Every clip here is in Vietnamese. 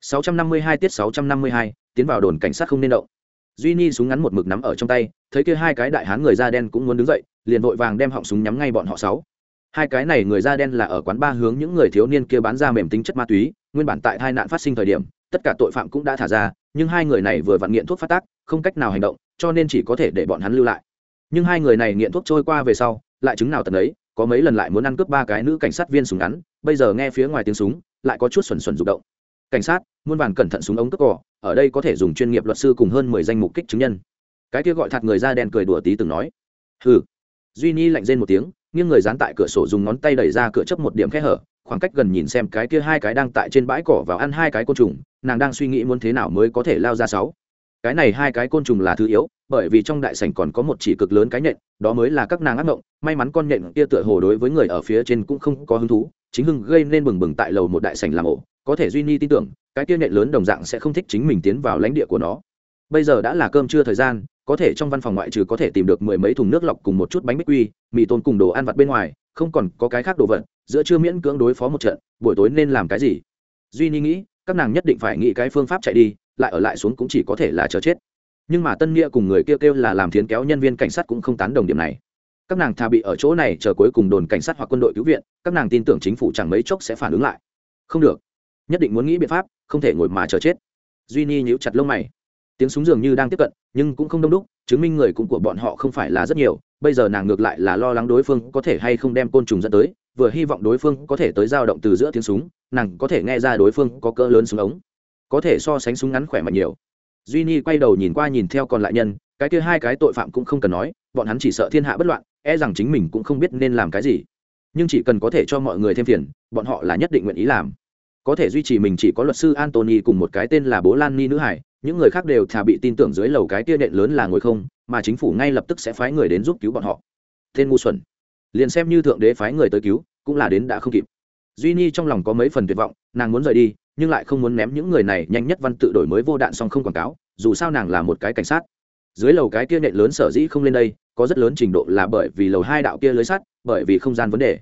652 tiết 652, tiến vào đồn cảnh sát không nên động. Duy Nhi súng ngắn một mực nắm ở trong tay, thấy kia hai cái đại hán người da đen cũng muốn đứng dậy, liền vội vàng đem họng súng nhắm ngay bọn họ sáu. Hai cái này người da đen là ở quán ba hướng những người thiếu niên kia bán ra mềm tính chất ma túy, nguyên bản tại tai nạn phát sinh thời điểm, tất cả tội phạm cũng đã thả ra, nhưng hai người này vừa vặn nghiện thuốc phát tác, không cách nào hành động, cho nên chỉ có thể để bọn hắn lưu lại. Nhưng hai người này nghiện thuốc trôi qua về sau, lại chứng nào tận ấy, có mấy lần lại muốn ăn cướp ba cái nữ cảnh sát viên súng ngắn, bây giờ nghe phía ngoài tiếng súng, lại có chút xuẩn xuẩn rụng động cảnh sát, muôn vàn cẩn thận súng ống cướp cỏ ở đây có thể dùng chuyên nghiệp luật sư cùng hơn mười danh mục kích chứng nhân. Cái kia gọi thạt người da đen cười đùa tí từng nói. Hừ. Duy nhi lạnh rên một tiếng, nghiêng người dán tại cửa sổ dùng ngón tay đẩy ra cửa chấp một điểm khe hở, khoảng cách gần nhìn xem cái kia hai cái đang tại trên bãi cỏ vào ăn hai cái côn trùng, nàng đang suy nghĩ muốn thế nào mới có thể lao ra sáu. Cái này hai cái côn trùng là thứ yếu, bởi vì trong đại sảnh còn có một chỉ cực lớn cái nhện, đó mới là các nàng ác mộng, may mắn con nhện kia tựa hồ đối với người ở phía trên cũng không có hứng thú, chính hưng gây nên bừng bừng tại lầu một đại sảnh làm ổ có thể duy ni tin tưởng, cái kia nhện lớn đồng dạng sẽ không thích chính mình tiến vào lãnh địa của nó. Bây giờ đã là cơm trưa thời gian, có thể trong văn phòng ngoại trừ có thể tìm được mười mấy thùng nước lọc cùng một chút bánh bích quy, mì tôm cùng đồ ăn vặt bên ngoài, không còn có cái khác đồ vật, giữa chưa miễn cưỡng đối phó một trận, buổi tối nên làm cái gì? Duy ni nghĩ, các nàng nhất định phải nghĩ cái phương pháp chạy đi, lại ở lại xuống cũng chỉ có thể là chờ chết. Nhưng mà tân nghĩa cùng người kêu kêu là làm thiến kéo nhân viên cảnh sát cũng không tán đồng điểm này. Các nàng thà bị ở chỗ này chờ cuối cùng đồn cảnh sát hoặc quân đội cứu viện, các nàng tin tưởng chính phủ chẳng mấy chốc sẽ phản ứng lại. Không được nhất định muốn nghĩ biện pháp, không thể ngồi mà chờ chết. Duy ni nhíu chặt lông mày. Tiếng súng dường như đang tiếp cận, nhưng cũng không đông đúc, chứng minh người cũng của bọn họ không phải là rất nhiều. Bây giờ nàng ngược lại là lo lắng đối phương có thể hay không đem côn trùng dẫn tới, vừa hy vọng đối phương có thể tới dao động từ giữa tiếng súng, nàng có thể nghe ra đối phương có cỡ lớn súng ống. Có thể so sánh súng ngắn khỏe mạnh nhiều. Duy ni quay đầu nhìn qua nhìn theo còn lại nhân, cái kia hai cái tội phạm cũng không cần nói, bọn hắn chỉ sợ thiên hạ bất loạn e rằng chính mình cũng không biết nên làm cái gì. Nhưng chỉ cần có thể cho mọi người thêm phiền, bọn họ là nhất định nguyện ý làm có thể duy trì mình chỉ có luật sư antony cùng một cái tên là bố lan ni nữ hải, những người khác đều thà bị tin tưởng dưới lầu cái tia nện lớn là ngồi không, mà chính phủ ngay lập tức sẽ phái người đến giúp cứu bọn họ. Tên ngu xuẩn. Liền xem như thượng đế phái người tới cứu, cũng là đến đã không kịp. Duy ni trong lòng có mấy phần tuyệt vọng, nàng muốn rời đi, nhưng lại không muốn ném những người này nhanh nhất văn tự đổi mới vô đạn song không quảng cáo, dù sao nàng là một cái cảnh sát. Dưới lầu cái kia nện lớn sở dĩ không lên đây, có rất lớn trình độ là bởi vì lầu hai đạo kia lưới sắt, bởi vì không gian vấn đề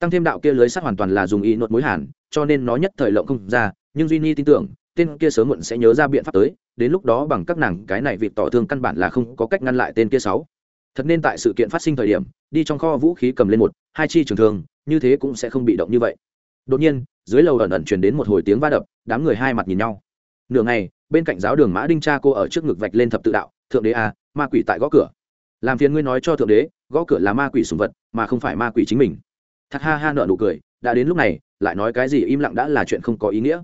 tăng thêm đạo kia lưới sắt hoàn toàn là dùng ý nốt mối hàn cho nên nó nhất thời lộng không ra nhưng duy ni tin tưởng tên kia sớm muộn sẽ nhớ ra biện pháp tới đến lúc đó bằng các nàng cái này việc tỏ thương căn bản là không có cách ngăn lại tên kia sáu. Thật nên tại sự kiện phát sinh thời điểm đi trong kho vũ khí cầm lên một hai chi trường thương như thế cũng sẽ không bị động như vậy. Đột nhiên dưới lầu ẩn ẩn truyền đến một hồi tiếng va đập đám người hai mặt nhìn nhau. Nửa ngày bên cạnh giáo đường mã đinh cha cô ở trước ngực vạch lên thập tự đạo thượng đế a à, ma quỷ tại gõ cửa. Làm phiền ngươi nói cho thượng đế gõ cửa là ma quỷ sùng vật mà không phải ma quỷ chính mình thật ha ha nợ nụ cười đã đến lúc này lại nói cái gì im lặng đã là chuyện không có ý nghĩa.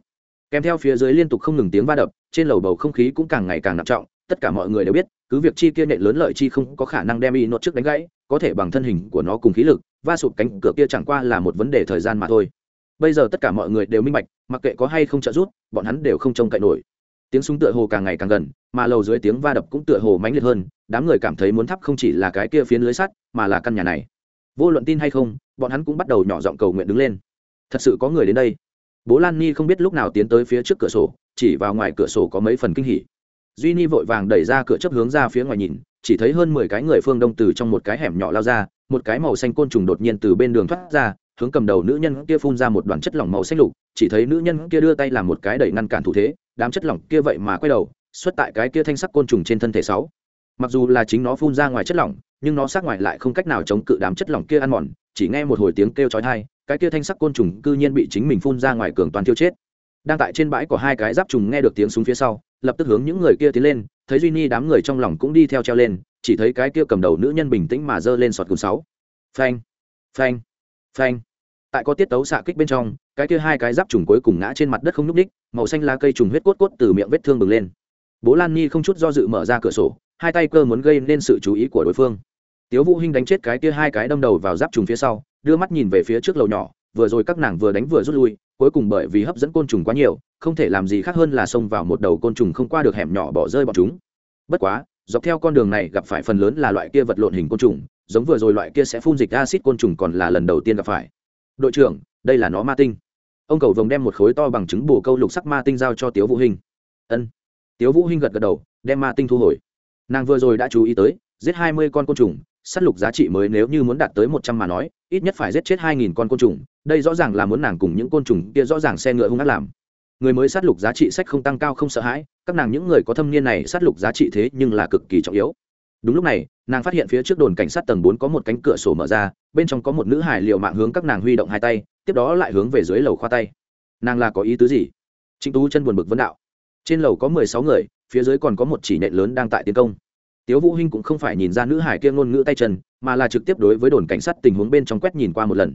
Kèm theo phía dưới liên tục không ngừng tiếng va đập trên lầu bầu không khí cũng càng ngày càng nặng trọng tất cả mọi người đều biết cứ việc chi kia nện lớn lợi chi không có khả năng đem y nốt trước đánh gãy có thể bằng thân hình của nó cùng khí lực va sụp cánh cửa kia chẳng qua là một vấn đề thời gian mà thôi. Bây giờ tất cả mọi người đều minh bạch mặc kệ có hay không trợ rút, bọn hắn đều không trông cậy nổi. Tiếng súng tựa hồ càng ngày càng gần mà lầu dưới tiếng va đập cũng tựa hồ mãnh liệt hơn đám người cảm thấy muốn thắp không chỉ là cái kia phiến lưới sắt mà là căn nhà này vô luận tin hay không, bọn hắn cũng bắt đầu nhỏ giọng cầu nguyện đứng lên. Thật sự có người đến đây. Bố lan ni không biết lúc nào tiến tới phía trước cửa sổ, chỉ vào ngoài cửa sổ có mấy phần kinh hỉ. Duy ni vội vàng đẩy ra cửa chấp hướng ra phía ngoài nhìn, chỉ thấy hơn mười cái người phương đông từ trong một cái hẻm nhỏ lao ra, một cái màu xanh côn trùng đột nhiên từ bên đường thoát ra, hướng cầm đầu nữ nhân kia phun ra một đoàn chất lỏng màu xanh lục, chỉ thấy nữ nhân kia đưa tay làm một cái đẩy ngăn cản thủ thế, đám chất lỏng kia vậy mà quay đầu, xuất tại cái kia thanh sắc côn trùng trên thân thể sáu mặc dù là chính nó phun ra ngoài chất lỏng, nhưng nó sát ngoài lại không cách nào chống cự đám chất lỏng kia ăn mòn, chỉ nghe một hồi tiếng kêu chói tai, cái kia thanh sắc côn trùng cư nhiên bị chính mình phun ra ngoài cường toàn tiêu chết. Đang tại trên bãi có hai cái giáp trùng nghe được tiếng súng phía sau, lập tức hướng những người kia tiến lên, thấy duy ni đám người trong lòng cũng đi theo treo lên, chỉ thấy cái kia cầm đầu nữ nhân bình tĩnh mà giơ lên sọt cùng sáu. Phanh phanh phanh. Tại có tiết tấu xạ kích bên trong, cái kia hai cái giáp trùng cuối cùng ngã trên mặt đất không nhúc ních màu xanh lá cây trùng huyết cốt cốt từ miệng vết thương bừng lên. Bố lan ni không chút do dự mở ra cửa sổ hai tay cơ muốn gây nên sự chú ý của đối phương. Tiếu vũ hinh đánh chết cái kia hai cái đâm đầu vào giáp trùng phía sau, đưa mắt nhìn về phía trước lầu nhỏ, vừa rồi các nàng vừa đánh vừa rút lui, cuối cùng bởi vì hấp dẫn côn trùng quá nhiều, không thể làm gì khác hơn là xông vào một đầu côn trùng không qua được hẻm nhỏ bỏ rơi bọn chúng. Bất quá, dọc theo con đường này gặp phải phần lớn là loại kia vật lộn hình côn trùng, giống vừa rồi loại kia sẽ phun dịch acid côn trùng còn là lần đầu tiên gặp phải. Đội trưởng, đây là nó ma tinh. Ông cầu vồng đem một khối to bằng trứng bù câu lục sắc ma tinh giao cho tiếu vũ hinh. Ân. Tiếu vũ hinh gật gật đầu, đem ma tinh thu hồi nàng vừa rồi đã chú ý tới, giết hai mươi con côn trùng s á t lục giá trị mới nếu như muốn đạt tới một trăm mà nói, ít nhất phải giết chết hai nghìn con côn trùng. Đây rõ ràng là muốn nàng cùng những côn trùng kia rõ ràng xe ngựa hung ác làm. Người mới sát lục giá trị sách không tăng cao không sợ hãi, các nàng những người có thâm niên này sát lục giá trị thế nhưng là cực kỳ trọng yếu. Đúng lúc này, nàng phát hiện phía trước đồn cảnh sát tầng bốn có một cánh cửa sổ mở ra, bên trong có một nữ hải liệu mạng hướng các nàng huy động hai tay, tiếp đó lại hướng về dưới lầu khoa tay. Nàng là có ý tứ gì? Trịnh tú chân buồn bực vấn đạo. Trên lầu có mười sáu người phía dưới còn có một chỉ nện lớn đang tại tiến công. Tiếu vũ hinh cũng không phải nhìn ra nữ hải kia ngôn ngữ tay chân, mà là trực tiếp đối với đồn cảnh sát tình huống bên trong quét nhìn qua một lần.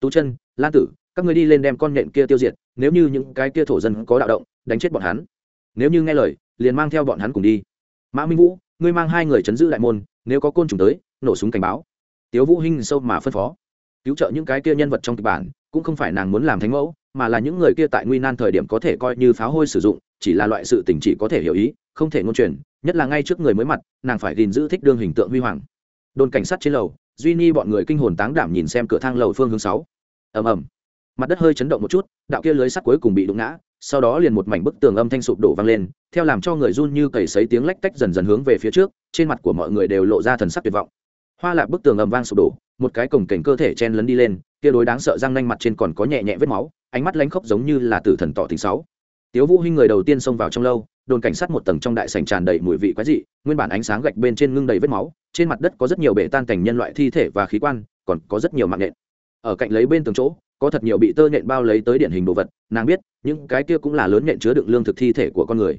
Tú chân, lan tử, các ngươi đi lên đem con nện kia tiêu diệt, nếu như những cái kia thổ dân có đạo động, đánh chết bọn hắn. Nếu như nghe lời, liền mang theo bọn hắn cùng đi. Mã minh vũ, ngươi mang hai người chấn giữ đại môn, nếu có côn trùng tới, nổ súng cảnh báo. Tiếu vũ hinh sâu mà phân phó cứu trợ những cái kia nhân vật trong kịch bản, cũng không phải nàng muốn làm thánh mẫu, mà là những người kia tại nguy nan thời điểm có thể coi như pháo hôi sử dụng, chỉ là loại sự tình chỉ có thể hiểu ý, không thể ngôn truyền, nhất là ngay trước người mới mặt, nàng phải gìn giữ thích đương hình tượng huy hoàng. Đồn cảnh sát trên lầu, duy ni bọn người kinh hồn táng đảm nhìn xem cửa thang lầu phương hướng sáu. Ầm ầm. Mặt đất hơi chấn động một chút, đạo kia lưới sắt cuối cùng bị đụng ngã, sau đó liền một mảnh bức tường âm thanh sụp đổ vang lên, theo làm cho người run như cầy sấy tiếng lách tách dần dần hướng về phía trước, trên mặt của mọi người đều lộ ra thần sắc tuyệt vọng. Hoa lạc bức tường ầm vang sụp đổ một cái cổng cảnh cơ thể chen lấn đi lên, kia đối đáng sợ răng nanh mặt trên còn có nhẹ nhẹ vết máu, ánh mắt lánh khóc giống như là tử thần tỏ tình sáu. Tiếu vũ hinh người đầu tiên xông vào trong lâu, đồn cảnh sát một tầng trong đại sảnh tràn đầy mùi vị quái dị, nguyên bản ánh sáng gạch bên trên ngưng đầy vết máu, trên mặt đất có rất nhiều bể tan cảnh nhân loại thi thể và khí quan, còn có rất nhiều mạng nhện. Ở cạnh lấy bên tường chỗ, có thật nhiều bị tơ nhện bao lấy tới điển hình đồ vật, nàng biết, những cái kia cũng là lớn nhện chứa đựng lương thực thi thể của con người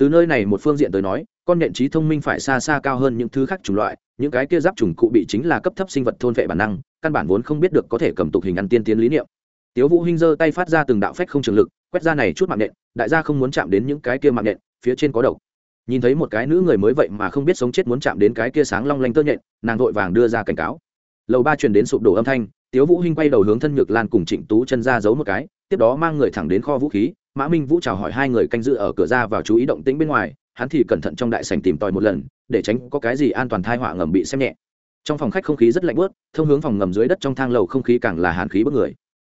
từ nơi này một phương diện tới nói, con nhện trí thông minh phải xa xa cao hơn những thứ khác chủng loại, những cái kia giáp trùng cụ bị chính là cấp thấp sinh vật thôn vệ bản năng, căn bản vốn không biết được có thể cầm tục hình ăn tiên tiến lý niệm. Tiếu vũ hinh giơ tay phát ra từng đạo phách không trường lực, quét ra này chút mạng nhện, đại gia không muốn chạm đến những cái kia mạng nhện, phía trên có độc. Nhìn thấy một cái nữ người mới vậy mà không biết sống chết muốn chạm đến cái kia sáng long lanh tơ nhện, nàng vội vàng đưa ra cảnh cáo. Lầu ba truyền đến sụp đổ âm thanh, tiếu vũ hinh quay đầu hướng thân nhược lan cùng trịnh tú chân ra giấu một cái, tiếp đó mang người thẳng đến kho vũ khí mã minh vũ chào hỏi hai người canh giữ ở cửa ra vào chú ý động tĩnh bên ngoài, hắn thì cẩn thận trong đại sảnh tìm tòi một lần, để tránh có cái gì an toàn thai họa ngầm bị xem nhẹ. Trong phòng khách không khí rất lạnh bớt thông hướng phòng ngầm dưới đất trong thang lầu không khí càng là hàn khí bức người.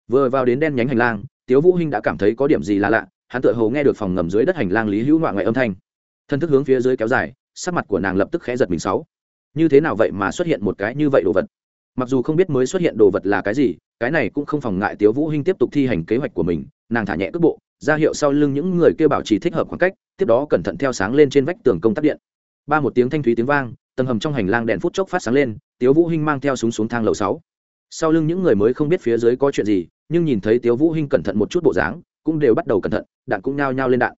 Vừa vào đến đen nhánh hành lang, tiếu vũ hinh đã cảm thấy có điểm gì lạ lạ, hắn tựa hồ nghe được phòng ngầm dưới đất hành lang lý hữu ngoại ngoại âm thanh. Thân thức hướng phía dưới kéo dài, sắc mặt của nàng lập tức khẽ giật mình sáu. Như thế nào vậy mà xuất hiện một cái như vậy đồ vật? Mặc dù không biết mới xuất hiện đồ vật là cái gì, cái này cũng không phòng ngại tiếu vũ hinh tiếp tục thi hành kế hoạch của mình, nàng thả nhẹ cước bộ ra hiệu sau lưng những người kêu bảo trì thích hợp khoảng cách, tiếp đó cẩn thận theo sáng lên trên vách tường công tắc điện. Ba một tiếng thanh thúy tiếng vang, tầng hầm trong hành lang đèn phút chốc phát sáng lên, tiếu vũ hinh mang theo súng xuống thang lầu sáu. Sau lưng những người mới không biết phía dưới có chuyện gì, nhưng nhìn thấy tiếu vũ hinh cẩn thận một chút bộ dáng, cũng đều bắt đầu cẩn thận, đạn cũng nhao nhao lên đạn.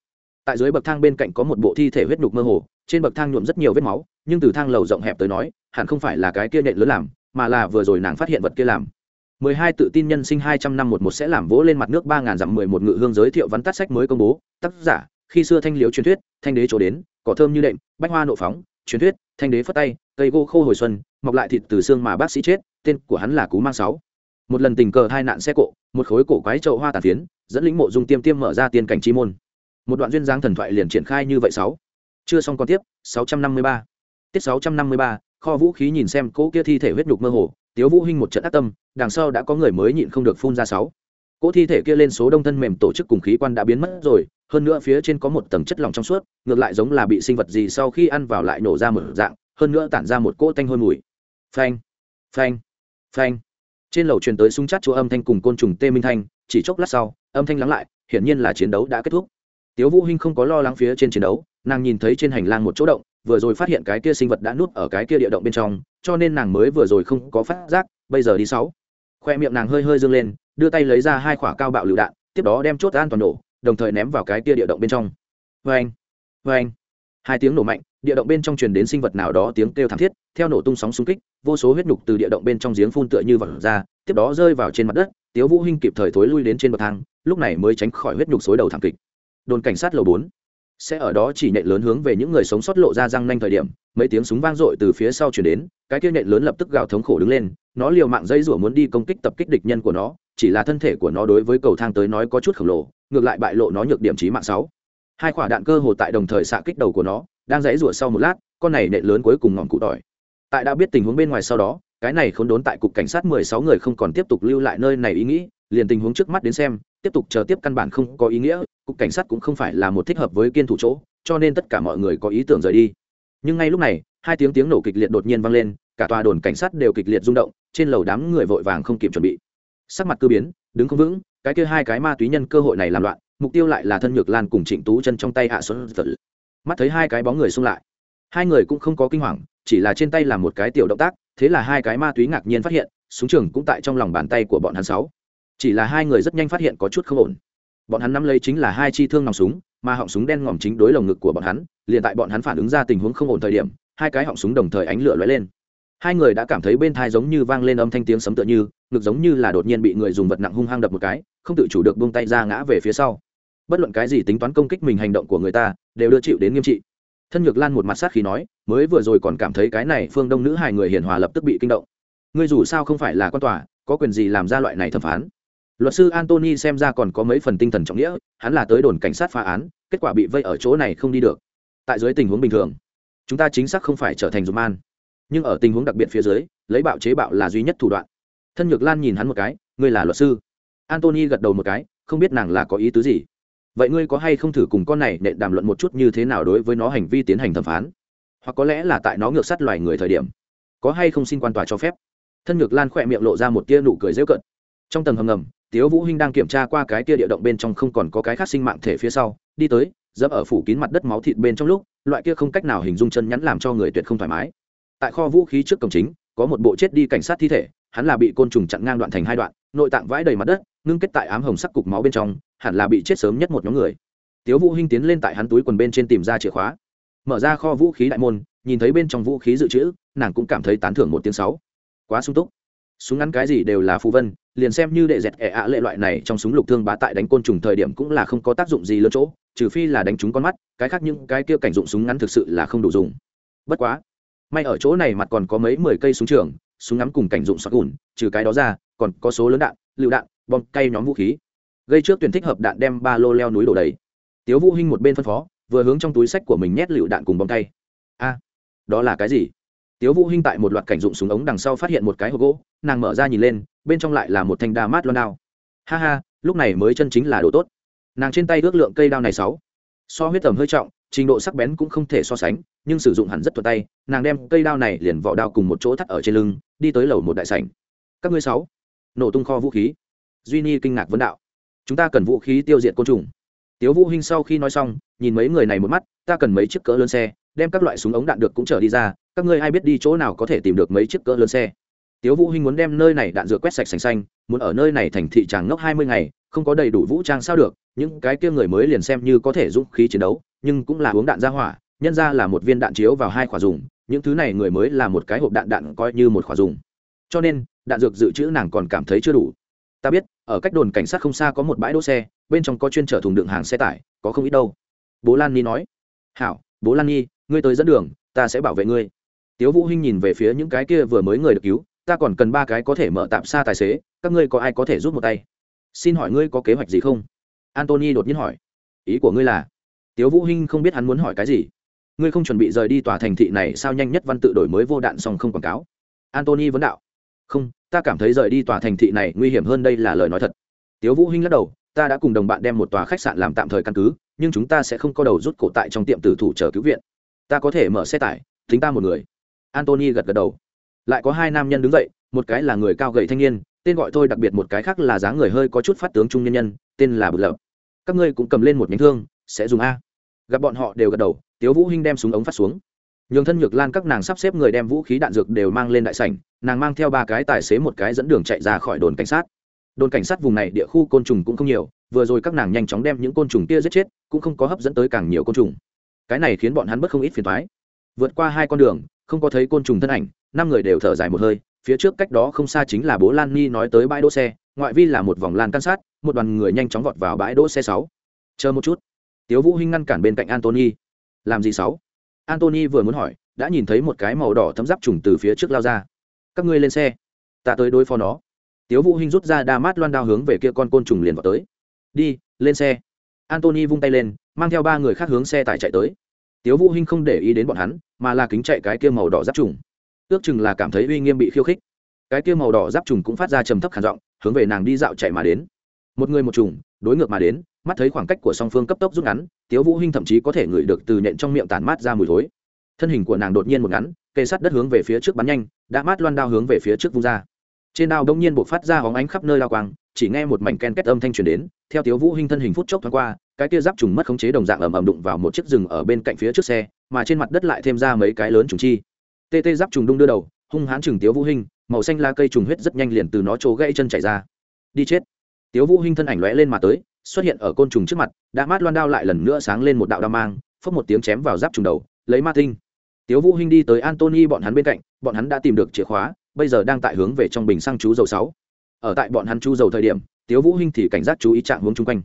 Tại dưới bậc thang bên cạnh có một bộ thi thể huyết nhục mơ hồ, trên bậc thang nhuộm rất nhiều vết máu, nhưng từ thang lầu rộng hẹp tới nói, hẳn không phải là cái kia nện lớn làm, mà là vừa rồi nàng phát hiện vật kia làm mười hai tự tin nhân sinh hai trăm năm một một sẽ làm vỗ lên mặt nước ba ngàn dặm mười một ngự hương giới thiệu văn tắt sách mới công bố. Tác giả khi xưa thanh liếu truyền thuyết thanh đế chỗ đến cỏ thơm như đệm bách hoa nộ phóng truyền thuyết thanh đế phất tay cây gỗ khô hồi xuân mọc lại thịt từ xương mà bác sĩ chết tên của hắn là cú mang sáu. Một lần tình cờ hai nạn xe cộ một khối cổ quái trậu hoa tàn phiến dẫn lĩnh mộ dung tiêm tiêm mở ra tiên cảnh chi môn. Một đoạn duyên dáng thần thoại liền triển khai như vậy sáu. Chưa xong còn tiếp 653. tiết 653, kho vũ khí nhìn xem cỗ kia thi thể huyết nhục mơ hồ tiếu vũ hinh một trận ác tâm, đằng sau đã có người mới nhịn không được phun ra sáu. Cỗ thi thể kia lên số đông thân mềm tổ chức cùng khí quan đã biến mất rồi, hơn nữa phía trên có một tầng chất lỏng trong suốt, ngược lại giống là bị sinh vật gì sau khi ăn vào lại nổ ra một dạng, hơn nữa tản ra một cỗ tanh hôi mùi. Phanh phanh phanh. Trên lầu truyền tới súng chát chúa âm thanh cùng côn trùng tê minh thanh, chỉ chốc lát sau, âm thanh lắng lại, hiển nhiên là chiến đấu đã kết thúc. Tiếu vũ hinh không có lo lắng phía trên chiến đấu, nàng nhìn thấy trên hành lang một chỗ động, vừa rồi phát hiện cái kia sinh vật đã nuốt ở cái kia địa động bên trong cho nên nàng mới vừa rồi không có phát giác, bây giờ đi sáu. Khoe miệng nàng hơi hơi dương lên, đưa tay lấy ra hai quả cao bạo lựu đạn, tiếp đó đem chốt an toàn nổ, đồng thời ném vào cái kia địa động bên trong. Vê anh hai tiếng nổ mạnh, địa động bên trong truyền đến sinh vật nào đó tiếng kêu thảm thiết, theo nổ tung sóng xung kích, vô số huyết nhục từ địa động bên trong giếng phun tựa như vật ra, tiếp đó rơi vào trên mặt đất, tiếu vũ hinh kịp thời thối lui đến trên bậc thang, lúc này mới tránh khỏi huyết nhục xối đầu thảm kịch. Đồn cảnh sát lầu bốn sẽ ở đó chỉ nện lớn hướng về những người sống sót lộ ra răng nanh thời điểm, mấy tiếng súng vang dội từ phía sau chuyển đến, cái kia nện lớn lập tức gào thống khổ đứng lên, nó liều mạng dây rủa muốn đi công kích tập kích địch nhân của nó, chỉ là thân thể của nó đối với cầu thang tới nói có chút khổng lồ, ngược lại bại lộ nó nhược điểm trí mạng sáu. Hai quả đạn cơ hồ tại đồng thời xạ kích đầu của nó, đang dãy rủa sau một lát, con này nện lớn cuối cùng ngọn cụ tỏi tại đã biết tình huống bên ngoài sau đó, cái này không đốn tại cục cảnh sát mười sáu người không còn tiếp tục lưu lại nơi này ý nghĩ liền tình huống trước mắt đến xem, tiếp tục chờ tiếp căn bản không có ý nghĩa, cục cảnh sát cũng không phải là một thích hợp với kiên thủ chỗ, cho nên tất cả mọi người có ý tưởng rời đi. Nhưng ngay lúc này, hai tiếng tiếng nổ kịch liệt đột nhiên vang lên, cả tòa đồn cảnh sát đều kịch liệt rung động, trên lầu đám người vội vàng không kịp chuẩn bị. Sắc mặt cư biến, đứng không vững, cái kia hai cái ma túy nhân cơ hội này làm loạn, mục tiêu lại là thân nhược lan cùng trịnh tú chân trong tay hạ xuân phật mắt thấy hai cái bóng người xung lại, hai người cũng không có kinh hoàng, chỉ là trên tay là một cái tiểu động tác, thế là hai cái ma túy ngạc nhiên phát hiện, súng trường cũng tại trong lòng bàn tay của bọn hắn sáu chỉ là hai người rất nhanh phát hiện có chút không ổn. Bọn hắn nắm lấy chính là hai chi thương nòng súng, mà họng súng đen ngòm chính đối lồng ngực của bọn hắn, liền tại bọn hắn phản ứng ra tình huống không ổn thời điểm, hai cái họng súng đồng thời ánh lửa lóe lên. Hai người đã cảm thấy bên thai giống như vang lên âm thanh tiếng sấm tựa như, ngực giống như là đột nhiên bị người dùng vật nặng hung hăng đập một cái, không tự chủ được buông tay ra ngã về phía sau. Bất luận cái gì tính toán công kích mình hành động của người ta, đều đưa chịu đến nghiêm trị. Thân nhược lan một mặt sát khí nói, mới vừa rồi còn cảm thấy cái này phương đông nữ hai người hiền hòa lập tức bị kinh động. Ngươi dù sao không phải là quan tòa, có quyền gì làm ra loại này thẩm phán? Luật sư antony xem ra còn có mấy phần tinh thần trọng nghĩa, hắn là tới đồn cảnh sát phá án, kết quả bị vây ở chỗ này không đi được. Tại dưới tình huống bình thường, chúng ta chính xác không phải trở thành dùm an nhưng ở tình huống đặc biệt phía dưới, lấy bạo chế bạo là duy nhất thủ đoạn. Thân nhược lan nhìn hắn một cái, ngươi là luật sư? Antony gật đầu một cái, không biết nàng là có ý tứ gì. Vậy ngươi có hay không thử cùng con này nện đàm luận một chút như thế nào đối với nó hành vi tiến hành thẩm phán? Hoặc có lẽ là tại nó ngược sát loài người thời điểm. Có hay không xin quan tòa cho phép? Thân Nhược lan khỏe miệng lộ ra một tia nụ cười rêu cận trong tầng hầm ngầm tiếu vũ hinh đang kiểm tra qua cái kia địa động bên trong không còn có cái khác sinh mạng thể phía sau, đi tới, dẫm ở phủ kín mặt đất máu thịt bên trong lúc, loại kia không cách nào hình dung chân nhắn làm cho người tuyệt không thoải mái. Tại kho vũ khí trước cổng chính, có một bộ chết đi cảnh sát thi thể, hắn là bị côn trùng chặn ngang đoạn thành hai đoạn, nội tạng vãi đầy mặt đất, ngưng kết tại ám hồng sắc cục máu bên trong, hẳn là bị chết sớm nhất một nhóm người. Tiếu vũ hinh tiến lên tại hắn túi quần bên trên tìm ra chìa khóa. Mở ra kho vũ khí đại môn, nhìn thấy bên trong vũ khí dự trữ, nàng cũng cảm thấy tán thưởng một tiếng sáu. Quá sung túc. Súng ngắn cái gì đều là phù vân liền xem như đệ dẹt ẻ ạ lệ loại này trong súng lục thương bá tại đánh côn trùng thời điểm cũng là không có tác dụng gì lớn chỗ, trừ phi là đánh trúng con mắt, cái khác những cái kia cảnh dụng súng ngắn thực sự là không đủ dùng. Bất quá, may ở chỗ này mặt còn có mấy mười cây súng trường, súng ngắm cùng cảnh dụng sọt gùn, trừ cái đó ra, còn có số lớn đạn, lựu đạn, bom, cay nhóm vũ khí. Gây trước tuyển thích hợp đạn đem ba lô leo núi đổ đầy. Tiếu vũ hinh một bên phân phó, vừa hướng trong túi sách của mình nhét lựu đạn cùng bom cay. A, đó là cái gì? Tiếu vũ hinh tại một loạt cảnh dụng súng ống đằng sau phát hiện một cái hộp gỗ, nàng mở ra nhìn lên, bên trong lại là một thanh đa mát loan đao. Ha ha, lúc này mới chân chính là đồ tốt. Nàng trên tay ước lượng cây đao này sáu. So huyết tầm hơi trọng, trình độ sắc bén cũng không thể so sánh, nhưng sử dụng hẳn rất thuận tay, nàng đem cây đao này liền vỏ đao cùng một chỗ thắt ở trên lưng, đi tới lầu một đại sảnh. Các ngươi sáu. Nổ tung kho vũ khí. Duy nhi kinh ngạc vấn đạo. Chúng ta cần vũ khí tiêu diệt côn trùng. Tiếu vũ hinh sau khi nói xong, nhìn mấy người này một mắt, ta cần mấy chiếc cỡ lớn xe đem các loại súng ống đạn được cũng trở đi ra, các ngươi ai biết đi chỗ nào có thể tìm được mấy chiếc cỡ lớn xe. Tiếu vũ hinh muốn đem nơi này đạn dược quét sạch sành xanh, muốn ở nơi này thành thị tràng ngốc hai mươi ngày, không có đầy đủ vũ trang sao được, những cái kia người mới liền xem như có thể dũng khí chiến đấu, nhưng cũng là uống đạn ra hỏa, nhân ra là một viên đạn chiếu vào hai khỏa dùng, những thứ này người mới là một cái hộp đạn đạn coi như một khỏa dùng. Cho nên, đạn dược dự trữ nàng còn cảm thấy chưa đủ. Ta biết, ở cách đồn cảnh sát không xa có một bãi đỗ xe, bên trong có chuyên chở thùng đựng hàng xe tải, có không ít đâu. Bố lan ni nói. Hảo, bố lan Nhi ngươi tới dẫn đường, ta sẽ bảo vệ ngươi. Tiếu vũ hinh nhìn về phía những cái kia vừa mới người được cứu, ta còn cần ba cái có thể mở tạm xa tài xế, các ngươi có ai có thể giúp một tay? Xin hỏi ngươi có kế hoạch gì không? Antony đột nhiên hỏi. Ý của ngươi là? Tiếu vũ hinh không biết hắn muốn hỏi cái gì. Ngươi không chuẩn bị rời đi tòa thành thị này sao nhanh nhất văn tự đổi mới vô đạn song không quảng cáo? Antony vấn đạo. Không, ta cảm thấy rời đi tòa thành thị này nguy hiểm hơn đây là lời nói thật. Tiếu vũ hinh lắc đầu, ta đã cùng đồng bạn đem một tòa khách sạn làm tạm thời căn cứ, nhưng chúng ta sẽ không có đầu rút cổ tại trong tiệm tử thủ chờ cứu viện ta có thể mở xe tải tính ta một người. Antony gật gật đầu. Lại có hai nam nhân đứng dậy, một cái là người cao gầy thanh niên, tên gọi tôi đặc biệt một cái khác là dáng người hơi có chút phát tướng trung nhân nhân, tên là bực lập các ngươi cũng cầm lên một nhánh thương, sẽ dùng a. Gặp bọn họ đều gật đầu, tiếu vũ hinh đem súng ống phát xuống. Nhường thân nhược lan các nàng sắp xếp người đem vũ khí đạn dược đều mang lên đại sảnh, nàng mang theo ba cái tài xế một cái dẫn đường chạy ra khỏi đồn cảnh sát. Đồn cảnh sát vùng này địa khu côn trùng cũng không nhiều, vừa rồi các nàng nhanh chóng đem những côn trùng kia giết chết, cũng không có hấp dẫn tới càng nhiều côn trùng cái này khiến bọn hắn bất không ít phiền toái. Vượt qua hai con đường, không có thấy côn trùng thân ảnh, năm người đều thở dài một hơi, phía trước cách đó không xa chính là bố lan ni nói tới bãi đỗ xe, ngoại vi là một vòng lan can sát, một đoàn người nhanh chóng vọt vào bãi đỗ xe sáu. Chờ một chút. Tiếu vũ hinh ngăn cản bên cạnh antony. Làm gì sáu? Antony vừa muốn hỏi, đã nhìn thấy một cái màu đỏ thấm giáp trùng từ phía trước lao ra. Các ngươi lên xe. Ta tới đối phó nó. Tiếu vũ hinh rút ra đa mát loan đao hướng về kia con côn trùng liền vào tới. Đi, lên xe. Antony vung tay lên mang theo ba người khác hướng xe tải chạy tới. Tiếu vũ hinh không để ý đến bọn hắn, mà là kính chạy cái kia màu đỏ giáp trùng. Ước chừng là cảm thấy uy nghiêm bị khiêu khích. Cái kia màu đỏ giáp trùng cũng phát ra trầm thấp khản giọng, hướng về nàng đi dạo chạy mà đến. Một người một trùng, đối ngược mà đến, mắt thấy khoảng cách của song phương cấp tốc rút ngắn, tiếu vũ hinh thậm chí có thể ngửi được từ nhện trong miệng tản mát ra mùi thối. Thân hình của nàng đột nhiên một ngắn, kề sát đất hướng về phía trước bắn nhanh, đã mát loan đao hướng về phía trước vung ra trên đao đông nhiên buộc phát ra hóng ánh khắp nơi lao quang, chỉ nghe một mảnh ken kết âm thanh truyền đến, theo tiếu vũ hinh thân hình phút chốc thoáng qua, cái kia giáp trùng mất khống chế đồng dạng ầm ầm đụng vào một chiếc rừng ở bên cạnh phía trước xe, mà trên mặt đất lại thêm ra mấy cái lớn trùng chi. Tê tê giáp trùng đung đưa đầu, hung hãn chừng tiếu vũ hinh, màu xanh la cây trùng huyết rất nhanh liền từ nó chỗ gãy chân chảy ra. Đi chết. Tiếu vũ hinh thân ảnh lóe lên mà tới, xuất hiện ở côn trùng trước mặt, đã mát loan đao lại lần nữa sáng lên một đạo đao mang phất một tiếng chém vào giáp trùng đầu, lấy ma tinh. Tiếu vũ hinh đi tới antony bọn hắn bên cạnh, bọn hắn đã tìm được chìa khóa bây giờ đang tại hướng về trong bình xăng chú dầu sáu. Ở tại bọn hắn chú dầu thời điểm, tiếu vũ hinh thì cảnh giác chú ý trạng hướng chung quanh.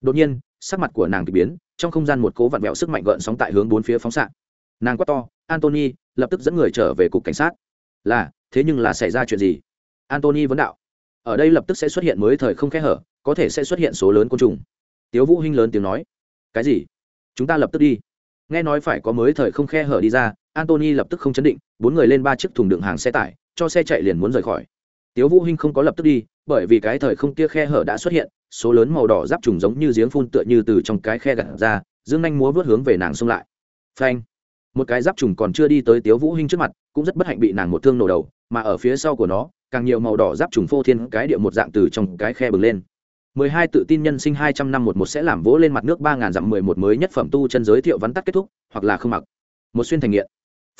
Đột nhiên, sắc mặt của nàng bị biến, trong không gian một cố vặn vẹo sức mạnh gợn sóng tại hướng bốn phía phóng xạ. Nàng quát to, antony, lập tức dẫn người trở về cục cảnh sát. Là, thế nhưng là xảy ra chuyện gì? Antony vấn đạo, ở đây lập tức sẽ xuất hiện mới thời không khe hở, có thể sẽ xuất hiện số lớn côn trùng. Tiếu vũ hinh lớn tiếng nói. Cái gì? Chúng ta lập tức đi. Nghe nói phải có mới thời không khe hở đi ra, antony lập tức không chấn định, bốn người lên ba chiếc thùng đựng hàng xe tải cho xe chạy liền muốn rời khỏi tiếu vũ hinh không có lập tức đi bởi vì cái thời không kia khe hở đã xuất hiện số lớn màu đỏ giáp trùng giống như giếng phun tựa như từ trong cái khe gạt ra dương nhanh múa vớt hướng về nàng xông lại phanh một cái giáp trùng còn chưa đi tới tiếu vũ hinh trước mặt cũng rất bất hạnh bị nàng một thương nổ đầu mà ở phía sau của nó càng nhiều màu đỏ giáp trùng phô thiên cái địa một dạng từ trong cái khe bừng lên 12 tự tin nhân sinh 200 năm một một sẽ làm vỗ lên mặt nước 3000 dặm 11 mới nhất phẩm tu chân giới thiệu vắn tắt kết thúc, hoặc là không mặc. Một xuyên thành nghiện.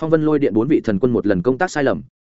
Phong Vân lôi điện bốn vị thần quân một lần công tác sai lầm,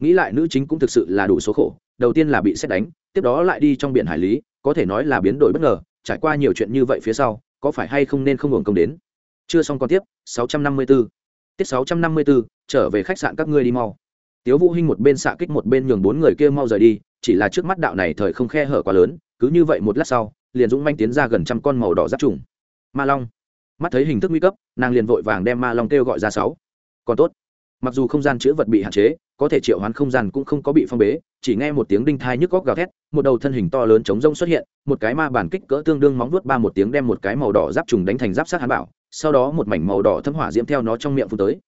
nghĩ lại nữ chính cũng thực sự là đủ số khổ đầu tiên là bị xét đánh tiếp đó lại đi trong biển hải lý có thể nói là biến đổi bất ngờ trải qua nhiều chuyện như vậy phía sau có phải hay không nên không hưởng công đến? Chưa xong còn tiếp 654. tiết 654, trở về khách sạn các ngươi đi mau. Tiếu vũ hinh một bên xạ kích một bên nhường bốn người kia mau rời đi chỉ là trước mắt đạo này thời không khe hở quá lớn cứ như vậy một lát sau liền dũng manh tiến ra gần trăm con màu đỏ giáp trùng. Ma long. Mắt thấy hình thức nguy cấp nàng liền vội vàng đem ma long kêu gọi ra sáu. Còn tốt. Mặc dù không gian chữ vật bị hạn chế có thể triệu hoán không gian cũng không có bị phong bế, chỉ nghe một tiếng đinh thai nhức góc gào thét, một đầu thân hình to lớn chống rông xuất hiện, một cái ma bản kích cỡ tương đương móng vuốt ba một tiếng đem một cái màu đỏ giáp trùng đánh thành giáp sát hán bảo, sau đó một mảnh màu đỏ thâm hỏa diễm theo nó trong miệng phun tới.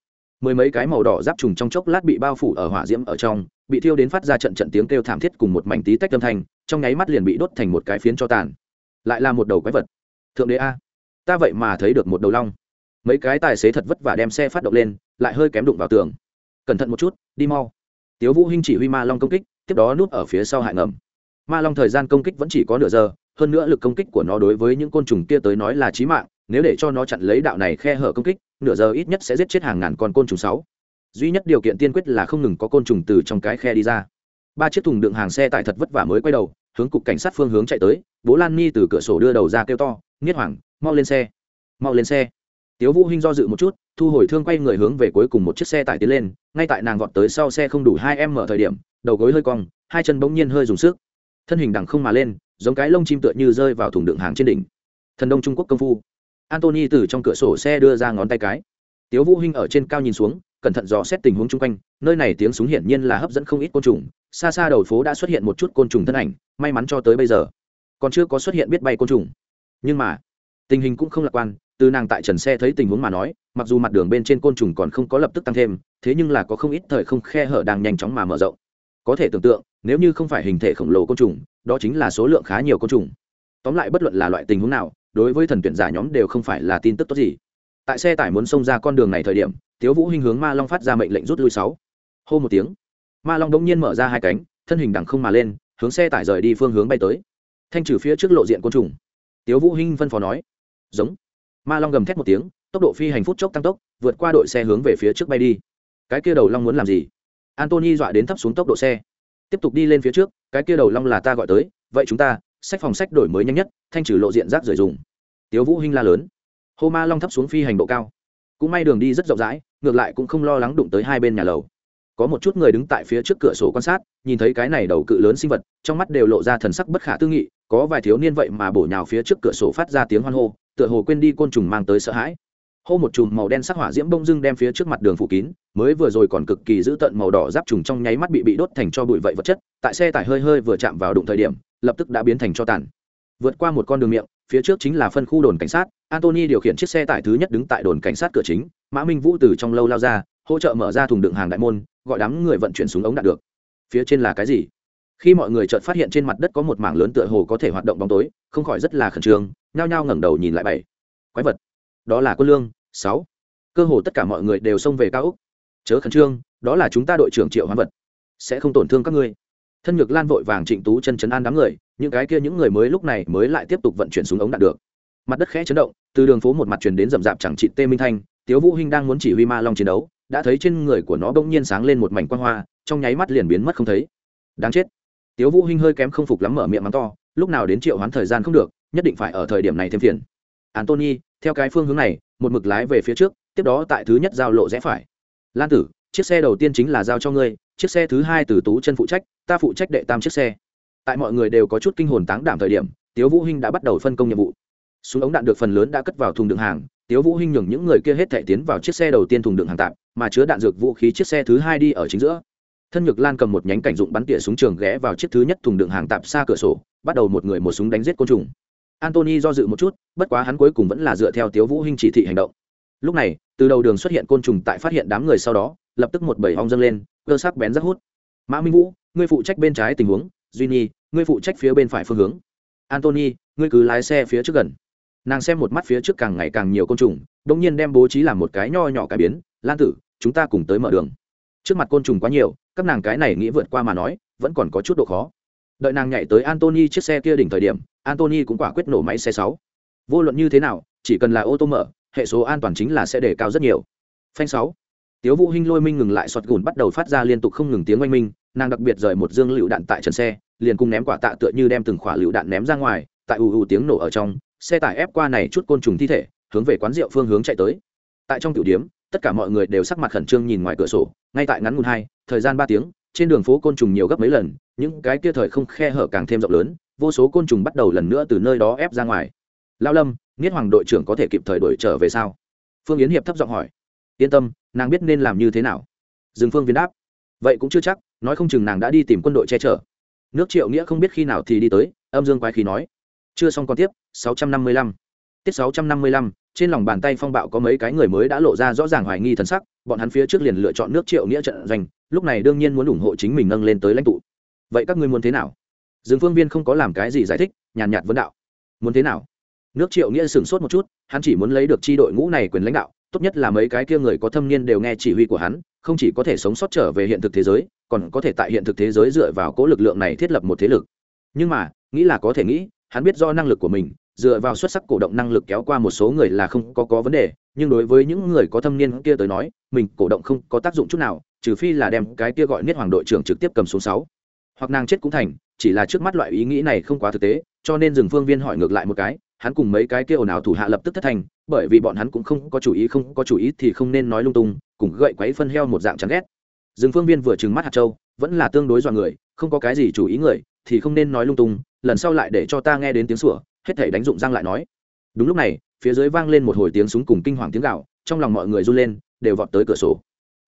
Mười mấy cái màu đỏ giáp trùng trong chốc lát bị bao phủ ở hỏa diễm ở trong, bị thiêu đến phát ra trận trận tiếng kêu thảm thiết cùng một mảnh tí tách âm thanh, trong nháy mắt liền bị đốt thành một cái phiến cho tàn. Lại là một đầu quái vật. Thượng đế a, ta vậy mà thấy được một đầu long. Mấy cái tài xế thật vất vả đem xe phát động lên, lại hơi kém đụng vào tường. Cẩn thận một chút đi mau. Tiếu vũ hinh chỉ huy ma long công kích, tiếp đó núp ở phía sau hại ngầm. Ma long thời gian công kích vẫn chỉ có nửa giờ, hơn nữa lực công kích của nó đối với những côn trùng kia tới nói là chí mạng, nếu để cho nó chặn lấy đạo này khe hở công kích, nửa giờ ít nhất sẽ giết chết hàng ngàn con côn trùng sáu. Duy nhất điều kiện tiên quyết là không ngừng có côn trùng từ trong cái khe đi ra. Ba chiếc thùng đựng hàng xe tải thật vất vả mới quay đầu, hướng cục cảnh sát phương hướng chạy tới, bố lan ni từ cửa sổ đưa đầu ra kêu to, nghiết hoảng mau lên xe, mau lên xe tiếu vũ hinh do dự một chút, thu hồi thương quay người hướng về cuối cùng một chiếc xe tải tiến lên, ngay tại nàng vọt tới sau xe không đủ hai em mở thời điểm, đầu gối hơi cong, hai chân bỗng nhiên hơi dùng sức. Thân hình đằng không mà lên, giống cái lông chim tựa như rơi vào thùng đựng hàng trên đỉnh. Thần đông trung quốc công phu. Antony từ trong cửa sổ xe đưa ra ngón tay cái. Tiếu vũ hinh ở trên cao nhìn xuống, cẩn thận dò xét tình huống chung quanh, nơi này tiếng súng hiển nhiên là hấp dẫn không ít côn trùng, xa xa đầu phố đã xuất hiện một chút côn trùng thân ảnh, may mắn cho tới bây giờ, còn chưa có xuất hiện biết bay côn trùng. Nhưng mà, tình hình cũng không lạc quan từ nàng tại trần xe thấy tình huống mà nói, mặc dù mặt đường bên trên côn trùng còn không có lập tức tăng thêm, thế nhưng là có không ít thời không khe hở đang nhanh chóng mà mở rộng. Có thể tưởng tượng, nếu như không phải hình thể khổng lồ côn trùng, đó chính là số lượng khá nhiều côn trùng. Tóm lại bất luận là loại tình huống nào, đối với thần tuyển giả nhóm đều không phải là tin tức tốt gì. Tại xe tải muốn xông ra con đường này thời điểm, tiếu vũ hình hướng ma long phát ra mệnh lệnh rút lui sáu. Hô một tiếng, ma long đông nhiên mở ra hai cánh, thân hình đằng không mà lên, hướng xe tải rời đi phương hướng bay tới. Thanh trừ phía trước lộ diện côn trùng. Tiếu vũ hinh phân phó nói, giống ma long gầm thét một tiếng, tốc độ phi hành phút chốc tăng tốc, vượt qua đội xe hướng về phía trước bay đi. Cái kia đầu long muốn làm gì? Antony dọa đến thấp xuống tốc độ xe. Tiếp tục đi lên phía trước, cái kia đầu long là ta gọi tới, vậy chúng ta, sách phòng sách đổi mới nhanh nhất, thanh trừ lộ diện rác rời dùng. Tiếu vũ hinh la lớn. Hô ma long thấp xuống phi hành độ cao. Cũng may đường đi rất rộng rãi, ngược lại cũng không lo lắng đụng tới hai bên nhà lầu có một chút người đứng tại phía trước cửa sổ quan sát, nhìn thấy cái này đầu cự lớn sinh vật, trong mắt đều lộ ra thần sắc bất khả tư nghị, có vài thiếu niên vậy mà bổ nhào phía trước cửa sổ phát ra tiếng hoan hô, tựa hồ quên đi côn trùng mang tới sợ hãi. Hô một chùm màu đen sắc hỏa diễm bông dưng đem phía trước mặt đường phủ kín, mới vừa rồi còn cực kỳ giữ tận màu đỏ giáp trùng trong nháy mắt bị bị đốt thành cho bụi vậy vật chất, tại xe tải hơi hơi vừa chạm vào đụng thời điểm, lập tức đã biến thành cho tàn. Vượt qua một con đường miệng, phía trước chính là phân khu đồn cảnh sát antony điều khiển chiếc xe tải thứ nhất đứng tại đồn cảnh sát cửa chính, mã minh vũ từ trong lâu lao ra, hỗ trợ mở ra thùng đựng hàng đại môn gọi đám người vận chuyển súng ống đạt được. Phía trên là cái gì? Khi mọi người chợt phát hiện trên mặt đất có một mảng lớn tựa hồ có thể hoạt động bóng tối, không khỏi rất là khẩn trương, nhao nhao ngẩng đầu nhìn lại bảy. Quái vật. Đó là quân lương, sáu. Cơ hồ tất cả mọi người đều xông về cao úc chớ khẩn trương, đó là chúng ta đội trưởng triệu hoán vật. Sẽ không tổn thương các ngươi. Thân nhược lan vội vàng trịnh tú chân chấn an đám người, những cái kia những người mới lúc này mới lại tiếp tục vận chuyển súng ống đạt được. Mặt đất khẽ chấn động, từ đường phố một mặt truyền đến rậm rạp chẳng trị tê minh thanh, tiếu vũ hinh đang muốn chỉ huy ma long chiến đấu đã thấy trên người của nó bỗng nhiên sáng lên một mảnh quang hoa, trong nháy mắt liền biến mất không thấy. Đáng chết. Tiếu vũ hinh hơi kém không phục lắm mở miệng mắng to, lúc nào đến triệu hoán thời gian không được, nhất định phải ở thời điểm này thêm phiền. Antony theo cái phương hướng này, một mực lái về phía trước, tiếp đó tại thứ nhất giao lộ rẽ phải. Lan tử, chiếc xe đầu tiên chính là giao cho ngươi, chiếc xe thứ hai từ tú chân phụ trách, ta phụ trách đệ tam chiếc xe. Tại mọi người đều có chút kinh hồn táng đảm thời điểm, tiếu vũ hinh đã bắt đầu phân công nhiệm vụ súng ống đạn được phần lớn đã cất vào thùng đựng hàng, tiếu vũ hinh nhường những người kia hết thảy tiến vào chiếc xe đầu tiên thùng đựng hàng tạm, mà chứa đạn dược vũ khí chiếc xe thứ hai đi ở chính giữa. Thân nhược lan cầm một nhánh cảnh dụng bắn tỉa súng trường ghé vào chiếc thứ nhất thùng đựng hàng tạm xa cửa sổ, bắt đầu một người một súng đánh giết côn trùng. Antony do dự một chút, bất quá hắn cuối cùng vẫn là dựa theo tiếu vũ hinh chỉ thị hành động. Lúc này, từ đầu đường xuất hiện côn trùng tại phát hiện đám người sau đó, lập tức một bầy ong dâng lên, cơ sắc bén rất hút. Mã minh vũ, ngươi phụ trách bên trái tình huống, duy nhi, ngươi phụ trách phía bên phải phương hướng. Antony ngươi cứ lái xe phía trước gần nàng xem một mắt phía trước càng ngày càng nhiều côn trùng đông nhiên đem bố trí làm một cái nho nhỏ cải biến, lan tử, chúng ta cùng tới mở đường. Trước mặt côn trùng quá nhiều, các nàng cái này nghĩ vượt qua mà nói, vẫn còn có chút độ khó. Đợi nàng nhảy tới antony chiếc xe kia đỉnh thời điểm antony cũng quả quyết nổ máy xe sáu. Vô luận như thế nào, chỉ cần là ô tô mở, hệ số an toàn chính là sẽ đề cao rất nhiều. Phanh sáu. Tiếu vũ hinh lôi minh ngừng lại sọt gùn bắt đầu phát ra liên tục không ngừng tiếng oanh minh, nàng đặc biệt rời một dương lựu đạn tại trần xe, liền cùng ném quả tạ tựa như đem từng quả lựu đạn ném ra ngoài, tại ù ù tiếng nổ ở trong xe tải ép qua này chút côn trùng thi thể, hướng về quán rượu phương hướng chạy tới. Tại trong tiểu điếm tất cả mọi người đều sắc mặt khẩn trương nhìn ngoài cửa sổ, ngay tại ngắn ngủn hai, thời gian ba tiếng, trên đường phố côn trùng nhiều gấp mấy lần, những cái kia thời không khe hở càng thêm rộng lớn, vô số côn trùng bắt đầu lần nữa từ nơi đó ép ra ngoài. Lao lâm nghiết hoàng đội trưởng có thể kịp thời đổi trở về sao? Phương yến hiệp thấp giọng hỏi. Yên tâm, nàng biết nên làm như thế nào. Dương phương viên đáp. Vậy cũng chưa chắc, nói không chừng nàng đã đi tìm quân đội che chở. Nước triệu nghĩa không biết khi nào thì đi tới, âm dương quái khí nói chưa xong còn tiếp 655. tiết 655, trên lòng bàn tay phong bạo có mấy cái người mới đã lộ ra rõ ràng hoài nghi thần sắc bọn hắn phía trước liền lựa chọn nước triệu nghĩa trận doanh lúc này đương nhiên muốn ủng hộ chính mình nâng lên tới lãnh tụ. Vậy các ngươi muốn thế nào? Dương phương viên không có làm cái gì giải thích nhàn nhạt vấn đạo. Muốn thế nào? Nước triệu nghĩa sửng sốt một chút hắn chỉ muốn lấy được tri đội ngũ này quyền lãnh đạo tốt nhất là mấy cái kia người có thâm niên đều nghe chỉ huy của hắn không chỉ có thể sống sót trở về hiện thực thế giới còn có thể tại hiện thực thế giới dựa vào cố lực lượng này thiết lập một thế lực. Nhưng mà nghĩ là có thể nghĩ hắn biết do năng lực của mình, dựa vào xuất sắc cổ động năng lực kéo qua một số người là không có có vấn đề, nhưng đối với những người có thâm niên kia tới nói, mình cổ động không có tác dụng chút nào, trừ phi là đem cái kia gọi niết hoàng đội trưởng trực tiếp cầm số sáu. Hoặc nàng chết cũng thành, chỉ là trước mắt loại ý nghĩ này không quá thực tế, cho nên dừng phương viên hỏi ngược lại một cái, hắn cùng mấy cái kia ồn ào thủ hạ lập tức thất thành, bởi vì bọn hắn cũng không có chủ ý, không có chủ ý thì không nên nói lung tung, cùng gậy quấy phân heo một dạng chán ghét. Dừng phương viên vừa trừng mắt hạt châu, vẫn là tương đối dọa người, không có cái gì chủ ý người, thì không nên nói lung tung lần sau lại để cho ta nghe đến tiếng sủa, hết thể đánh dụng răng lại nói. Đúng lúc này, phía dưới vang lên một hồi tiếng súng cùng kinh hoàng tiếng gạo trong lòng mọi người run lên, đều vọt tới cửa sổ.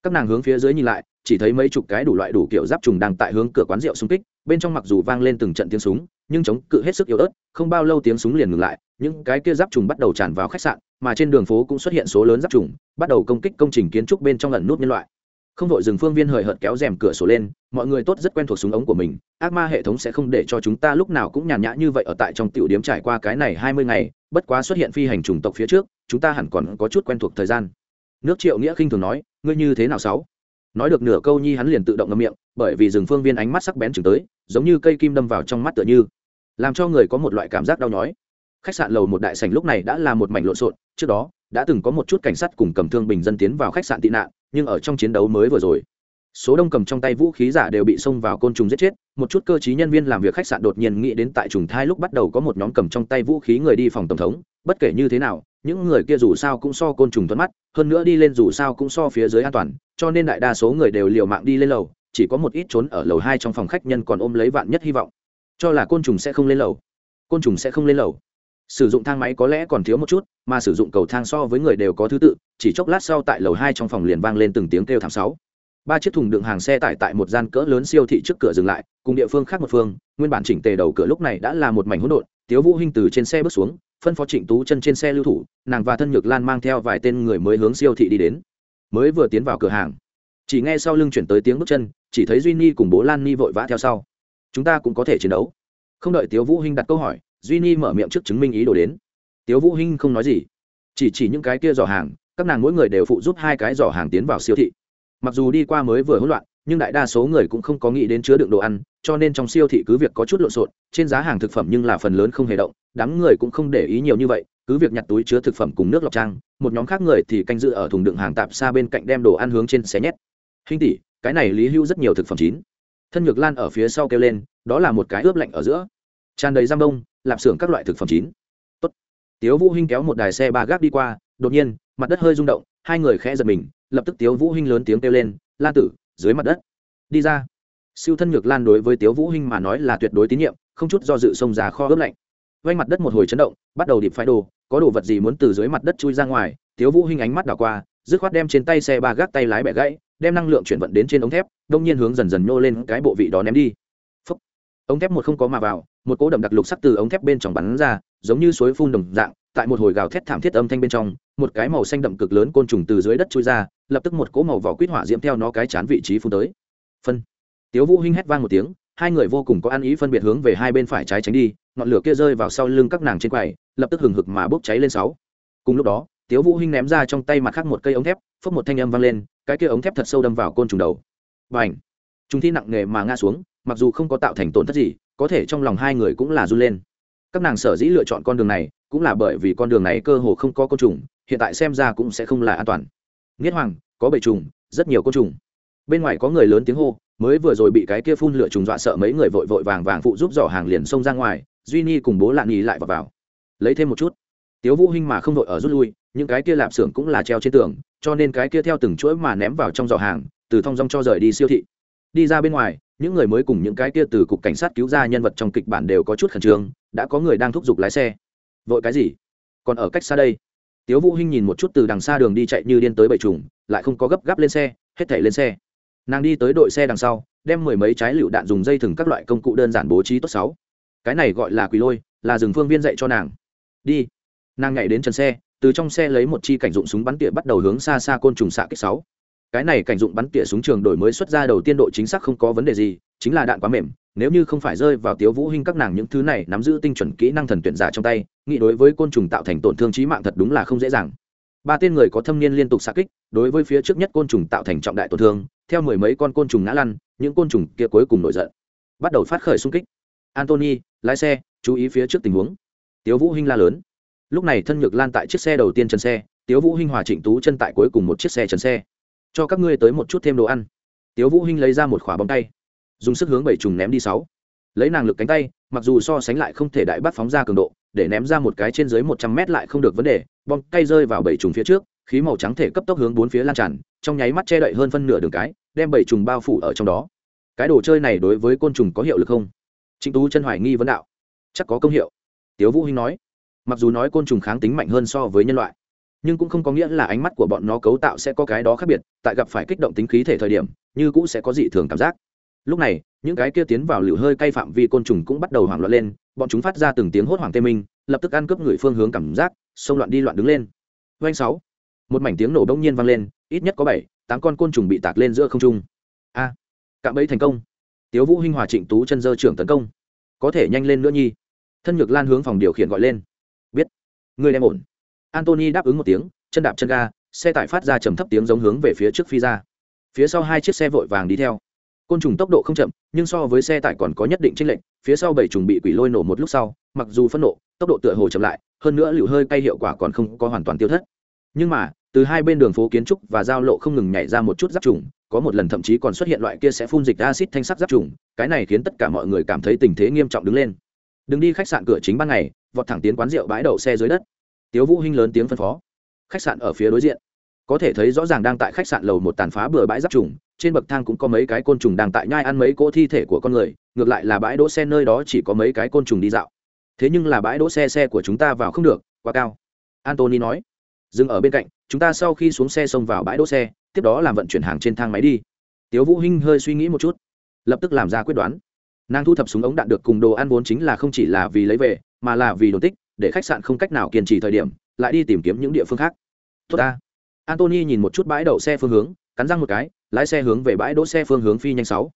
Các nàng hướng phía dưới nhìn lại, chỉ thấy mấy chục cái đủ loại đủ kiểu giáp trùng đang tại hướng cửa quán rượu xung kích, bên trong mặc dù vang lên từng trận tiếng súng, nhưng chống cự hết sức yếu ớt, không bao lâu tiếng súng liền ngừng lại, những cái kia giáp trùng bắt đầu tràn vào khách sạn, mà trên đường phố cũng xuất hiện số lớn giáp trùng, bắt đầu công kích công trình kiến trúc bên trong lần nút nhân loại không vội dừng phương viên hời hợt kéo rèm cửa sổ lên, mọi người tốt rất quen thuộc súng ống của mình, ác ma hệ thống sẽ không để cho chúng ta lúc nào cũng nhàn nhã như vậy ở tại trong tiểu điếm trải qua cái này hai mươi ngày, bất quá xuất hiện phi hành chủng tộc phía trước, chúng ta hẳn còn có chút quen thuộc thời gian. Nước triệu nghĩa khinh thường nói, ngươi như thế nào sáu? Nói được nửa câu nhi hắn liền tự động ngậm miệng, bởi vì rừng phương viên ánh mắt sắc bén chừng tới, giống như cây kim đâm vào trong mắt tựa như, làm cho người có một loại cảm giác đau nhói. Khách sạn lầu một đại sảnh lúc này đã là một mảnh lộn xộn, trước đó đã từng có một chút cảnh sát cùng cầm thương bình dân tiến vào khách sạn tị nạn, nhưng ở trong chiến đấu mới vừa rồi, số đông cầm trong tay vũ khí giả đều bị xông vào côn trùng giết chết, một chút cơ chí nhân viên làm việc khách sạn đột nhiên nghĩ đến tại trùng thai lúc bắt đầu có một nhóm cầm trong tay vũ khí người đi phòng tổng thống, bất kể như thế nào, những người kia dù sao cũng so côn trùng thuận mắt, hơn nữa đi lên dù sao cũng so phía dưới an toàn, cho nên đại đa số người đều liều mạng đi lên lầu, chỉ có một ít trốn ở lầu hai trong phòng khách nhân còn ôm lấy vạn nhất hy vọng. Cho là côn trùng sẽ không lên lầu. Côn trùng sẽ không lên lầu sử dụng thang máy có lẽ còn thiếu một chút, mà sử dụng cầu thang so với người đều có thứ tự, chỉ chốc lát sau tại lầu hai trong phòng liền vang lên từng tiếng kêu thảm sáu. Ba chiếc thùng đựng hàng xe tải tại một gian cỡ lớn siêu thị trước cửa dừng lại, cùng địa phương khác một phương, nguyên bản chỉnh tề đầu cửa lúc này đã là một mảnh hỗn độn, tiếu vũ hinh từ trên xe bước xuống, phân phó trịnh tú chân trên xe lưu thủ, nàng và thân nhược lan mang theo vài tên người mới hướng siêu thị đi đến. Mới vừa tiến vào cửa hàng, chỉ nghe sau lưng chuyển tới tiếng bước chân, chỉ thấy duy ni cùng bố lan ni vội vã theo sau. Chúng ta cũng có thể chiến đấu. Không đợi tiếu vũ hinh đặt câu hỏi duy ni mở miệng trước chứng minh ý đồ đến. Tiếu vũ hinh không nói gì. Chỉ chỉ những cái kia giỏ hàng, các nàng mỗi người đều phụ giúp hai cái giỏ hàng tiến vào siêu thị. Mặc dù đi qua mới vừa hỗn loạn, nhưng đại đa số người cũng không có nghĩ đến chứa đựng đồ ăn, cho nên trong siêu thị cứ việc có chút lộn xộn, trên giá hàng thực phẩm nhưng là phần lớn không hề động, đám người cũng không để ý nhiều như vậy, cứ việc nhặt túi chứa thực phẩm cùng nước lọc trang, một nhóm khác người thì canh dự ở thùng đựng hàng tạp xa bên cạnh đem đồ ăn hướng trên xé nhét. Hình tỷ, cái này lý hưu rất nhiều thực phẩm chín. Thân nhược lan ở phía sau kêu lên, đó là một cái ướp lạnh ở giữa tràn đầy giam đông, lạp xưởng các loại thực phẩm chín. Tốt. tiếu vũ hinh kéo một đài xe ba gác đi qua, đột nhiên, mặt đất hơi rung động, hai người khẽ giật mình, lập tức tiếu vũ hinh lớn tiếng kêu lên, lan tử, dưới mặt đất. Đi ra. Siêu thân nhược lan đối với tiếu vũ hinh mà nói là tuyệt đối tín nhiệm, không chút do dự xông ra kho ướp lạnh. Vanh mặt đất một hồi chấn động, bắt đầu điệp phái đồ, có đồ vật gì muốn từ dưới mặt đất chui ra ngoài, tiếu vũ hinh ánh mắt đảo qua, dứt khoát đem trên tay xe ba gác tay lái bẻ gãy, đem năng lượng chuyển vận đến trên ống thép, đông nhiên hướng dần dần nhô lên cái bộ vị đó ném đi. Phúc. ống thép một không có mà vào một cỗ đậm đặc lục sắc từ ống thép bên trong bắn ra, giống như suối phun đồng dạng, tại một hồi gào thét thảm thiết âm thanh bên trong, một cái màu xanh đậm cực lớn côn trùng từ dưới đất chui ra, lập tức một cỗ màu vỏ quýt hỏa diễm theo nó cái chán vị trí phun tới. Phân. Tiếu vũ hinh hét vang một tiếng, hai người vô cùng có ăn ý phân biệt hướng về hai bên phải trái tránh đi, ngọn lửa kia rơi vào sau lưng các nàng trên quầy, lập tức hừng hực mà bốc cháy lên sáu. Cùng lúc đó, tiếu vũ hinh ném ra trong tay mặt khác một cây ống thép phất một thanh âm vang lên, cái kia ống thép thật sâu đâm vào côn trùng đầu. Bành. Chúng thi nặng nề mà ngã xuống, mặc dù không có tạo thành tổn thất gì có thể trong lòng hai người cũng là run lên. Các nàng sở dĩ lựa chọn con đường này cũng là bởi vì con đường này cơ hồ không có côn trùng hiện tại xem ra cũng sẽ không là an toàn. Nghiết hoàng có bầy trùng rất nhiều côn trùng. Bên ngoài có người lớn tiếng hô mới vừa rồi bị cái kia phun lửa trùng dọa sợ mấy người vội vội vàng vàng phụ giúp dò hàng liền xông ra ngoài duy nhi cùng bố lạn nhì lại vào, vào. Lấy thêm một chút. Tiếu vũ hinh mà không vội ở rút lui những cái kia lạp xưởng cũng là treo trên tường cho nên cái kia theo từng chuỗi mà ném vào trong giỏ hàng từ thong dong cho rời đi siêu thị. Đi ra bên ngoài những người mới cùng những cái kia từ cục cảnh sát cứu ra nhân vật trong kịch bản đều có chút khẩn trương, đã có người đang thúc giục lái xe. Vội cái gì? Còn ở cách xa đây. Tiếu vũ hinh nhìn một chút từ đằng xa đường đi chạy như điên tới bảy trùng, lại không có gấp gáp lên xe, hết thảy lên xe. Nàng đi tới đội xe đằng sau, đem mười mấy trái lựu đạn dùng dây thừng các loại công cụ đơn giản bố trí tốt sáu. Cái này gọi là quỳ lôi, là rừng phương viên dạy cho nàng. Đi. Nàng nhảy đến chân xe, từ trong xe lấy một chi cảnh dụng súng bắn tỉa bắt đầu hướng xa xa côn trùng xạ kích sáu cái này cảnh dụng bắn tỉa súng trường đổi mới xuất ra đầu tiên độ chính xác không có vấn đề gì, chính là đạn quá mềm, nếu như không phải rơi vào tiếu vũ hinh các nàng những thứ này nắm giữ tinh chuẩn kỹ năng thần tuyển giả trong tay, nghĩ đối với côn trùng tạo thành tổn thương chí mạng thật đúng là không dễ dàng. Ba tên người có thâm niên liên tục xạ kích, đối với phía trước nhất côn trùng tạo thành trọng đại tổn thương, theo mười mấy con côn trùng ngã lăn, những côn trùng kia cuối cùng nổi giận, bắt đầu phát khởi xung kích. Antony lái xe, chú ý phía trước tình huống. Tiếu vũ hinh la lớn. Lúc này thân nhược lan tại chiếc xe đầu tiên chân xe, tiếu vũ hinh hòa trịnh tú chân tại cuối cùng một chiếc xe chân xe cho các ngươi tới một chút thêm đồ ăn. Tiếu vũ hinh lấy ra một khỏa bóng tay, dùng sức hướng bảy trùng ném đi sáu. Lấy nàng lực cánh tay, mặc dù so sánh lại không thể đại bắt phóng ra cường độ, để ném ra một cái trên dưới một trăm mét lại không được vấn đề bom tay rơi vào bảy trùng phía trước, khí màu trắng thể cấp tốc hướng bốn phía lan tràn, trong nháy mắt che đậy hơn phân nửa đường cái, đem bảy trùng bao phủ ở trong đó. Cái đồ chơi này đối với côn trùng có hiệu lực không? Trịnh tú chân hoài nghi vấn đạo. Chắc có công hiệu. Tiếu vũ hinh nói. Mặc dù nói côn trùng kháng tính mạnh hơn so với nhân loại nhưng cũng không có nghĩa là ánh mắt của bọn nó cấu tạo sẽ có cái đó khác biệt tại gặp phải kích động tính khí thể thời điểm như cũng sẽ có dị thường cảm giác. Lúc này những cái kia tiến vào lửa hơi cay phạm vi côn trùng cũng bắt đầu hoảng loạn lên bọn chúng phát ra từng tiếng hốt hoảng tê minh lập tức ăn cướp người phương hướng cảm giác xông loạn đi loạn đứng lên. Doanh sáu một mảnh tiếng nổ đông nhiên vang lên ít nhất có bảy tám con côn trùng bị tạc lên giữa không trung. A à, cạm bẫy thành công. Tiếu vũ hinh hòa trịnh tú chân dơ trưởng tấn công. Có thể nhanh lên nữa nhi. Thân nhược lan hướng phòng điều khiển gọi lên. Biết. Người đem ổn antony đáp ứng một tiếng, chân đạp chân ga, xe tải phát ra trầm thấp tiếng giống hướng về phía trước phi ra. Phía sau hai chiếc xe vội vàng đi theo. Côn trùng tốc độ không chậm, nhưng so với xe tải còn có nhất định tranh lệch, phía sau bảy trùng bị quỷ lôi nổ một lúc sau, mặc dù phẫn nộ, tốc độ tựa hồ chậm lại, hơn nữa liệu hơi cay hiệu quả còn không có hoàn toàn tiêu thất. Nhưng mà, từ hai bên đường phố kiến trúc và giao lộ không ngừng nhảy ra một chút giáp trùng, có một lần thậm chí còn xuất hiện loại kia sẽ phun dịch acid thanh sắc giáp trùng, cái này khiến tất cả mọi người cảm thấy tình thế nghiêm trọng đứng lên. Đừng đi khách sạn cửa chính ban ngày, vọt thẳng tiến quán rượu bãi đậu xe dưới đất tiếu vũ hinh lớn tiếng phân phó. Khách sạn ở phía đối diện. Có thể thấy rõ ràng đang tại khách sạn lầu một tàn phá bừa bãi giáp trùng, trên bậc thang cũng có mấy cái côn trùng đang tại nhai ăn mấy cỗ thi thể của con người, ngược lại là bãi đỗ xe nơi đó chỉ có mấy cái côn trùng đi dạo. Thế nhưng là bãi đỗ xe xe của chúng ta vào không được, quá cao. Antony nói. Dừng ở bên cạnh, chúng ta sau khi xuống xe xông vào bãi đỗ xe, tiếp đó làm vận chuyển hàng trên thang máy đi. Tiếu vũ hinh hơi suy nghĩ một chút, lập tức làm ra quyết đoán. Nàng thu thập súng ống đạn được cùng đồ ăn vốn chính là không chỉ là vì lấy về, mà là vì đồn tích để khách sạn không cách nào kiên trì thời điểm, lại đi tìm kiếm những địa phương khác. Tốt ta. Antony nhìn một chút bãi đậu xe phương hướng, cắn răng một cái, lái xe hướng về bãi đỗ xe phương hướng phi nhanh sáu.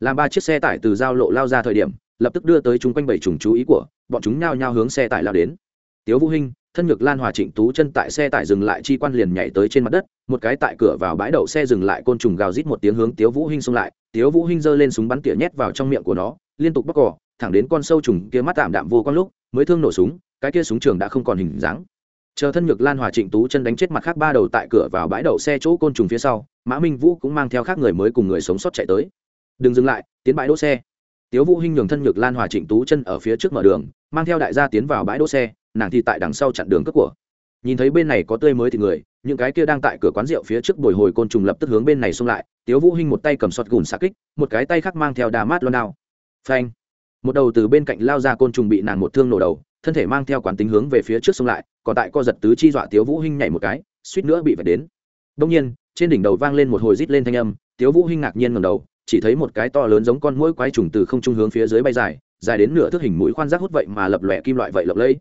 Làm ba chiếc xe tải từ giao lộ lao ra thời điểm, lập tức đưa tới chúng quanh bảy trùng chú ý của, bọn chúng nhao nhao hướng xe tải lao đến. Tiếu vũ hinh, thân nhược lan hòa trịnh tú chân tại xe tải dừng lại chi quan liền nhảy tới trên mặt đất, một cái tại cửa vào bãi đậu xe dừng lại côn trùng gào rít một tiếng hướng tiếu vũ hinh xông lại. Tiếu vũ hinh giơ lên súng bắn tỉa nhét vào trong miệng của nó, liên tục bóc cỏ, thẳng đến con sâu trùng kia mắt tạm đạm vô con lúc, mới thương nổ súng cái kia súng trường đã không còn hình dáng. Chờ thân nhược lan hòa trịnh tú chân đánh chết mặt khác ba đầu tại cửa vào bãi đậu xe chỗ côn trùng phía sau, mã minh vũ cũng mang theo khác người mới cùng người sống sót chạy tới. Đừng dừng lại, tiến bãi đỗ xe. Tiếu vũ hinh nhường thân nhược lan hòa trịnh tú chân ở phía trước mở đường, mang theo đại gia tiến vào bãi đỗ xe, nàng thì tại đằng sau chặn đường cướp của. Nhìn thấy bên này có tươi mới thì người, những cái kia đang tại cửa quán rượu phía trước bồi hồi côn trùng lập tức hướng bên này xông lại, tiếu vũ hinh một tay cầm sọt gùn xạ kích, một cái tay khác mang theo đà mát loan đao. Phanh! Một đầu từ bên cạnh lao ra côn trùng bị nàng một thương nổ đầu thân thể mang theo quán tính hướng về phía trước xông lại, còn tại co giật tứ chi dọa tiếu vũ hinh nhảy một cái, suýt nữa bị vạch đến. Đông nhiên, trên đỉnh đầu vang lên một hồi rít lên thanh âm, tiếu vũ hinh ngạc nhiên ngẩng đầu, chỉ thấy một cái to lớn giống con mũi quái trùng từ không trung hướng phía dưới bay dài dài đến nửa thước hình mũi khoan rác hút vậy mà lập lòe kim loại vậy lộng lẫy.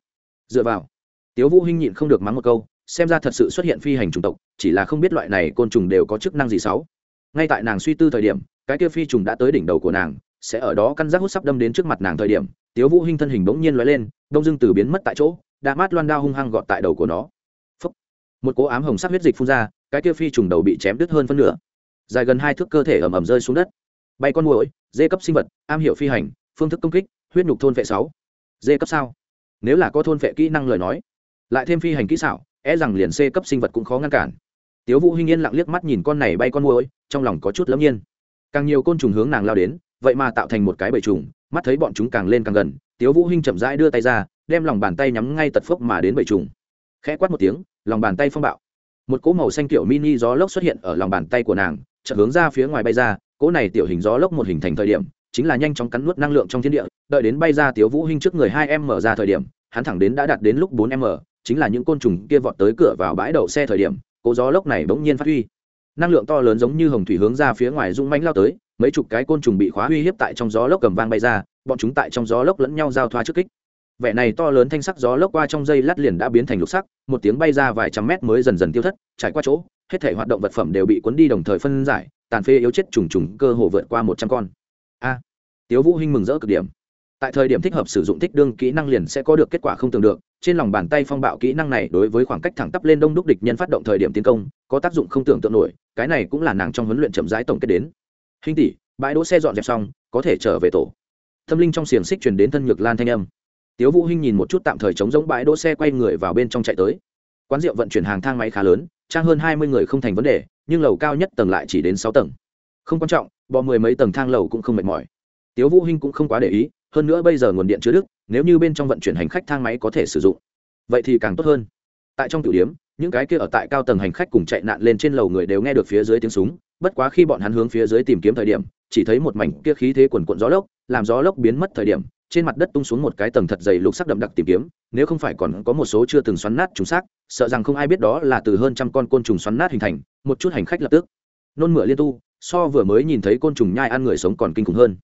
Dựa vào, tiếu vũ hinh nhịn không được mắng một câu, xem ra thật sự xuất hiện phi hành trùng tộc, chỉ là không biết loại này côn trùng đều có chức năng gì xấu ngay tại nàng suy tư thời điểm, cái kia phi trùng đã tới đỉnh đầu của nàng, sẽ ở đó căn giác hút sắp đâm đến trước mặt nàng thời điểm tiếu vũ hinh thân hình bỗng nhiên lóe lên, đông dương từ biến mất tại chỗ đã mát loan đao hung hăng gọt tại đầu của nó. Phúc. một cỗ ám hồng sắc huyết dịch phun ra, cái kia phi trùng đầu bị chém đứt hơn phân nửa. Dài gần hai thước cơ thể ẩm ẩm rơi xuống đất. Bay con muỗi, dê cấp sinh vật, am hiểu phi hành, phương thức công kích, huyết nhục thôn vệ sáu. Dê cấp sao? Nếu là có thôn vệ kỹ năng lời nói, lại thêm phi hành kỹ xảo e rằng liền c cấp sinh vật cũng khó ngăn cản. Tiếu vũ hinh yên lặng liếc mắt nhìn con này bay con muỗi, trong lòng có chút lẫm nhiên. Càng nhiều côn trùng hướng nàng lao đến, vậy mà tạo thành một cái bầy trùng mắt thấy bọn chúng càng lên càng gần, tiếu vũ hinh chậm rãi đưa tay ra, đem lòng bàn tay nhắm ngay tật phốc mà đến bầy trùng. Khẽ quát một tiếng, lòng bàn tay phong bạo. Một cỗ màu xanh kiểu mini gió lốc xuất hiện ở lòng bàn tay của nàng, chợt hướng ra phía ngoài bay ra, cỗ này tiểu hình gió lốc một hình thành thời điểm, chính là nhanh chóng cắn nuốt năng lượng trong thiên địa, đợi đến bay ra tiếu vũ hinh trước người hai em mở ra thời điểm, hắn thẳng đến đã đạt đến lúc bốn mở, chính là những côn trùng kia vọt tới cửa vào bãi đậu xe thời điểm, cỗ gió lốc này bỗng nhiên phát huy. Năng lượng to lớn giống như hồng thủy hướng ra phía ngoài rung mãnh lao tới mấy chục cái côn trùng bị khóa uy hiếp tại trong gió lốc cầm vang bay ra bọn chúng tại trong gió lốc lẫn nhau giao thoa trước kích. Vẻ này to lớn thanh sắc gió lốc qua trong dây lát liền đã biến thành lục sắc một tiếng bay ra vài trăm mét mới dần dần tiêu thất trải qua chỗ hết thể hoạt động vật phẩm đều bị cuốn đi đồng thời phân giải tàn phế yếu chết trùng trùng cơ hồ vượt qua một trăm con. A à, tiếu vũ hinh mừng rỡ cực điểm. Tại thời điểm thích hợp sử dụng thích đương kỹ năng liền sẽ có được kết quả không tưởng được trên lòng bàn tay phong bạo kỹ năng này đối với khoảng cách thẳng tắp lên đông đúc địch nhân phát động thời điểm tiến công có tác dụng không tưởng tượng nổi cái này cũng là nàng trong huấn luyện chậm rãi tổng kết đến hình tỷ, bãi đỗ xe dọn dẹp xong, có thể trở về tổ. Tâm linh trong xiềng xích truyền đến thân nhược lan thanh âm. Tiếu vũ hinh nhìn một chút tạm thời chống giống bãi đỗ xe quay người vào bên trong chạy tới. Quán rượu vận chuyển hàng thang máy khá lớn, trang hơn hai mươi người không thành vấn đề, nhưng lầu cao nhất tầng lại chỉ đến sáu tầng. Không quan trọng, bò mười mấy tầng thang lầu cũng không mệt mỏi. Tiếu vũ hinh cũng không quá để ý, hơn nữa bây giờ nguồn điện chứa đức nếu như bên trong vận chuyển hành khách thang máy có thể sử dụng, vậy thì càng tốt hơn. Tại trong tiểu điểm, những cái kia ở tại cao tầng hành khách cùng chạy nạn lên trên lầu người đều nghe được phía dưới tiếng súng bất quá khi bọn hắn hướng phía dưới tìm kiếm thời điểm, chỉ thấy một mảnh kia khí thế quần quận gió lốc, làm gió lốc biến mất thời điểm, trên mặt đất tung xuống một cái tầng thật dày lục sắc đậm đặc tìm kiếm, nếu không phải còn có một số chưa từng xoắn nát trùng xác, sợ rằng không ai biết đó là từ hơn trăm con côn trùng xoắn nát hình thành, một chút hành khách lập tức nôn mửa liên tu, so vừa mới nhìn thấy côn trùng nhai ăn người sống còn kinh khủng hơn.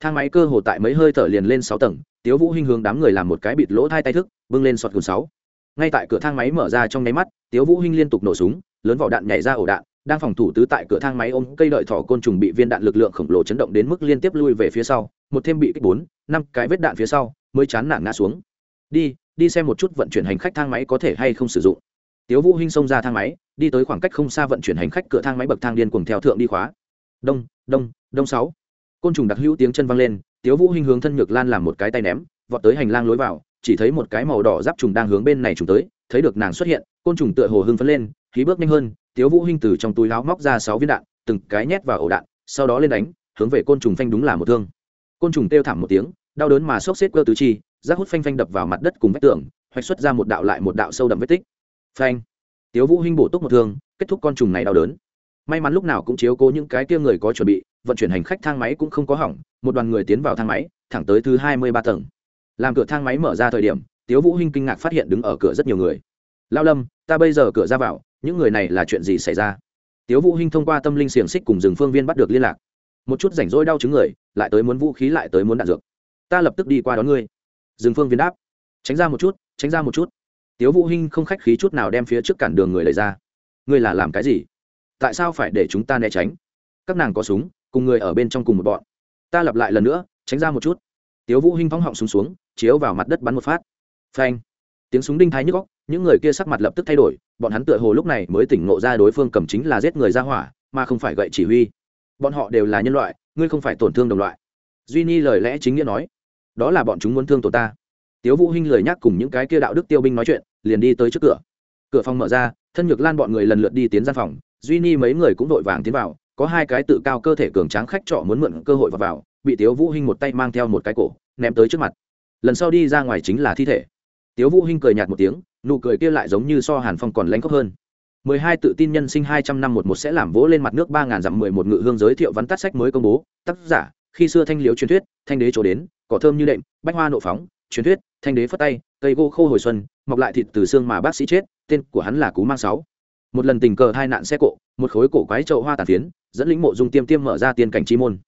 Thang máy cơ hồ tại mấy hơi thở liền lên sáu tầng, tiếu vũ hinh hướng đám người làm một cái bịt lỗ thai tay thức, bưng lên sọt gùn sáu. Ngay tại cửa thang máy mở ra trong nháy mắt, tiếu vũ hinh liên tục nổ súng, lớn vỏ đạn nhảy ra ổ đạn đang phòng thủ tứ tại cửa thang máy ôm cây đợi thỏ côn trùng bị viên đạn lực lượng khổng lồ chấn động đến mức liên tiếp lui về phía sau, một thêm bị kích bốn, năm cái vết đạn phía sau mới chán nản ngã xuống. Đi đi xem một chút vận chuyển hành khách thang máy có thể hay không sử dụng. Tiếu vũ hinh xông ra thang máy, đi tới khoảng cách không xa vận chuyển hành khách cửa thang máy bậc thang điên cuồng theo thượng đi khóa. Đông đông đông sáu. Côn trùng đặc hữu tiếng chân vang lên, tiếu vũ hinh hướng thân nhược lan làm một cái tay ném, vọt tới hành lang lối vào, chỉ thấy một cái màu đỏ giáp trùng đang hướng bên này trùng tới, thấy được nàng xuất hiện, côn trùng tựa hồ hưng phấn lên, khí bước nhanh hơn tiếu vũ hinh từ trong túi áo móc ra sáu viên đạn, từng cái nhét vào ổ đạn, sau đó lên đánh, hướng về côn trùng phanh đúng là một thương. Côn trùng kêu thảm một tiếng, đau đớn mà sốc xếp cơ tứ chi, rác hút phanh phanh đập vào mặt đất cùng vách tường, hoạch xuất ra một đạo lại một đạo sâu đậm vết tích. Phanh! Tiếu vũ hinh bổ túc một thương, kết thúc con trùng này đau đớn. May mắn lúc nào cũng chiếu cố những cái kia người có chuẩn bị, vận chuyển hành khách thang máy cũng không có hỏng, một đoàn người tiến vào thang máy, thẳng tới thứ hai mươi ba tầng. Làm cửa thang máy mở ra thời điểm, tiếu vũ hinh kinh ngạc phát hiện đứng ở cửa rất nhiều người. Lao lâm, ta bây giờ cửa ra vào những người này là chuyện gì xảy ra? Tiếu vũ hinh thông qua tâm linh xiềng xích cùng rừng phương viên bắt được liên lạc. Một chút rảnh rỗi đau chứng người, lại tới muốn vũ khí lại tới muốn đạn dược. Ta lập tức đi qua đón ngươi. Rừng phương viên đáp. Tránh ra một chút, tránh ra một chút. Tiếu vũ hinh không khách khí chút nào đem phía trước cản đường người lấy ra. Ngươi là làm cái gì? Tại sao phải để chúng ta né tránh? Các nàng có súng, cùng người ở bên trong cùng một bọn. Ta lặp lại lần nữa, tránh ra một chút. Tiếu vũ hinh phóng họng súng xuống, chiếu vào mặt đất bắn một phát. Phanh tiếng súng đinh thái nhức óc những người kia sắc mặt lập tức thay đổi bọn hắn tựa hồ lúc này mới tỉnh ngộ ra đối phương cầm chính là giết người ra hỏa mà không phải gậy chỉ huy. Bọn họ đều là nhân loại ngươi không phải tổn thương đồng loại. Duy nhi lời lẽ chính nghĩa nói đó là bọn chúng muốn thương tổ ta. Tiếu vũ hinh lời nhắc cùng những cái kia đạo đức tiêu binh nói chuyện liền đi tới trước cửa. Cửa phòng mở ra thân nhược lan bọn người lần lượt đi tiến gian phòng duy nhi mấy người cũng vội vàng tiến vào có hai cái tự cao cơ thể cường tráng khách trọ muốn mượn cơ hội vào, vào bị tiếu vũ hinh một tay mang theo một cái cổ ném tới trước mặt. Lần sau đi ra ngoài chính là thi thể tiếu vũ hinh cười nhạt một tiếng, nụ cười kia lại giống như so hàn phong còn lãnh khốc hơn. Mười hai tự tin nhân sinh hai trăm năm một một sẽ làm vỗ lên mặt nước ba ngàn dặm mười một ngự hương giới thiệu văn tắt sách mới công bố. Tác giả, khi xưa thanh liếu truyền thuyết, thanh đế chỗ đến, cỏ thơm như đệm, bách hoa nộ phóng, truyền thuyết, thanh đế phất tay, cây gỗ khô hồi xuân, mọc lại thịt từ xương mà bác sĩ chết, tên của hắn là cú mang sáu. Một lần tình cờ hai nạn xe cộ, một khối cổ quái trậu hoa tàn phiến, dẫn lĩnh mộ dung tiêm tiêm mở ra tiên cảnh chi môn.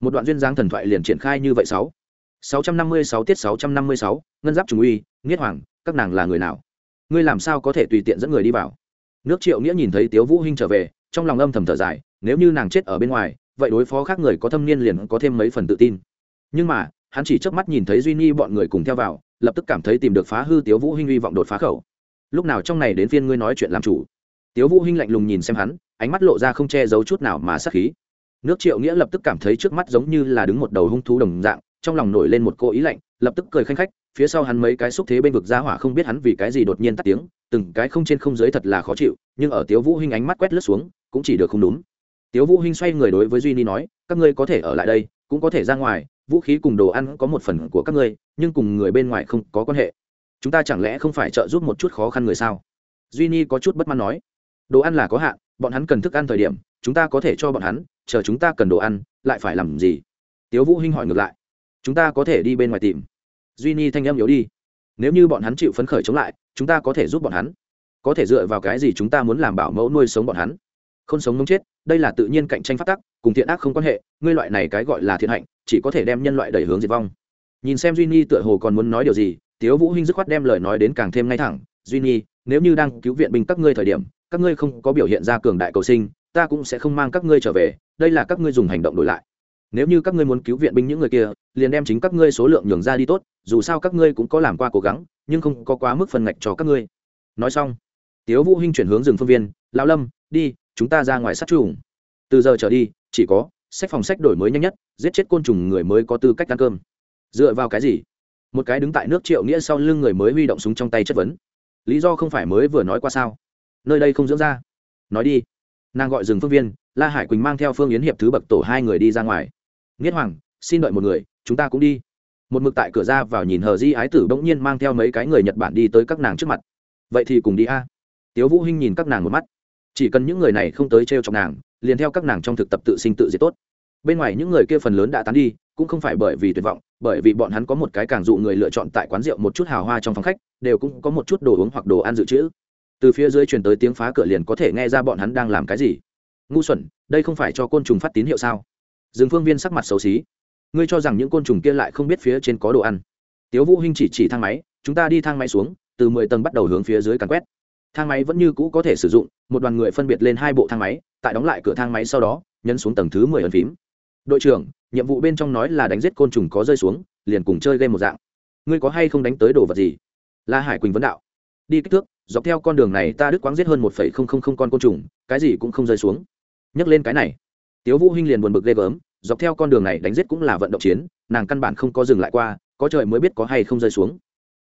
Một đoạn duyên dáng thần thoại liền triển khai như vậy sáu sáu trăm năm mươi sáu tiết sáu trăm năm mươi sáu, ngân giáp trùng uy, nghiết hoàng, các nàng là người nào? Ngươi làm sao có thể tùy tiện dẫn người đi vào? Nước triệu nghĩa nhìn thấy tiếu vũ hinh trở về, trong lòng âm thầm thở dài, nếu như nàng chết ở bên ngoài, vậy đối phó khác người có thâm niên liền có thêm mấy phần tự tin. Nhưng mà, hắn chỉ chớp mắt nhìn thấy duy nhi bọn người cùng theo vào, lập tức cảm thấy tìm được phá hư tiếu vũ hinh hy vọng đột phá khẩu. Lúc nào trong này đến phiên ngươi nói chuyện làm chủ? Tiếu vũ hinh lạnh lùng nhìn xem hắn, ánh mắt lộ ra không che giấu chút nào mà sát khí. Nước triệu nghĩa lập tức cảm thấy trước mắt giống như là đứng một đầu hung thú đồng dạng trong lòng nổi lên một cô ý lạnh, lập tức cười khanh khách, phía sau hắn mấy cái xúc thế bên vực ra hỏa không biết hắn vì cái gì đột nhiên tắt tiếng, từng cái không trên không dưới thật là khó chịu, nhưng ở tiếu vũ hinh ánh mắt quét lướt xuống, cũng chỉ được không đúng. Tiếu vũ hinh xoay người đối với duy ni nói, các ngươi có thể ở lại đây, cũng có thể ra ngoài, vũ khí cùng đồ ăn có một phần của các ngươi, nhưng cùng người bên ngoài không có quan hệ. Chúng ta chẳng lẽ không phải trợ giúp một chút khó khăn người sao? Duy ni có chút bất mãn nói, đồ ăn là có hạn, bọn hắn cần thức ăn thời điểm, chúng ta có thể cho bọn hắn, chờ chúng ta cần đồ ăn, lại phải làm gì? Tiếu vũ hinh hỏi ngược lại chúng ta có thể đi bên ngoài tìm. Duy ni thanh âm yếu đi. Nếu như bọn hắn chịu phấn khởi chống lại, chúng ta có thể giúp bọn hắn. Có thể dựa vào cái gì chúng ta muốn làm bảo mẫu nuôi sống bọn hắn? Không sống mống chết, đây là tự nhiên cạnh tranh phát tắc, cùng thiện ác không quan hệ, ngươi loại này cái gọi là thiện hạnh, chỉ có thể đem nhân loại đẩy hướng diệt vong. Nhìn xem duy ni tựa hồ còn muốn nói điều gì, tiếu vũ hinh dứt khoát đem lời nói đến càng thêm ngay thẳng. Duy ni, nếu như đang cứu viện binh các ngươi thời điểm, các ngươi không có biểu hiện ra cường đại cầu sinh, ta cũng sẽ không mang các ngươi trở về, đây là các ngươi dùng hành động đổi lại nếu như các ngươi muốn cứu viện binh những người kia, liền đem chính các ngươi số lượng nhường ra đi tốt, dù sao các ngươi cũng có làm qua cố gắng, nhưng không có quá mức phần ngạch cho các ngươi. Nói xong, tiếu vũ hinh chuyển hướng rừng phương viên, lão lâm, đi, chúng ta ra ngoài sát trùng. Từ giờ trở đi, chỉ có sách phòng sách đổi mới nhanh nhất, giết chết côn trùng người mới có tư cách ăn cơm. Dựa vào cái gì? Một cái đứng tại nước triệu nghĩa sau lưng người mới huy động súng trong tay chất vấn. Lý do không phải mới vừa nói qua sao? Nơi đây không dưỡng ra nói đi. Nàng gọi rừng phương viên, la hải quỳnh mang theo phương yến hiệp thứ bậc tổ hai người đi ra ngoài nghiết hoàng, xin đợi một người, chúng ta cũng đi. Một mực tại cửa ra vào nhìn hờ di ái tử bỗng nhiên mang theo mấy cái người nhật bản đi tới các nàng trước mặt. Vậy thì cùng đi a. Tiếu vũ hinh nhìn các nàng một mắt. Chỉ cần những người này không tới treo chọc nàng, liền theo các nàng trong thực tập tự sinh tự diệt tốt. Bên ngoài những người kia phần lớn đã tán đi, cũng không phải bởi vì tuyệt vọng, bởi vì bọn hắn có một cái càng dụ người lựa chọn tại quán rượu một chút hào hoa trong phòng khách, đều cũng có một chút đồ uống hoặc đồ ăn dự trữ. Từ phía dưới truyền tới tiếng phá cửa liền có thể nghe ra bọn hắn đang làm cái gì. Ngu xuẩn, đây không phải cho côn trùng phát tín hiệu sao? Dương phương viên sắc mặt xấu xí. Ngươi cho rằng những côn trùng kia lại không biết phía trên có đồ ăn. Tiếu vũ hinh chỉ chỉ thang máy, chúng ta đi thang máy xuống, từ mười tầng bắt đầu hướng phía dưới càn quét. Thang máy vẫn như cũ có thể sử dụng, một đoàn người phân biệt lên hai bộ thang máy, tại đóng lại cửa thang máy sau đó, nhấn xuống tầng thứ mười ấn phím. Đội trưởng, nhiệm vụ bên trong nói là đánh giết côn trùng có rơi xuống, liền cùng chơi game một dạng. Ngươi có hay không đánh tới đồ vật gì? La hải quỳnh vấn đạo. Đi kích thước, dọc theo con đường này ta đứt quáng giết hơn một phẩy không không không con côn trùng, cái gì cũng không rơi xuống. Nhấc lên cái này tiếu vũ hinh liền buồn bực ghê gớm, dọc theo con đường này đánh giết cũng là vận động chiến, nàng căn bản không có dừng lại qua, có trời mới biết có hay không rơi xuống.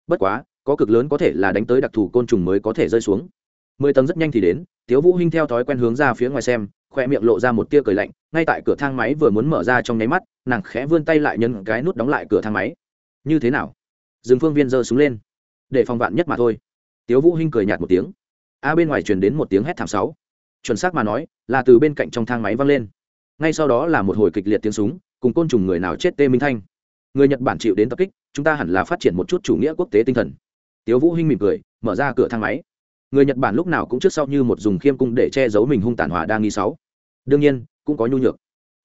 Bất quá, có cực lớn có thể là đánh tới đặc thù côn trùng mới có thể rơi xuống. Mười tầng rất nhanh thì đến, tiếu vũ hinh theo thói quen hướng ra phía ngoài xem, khoe miệng lộ ra một tia cười lạnh, ngay tại cửa thang máy vừa muốn mở ra trong nháy mắt, nàng khẽ vươn tay lại nhấn cái nút đóng lại cửa thang máy. Như thế nào? Dương phương viên giơ súng lên. Để phòng vạn nhất mà thôi. Tiếu vũ hinh cười nhạt một tiếng. A bên ngoài truyền đến một tiếng hét thảm sáu. Chuẩn xác mà nói, là từ bên cạnh trong thang máy vang lên ngay sau đó là một hồi kịch liệt tiếng súng, cùng côn trùng người nào chết tê minh thanh. Người nhật bản chịu đến tập kích, chúng ta hẳn là phát triển một chút chủ nghĩa quốc tế tinh thần. Tiếu vũ hinh mỉm cười, mở ra cửa thang máy. Người nhật bản lúc nào cũng trước sau như một dùng khiêm cung để che giấu mình hung tàn hòa đa nghi sáu. Đương nhiên, cũng có nhu nhược.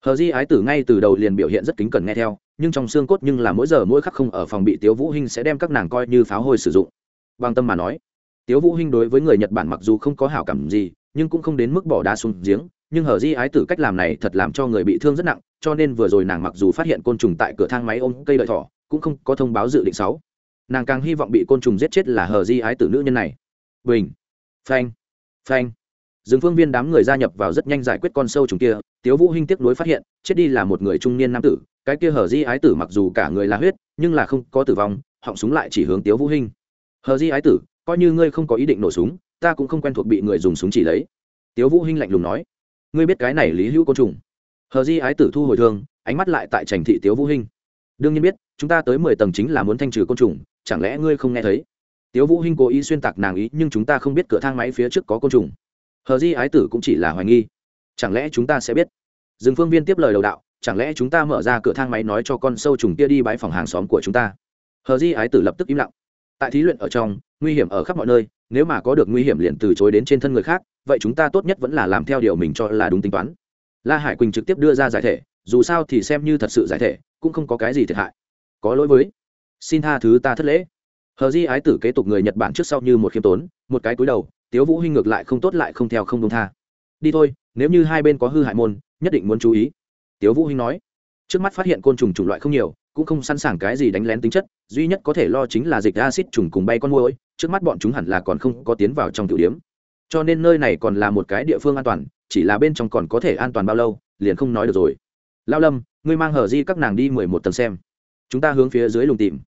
Hờ di ái tử ngay từ đầu liền biểu hiện rất kính cẩn nghe theo, nhưng trong xương cốt nhưng là mỗi giờ mỗi khắc không ở phòng bị tiếu vũ hinh sẽ đem các nàng coi như pháo hôi sử dụng. Bằng tâm mà nói, tiếu vũ hinh đối với người nhật bản mặc dù không có hảo cảm gì, nhưng cũng không đến mức bỏ đá xuống giếng nhưng Hở di ái tử cách làm này thật làm cho người bị thương rất nặng, cho nên vừa rồi nàng mặc dù phát hiện côn trùng tại cửa thang máy ôm cây đợi thỏ, cũng không có thông báo dự định sáu. Nàng càng hy vọng bị côn trùng giết chết là hờ di ái tử nữ nhân này. Bình. Phanh. Phanh. Dương phương viên đám người gia nhập vào rất nhanh giải quyết con sâu trùng kia, tiếu vũ hinh tiếc nuối phát hiện, chết đi là một người trung niên nam tử, cái kia hờ di ái tử mặc dù cả người là huyết, nhưng là không có tử vong, họng súng lại chỉ hướng tiếu vũ hinh. Hờ di ái tử, coi như ngươi không có ý định nổ súng, ta cũng không quen thuộc bị người dùng súng chỉ lấy. Tiếu vũ hinh lạnh lùng nói ngươi biết cái này lý hữu côn trùng. Hờ di ái tử thu hồi thương, ánh mắt lại tại trành thị tiếu vũ hinh. Đương nhiên biết, chúng ta tới mười tầng chính là muốn thanh trừ côn trùng, chẳng lẽ ngươi không nghe thấy? Tiếu vũ hinh cố ý xuyên tạc nàng ý, nhưng chúng ta không biết cửa thang máy phía trước có côn trùng. Hờ di ái tử cũng chỉ là hoài nghi. Chẳng lẽ chúng ta sẽ biết? Dừng phương viên tiếp lời đầu đạo, chẳng lẽ chúng ta mở ra cửa thang máy nói cho con sâu trùng kia đi bãi phòng hàng xóm của chúng ta? Hờ di ái tử lập tức im lặng. Tại thí luyện ở trong, nguy hiểm ở khắp mọi nơi, nếu mà có được nguy hiểm liền từ chối đến trên thân người khác vậy chúng ta tốt nhất vẫn là làm theo điều mình cho là đúng tính toán. La hải quỳnh trực tiếp đưa ra giải thể, dù sao thì xem như thật sự giải thể, cũng không có cái gì thiệt hại. Có lỗi với. Xin tha thứ ta thất lễ. Hờ di ái tử kế tục người nhật bản trước sau như một khiêm tốn, một cái cúi đầu, tiếu vũ huy ngược lại không tốt lại không theo không đông tha. Đi thôi, nếu như hai bên có hư hại môn, nhất định muốn chú ý. Tiếu vũ huy nói. Trước mắt phát hiện côn trùng chủng loại không nhiều, cũng không sẵn sàng cái gì đánh lén tính chất, duy nhất có thể lo chính là dịch acid trùng cùng bay con môi trước mắt bọn chúng hẳn là còn không có tiến vào trong tiểu điếm cho nên nơi này còn là một cái địa phương an toàn, chỉ là bên trong còn có thể an toàn bao lâu, liền không nói được rồi. Lao lâm, ngươi mang hở di các nàng đi mười một tầng xem. Chúng ta hướng phía dưới lùng tìm.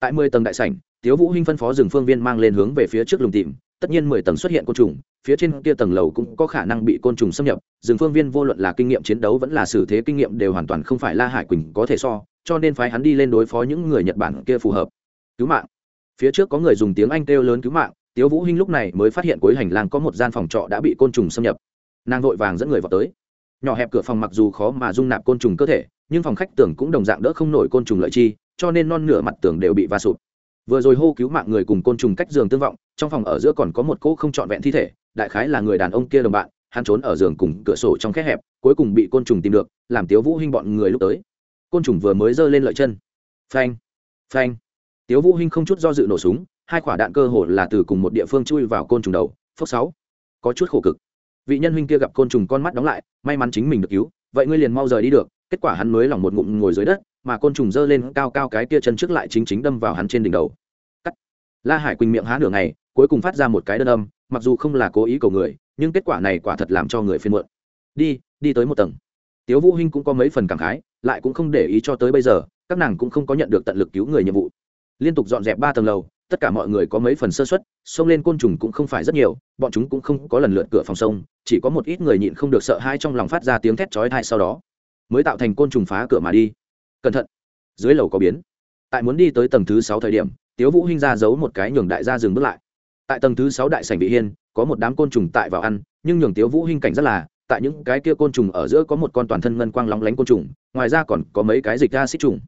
Tại mười tầng đại sảnh, tiếu vũ hinh phân phó rừng phương viên mang lên hướng về phía trước lùng tìm. Tất nhiên mười tầng xuất hiện côn trùng, phía trên kia tầng lầu cũng có khả năng bị côn trùng xâm nhập. Rừng phương viên vô luận là kinh nghiệm chiến đấu vẫn là xử thế kinh nghiệm đều hoàn toàn không phải la hải quỳnh có thể so, cho nên phái hắn đi lên đối phó những người nhật bản kia phù hợp. Cứu mạng. Phía trước có người dùng tiếng anh kêu lớn cứu mạng tiếu vũ hinh lúc này mới phát hiện cuối hành lang có một gian phòng trọ đã bị côn trùng xâm nhập. Nàng vội vàng dẫn người vào tới. Nhỏ hẹp cửa phòng mặc dù khó mà dung nạp côn trùng cơ thể, nhưng phòng khách tường cũng đồng dạng đỡ không nổi côn trùng lợi chi, cho nên non nửa mặt tường đều bị va sụp. Vừa rồi hô cứu mạng người cùng côn trùng cách giường tương vọng, trong phòng ở giữa còn có một cỗ không trọn vẹn thi thể, đại khái là người đàn ông kia đồng bạn, hắn trốn ở giường cùng cửa sổ trong khe hẹp, cuối cùng bị côn trùng tìm được, làm tiếu vũ hinh bọn người lúc tới. Côn trùng vừa mới giơ lên lợi chân. Phanh phanh. Tiếu vũ hinh không chút do dự nổ súng hai quả đạn cơ hồ là từ cùng một địa phương chui vào côn trùng đầu, phốc sáu. Có chút khổ cực. Vị nhân huynh kia gặp côn trùng con mắt đóng lại, may mắn chính mình được cứu, vậy ngươi liền mau rời đi được. Kết quả hắn mới lỏng một ngụm ngồi dưới đất, mà côn trùng giơ lên cao cao cái kia chân trước lại chính chính đâm vào hắn trên đỉnh đầu. Cắt. La hải quỳnh miệng há nửa ngày, cuối cùng phát ra một cái đơn âm, mặc dù không là cố ý cầu người, nhưng kết quả này quả thật làm cho người phiền muộn. Đi đi tới một tầng. Tiếu vũ hinh cũng có mấy phần cảm khái, lại cũng không để ý cho tới bây giờ, các nàng cũng không có nhận được tận lực cứu người nhiệm vụ. Liên tục dọn dẹp ba tầng lầu tất cả mọi người có mấy phần sơ suất xông lên côn trùng cũng không phải rất nhiều, bọn chúng cũng không có lần lượt cửa phòng sông, chỉ có một ít người nhịn không được sợ hãi trong lòng phát ra tiếng thét chói tai sau đó, mới tạo thành côn trùng phá cửa mà đi. Cẩn thận, dưới lầu có biến. Tại muốn đi tới tầng thứ sáu thời điểm, tiếu vũ hinh ra giấu một cái nhường đại gia dừng bước lại. Tại tầng thứ sáu đại sảnh vị hiên, có một đám côn trùng tại vào ăn, nhưng nhường tiếu vũ hinh cảnh rất là, tại những cái kia côn trùng ở giữa có một con toàn thân ngân quang lóng lánh côn trùng, ngoài ra còn có mấy cái dịch ra xích trùng.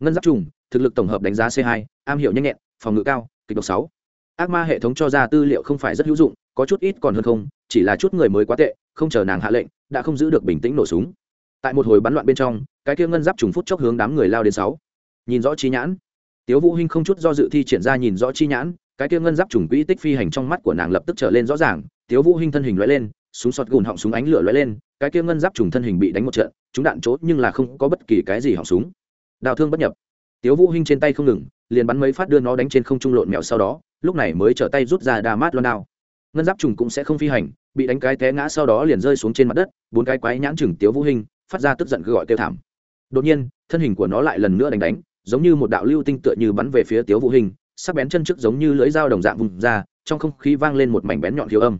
Ngân giáp trùng, thực lực tổng hợp đánh giá c 2 am hiểu nhanh nhẹn phòng ngự cao, kịch độc sáu. Ác ma hệ thống cho ra tư liệu không phải rất hữu dụng, có chút ít còn hơn không, chỉ là chút người mới quá tệ, không chờ nàng hạ lệnh, đã không giữ được bình tĩnh nổ súng. Tại một hồi bắn loạn bên trong, cái kia ngân giáp trùng phút chốc hướng đám người lao đến sáu. Nhìn rõ chi nhãn. Tiếu vũ hinh không chút do dự thi triển ra nhìn rõ chi nhãn, cái kia ngân giáp trùng quỹ tích phi hành trong mắt của nàng lập tức trở lên rõ ràng, tiếu vũ hinh thân hình lóe lên, súng sọt gùn họng súng ánh lửa lóe lên, cái kia ngân giáp trùng thân hình bị đánh một trận, chúng đạn chốt nhưng là không có bất kỳ cái gì họng súng. Đào thương bất nhập tiếu vũ hinh trên tay không ngừng, liền bắn mấy phát đưa nó đánh trên không trung lộn mèo sau đó, lúc này mới trở tay rút ra đà mát loan đao. Ngân giáp trùng cũng sẽ không phi hành, bị đánh cái té ngã sau đó liền rơi xuống trên mặt đất, bốn cái quái nhãn chừng tiếu vũ hinh, phát ra tức giận gọi kêu thảm. Đột nhiên, thân hình của nó lại lần nữa đánh đánh, giống như một đạo lưu tinh tựa như bắn về phía tiếu vũ hình sắc bén chân trước giống như lưỡi dao đồng dạng vùng ra, trong không khí vang lên một mảnh bén nhọn thiếu âm.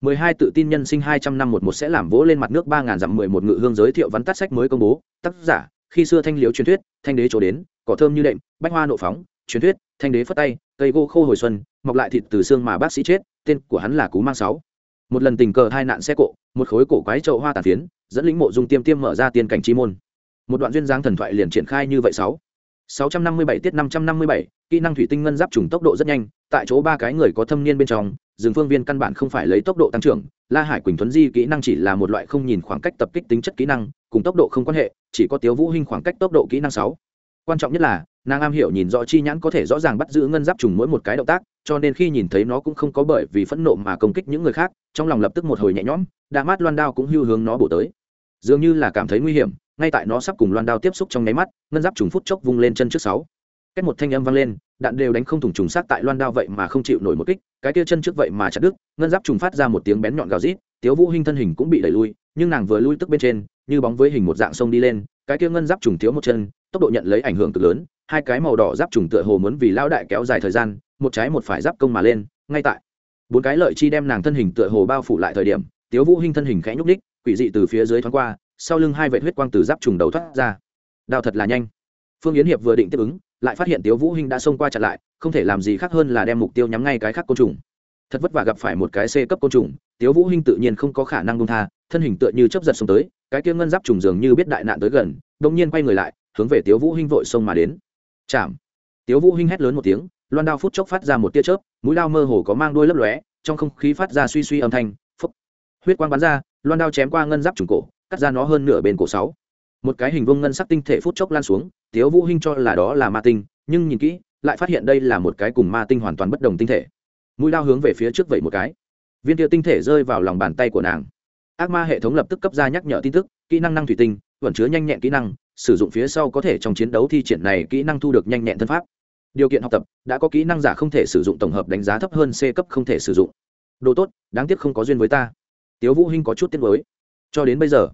Mười hai tự tin nhân sinh hai trăm năm một một sẽ làm vỗ lên mặt nước ba ngàn dặm mười một ngự hương giới thiệu văn tắt sách mới công bố, tác giả, khi xưa thanh liếu truyền thuyết, thanh đế chỗ đến cỏ thơm như đệm, bách hoa nộ phóng, truyền thuyết, thanh đế phất tay, cây gỗ khô hồi xuân, mọc lại thịt từ xương mà bác sĩ chết, tên của hắn là cú mang sáu. Một lần tình cờ hai nạn xe cộ, một khối cổ quái trậu hoa tàn phiến, dẫn lĩnh mộ dung tiêm tiêm mở ra tiên cảnh chi môn. Một đoạn duyên dáng thần thoại liền triển khai như vậy sáu. Sáu trăm năm mươi bảy tiết năm trăm năm mươi bảy, kỹ năng thủy tinh ngân giáp trùng tốc độ rất nhanh, tại chỗ ba cái người có thâm niên bên trong, rừng phương viên căn bản không phải lấy tốc độ tăng trưởng, la hải quỳnh thuấn di kỹ năng chỉ là một loại không nhìn khoảng cách tập kích tính chất kỹ năng, cùng tốc độ không quan hệ, chỉ có tiếu vũ hinh khoảng cách tốc độ kỹ năng sáu quan trọng nhất là, nàng am hiểu nhìn rõ chi nhãn có thể rõ ràng bắt giữ ngân giáp trùng mỗi một cái động tác, cho nên khi nhìn thấy nó cũng không có bởi vì phẫn nộ mà công kích những người khác, trong lòng lập tức một hồi nhẹ nhõm, đa mát loan đao cũng hưu hướng nó bổ tới. Dường như là cảm thấy nguy hiểm, ngay tại nó sắp cùng loan đao tiếp xúc trong nháy mắt, ngân giáp trùng phút chốc vung lên chân trước sáu. Cách một thanh âm vang lên, đạn đều đánh không thủng trùng sát tại loan đao vậy mà không chịu nổi một kích, cái kia chân trước vậy mà chặt đứt, ngân giáp trùng phát ra một tiếng bén nhọn gào rít, tiếu vũ hinh thân hình cũng bị đẩy lui, nhưng nàng vừa lui tức bên trên, như bóng với hình một dạng sông đi lên, cái kia ngân giáp trùng thiếu một chân tốc độ nhận lấy ảnh hưởng cực lớn, hai cái màu đỏ giáp trùng tựa hồ muốn vì lao đại kéo dài thời gian, một trái một phải giáp công mà lên, ngay tại. Bốn cái lợi chi đem nàng thân hình tựa hồ bao phủ lại thời điểm, tiếu vũ hinh thân hình khẽ nhúc ních quỷ dị từ phía dưới thoáng qua, sau lưng hai vệt huyết quang từ giáp trùng đầu thoát ra. Đào thật là nhanh. Phương yến hiệp vừa định tiếp ứng, lại phát hiện tiếu vũ hinh đã xông qua chặn lại, không thể làm gì khác hơn là đem mục tiêu nhắm ngay cái khác côn trùng. Thật vất vả gặp phải một cái c cấp côn trùng, tiếu vũ hinh tự nhiên không có khả năng buông tha, thân hình tựa như chớp giật xông tới, cái kia ngân giáp trùng dường như biết đại nạn tới gần đông nhiên quay người lại hướng về tiếu vũ hinh vội xông mà đến. Chạm. Tiếu vũ hinh hét lớn một tiếng, loan đao phút chốc phát ra một tia chớp, mũi đao mơ hồ có mang đuôi lấp lóe, trong không khí phát ra suy suy âm thanh phúc huyết quang bắn ra, loan đao chém qua ngân giáp trùng cổ, cắt ra nó hơn nửa bên cổ sáu. Một cái hình vuông ngân sắc tinh thể phút chốc lan xuống, tiếu vũ hinh cho là đó là ma tinh, nhưng nhìn kỹ, lại phát hiện đây là một cái cùng ma tinh hoàn toàn bất đồng tinh thể. Mũi đao hướng về phía trước vậy một cái. Viên tia tinh thể rơi vào lòng bàn tay của nàng. Ác ma hệ thống lập tức cấp ra nhắc nhở tin tức, kỹ năng năng thủy tinh, ẩn chứa nhanh nhẹn kỹ năng sử dụng phía sau có thể trong chiến đấu thi triển này kỹ năng thu được nhanh nhẹn thân pháp. Điều kiện học tập, đã có kỹ năng giả không thể sử dụng, tổng hợp đánh giá thấp hơn c cấp không thể sử dụng. Đồ tốt, đáng tiếc không có duyên với ta. Tiếu vũ hinh có chút tiếc với cho đến bây giờ,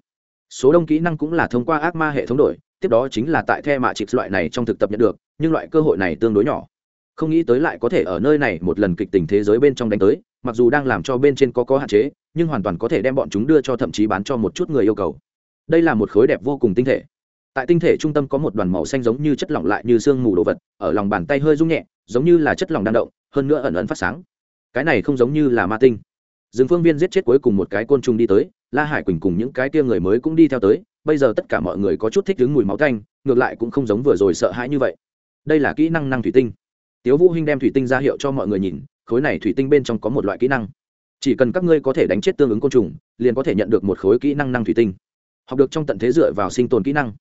số đông kỹ năng cũng là thông qua ác ma hệ thống đổi, tiếp đó chính là tại the mạ trịch loại này trong thực tập nhận được, nhưng loại cơ hội này tương đối nhỏ. Không nghĩ tới lại có thể ở nơi này một lần kịch tình thế giới bên trong đánh tới, mặc dù đang làm cho bên trên có có hạn chế, nhưng hoàn toàn có thể đem bọn chúng đưa cho thậm chí bán cho một chút người yêu cầu. Đây là một khối đẹp vô cùng tinh thể tại tinh thể trung tâm có một đoàn màu xanh giống như chất lỏng lại như sương mù đồ vật, ở lòng bàn tay hơi rung nhẹ, giống như là chất lỏng đang động, hơn nữa ẩn ẩn phát sáng. Cái này không giống như là ma tinh. Rừng phương viên giết chết cuối cùng một cái côn trùng đi tới, la hải quỳnh cùng những cái tia người mới cũng đi theo tới, bây giờ tất cả mọi người có chút thích đứng mùi máu thanh ngược lại cũng không giống vừa rồi sợ hãi như vậy. Đây là kỹ năng năng thủy tinh. Tiếu vũ hinh đem thủy tinh ra hiệu cho mọi người nhìn, khối này thủy tinh bên trong có một loại kỹ năng. Chỉ cần các ngươi có thể đánh chết tương ứng côn trùng, liền có thể nhận được một khối kỹ năng năng thủy tinh. Học được trong tận thế dựa vào sinh tồn kỹ năng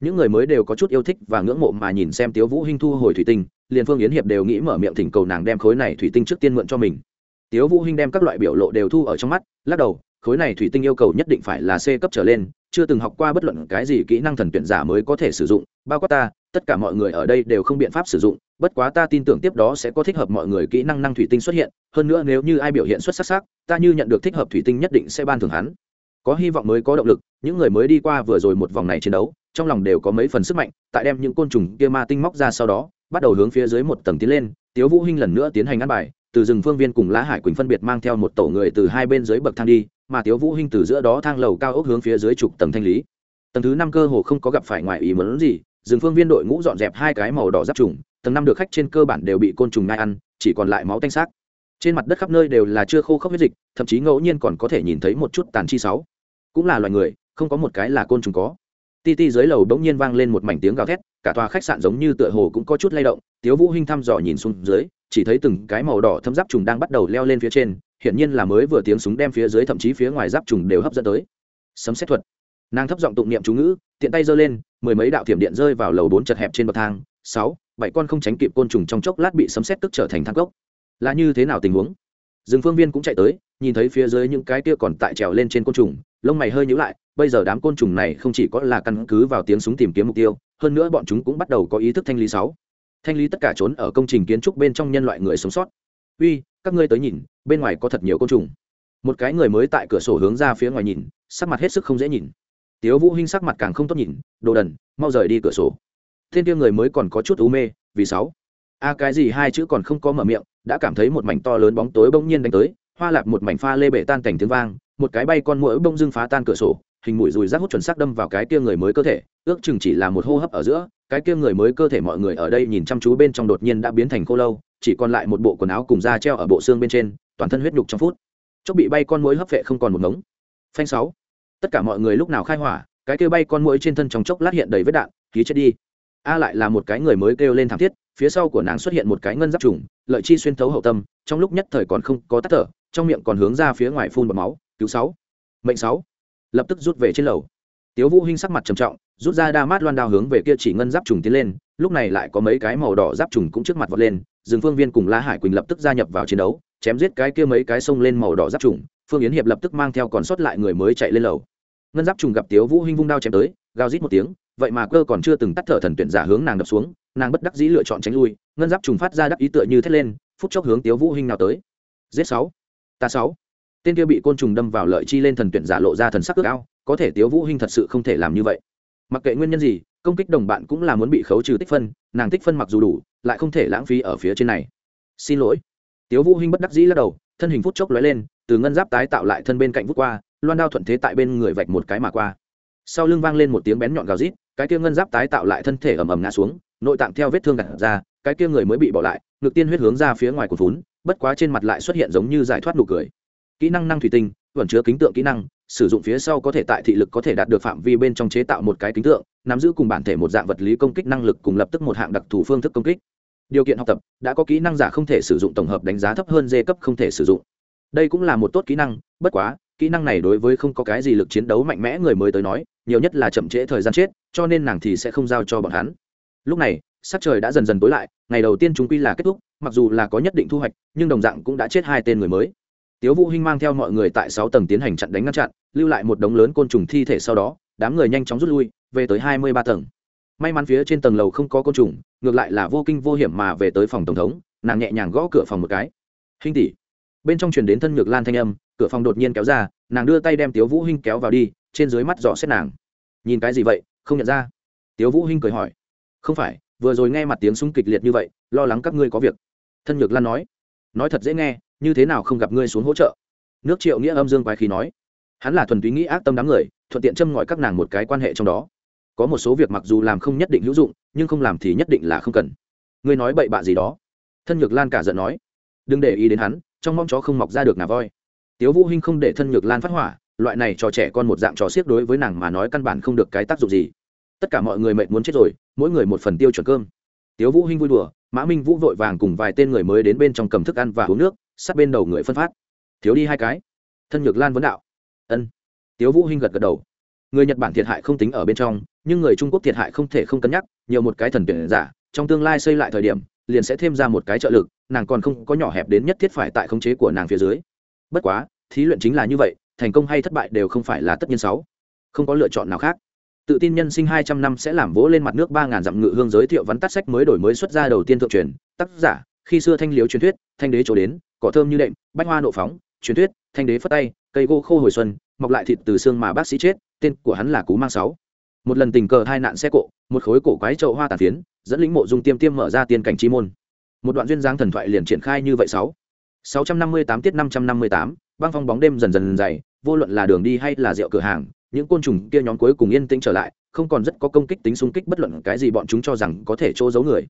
những người mới đều có chút yêu thích và ngưỡng mộ mà nhìn xem tiếu vũ hinh thu hồi thủy tinh, liền phương yến hiệp đều nghĩ mở miệng thỉnh cầu nàng đem khối này thủy tinh trước tiên mượn cho mình. Tiếu vũ hinh đem các loại biểu lộ đều thu ở trong mắt, lắc đầu, khối này thủy tinh yêu cầu nhất định phải là c cấp trở lên, chưa từng học qua bất luận cái gì kỹ năng thần tuyển giả mới có thể sử dụng, bao quát ta, tất cả mọi người ở đây đều không biện pháp sử dụng, bất quá ta tin tưởng tiếp đó sẽ có thích hợp mọi người kỹ năng năng thủy tinh xuất hiện, hơn nữa nếu như ai biểu hiện xuất sắc sắc, ta như nhận được thích hợp thủy tinh nhất định sẽ ban thưởng hắn. Có hy vọng mới có động lực, những người mới đi qua vừa rồi một vòng này chiến đấu trong lòng đều có mấy phần sức mạnh, tại đem những côn trùng kia ma tinh móc ra sau đó, bắt đầu hướng phía dưới một tầng tiến lên, tiếu vũ hinh lần nữa tiến hành ăn bài, từ rừng phương viên cùng lá hải quỳnh phân biệt mang theo một tổ người từ hai bên dưới bậc thang đi, mà tiếu vũ hinh từ giữa đó thang lầu cao ốc hướng phía dưới trục tầng thanh lý. Tầng thứ năm cơ hồ không có gặp phải ngoại ý muốn gì, rừng phương viên đội ngũ dọn dẹp hai cái màu đỏ giáp trùng, tầng năm được khách trên cơ bản đều bị côn trùng ngai ăn, chỉ còn lại máu tanh xác. Trên mặt đất khắp nơi đều là chưa khô khốc huyết dịch, thậm chí ngẫu nhiên còn có thể nhìn thấy một chút tàn chi sáu. Cũng là loài người, không có một cái là côn trùng có ti ti dưới lầu bỗng nhiên vang lên một mảnh tiếng gào thét, cả tòa khách sạn giống như tựa hồ cũng có chút lay động. Tiếu vũ hinh thăm dò nhìn xuống dưới, chỉ thấy từng cái màu đỏ thâm giáp trùng đang bắt đầu leo lên phía trên hiện nhiên là mới vừa tiếng súng đem phía dưới thậm chí phía ngoài giáp trùng đều hấp dẫn tới. Sấm xét thuật. Nàng thấp giọng tụng niệm chú ngữ, tiện tay giơ lên, mười mấy đạo thiểm điện rơi vào lầu bốn chật hẹp trên bậc thang. Sáu, bảy con không tránh kịp côn trùng trong chốc lát bị sấm xét tức trở thành thang gốc là như thế nào tình huống? Rừng phương viên cũng chạy tới, nhìn thấy phía dưới những cái kia còn tại trèo lên trên côn trùng, lông mày hơi nhíu lại bây giờ đám côn trùng này không chỉ có là căn cứ vào tiếng súng tìm kiếm mục tiêu, hơn nữa bọn chúng cũng bắt đầu có ý thức thanh lý sáu. Thanh lý tất cả trốn ở công trình kiến trúc bên trong nhân loại người sống sót. Uy, các ngươi tới nhìn, bên ngoài có thật nhiều côn trùng. Một cái người mới tại cửa sổ hướng ra phía ngoài nhìn, sắc mặt hết sức không dễ nhìn. Tiếu vũ hinh sắc mặt càng không tốt nhìn, đồ đần, mau rời đi cửa sổ. Thiên tiêu người mới còn có chút u mê, vì sáu? A, cái gì hai chữ còn không có mở miệng, đã cảm thấy một mảnh to lớn bóng tối bỗng nhiên đánh tới, hoa lạc một mảnh pha lê bể tan cảnh tiếng vang, một cái bay con mũi bông dưng phá tan cửa sổ hình mũi rùi rác hút chuẩn xác đâm vào cái kia người mới cơ thể, ước chừng chỉ là một hô hấp ở giữa, cái kia người mới cơ thể mọi người ở đây nhìn chăm chú bên trong đột nhiên đã biến thành khô lâu, chỉ còn lại một bộ quần áo cùng da treo ở bộ xương bên trên, toàn thân huyết nhục trong phút. Chốc bị bay con mũi hấp vệ không còn một ngống. Phanh sáu. Tất cả mọi người lúc nào khai hỏa, cái kia bay con mũi trên thân trong chốc lát hiện đầy vết đạn, khí chết đi. A lại là một cái người mới kêu lên thảm thiết, phía sau của nàng xuất hiện một cái ngân giáp trùng, lợi chi xuyên thấu hậu tâm, trong lúc nhất thời còn không có tắt thở, trong miệng còn hướng ra phía ngoài phun bọt máu. Cứu sáu. Mệnh sáu lập tức rút về trên lầu. Tiếu vũ hinh sắc mặt trầm trọng, rút ra đa mát loan đao hướng về kia chỉ ngân giáp trùng tiến lên, lúc này lại có mấy cái màu đỏ giáp trùng cũng trước mặt vọt lên, dương phương viên cùng la hải quỳnh lập tức gia nhập vào chiến đấu, chém giết cái kia mấy cái sông lên màu đỏ giáp trùng, phương yến hiệp lập tức mang theo còn sót lại người mới chạy lên lầu. Ngân giáp trùng gặp tiếu vũ hinh vung đao chém tới, gào rít một tiếng, vậy mà cơ còn chưa từng tắt thở thần tuyển giả hướng nàng đập xuống, nàng bất đắc dĩ lựa chọn tránh lui, ngân giáp trùng phát ra đắc ý tựa như thét lên, phút chốc hướng tiếu vũ hinh nào tới. Giết sáu. Ta sáu tên kia bị côn trùng đâm vào lợi chi lên thần tuyển giả lộ ra thần sắc ước ao, có thể tiếu vũ hinh thật sự không thể làm như vậy. Mặc kệ nguyên nhân gì, công kích đồng bạn cũng là muốn bị khấu trừ tích phân, nàng tích phân mặc dù đủ, lại không thể lãng phí ở phía trên này. Xin lỗi. Tiếu vũ hinh bất đắc dĩ lắc đầu, thân hình phút chốc lóe lên, từ ngân giáp tái tạo lại thân bên cạnh vút qua, loan đao thuận thế tại bên người vạch một cái mà qua. Sau lưng vang lên một tiếng bén nhọn gào rít, cái kia ngân giáp tái tạo lại thân thể ầm ầm ngã xuống, nội tạng theo vết thương gạt ra, cái kia người mới bị bỏ lại, ngực tiên huyết hướng ra phía ngoài cuồn vốn bất quá trên mặt lại xuất hiện giống như giải thoát nụ cười kỹ năng năng thủy tinh, vẫn chứa kính tượng kỹ năng, sử dụng phía sau có thể tại thị lực có thể đạt được phạm vi bên trong chế tạo một cái kính tượng, nắm giữ cùng bản thể một dạng vật lý công kích năng lực cùng lập tức một hạng đặc thù phương thức công kích. Điều kiện học tập, đã có kỹ năng giả không thể sử dụng tổng hợp đánh giá thấp hơn d cấp không thể sử dụng. Đây cũng là một tốt kỹ năng, bất quá, kỹ năng này đối với không có cái gì lực chiến đấu mạnh mẽ người mới tới nói, nhiều nhất là chậm trễ thời gian chết, cho nên nàng thì sẽ không giao cho bọn hắn. Lúc này, sắc trời đã dần dần tối lại, ngày đầu tiên chúng quy là kết thúc, mặc dù là có nhất định thu hoạch, nhưng đồng dạng cũng đã chết hai tên người mới tiếu vũ hinh mang theo mọi người tại sáu tầng tiến hành chặn đánh ngăn chặn, lưu lại một đống lớn côn trùng thi thể sau đó, đám người nhanh chóng rút lui, về tới hai mươi ba tầng. May mắn phía trên tầng lầu không có côn trùng, ngược lại là vô kinh vô hiểm mà về tới phòng tổng thống, nàng nhẹ nhàng gõ cửa phòng một cái. Hinh tỷ. Bên trong truyền đến thân ngược lan thanh âm, cửa phòng đột nhiên kéo ra, nàng đưa tay đem tiếu vũ hinh kéo vào đi, trên dưới mắt dò xét nàng. Nhìn cái gì vậy? Không nhận ra. Tiếu vũ hinh cười hỏi. Không phải, vừa rồi nghe mặt tiếng súng kịch liệt như vậy, lo lắng các ngươi có việc. Thân nhược lan nói. Nói thật dễ nghe như thế nào không gặp ngươi xuống hỗ trợ? Nước triệu nghĩa âm dương quái khí nói. Hắn là thuần túy nghĩ ác tâm đám người, thuận tiện châm ngòi các nàng một cái quan hệ trong đó. Có một số việc mặc dù làm không nhất định hữu dụng, nhưng không làm thì nhất định là không cần. Ngươi nói bậy bạ gì đó? Thân nhược lan cả giận nói. Đừng để ý đến hắn, trong mong chó không mọc ra được nà voi. Tiếu vũ hinh không để thân nhược lan phát hỏa, loại này trò trẻ con một dạng trò xiếc đối với nàng mà nói căn bản không được cái tác dụng gì. Tất cả mọi người mệt muốn chết rồi, mỗi người một phần tiêu chuẩn cơm. Tiếu vũ hinh vui đùa, mã minh vũ vội vàng cùng vài tên người mới đến bên trong cầm thức ăn và uống nước sát bên đầu người phân phát. Thiếu đi hai cái. Thân nhược lan vấn đạo. Ân. Tiếu vũ hinh gật gật đầu. Người nhật bản thiệt hại không tính ở bên trong, nhưng người trung quốc thiệt hại không thể không cân nhắc, nhiều một cái thần tuyển giả, trong tương lai xây lại thời điểm, liền sẽ thêm ra một cái trợ lực, nàng còn không có nhỏ hẹp đến nhất thiết phải tại khống chế của nàng phía dưới. Bất quá, thí luyện chính là như vậy, thành công hay thất bại đều không phải là tất nhiên sáu. Không có lựa chọn nào khác. Tự tin nhân sinh hai trăm năm sẽ làm vỗ lên mặt nước ba ngàn dặm ngự hương giới thiệu vắn tắt sách mới đổi mới xuất ra đầu tiên thượng truyền. Tác giả, khi xưa thanh liếu truyền thuyết, thanh đế chỗ đến cỏ thơm như đệm, bách hoa nộ phóng, truyền thuyết, thanh đế phất tay, cây gỗ khô hồi xuân, mọc lại thịt từ xương mà bác sĩ chết, tên của hắn là cú mang sáu. Một lần tình cờ hai nạn xe cộ, một khối cổ quái trậu hoa tàn phiến, dẫn lĩnh mộ dung tiêm tiêm mở ra tiên cảnh chi môn. Một đoạn duyên dáng thần thoại liền triển khai như vậy sáu. Sáu trăm năm mươi tám tiết năm trăm năm mươi tám, băng phong bóng đêm dần dần dày, vô luận là đường đi hay là rượu cửa hàng, những côn trùng kia nhóm cuối cùng yên tĩnh trở lại, không còn rất có công kích tính xung kích bất luận cái gì bọn chúng cho rằng có thể chỗ giấu người.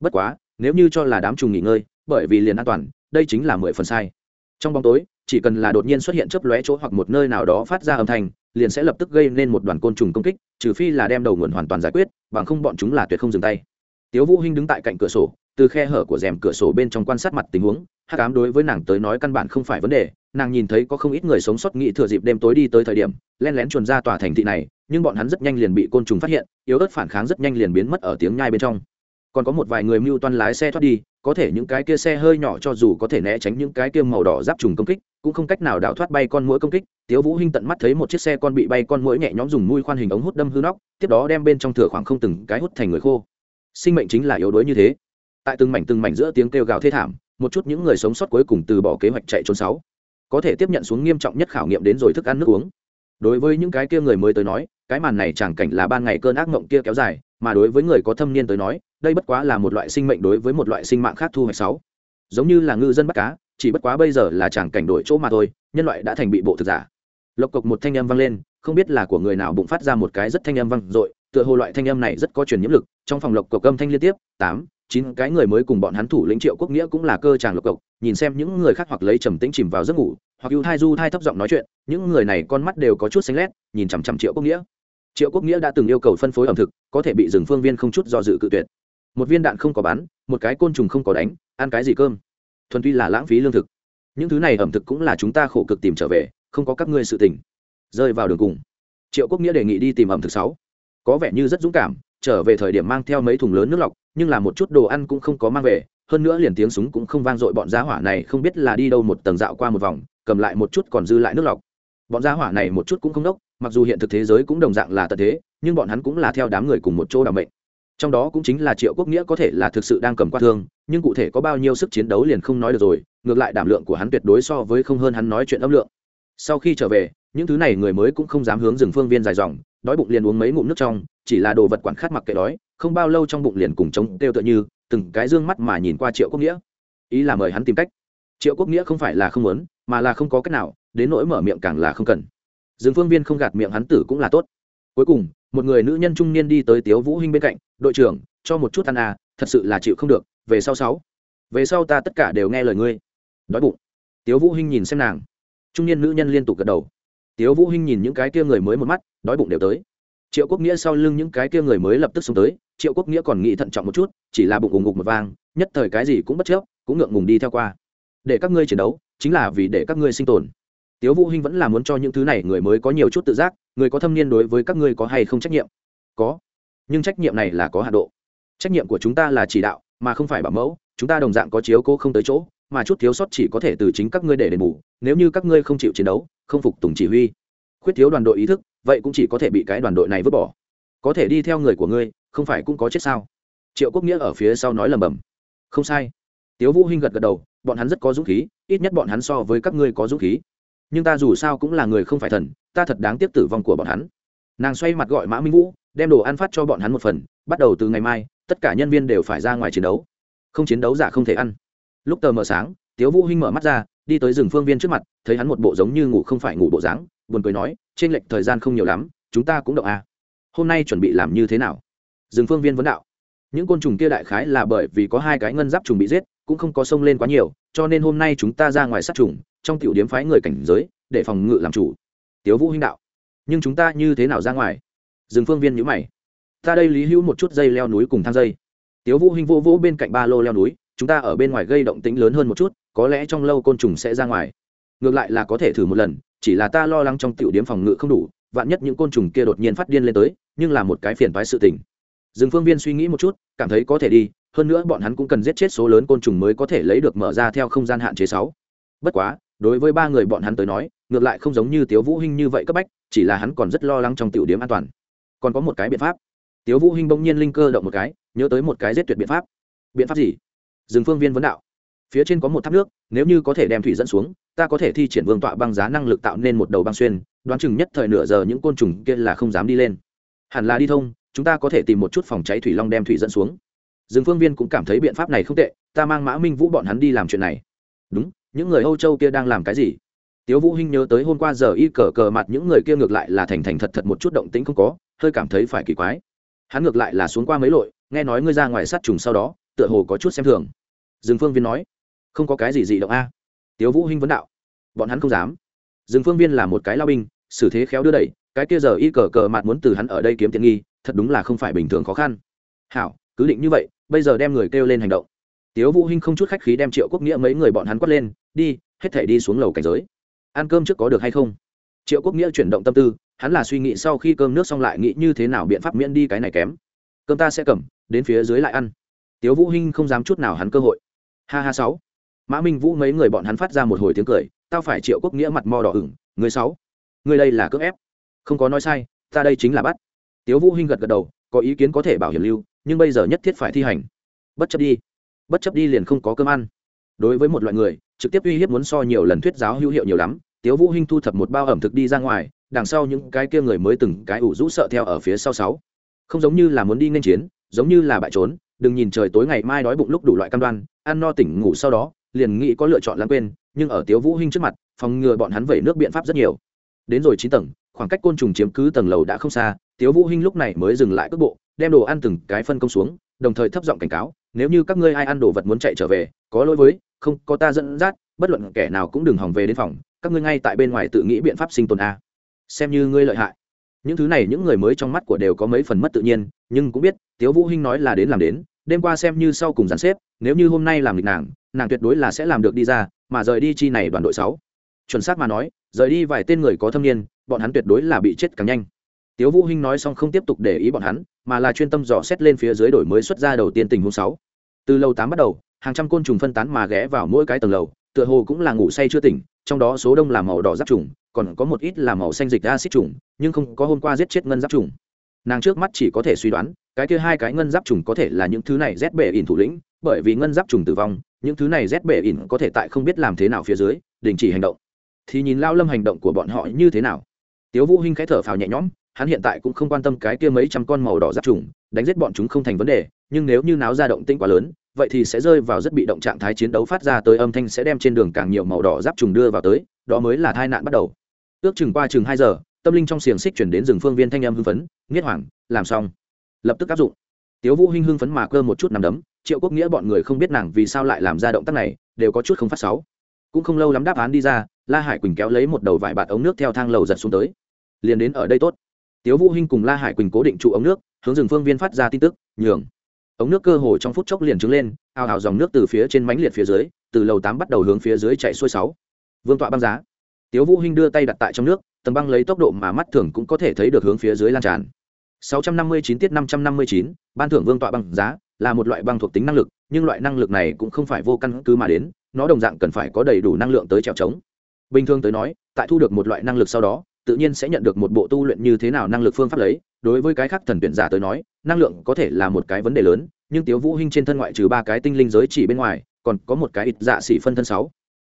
Bất quá, nếu như cho là đám trùng nghỉ ngơi, bởi vì liền an toàn đây chính là mười phần sai. Trong bóng tối, chỉ cần là đột nhiên xuất hiện chớp lóe chỗ hoặc một nơi nào đó phát ra âm thanh, liền sẽ lập tức gây nên một đoàn côn trùng công kích, trừ phi là đem đầu nguồn hoàn toàn giải quyết, bằng không bọn chúng là tuyệt không dừng tay. Tiếu vũ hinh đứng tại cạnh cửa sổ, từ khe hở của rèm cửa sổ bên trong quan sát mặt tình huống, hắc ám đối với nàng tới nói căn bản không phải vấn đề, nàng nhìn thấy có không ít người sống sót nghĩ thừa dịp đêm tối đi tới thời điểm, len lén chuồn ra tòa thành thị này, nhưng bọn hắn rất nhanh liền bị côn trùng phát hiện, yếu ớt phản kháng rất nhanh liền biến mất ở tiếng nhai bên trong còn có một vài người mưu toan lái xe thoát đi, có thể những cái kia xe hơi nhỏ cho dù có thể né tránh những cái kia màu đỏ giáp trùng công kích, cũng không cách nào đào thoát bay con mũi công kích. Tiếu vũ hinh tận mắt thấy một chiếc xe con bị bay con mũi nhẹ nhõm dùng mũi khoan hình ống hút đâm hư nóc, tiếp đó đem bên trong thừa khoảng không từng cái hút thành người khô. Sinh mệnh chính là yếu đuối như thế. Tại từng mảnh từng mảnh giữa tiếng kêu gào thê thảm, một chút những người sống sót cuối cùng từ bỏ kế hoạch chạy trốn sáu. Có thể tiếp nhận xuống nghiêm trọng nhất khảo nghiệm đến rồi thức ăn nước uống. Đối với những cái kia người mới tới nói, cái màn này chẳng cảnh là ban ngày cơn ác mộng kia kéo dài, mà đối với người có thâm niên tới nói đây bất quá là một loại sinh mệnh đối với một loại sinh mạng khác thu hoạch sáu. Giống như là ngư dân bắt cá, chỉ bất quá bây giờ là chẳng cảnh đổi chỗ mà thôi, nhân loại đã thành bị bộ thực giả. Lộc cộc một thanh âm vang lên, không biết là của người nào bụng phát ra một cái rất thanh âm vang dội, tựa hồ loại thanh âm này rất có truyền nhiễm lực, trong phòng lộc cộc âm thanh liên tiếp, tám, chín, cái người mới cùng bọn hắn thủ lĩnh triệu quốc nghĩa cũng là cơ tràng lộc cộc, nhìn xem những người khác hoặc lấy trầm tĩnh chìm vào giấc ngủ, hoặc ưu thai du thai thấp giọng nói chuyện, những người này con mắt đều có chút xanh lét, nhìn chằm chằm triệu quốc nghĩa. Triệu quốc nghĩa đã từng yêu cầu phân phối ẩm thực, có thể bị dừng phương viên không chút do dự cự tuyệt một viên đạn không có bắn, một cái côn trùng không có đánh, ăn cái gì cơm? Thuần tuy là lãng phí lương thực. Những thứ này ẩm thực cũng là chúng ta khổ cực tìm trở về, không có các ngươi sự tình. Rơi vào đường cùng. Triệu quốc nghĩa đề nghị đi tìm ẩm thực sáu. Có vẻ như rất dũng cảm, trở về thời điểm mang theo mấy thùng lớn nước lọc, nhưng là một chút đồ ăn cũng không có mang về, hơn nữa liền tiếng súng cũng không vang dội bọn giá hỏa này không biết là đi đâu một tầng dạo qua một vòng, cầm lại một chút còn dư lại nước lọc. Bọn giá hỏa này một chút cũng không đốc, mặc dù hiện thực thế giới cũng đồng dạng là tật thế, nhưng bọn hắn cũng là theo đám người cùng một chỗ đảm mệnh trong đó cũng chính là triệu quốc nghĩa có thể là thực sự đang cầm qua thương, nhưng cụ thể có bao nhiêu sức chiến đấu liền không nói được rồi, ngược lại đảm lượng của hắn tuyệt đối so với không hơn hắn nói chuyện âm lượng. Sau khi trở về, những thứ này người mới cũng không dám hướng rừng phương viên dài dòng, đói bụng liền uống mấy ngụm nước trong, chỉ là đồ vật quản khát mặc kệ đói, không bao lâu trong bụng liền cùng chống têu tựa như, từng cái dương mắt mà nhìn qua triệu quốc nghĩa. Ý là mời hắn tìm cách. Triệu quốc nghĩa không phải là không muốn, mà là không có cách nào, đến nỗi mở miệng càng là không cần. Rừng phương viên không gạt miệng hắn tử cũng là tốt. Cuối cùng, một người nữ nhân trung niên đi tới tiếu vũ hinh bên cạnh đội trưởng, cho một chút ăn à thật sự là chịu không được, về sau sáu. Về sau ta tất cả đều nghe lời ngươi. Đói bụng. Tiếu vũ hinh nhìn xem nàng. Trung niên nữ nhân liên tục gật đầu. Tiếu vũ hinh nhìn những cái kia người mới một mắt, đói bụng đều tới. Triệu quốc nghĩa sau lưng những cái kia người mới lập tức xuống tới, triệu quốc nghĩa còn nghĩ thận trọng một chút, chỉ là bụng ủng ngục một vang nhất thời cái gì cũng bất chấp, cũng ngượng ngùng đi theo qua. Để các ngươi chiến đấu, chính là vì để các ngươi sinh tồn. Tiếu vũ hinh vẫn là muốn cho những thứ này người mới có nhiều chút tự giác, người có thâm niên đối với các ngươi có hay không trách nhiệm? Có nhưng trách nhiệm này là có hạn độ. Trách nhiệm của chúng ta là chỉ đạo, mà không phải bảo mẫu, chúng ta đồng dạng có chiếu cố không tới chỗ, mà chút thiếu sót chỉ có thể từ chính các ngươi để đền bù, nếu như các ngươi không chịu chiến đấu, không phục tùng chỉ huy. Khuyết thiếu đoàn đội ý thức, vậy cũng chỉ có thể bị cái đoàn đội này vứt bỏ. Có thể đi theo người của ngươi, không phải cũng có chết sao? Triệu quốc nghĩa ở phía sau nói lầm bầm không sai. Tiếu vũ hinh gật gật đầu, bọn hắn rất có dũng khí, ít nhất bọn hắn so với các ngươi có dũng khí. Nhưng ta dù sao cũng là người không phải thần, ta thật đáng tiếc tử vong của bọn hắn. Nàng xoay mặt gọi mã minh vũ đem đồ ăn phát cho bọn hắn một phần, bắt đầu từ ngày mai, tất cả nhân viên đều phải ra ngoài chiến đấu. Không chiến đấu giả không thể ăn. Lúc tờ mờ sáng, tiếu vũ hinh mở mắt ra, đi tới rừng phương viên trước mặt, thấy hắn một bộ giống như ngủ không phải ngủ bộ dáng, buồn cười nói, trên lệch thời gian không nhiều lắm, chúng ta cũng động à. hôm nay chuẩn bị làm như thế nào? Rừng phương viên vấn đạo. Những côn trùng kia đại khái là bởi vì có hai cái ngân giáp trùng bị giết, cũng không có sông lên quá nhiều, cho nên hôm nay chúng ta ra ngoài sát trùng, trong tiểu điếm phái người cảnh giới, để phòng ngự làm chủ. Tiếu vũ hinh đạo. Nhưng chúng ta như thế nào ra ngoài? Dừng phương viên nhíu mày. Ta đây lý hữu một chút dây leo núi cùng thang dây. Tiếu vũ hinh vô vỗ bên cạnh ba lô leo núi, chúng ta ở bên ngoài gây động tĩnh lớn hơn một chút, có lẽ trong lâu côn trùng sẽ ra ngoài. Ngược lại là có thể thử một lần, chỉ là ta lo lắng trong tiểu điểm phòng ngự không đủ, vạn nhất những côn trùng kia đột nhiên phát điên lên tới, nhưng là một cái phiền toái sự tình. Dừng phương viên suy nghĩ một chút, cảm thấy có thể đi, hơn nữa bọn hắn cũng cần giết chết số lớn côn trùng mới có thể lấy được mở ra theo không gian hạn chế sáu. Bất quá, đối với ba người bọn hắn tới nói, ngược lại không giống như tiếu vũ hinh như vậy cấp bách, chỉ là hắn còn rất lo lắng trong tiểu điểm an toàn còn có một cái biện pháp. Tiếu vũ hinh bỗng nhiên linh cơ động một cái, nhớ tới một cái giết tuyệt biện pháp. Biện pháp gì? Dừng phương viên vấn đạo. Phía trên có một tháp nước, nếu như có thể đem thủy dẫn xuống, ta có thể thi triển vương tọa băng giá năng lực tạo nên một đầu băng xuyên, đoán chừng nhất thời nửa giờ những côn trùng kia là không dám đi lên. Hẳn là đi thông, chúng ta có thể tìm một chút phòng cháy thủy long đem thủy dẫn xuống. Dừng phương viên cũng cảm thấy biện pháp này không tệ, ta mang mã minh vũ bọn hắn đi làm chuyện này. Đúng, những người âu châu kia đang làm cái gì? Tiếu vũ hinh nhớ tới hôm qua giờ y cờ cờ mặt những người kia ngược lại là thành thành thật thật một chút động tĩnh không có hơi cảm thấy phải kỳ quái. Hắn ngược lại là xuống qua mấy lội, nghe nói ngươi ra ngoài sát trùng sau đó, tựa hồ có chút xem thường. Dương phương viên nói, không có cái gì dị động a. Tiếu vũ hinh vấn đạo, bọn hắn không dám. Dương phương viên là một cái lao binh, xử thế khéo đưa đẩy, cái kia giờ y cờ cờ mặt muốn từ hắn ở đây kiếm tiện nghi, thật đúng là không phải bình thường khó khăn. Hảo, cứ định như vậy, bây giờ đem người kêu lên hành động. Tiếu vũ hinh không chút khách khí đem triệu quốc nghĩa mấy người bọn hắn quát lên, đi, hết thể đi xuống lầu cảnh giới. Ăn cơm trước có được hay không? Triệu quốc nghĩa chuyển động tâm tư hắn là suy nghĩ sau khi cơm nước xong lại nghĩ như thế nào biện pháp miễn đi cái này kém. Cơm ta sẽ cầm, đến phía dưới lại ăn. Tiếu vũ hinh không dám chút nào hắn cơ hội. Ha ha sáu. Mã minh vũ mấy người bọn hắn phát ra một hồi tiếng cười, tao phải triệu quốc nghĩa mặt mò đỏ ửng, người sáu, người đây là cưỡng ép. Không có nói sai, ta đây chính là bắt. Tiếu vũ hinh gật gật đầu, có ý kiến có thể bảo hiểm lưu, nhưng bây giờ nhất thiết phải thi hành. Bất chấp đi, bất chấp đi liền không có cơm ăn. Đối với một loại người, trực tiếp uy hiếp muốn so nhiều lần thuyết giáo hữu hiệu nhiều lắm, tiếu vũ hinh thu thập một bao ẩm thực đi ra ngoài đằng sau những cái kia người mới từng cái ủ rũ sợ theo ở phía sau sáu. Không giống như là muốn đi nên chiến, giống như là bại trốn, đừng nhìn trời tối ngày mai đói bụng lúc đủ loại cam đoan, ăn no tỉnh ngủ sau đó, liền nghĩ có lựa chọn lãng quên, nhưng ở tiếu vũ hinh trước mặt, phòng ngừa bọn hắn vẩy nước biện pháp rất nhiều. Đến rồi chín tầng, khoảng cách côn trùng chiếm cứ tầng lầu đã không xa, tiếu vũ hinh lúc này mới dừng lại cước bộ, đem đồ ăn từng cái phân công xuống, đồng thời thấp giọng cảnh cáo, nếu như các ngươi ai ăn đồ vật muốn chạy trở về, có lỗi với, không, có ta dẫn dắt, bất luận kẻ nào cũng đừng hòng về đến phòng, các ngươi ngay tại bên ngoài tự nghĩ biện pháp sinh tồn a xem như ngươi lợi hại. Những thứ này những người mới trong mắt của đều có mấy phần mất tự nhiên, nhưng cũng biết, tiếu vũ hinh nói là đến làm đến, đêm qua xem như sau cùng dàn xếp, nếu như hôm nay làm lịch nàng nàng tuyệt đối là sẽ làm được đi ra, mà rời đi chi này đoàn đội sáu. Chuẩn xác mà nói, rời đi vài tên người có thâm niên, bọn hắn tuyệt đối là bị chết càng nhanh. Tiếu vũ hinh nói xong không tiếp tục để ý bọn hắn, mà là chuyên tâm dò xét lên phía dưới đổi mới xuất ra đầu tiên tình huống sáu. Từ lầu tám bắt đầu, hàng trăm côn trùng phân tán mà ghé vào mỗi cái tầng lầu, tựa hồ cũng là ngủ say chưa tỉnh, trong đó số đông là màu đỏ giáp trùng còn có một ít là màu xanh dịch acid trùng, nhưng không có hôm qua giết chết ngân giáp trùng. Nàng trước mắt chỉ có thể suy đoán, cái kia hai cái ngân giáp trùng có thể là những thứ này rét bể ỉn thủ lĩnh, bởi vì ngân giáp trùng tử vong, những thứ này rét bể ỉn có thể tại không biết làm thế nào phía dưới, đình chỉ hành động. Thì nhìn lao lâm hành động của bọn họ như thế nào. Tiếu vũ hinh khẽ thở phào nhẹ nhõm, hắn hiện tại cũng không quan tâm cái kia mấy trăm con màu đỏ giáp trùng, đánh giết bọn chúng không thành vấn đề, nhưng nếu như náo ra động tĩnh quá lớn, vậy thì sẽ rơi vào rất bị động trạng thái chiến đấu phát ra tới âm thanh sẽ đem trên đường càng nhiều màu đỏ giáp trùng đưa vào tới, đó mới là tai nạn bắt đầu ước chừng qua chừng hai giờ, tâm linh trong xiềng xích chuyển đến rừng phương viên thanh âm hưng phấn, nghiết hoàng, làm xong. Lập tức áp dụng. Tiếu vũ hinh hưng phấn mà cơ một chút nằm đấm, triệu quốc nghĩa bọn người không biết nàng vì sao lại làm ra động tác này, đều có chút không phát sáu. Cũng không lâu lắm đáp án đi ra, la hải quỳnh kéo lấy một đầu vải bạt ống nước theo thang lầu giật xuống tới. Liền đến ở đây tốt. Tiếu vũ hinh cùng la hải quỳnh cố định trụ ống nước, hướng rừng phương viên phát ra tin tức, nhường. Ống nước cơ hồ trong phút chốc liền trứng lên, ao ào dòng nước từ phía trên mánh liệt phía dưới, từ lầu tám bắt đầu hướng phía dưới chạy xuôi sáu. Vương tọa băng giá tiếu vũ hinh đưa tay đặt tại trong nước tầng băng lấy tốc độ mà mắt thường cũng có thể thấy được hướng phía dưới lan tràn. 659 tiết 559, ban thưởng vương tọa băng giá là một loại băng thuộc tính năng lực nhưng loại năng lực này cũng không phải vô căn cứ mà đến nó đồng dạng cần phải có đầy đủ năng lượng tới trèo trống. Bình thường tới nói tại thu được một loại năng lực sau đó tự nhiên sẽ nhận được một bộ tu luyện như thế nào năng lực phương pháp lấy. Đối với cái khác thần tuyển giả tới nói năng lượng có thể là một cái vấn đề lớn nhưng tiếu vũ hinh trên thân ngoại trừ ba cái tinh linh giới chỉ bên ngoài còn có một cái ít dạ sĩ phân thân sáu.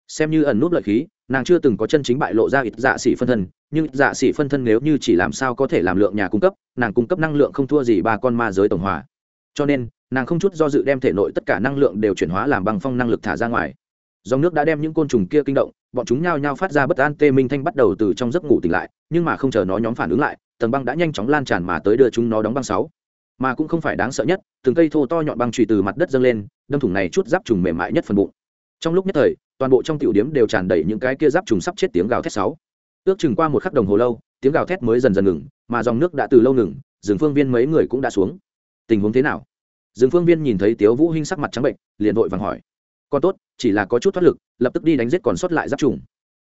Xem như ẩn nút lợi khí nàng chưa từng có chân chính bại lộ ra ít dạ xỉ phân thân, nhưng ít dạ xỉ phân thân nếu như chỉ làm sao có thể làm lượng nhà cung cấp, nàng cung cấp năng lượng không thua gì ba con ma giới tổng hòa. Cho nên, nàng không chút do dự đem thể nội tất cả năng lượng đều chuyển hóa làm băng phong năng lực thả ra ngoài. Dòng nước đã đem những côn trùng kia kinh động, bọn chúng nhao nhao phát ra bất an tê minh thanh bắt đầu từ trong giấc ngủ tỉnh lại, nhưng mà không chờ nó nhóm phản ứng lại, tầng băng đã nhanh chóng lan tràn mà tới đưa chúng nó đóng băng sáu. Mà cũng không phải đáng sợ nhất, từng cây thô to nhọn băng trùy từ mặt đất dâng lên, đâm thủng này chút giáp trùng mềm mại nhất phần bụng trong lúc nhất thời, toàn bộ trong tiểu điếm đều tràn đầy những cái kia giáp trùng sắp chết tiếng gào thét sáu. Ước chừng qua một khắc đồng hồ lâu, tiếng gào thét mới dần dần ngừng, mà dòng nước đã từ lâu ngừng, rừng phương viên mấy người cũng đã xuống. Tình huống thế nào? Rừng phương viên nhìn thấy tiếu vũ hinh sắc mặt trắng bệnh, liền vội vàng hỏi. Còn tốt, chỉ là có chút thoát lực, lập tức đi đánh giết còn sót lại giáp trùng.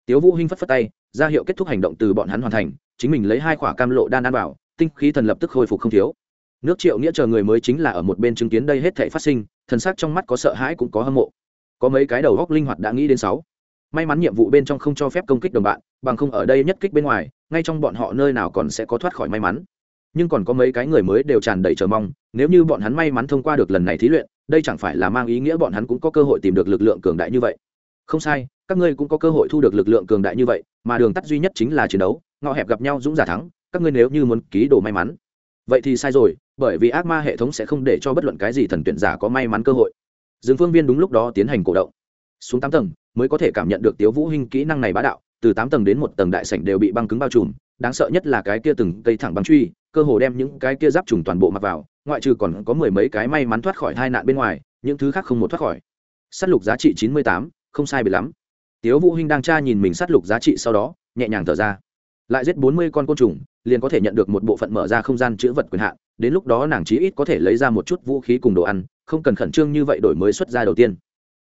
Tiếu vũ hinh phất phất tay, ra hiệu kết thúc hành động từ bọn hắn hoàn thành, chính mình lấy hai quả cam lộ đan ăn vào, tinh khí thần lập tức khôi phục không thiếu. Nước triệu nghĩa chờ người mới chính là ở một bên chứng kiến đây hết thảy phát sinh, thần sắc trong mắt có sợ hãi cũng có hâm mộ có mấy cái đầu góc linh hoạt đã nghĩ đến sáu. May mắn nhiệm vụ bên trong không cho phép công kích đồng bạn, bằng không ở đây nhất kích bên ngoài, ngay trong bọn họ nơi nào còn sẽ có thoát khỏi may mắn. Nhưng còn có mấy cái người mới đều tràn đầy chờ mong, nếu như bọn hắn may mắn thông qua được lần này thí luyện, đây chẳng phải là mang ý nghĩa bọn hắn cũng có cơ hội tìm được lực lượng cường đại như vậy. Không sai, các ngươi cũng có cơ hội thu được lực lượng cường đại như vậy, mà đường tắt duy nhất chính là chiến đấu, ngọ hẹp gặp nhau dũng giả thắng, các ngươi nếu như muốn ký đồ may mắn. Vậy thì sai rồi, bởi vì ác ma hệ thống sẽ không để cho bất luận cái gì thần tuyển giả có may mắn cơ hội dương phương viên đúng lúc đó tiến hành cổ động. Xuống tám tầng, mới có thể cảm nhận được tiếu vũ hinh kỹ năng này bá đạo, từ tám tầng đến một tầng đại sảnh đều bị băng cứng bao trùm, đáng sợ nhất là cái kia từng cây thẳng băng truy, cơ hồ đem những cái kia giáp trùng toàn bộ mặc vào, ngoại trừ còn có mười mấy cái may mắn thoát khỏi tai nạn bên ngoài, những thứ khác không một thoát khỏi. Sát lục giá trị chín mươi tám, không sai biệt lắm. Tiếu vũ hinh đang tra nhìn mình sát lục giá trị sau đó, nhẹ nhàng thở ra. Lại giết bốn mươi con côn trùng, liền có thể nhận được một bộ phận mở ra không gian chữ vật quyền hạn, đến lúc đó nàng chí ít có thể lấy ra một chút vũ khí cùng đồ ăn không cần khẩn trương như vậy đổi mới xuất ra đầu tiên.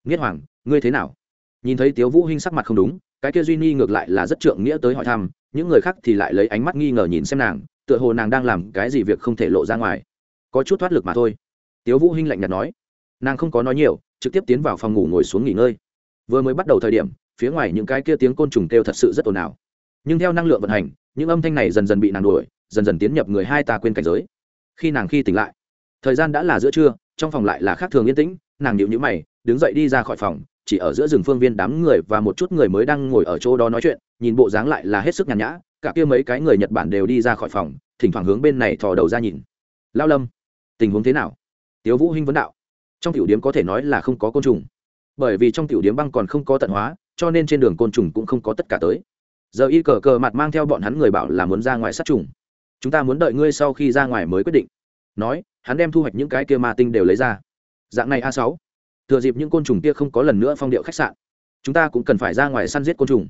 Nghiết hoàng, ngươi thế nào? Nhìn thấy tiếu vũ hinh sắc mặt không đúng, cái kia duy nhi ngược lại là rất trượng nghĩa tới hỏi thăm, những người khác thì lại lấy ánh mắt nghi ngờ nhìn xem nàng, tựa hồ nàng đang làm cái gì việc không thể lộ ra ngoài. Có chút thoát lực mà thôi. Tiếu vũ hinh lạnh nhạt nói. Nàng không có nói nhiều, trực tiếp tiến vào phòng ngủ ngồi xuống nghỉ ngơi. Vừa mới bắt đầu thời điểm, phía ngoài những cái kia tiếng côn trùng kêu thật sự rất ồn ào. Nhưng theo năng lượng vận hành, những âm thanh này dần dần bị nàng đuổi, dần dần tiến nhập người hai ta quên cảnh giới. Khi nàng khi tỉnh lại, thời gian đã là giữa trưa trong phòng lại là khác thường yên tĩnh, nàng nhịu nhữ mày, đứng dậy đi ra khỏi phòng, chỉ ở giữa rừng phương viên đám người và một chút người mới đang ngồi ở chỗ đó nói chuyện, nhìn bộ dáng lại là hết sức nhàn nhã, cả kia mấy cái người nhật bản đều đi ra khỏi phòng, thỉnh thoảng hướng bên này thò đầu ra nhìn. Lao lâm, tình huống thế nào? Tiếu vũ hinh vấn đạo. Trong tiểu điếm có thể nói là không có côn trùng. Bởi vì trong tiểu điếm băng còn không có tận hóa, cho nên trên đường côn trùng cũng không có tất cả tới. Giờ y cờ cờ mặt mang theo bọn hắn người bảo là muốn ra ngoài sát trùng. Chúng ta muốn đợi ngươi sau khi ra ngoài mới quyết định nói, hắn đem thu hoạch những cái kia ma tinh đều lấy ra. Dạng này a sáu, thừa dịp những côn trùng kia không có lần nữa phong điệu khách sạn, chúng ta cũng cần phải ra ngoài săn giết côn trùng.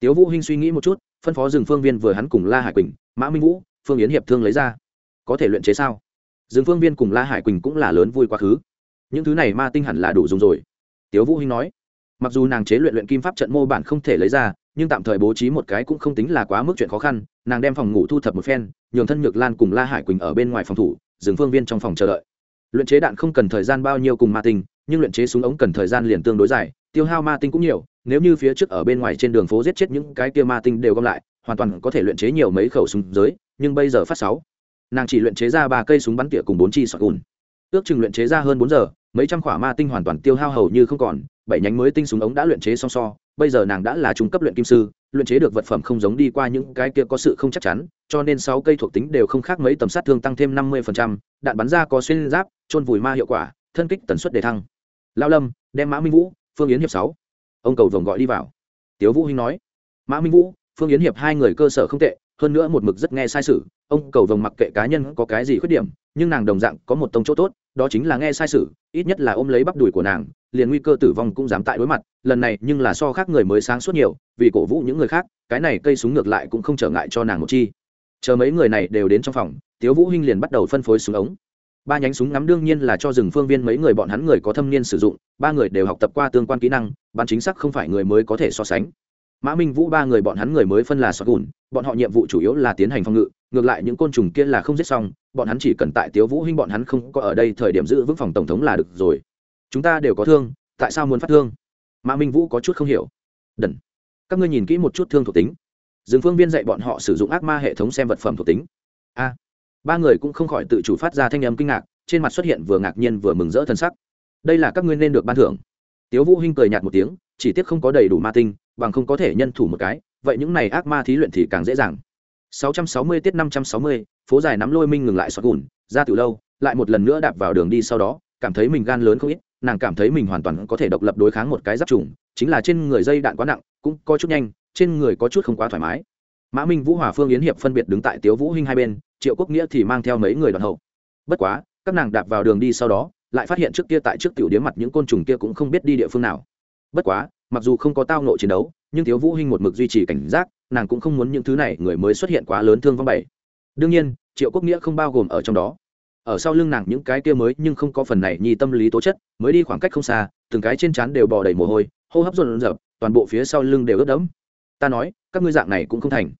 Tiếu vũ hinh suy nghĩ một chút, phân phó rừng phương viên vừa hắn cùng la hải quỳnh, mã minh vũ, phương yến hiệp thương lấy ra. Có thể luyện chế sao? Rừng phương viên cùng la hải quỳnh cũng là lớn vui quá khứ. Những thứ này ma tinh hẳn là đủ dùng rồi. Tiếu vũ hinh nói, mặc dù nàng chế luyện luyện kim pháp trận mô bản không thể lấy ra, nhưng tạm thời bố trí một cái cũng không tính là quá mức chuyện khó khăn. Nàng đem phòng ngủ thu thập một phen, nhường thân nhược lan cùng la hải quỳnh ở bên ngoài phòng thủ dừng phương viên trong phòng chờ đợi. Luyện chế đạn không cần thời gian bao nhiêu cùng ma tinh, nhưng luyện chế súng ống cần thời gian liền tương đối dài, tiêu hao ma tinh cũng nhiều, nếu như phía trước ở bên ngoài trên đường phố giết chết những cái kia ma tinh đều gom lại, hoàn toàn có thể luyện chế nhiều mấy khẩu súng giới, nhưng bây giờ phát sáu, nàng chỉ luyện chế ra ba cây súng bắn tỉa cùng bốn chi sọt gùn. Ước chừng luyện chế ra hơn bốn giờ, mấy trăm khỏa ma tinh hoàn toàn tiêu hao hầu như không còn, bảy nhánh mới tinh súng ống đã luyện chế song so, bây giờ nàng đã là trung cấp luyện kim sư luyện chế được vật phẩm không giống đi qua những cái kia có sự không chắc chắn, cho nên sáu cây thuộc tính đều không khác mấy tầm sát thương tăng thêm năm mươi đạn bắn ra có xuyên giáp trôn vùi ma hiệu quả, thân kích tần suất đề thăng. Lao lâm, đem mã minh vũ, phương yến hiệp sáu. Ông cầu vồng gọi đi vào. Tiếu vũ hinh nói. Mã minh vũ, phương yến hiệp hai người cơ sở không tệ, hơn nữa một mực rất nghe sai sự, ông cầu vồng mặc kệ cá nhân có cái gì khuyết điểm, nhưng nàng đồng dạng có một tông chỗ tốt đó chính là nghe sai sự, ít nhất là ôm lấy bắp đùi của nàng, liền nguy cơ tử vong cũng dám tại đối mặt, lần này nhưng là so khác người mới sáng suốt nhiều, vì cổ vũ những người khác, cái này cây súng ngược lại cũng không trở ngại cho nàng một chi. Chờ mấy người này đều đến trong phòng, tiếu vũ hinh liền bắt đầu phân phối súng ống. Ba nhánh súng ngắm đương nhiên là cho rừng phương viên mấy người bọn hắn người có thâm niên sử dụng, ba người đều học tập qua tương quan kỹ năng bắn chính xác không phải người mới có thể so sánh mã minh vũ ba người bọn hắn người mới phân là sọt gùn, bọn họ nhiệm vụ chủ yếu là tiến hành phòng ngự, ngược lại những côn trùng kia là không giết xong, bọn hắn chỉ cần tại tiếu vũ hinh bọn hắn không có ở đây thời điểm giữ vững phòng tổng thống là được rồi. Chúng ta đều có thương, tại sao muốn phát thương? Mã minh vũ có chút không hiểu. Đần. Các ngươi nhìn kỹ một chút thương thuộc tính. Dương phương viên dạy bọn họ sử dụng ác ma hệ thống xem vật phẩm thuộc tính. A. Ba người cũng không khỏi tự chủ phát ra thanh âm kinh ngạc, trên mặt xuất hiện vừa ngạc nhiên vừa mừng rỡ thân sắc. Đây là các ngươi nên được ban thưởng. Tiếu vũ hinh cười nhạt một tiếng, chỉ tiếc không có đầy đủ ma tinh bằng không có thể nhân thủ một cái vậy những này ác ma thí luyện thì càng dễ dàng. 660 tiết 560, phố dài nắm lôi minh ngừng lại xoát gùn ra từ lâu lại một lần nữa đạp vào đường đi sau đó cảm thấy mình gan lớn không ít nàng cảm thấy mình hoàn toàn có thể độc lập đối kháng một cái giáp trùng chính là trên người dây đạn quá nặng cũng có chút nhanh trên người có chút không quá thoải mái. Mã minh vũ hòa phương yến hiệp phân biệt đứng tại tiếu vũ hinh hai bên triệu quốc nghĩa thì mang theo mấy người đoàn hậu. Bất quá các nàng đạp vào đường đi sau đó lại phát hiện trước kia tại trước tiểu điếm mặt những côn trùng kia cũng không biết đi địa phương nào. Bất quá mặc dù không có tao nộ chiến đấu, nhưng thiếu vũ hinh một mực duy trì cảnh giác, nàng cũng không muốn những thứ này người mới xuất hiện quá lớn thương vong bảy. Đương nhiên, triệu quốc nghĩa không bao gồm ở trong đó. Ở sau lưng nàng những cái kia mới nhưng không có phần này nhi tâm lý tố chất, mới đi khoảng cách không xa, từng cái trên trán đều bò đầy mồ hôi, hô hấp rộn dập toàn bộ phía sau lưng đều ướt đẫm. Ta nói, các ngươi dạng này cũng không thành.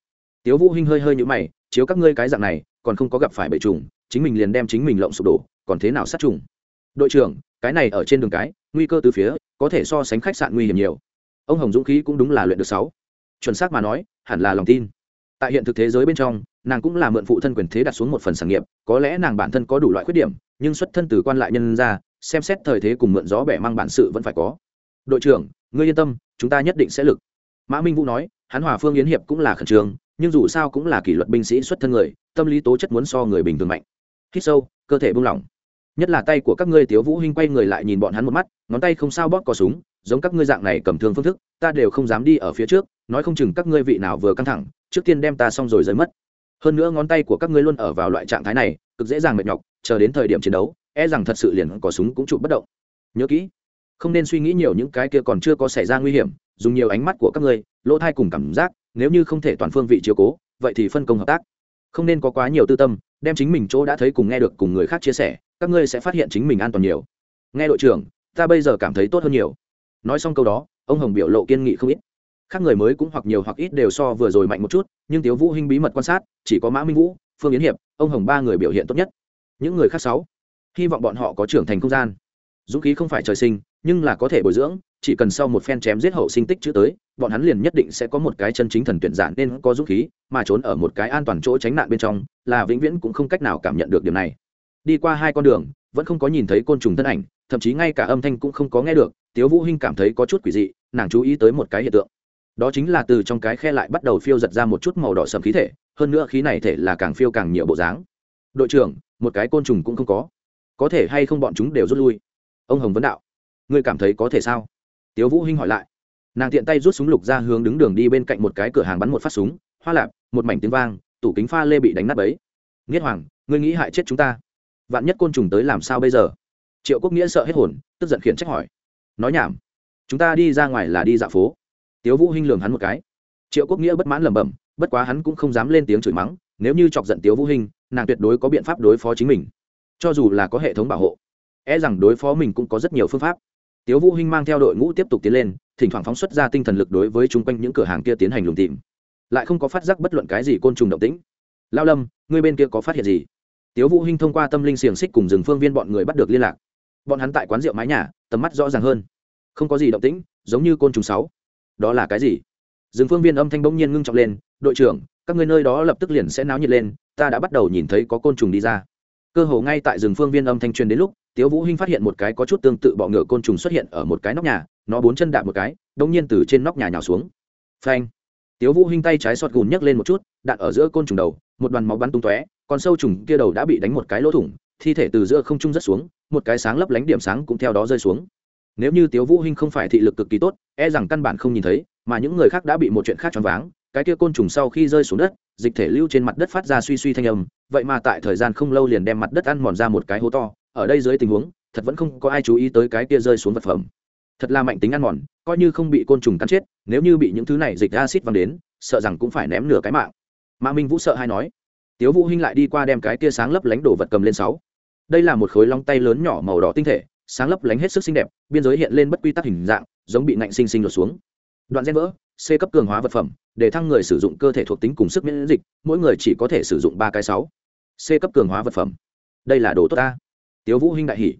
Tiếu vũ hinh hơi hơi nhũ mày, chiếu các ngươi cái dạng này, còn không có gặp phải bệ trùng, chính mình liền đem chính mình lộng sụp đổ, còn thế nào sát trùng? Đội trưởng cái này ở trên đường cái, nguy cơ từ phía, có thể so sánh khách sạn nguy hiểm nhiều. Ông hồng dũng khí cũng đúng là luyện được sáu. Chuẩn xác mà nói, hẳn là lòng tin. Tại hiện thực thế giới bên trong, nàng cũng là mượn phụ thân quyền thế đặt xuống một phần sản nghiệp, có lẽ nàng bản thân có đủ loại khuyết điểm, nhưng xuất thân từ quan lại nhân ra xem xét thời thế cùng mượn gió bẻ mang bản sự vẫn phải có. Đội trưởng, ngươi yên tâm, chúng ta nhất định sẽ lực. Mã minh vũ nói, hắn hòa phương yến hiệp cũng là khẩn trương, nhưng dù sao cũng là kỷ luật binh sĩ xuất thân người, tâm lý tố chất muốn so người bình thường mạnh. Hít sâu, cơ thể buông lỏng nhất là tay của các ngươi tiếu vũ hinh quay người lại nhìn bọn hắn một mắt, ngón tay không sao bóp có súng, giống các ngươi dạng này cầm thương phương thức, ta đều không dám đi ở phía trước, nói không chừng các ngươi vị nào vừa căng thẳng, trước tiên đem ta xong rồi rơi mất. Hơn nữa ngón tay của các ngươi luôn ở vào loại trạng thái này, cực dễ dàng mệt nhọc, chờ đến thời điểm chiến đấu e rằng thật sự liền có súng cũng trụ bất động. Nhớ kỹ, không nên suy nghĩ nhiều những cái kia còn chưa có xảy ra nguy hiểm, dùng nhiều ánh mắt của các ngươi, lỗ thai cùng cảm giác, nếu như không thể toàn phương vị chiếu cố, vậy thì phân công hợp tác. Không nên có quá nhiều tư tâm đem chính mình chỗ đã thấy cùng nghe được cùng người khác chia sẻ, các ngươi sẽ phát hiện chính mình an toàn nhiều. Nghe đội trưởng, ta bây giờ cảm thấy tốt hơn nhiều. Nói xong câu đó, ông hồng biểu lộ kiên nghị không ít. Khác người mới cũng hoặc nhiều hoặc ít đều so vừa rồi mạnh một chút, nhưng tiếu vũ hinh bí mật quan sát, chỉ có mã minh vũ, phương yến hiệp, ông hồng ba người biểu hiện tốt nhất. Những người khác sáu, hy vọng bọn họ có trưởng thành không gian dũng khí không phải trời sinh, nhưng là có thể bồi dưỡng, chỉ cần sau một phen chém giết hậu sinh tích chữ tới, bọn hắn liền nhất định sẽ có một cái chân chính thần tuyển giản nên có dũng khí, mà trốn ở một cái an toàn chỗ tránh nạn bên trong, là vĩnh viễn cũng không cách nào cảm nhận được điều này. Đi qua hai con đường, vẫn không có nhìn thấy côn trùng thân ảnh, thậm chí ngay cả âm thanh cũng không có nghe được, tiếu vũ hinh cảm thấy có chút quỷ dị, nàng chú ý tới một cái hiện tượng. Đó chính là từ trong cái khe lại bắt đầu phiêu giật ra một chút màu đỏ sầm khí thể, hơn nữa khí này thể là càng phiêu càng nhiều bộ dáng. Đội trưởng, một cái côn trùng cũng không có. Có thể hay không bọn chúng đều rút lui? Ông hồng vấn đạo, ngươi cảm thấy có thể sao? Tiếu vũ hinh hỏi lại. Nàng tiện tay rút súng lục ra hướng đứng đường đi bên cạnh một cái cửa hàng bắn một phát súng, hoa lạp, một mảnh tiếng vang, tủ kính pha lê bị đánh nát bấy. Nghiết hoàng, ngươi nghĩ hại chết chúng ta. Vạn nhất côn trùng tới làm sao bây giờ? Triệu quốc nghĩa sợ hết hồn, tức giận khiển trách hỏi. Nói nhảm. Chúng ta đi ra ngoài là đi dạo phố. Tiếu vũ hinh lường hắn một cái. Triệu quốc nghĩa bất mãn lẩm bẩm, bất quá hắn cũng không dám lên tiếng chửi mắng, nếu như chọc giận tiếu vũ hinh, nàng tuyệt đối có biện pháp đối phó chính mình. Cho dù là có hệ thống bảo hộ e rằng đối phó mình cũng có rất nhiều phương pháp. Tiếu vũ hinh mang theo đội ngũ tiếp tục tiến lên, thỉnh thoảng phóng xuất ra tinh thần lực đối với chung quanh những cửa hàng kia tiến hành lùng tìm. Lại không có phát giác bất luận cái gì côn trùng động tĩnh. Lao lâm, ngươi bên kia có phát hiện gì? Tiếu vũ hinh thông qua tâm linh xiềng xích cùng rừng phương viên bọn người bắt được liên lạc. Bọn hắn tại quán rượu mái nhà, tầm mắt rõ ràng hơn. Không có gì động tĩnh, giống như côn trùng sáu. Đó là cái gì? Rừng phương viên âm thanh bỗng nhiên ngưng trọng lên, đội trưởng, các ngươi nơi đó lập tức liền sẽ náo nhiệt lên, ta đã bắt đầu nhìn thấy có côn trùng đi ra. Cơ hồ ngay tại rừng phương viên âm thanh truyền đến lúc tiếu vũ hinh phát hiện một cái có chút tương tự bọ ngựa côn trùng xuất hiện ở một cái nóc nhà, nó bốn chân đạp một cái đông nhiên từ trên nóc nhà nhào xuống. Phanh! Tiếu vũ hinh tay trái sọt gùn nhấc lên một chút, đạn ở giữa côn trùng đầu, một đoàn máu bắn tung tóe, con sâu trùng kia đầu đã bị đánh một cái lỗ thủng, thi thể từ giữa không trung rất xuống, một cái sáng lấp lánh điểm sáng cũng theo đó rơi xuống. Nếu như tiếu vũ hinh không phải thị lực cực kỳ tốt e rằng căn bản không nhìn thấy, mà những người khác đã bị một chuyện khác choáng váng, cái kia côn trùng sau khi rơi xuống đất, dịch thể lưu trên mặt đất phát ra suy suy thanh âm, vậy mà tại thời gian không lâu liền đem mặt đất ăn mòn ra một cái hố to ở đây dưới tình huống, thật vẫn không có ai chú ý tới cái kia rơi xuống vật phẩm. Thật là mạnh tính ăn mòn, coi như không bị côn trùng cắn chết, nếu như bị những thứ này dịch acid văng đến, sợ rằng cũng phải ném nửa cái mạng. Mã minh vũ sợ hay nói, tiếu vũ hinh lại đi qua đem cái kia sáng lấp lánh đồ vật cầm lên sáu. Đây là một khối long tay lớn nhỏ màu đỏ tinh thể, sáng lấp lánh hết sức xinh đẹp, biên giới hiện lên bất quy tắc hình dạng, giống bị nạnh sinh sinh lột xuống. Đoạn gen vỡ, c cấp cường hóa vật phẩm, để thăng người sử dụng cơ thể thuộc tính cùng sức miễn dịch, mỗi người chỉ có thể sử dụng ba cái sáu. C cấp cường hóa vật phẩm. Đây là đồ tốt ta tiếu vũ hinh đại hỉ.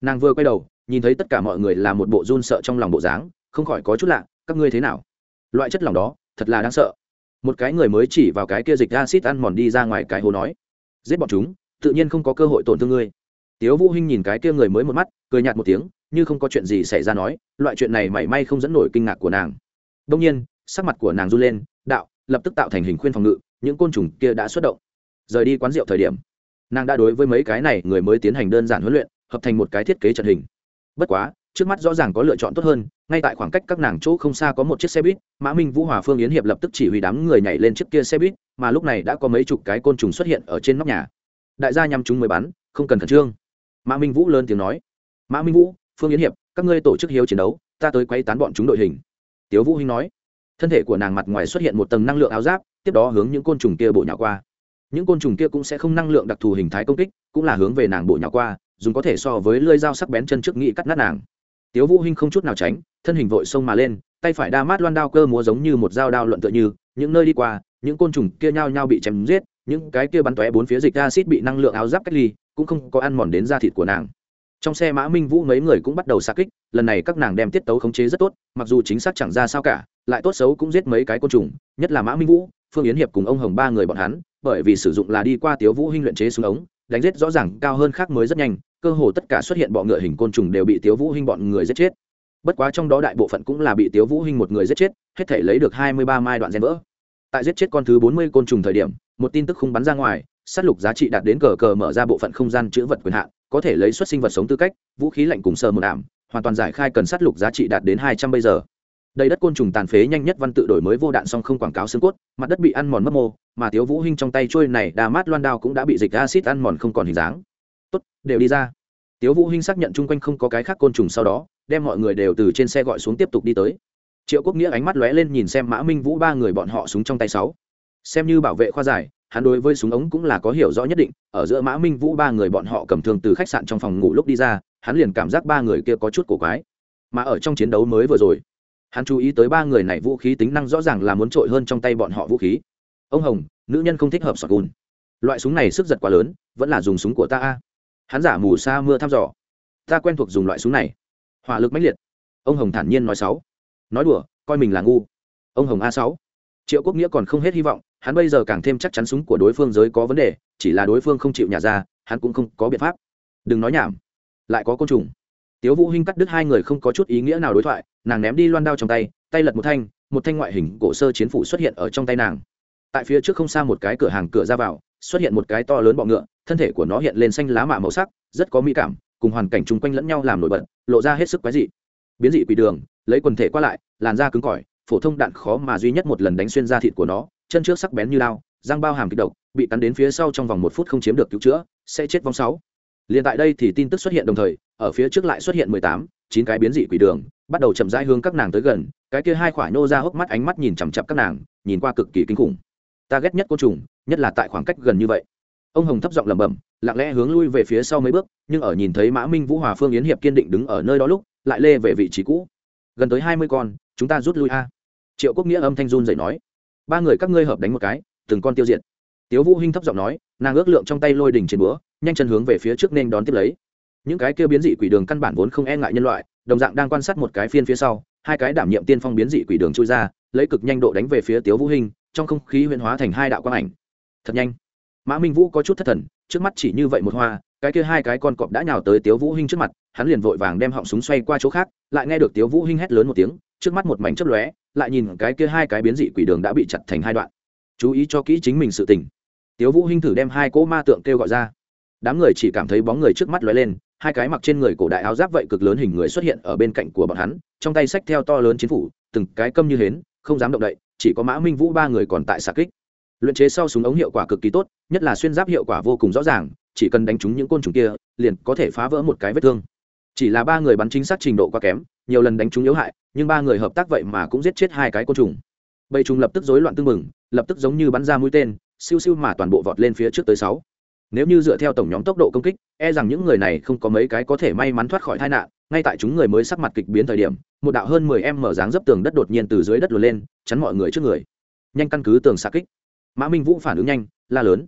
Nàng vừa quay đầu, nhìn thấy tất cả mọi người là một bộ run sợ trong lòng bộ dáng, không khỏi có chút lạ, các ngươi thế nào? Loại chất lỏng đó, thật là đáng sợ. Một cái người mới chỉ vào cái kia dịch acid ăn mòn đi ra ngoài cái hồ nói, giết bọn chúng, tự nhiên không có cơ hội tổn thương ngươi. Tiếu vũ hinh nhìn cái kia người mới một mắt, cười nhạt một tiếng, như không có chuyện gì xảy ra nói, loại chuyện này mảy may không dẫn nổi kinh ngạc của nàng. Đông nhiên, sắc mặt của nàng run lên, đạo, lập tức tạo thành hình khuyên phòng ngự, những côn trùng kia đã xuất động. Rời đi quán rượu thời điểm nàng đã đối với mấy cái này người mới tiến hành đơn giản huấn luyện, hợp thành một cái thiết kế trận hình. Bất quá, trước mắt rõ ràng có lựa chọn tốt hơn, ngay tại khoảng cách các nàng chỗ không xa có một chiếc xe buýt, mã minh vũ hòa phương yến hiệp lập tức chỉ huy đám người nhảy lên chiếc kia xe buýt, mà lúc này đã có mấy chục cái côn trùng xuất hiện ở trên nóc nhà. Đại gia nhắm chúng mới bắn, không cần khẩn trương. Mã minh vũ lớn tiếng nói. Mã minh vũ, phương yến hiệp, các ngươi tổ chức hiếu chiến đấu, ta tới quay tán bọn chúng đội hình. Tiếu vũ hinh nói. Thân thể của nàng mặt ngoài xuất hiện một tầng năng lượng áo giáp, tiếp đó hướng những côn trùng kia bổ nhào qua những côn trùng kia cũng sẽ không năng lượng đặc thù hình thái công kích, cũng là hướng về nàng bổ nhào qua, dùng có thể so với lưỡi dao sắc bén chân trước nghị cắt nát nàng. Tiếu vũ hinh không chút nào tránh, thân hình vội xông mà lên, tay phải đa mát loan đao cơ múa giống như một dao đao luận tựa như, những nơi đi qua, những côn trùng kia nhao nhao bị chém giết, những cái kia bắn tóe bốn phía dịch acid bị năng lượng áo giáp cách ly, cũng không có ăn mòn đến da thịt của nàng. Trong xe mã minh vũ mấy người cũng bắt đầu xa kích, lần này các nàng đem tiết tấu khống chế rất tốt, mặc dù chính xác chẳng ra sao cả, lại tốt xấu cũng giết mấy cái côn trùng, nhất là mã minh vũ, phương yến hiệp cùng ông hồng ba người bọn hắn bởi vì sử dụng là đi qua tiếu vũ hinh luyện chế súng ống, đánh giết rõ ràng cao hơn khác mới rất nhanh, cơ hồ tất cả xuất hiện bọ ngựa hình côn trùng đều bị tiếu vũ hinh bọn người giết chết. Bất quá trong đó đại bộ phận cũng là bị tiếu vũ hinh một người giết chết, hết thể lấy được hai mươi ba mai đoạn gen vỡ. Tại giết chết con thứ bốn mươi côn trùng thời điểm, một tin tức không bắn ra ngoài, sát lục giá trị đạt đến cờ cờ mở ra bộ phận không gian chữ vật quyền hạn, có thể lấy xuất sinh vật sống tư cách, vũ khí lạnh cùng sờ một ảm hoàn toàn giải khai cần sát lục giá trị đạt đến hai trăm bây giờ đầy đất côn trùng tàn phế nhanh nhất văn tự đổi mới vô đạn song không quảng cáo xương cốt, mặt đất bị ăn mòn mất mô, mà thiếu vũ hinh trong tay trôi này đa mát loan đao cũng đã bị dịch acid ăn mòn không còn hình dáng. Tốt, đều đi ra. Thiếu vũ hinh xác nhận chung quanh không có cái khác côn trùng sau đó, đem mọi người đều từ trên xe gọi xuống tiếp tục đi tới. Triệu quốc nghĩa ánh mắt lóe lên nhìn xem mã minh vũ ba người bọn họ súng trong tay sáu. Xem như bảo vệ khoa giải, hắn đối với súng ống cũng là có hiểu rõ nhất định, ở giữa mã minh vũ ba người bọn họ cầm thương từ khách sạn trong phòng ngủ lúc đi ra, hắn liền cảm giác ba người kia có chút cổ quái. Mà ở trong chiến đấu mới vừa rồi hắn chú ý tới ba người này vũ khí tính năng rõ ràng là muốn trội hơn trong tay bọn họ vũ khí. Ông hồng, nữ nhân không thích hợp sọt gùn. Loại súng này sức giật quá lớn, vẫn là dùng súng của ta a. Hắn giả mù xa mưa thăm dò. Ta quen thuộc dùng loại súng này. Hỏa lực mãnh liệt. Ông hồng thản nhiên nói sáu. Nói đùa, coi mình là ngu. Ông hồng a sáu. Triệu quốc nghĩa còn không hết hy vọng, hắn bây giờ càng thêm chắc chắn súng của đối phương giới có vấn đề, chỉ là đối phương không chịu nhả ra, hắn cũng không có biện pháp. Đừng nói nhảm. Lại có côn trùng. Tiếu vũ hinh cắt đứt hai người không có chút ý nghĩa nào đối thoại nàng ném đi loan đao trong tay tay lật một thanh một thanh ngoại hình cổ sơ chiến phủ xuất hiện ở trong tay nàng. Tại phía trước không xa một cái cửa hàng cửa ra vào, xuất hiện một cái to lớn bọ ngựa, thân thể của nó hiện lên xanh lá mạ màu sắc, rất có mỹ cảm, cùng hoàn cảnh chung quanh lẫn nhau làm nổi bật, lộ ra hết sức quái dị. Biến dị quỷ đường, lấy quần thể qua lại, làn da cứng cỏi, phổ thông đạn khó mà duy nhất một lần đánh xuyên da thịt của nó, chân trước sắc bén như lao răng bao hàm kịch độc, bị cắn đến phía sau trong vòng một phút không chiếm được cứu chữa, sẽ chết vong sáu. Liền tại đây thì tin tức xuất hiện đồng thời, ở phía trước lại xuất hiện mười tám, chín cái biến dị quỷ đường bắt đầu chậm rãi hướng các nàng tới gần, cái kia hai khỏa nhô ra hốc mắt ánh mắt nhìn chằm chặp các nàng, nhìn qua cực kỳ kinh khủng. Ta ghét nhất côn trùng, nhất là tại khoảng cách gần như vậy. Ông hồng thấp giọng lẩm bẩm, lặng lẽ hướng lui về phía sau mấy bước, nhưng ở nhìn thấy mã minh vũ hòa phương yến hiệp kiên định đứng ở nơi đó lúc, lại lê về vị trí cũ. Gần tới hai mươi con, chúng ta rút lui a. Triệu quốc nghĩa âm thanh run dậy nói. Ba người các ngươi hợp đánh một cái, từng con tiêu diệt. Tiếu vũ hinh thấp giọng nói, nàng ước lượng trong tay lôi đỉnh trên búa, nhanh chân hướng về phía trước nên đón tiếp lấy. Những cái kia biến dị quỷ đường căn bản vốn không e ngại nhân loại đồng dạng đang quan sát một cái phiên phía sau, hai cái đảm nhiệm tiên phong biến dị quỷ đường chui ra, lấy cực nhanh độ đánh về phía tiếu vũ hinh, trong không khí huyễn hóa thành hai đạo quang ảnh. Thật nhanh. Mã minh vũ có chút thất thần, trước mắt chỉ như vậy một hoa, cái kia hai cái con cọp đã nhào tới tiếu vũ hinh trước mặt, hắn liền vội vàng đem họng súng xoay qua chỗ khác, lại nghe được tiếu vũ hinh hét lớn một tiếng, trước mắt một mảnh chớp lóe, lại nhìn cái kia hai cái biến dị quỷ đường đã bị chặt thành hai đoạn. Chú ý cho kỹ chính mình sự tình. Tiếu vũ hinh thử đem hai cỗ ma tượng kêu gọi ra. Đám người chỉ cảm thấy bóng người trước mắt lóe lên hai cái mặc trên người cổ đại áo giáp vậy cực lớn hình người xuất hiện ở bên cạnh của bọn hắn, trong tay sách theo to lớn chiến phủ, từng cái câm như hến, không dám động đậy, chỉ có mã minh vũ ba người còn tại xạ kích. Luyện chế sau súng ống hiệu quả cực kỳ tốt, nhất là xuyên giáp hiệu quả vô cùng rõ ràng, chỉ cần đánh trúng những côn trùng kia, liền có thể phá vỡ một cái vết thương. Chỉ là ba người bắn chính xác trình độ quá kém, nhiều lần đánh trúng yếu hại, nhưng ba người hợp tác vậy mà cũng giết chết hai cái côn trùng. Bầy trùng lập tức rối loạn tưng mừng lập tức giống như bắn ra mũi tên, siêu siêu mà toàn bộ vọt lên phía trước tới sáu nếu như dựa theo tổng nhóm tốc độ công kích e rằng những người này không có mấy cái có thể may mắn thoát khỏi tai nạn, ngay tại chúng người mới sắc mặt kịch biến thời điểm, một đạo hơn mười em mở dáng dấp tường đất đột nhiên từ dưới đất lùa lên, chắn mọi người trước người. Nhanh căn cứ tường xa kích. Mã minh vũ phản ứng nhanh, la lớn.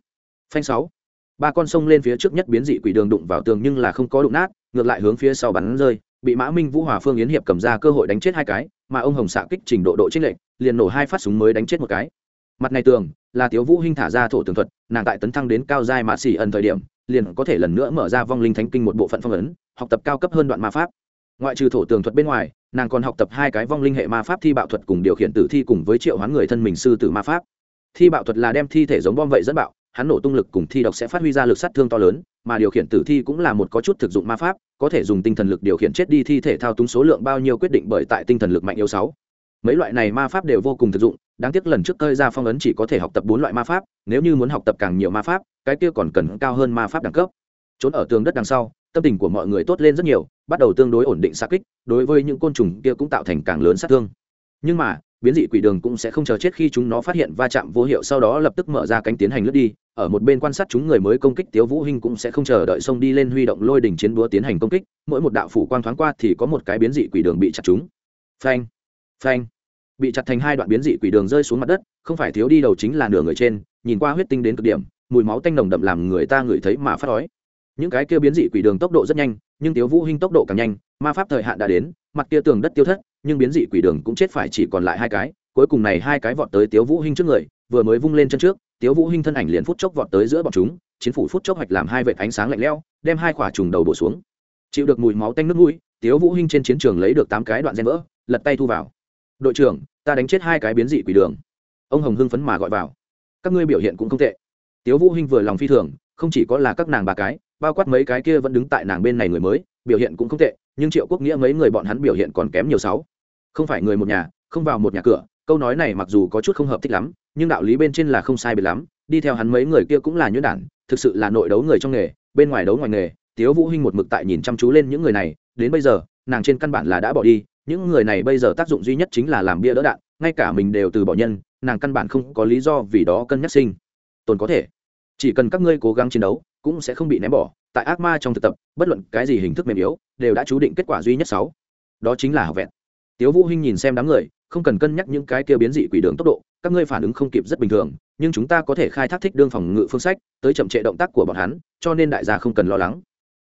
Phanh sáu. Ba con sông lên phía trước nhất biến dị quỷ đường đụng vào tường nhưng là không có đụng nát, ngược lại hướng phía sau bắn rơi, bị mã minh vũ hòa phương yến hiệp cầm ra cơ hội đánh chết hai cái, mà ông hồng xạ kích trình độ độ trích lệnh liền nổ hai phát súng mới đánh chết một cái. Mặt này tường là tiếu vũ hinh thả ra thổ tường thuật, nàng tại tấn thăng đến cao giai mạ xỉ ẩn thời điểm, liền có thể lần nữa mở ra vong linh thánh kinh một bộ phận phong ấn, học tập cao cấp hơn đoạn ma pháp. Ngoại trừ thổ tường thuật bên ngoài, nàng còn học tập hai cái vong linh hệ ma pháp thi bạo thuật cùng điều khiển tử thi cùng với triệu hoán người thân mình sư tử ma pháp. Thi bạo thuật là đem thi thể giống bom vậy dẫn bạo, hắn nổ tung lực cùng thi độc sẽ phát huy ra lực sát thương to lớn, mà điều khiển tử thi cũng là một có chút thực dụng ma pháp, có thể dùng tinh thần lực điều khiển chết đi thi thể thao túng số lượng bao nhiêu quyết định bởi tại tinh thần lực mạnh yếu sáu. Mấy loại này ma pháp đều vô cùng thực dụng đáng tiếc lần trước cơi ra phong ấn chỉ có thể học tập bốn loại ma pháp, nếu như muốn học tập càng nhiều ma pháp, cái kia còn cần cao hơn ma pháp đẳng cấp. Trốn ở tường đất đằng sau, tâm tình của mọi người tốt lên rất nhiều, bắt đầu tương đối ổn định xa kích, đối với những côn trùng kia cũng tạo thành càng lớn sát thương. Nhưng mà, biến dị quỷ đường cũng sẽ không chờ chết khi chúng nó phát hiện va chạm vô hiệu sau đó lập tức mở ra cánh tiến hành lướt đi, ở một bên quan sát chúng người mới công kích tiếu vũ hinh cũng sẽ không chờ đợi xông đi lên huy động lôi đỉnh chiến búa tiến hành công kích, mỗi một đạo phủ quang thoáng qua thì có một cái biến dị quỷ đường bị chặt chúng. Phanh phanh bị chặt thành hai đoạn biến dị quỷ đường rơi xuống mặt đất, không phải thiếu đi đầu chính là nửa người trên, nhìn qua huyết tinh đến cực điểm, mùi máu tanh nồng đậm làm người ta ngửi thấy mà phát đói những cái kia biến dị quỷ đường tốc độ rất nhanh, nhưng tiếu vũ hinh tốc độ càng nhanh, ma pháp thời hạn đã đến, mặt kia tường đất tiêu thất, nhưng biến dị quỷ đường cũng chết phải chỉ còn lại hai cái, cuối cùng này hai cái vọt tới tiếu vũ hinh trước người, vừa mới vung lên chân trước, tiếu vũ hinh thân ảnh liền phút chốc vọt tới giữa bọn chúng, chiến phủ phút chốc hoạch làm hai vệt ánh sáng lạnh lẽo, đem hai quả trùng đầu bổ xuống. Chịu được mùi máu tanh nước mũi, tiếu vũ hinh trên chiến trường lấy được tám cái đoạn gen vỡ, lật tay thu vào. Đội trưởng ta đánh chết hai cái biến dị quỷ đường. Ông hồng hưng phấn mà gọi vào. Các ngươi biểu hiện cũng không tệ. Tiếu vũ hinh vừa lòng phi thường, không chỉ có là các nàng bà cái, bao quát mấy cái kia vẫn đứng tại nàng bên này người mới, biểu hiện cũng không tệ, nhưng triệu quốc nghĩa mấy người bọn hắn biểu hiện còn kém nhiều sáu. Không phải người một nhà, không vào một nhà cửa, câu nói này mặc dù có chút không hợp thích lắm, nhưng đạo lý bên trên là không sai biệt lắm, đi theo hắn mấy người kia cũng là nhuyễn đản, thực sự là nội đấu người trong nghề, bên ngoài đấu ngoài nghề, tiếu vũ hinh một mực tại nhìn chăm chú lên những người này, đến bây giờ, nàng trên căn bản là đã bỏ đi những người này bây giờ tác dụng duy nhất chính là làm bia đỡ đạn, ngay cả mình đều từ bỏ nhân, nàng căn bản không có lý do vì đó cân nhắc sinh. Tồn có thể. Chỉ cần các ngươi cố gắng chiến đấu, cũng sẽ không bị ném bỏ. Tại ác ma trong thực tập, bất luận cái gì hình thức mềm yếu, đều đã chú định kết quả duy nhất sáu. Đó chính là học vẹn. Tiếu vũ hinh nhìn xem đám người, không cần cân nhắc những cái kia biến dị quỷ đường tốc độ, các ngươi phản ứng không kịp rất bình thường, nhưng chúng ta có thể khai thác thích đương phòng ngự phương sách, tới chậm trễ động tác của bọn hắn, cho nên đại gia không cần lo lắng.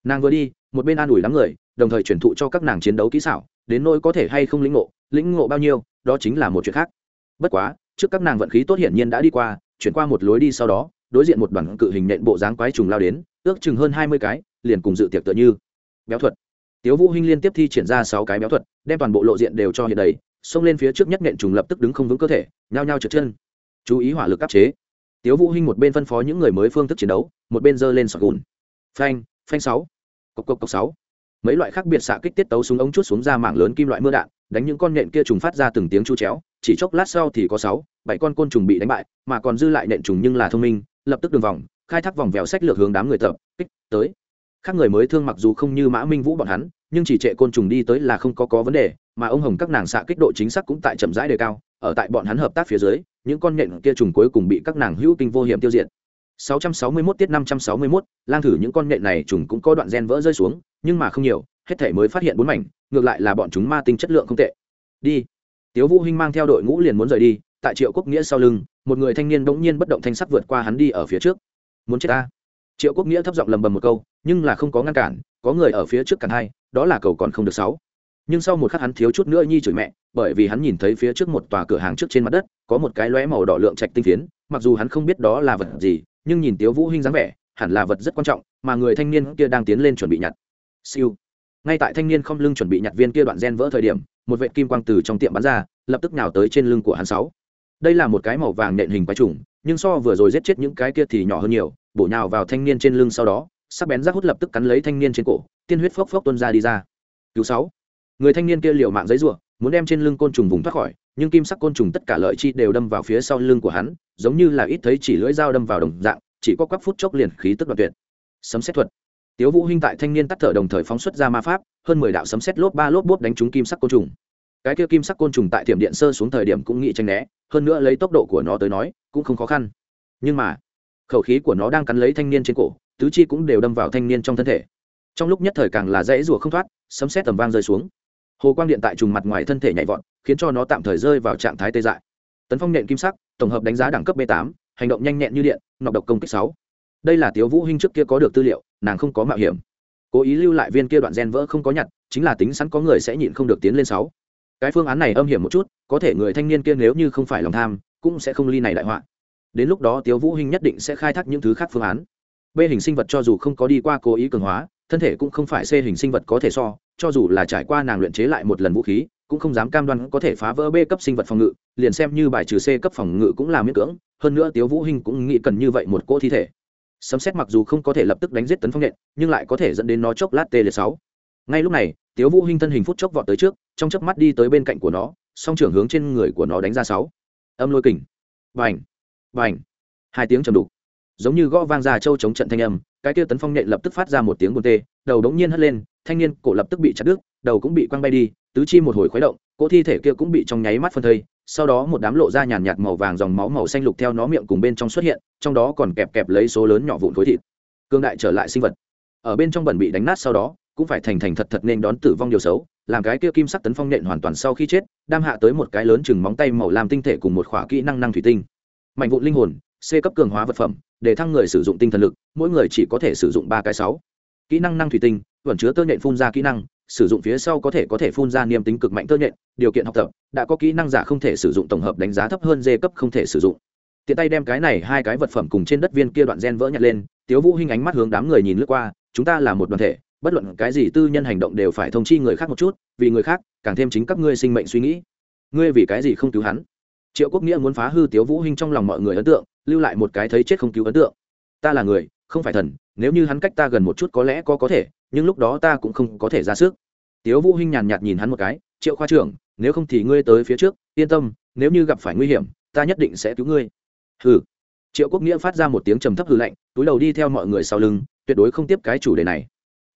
Nàng vừa đi, một bên an ủi đám người, đồng thời truyền thụ cho các nàng chiến đấu kỹ xảo đến nỗi có thể hay không lĩnh ngộ lĩnh ngộ bao nhiêu, đó chính là một chuyện khác. Bất quá, trước các nàng vận khí tốt hiển nhiên đã đi qua, chuyển qua một lối đi sau đó, đối diện một đoàn cự hình nện bộ dáng quái trùng lao đến, ước chừng hơn hai mươi cái, liền cùng dự tiệc tựa như. Béo thuật. Tiếu vũ hinh liên tiếp thi triển ra sáu cái béo thuật, đem toàn bộ lộ diện đều cho hiện đầy, xông lên phía trước nhất nện trùng lập tức đứng không vững cơ thể, nhao nhao trượt chân. Chú ý hỏa lực áp chế. Tiếu vũ hinh một bên phân phó những người mới phương thức chiến đấu, một bên giơ lên sọt gùn. Phanh phanh sáu. Cộc cộc cộc sáu mấy loại khác biệt xạ kích tiết tấu súng ống chút xuống ra mảng lớn kim loại mưa đạn đánh những con nện kia trùng phát ra từng tiếng chu chéo chỉ chốc lát sau thì có sáu bảy con côn trùng bị đánh bại mà còn dư lại nện trùng nhưng là thông minh lập tức đường vòng khai thác vòng vèo sách lược hướng đám người tập kích tới. Khác người mới thương mặc dù không như mã minh vũ bọn hắn nhưng chỉ trệ côn trùng đi tới là không có có vấn đề mà ông hồng các nàng xạ kích độ chính xác cũng tại chậm rãi đề cao ở tại bọn hắn hợp tác phía dưới những con nện kia trùng cuối cùng bị các nàng hữu kinh vô hiểm tiêu diệt. 661 tiết 561, lang thử những con nện này trùng cũng có đoạn gen vỡ rơi xuống nhưng mà không nhiều, hết thể mới phát hiện bốn mảnh, ngược lại là bọn chúng ma tinh chất lượng không tệ. Đi. Tiếu vũ hinh mang theo đội ngũ liền muốn rời đi, tại triệu quốc nghĩa sau lưng, một người thanh niên bỗng nhiên bất động thanh sắc vượt qua hắn đi ở phía trước. Muốn chết ta? Triệu quốc nghĩa thấp giọng lầm bầm một câu, nhưng là không có ngăn cản, có người ở phía trước cản hai, đó là cầu còn không được sáu. Nhưng sau một khắc hắn thiếu chút nữa nhi chửi mẹ, bởi vì hắn nhìn thấy phía trước một tòa cửa hàng trước trên mặt đất, có một cái lóe màu đỏ lượng trạch tinh phiến, mặc dù hắn không biết đó là vật gì, nhưng nhìn tiếu vũ hinh dáng vẻ, hẳn là vật rất quan trọng, mà người thanh niên kia đang tiến lên chuẩn bị nhặt siêu. Ngay tại thanh niên không lưng chuẩn bị nhặt viên kia đoạn gen vỡ thời điểm, một vệ kim quang từ trong tiệm bắn ra, lập tức nào tới trên lưng của hắn sáu. Đây là một cái màu vàng nện hình quái trùng, nhưng so vừa rồi giết chết những cái kia thì nhỏ hơn nhiều, bổ nhào vào thanh niên trên lưng sau đó, sắc bén rác hút lập tức cắn lấy thanh niên trên cổ, tiên huyết phốc phốc tuôn ra đi ra. Cứu sáu. Người thanh niên kia liều mạng giấy rủa muốn đem trên lưng côn trùng vùng thoát khỏi, nhưng kim sắc côn trùng tất cả lợi chi đều đâm vào phía sau lưng của hắn, giống như là ít thấy chỉ lưỡi dao đâm vào đồng dạng, chỉ có quắc phút chốc liền khí tức đoạn tuyệt. Sấm xét thuật tiếu vũ hinh tại thanh niên tắt thở đồng thời phóng xuất ra ma pháp, hơn mười đạo sấm sét lốp ba lốp bốp đánh trúng kim sắc côn trùng. Cái kia kim sắc côn trùng tại thiểm điện sơ xuống thời điểm cũng nghĩ tranh né, hơn nữa lấy tốc độ của nó tới nói, cũng không khó khăn. Nhưng mà, khẩu khí của nó đang cắn lấy thanh niên trên cổ, tứ chi cũng đều đâm vào thanh niên trong thân thể. Trong lúc nhất thời càng là dãy rủa không thoát, sấm sét tầm vang rơi xuống. Hồ quang điện tại trùng mặt ngoài thân thể nhảy vọt, khiến cho nó tạm thời rơi vào trạng thái tê dại. Tấn phong nện kim sắc, tổng hợp đánh giá đẳng cấp b tám, hành động nhanh nhẹn như điện, nọc độc công kích sáu đây là tiếu vũ hinh trước kia có được tư liệu, nàng không có mạo hiểm. Cố ý lưu lại viên kia đoạn gen vỡ không có nhặt, chính là tính sẵn có người sẽ nhịn không được tiến lên sáu. Cái phương án này âm hiểm một chút, có thể người thanh niên kia nếu như không phải lòng tham, cũng sẽ không ly này đại họa. Đến lúc đó tiếu vũ hinh nhất định sẽ khai thác những thứ khác phương án. B hình sinh vật cho dù không có đi qua cố ý cường hóa, thân thể cũng không phải c hình sinh vật có thể so, cho dù là trải qua nàng luyện chế lại một lần vũ khí, cũng không dám cam đoan có thể phá vỡ b cấp sinh vật phòng ngự, liền xem như bài trừ c cấp phòng ngự cũng là miễn cưỡng, hơn nữa tiếu vũ hinh cũng nghĩ cần như vậy một cỗ thi thể sấm xét mặc dù không có thể lập tức đánh giết tấn phong nhện nhưng lại có thể dẫn đến nó chốc lát tê liệt sáu. Ngay lúc này, tiếu vũ hinh thân hình phút chốc vọt tới trước, trong chớp mắt đi tới bên cạnh của nó, song trưởng hướng trên người của nó đánh ra sáu. Âm lôi kình. Bành. Bành. Hai tiếng trầm đục. Giống như gõ vang ra châu chống trận thanh âm, cái kia tấn phong nhện lập tức phát ra một tiếng buồn tê, đầu đống nhiên hất lên, thanh niên cổ lập tức bị chặt đứt, đầu cũng bị quăng bay đi tứ chi một hồi khuấy động, cỗ thi thể kia cũng bị trong nháy mắt phân thây, sau đó một đám lộ ra nhàn nhạt màu vàng dòng máu màu xanh lục theo nó miệng cùng bên trong xuất hiện, trong đó còn kẹp kẹp lấy số lớn nhỏ vụn khối thịt. Cương đại trở lại sinh vật. Ở bên trong bẩn bị đánh nát sau đó, cũng phải thành thành thật thật nên đón tử vong điều xấu, làm cái kia kim sắc tấn phong nện hoàn toàn sau khi chết, đam hạ tới một cái lớn chừng móng tay màu làm tinh thể cùng một khỏa kỹ năng năng thủy tinh. Mạnh vụn linh hồn, c cấp cường hóa vật phẩm, để thăng người sử dụng tinh thần lực, mỗi người chỉ có thể sử dụng ba cái sáu. Kỹ năng năng thủy tinh vẫn chứa tơ nện phun ra kỹ năng sử dụng phía sau có thể có thể phun ra niêm tính cực mạnh tơ nhện, điều kiện học tập, đã có kỹ năng giả không thể sử dụng tổng hợp đánh giá thấp hơn dê cấp không thể sử dụng. Tiện tay đem cái này hai cái vật phẩm cùng trên đất viên kia đoạn gen vỡ nhặt lên, tiếu vũ hinh ánh mắt hướng đám người nhìn lướt qua, chúng ta là một đoàn thể, bất luận cái gì tư nhân hành động đều phải thông chi người khác một chút, vì người khác, càng thêm chính các ngươi sinh mệnh suy nghĩ. Ngươi vì cái gì không cứu hắn? Triệu quốc nghĩa muốn phá hư tiếu vũ hinh trong lòng mọi người ấn tượng, lưu lại một cái thấy chết không cứu ấn tượng. Ta là người không phải thần, nếu như hắn cách ta gần một chút có lẽ có có thể, nhưng lúc đó ta cũng không có thể ra sức. Tiếu vũ hinh nhàn nhạt nhìn hắn một cái, triệu khoa trưởng, nếu không thì ngươi tới phía trước, yên tâm, nếu như gặp phải nguy hiểm, ta nhất định sẽ cứu ngươi. Hừ. Triệu quốc nghĩa phát ra một tiếng trầm thấp hừ lạnh, túi đầu đi theo mọi người sau lưng, tuyệt đối không tiếp cái chủ đề này.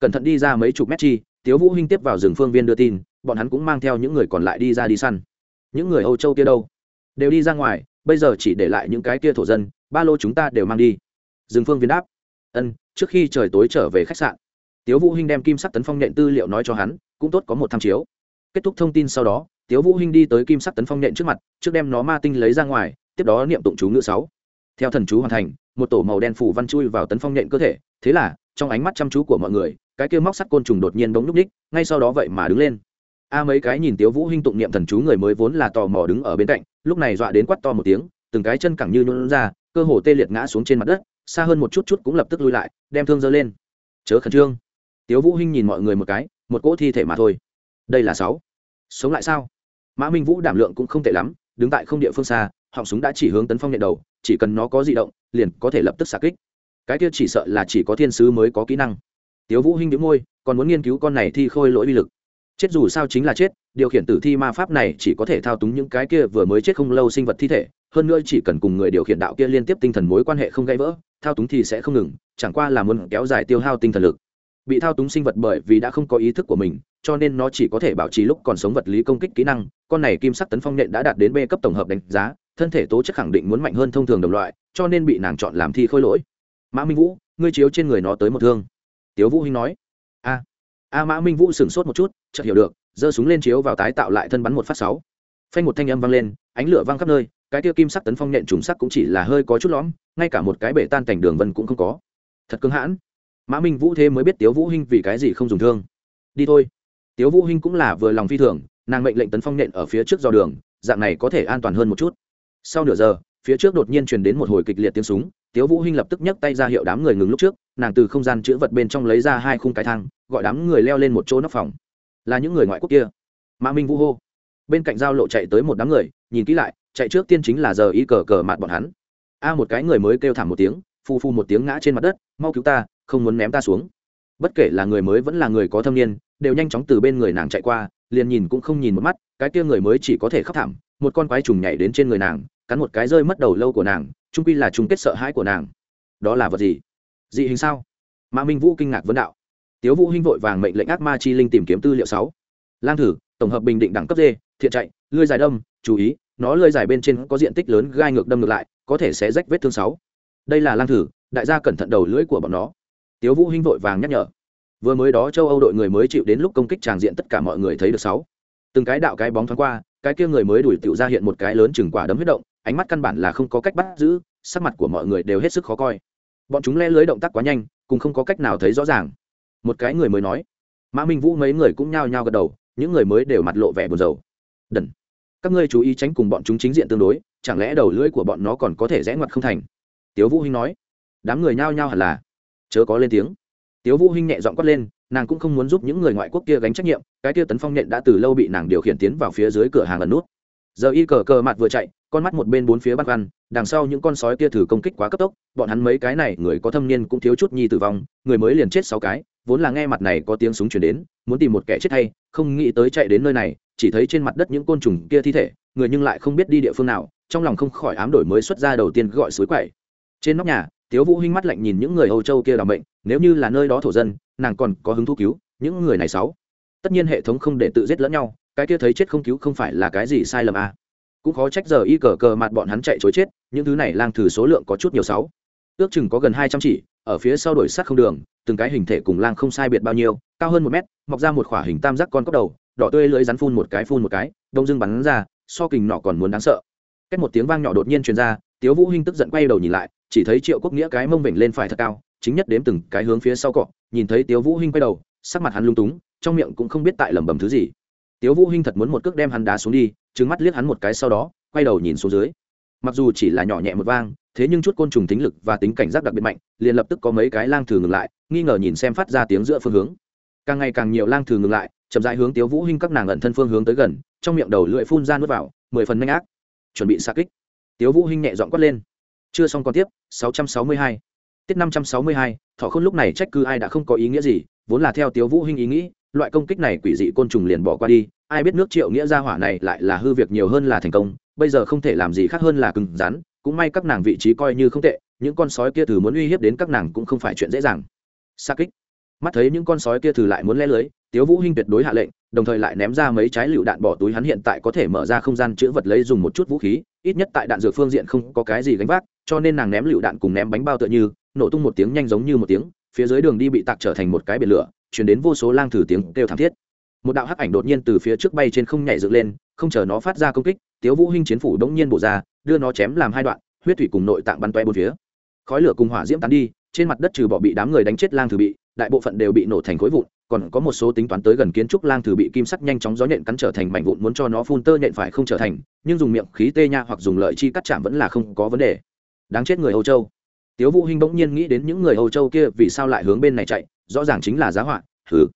Cẩn thận đi ra mấy chục mét chi, tiếu vũ hinh tiếp vào rừng phương viên đưa tin, bọn hắn cũng mang theo những người còn lại đi ra đi săn. Những người âu châu kia đâu? Đều đi ra ngoài, bây giờ chỉ để lại những cái kia thổ dân, ba lô chúng ta đều mang đi. Rừng phương viên đáp ân, trước khi trời tối trở về khách sạn. Tiếu vũ hinh đem kim sắc tấn phong nện tư liệu nói cho hắn, cũng tốt có một tham chiếu. Kết thúc thông tin sau đó, tiếu vũ hinh đi tới kim sắc tấn phong nện trước mặt, trước đem nó ma tinh lấy ra ngoài, tiếp đó niệm tụng chú ngữ sáu. Theo thần chú hoàn thành, một tổ màu đen phủ văn chui vào tấn phong nện cơ thể, thế là, trong ánh mắt chăm chú của mọi người, cái kia móc sắt côn trùng đột nhiên bỗng núp ních, ngay sau đó vậy mà đứng lên. A mấy cái nhìn tiếu vũ hinh tụng niệm thần chú người mới vốn là tò mò đứng ở bên cạnh, lúc này dọa đến quát to một tiếng, từng cái chân cẳng như nhún ra, cơ hồ tê liệt ngã xuống trên mặt đất xa hơn một chút chút cũng lập tức lui lại, đem thương dơ lên. Chớ khẩn trương. Tiếu vũ hinh nhìn mọi người một cái, một cỗ thi thể mà thôi. Đây là sáu. Sống lại sao? Mã minh vũ đảm lượng cũng không tệ lắm, đứng tại không địa phương xa, họng súng đã chỉ hướng tấn phong nhện đầu, chỉ cần nó có di động, liền có thể lập tức xạ kích. Cái kia chỉ sợ là chỉ có thiên sứ mới có kỹ năng. Tiếu vũ hinh đĩu môi, còn muốn nghiên cứu con này thi khôi lỗi uy lực. Chết dù sao chính là chết, điều khiển tử thi ma pháp này chỉ có thể thao túng những cái kia vừa mới chết không lâu sinh vật thi thể, hơn nữa chỉ cần cùng người điều khiển đạo kia liên tiếp tinh thần mối quan hệ không gãy vỡ thao túng thì sẽ không ngừng, chẳng qua là muốn kéo dài tiêu hao tinh thần lực. Bị thao túng sinh vật bởi vì đã không có ý thức của mình, cho nên nó chỉ có thể bảo trì lúc còn sống vật lý công kích kỹ năng, con này kim sắc tấn phong nện đã đạt đến b cấp tổng hợp đánh giá, thân thể tố chất khẳng định muốn mạnh hơn thông thường đồng loại, cho nên bị nàng chọn làm thi khôi lỗi. Mã minh vũ, ngươi chiếu trên người nó tới một thương. Tiếu vũ hinh nói. A. A mã minh vũ sửng sốt một chút, chợt hiểu được, giơ súng lên chiếu vào tái tạo lại thân bắn một phát sáu. Phanh một thanh âm vang lên, ánh lửa vang khắp nơi cái kia kim sắc tấn phong nện trùng sắc cũng chỉ là hơi có chút lõm, ngay cả một cái bể tan cảnh đường vân cũng không có. Thật cứng hãn. Mã minh vũ thế mới biết tiếu vũ hinh vì cái gì không dùng thương. Đi thôi. Tiếu vũ hinh cũng là vừa lòng phi thường, nàng mệnh lệnh tấn phong nện ở phía trước do đường, dạng này có thể an toàn hơn một chút. Sau nửa giờ, phía trước đột nhiên truyền đến một hồi kịch liệt tiếng súng, tiếu vũ hinh lập tức nhấc tay ra hiệu đám người ngừng lúc trước, nàng từ không gian chứa vật bên trong lấy ra hai khung cái thang, gọi đám người leo lên một chỗ nóc phòng. Là những người ngoại quốc kia. Mã minh vũ hô. Bên cạnh giao lộ chạy tới một đám người, nhìn kỹ lại chạy trước tiên chính là giờ y cờ cờ mạt bọn hắn. A một cái người mới kêu thảm một tiếng, phu phu một tiếng ngã trên mặt đất, mau cứu ta, không muốn ném ta xuống. Bất kể là người mới vẫn là người có thâm niên, đều nhanh chóng từ bên người nàng chạy qua, liền nhìn cũng không nhìn một mắt, cái kia người mới chỉ có thể khóc thảm, một con quái trùng nhảy đến trên người nàng, cắn một cái rơi mất đầu lâu của nàng trung quy là chung kết sợ hãi của nàng. Đó là vật gì? Dị hình sao? Mã minh vũ kinh ngạc vấn đạo. Tiếu vũ hinh vội vàng mệnh lệnh ác ma chi linh tìm kiếm tư liệu sáu. Lang thử, tổng hợp bình định đẳng cấp d, thiện chạy lươi dài đâm, chú ý nó lưỡi dài bên trên có diện tích lớn gai ngược đâm ngược lại, có thể sẽ rách vết thương sáu. Đây là lang thử, đại gia cẩn thận đầu lưỡi của bọn nó. Tiếu vũ hinh vội vàng nhắc nhở. Vừa mới đó châu âu đội người mới chịu đến lúc công kích tràng diện tất cả mọi người thấy được sáu. Từng cái đạo cái bóng thoáng qua, cái kia người mới đuổi tiểu ra hiện một cái lớn chừng quả đấm huyết động, ánh mắt căn bản là không có cách bắt giữ, sắc mặt của mọi người đều hết sức khó coi. Bọn chúng le lưới động tác quá nhanh cùng không có cách nào thấy rõ ràng. Một cái người mới nói. Mã minh vũ mấy người cũng nhao nhao gật đầu, những người mới đều mặt lộ vẻ buồn rầu. Đần các ngươi chú ý tránh cùng bọn chúng chính diện tương đối, chẳng lẽ đầu lưỡi của bọn nó còn có thể rẽ ngoặt không thành? Tiếu vũ hinh nói. Đám người nhao nhao hẳn là. Chớ có lên tiếng. Tiếu vũ hinh nhẹ giọng quát lên, nàng cũng không muốn giúp những người ngoại quốc kia gánh trách nhiệm, cái kia tấn phong nhện đã từ lâu bị nàng điều khiển tiến vào phía dưới cửa hàng lần nút. Giờ y cờ cờ mặt vừa chạy, con mắt một bên bốn phía bắt văn đằng sau những con sói kia thử công kích quá cấp tốc, bọn hắn mấy cái này, người có thâm niên cũng thiếu chút nhi tử vong, người mới liền chết sáu cái, vốn là nghe mặt này có tiếng súng chuyển đến, muốn tìm một kẻ chết hay, không nghĩ tới chạy đến nơi này chỉ thấy trên mặt đất những côn trùng kia thi thể, người nhưng lại không biết đi địa phương nào, trong lòng không khỏi ám đổi mới xuất ra đầu tiên gọi suối quậy. Trên nóc nhà, tiếu vũ hinh mắt lạnh nhìn những người âu châu kia làm bệnh nếu như là nơi đó thổ dân, nàng còn có hứng thú cứu những người này sáu. Tất nhiên hệ thống không để tự giết lẫn nhau, cái kia thấy chết không cứu không phải là cái gì sai lầm à. cũng khó trách giờ y cờ cờ mặt bọn hắn chạy chối chết, những thứ này lang thử số lượng có chút nhiều sáu. Ước chừng có gần hai trăm chỉ, ở phía sau đổi sát không đường, từng cái hình thể cùng lang không sai biệt bao nhiêu, cao hơn một mét, mọc ra một khỏa hình tam giác con cốc đầu đỏ tươi lưỡi rắn phun một cái phun một cái, đông dưng bắn ra, so kình nọ còn muốn đáng sợ. Cách một tiếng vang nhỏ đột nhiên truyền ra, tiếu vũ hinh tức giận quay đầu nhìn lại, chỉ thấy triệu quốc nghĩa cái mông vểnh lên phải thật cao, chính nhất đếm từng cái hướng phía sau cọ, nhìn thấy tiếu vũ hinh quay đầu, sắc mặt hắn lung túng, trong miệng cũng không biết tại lẩm bẩm thứ gì. Tiếu vũ hinh thật muốn một cước đem hắn đá xuống đi, trừng mắt liếc hắn một cái sau đó, quay đầu nhìn xuống dưới. Mặc dù chỉ là nhỏ nhẹ một vang, thế nhưng chút côn trùng tính lực và tính cảnh giác đặc biệt mạnh, liền lập tức có mấy cái lang thử ngừng lại, nghi ngờ nhìn xem phát ra tiếng giữa phương hướng. Càng ngày càng nhiều lang thử ngừng lại chậm rãi hướng tiếu vũ hinh các nàng ẩn thân phương hướng tới gần, trong miệng đầu lưỡi phun ra nuốt vào, mười phần nhanh ác. Chuẩn bị xạ kích. Tiếu vũ hinh nhẹ giọng quát lên. Chưa xong còn tiếp 662 tiết 562 thọ khôn lúc này trách cứ ai đã không có ý nghĩa gì, vốn là theo tiếu vũ hinh ý nghĩ, loại công kích này quỷ dị côn trùng liền bỏ qua đi, ai biết nước triệu nghĩa gia hỏa này lại là hư việc nhiều hơn là thành công, bây giờ không thể làm gì khác hơn là cứng rắn, cũng may các nàng vị trí coi như không tệ, những con sói kia thử muốn uy hiếp đến các nàng cũng không phải chuyện dễ dàng. Xa kích mắt thấy những con sói kia thử lại muốn lé lưới, tiếu vũ hinh tuyệt đối hạ lệnh, đồng thời lại ném ra mấy trái lựu đạn bỏ túi hắn hiện tại có thể mở ra không gian chứa vật lấy dùng một chút vũ khí, ít nhất tại đạn dược phương diện không có cái gì gánh vác, cho nên nàng ném lựu đạn cùng ném bánh bao tựa như, nổ tung một tiếng nhanh giống như một tiếng, phía dưới đường đi bị tạc trở thành một cái biển lửa truyền đến vô số lang thử tiếng kêu thảm thiết. Một đạo hắc ảnh đột nhiên từ phía trước bay trên không nhảy dựng lên, không chờ nó phát ra công kích, tiếu vũ hinh chiến phủ đống nhiên bổ ra, đưa nó chém làm hai đoạn, huyết thủy cùng nội tạng bắn toe bốn phía. Khói lửa cùng hỏa diễm tán đi trên mặt đất trừ bỏ bị đám người đánh chết lang thử bị, đại bộ phận đều bị nổ thành khối vụn, còn có một số tính toán tới gần kiến trúc lang thử bị kim sắc nhanh chóng gió nhện cắn trở thành mảnh vụn muốn cho nó phun tơ nhện phải không trở thành, nhưng dùng miệng khí tê nha hoặc dùng lợi chi cắt chạm vẫn là không có vấn đề. Đáng chết người âu châu. Tiếu vũ hinh bỗng nhiên nghĩ đến những người âu châu kia vì sao lại hướng bên này chạy, rõ ràng chính là giá họa thử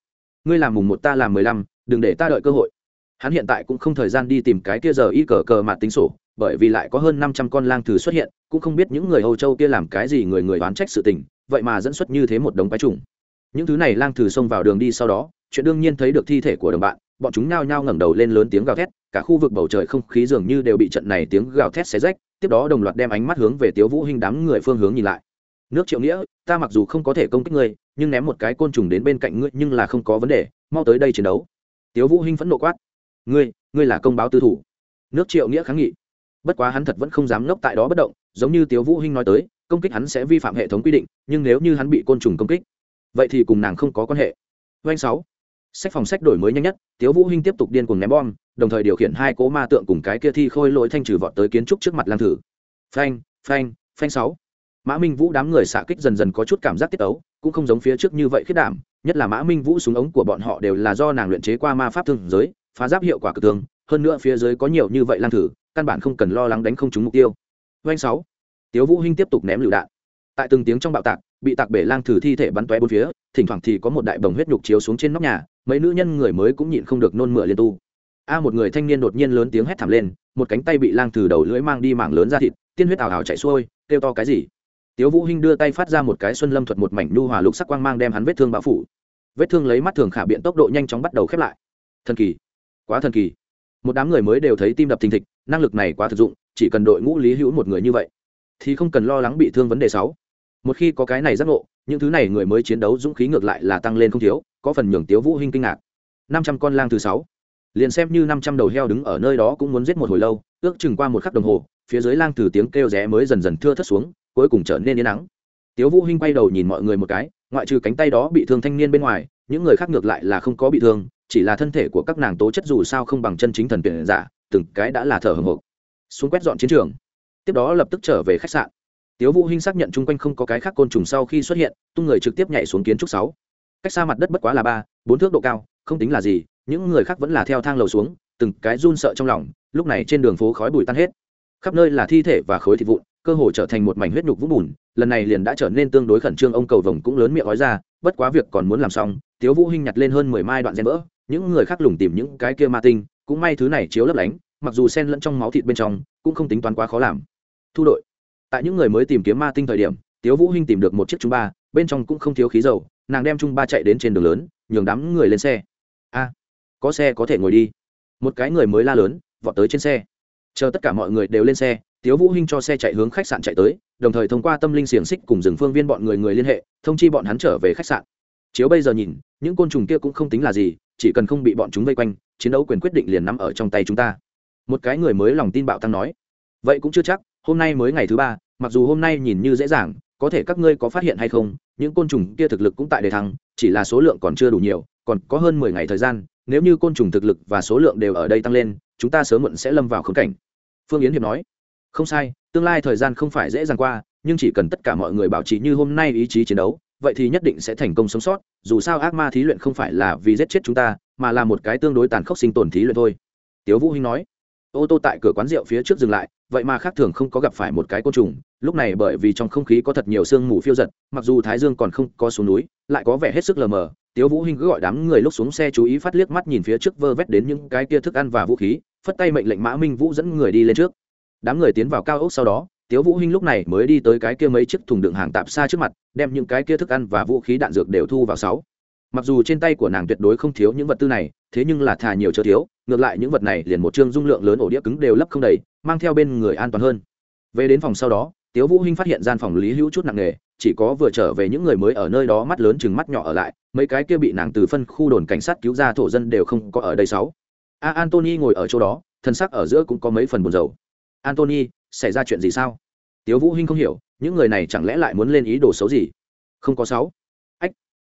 ngươi làm mùng một ta làm mười lăm, đừng để ta đợi cơ hội. Hắn hiện tại cũng không thời gian đi tìm cái kia giờ y cờ cờ mà tính sổ bởi vì lại có hơn năm trăm con lang thử xuất hiện, cũng không biết những người âu châu kia làm cái gì người người đoán trách sự tình, vậy mà dẫn xuất như thế một đống quái trùng. Những thứ này lang thử xông vào đường đi sau đó, chuyện đương nhiên thấy được thi thể của đồng bạn, bọn chúng nhao nhao ngẩng đầu lên lớn tiếng gào thét, cả khu vực bầu trời không khí dường như đều bị trận này tiếng gào thét xé rách, tiếp đó đồng loạt đem ánh mắt hướng về tiếu vũ hinh đám người phương hướng nhìn lại. Nước triệu nghĩa, ta mặc dù không có thể công kích ngươi, nhưng ném một cái côn trùng đến bên cạnh ngươi nhưng là không có vấn đề, mau tới đây chiến đấu. Tiếu vũ hinh phẫn nộ quát. Ngươi ngươi là công báo tư thủ. Nước triệu nghĩa kháng nghị bất quá hắn thật vẫn không dám ngốc tại đó bất động, giống như tiếu vũ hinh nói tới, công kích hắn sẽ vi phạm hệ thống quy định, nhưng nếu như hắn bị côn trùng công kích, vậy thì cùng nàng không có quan hệ. Doanh sáu. Sách phòng sách đổi mới nhanh nhất, tiếu vũ hinh tiếp tục điên cuồng ném bom, đồng thời điều khiển hai cố ma tượng cùng cái kia thi khôi lỗi thanh trừ vọt tới kiến trúc trước mặt lang thử. Phanh phanh phanh sáu. Mã minh vũ đám người xạ kích dần dần có chút cảm giác tiết ấu, cũng không giống phía trước như vậy khiết đảm, nhất là mã minh vũ súng ống của bọn họ đều là do nàng luyện chế qua ma pháp thương giới, phá giáp hiệu quả cực thường hơn nữa phía dưới có nhiều như vậy lang thử, căn bản không cần lo lắng đánh không trúng mục tiêu. Doanh sáu. Tiếu vũ hinh tiếp tục ném lựu đạn. Tại từng tiếng trong bạo tạc, bị tạc bể lang thử thi thể bắn tóe bốn phía, thỉnh thoảng thì có một đại bồng huyết nhục chiếu xuống trên nóc nhà, mấy nữ nhân người mới cũng nhịn không được nôn mửa liên tu. A một người thanh niên đột nhiên lớn tiếng hét thảm lên, một cánh tay bị lang thử đầu lưỡi mang đi mảng lớn ra thịt, tiên huyết ảo ảo chảy xuôi, kêu to cái gì? Tiếu vũ hinh đưa tay phát ra một cái xuân lâm thuật một mảnh nu hòa lục sắc quang mang đem hắn vết thương bao phủ. Vết thương lấy mắt thường khả biện tốc độ nhanh chóng bắt đầu khép lại. Thần kỳ. Quá thần kỳ một đám người mới đều thấy tim đập thình thịch, năng lực này quá thực dụng, chỉ cần đội ngũ lý hữu một người như vậy, thì không cần lo lắng bị thương vấn đề sáu. Một khi có cái này giác ngộ, những thứ này người mới chiến đấu dũng khí ngược lại là tăng lên không thiếu, có phần nhường tiếu vũ hinh kinh ngạc. Năm trăm con lang thứ sáu. Liền xem như năm trăm đầu heo đứng ở nơi đó cũng muốn giết một hồi lâu, ước chừng qua một khắc đồng hồ, phía dưới lang từ tiếng kêu rẽ mới dần dần thưa thất xuống, cuối cùng trở nên yên nắng. Tiếu vũ hinh quay đầu nhìn mọi người một cái, ngoại trừ cánh tay đó bị thương thanh niên bên ngoài, những người khác ngược lại là không có bị thương chỉ là thân thể của các nàng tố chất dù sao không bằng chân chính thần tuyển giả, từng cái đã là thở hồng hộc. Xuống quét dọn chiến trường. Tiếp đó lập tức trở về khách sạn. Tiếu vũ hinh xác nhận chung quanh không có cái khác côn trùng sau khi xuất hiện, tung người trực tiếp nhảy xuống kiến trúc sáu. Cách xa mặt đất bất quá là ba, bốn thước độ cao, không tính là gì, những người khác vẫn là theo thang lầu xuống, từng cái run sợ trong lòng, lúc này trên đường phố khói bụi tan hết. Khắp nơi là thi thể và khối thịt vụn, cơ hồ trở thành một mảnh huyết nhục vũng bùn, lần này liền đã trở nên tương đối khẩn trương, ông cầu vồng cũng lớn miệng nói ra, bất quá việc còn muốn làm xong, tiếu vũ hinh nhặt lên hơn mười mai đoạn gen vỡ những người khác lùng tìm những cái kia ma tinh, cũng may thứ này chiếu lấp lánh, mặc dù xen lẫn trong máu thịt bên trong, cũng không tính toán quá khó làm. Thu đội. Tại những người mới tìm kiếm ma tinh thời điểm, tiếu vũ hinh tìm được một chiếc trung ba, bên trong cũng không thiếu khí dầu, nàng đem trung ba chạy đến trên đường lớn, nhường đám người lên xe. A, có xe có thể ngồi đi. Một cái người mới la lớn, vọt tới trên xe. Chờ tất cả mọi người đều lên xe, tiếu vũ hinh cho xe chạy hướng khách sạn chạy tới, đồng thời thông qua tâm linh xiềng xích cùng rừng phương viên bọn người người liên hệ, thông chi bọn hắn trở về khách sạn chiếu bây giờ nhìn, những côn trùng kia cũng không tính là gì, chỉ cần không bị bọn chúng vây quanh, chiến đấu quyền quyết định liền nằm ở trong tay chúng ta. Một cái người mới lòng tin bạo tăng nói. Vậy cũng chưa chắc, hôm nay mới ngày thứ ba, mặc dù hôm nay nhìn như dễ dàng, có thể các ngươi có phát hiện hay không, những côn trùng kia thực lực cũng tại đề thăng, chỉ là số lượng còn chưa đủ nhiều, còn có hơn mười ngày thời gian, nếu như côn trùng thực lực và số lượng đều ở đây tăng lên, chúng ta sớm muộn sẽ lâm vào khống cảnh. Phương yến hiệp nói. Không sai, tương lai thời gian không phải dễ dàng qua, nhưng chỉ cần tất cả mọi người bảo trì như hôm nay ý chí chiến đấu vậy thì nhất định sẽ thành công sống sót, dù sao ác ma thí luyện không phải là vì giết chết chúng ta, mà là một cái tương đối tàn khốc sinh tồn thí luyện thôi. Tiếu vũ hinh nói. Ô tô tại cửa quán rượu phía trước dừng lại, vậy mà khác thường không có gặp phải một cái côn trùng, lúc này bởi vì trong không khí có thật nhiều sương mù phiêu giật, mặc dù thái dương còn không có xuống núi, lại có vẻ hết sức lờ mờ, tiếu vũ hinh cứ gọi đám người lúc xuống xe chú ý phát liếc mắt nhìn phía trước vơ vét đến những cái kia thức ăn và vũ khí, phất tay mệnh lệnh mã minh vũ dẫn người đi lên trước. Đám người tiến vào cao ốc sau đó tiếu vũ hinh lúc này mới đi tới cái kia mấy chiếc thùng đựng hàng tạm xa trước mặt, đem những cái kia thức ăn và vũ khí đạn dược đều thu vào sáu. Mặc dù trên tay của nàng tuyệt đối không thiếu những vật tư này, thế nhưng là thà nhiều chớ thiếu, ngược lại những vật này liền một chương dung lượng lớn ổ đĩa cứng đều lấp không đầy, mang theo bên người an toàn hơn. Về đến phòng sau đó, tiếu vũ hinh phát hiện gian phòng lý hữu chút nặng nề, chỉ có vừa trở về những người mới ở nơi đó mắt lớn chừng mắt nhỏ ở lại, mấy cái kia bị nàng từ phân khu đồn cảnh sát cứu ra thổ dân đều không có ở đây sáu. A antony ngồi ở chỗ đó, thân sắc ở giữa cũng có mấy phần buồn rầu. Antony xảy ra chuyện gì sao? Tiếu vũ hinh không hiểu, những người này chẳng lẽ lại muốn lên ý đồ xấu gì? Không có sáu. Ách,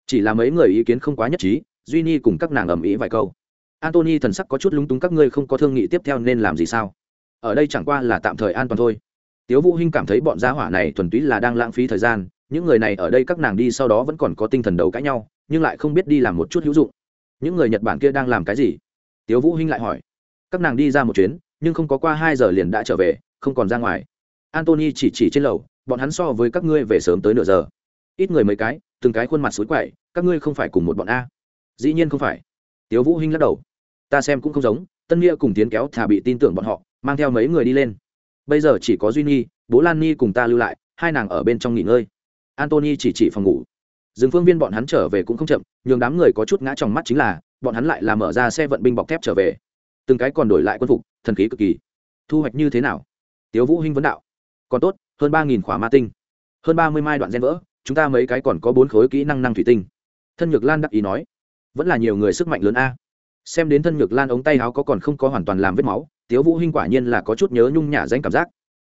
chỉ là mấy người ý kiến không quá nhất trí, duy ni cùng các nàng ầm ĩ vài câu. Antony thần sắc có chút lúng túng các ngươi không có thương nghị tiếp theo nên làm gì sao? Ở đây chẳng qua là tạm thời an toàn thôi. Tiếu vũ hinh cảm thấy bọn gia hỏa này thuần túy là đang lãng phí thời gian, những người này ở đây các nàng đi sau đó vẫn còn có tinh thần đầu cãi nhau, nhưng lại không biết đi làm một chút hữu dụng. Những người nhật bản kia đang làm cái gì? Tiếu vũ hinh lại hỏi. Các nàng đi ra một chuyến nhưng không có qua hai giờ liền đã trở về, không còn ra ngoài. Antony chỉ chỉ trên lầu, bọn hắn so với các ngươi về sớm tới nửa giờ. Ít người mấy cái, từng cái khuôn mặt xối quậy, các ngươi không phải cùng một bọn a. Dĩ nhiên không phải. Tiếu vũ hinh lắc đầu. Ta xem cũng không giống, tân nghĩa cùng tiến kéo thả bị tin tưởng bọn họ, mang theo mấy người đi lên. Bây giờ chỉ có duy nhi, bố lan Nhi cùng ta lưu lại, hai nàng ở bên trong nghỉ ngơi. Antony chỉ chỉ phòng ngủ. Dừng phương viên bọn hắn trở về cũng không chậm, nhường đám người có chút ngã trong mắt chính là, bọn hắn lại làm mở ra xe vận binh bọc thép trở về. Từng cái còn đổi lại quân phục thần khí cực kỳ. Thu hoạch như thế nào? Tiếu vũ hinh vấn đạo. Còn tốt, hơn ba nghìn khỏa ma tinh. Hơn ba mươi mai đoạn gen vỡ, chúng ta mấy cái còn có bốn khối kỹ năng năng thủy tinh. Thân nhược lan đắc ý nói. Vẫn là nhiều người sức mạnh lớn a. Xem đến thân nhược lan ống tay áo có còn không có hoàn toàn làm vết máu, tiếu vũ hinh quả nhiên là có chút nhớ nhung nhả danh cảm giác.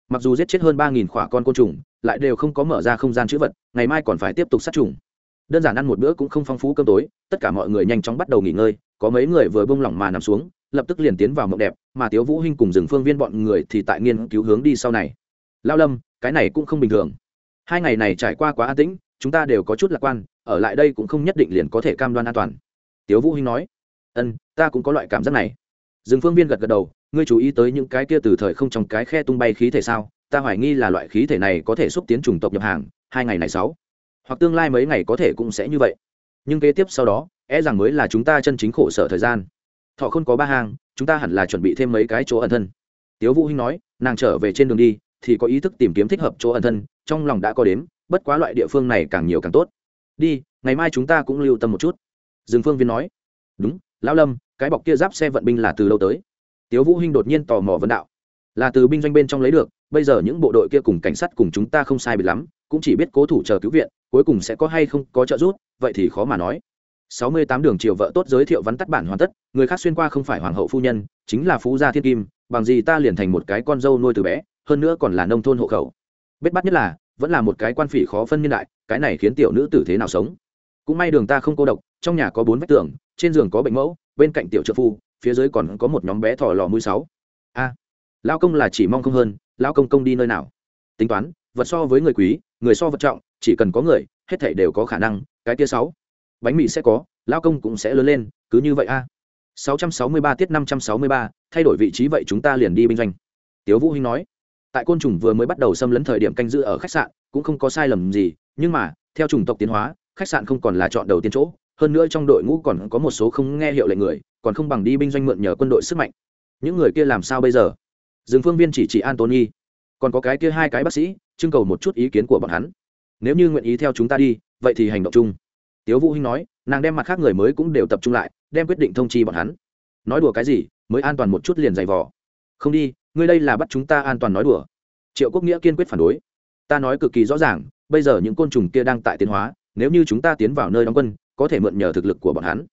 Mặc dù giết chết hơn ba nghìn khỏa con côn trùng, lại đều không có mở ra không gian chữ vật, ngày mai còn phải tiếp tục sát trùng. Đơn giản ăn một bữa cũng không phong phú cơm tối, tất cả mọi người nhanh chóng bắt đầu nghỉ ngơi, có mấy người vừa bông lỏng mà nằm xuống lập tức liền tiến vào mộng đẹp, mà tiếu vũ hinh cùng rừng phương viên bọn người thì tại nghiên cứu hướng đi sau này. Lao lâm, cái này cũng không bình thường. Hai ngày này trải qua quá an tĩnh, chúng ta đều có chút lạc quan, ở lại đây cũng không nhất định liền có thể cam đoan an toàn. Tiếu vũ hinh nói. Ân ta cũng có loại cảm giác này. Rừng phương viên gật gật đầu. Ngươi chú ý tới những cái kia từ thời không trong cái khe tung bay khí thể sao? Ta hoài nghi là loại khí thể này có thể xúc tiến chủng tộc nhập hàng, hai ngày này sáu. Hoặc tương lai mấy ngày có thể cũng sẽ như vậy. Nhưng kế tiếp sau đó e rằng mới là chúng ta chân chính khổ sở thời gian thọ không có ba hàng chúng ta hẳn là chuẩn bị thêm mấy cái chỗ ẩn thân. Tiếu vũ hinh nói, nàng trở về trên đường đi, thì có ý thức tìm kiếm thích hợp chỗ ẩn thân, trong lòng đã có đếm, bất quá loại địa phương này càng nhiều càng tốt. Đi, ngày mai chúng ta cũng lưu tâm một chút. Dương phương viên nói, đúng, lão lâm, cái bọc kia giáp xe vận binh là từ lâu tới. Tiếu vũ hinh đột nhiên tò mò vấn đạo, là từ binh doanh bên trong lấy được, bây giờ những bộ đội kia cùng cảnh sát cùng chúng ta không sai biệt lắm, cũng chỉ biết cố thủ chờ cứu viện, cuối cùng sẽ có hay không có trợ giúp, vậy thì khó mà nói sáu mươi tám đường triều vợ tốt giới thiệu vắn tắt bản hoàn tất, người khác xuyên qua không phải hoàng hậu phu nhân, chính là phú gia thiên kim, bằng gì ta liền thành một cái con dâu nuôi từ bé, hơn nữa còn là nông thôn hộ khẩu. Bết bắt nhất là, vẫn là một cái quan phỉ khó phân niên đại, cái này khiến tiểu nữ tử thế nào sống? Cũng may đường ta không cô độc, trong nhà có bốn vách tường, trên giường có bệnh mẫu, bên cạnh tiểu trợ phu, phía dưới còn có một nhóm bé thỏ lò mũi sáu. A lao công là chỉ mong không hơn lao công công đi nơi nào? Tính toán, vật so với người quý, người so vật trọng, chỉ cần có người, hết thảy đều có khả năng, cái kia sáu bánh mì sẽ có lao công cũng sẽ lớn lên cứ như vậy a. 663 tiết 563, thay đổi vị trí vậy chúng ta liền đi binh doanh. Tiếu vũ hinh nói. Tại côn trùng vừa mới bắt đầu xâm lấn thời điểm canh giữ ở khách sạn cũng không có sai lầm gì nhưng mà theo chủng tộc tiến hóa khách sạn không còn là chọn đầu tiên chỗ hơn nữa trong đội ngũ còn có một số không nghe hiệu lệnh người còn không bằng đi binh doanh mượn nhờ quân đội sức mạnh. Những người kia làm sao bây giờ? Dương phương viên chỉ chỉ antony còn có cái kia hai cái bác sĩ trưng cầu một chút ý kiến của bọn hắn. Nếu như nguyện ý theo chúng ta đi vậy thì hành động chung tiếu vũ hinh nói, nàng đem mặt khác người mới cũng đều tập trung lại, đem quyết định thông chi bọn hắn. Nói đùa cái gì, mới an toàn một chút liền giày vò. Không đi, ngươi đây là bắt chúng ta an toàn nói đùa. Triệu quốc nghĩa kiên quyết phản đối. Ta nói cực kỳ rõ ràng, bây giờ những côn trùng kia đang tại tiến hóa, nếu như chúng ta tiến vào nơi đóng quân, có thể mượn nhờ thực lực của bọn hắn.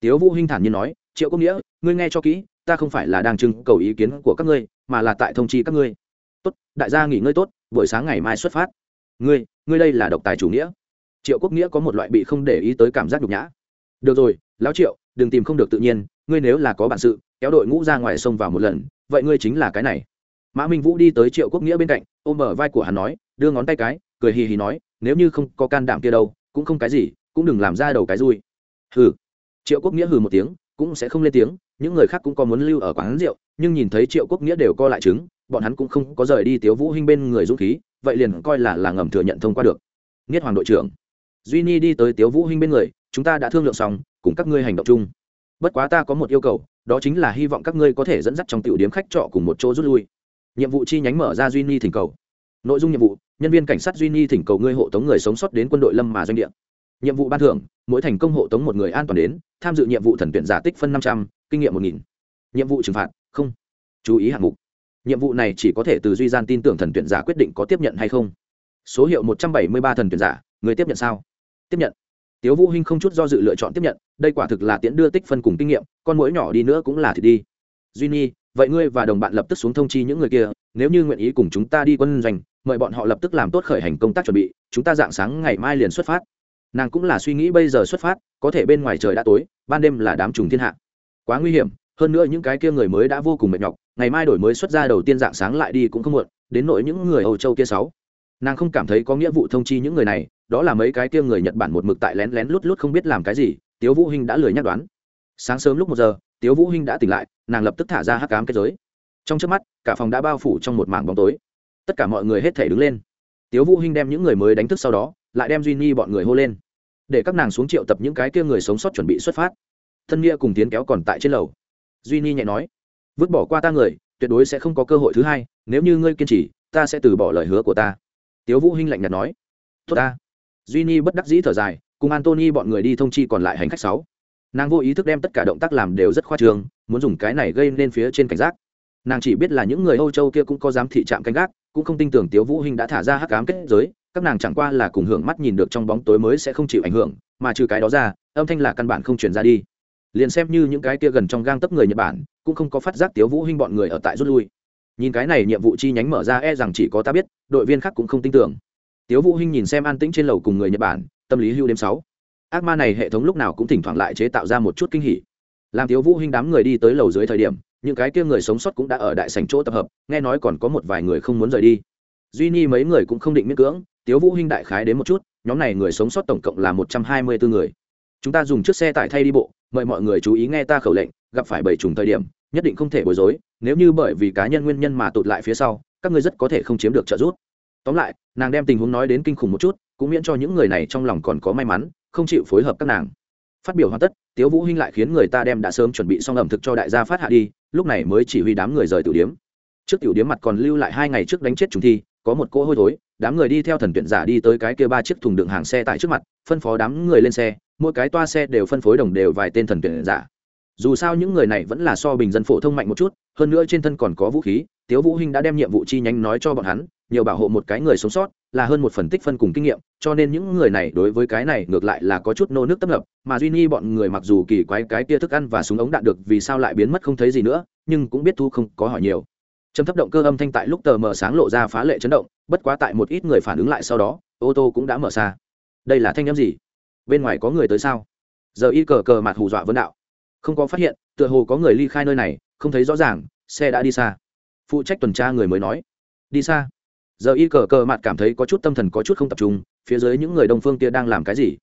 Tiếu vũ hinh thản nhiên nói, triệu quốc nghĩa, ngươi nghe cho kỹ, ta không phải là đang trưng cầu ý kiến của các ngươi, mà là tại thông chi các ngươi. Tốt, đại gia nghỉ ngơi tốt, buổi sáng ngày mai xuất phát. Ngươi ngươi đây là độc tài chủ nghĩa triệu quốc nghĩa có một loại bị không để ý tới cảm giác nhục nhã. Được rồi, lão triệu, đừng tìm không được tự nhiên, ngươi nếu là có bản sự, kéo đội ngũ ra ngoài sông vào một lần, vậy ngươi chính là cái này. Mã minh vũ đi tới triệu quốc nghĩa bên cạnh, ôm mở vai của hắn nói, đưa ngón tay cái, cười hì hì nói, nếu như không có can đảm kia đâu, cũng không cái gì, cũng đừng làm ra đầu cái rui. Hừ. Triệu quốc nghĩa hừ một tiếng, cũng sẽ không lên tiếng, những người khác cũng có muốn lưu ở quán rượu, nhưng nhìn thấy triệu quốc nghĩa đều co lại chứng bọn hắn cũng không có rời đi tiếu vũ hinh bên người dũng khí, vậy liền coi là là ngầm thừa nhận thông qua được. Nghiết hoàng đội trưởng duy ni đi tới tiếu vũ hinh bên người, chúng ta đã thương lượng xong, cùng các ngươi hành động chung. Bất quá ta có một yêu cầu, đó chính là hy vọng các ngươi có thể dẫn dắt trong tiểu điểm khách trọ cùng một chỗ rút lui. Nhiệm vụ chi nhánh mở ra duy ni thỉnh cầu. Nội dung nhiệm vụ, nhân viên cảnh sát duy ni thỉnh cầu ngươi hộ tống người sống sót đến quân đội lâm mà doanh địa. Nhiệm vụ ban thưởng, mỗi thành công hộ tống một người an toàn đến, tham dự nhiệm vụ thần tuyển giả tích phân năm trăm, kinh nghiệm một nghìn. Nhiệm vụ trừng phạt, không. Chú ý hạng mục. Nhiệm vụ này chỉ có thể từ duy gian tin tưởng thần tuyển giả quyết định có tiếp nhận hay không. Số hiệu một trăm bảy mươi ba thần tuyển giả, người tiếp nhận sao? Tiếp nhận. Tiếu vũ hinh không chút do dự lựa chọn tiếp nhận, đây quả thực là tiễn đưa tích phân cùng kinh nghiệm, con mũi nhỏ đi nữa cũng là thì đi. Duy nhi, vậy ngươi và đồng bạn lập tức xuống thông chi những người kia, nếu như nguyện ý cùng chúng ta đi quân doanh, mời bọn họ lập tức làm tốt khởi hành công tác chuẩn bị, chúng ta dạng sáng ngày mai liền xuất phát. Nàng cũng là suy nghĩ bây giờ xuất phát, có thể bên ngoài trời đã tối, ban đêm là đám trùng thiên hạ. Quá nguy hiểm, hơn nữa những cái kia người mới đã vô cùng mệt nhọc, ngày mai đổi mới xuất ra đầu tiên dạng sáng lại đi cũng không muộn, đến nỗi những người âu châu kia sáu nàng không cảm thấy có nghĩa vụ thông chi những người này, đó là mấy cái kia người nhật bản một mực tại lén lén lút lút không biết làm cái gì, tiếu vũ hinh đã lười nhắc đoán. Sáng sớm lúc một giờ, tiếu vũ hinh đã tỉnh lại, nàng lập tức thả ra hắc ám kết giới. Trong chớp mắt, cả phòng đã bao phủ trong một mảng bóng tối. Tất cả mọi người hết thể đứng lên. Tiếu vũ hinh đem những người mới đánh thức sau đó, lại đem duy nhi bọn người hô lên. Để các nàng xuống triệu tập những cái kia người sống sót chuẩn bị xuất phát. Thân nghĩa cùng tiến kéo còn tại trên lầu. Duy nhi nhẹ nói, vứt bỏ qua ta người, tuyệt đối sẽ không có cơ hội thứ hai, nếu như ngươi kiên trì, ta sẽ từ bỏ lời hứa của ta tiếu vũ hinh lạnh nhạt nói. Tốt ta. Duy nhi bất đắc dĩ thở dài, cùng antony bọn người đi thông chi còn lại hành khách sáu. Nàng vô ý thức đem tất cả động tác làm đều rất khoa trương, muốn dùng cái này gây nên phía trên cảnh giác. Nàng chỉ biết là những người âu châu kia cũng có dám thị trạm canh gác, cũng không tin tưởng tiếu vũ hinh đã thả ra hắc ám kết giới, các nàng chẳng qua là cùng hưởng mắt nhìn được trong bóng tối mới sẽ không chịu ảnh hưởng, mà trừ cái đó ra, âm thanh là căn bản không truyền ra đi. Liền xem như những cái kia gần trong gang tấc người nhật bản, cũng không có phát giác tiếu vũ hinh bọn người ở tại rút lui nhìn cái này nhiệm vụ chi nhánh mở ra e rằng chỉ có ta biết, đội viên khác cũng không tin tưởng. Tiếu vũ hinh nhìn xem an tĩnh trên lầu cùng người nhật bản, tâm lý hưu đêm sáu. Ác ma này hệ thống lúc nào cũng thỉnh thoảng lại chế tạo ra một chút kinh hỉ. Làm tiếu vũ hinh đám người đi tới lầu dưới thời điểm, những cái kia người sống sót cũng đã ở đại sảnh chỗ tập hợp, nghe nói còn có một vài người không muốn rời đi. Duy ni mấy người cũng không định miễn cưỡng, tiếu vũ hinh đại khái đến một chút, nhóm này người sống sót tổng cộng là một trăm hai mươi bốn người. Chúng ta dùng chiếc xe tải thay đi bộ, mời mọi người chú ý nghe ta khẩu lệnh, gặp phải bảy trùng thời điểm, nhất định không thể bối rối nếu như bởi vì cá nhân nguyên nhân mà tụt lại phía sau, các ngươi rất có thể không chiếm được trợ giúp. Tóm lại, nàng đem tình huống nói đến kinh khủng một chút, cũng miễn cho những người này trong lòng còn có may mắn, không chịu phối hợp các nàng. Phát biểu hoàn tất, tiếu vũ hinh lại khiến người ta đem đã sớm chuẩn bị xong ẩm thực cho đại gia phát hạ đi, lúc này mới chỉ huy đám người rời tiểu điếm. Trước tiểu điếm mặt còn lưu lại hai ngày trước đánh chết chúng thi, có một cô hôi thối, đám người đi theo thần tuyển giả đi tới cái kia ba chiếc thùng đựng hàng xe tại trước mặt, phân phó đám người lên xe, mỗi cái toa xe đều phân phối đồng đều vài tên thần tuyển giả. Dù sao những người này vẫn là so bình dân phổ thông mạnh một chút hơn nữa trên thân còn có vũ khí, tiếu vũ hinh đã đem nhiệm vụ chi nhánh nói cho bọn hắn, nhiều bảo hộ một cái người sống sót là hơn một phần tích phân cùng kinh nghiệm, cho nên những người này đối với cái này ngược lại là có chút nô nước tấp nập, mà duy nhi bọn người mặc dù kỳ quái cái kia thức ăn và súng ống đạn được vì sao lại biến mất không thấy gì nữa, nhưng cũng biết thu không có hỏi nhiều. Trầm thấp động cơ âm thanh tại lúc tờ mờ sáng lộ ra phá lệ chấn động, bất quá tại một ít người phản ứng lại sau đó, ô tô cũng đã mở xa đây là thanh âm gì? Bên ngoài có người tới sao? Giờ y cờ cờ mặt hù dọa vấn đạo. Không có phát hiện tựa hồ có người ly khai nơi này, không thấy rõ ràng, xe đã đi xa. Phụ trách tuần tra người mới nói, đi xa. Giờ y cờ cờ mặt cảm thấy có chút tâm thần có chút không tập trung, phía dưới những người đông phương kia đang làm cái gì?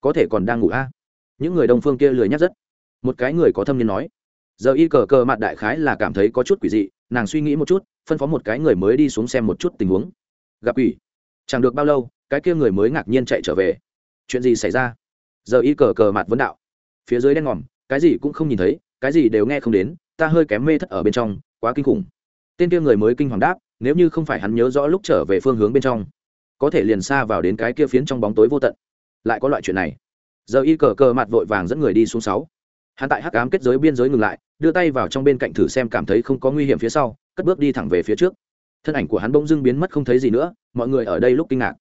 Có thể còn đang ngủ a à? những người đông phương kia lười nhắc rất. Một cái người có thâm niên nói, giờ y cờ cờ mặt đại khái là cảm thấy có chút quỷ dị, nàng suy nghĩ một chút, phân phó một cái người mới đi xuống xem một chút tình huống. Gặp quỷ? Chẳng được bao lâu, cái kia người mới ngạc nhiên chạy trở về. Chuyện gì xảy ra? Giờ y cờ cờ mặt vấn đạo. Phía dưới đen ngòm, cái gì cũng không nhìn thấy cái gì đều nghe không đến, ta hơi kém mê thất ở bên trong, quá kinh khủng. Tên kia người mới kinh hoàng đáp, nếu như không phải hắn nhớ rõ lúc trở về phương hướng bên trong, có thể liền xa vào đến cái kia phiến trong bóng tối vô tận. Lại có loại chuyện này. Giờ y cờ cờ mặt vội vàng dẫn người đi xuống sáu. Hắn tại hắc ám kết giới biên giới ngừng lại, đưa tay vào trong bên cạnh thử xem cảm thấy không có nguy hiểm phía sau, cất bước đi thẳng về phía trước. Thân ảnh của hắn bỗng dưng biến mất không thấy gì nữa, mọi người ở đây lúc kinh ngạc.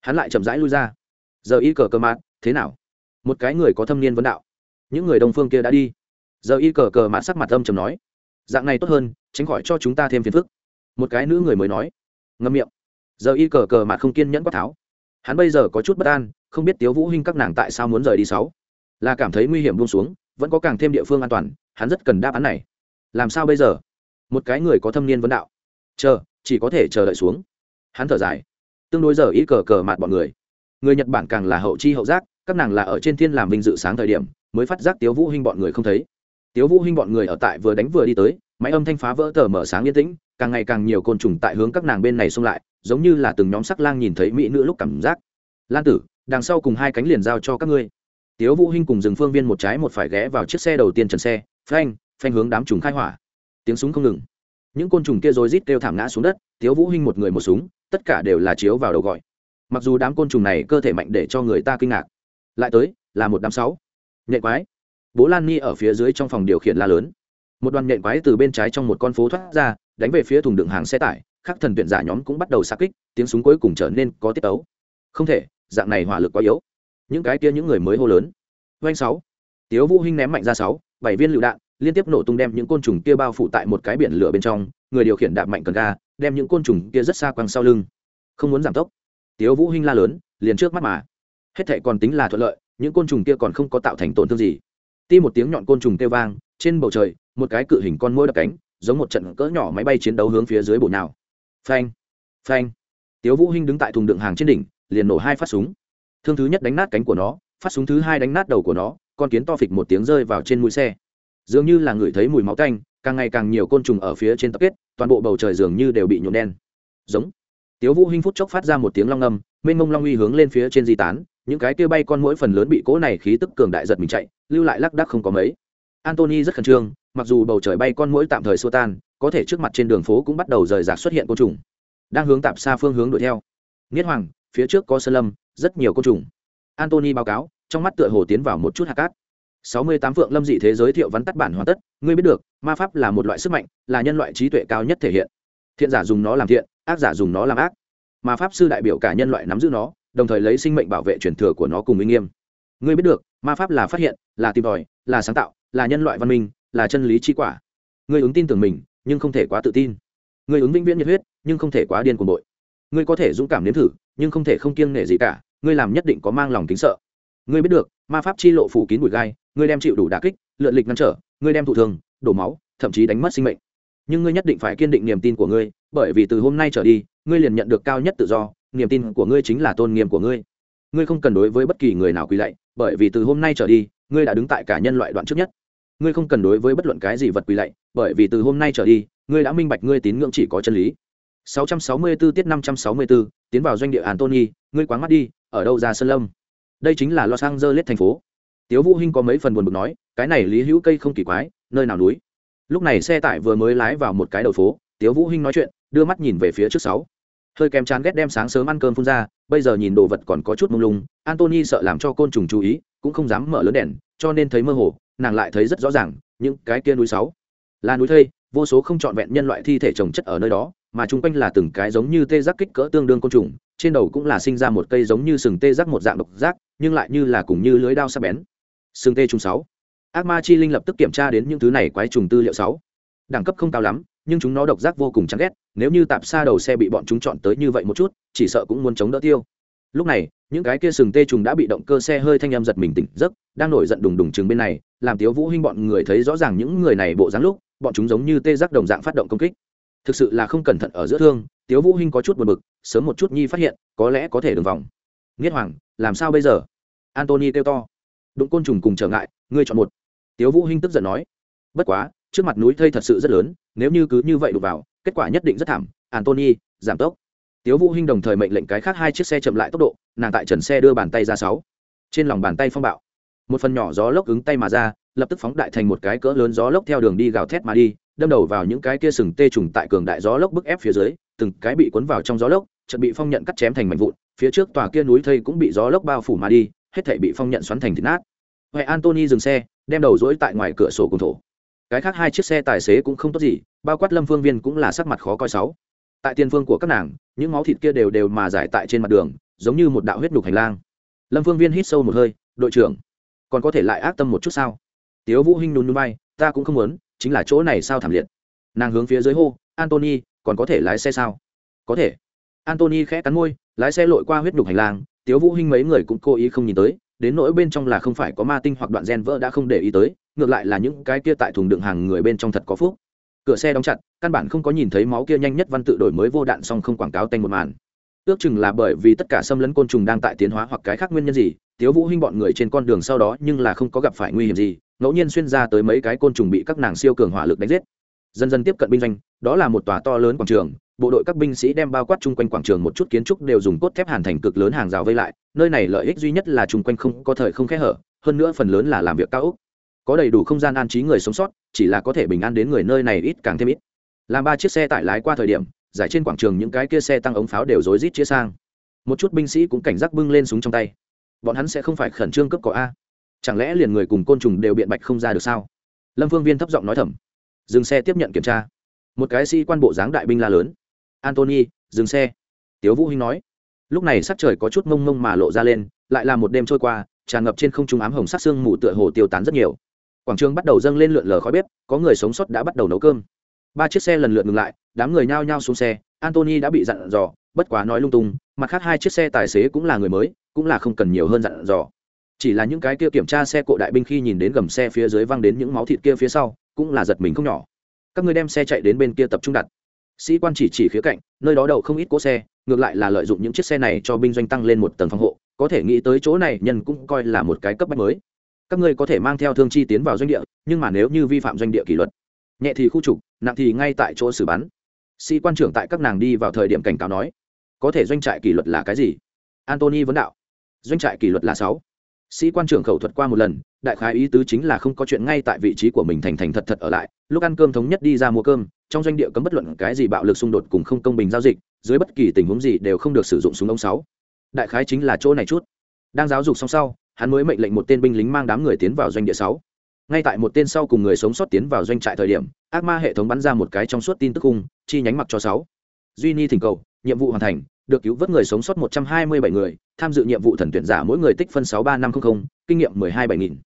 Hắn lại chậm rãi lui ra. Giờ y cờ cờ mạt thế nào? Một cái người có thâm niên vấn đạo. Những người đông phương kia đã đi giờ y cờ cờ mạn sắc mặt âm chầm nói, dạng này tốt hơn, tránh khỏi cho chúng ta thêm phiền phức. Một cái nữ người mới nói, ngâm miệng. Giờ y cờ cờ mạn không kiên nhẫn quát tháo. Hắn bây giờ có chút bất an, không biết tiếu vũ hinh các nàng tại sao muốn rời đi sáu. Là cảm thấy nguy hiểm buông xuống, vẫn có càng thêm địa phương an toàn, hắn rất cần đáp án này. Làm sao bây giờ? Một cái người có thâm niên vấn đạo. Chờ, chỉ có thể chờ đợi xuống. Hắn thở dài. Tương đối giờ y cờ cờ mạt bọn người. Người nhật bản càng là hậu chi hậu giác, các nàng là ở trên thiên làm vinh dự sáng thời điểm, mới phát giác tiếu vũ hinh bọn người không thấy tiếu vũ hinh bọn người ở tại vừa đánh vừa đi tới, máy âm thanh phá vỡ tờ mở sáng yên tĩnh, càng ngày càng nhiều côn trùng tại hướng các nàng bên này xông lại, giống như là từng nhóm sắc lang nhìn thấy mỹ nữ lúc cảm giác. Lan tử, đằng sau cùng hai cánh liền giao cho các ngươi. Tiếu vũ hinh cùng dừng phương viên một trái một phải ghé vào chiếc xe đầu tiên trần xe, phanh phanh hướng đám trùng khai hỏa. Tiếng súng không ngừng. Những côn trùng kia rồi rít kêu thảm ngã xuống đất, tiếu vũ hinh một người một súng, tất cả đều là chiếu vào đầu gọi. Mặc dù đám côn trùng này cơ thể mạnh để cho người ta kinh ngạc, lại tới là một đám sáu. Nhện quái bố lan ni ở phía dưới trong phòng điều khiển la lớn. Một đoàn nhện quái từ bên trái trong một con phố thoát ra, đánh về phía thùng đựng hàng xe tải, khắc thần tuyển giả nhóm cũng bắt đầu xa kích, tiếng súng cuối cùng trở nên có tiết tấu. Không thể, dạng này hỏa lực quá yếu. Những cái kia những người mới hô lớn. Doanh sáu. Tiếu vũ hinh ném mạnh ra sáu, bảy viên lựu đạn, liên tiếp nổ tung đem những côn trùng kia bao phủ tại một cái biển lửa bên trong, người điều khiển đạp mạnh cần ga, đem những côn trùng kia rất xa quăng sau lưng. Không muốn giảm tốc. Tiếu vũ hinh la lớn, liền trước mắt mà. Hết thảy còn tính là thuận lợi, những côn trùng kia còn không có tạo thành tổn thương gì ti một tiếng nhọn côn trùng kêu vang, trên bầu trời, một cái cự hình con muỗi đập cánh, giống một trận cỡ nhỏ máy bay chiến đấu hướng phía dưới bổ nào phanh phanh. Tiếu vũ hinh đứng tại thùng đựng hàng trên đỉnh, liền nổ hai phát súng. Thương thứ nhất đánh nát cánh của nó, phát súng thứ hai đánh nát đầu của nó, con kiến to phịch một tiếng rơi vào trên mũi xe. Dường như là người thấy mùi máu tanh, càng ngày càng nhiều côn trùng ở phía trên tập kết, toàn bộ bầu trời dường như đều bị nhuộm đen. Giống. Tiếu vũ hinh phút chốc phát ra một tiếng long âm mênh mông long uy hướng lên phía trên di tán những cái kia bay con mỗi phần lớn bị cỗ này khí tức cường đại giật mình chạy, lưu lại lắc đắc không có mấy. Antony rất khẩn trương, mặc dù bầu trời bay con mỗi tạm thời xua tan, có thể trước mặt trên đường phố cũng bắt đầu rời rạc xuất hiện côn trùng. Đang hướng tạm xa phương hướng đuổi theo. Nghiết hoàng, phía trước có sơn lâm, rất nhiều côn trùng. Antony báo cáo, trong mắt tựa hồ tiến vào một chút hạt cát. Sáu mươi tám phượng lâm dị thế giới thiệu vắn tắt bản hoàn tất, ngươi biết được, ma pháp là một loại sức mạnh, là nhân loại trí tuệ cao nhất thể hiện. Thiện giả dùng nó làm thiện, ác giả dùng nó làm ác. Ma pháp sư đại biểu cả nhân loại nắm giữ nó đồng thời lấy sinh mệnh bảo vệ truyền thừa của nó cùng uy nghiêm. Ngươi biết được, ma pháp là phát hiện, là tìm tòi, là sáng tạo, là nhân loại văn minh, là chân lý chi quả. Ngươi ứng tin tưởng mình, nhưng không thể quá tự tin. Ngươi ứng vĩnh viễn nhiệt huyết, nhưng không thể quá điên cuồng bội. Ngươi có thể dũng cảm nếm thử, nhưng không thể không kiêng nể gì cả. Ngươi làm nhất định có mang lòng kính sợ. Ngươi biết được, ma pháp chi lộ phủ kín bụi gai, ngươi đem chịu đủ đà kích, lượn lịch ngăn trở, ngươi đem thụ thường đổ máu, thậm chí đánh mất sinh mệnh. Nhưng ngươi nhất định phải kiên định niềm tin của ngươi, bởi vì từ hôm nay trở đi, ngươi liền nhận được cao nhất tự do niềm tin của ngươi chính là tôn nghiêm của ngươi ngươi không cần đối với bất kỳ người nào quỳ lạy bởi vì từ hôm nay trở đi ngươi đã đứng tại cả nhân loại đoạn trước nhất ngươi không cần đối với bất luận cái gì vật quỳ lạy bởi vì từ hôm nay trở đi ngươi đã minh bạch ngươi tín ngưỡng chỉ có chân lý 664 tiết 564, tiến vào doanh địa Anthony, ngươi quáng mắt đi, ở đâu ra sơn lâm? Đây chính là Los Angeles thành phố. Tiếu Vũ Hinh có mấy phần buồn bực nói, cái này Lý Hữu cây không kỳ quái, nơi nào núi. Lúc này xe tải vừa mới lái vào một cái đầu phố, Tiếu Vũ Hinh nói chuyện, đưa mắt nhìn về phía trước sáu. Hơi kèm chán ghét đem sáng sớm ăn cơm phun ra, bây giờ nhìn đồ vật còn có chút mông lung, Anthony sợ làm cho côn trùng chú ý, cũng không dám mở lớn đèn, cho nên thấy mơ hồ, nàng lại thấy rất rõ ràng, những cái kia núi sáu, là núi thây, vô số không trọn vẹn nhân loại thi thể trồng chất ở nơi đó, mà chung quanh là từng cái giống như tê giác kích cỡ tương đương côn trùng trên đầu cũng là sinh ra một cây giống như sừng tê giác một dạng độc giác nhưng lại như là cùng như lưới đao sắc bén. Sừng tê trùng sáu ác ma chi linh lập tức kiểm tra đến những thứ này quái trùng tư liệu sáu đẳng cấp không cao lắm nhưng chúng nó độc giác vô cùng chán ghét, nếu như tạp xa đầu xe bị bọn chúng chọn tới như vậy một chút, chỉ sợ cũng muốn chống đỡ tiêu. Lúc này, những cái kia sừng tê trùng đã bị động cơ xe hơi thanh em giật mình tỉnh giấc, đang nổi giận đùng đùng chừng bên này, làm tiếu vũ hinh bọn người thấy rõ ràng những người này bộ dáng lúc, bọn chúng giống như tê giác đồng dạng phát động công kích. Thực sự là không cẩn thận ở giữa thương, tiếu vũ hinh có chút buồn bực, sớm một chút nhi phát hiện, có lẽ có thể đường vòng. Nghiệt hoàng, làm sao bây giờ? Antony kêu to. Đụng côn trùng cùng trở ngại, ngươi chọn một. Tiếu vũ hinh tức giận nói. Bất quá trước mặt núi thây thật sự rất lớn, nếu như cứ như vậy đụt vào, kết quả nhất định rất thảm. Antony giảm tốc. Tiếu vũ hinh đồng thời mệnh lệnh cái khác hai chiếc xe chậm lại tốc độ, nàng tại trần xe đưa bàn tay ra sáu. Trên lòng bàn tay phong bạo. Một phần nhỏ gió lốc ứng tay mà ra, lập tức phóng đại thành một cái cỡ lớn gió lốc theo đường đi gào thét mà đi, đâm đầu vào những cái kia sừng tê trùng tại cường đại gió lốc bức ép phía dưới, từng cái bị cuốn vào trong gió lốc, chợt bị phong nhận cắt chém thành mảnh vụn, phía trước tòa kia núi thây cũng bị gió lốc bao phủ mà đi, hết thảy bị phong nhận xoắn thành thịt nát. Huệ antony dừng xe, đem đầu dỗi tại ngoài cửa sổ cùng thổ cái khác hai chiếc xe tài xế cũng không tốt gì, bao quát lâm phương viên cũng là sắc mặt khó coi sáu. Tại tiền phương của các nàng, những máu thịt kia đều đều mà giải tại trên mặt đường, giống như một đạo huyết nhục hành lang. Lâm phương viên hít sâu một hơi, đội trưởng, còn có thể lại ác tâm một chút sao? Tiếu vũ hinh nôn núi bay ta cũng không muốn, chính là chỗ này sao thảm liệt. Nàng hướng phía dưới hô, antony, còn có thể lái xe sao? Có thể. Antony khẽ cắn môi, lái xe lội qua huyết nhục hành lang, tiếu vũ hinh mấy người cũng cố ý không nhìn tới đến nỗi bên trong là không phải có ma tinh hoặc đoạn gen vỡ đã không để ý tới, ngược lại là những cái kia tại thùng đựng hàng người bên trong thật có phúc. Cửa xe đóng chặt, căn bản không có nhìn thấy máu kia nhanh nhất văn tự đổi mới vô đạn song không quảng cáo tanh một màn. Ước chừng là bởi vì tất cả xâm lấn côn trùng đang tại tiến hóa hoặc cái khác nguyên nhân gì, tiếu vũ hinh bọn người trên con đường sau đó nhưng là không có gặp phải nguy hiểm gì, ngẫu nhiên xuyên ra tới mấy cái côn trùng bị các nàng siêu cường hỏa lực đánh giết. Dần dần tiếp cận binh doanh, đó là một tòa to lớn quảng trường bộ đội các binh sĩ đem bao quát chung quanh quảng trường một chút kiến trúc đều dùng cốt thép hàn thành cực lớn hàng rào vây lại, nơi này lợi ích duy nhất là chung quanh không có thời không khẽ hở, hơn nữa phần lớn là làm việc cao úc có đầy đủ không gian an trí người sống sót, chỉ là có thể bình an đến người nơi này ít càng thêm ít. Làm ba chiếc xe tải lái qua thời điểm, giải trên quảng trường những cái kia xe tăng ống pháo đều rối rít chia sang. Một chút binh sĩ cũng cảnh giác bưng lên súng trong tay. Bọn hắn sẽ không phải khẩn trương cướp cỏ a. Chẳng lẽ liền người cùng côn trùng đều biện bạch không ra được sao? Lâm phương viên thấp giọng nói thầm. Dừng xe tiếp nhận kiểm tra. Một cái sĩ quan bộ dáng đại binh la lớn antony dừng xe. Tiếu vũ hinh nói. Lúc này sắc trời có chút mông mông mà lộ ra lên, lại là một đêm trôi qua, tràn ngập trên không trung ám hồng sắc xương mù tựa hồ tiêu tán rất nhiều. Quảng trường bắt đầu dâng lên lượn lờ khói bếp, có người sống sót đã bắt đầu nấu cơm. Ba chiếc xe lần lượt ngừng lại, đám người nhao nhao xuống xe antony đã bị dặn dò, bất quá nói lung tung, mặt khác hai chiếc xe tài xế cũng là người mới, cũng là không cần nhiều hơn dặn dò. Chỉ là những cái kia kiểm tra xe cộ đại binh khi nhìn đến gầm xe phía dưới văng đến những máu thịt kia phía sau, cũng là giật mình không nhỏ. Các người đem xe chạy đến bên kia tập trung đặt sĩ quan chỉ chỉ khía cạnh, nơi đó đậu không ít cỗ xe, ngược lại là lợi dụng những chiếc xe này cho binh doanh tăng lên một tầng phòng hộ, có thể nghĩ tới chỗ này nhân cũng coi là một cái cấp bách mới. Các ngươi có thể mang theo thương chi tiến vào doanh địa, nhưng mà nếu như vi phạm doanh địa kỷ luật, nhẹ thì khu trục, nặng thì ngay tại chỗ xử bắn. Sĩ quan trưởng tại các nàng đi vào thời điểm cảnh cáo nói, có thể doanh trại kỷ luật là cái gì? Antony vấn đạo, doanh trại kỷ luật là sáu. Sĩ quan trưởng khẩu thuật qua một lần đại khái ý tứ chính là không có chuyện ngay tại vị trí của mình thành thành thật thật ở lại lúc ăn cơm thống nhất đi ra mua cơm trong doanh địa cấm bất luận cái gì bạo lực xung đột cùng không công bình giao dịch dưới bất kỳ tình huống gì đều không được sử dụng súng ống sáu. Đại khái chính là chỗ này chút. Đang giáo dục xong sau hắn mới mệnh lệnh một tên binh lính mang đám người tiến vào doanh địa sáu. Ngay tại một tên sau cùng người sống sót tiến vào doanh trại thời điểm ác ma hệ thống bắn ra một cái trong suốt tin tức khung chi nhánh mặc cho sáu. Duy ni thỉnh cầu nhiệm vụ hoàn thành được cứu vớt người sống sót 127 người, tham dự nhiệm vụ thần tuyển giả mỗi người tích phân 63500, kinh nghiệm 127.000.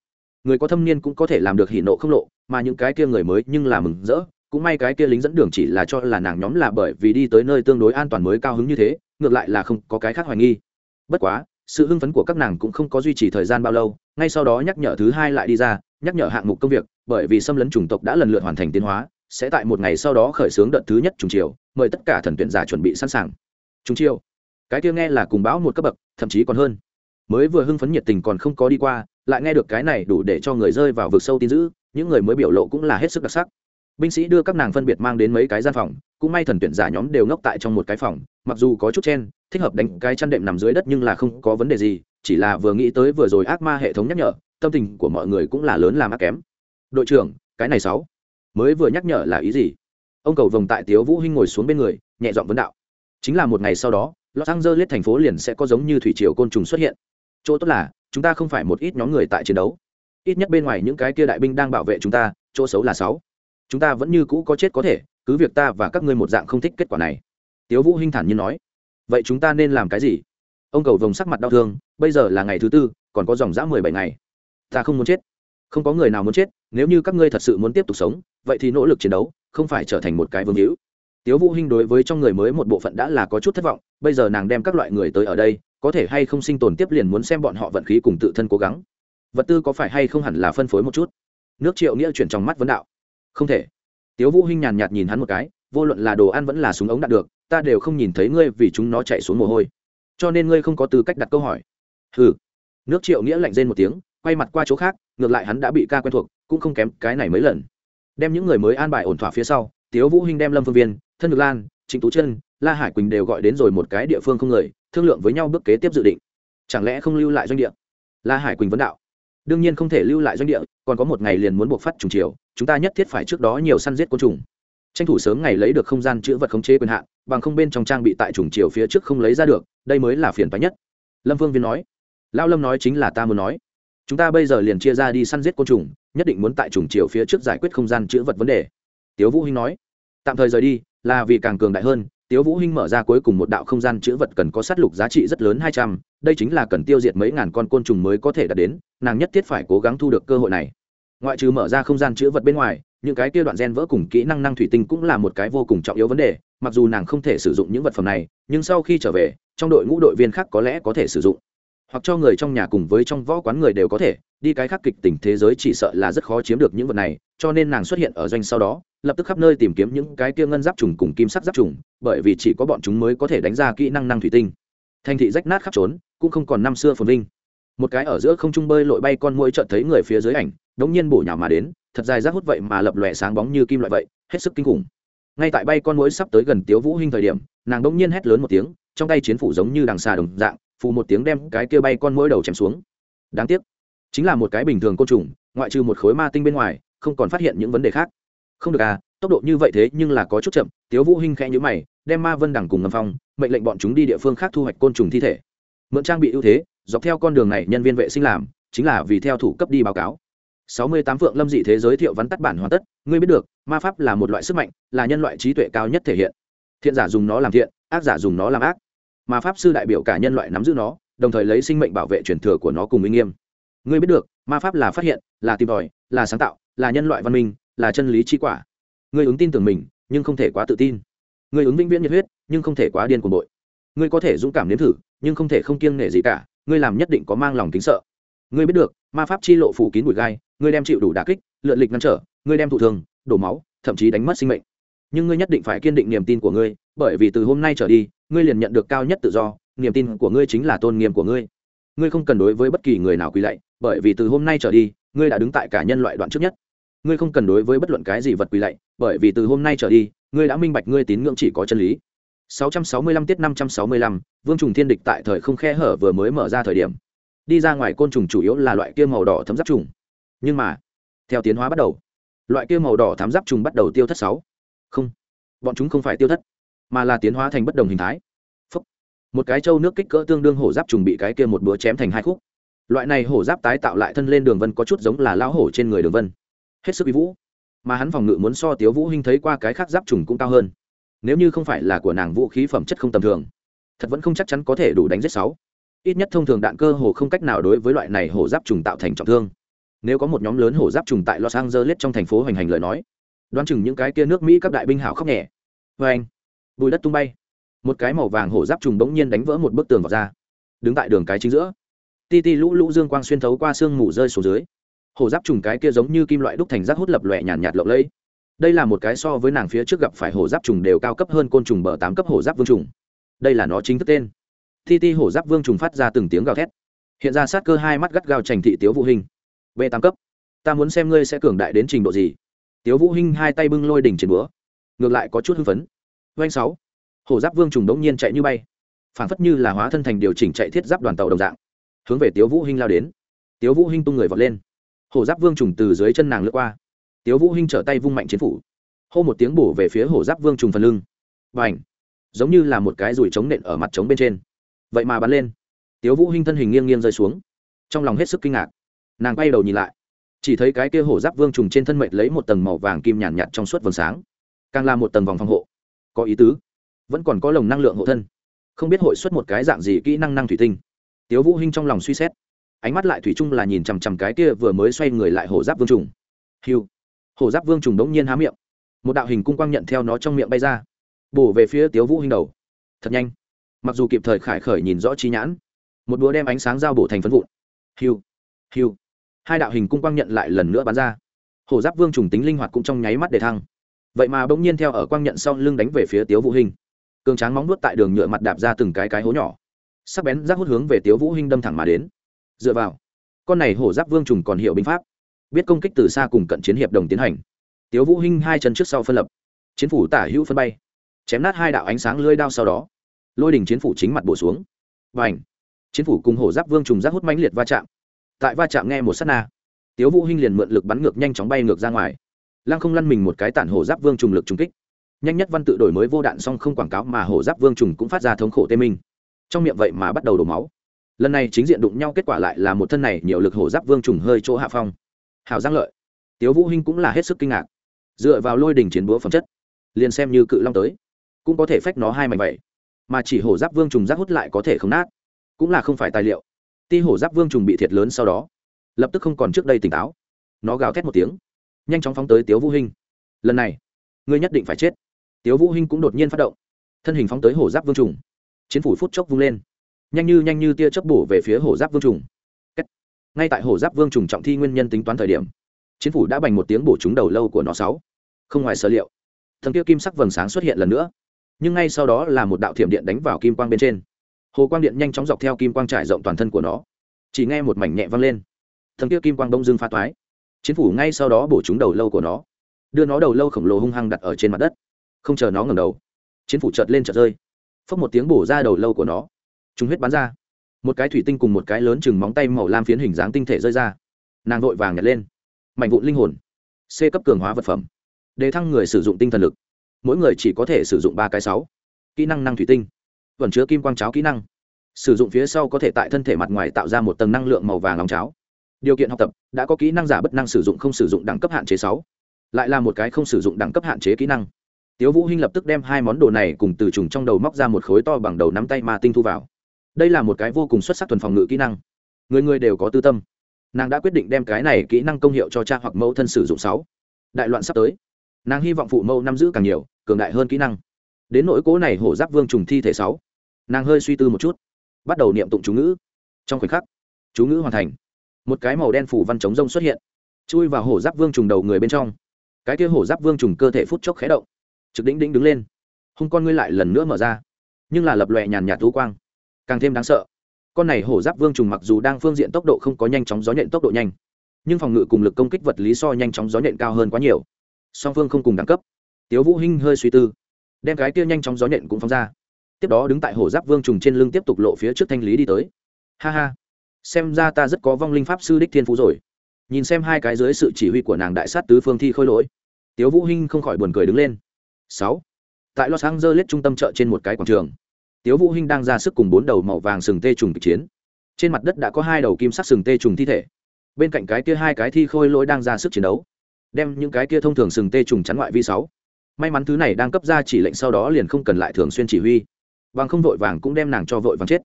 Người có thâm niên cũng có thể làm được hỉ nộ không lộ, mà những cái kia người mới nhưng là mừng rỡ, cũng may cái kia lính dẫn đường chỉ là cho là nàng nhóm là bởi vì đi tới nơi tương đối an toàn mới cao hứng như thế, ngược lại là không có cái khác hoài nghi. Bất quá, sự hưng phấn của các nàng cũng không có duy trì thời gian bao lâu ngay sau đó nhắc nhở thứ hai lại đi ra nhắc nhở hạng mục công việc bởi vì xâm lấn chủng tộc đã lần lượt hoàn thành tiến hóa sẽ tại một ngày sau đó khởi xướng đợt thứ nhất trùng chiều mời tất cả thần tuyển giả chuẩn bị sẵn sàng. Trùng chiều. Cái kia nghe là cùng báo một cấp bậc thậm chí còn hơn mới vừa hưng phấn nhiệt tình còn không có đi qua, lại nghe được cái này đủ để cho người rơi vào vực sâu tin dữ, những người mới biểu lộ cũng là hết sức đặc sắc. Binh sĩ đưa các nàng phân biệt mang đến mấy cái gian phòng, cũng may thần tuyển giả nhóm đều ngốc tại trong một cái phòng, mặc dù có chút chen, thích hợp đánh cái chăn đệm nằm dưới đất nhưng là không có vấn đề gì, chỉ là vừa nghĩ tới vừa rồi ác ma hệ thống nhắc nhở, tâm tình của mọi người cũng là lớn làm ác kém. Đội trưởng, cái này sáu. Mới vừa nhắc nhở là ý gì? Ông cầu vồng tại tiếu vũ hinh ngồi xuống bên người, nhẹ giọng vấn đạo. Chính là một ngày sau đó, los angeles thành phố liền sẽ có giống như thủy triều côn trùng xuất hiện chỗ tốt là, chúng ta không phải một ít nhóm người tại chiến đấu. Ít nhất bên ngoài những cái kia đại binh đang bảo vệ chúng ta, chỗ xấu là sáu. Chúng ta vẫn như cũ có chết có thể, cứ việc ta và các ngươi một dạng không thích kết quả này. Tiếu vũ hinh thản nhiên nói. Vậy chúng ta nên làm cái gì? Ông cầu vồng sắc mặt đau thương, bây giờ là ngày thứ tư, còn có dòng dã mười bảy ngày. Ta không muốn chết. Không có người nào muốn chết, nếu như các ngươi thật sự muốn tiếp tục sống, vậy thì nỗ lực chiến đấu, không phải trở thành một cái vương hữu. Tiếu vũ hinh đối với trong người mới một bộ phận đã là có chút thất vọng, bây giờ nàng đem các loại người tới ở đây có thể hay không sinh tồn tiếp liền muốn xem bọn họ vận khí cùng tự thân cố gắng. Vật tư có phải hay không hẳn là phân phối một chút? Nước triệu nghĩa chuyển trong mắt vấn đạo. Không thể. Tiếu vũ hinh nhàn nhạt nhìn hắn một cái, vô luận là đồ ăn vẫn là súng ống đạt được, ta đều không nhìn thấy ngươi vì chúng nó chạy xuống mồ hôi. Cho nên ngươi không có tư cách đặt câu hỏi. Hừ. Nước triệu nghĩa lạnh rên một tiếng, quay mặt qua chỗ khác, ngược lại hắn đã bị ca quen thuộc, cũng không kém cái này mấy lần. Đem những người mới an bài ổn thỏa phía sau, tiếu vũ hinh đem lâm phương viên, thân ngược lan, trịnh tú chân la hải quỳnh đều gọi đến rồi một cái địa phương không người, thương lượng với nhau bước kế tiếp dự định. Chẳng lẽ không lưu lại doanh địa? La hải quỳnh vấn đạo. Đương nhiên không thể lưu lại doanh địa, còn có một ngày liền muốn buộc phát trùng chiều, chúng ta nhất thiết phải trước đó nhiều săn giết côn trùng. Tranh thủ sớm ngày lấy được không gian chữ vật khống chế quyền hạn, bằng không bên trong trang bị tại trùng chiều phía trước không lấy ra được, đây mới là phiền toái nhất. Lâm vương viên nói. Lao lâm nói chính là ta muốn nói. Chúng ta bây giờ liền chia ra đi săn giết côn trùng, nhất định muốn tại trùng chiều phía trước giải quyết không gian chữ vật vấn đề. Tiếu vũ hinh nói. Tạm thời rời đi, là vì càng cường đại hơn tiếu vũ hinh mở ra cuối cùng một đạo không gian chữ vật cần có sát lục giá trị rất lớn hai trăm, đây chính là cần tiêu diệt mấy ngàn con côn trùng mới có thể đạt đến, nàng nhất thiết phải cố gắng thu được cơ hội này. Ngoại trừ mở ra không gian chữ vật bên ngoài, những cái kia đoạn gen vỡ cùng kỹ năng năng thủy tinh cũng là một cái vô cùng trọng yếu vấn đề, mặc dù nàng không thể sử dụng những vật phẩm này, nhưng sau khi trở về, trong đội ngũ đội viên khác có lẽ có thể sử dụng. Hoặc cho người trong nhà cùng với trong võ quán người đều có thể, đi cái khác kịch tình thế giới chỉ sợ là rất khó chiếm được những vật này, cho nên nàng xuất hiện ở doanh sau đó lập tức khắp nơi tìm kiếm những cái kia ngân giáp trùng cùng kim sắc giáp trùng, bởi vì chỉ có bọn chúng mới có thể đánh ra kỹ năng năng thủy tinh. Thành thị rách nát khắp trốn, cũng không còn năm xưa phồn vinh. Một cái ở giữa không trung bơi lội bay con mũi chợt thấy người phía dưới ảnh, đống nhiên bổ nhào mà đến, thật dài rác hút vậy mà lập lòe sáng bóng như kim loại vậy, hết sức kinh khủng. Ngay tại bay con mũi sắp tới gần tiếu vũ hinh thời điểm, nàng đống nhiên hét lớn một tiếng, trong tay chiến phủ giống như đằng xà đồng dạng, phù một tiếng đem cái kia bay con mũi đầu chém xuống. Đáng tiếc, chính là một cái bình thường côn trùng, ngoại trừ một khối ma tinh bên ngoài, không còn phát hiện những vấn đề khác không được à tốc độ như vậy thế nhưng là có chút chậm. Tiếu vũ hinh khẽ nhíu mày, đem ma vân đẳng cùng ngầm phong, mệnh lệnh bọn chúng đi địa phương khác thu hoạch côn trùng thi thể. Mượn trang bị ưu thế, dọc theo con đường này nhân viên vệ sinh làm, chính là vì theo thủ cấp đi báo cáo. Sáu mươi tám phượng lâm dị thế giới thiệu vắn tắt bản hoàn tất, ngươi biết được, ma pháp là một loại sức mạnh, là nhân loại trí tuệ cao nhất thể hiện. Thiện giả dùng nó làm thiện, ác giả dùng nó làm ác. Ma pháp sư đại biểu cả nhân loại nắm giữ nó, đồng thời lấy sinh mệnh bảo vệ truyền thừa của nó cùng uy nghiêm. Ngươi biết được, ma pháp là phát hiện, là tìm tòi, là sáng tạo, là nhân loại văn minh là chân lý chi quả. Ngươi ứng tin tưởng mình, nhưng không thể quá tự tin. Ngươi ứng vĩnh viễn nhiệt huyết, nhưng không thể quá điên cuồng bội. Ngươi có thể dũng cảm nếm thử, nhưng không thể không kiêng nể gì cả. Ngươi làm nhất định có mang lòng kính sợ. Ngươi biết được, ma pháp chi lộ phủ kín bụi gai, ngươi đem chịu đủ đà kích, lượn lịch ngăn trở, ngươi đem thụ thường đổ máu, thậm chí đánh mất sinh mệnh. Nhưng ngươi nhất định phải kiên định niềm tin của ngươi, bởi vì từ hôm nay trở đi, ngươi liền nhận được cao nhất tự do, niềm tin của ngươi chính là tôn nghiêm của ngươi. Ngươi không cần đối với bất kỳ người nào quỳ lạy, bởi vì từ hôm nay trở đi, ngươi đã đứng tại cả nhân loại đoạn trước nhất ngươi không cần đối với bất luận cái gì vật quỳ lạy bởi vì từ hôm nay trở đi ngươi đã minh bạch ngươi tín ngưỡng chỉ có chân lý 665 tiết 565, Vương trùng thiên địch tại thời không khe hở vừa mới mở ra thời điểm. Đi ra ngoài côn trùng chủ yếu là loại kia màu đỏ thấm giáp trùng. Nhưng mà, theo tiến hóa bắt đầu, loại kia màu đỏ thám giáp trùng bắt đầu tiêu thất sáu. Không, bọn chúng không phải tiêu thất, mà là tiến hóa thành bất đồng hình thái. Phúc. Một cái trâu nước kích cỡ tương đương hổ giáp trùng bị cái kia một búa chém thành hai khúc. Loại này hổ giáp tái tạo lại thân lên đường vân có chút giống là lão hổ trên người đường vân. Hết sức uy vũ. Mà hắn phòng ngự muốn so Tiếu Vũ Hinh thấy qua cái khác giáp trùng cũng cao hơn. Nếu như không phải là của nàng vũ khí phẩm chất không tầm thường, thật vẫn không chắc chắn có thể đủ đánh giết sáu. Ít nhất thông thường đạn cơ hồ không cách nào đối với loại này hổ giáp trùng tạo thành trọng thương. Nếu có một nhóm lớn hổ giáp trùng tại los angeles trong thành phố hoành hành lời nói, đoán chừng những cái kia nước mỹ các đại binh hảo khóc nhẹ. Vê anh, bùi đất tung bay. Một cái màu vàng hổ giáp trùng bỗng nhiên đánh vỡ một bức tường vào ra. Đứng tại đường cái chính giữa. Ti ti lũ lũ dương quang xuyên thấu qua sương mù rơi xuống dưới hổ giáp trùng cái kia giống như kim loại đúc thành rác hút lập lòe nhàn nhạt lộng lẫy. Đây là một cái so với nàng phía trước gặp phải hổ giáp trùng đều cao cấp hơn côn trùng bờ tám cấp hổ giáp vương trùng. Đây là nó chính thức tên. Thi ti hổ giáp vương trùng phát ra từng tiếng gào thét. Hiện ra sát cơ hai mắt gắt gao trành thị tiếu vũ hình b tám cấp. Ta muốn xem ngươi sẽ cường đại đến trình độ gì. Tiếu vũ hinh hai tay bưng lôi đỉnh trên búa. Ngược lại có chút hưng phấn. Doanh sáu. Hổ giáp vương trùng đống nhiên chạy như bay. Phảng phất như là hóa thân thành điều chỉnh chạy thiết giáp đoàn tàu đồng dạng. Hướng về tiếu vũ hinh lao đến. Tiếu vũ hinh tung người vọt lên hổ giáp vương trùng từ dưới chân nàng lướt qua. Tiếu vũ hinh trở tay vung mạnh chiến phủ. Hô một tiếng bổ về phía hổ giáp vương trùng phần lưng. Bành! Giống như là một cái rùi trống nện ở mặt trống bên trên. Vậy mà bắn lên. Tiếu vũ hinh thân hình nghiêng nghiêng rơi xuống. Trong lòng hết sức kinh ngạc. Nàng quay đầu nhìn lại. Chỉ thấy cái kia hổ giáp vương trùng trên thân mệnh lấy một tầng màu vàng kim nhàn nhạt, nhạt trong suốt vầng sáng. Càng là một tầng vòng phòng hộ. Có ý tứ. Vẫn còn có lồng năng lượng hộ thân. Không biết hội xuất một cái dạng gì kỹ năng năng thủy tinh. Tiếu vũ hinh trong lòng suy xét ánh mắt lại thủy chung là nhìn chằm chằm cái kia vừa mới xoay người lại hổ giáp vương trùng. Hiu. Hổ giáp vương trùng đống nhiên há miệng. Một đạo hình cung quang nhận theo nó trong miệng bay ra. Bổ về phía tiếu vũ hinh đầu. Thật nhanh. Mặc dù kịp thời khải khởi nhìn rõ chi nhãn, một búa đem ánh sáng dao bổ thành phấn vụn. Hiu. Hiu. Hai đạo hình cung quang nhận lại lần nữa bắn ra. Hổ giáp vương trùng tính linh hoạt cũng trong nháy mắt để thăng. Vậy mà bỗng nhiên theo ở quang nhận sau lưng đánh về phía tiếu vũ hinh. Cường tráng móng nuốt tại đường nhựa mặt đạp ra từng cái cái hố nhỏ. Sắc bén rác hút hướng về tiếu vũ hinh đâm thẳng mà đến dựa vào. Con này hổ giáp vương trùng còn hiệu binh pháp. Biết công kích từ xa cùng cận chiến hiệp đồng tiến hành. Tiếu vũ hinh hai chân trước sau phân lập. Chiến phủ tả hữu phân bay. Chém nát hai đạo ánh sáng lưỡi đao sau đó, lôi đỉnh chiến phủ chính mặt bổ xuống. Và ảnh chiến phủ cùng hổ giáp vương trùng giáp hút mãnh liệt va chạm. Tại va chạm nghe một sát na, tiếu vũ hinh liền mượn lực bắn ngược nhanh chóng bay ngược ra ngoài. Lăng không lăn mình một cái tản hổ giáp vương trùng lực trùng kích. Nhanh nhất văn tự đổi mới vô đạn song không quảng cáo mà hổ giáp vương trùng cũng phát ra thống khổ tê minh. Trong miệng vậy mà bắt đầu đổ máu lần này chính diện đụng nhau kết quả lại là một thân này nhiều lực hổ giáp vương trùng hơi chỗ hạ phong. Hào giang lợi. Tiếu vũ hinh cũng là hết sức kinh ngạc. Dựa vào lôi đỉnh chiến búa phẩm chất, liền xem như cự long tới, cũng có thể phách nó hai mảnh vậy. Mà chỉ hổ giáp vương trùng giáp hút lại có thể không nát, cũng là không phải tài liệu. Ti hổ giáp vương trùng bị thiệt lớn sau đó, lập tức không còn trước đây tỉnh táo. Nó gào thét một tiếng, nhanh chóng phóng tới tiếu vũ hinh. Lần này, ngươi nhất định phải chết. Tiếu vũ hinh cũng đột nhiên phát động, thân hình phóng tới hổ giáp vương trùng. Chiến phủ phút chốc vung lên nhanh như nhanh như tia chớp bổ về phía hổ giáp vương trùng. Ngay tại hổ giáp vương trùng trọng thi nguyên nhân tính toán thời điểm, chiến phủ đã bành một tiếng bổ trúng đầu lâu của nó sáu. Không ngoài sở liệu, thần kia kim sắc vầng sáng xuất hiện lần nữa. Nhưng ngay sau đó là một đạo thiểm điện đánh vào kim quang bên trên. Hồ quang điện nhanh chóng dọc theo kim quang trải rộng toàn thân của nó. Chỉ nghe một mảnh nhẹ vang lên. Thần kia kim quang đông dương pha toái. Chiến phủ ngay sau đó bổ trúng đầu lâu của nó. Đưa nó đầu lâu khổng lồ hung hăng đặt ở trên mặt đất. Không chờ nó ngầm đầu, chiến phủ chợt lên chợt rơi. Phốc một tiếng bổ ra đầu lâu của nó chúng huyết bắn ra. Một cái thủy tinh cùng một cái lớn chừng móng tay màu lam phiến hình dáng tinh thể rơi ra. Nàng vội vàng nhặt lên. Mạnh vụn linh hồn. C cấp cường hóa vật phẩm. Đề thăng người sử dụng tinh thần lực. Mỗi người chỉ có thể sử dụng ba cái sáu. Kỹ năng năng thủy tinh. Vẫn chứa kim quang cháo kỹ năng. Sử dụng phía sau có thể tại thân thể mặt ngoài tạo ra một tầng năng lượng màu vàng nóng cháo. Điều kiện học tập, đã có kỹ năng giả bất năng sử dụng không sử dụng đẳng cấp hạn chế sáu. Lại là một cái không sử dụng đẳng cấp hạn chế kỹ năng. Tiếu vũ hinh lập tức đem hai món đồ này cùng từ trùng trong đầu móc ra một khối to bằng đầu nắm tay ma tinh thu vào đây là một cái vô cùng xuất sắc thuần phòng ngự kỹ năng. Người người đều có tư tâm. Nàng đã quyết định đem cái này kỹ năng công hiệu cho cha hoặc mẫu thân sử dụng sáu. Đại loạn sắp tới. Nàng hy vọng phụ mẫu nắm giữ càng nhiều, cường đại hơn kỹ năng. Đến nỗi cố này hổ giáp vương trùng thi thể sáu. Nàng hơi suy tư một chút. Bắt đầu niệm tụng chú ngữ. Trong khoảnh khắc, chú ngữ hoàn thành. Một cái màu đen phủ văn chống rông xuất hiện. Chui vào hổ giáp vương trùng đầu người bên trong. Cái kia hổ giáp vương trùng cơ thể phút chốc khé động. Trực đỉnh đỉnh đứng lên. Hung con ngươi lại lần nữa mở ra. Nhưng là lập lòe nhàn nhạt thú quang càng thêm đáng sợ. Con này hổ giáp vương trùng mặc dù đang phương diện tốc độ không có nhanh chóng gió nhện tốc độ nhanh, nhưng phòng ngự cùng lực công kích vật lý so nhanh chóng gió nhện cao hơn quá nhiều. Song phương không cùng đẳng cấp. Tiếu vũ hinh hơi suy tư, đem cái kia nhanh chóng gió nhện cũng phóng ra. Tiếp đó đứng tại hổ giáp vương trùng trên lưng tiếp tục lộ phía trước thanh lý đi tới. Ha ha, xem ra ta rất có vong linh pháp sư đích thiên phú rồi. Nhìn xem hai cái dưới sự chỉ huy của nàng đại sát tứ phương thi khôi lỗi, tiếu vũ hinh không khỏi buồn cười đứng lên. Sáu, tại los angeles trung tâm chợ trên một cái quảng trường tiếu vũ hinh đang ra sức cùng bốn đầu màu vàng sừng tê trùng kịch chiến. Trên mặt đất đã có hai đầu kim sắc sừng tê trùng thi thể. Bên cạnh cái kia hai cái thi khôi lỗi đang ra sức chiến đấu. Đem những cái kia thông thường sừng tê trùng chắn ngoại vi sáu. May mắn thứ này đang cấp ra chỉ lệnh sau đó liền không cần lại thường xuyên chỉ huy. Vàng không vội vàng cũng đem nàng cho vội vàng chết.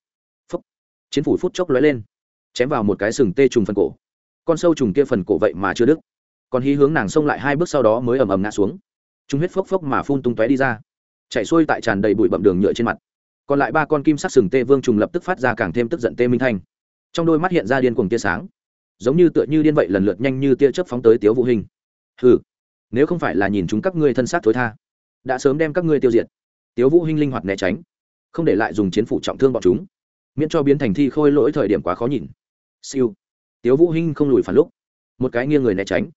Phúc. Chiến phủ phút chốc lóe lên. Chém vào một cái sừng tê trùng phần cổ. Con sâu trùng kia phần cổ vậy mà chưa đứt. Còn hí hướng nàng xông lại hai bước sau đó mới ầm ầm ngã xuống. Chúng huyết phốc phốc mà phun tung tóe đi ra. Chạy xuôi tại tràn đầy bụi bậm đường nhựa trên mặt còn lại ba con kim sắc sừng tê vương trùng lập tức phát ra càng thêm tức giận tê minh thanh. Trong đôi mắt hiện ra điên cuồng tia sáng, giống như tựa như điên vậy lần lượt nhanh như tia chớp phóng tới tiếu vũ hình. Hừ, nếu không phải là nhìn chúng các ngươi thân xác thối tha, đã sớm đem các ngươi tiêu diệt. Tiếu vũ hình linh hoạt né tránh, không để lại dùng chiến phủ trọng thương bọn chúng, miễn cho biến thành thi khôi lỗi thời điểm quá khó nhìn. Siêu, tiếu vũ hinh không lùi phản lúc, một cái nghiêng người né tránh,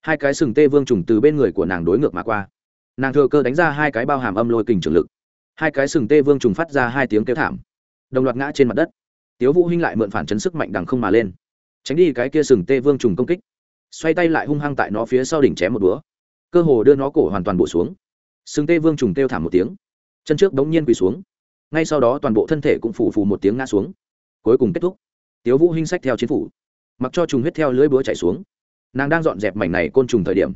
hai cái sừng tê vương trùng từ bên người của nàng đối ngược mà qua. Nàng thừa cơ đánh ra hai cái bao hàm âm lôi kình trường lực hai cái sừng tê vương trùng phát ra hai tiếng kêu thảm, đồng loạt ngã trên mặt đất. Tiếu vũ hinh lại mượn phản chấn sức mạnh đằng không mà lên, tránh đi cái kia sừng tê vương trùng công kích. Xoay tay lại hung hăng tại nó phía sau đỉnh chém một búa, cơ hồ đưa nó cổ hoàn toàn bộ xuống. Sừng tê vương trùng kêu thảm một tiếng, chân trước đống nhiên quỳ xuống, ngay sau đó toàn bộ thân thể cũng phủ phù một tiếng ngã xuống. Cuối cùng kết thúc. Tiếu vũ hinh sách theo chiến phủ, mặc cho trùng huyết theo lưỡi búa chạy xuống. Nàng đang dọn dẹp mảnh này côn trùng thời điểm,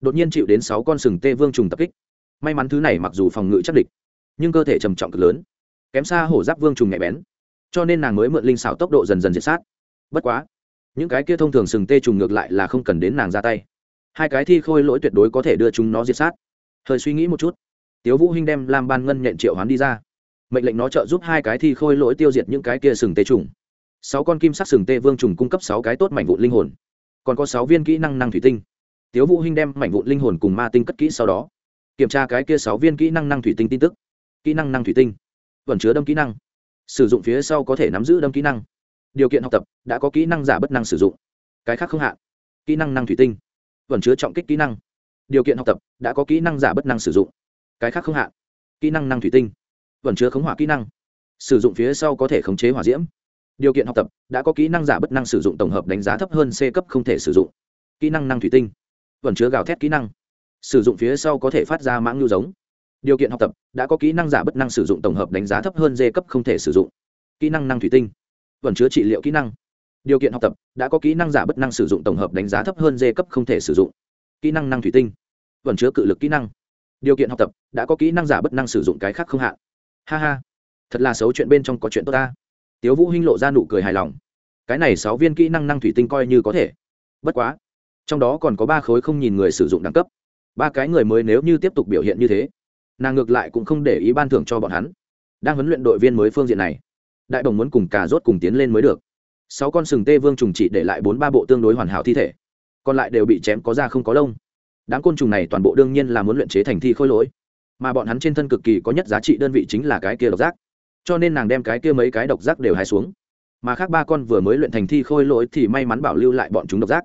đột nhiên chịu đến sáu con sừng tê vương trùng tập kích. May mắn thứ này mặc dù phòng ngự chắc địch nhưng cơ thể trầm trọng cực lớn, kém xa hổ giáp vương trùng nhạy bén, cho nên nàng mới mượn linh xảo tốc độ dần dần diệt sát. Bất quá, những cái kia thông thường sừng tê trùng ngược lại là không cần đến nàng ra tay. Hai cái thi khôi lỗi tuyệt đối có thể đưa chúng nó diệt sát. Thời suy nghĩ một chút, tiếu vũ hinh đem lam ban ngân nhận triệu hoán đi ra. Mệnh lệnh nó trợ giúp hai cái thi khôi lỗi tiêu diệt những cái kia sừng tê trùng. Sáu con kim sắc sừng tê vương trùng cung cấp sáu cái tốt mảnh vụn linh hồn, còn có sáu viên kỹ năng năng thủy tinh. Tiếu vũ hinh đem mảnh vụn linh hồn cùng ma tinh cất kỹ sau đó, kiểm tra cái kia sáu viên kỹ năng năng thủy tinh tin tức kỹ năng năng thủy tinh, vẫn chứa đâm kỹ năng. Sử dụng phía sau có thể nắm giữ đâm kỹ năng. Điều kiện học tập, đã có kỹ năng giả bất năng sử dụng. Cái khác không hạn. Kỹ năng năng thủy tinh, vẫn chứa trọng kích kỹ năng. Điều kiện học tập, đã có kỹ năng giả bất năng sử dụng. Cái khác không hạn. Kỹ năng năng thủy tinh, vẫn chứa khống hỏa kỹ năng. Sử dụng phía sau có thể khống chế hỏa diễm. Điều kiện học tập, đã có kỹ năng giả bất năng sử dụng tổng hợp đánh giá thấp hơn c cấp không thể sử dụng. Kỹ năng năng thủy tinh, vẫn chứa gào thét kỹ năng. Sử dụng phía sau có thể phát ra mãng lưu giống điều kiện học tập, đã có kỹ năng giả bất năng sử dụng tổng hợp đánh giá thấp hơn d cấp không thể sử dụng. Kỹ năng năng thủy tinh, vẫn chứa trị liệu kỹ năng. Điều kiện học tập, đã có kỹ năng giả bất năng sử dụng tổng hợp đánh giá thấp hơn d cấp không thể sử dụng. Kỹ năng năng thủy tinh, vẫn chứa cự lực kỹ năng. Điều kiện học tập, đã có kỹ năng giả bất năng sử dụng cái khác không hạn. Ha ha, thật là xấu chuyện bên trong có chuyện tốt ta. Tiếu vũ hinh lộ ra nụ cười hài lòng. Cái này sáu viên kỹ năng năng thủy tinh coi như có thể. Bất quá, trong đó còn có ba khối không nhìn người sử dụng đẳng cấp. Ba cái người mới nếu như tiếp tục biểu hiện như thế nàng ngược lại cũng không để ý ban thưởng cho bọn hắn. Đang huấn luyện đội viên mới phương diện này, đại đồng muốn cùng cà rốt cùng tiến lên mới được. Sáu con sừng tê vương trùng chỉ để lại bốn ba bộ tương đối hoàn hảo thi thể, còn lại đều bị chém có da không có lông. Đám côn trùng này toàn bộ đương nhiên là muốn luyện chế thành thi khôi lỗi, mà bọn hắn trên thân cực kỳ có nhất giá trị đơn vị chính là cái kia độc giác. Cho nên nàng đem cái kia mấy cái độc giác đều hai xuống. Mà khác ba con vừa mới luyện thành thi khôi lỗi thì may mắn bảo lưu lại bọn chúng độc giác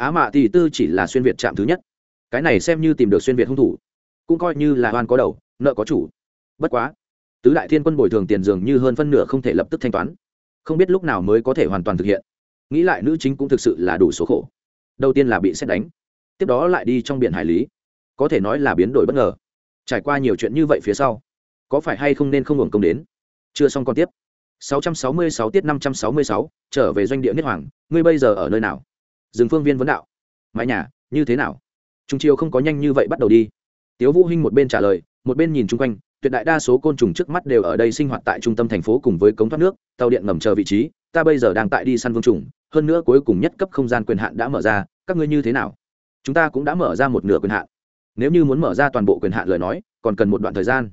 á mạ tỷ tư chỉ là xuyên việt chạm thứ nhất. Cái này xem như tìm được xuyên việt hung thủ. Cũng coi như là oan có đầu nợ có chủ. Bất quá tứ đại thiên quân bồi thường tiền dường như hơn phân nửa không thể lập tức thanh toán. Không biết lúc nào mới có thể hoàn toàn thực hiện. Nghĩ lại nữ chính cũng thực sự là đủ số khổ. Đầu tiên là bị xét đánh tiếp đó lại đi trong biển hải lý. Có thể nói là biến đổi bất ngờ. Trải qua nhiều chuyện như vậy phía sau có phải hay không nên không hưởng công đến? Chưa xong còn tiếp. 666 tiết 566, trở về doanh địa niết hoàng ngươi bây giờ ở nơi nào? Dừng phương viên vấn đạo. Mãi nhà, như thế nào? Trung chiều không có nhanh như vậy bắt đầu đi. Tiếu vũ hinh một bên trả lời, một bên nhìn chung quanh, tuyệt đại đa số côn trùng trước mắt đều ở đây sinh hoạt tại trung tâm thành phố cùng với cống thoát nước, tàu điện ngầm chờ vị trí, ta bây giờ đang tại đi săn vương trùng, hơn nữa cuối cùng nhất cấp không gian quyền hạn đã mở ra, các ngươi như thế nào? Chúng ta cũng đã mở ra một nửa quyền hạn. Nếu như muốn mở ra toàn bộ quyền hạn lời nói, còn cần một đoạn thời gian.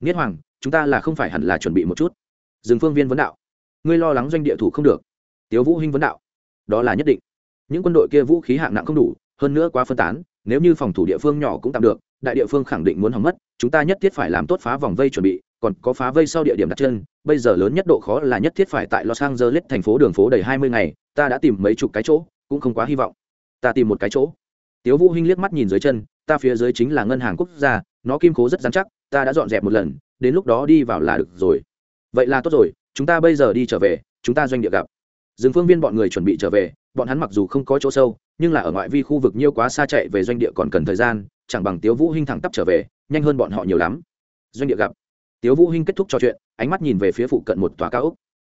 Nghiết hoàng, chúng ta là không phải hẳn là chuẩn bị một chút. Dừng phương viên vấn đạo. Ngươi lo lắng doanh địa thủ không được. Tiếu vũ hinh vấn đạo. Đó là nhất định những quân đội kia vũ khí hạng nặng không đủ, hơn nữa quá phân tán, nếu như phòng thủ địa phương nhỏ cũng tạm được, đại địa phương khẳng định muốn hỏng mất, chúng ta nhất thiết phải làm tốt phá vòng vây chuẩn bị, còn có phá vây sau địa điểm đặt chân, bây giờ lớn nhất độ khó là nhất thiết phải tại los angeles thành phố đường phố đầy hai mươi ngày, ta đã tìm mấy chục cái chỗ, cũng không quá hy vọng. Ta tìm một cái chỗ. Tiếu vũ hinh liếc mắt nhìn dưới chân, ta phía dưới chính là ngân hàng quốc gia, nó kim cố rất dán chắc, ta đã dọn dẹp một lần, đến lúc đó đi vào là được rồi. Vậy là tốt rồi, chúng ta bây giờ đi trở về, chúng ta doanh địa gặp dừng phương viên bọn người chuẩn bị trở về bọn hắn mặc dù không có chỗ sâu nhưng là ở ngoại vi khu vực nhiều quá xa chạy về doanh địa còn cần thời gian chẳng bằng tiếu vũ hinh thẳng tắp trở về nhanh hơn bọn họ nhiều lắm. Doanh địa gặp. Tiếu vũ hinh kết thúc trò chuyện ánh mắt nhìn về phía phụ cận một tòa cao ốc.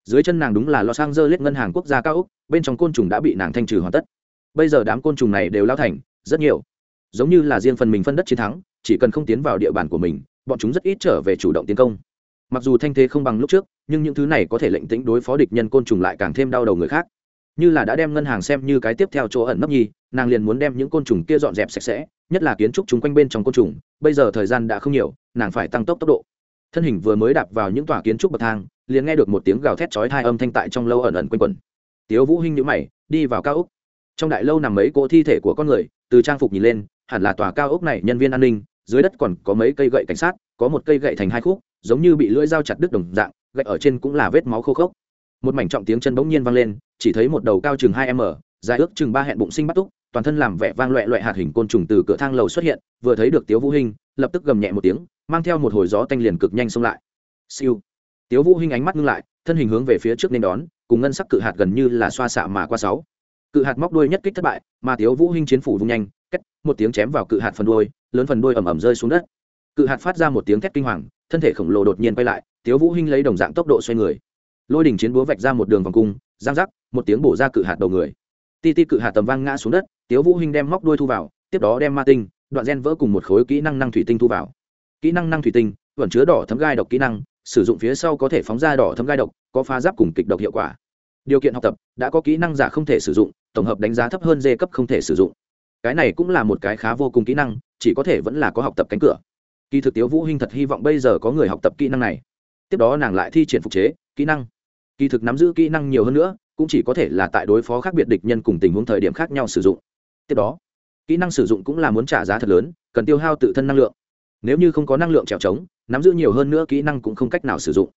Dưới chân nàng đúng là los angeles ngân hàng quốc gia cao ốc, bên trong côn trùng đã bị nàng thanh trừ hoàn tất. Bây giờ đám côn trùng này đều lao thành rất nhiều. Giống như là riêng phần mình phân đất chiến thắng chỉ cần không tiến vào địa bàn của mình bọn chúng rất ít trở về chủ động tiến công mặc dù thanh thế không bằng lúc trước, nhưng những thứ này có thể lệnh tĩnh đối phó địch nhân côn trùng lại càng thêm đau đầu người khác. Như là đã đem ngân hàng xem như cái tiếp theo chỗ ẩn nấp nhi nàng liền muốn đem những côn trùng kia dọn dẹp sạch sẽ, nhất là kiến trúc chúng quanh bên trong côn trùng, bây giờ thời gian đã không nhiều, nàng phải tăng tốc tốc độ. Thân hình vừa mới đạp vào những tòa kiến trúc bậc thang, liền nghe được một tiếng gào thét chói hai âm thanh tại trong lâu ẩn ẩn quanh quẩn. Tiếu vũ hinh nhíu mày, đi vào cao ốc. Trong đại lâu nằm mấy cỗ thi thể của con người, từ trang phục nhìn lên, hẳn là tòa cao ốc này nhân viên an ninh, dưới đất còn có mấy cây gậy cảnh sát, có một cây gậy thành hai khúc giống như bị lưỡi dao chặt đứt đồng dạng, gạch ở trên cũng là vết máu khô khốc. Một mảnh trọng tiếng chân bỗng nhiên vang lên, chỉ thấy một đầu cao chừng hai m dài ước chừng ba hẹn bụng sinh bắt túc, toàn thân làm vẻ vang loẹ loẹ hạt hình côn trùng từ cửa thang lầu xuất hiện, vừa thấy được tiếu vũ hinh, lập tức gầm nhẹ một tiếng, mang theo một hồi gió tanh liền cực nhanh xông lại. Siêu. Tiếu vũ hinh ánh mắt ngưng lại, thân hình hướng về phía trước nên đón, cùng ngân sắc cự hạt gần như là xoa xạ mà qua sáu. Cự hạt móc đuôi nhất kích thất bại, mà tiếu vũ hinh chiến phủ vung nhanh cách một tiếng chém vào cự hạt phần đuôi, lớn phần đuôi ầm ầm rơi xuống đất. Cự hạt phát ra một tiếng thét kinh hoàng thân thể khổng lồ đột nhiên quay lại, tiếu vũ hinh lấy đồng dạng tốc độ xoay người. Lôi đỉnh chiến búa vạch ra một đường vòng cung, giang giác, một tiếng bổ ra cự hạt đầu người. Ti ti cự hạt tầm vang ngã xuống đất, tiếu vũ hinh đem móc đuôi thu vào, tiếp đó đem ma tinh, đoạn gen vỡ cùng một khối kỹ năng năng thủy tinh thu vào. Kỹ năng năng thủy tinh, vẫn chứa đỏ thấm gai độc kỹ năng, sử dụng phía sau có thể phóng ra đỏ thấm gai độc, có pha giáp cùng kịch độc hiệu quả. Điều kiện học tập, đã có kỹ năng giả không thể sử dụng, tổng hợp đánh giá thấp hơn d cấp không thể sử dụng. Cái này cũng là một cái khá vô cùng kỹ năng, chỉ có thể vẫn là có học tập cánh cửa kỳ thực tiếu vũ hinh thật hy vọng bây giờ có người học tập kỹ năng này. Tiếp đó nàng lại thi triển phục chế, kỹ năng. Kỳ thực nắm giữ kỹ năng nhiều hơn nữa, cũng chỉ có thể là tại đối phó khác biệt địch nhân cùng tình huống thời điểm khác nhau sử dụng. Tiếp đó, kỹ năng sử dụng cũng là muốn trả giá thật lớn, cần tiêu hao tự thân năng lượng. Nếu như không có năng lượng trèo trống, nắm giữ nhiều hơn nữa kỹ năng cũng không cách nào sử dụng.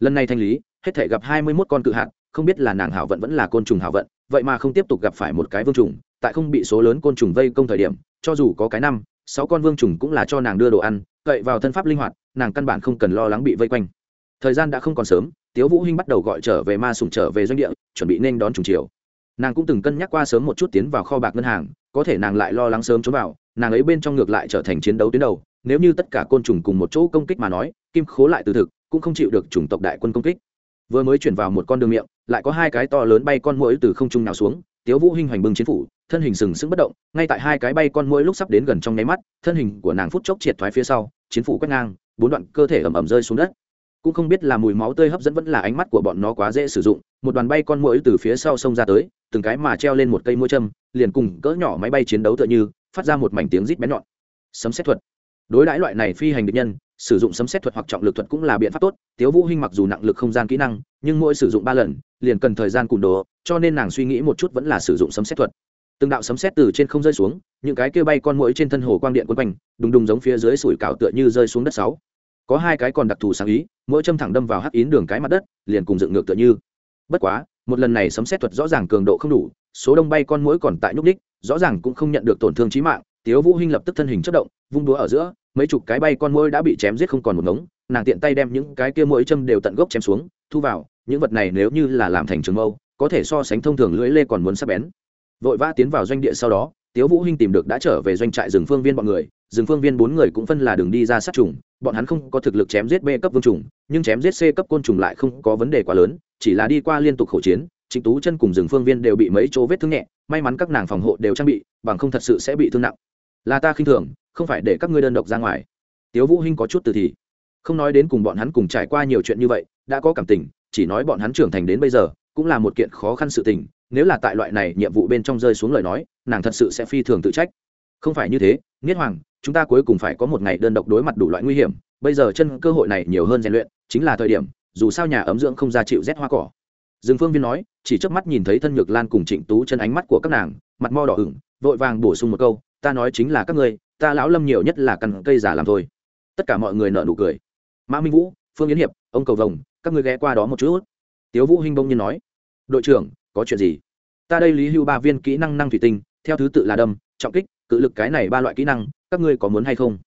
Lần này thanh lý, hết thể gặp hai mươi mốt con cự hạt, không biết là nàng hảo vận vẫn là côn trùng hảo vận, vậy mà không tiếp tục gặp phải một cái vương trùng, tại không bị số lớn côn trùng vây công thời điểm, cho dù có cái năm, sáu con vương trùng cũng là cho nàng đưa đồ ăn cậy vào thân pháp linh hoạt, nàng căn bản không cần lo lắng bị vây quanh. Thời gian đã không còn sớm, tiếu vũ hinh bắt đầu gọi trở về ma sủng trở về doanh địa, chuẩn bị nên đón trùng chiều. Nàng cũng từng cân nhắc qua sớm một chút tiến vào kho bạc ngân hàng, có thể nàng lại lo lắng sớm trốn vào, nàng ấy bên trong ngược lại trở thành chiến đấu tuyến đầu, nếu như tất cả côn trùng cùng một chỗ công kích mà nói, kim khố lại từ thực, cũng không chịu được chủng tộc đại quân công kích. Vừa mới chuyển vào một con đường miệng, lại có hai cái to lớn bay con mũi từ không trung nào xuống tiếu vũ hinh hoành bưng chiến phủ, thân hình sừng sững bất động, ngay tại hai cái bay con mũi lúc sắp đến gần trong nháy mắt, thân hình của nàng phút chốc triệt thoái phía sau, chiến phủ quét ngang, bốn đoạn cơ thể ẩm ẩm rơi xuống đất. Cũng không biết là mùi máu tươi hấp dẫn vẫn là ánh mắt của bọn nó quá dễ sử dụng, một đoàn bay con mũi từ phía sau sông ra tới, từng cái mà treo lên một cây mũi châm, liền cùng cỡ nhỏ máy bay chiến đấu tựa như, phát ra một mảnh tiếng rít bén nhọn. Sấm xét thuật. Đối đãi loại này phi hành địch nhân, sử dụng sấm xét thuật hoặc trọng lực thuật cũng là biện pháp tốt, tiếu vũ hinh mặc dù nặng lực không gian kỹ năng, nhưng mỗi sử dụng ba lần liền cần thời gian cùn đồ, cho nên nàng suy nghĩ một chút vẫn là sử dụng sấm xét thuật. Từng đạo sấm xét từ trên không rơi xuống, những cái kia bay con mũi trên thân hồ quang điện quân quanh, đùng đùng giống phía dưới sủi cảo tựa như rơi xuống đất sáu. Có hai cái còn đặc thù sáng ý, mỗi châm thẳng đâm vào hắc yến đường cái mặt đất, liền cùng dựng ngược tựa như. Bất quá, một lần này sấm xét thuật rõ ràng cường độ không đủ, số đông bay con mũi còn tại nhúc ních rõ ràng cũng không nhận được tổn thương chí mạng, tiếu vũ hinh lập tức thân hình chất động, vung đũa ở giữa, mấy chục cái bay con mũi đã bị chém giết không còn một ngống, nàng tiện tay đem những cái kia mũi châm đều tận gốc chém xuống thu vào, những vật này nếu như là làm thành trường mâu, có thể so sánh thông thường lưỡi lê còn muốn sắc bén. Vội vã tiến vào doanh địa sau đó, tiếu vũ hinh tìm được đã trở về doanh trại rừng phương viên bọn người, rừng phương viên bốn người cũng phân là đường đi ra sát trùng, bọn hắn không có thực lực chém giết b cấp vương trùng, nhưng chém giết c cấp côn trùng lại không có vấn đề quá lớn, chỉ là đi qua liên tục khẩu chiến, trịnh tú chân cùng rừng phương viên đều bị mấy chỗ vết thương nhẹ, may mắn các nàng phòng hộ đều trang bị, bằng không thật sự sẽ bị thương nặng. Là ta khinh thường, không phải để các ngươi đơn độc ra ngoài. Tiếu vũ hinh có chút từ thì. Không nói đến cùng bọn hắn cùng trải qua nhiều chuyện như vậy đã có cảm tình, chỉ nói bọn hắn trưởng thành đến bây giờ, cũng là một kiện khó khăn sự tình, nếu là tại loại này nhiệm vụ bên trong rơi xuống lời nói, nàng thật sự sẽ phi thường tự trách. Không phải như thế nghiết hoàng, chúng ta cuối cùng phải có một ngày đơn độc đối mặt đủ loại nguy hiểm, bây giờ chân cơ hội này nhiều hơn rèn luyện, chính là thời điểm, dù sao nhà ấm dưỡng không ra chịu rét hoa cỏ. Dương phương viên nói, chỉ trước mắt nhìn thấy thân nhược lan cùng trịnh tú chân ánh mắt của các nàng, mặt mo đỏ ửng, vội vàng bổ sung một câu, ta nói chính là các ngươi, ta lão lâm nhiều nhất là căn cây giả làm thôi. Tất cả mọi người nợ nụ cười. Mã minh vũ, phương yến hiệp, ông cầu vồng các ngươi ghé qua đó một chút tiếu vũ hinh bông nhiên nói, đội trưởng, có chuyện gì? Ta đây lý hưu ba viên kỹ năng năng thủy tinh, theo thứ tự là đâm, trọng kích, cự lực cái này ba loại kỹ năng, các ngươi có muốn hay không?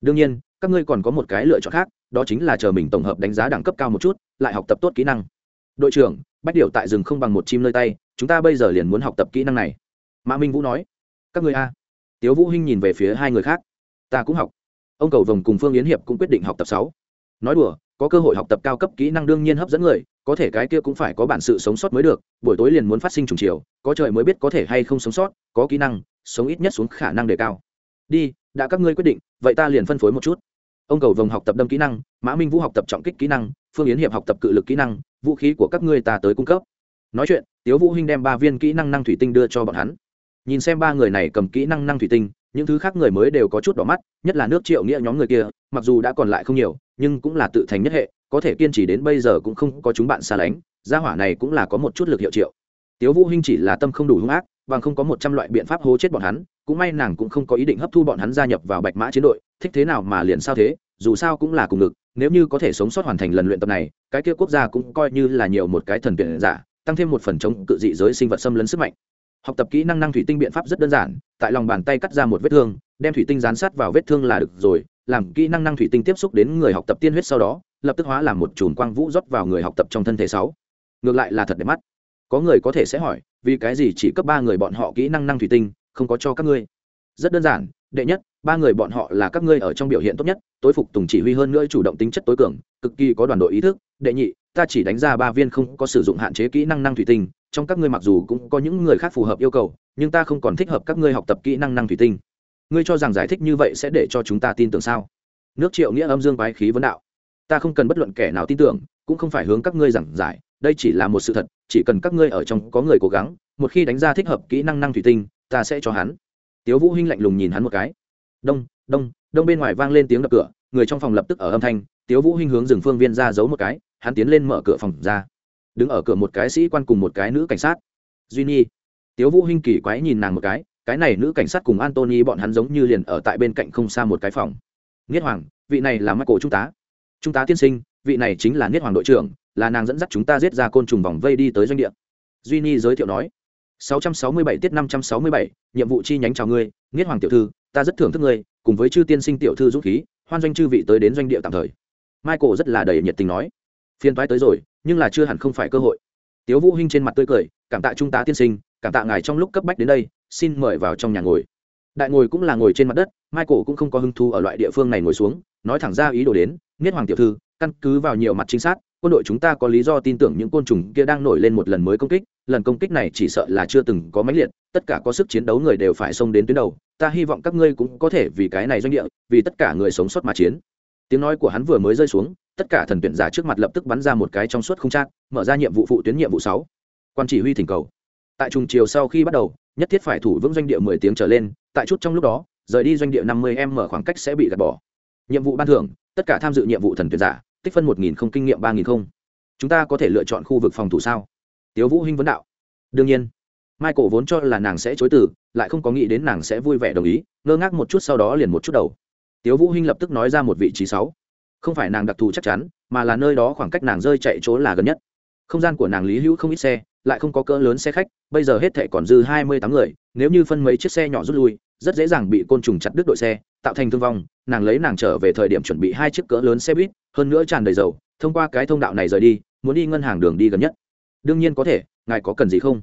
Đương nhiên, các ngươi còn có một cái lựa chọn khác, đó chính là chờ mình tổng hợp đánh giá đẳng cấp cao một chút, lại học tập tốt kỹ năng. Đội trưởng, bách điều tại rừng không bằng một chim nơi tay, chúng ta bây giờ liền muốn học tập kỹ năng này. Mã minh vũ nói, các ngươi a. Tiếu vũ hinh nhìn về phía hai người khác, ta cũng học. Ông cầu vồng cùng phương yến hiệp cũng quyết định học tập sáu nói đùa, có cơ hội học tập cao cấp kỹ năng đương nhiên hấp dẫn người, có thể cái kia cũng phải có bản sự sống sót mới được, buổi tối liền muốn phát sinh trùng chiều, có trời mới biết có thể hay không sống sót, có kỹ năng, sống ít nhất xuống khả năng đề cao. Đi, đã các ngươi quyết định, vậy ta liền phân phối một chút. Ông cầu vồng học tập đâm kỹ năng, mã minh vũ học tập trọng kích kỹ năng, phương yến hiệp học tập cự lực kỹ năng, vũ khí của các ngươi ta tới cung cấp. Nói chuyện, tiếu vũ hinh đem ba viên kỹ năng năng thủy tinh đưa cho bọn hắn. Nhìn xem ba người này cầm kỹ năng năng thủy tinh những thứ khác người mới đều có chút đỏ mắt, nhất là nước triệu nghĩa nhóm người kia, mặc dù đã còn lại không nhiều, nhưng cũng là tự thành nhất hệ, có thể kiên trì đến bây giờ cũng không có chúng bạn xa lánh, gia hỏa này cũng là có một chút lực hiệu triệu. Tiếu vũ hinh chỉ là tâm không đủ hung ác, bằng không có một trăm loại biện pháp hố chết bọn hắn, cũng may nàng cũng không có ý định hấp thu bọn hắn gia nhập vào bạch mã chiến đội, thích thế nào mà liền sao thế, dù sao cũng là cùng ngực, nếu như có thể sống sót hoàn thành lần luyện tập này, cái kia quốc gia cũng coi như là nhiều một cái thần tuyển giả, tăng thêm một phần chống cự dị giới sinh vật xâm lấn sức mạnh học tập kỹ năng năng thủy tinh biện pháp rất đơn giản, tại lòng bàn tay cắt ra một vết thương, đem thủy tinh dán sát vào vết thương là được rồi, làm kỹ năng năng thủy tinh tiếp xúc đến người học tập tiên huyết sau đó, lập tức hóa làm một chùm quang vũ rót vào người học tập trong thân thể sáu. Ngược lại là thật đẹp mắt. Có người có thể sẽ hỏi, vì cái gì chỉ cấp ba người bọn họ kỹ năng năng thủy tinh, không có cho các ngươi? Rất đơn giản, đệ nhất, ba người bọn họ là các ngươi ở trong biểu hiện tốt nhất, tối phục tùng chỉ huy hơn nữa chủ động tính chất tối cường, cực kỳ có đoàn đội ý thức. Đệ nhị, ta chỉ đánh ra ba viên không có sử dụng hạn chế kỹ năng năng thủy tinh trong các ngươi mặc dù cũng có những người khác phù hợp yêu cầu, nhưng ta không còn thích hợp các ngươi học tập kỹ năng năng thủy tinh. Ngươi cho rằng giải thích như vậy sẽ để cho chúng ta tin tưởng sao? Nước triệu nghĩa âm dương quái khí vấn đạo. Ta không cần bất luận kẻ nào tin tưởng, cũng không phải hướng các ngươi giảng giải, đây chỉ là một sự thật, chỉ cần các ngươi ở trong có người cố gắng, một khi đánh ra thích hợp kỹ năng năng thủy tinh, ta sẽ cho hắn. Tiếu vũ hinh lạnh lùng nhìn hắn một cái. Đông đông đông bên ngoài vang lên tiếng đập cửa, người trong phòng lập tức ở âm thanh, tiếu vũ hinh hướng rừng phương viên ra giấu một cái, hắn tiến lên mở cửa phòng ra đứng ở cửa một cái sĩ quan cùng một cái nữ cảnh sát. Duy nhi tiếu vũ hinh kỳ quái nhìn nàng một cái cái này nữ cảnh sát cùng antony bọn hắn giống như liền ở tại bên cạnh không xa một cái phòng. Niết hoàng vị này là michael trung tá. Trung tá tiên sinh vị này chính là niết hoàng đội trưởng là nàng dẫn dắt chúng ta giết ra côn trùng vòng vây đi tới doanh địa. Duy nhi giới thiệu nói 667 tiết 567, nhiệm vụ chi nhánh chào ngươi niết hoàng tiểu thư ta rất thưởng thức ngươi cùng với chư tiên sinh tiểu thư dũng khí hoan doanh chư vị tới đến doanh địa tạm thời. Michael rất là đầy nhiệt tình nói. Phiên toái tới rồi nhưng là chưa hẳn không phải cơ hội. Tiếu vũ hinh trên mặt tươi cười, cảm tạ trung tá tiên sinh, cảm tạ ngài trong lúc cấp bách đến đây, xin mời vào trong nhà ngồi. Đại ngồi cũng là ngồi trên mặt đất, michael cũng không có hứng thú ở loại địa phương này ngồi xuống, nói thẳng ra ý đồ đến, niết hoàng tiểu thư, căn cứ vào nhiều mặt chính xác quân đội chúng ta có lý do tin tưởng những côn trùng kia đang nổi lên một lần mới công kích, lần công kích này chỉ sợ là chưa từng có mãnh liệt, tất cả có sức chiến đấu người đều phải xông đến tuyến đầu, ta hy vọng các ngươi cũng có thể vì cái này doanh địa, vì tất cả người sống sót mà chiến. Tiếng nói của hắn vừa mới rơi xuống tất cả thần tuyển giả trước mặt lập tức bắn ra một cái trong suốt không trác mở ra nhiệm vụ phụ tuyến nhiệm vụ sáu. Quan chỉ huy thỉnh cầu. Tại trùng chiều sau khi bắt đầu, nhất thiết phải thủ vững doanh địa mười tiếng trở lên, tại chút trong lúc đó, rời đi doanh địa năm mươi m khoảng cách sẽ bị gạt bỏ. Nhiệm vụ ban thưởng, tất cả tham dự nhiệm vụ thần tuyển giả, tích phân một nghìn không kinh nghiệm ba nghìn không. Chúng ta có thể lựa chọn khu vực phòng thủ sao? Tiếu vũ hinh vấn đạo. Đương nhiên. Michael vốn cho là nàng sẽ chối từ, lại không có nghĩ đến nàng sẽ vui vẻ đồng ý, ngơ ngác một chút sau đó liền một chút đầu. Tiếu vũ hinh lập tức nói ra một vị trí sáu không phải nàng đặc thù chắc chắn, mà là nơi đó khoảng cách nàng rơi chạy chỗ là gần nhất. Không gian của nàng lý hữu không ít xe, lại không có cỡ lớn xe khách, bây giờ hết thệ còn dư hai mươi tám người, nếu như phân mấy chiếc xe nhỏ rút lui, rất dễ dàng bị côn trùng chặt đứt đội xe, tạo thành thương vong, nàng lấy nàng trở về thời điểm chuẩn bị hai chiếc cỡ lớn xe buýt, hơn nữa tràn đầy dầu, thông qua cái thông đạo này rời đi, muốn đi ngân hàng đường đi gần nhất. Đương nhiên có thể, ngài có cần gì không?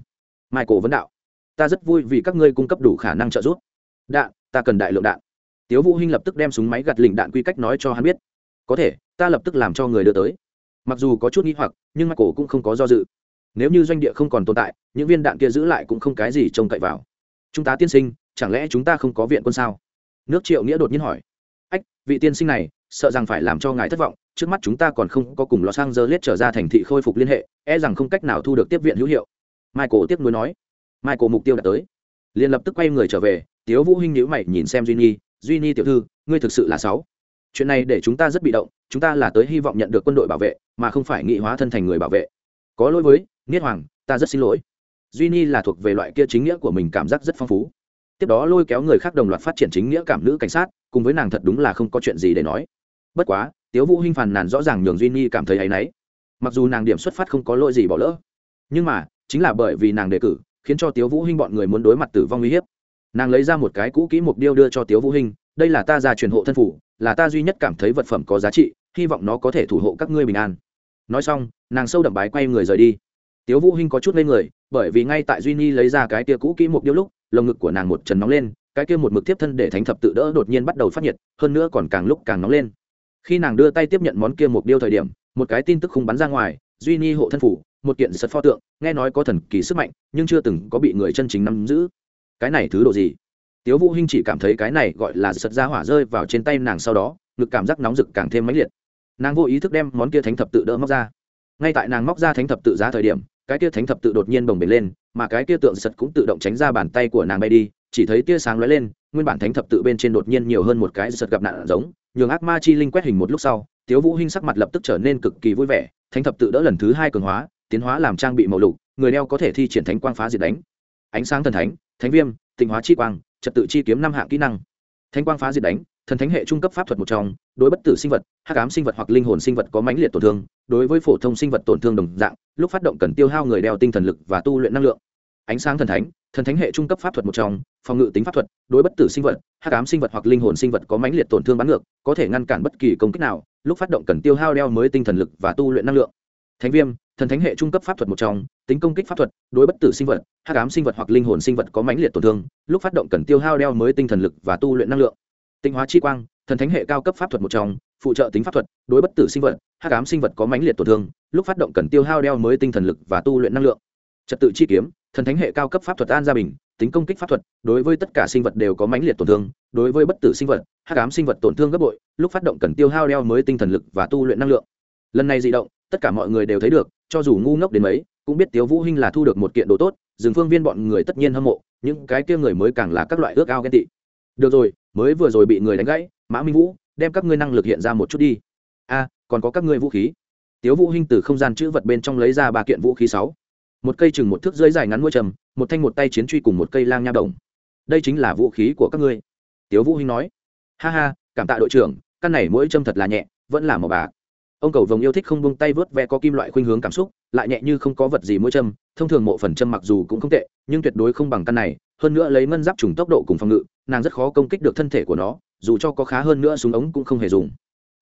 Mai cổ vấn đạo. Ta rất vui vì các ngươi cung cấp đủ khả năng trợ giúp. Đạn, ta cần đại lượng đạn. Tiếu vũ hinh lập tức đem súng máy gặt lình đạn quy cách nói cho hắn biết có thể, ta lập tức làm cho người đưa tới. Mặc dù có chút nghi hoặc, nhưng michael cũng không có do dự. Nếu như doanh địa không còn tồn tại, những viên đạn kia giữ lại cũng không cái gì trông cậy vào. Chúng ta tiên sinh, chẳng lẽ chúng ta không có viện quân sao? Nước triệu nghĩa đột nhiên hỏi. Ách, vị tiên sinh này, sợ rằng phải làm cho ngài thất vọng, trước mắt chúng ta còn không có cùng lò sang giờ lết trở ra thành thị khôi phục liên hệ e rằng không cách nào thu được tiếp viện hữu hiệu. Michael tiếp nối nói. Michael mục tiêu đã tới. Liền lập tức quay người trở về, tiếu vũ hinh nhíu mày nhìn xem duy nhi duy nhi tiểu thư, ngươi thực sự là sáu chuyện này để chúng ta rất bị động, chúng ta là tới hy vọng nhận được quân đội bảo vệ, mà không phải nghị hóa thân thành người bảo vệ. Có lỗi với, niết hoàng, ta rất xin lỗi. Duy ni là thuộc về loại kia chính nghĩa của mình cảm giác rất phong phú. Tiếp đó lôi kéo người khác đồng loạt phát triển chính nghĩa cảm nữ cảnh sát, cùng với nàng thật đúng là không có chuyện gì để nói. Bất quá, tiếu vũ hinh phàn nàn rõ ràng nhường duy ni cảm thấy áy náy. Mặc dù nàng điểm xuất phát không có lỗi gì bỏ lỡ, nhưng mà, chính là bởi vì nàng đề cử, khiến cho tiếu vũ hinh bọn người muốn đối mặt tử vong uy hiếp. Nàng lấy ra một cái cũ kỹ mục điêu đưa cho tiếu vũ hinh, đây là ta ra truyền hộ thân phủ là ta duy nhất cảm thấy vật phẩm có giá trị, hy vọng nó có thể thủ hộ các ngươi bình an. Nói xong, nàng sâu đậm bái quay người rời đi. Tiếu vũ hinh có chút lên người, bởi vì ngay tại duy ni lấy ra cái kia cũ kỹ một điêu lúc, lồng ngực của nàng một trần nóng lên, cái kia một mực tiếp thân để thánh thập tự đỡ đột nhiên bắt đầu phát nhiệt, hơn nữa còn càng lúc càng nóng lên. Khi nàng đưa tay tiếp nhận món kia một điêu thời điểm, một cái tin tức khung bắn ra ngoài, duy ni hộ thân phủ, một kiện sật pho tượng, nghe nói có thần kỳ sức mạnh, nhưng chưa từng có bị người chân chính nắm giữ. Cái này thứ đồ gì? Tiếu vũ hinh chỉ cảm thấy cái này gọi là sật ra hỏa rơi vào trên tay nàng sau đó, ngực cảm giác nóng rực càng thêm mãnh liệt. Nàng vô ý thức đem món kia thánh thập tự đỡ móc ra. Ngay tại nàng móc ra thánh thập tự giá thời điểm, cái kia thánh thập tự đột nhiên bồng bềnh lên, mà cái kia tượng sật cũng tự động tránh ra bàn tay của nàng bay đi, chỉ thấy tia sáng lóe lên, nguyên bản thánh thập tự bên trên đột nhiên nhiều hơn một cái sật gặp nạn giống, nhường ác ma chi linh quét hình một lúc sau, tiếu vũ hinh sắc mặt lập tức trở nên cực kỳ vui vẻ, thánh thập tự đỡ lần thứ hai cường hóa, tiến hóa làm trang bị màu lục, người đeo có thể thi triển thánh quang phá diệt đánh. Ánh sáng thần thánh thánh viêm, tịnh hóa chi quang trật tự chi kiếm năm hạng kỹ năng. Thánh quang phá diệt đánh, thần thánh hệ trung cấp pháp thuật một trong, đối bất tử sinh vật, hắc ám sinh vật hoặc linh hồn sinh vật có mãnh liệt tổn thương, đối với phổ thông sinh vật tổn thương đồng dạng, lúc phát động cần tiêu hao người đeo tinh thần lực và tu luyện năng lượng. Ánh sáng thần thánh thần thánh hệ trung cấp pháp thuật một trong, phòng ngự tính pháp thuật, đối bất tử sinh vật, hắc ám sinh vật hoặc linh hồn sinh vật có mãnh liệt tổn thương bắn ngược, có thể ngăn cản bất kỳ công kích nào, lúc phát động cần tiêu hao đeo mới tinh thần lực và tu luyện năng lượng thánh viêm, thần thánh hệ trung cấp pháp thuật một trong, tính công kích pháp thuật, đối bất tử sinh vật, hắc ám sinh vật hoặc linh hồn sinh vật có mãnh liệt tổn thương, lúc phát động cần tiêu hao đeo mới tinh thần lực và tu luyện năng lượng. Tinh hóa chi quang, thần thánh hệ cao cấp pháp thuật một trong, phụ trợ tính pháp thuật, đối bất tử sinh vật, hắc ám sinh vật có mãnh liệt tổn thương, lúc phát động cần tiêu hao đeo mới tinh thần lực và tu luyện năng lượng. Trật tự chi kiếm, thần thánh hệ cao cấp pháp thuật an gia bình, tính công kích pháp thuật, đối với tất cả sinh vật đều có mãnh liệt tổn thương, đối với bất tử sinh vật, hắc ám sinh vật tổn thương gấp bội, lúc phát động cần tiêu hao đeo mới tinh thần lực và tu luyện năng lượng. Lần này di động tất cả mọi người đều thấy được, cho dù ngu ngốc đến mấy, cũng biết tiếu vũ hinh là thu được một kiện đồ tốt dừng phương viên bọn người tất nhiên hâm mộ, những cái kia người mới càng là các loại ước ao ghen tị. Được rồi, mới vừa rồi bị người đánh gãy, mã minh vũ, đem các ngươi năng lực hiện ra một chút đi. A, còn có các ngươi vũ khí. Tiếu vũ hinh từ không gian chữ vật bên trong lấy ra ba kiện vũ khí sáu. Một cây chừng một thước dưới dài ngắn mũi trầm, một thanh một tay chiến truy cùng một cây lang nha đồng. Đây chính là vũ khí của các ngươi. Tiếu vũ hinh nói. Ha ha, cảm tạ đội trưởng, căn này mũi trầm thật là nhẹ, vẫn là màu bạc ông cầu vồng yêu thích không buông tay vớt ve có kim loại khuynh hướng cảm xúc, lại nhẹ như không có vật gì mũi châm, thông thường mộ phần châm mặc dù cũng không tệ, nhưng tuyệt đối không bằng căn này, hơn nữa lấy ngân giáp trùng tốc độ cùng phòng ngự, nàng rất khó công kích được thân thể của nó, dù cho có khá hơn nữa súng ống cũng không hề dùng.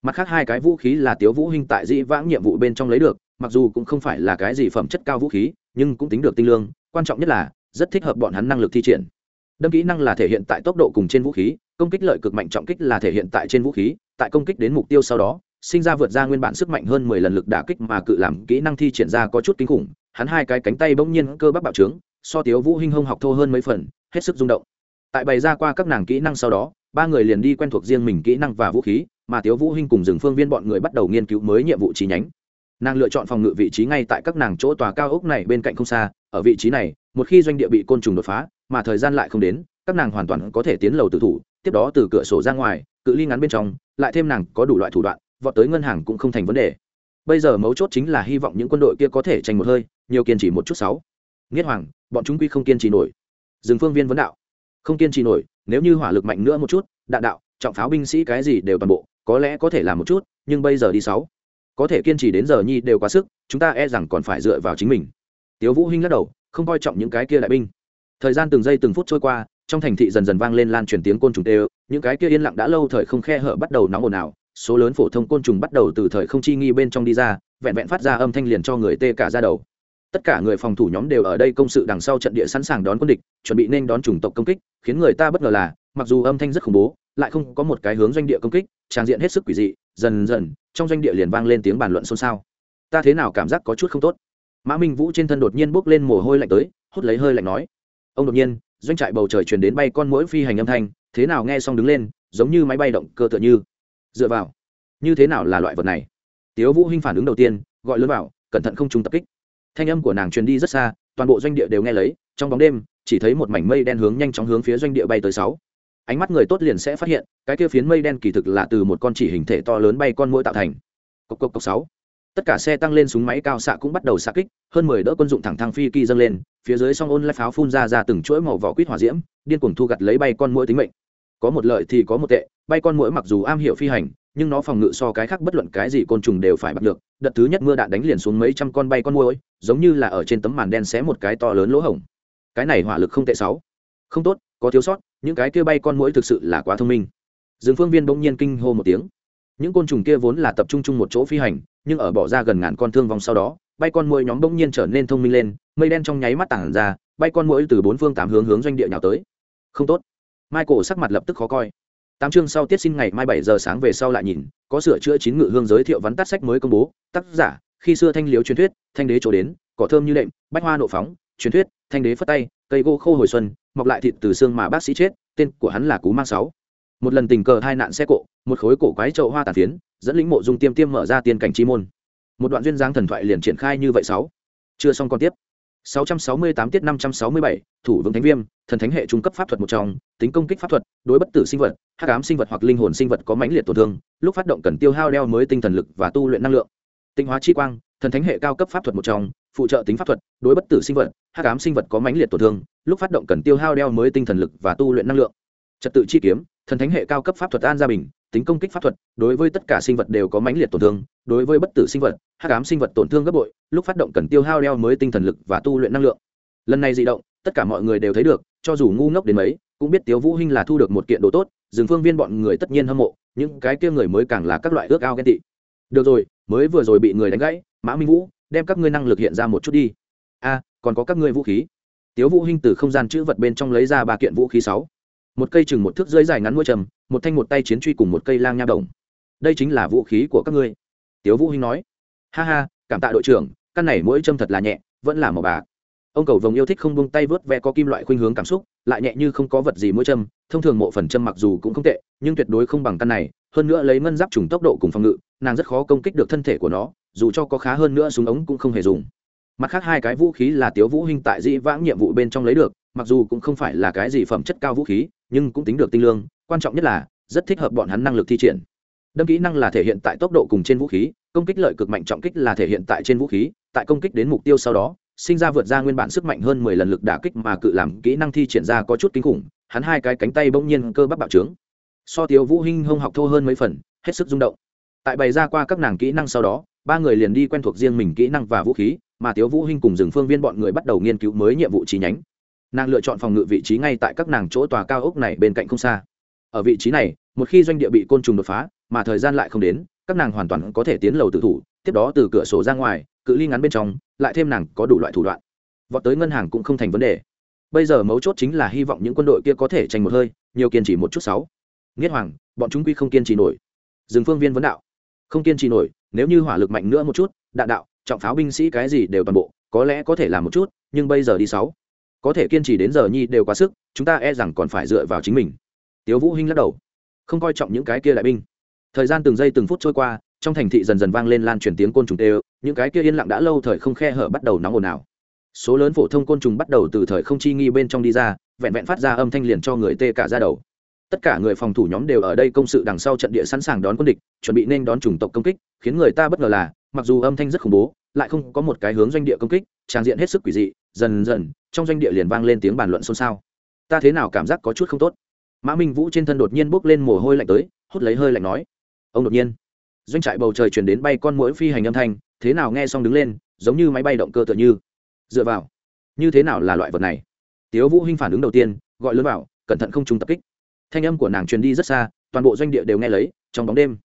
Mặt khác hai cái vũ khí là tiếu vũ hinh tại dĩ vãng nhiệm vụ bên trong lấy được, mặc dù cũng không phải là cái gì phẩm chất cao vũ khí, nhưng cũng tính được tinh lương, quan trọng nhất là, rất thích hợp bọn hắn năng lực thi triển. Đâm kỹ năng là thể hiện tại tốc độ cùng trên vũ khí, công kích lợi cực mạnh trọng kích là thể hiện tại trên vũ khí, tại công kích đến mục tiêu sau đó sinh ra vượt ra nguyên bản sức mạnh hơn mười lần lực đả kích mà cự làm kỹ năng thi triển ra có chút kinh khủng, hắn hai cái cánh tay bỗng nhiên cơ bắp bạo trướng, so tiếu vũ hinh hông học thô hơn mấy phần, hết sức rung động. Tại bày ra qua các nàng kỹ năng sau đó, ba người liền đi quen thuộc riêng mình kỹ năng và vũ khí, mà tiếu vũ hinh cùng dừng phương viên bọn người bắt đầu nghiên cứu mới nhiệm vụ chi nhánh. Nàng lựa chọn phòng ngự vị trí ngay tại các nàng chỗ tòa cao ốc này bên cạnh không xa, ở vị trí này, một khi doanh địa bị côn trùng đột phá, mà thời gian lại không đến, các nàng hoàn toàn có thể tiến lầu tự thủ, tiếp đó từ cửa sổ ra ngoài, cự ly ngắn bên trong, lại thêm nàng có đủ loại thủ đoạn vọt tới ngân hàng cũng không thành vấn đề. Bây giờ mấu chốt chính là hy vọng những quân đội kia có thể tranh một hơi, nhiều kiên trì một chút sáu. Nghiết hoàng, bọn chúng quy không kiên trì nổi. Dừng phương viên vấn đạo. Không kiên trì nổi, nếu như hỏa lực mạnh nữa một chút, đạn đạo, trọng pháo binh sĩ cái gì đều toàn bộ, có lẽ có thể làm một chút, nhưng bây giờ đi sáu. Có thể kiên trì đến giờ nhi đều quá sức, chúng ta e rằng còn phải dựa vào chính mình. Tiếu vũ hinh lắc đầu, không coi trọng những cái kia đại binh. Thời gian từng giây từng phút trôi qua, trong thành thị dần dần vang lên lan truyền tiếng côn trùng tê những cái kia yên lặng đã lâu thời không khe hở bắt đầu nóng ồn ào số lớn phổ thông côn trùng bắt đầu từ thời không chi nghi bên trong đi ra, vẹn vẹn phát ra âm thanh liền cho người tê cả ra đầu. Tất cả người phòng thủ nhóm đều ở đây công sự đằng sau trận địa sẵn sàng đón quân địch, chuẩn bị nên đón chủng tộc công kích, khiến người ta bất ngờ là, mặc dù âm thanh rất khủng bố, lại không có một cái hướng doanh địa công kích, trang diện hết sức quỷ dị, dần dần, trong doanh địa liền vang lên tiếng bàn luận xôn xao. Ta thế nào cảm giác có chút không tốt? Mã minh vũ trên thân đột nhiên bốc lên mồ hôi lạnh tới, hút lấy hơi lạnh nói. Ông đột nhiên, doanh trại bầu trời truyền đến bay con mũi phi hành âm thanh, thế nào nghe xong đứng lên, giống như máy bay động cơ tựa như dựa vào. Như thế nào là loại vật này? Tiếu vũ hinh phản ứng đầu tiên, gọi lớn vào, cẩn thận không trùng tập kích. Thanh âm của nàng truyền đi rất xa, toàn bộ doanh địa đều nghe lấy, trong bóng đêm, chỉ thấy một mảnh mây đen hướng nhanh chóng hướng phía doanh địa bay tới sáu. Ánh mắt người tốt liền sẽ phát hiện, cái kia phiến mây đen kỳ thực là từ một con chỉ hình thể to lớn bay con mũi tạo thành. Cộc cộc cộc sáu. Tất cả xe tăng lên súng máy cao xạ cũng bắt đầu xạ kích, hơn mười đỡ quân dụng thẳng thang phi kỳ dâng lên, phía dưới song ôn lai pháo phun ra ra từng chuỗi màu vỏ quýt hỏa diễm, điên cuồng thu gặt lấy bay con mũi tính mệnh có một lợi thì có một tệ, bay con mũi mặc dù am hiểu phi hành, nhưng nó phòng ngự so cái khác bất luận cái gì côn trùng đều phải bắt được. Đợt thứ nhất mưa đạn đánh liền xuống mấy trăm con bay con mũi giống như là ở trên tấm màn đen xé một cái to lớn lỗ hổng. Cái này hỏa lực không tệ sáu. Không tốt, có thiếu sót, những cái kia bay con mũi thực sự là quá thông minh. Dương phương viên bỗng nhiên kinh hô một tiếng. Những côn trùng kia vốn là tập trung chung một chỗ phi hành, nhưng ở bỏ ra gần ngàn con thương vong sau đó, bay con mũi nhóm bỗng nhiên trở nên thông minh lên, mây đen trong nháy mắt tảng ra, bay con mũi từ bốn phương tám hướng hướng doanh địa nhào tới. Không tốt michael sắc mặt lập tức khó coi. Tám chương sau tiết xin ngày mai bảy giờ sáng về sau lại nhìn, có sửa chữa chín ngự hương giới thiệu vắn tắt sách mới công bố, tác giả, khi xưa thanh liếu truyền thuyết, thanh đế chỗ đến, cỏ thơm như đệm, bách hoa nộ phóng, truyền thuyết, thanh đế phất tay, cây gỗ khô hồi xuân, mọc lại thịt từ xương mà bác sĩ chết, tên của hắn là cú mang sáu. Một lần tình cờ hai nạn xe cộ, một khối cổ quái trậu hoa tàn phiến, dẫn lĩnh mộ dung tiêm tiêm mở ra tiên cảnh chi môn. Một đoạn duyên dáng thần thoại liền triển khai như vậy sáu. Chưa xong còn tiếp. 668 tiết 567, thủ vương thánh viêm thần thánh hệ trung cấp pháp thuật một trong tính công kích pháp thuật đối bất tử sinh vật hắc ám sinh vật hoặc linh hồn sinh vật có mãnh liệt tổn thương lúc phát động cần tiêu hao đeo mới tinh thần lực và tu luyện năng lượng. Tinh hóa chi quang thần thánh hệ cao cấp pháp thuật một trong phụ trợ tính pháp thuật đối bất tử sinh vật hắc ám sinh vật có mãnh liệt tổn thương lúc phát động cần tiêu hao đeo mới tinh thần lực và tu luyện năng lượng. Trật tự chi kiếm thần thánh hệ cao cấp pháp thuật an gia bình tính công kích pháp thuật đối với tất cả sinh vật đều có mãnh liệt tổn thương đối với bất tử sinh vật hắc ám sinh vật tổn thương gấp bội lúc phát động cần tiêu hao đeo mới tinh thần lực và tu luyện năng lượng. Lần này di động, tất cả mọi người đều thấy được, cho dù ngu ngốc đến mấy, cũng biết tiếu vũ hinh là thu được một kiện đồ tốt dừng phương viên bọn người tất nhiên hâm mộ, những cái kia người mới càng là các loại ước ao ghen tị. Được rồi, mới vừa rồi bị người đánh gãy, mã minh vũ, đem các ngươi năng lực hiện ra một chút đi. A, còn có các ngươi vũ khí. Tiếu vũ hinh từ không gian chữ vật bên trong lấy ra ba kiện vũ khí sáu. Một cây chừng một thước dưới dài ngắn mũi trầm, một thanh một tay chiến truy cùng một cây lang nha đồng. Đây chính là vũ khí của các ngươi. Tiếu vũ hinh nói. Ha ha, cảm tạ đội trưởng căn này mỗi châm thật là nhẹ, vẫn là màu bạc. Ông cầu vồng yêu thích không buông tay vớt ve có kim loại khuynh hướng cảm xúc, lại nhẹ như không có vật gì mỗi châm, thông thường mộ phần châm mặc dù cũng không tệ, nhưng tuyệt đối không bằng căn này, hơn nữa lấy ngân giáp trùng tốc độ cùng phòng ngự, nàng rất khó công kích được thân thể của nó, dù cho có khá hơn nữa súng ống cũng không hề dùng. Mặt khác hai cái vũ khí là tiếu vũ hinh tại dĩ vãng nhiệm vụ bên trong lấy được, mặc dù cũng không phải là cái gì phẩm chất cao vũ khí, nhưng cũng tính được tinh lương, quan trọng nhất là, rất thích hợp bọn hắn năng lực thi triển. Đâm kỹ năng là thể hiện tại tốc độ cùng trên vũ khí, công kích lợi cực mạnh trọng kích là thể hiện tại trên vũ khí tại công kích đến mục tiêu sau đó, sinh ra vượt ra nguyên bản sức mạnh hơn mười lần lực đả kích mà cự làm kỹ năng thi triển ra có chút kinh khủng, hắn hai cái cánh tay bỗng nhiên cơ bắp bạo trướng. So tiếu vũ hinh hông học thô hơn mấy phần, hết sức rung động. Tại bày ra qua các nàng kỹ năng sau đó, ba người liền đi quen thuộc riêng mình kỹ năng và vũ khí, mà tiếu vũ hinh cùng dừng phương viên bọn người bắt đầu nghiên cứu mới nhiệm vụ chi nhánh. Nàng lựa chọn phòng ngự vị trí ngay tại các nàng chỗ tòa cao ốc này bên cạnh không xa. Ở vị trí này, một khi doanh địa bị côn trùng đột phá, mà thời gian lại không đến, các nàng hoàn toàn có thể tiến lầu tự thủ, tiếp đó từ cửa sổ ra ngoài cự ly ngắn bên trong, lại thêm nàng có đủ loại thủ đoạn. Vọt tới ngân hàng cũng không thành vấn đề. Bây giờ mấu chốt chính là hy vọng những quân đội kia có thể tranh một hơi, nhiều kiên trì một chút sáu. Nghiết hoàng, bọn chúng quy không kiên trì nổi. Dừng phương viên vấn đạo. Không kiên trì nổi, nếu như hỏa lực mạnh nữa một chút, đạn đạo, trọng pháo binh sĩ cái gì đều toàn bộ, có lẽ có thể làm một chút, nhưng bây giờ đi sáu. Có thể kiên trì đến giờ nhi đều quá sức, chúng ta e rằng còn phải dựa vào chính mình. Tiếu vũ hinh lắc đầu. Không coi trọng những cái kia đại binh. Thời gian từng giây từng phút trôi qua, trong thành thị dần dần vang lên lan truyền tiếng côn trùng tê những cái kia yên lặng đã lâu thời không khe hở bắt đầu nóng ồn ào. Số lớn phổ thông côn trùng bắt đầu từ thời không chi nghi bên trong đi ra, vẹn vẹn phát ra âm thanh liền cho người tê cả ra đầu. Tất cả người phòng thủ nhóm đều ở đây công sự đằng sau trận địa sẵn sàng đón quân địch, chuẩn bị nên đón chủng tộc công kích, khiến người ta bất ngờ là, mặc dù âm thanh rất khủng bố, lại không có một cái hướng doanh địa công kích, trang diện hết sức quỷ dị, dần dần, trong doanh địa liền vang lên tiếng bàn luận xôn xao. Ta thế nào cảm giác có chút không tốt? Mã minh vũ trên thân đột nhiên bốc lên mồ hôi lạnh tới, hút lấy hơi lạnh nói. Ông đột nhiên doanh trại bầu trời chuyển đến bay con mũi phi hành âm thanh, thế nào nghe xong đứng lên, giống như máy bay động cơ tựa như. Dựa vào, như thế nào là loại vật này? Tiếu vũ hinh phản ứng đầu tiên, gọi lớn vào cẩn thận không trùng tập kích. Thanh âm của nàng truyền đi rất xa, toàn bộ doanh địa đều nghe lấy, trong bóng đêm.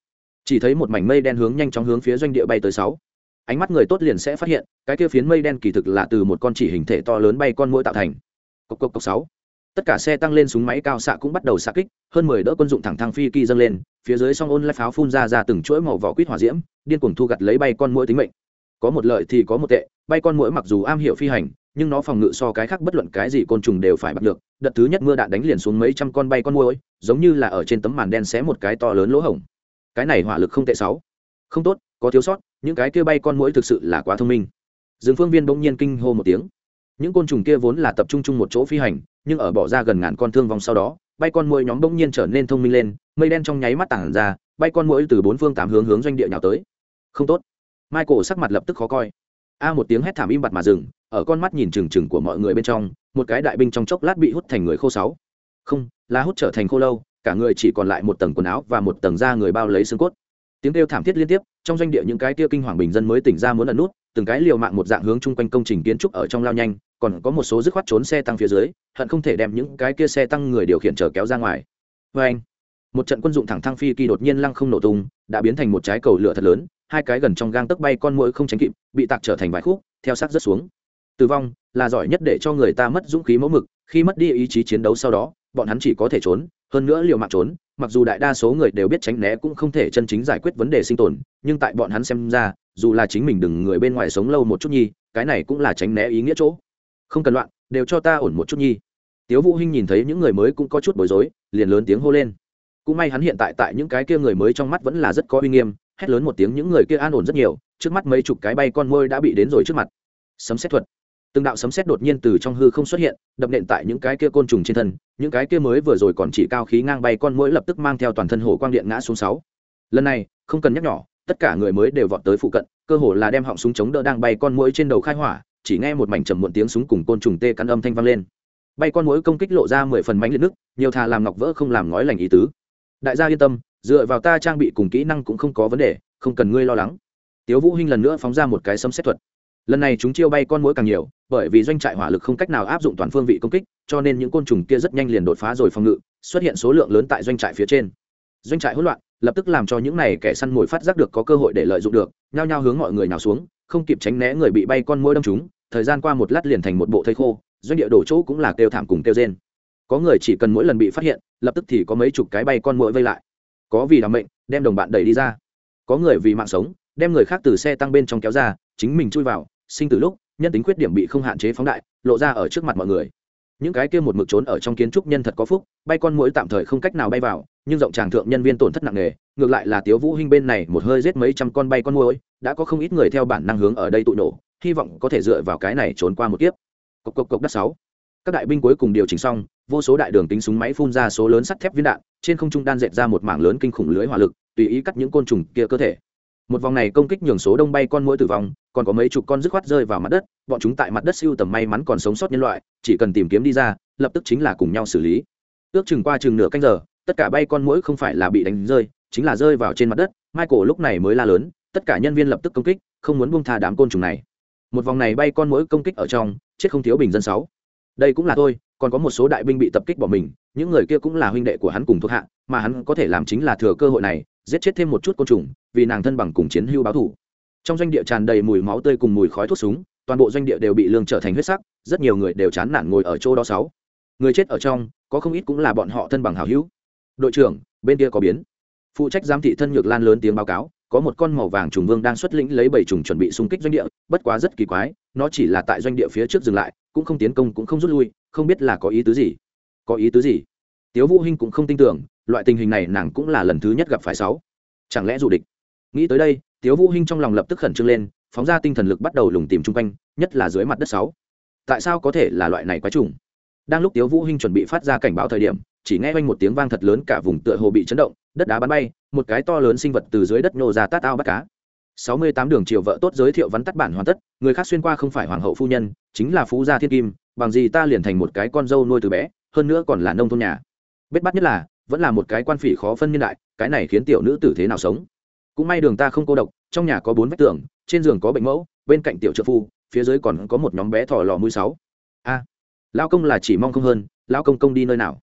Chỉ thấy một mảnh mây đen hướng nhanh chóng hướng phía doanh địa bay tới sáu. Ánh mắt người tốt liền sẽ phát hiện, cái kia phiến mây đen kỳ thực là từ một con chỉ hình thể to lớn bay con mũi tạo thành. Cốc cốc cốc sáu tất cả xe tăng lên súng máy cao xạ cũng bắt đầu xạ kích, hơn mười đỡ quân dụng thẳng thang phi kỳ dâng lên, phía dưới song ôn lai pháo phun ra ra từng chuỗi màu vỏ quýt hỏa diễm, điên cuồng thu gặt lấy bay con mũi tính mệnh. Có một lợi thì có một tệ, bay con mũi mặc dù am hiểu phi hành, nhưng nó phòng ngự so cái khác bất luận cái gì côn trùng đều phải bắt được. Đợt thứ nhất mưa đạn đánh liền xuống mấy trăm con bay con mũi, giống như là ở trên tấm màn đen xé một cái to lớn lỗ hổng. Cái này hỏa lực không tệ sáu. Không tốt, có thiếu sót, những cái kia bay con mũi thực sự là quá thông minh. Dương phương viên bỗng nhiên kinh hô một tiếng. Những côn trùng kia vốn là tập trung chung một chỗ phi hành nhưng ở bỏ ra gần ngàn con thương vong sau đó, bay con mũi nhóm bỗng nhiên trở nên thông minh lên, mây đen trong nháy mắt tản ra, bay con mũi từ bốn phương tám hướng hướng doanh địa nhào tới. Không tốt. Michael sắc mặt lập tức khó coi. A một tiếng hét thảm im bặt mà dừng, ở con mắt nhìn trừng trừng của mọi người bên trong, một cái đại binh trong chốc lát bị hút thành người khô sáu. Không, là hút trở thành khô lâu, cả người chỉ còn lại một tầng quần áo và một tầng da người bao lấy xương cốt. Tiếng kêu thảm thiết liên tiếp, trong doanh địa những cái tiêu kinh hoàng bình dân mới tỉnh ra muốn ẩn nút từng cái liều mạng một dạng hướng chung quanh công trình kiến trúc ở trong lao nhanh, còn có một số dứt khoát trốn xe tăng phía dưới, hận không thể đem những cái kia xe tăng người điều khiển chờ kéo ra ngoài. Vê anh, một trận quân dụng thẳng thăng phi kỳ đột nhiên lăng không nổ tung, đã biến thành một trái cầu lửa thật lớn, hai cái gần trong gang tấc bay con mũi không tránh kịp, bị tạc trở thành vài khúc, theo sát rất xuống. Tử vong là giỏi nhất để cho người ta mất dũng khí mẫu mực, khi mất đi ý chí chiến đấu sau đó, bọn hắn chỉ có thể trốn, hơn nữa liều mạng trốn, mặc dù đại đa số người đều biết tránh né cũng không thể chân chính giải quyết vấn đề sinh tồn, nhưng tại bọn hắn xem ra dù là chính mình đừng người bên ngoài sống lâu một chút nhi, cái này cũng là tránh né ý nghĩa chỗ. Không cần loạn, đều cho ta ổn một chút nhi. Tiếu vũ hinh nhìn thấy những người mới cũng có chút bối rối, liền lớn tiếng hô lên. Cũng may hắn hiện tại tại những cái kia người mới trong mắt vẫn là rất có uy nghiêm, hét lớn một tiếng những người kia an ổn rất nhiều, trước mắt mấy chục cái bay con môi đã bị đến rồi trước mặt. Sấm xét thuật. Từng đạo sấm xét đột nhiên từ trong hư không xuất hiện, đập nện tại những cái kia côn trùng trên thân, những cái kia mới vừa rồi còn chỉ cao khí ngang bay con mũi lập tức mang theo toàn thân hồ quang điện ngã xuống sáu. Lần này, không cần nhắc nhỏ tất cả người mới đều vọt tới phụ cận, cơ hồ là đem họng súng chống đỡ đang bay con mũi trên đầu khai hỏa, chỉ nghe một mảnh trầm muộn tiếng súng cùng côn trùng tê cắn âm thanh vang lên. Bay con mũi công kích lộ ra mười phần mánh liệt nước, nhiều thà làm ngọc vỡ không làm ngói lành ý tứ. Đại gia yên tâm, dựa vào ta trang bị cùng kỹ năng cũng không có vấn đề, không cần ngươi lo lắng. Tiếu vũ hinh lần nữa phóng ra một cái sấm xét thuật. Lần này chúng chiêu bay con mũi càng nhiều, bởi vì doanh trại hỏa lực không cách nào áp dụng toàn phương vị công kích, cho nên những côn trùng kia rất nhanh liền đột phá rồi phòng ngự, xuất hiện số lượng lớn tại doanh trại phía trên. Doanh trại hỗn loạn lập tức làm cho những này kẻ săn mồi phát giác được có cơ hội để lợi dụng được, nhao nhao hướng mọi người nào xuống, không kịp tránh né người bị bay con mũi đâm chúng, thời gian qua một lát liền thành một bộ thây khô, doanh địa đổ chỗ cũng là kêu thảm cùng kêu rên. Có người chỉ cần mỗi lần bị phát hiện, lập tức thì có mấy chục cái bay con mũi vây lại. Có vì đảm mệnh, đem đồng bạn đẩy đi ra. Có người vì mạng sống, đem người khác từ xe tăng bên trong kéo ra, chính mình chui vào, sinh từ lúc, nhân tính khuyết điểm bị không hạn chế phóng đại, lộ ra ở trước mặt mọi người. Những cái kia một mực trốn ở trong kiến trúc nhân thật có phúc, bay con mũi tạm thời không cách nào bay vào nhưng rộng tràng thượng nhân viên tổn thất nặng nề, ngược lại là tiếu vũ hinh bên này một hơi giết mấy trăm con bay con muỗi, đã có không ít người theo bản năng hướng ở đây tụ nổ, hy vọng có thể dựa vào cái này trốn qua một kiếp. Cộc cộc cộc đất sáu. Các đại binh cuối cùng điều chỉnh xong, vô số đại đường tính súng máy phun ra số lớn sắt thép viên đạn, trên không trung đan dệt ra một mảng lớn kinh khủng lưới hỏa lực, tùy ý cắt những côn trùng kia cơ thể. Một vòng này công kích nhường số đông bay con mũi tử vong, còn có mấy chục con dứt khoát rơi vào mặt đất, bọn chúng tại mặt đất siêu tầm may mắn còn sống sót nhân loại, chỉ cần tìm kiếm đi ra, lập tức chính là cùng nhau xử lý. Ước chừng qua chừng nửa canh giờ tất cả bay con mũi không phải là bị đánh rơi, chính là rơi vào trên mặt đất. Michael lúc này mới la lớn, tất cả nhân viên lập tức công kích, không muốn buông tha đám côn trùng này. Một vòng này bay con mũi công kích ở trong, chết không thiếu bình dân sáu. Đây cũng là thôi còn có một số đại binh bị tập kích bỏ mình, những người kia cũng là huynh đệ của hắn cùng thuộc hạ, mà hắn có thể làm chính là thừa cơ hội này, giết chết thêm một chút côn trùng, vì nàng thân bằng cùng chiến hưu báo thủ. Trong doanh địa tràn đầy mùi máu tươi cùng mùi khói thuốc súng, toàn bộ doanh địa đều bị lương trở thành huyết sắc, rất nhiều người đều chán nản ngồi ở chỗ đó sáu. Người chết ở trong, có không ít cũng là bọn họ thân bằng hảo hữu đội trưởng, bên kia có biến. Phụ trách giám thị thân nhược lan lớn tiếng báo cáo, có một con màu vàng trùng vương đang xuất lĩnh lấy bảy trùng chuẩn bị xung kích doanh địa, bất quá rất kỳ quái, nó chỉ là tại doanh địa phía trước dừng lại, cũng không tiến công cũng không rút lui, không biết là có ý tứ gì. Có ý tứ gì? Tiếu vũ hinh cũng không tin tưởng, loại tình hình này nàng cũng là lần thứ nhất gặp phải sáu. Chẳng lẽ dù địch? Nghĩ tới đây, tiếu vũ hinh trong lòng lập tức khẩn trương lên, phóng ra tinh thần lực bắt đầu lùng tìm chung quanh, nhất là dưới mặt đất sáu. Tại sao có thể là loại này quái trùng? Đang lúc tiếu vũ hinh chuẩn bị phát ra cảnh báo thời điểm chỉ nghe quanh một tiếng vang thật lớn cả vùng tựa hồ bị chấn động đất đá bắn bay một cái to lớn sinh vật từ dưới đất nhô ra tát ao bắt cá. Sáu mươi tám đường triều vợ tốt giới thiệu vắn tắt bản hoàn tất người khác xuyên qua không phải hoàng hậu phu nhân chính là phú gia thiên kim bằng gì ta liền thành một cái con dâu nuôi từ bé hơn nữa còn là nông thôn nhà. Bết bắt nhất là vẫn là một cái quan phỉ khó phân niên đại cái này khiến tiểu nữ tử thế nào sống? Cũng may đường ta không cô độc trong nhà có bốn vách tường trên giường có bệnh mẫu bên cạnh tiểu trợ phu phía dưới còn có một nhóm bé thỏ lò mũi sáu. A à, lao công là chỉ mong không hơn lao công công đi nơi nào?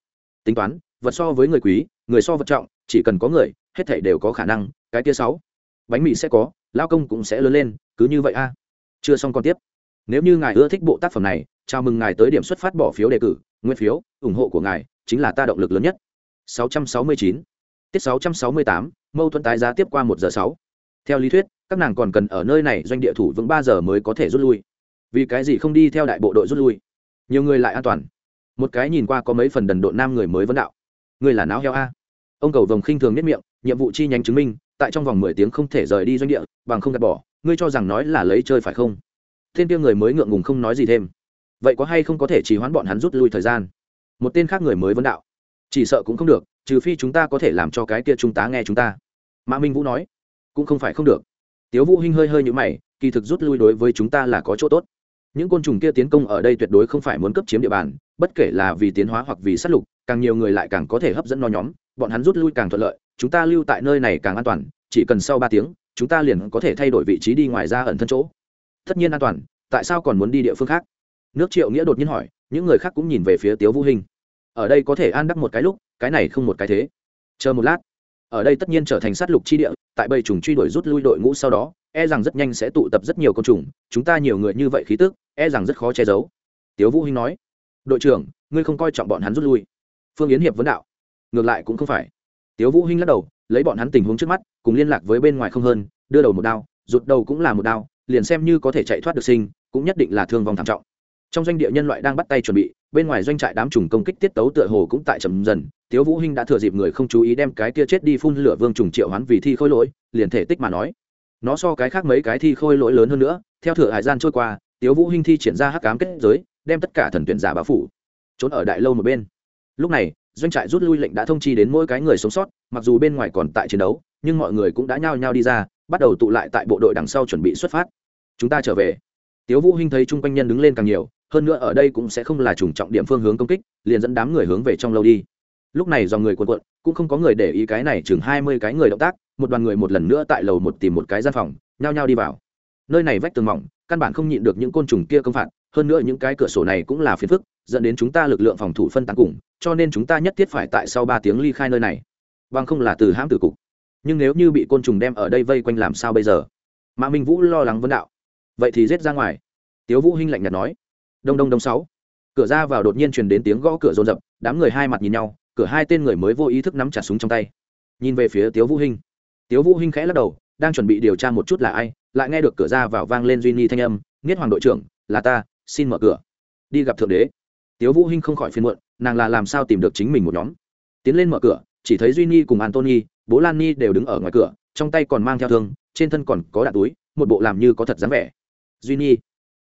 Tính toán, vật so với người quý, người so vật trọng, chỉ cần có người, hết thảy đều có khả năng, cái kia sáu, bánh mì sẽ có, lao công cũng sẽ lớn lên, cứ như vậy a. Chưa xong còn tiếp. Nếu như ngài ưa thích bộ tác phẩm này, chào mừng ngài tới điểm xuất phát bỏ phiếu đề cử, nguyên phiếu, ủng hộ của ngài, chính là ta động lực lớn nhất. 669 tiết 668 mâu thuẫn tái giá tiếp qua một giờ sáu. Theo lý thuyết, các nàng còn cần ở nơi này doanh địa thủ vững ba giờ mới có thể rút lui. Vì cái gì không đi theo đại bộ đội rút lui? Nhiều người lại an toàn một cái nhìn qua có mấy phần đần độn nam người mới vấn đạo. Người là não heo a? Ông cầu vồng khinh thường nhất miệng, nhiệm vụ chi nhánh chứng minh, tại trong vòng mười tiếng không thể rời đi doanh địa, bằng không gạt bỏ, ngươi cho rằng nói là lấy chơi phải không? Tên kia người mới ngượng ngùng không nói gì thêm. Vậy có hay không có thể chỉ hoãn bọn hắn rút lui thời gian? Một tên khác người mới vấn đạo. Chỉ sợ cũng không được, trừ phi chúng ta có thể làm cho cái kia chúng ta nghe chúng ta. Mã minh vũ nói. Cũng không phải không được. Tiếu vũ hinh hơi hơi như mày, kỳ thực rút lui đối với chúng ta là có chỗ tốt những côn trùng kia tiến công ở đây tuyệt đối không phải muốn cấp chiếm địa bàn, bất kể là vì tiến hóa hoặc vì sát lục, càng nhiều người lại càng có thể hấp dẫn no nhóm, bọn hắn rút lui càng thuận lợi, chúng ta lưu tại nơi này càng an toàn, chỉ cần sau ba tiếng, chúng ta liền có thể thay đổi vị trí đi ngoài ra ẩn thân chỗ. Tất nhiên an toàn, tại sao còn muốn đi địa phương khác? Nước triệu nghĩa đột nhiên hỏi, những người khác cũng nhìn về phía tiếu vũ hình ở đây có thể an đắc một cái lúc, cái này không một cái thế. Chờ một lát. Ở đây tất nhiên trở thành sát lục chi địa, tại bầy trùng truy đuổi rút lui đội ngũ sau đó e rằng rất nhanh sẽ tụ tập rất nhiều côn trùng, chúng ta nhiều người như vậy khí tức e rằng rất khó che giấu. Tiếu vũ hinh nói, đội trưởng, ngươi không coi trọng bọn hắn rút lui. Phương yến hiệp vấn đạo, ngược lại cũng không phải. Tiếu vũ hinh lắc đầu, lấy bọn hắn tình huống trước mắt, cùng liên lạc với bên ngoài không hơn, đưa đầu một đao, rụt đầu cũng là một đao, liền xem như có thể chạy thoát được sinh, cũng nhất định là thương vong thảm trọng. Trong doanh địa nhân loại đang bắt tay chuẩn bị, bên ngoài doanh trại đám trùng công kích tiết tấu tựa hồ cũng tại chậm dần. Tiếu vũ hinh đã thừa dịp người không chú ý đem cái kia chết đi phun lửa vương trùng triệu hoán vì thi khôi lỗi, liền thể tích mà nói. Nó so cái khác mấy cái thi khôi lỗi lớn hơn nữa, theo thừa hải gian trôi qua tiếu vũ hinh thi triển ra hắc ám kết giới, đem tất cả thần tuyển giả bao phủ, trốn ở đại lâu một bên. Lúc này, doanh trại rút lui lệnh đã thông chi đến mỗi cái người sống sót, mặc dù bên ngoài còn tại chiến đấu, nhưng mọi người cũng đã nhao nhao đi ra, bắt đầu tụ lại tại bộ đội đằng sau chuẩn bị xuất phát. Chúng ta trở về. Tiếu vũ hinh thấy chung quanh nhân đứng lên càng nhiều, hơn nữa ở đây cũng sẽ không là trùng trọng điểm phương hướng công kích, liền dẫn đám người hướng về trong lâu đi. Lúc này do người cuộn quận cũng không có người để ý cái này chừng hai mươi cái người động tác, một đoàn người một lần nữa tại lầu một tìm một cái gian phòng, nhao nhao đi vào. Nơi này vách tường mỏng căn bản không nhịn được những côn trùng kia công phạt, hơn nữa những cái cửa sổ này cũng là phiền phức, dẫn đến chúng ta lực lượng phòng thủ phân tán cùng, cho nên chúng ta nhất thiết phải tại sau ba tiếng ly khai nơi này. Bằng không là từ hãm tử cục. Nhưng nếu như bị côn trùng đem ở đây vây quanh làm sao bây giờ? Mã minh vũ lo lắng vấn đạo. Vậy thì rết ra ngoài. Tiếu vũ hinh lạnh nhạt nói. Đông đông đông sáu. Cửa ra vào đột nhiên truyền đến tiếng gõ cửa rồn rập, đám người hai mặt nhìn nhau, cửa hai tên người mới vô ý thức nắm chặt súng trong tay. Nhìn về phía tiếu vũ hinh. Tiếu vũ hinh khẽ lắc đầu đang chuẩn bị điều tra một chút là ai lại nghe được cửa ra vào vang lên duy ni thanh âm nghiết hoàng đội trưởng là ta xin mở cửa. Đi gặp thượng đế. Tiếu vũ hinh không khỏi phiền muộn nàng là làm sao tìm được chính mình một nhóm? Tiến lên mở cửa chỉ thấy duy ni cùng antony bố lan ni đều đứng ở ngoài cửa trong tay còn mang theo thương trên thân còn có đạn túi một bộ làm như có thật dáng vẻ. Duy ni,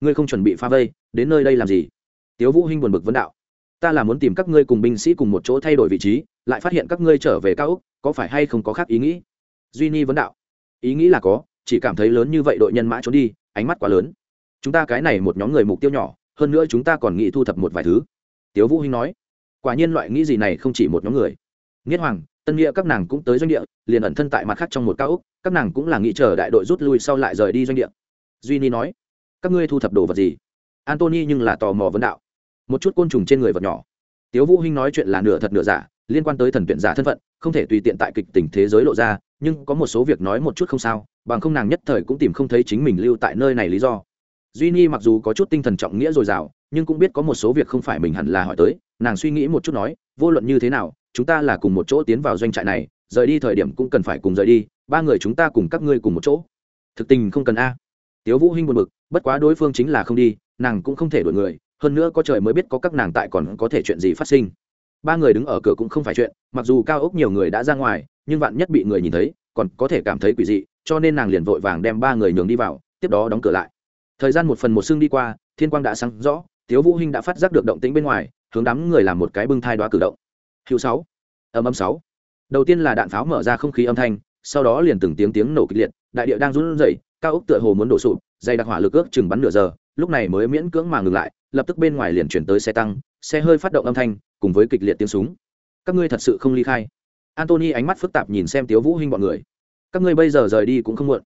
ngươi không chuẩn bị pha vây đến nơi đây làm gì? Tiếu vũ hinh buồn bực vấn đạo. Ta là muốn tìm các ngươi cùng binh sĩ cùng một chỗ thay đổi vị trí lại phát hiện các ngươi trở về cao úc có phải hay không có khác ý nghĩ? Duy ni vấn đạo ý nghĩ là có, chỉ cảm thấy lớn như vậy đội nhân mã trốn đi, ánh mắt quá lớn. Chúng ta cái này một nhóm người mục tiêu nhỏ, hơn nữa chúng ta còn nghĩ thu thập một vài thứ. Tiếu vũ hinh nói, quả nhiên loại nghĩ gì này không chỉ một nhóm người. Nghiết hoàng, tân nghĩa các nàng cũng tới doanh địa, liền ẩn thân tại mặt khác trong một cao úc các nàng cũng là nghĩ chờ đại đội rút lui sau lại rời đi doanh địa. Duy ni nói, các ngươi thu thập đồ vật gì? Antony nhưng là tò mò vấn đạo. Một chút côn trùng trên người vật nhỏ. Tiếu vũ hinh nói chuyện là nửa thật nửa giả liên quan tới thần tuyển giả thân phận, không thể tùy tiện tại kịch tình thế giới lộ ra, nhưng có một số việc nói một chút không sao, bằng không nàng nhất thời cũng tìm không thấy chính mình lưu tại nơi này lý do. Duy nhi mặc dù có chút tinh thần trọng nghĩa dồi dào, nhưng cũng biết có một số việc không phải mình hẳn là hỏi tới, nàng suy nghĩ một chút nói, vô luận như thế nào, chúng ta là cùng một chỗ tiến vào doanh trại này, rời đi thời điểm cũng cần phải cùng rời đi, ba người chúng ta cùng các ngươi cùng một chỗ. Thực tình không cần a. Tiếu vũ hinh buồn bực, bất quá đối phương chính là không đi, nàng cũng không thể đuổi người, hơn nữa có trời mới biết có các nàng tại còn có thể chuyện gì phát sinh ba người đứng ở cửa cũng không phải chuyện, mặc dù cao ốc nhiều người đã ra ngoài, nhưng vạn nhất bị người nhìn thấy, còn có thể cảm thấy quỷ dị, cho nên nàng liền vội vàng đem ba người nhường đi vào, tiếp đó đóng cửa lại. Thời gian một phần một xương đi qua, thiên quang đã sáng rõ thiếu vũ hinh đã phát giác được động tĩnh bên ngoài, hướng đám người làm một cái bưng thai đoá cử động. Hữu sáu, âm âm sáu. Đầu tiên là đạn pháo mở ra không khí âm thanh, sau đó liền từng tiếng tiếng nổ kịch liệt, đại địa đang run rẩy, cao ốc tựa hồ muốn đổ sụp dây đặc hỏa lực ước chừng bắn nửa giờ, lúc này mới miễn cưỡng mà ngừng lại, lập tức bên ngoài liền chuyển tới xe tăng, xe hơi phát động âm thanh cùng với kịch liệt tiếng súng. Các ngươi thật sự không ly khai. Antony ánh mắt phức tạp nhìn xem tiếu vũ hinh bọn người. Các ngươi bây giờ rời đi cũng không muộn.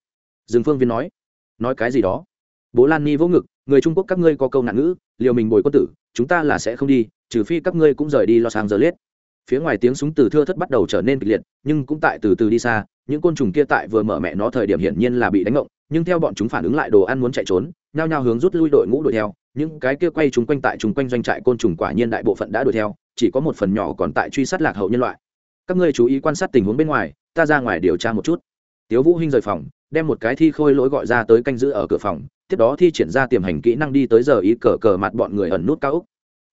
Dương phương viên nói. Nói cái gì đó? Bố lan ni vỗ ngực, người trung quốc các ngươi có câu nạn ngữ, liều mình bồi quân tử, chúng ta là sẽ không đi, trừ phi các ngươi cũng rời đi lo sang giờ liết phía ngoài tiếng súng từ thưa thất bắt đầu trở nên kịch liệt, nhưng cũng tại từ từ đi xa, những côn trùng kia tại vừa mở mẹ nó thời điểm hiển nhiên là bị đánh ngộng, nhưng theo bọn chúng phản ứng lại đồ ăn muốn chạy trốn, nhao nhao hướng rút lui đội ngũ đuổi theo, những cái kia quay chúng quanh tại chúng quanh doanh trại côn trùng quả nhiên đại bộ phận đã đuổi theo chỉ có một phần nhỏ còn tại truy sát lạc hậu nhân loại. Các ngươi chú ý quan sát tình huống bên ngoài, ta ra ngoài điều tra một chút. Tiếu vũ hinh rời phòng, đem một cái thi khôi lỗi gọi ra tới canh giữ ở cửa phòng, tiếp đó thi triển ra tiềm hành kỹ năng đi tới giờ ý cờ cờ mặt bọn người ẩn nút cao úc.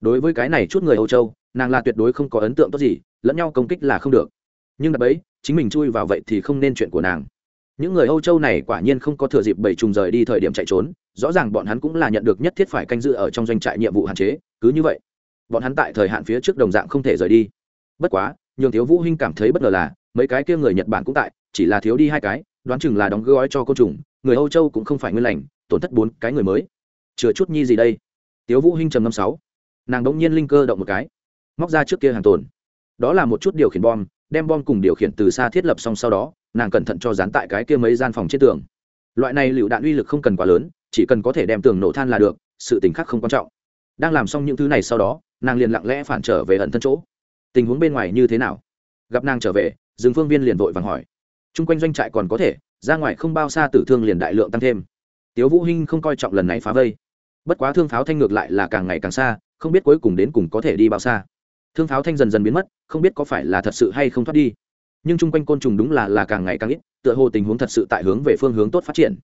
Đối với cái này chút người âu châu, nàng là tuyệt đối không có ấn tượng tốt gì, lẫn nhau công kích là không được. Nhưng đập ấy, chính mình chui vào vậy thì không nên chuyện của nàng. Những người âu châu này quả nhiên không có thừa dịp bảy trùng rời đi thời điểm chạy trốn, rõ ràng bọn hắn cũng là nhận được nhất thiết phải canh giữ ở trong doanh trại nhiệm vụ hạn chế, cứ như vậy bọn hắn tại thời hạn phía trước đồng dạng không thể rời đi. Bất quá, nhường thiếu vũ hinh cảm thấy bất ngờ là, mấy cái kia người nhật bản cũng tại, chỉ là thiếu đi hai cái, đoán chừng là đóng gói cho côn trùng, người âu châu cũng không phải nguyên lành, tổn thất bốn cái người mới. Chừa chút nhi gì đây? Tiếu vũ hinh trầm năm sáu. Nàng đống nhiên linh cơ động một cái, móc ra trước kia hàng tồn. Đó là một chút điều khiển bom, đem bom cùng điều khiển từ xa thiết lập xong sau đó, nàng cẩn thận cho dán tại cái kia mấy gian phòng trên tường. Loại này lựu đạn uy lực không cần quá lớn, chỉ cần có thể đem tường nổ than là được, sự tình khác không quan trọng đang làm xong những thứ này sau đó, nàng liền lặng lẽ phản trở về ẩn thân chỗ. Tình huống bên ngoài như thế nào? Gặp nàng trở về, dương phương viên liền vội vàng hỏi. Chung quanh doanh trại còn có thể, ra ngoài không bao xa tử thương liền đại lượng tăng thêm. Tiếu vũ hinh không coi trọng lần này phá vây. Bất quá thương pháo thanh ngược lại là càng ngày càng xa, không biết cuối cùng đến cùng có thể đi bao xa. Thương pháo thanh dần dần biến mất, không biết có phải là thật sự hay không thoát đi. Nhưng chung quanh côn trùng đúng là là càng ngày càng ít, tựa hồ tình huống thật sự tại hướng về phương hướng tốt phát triển.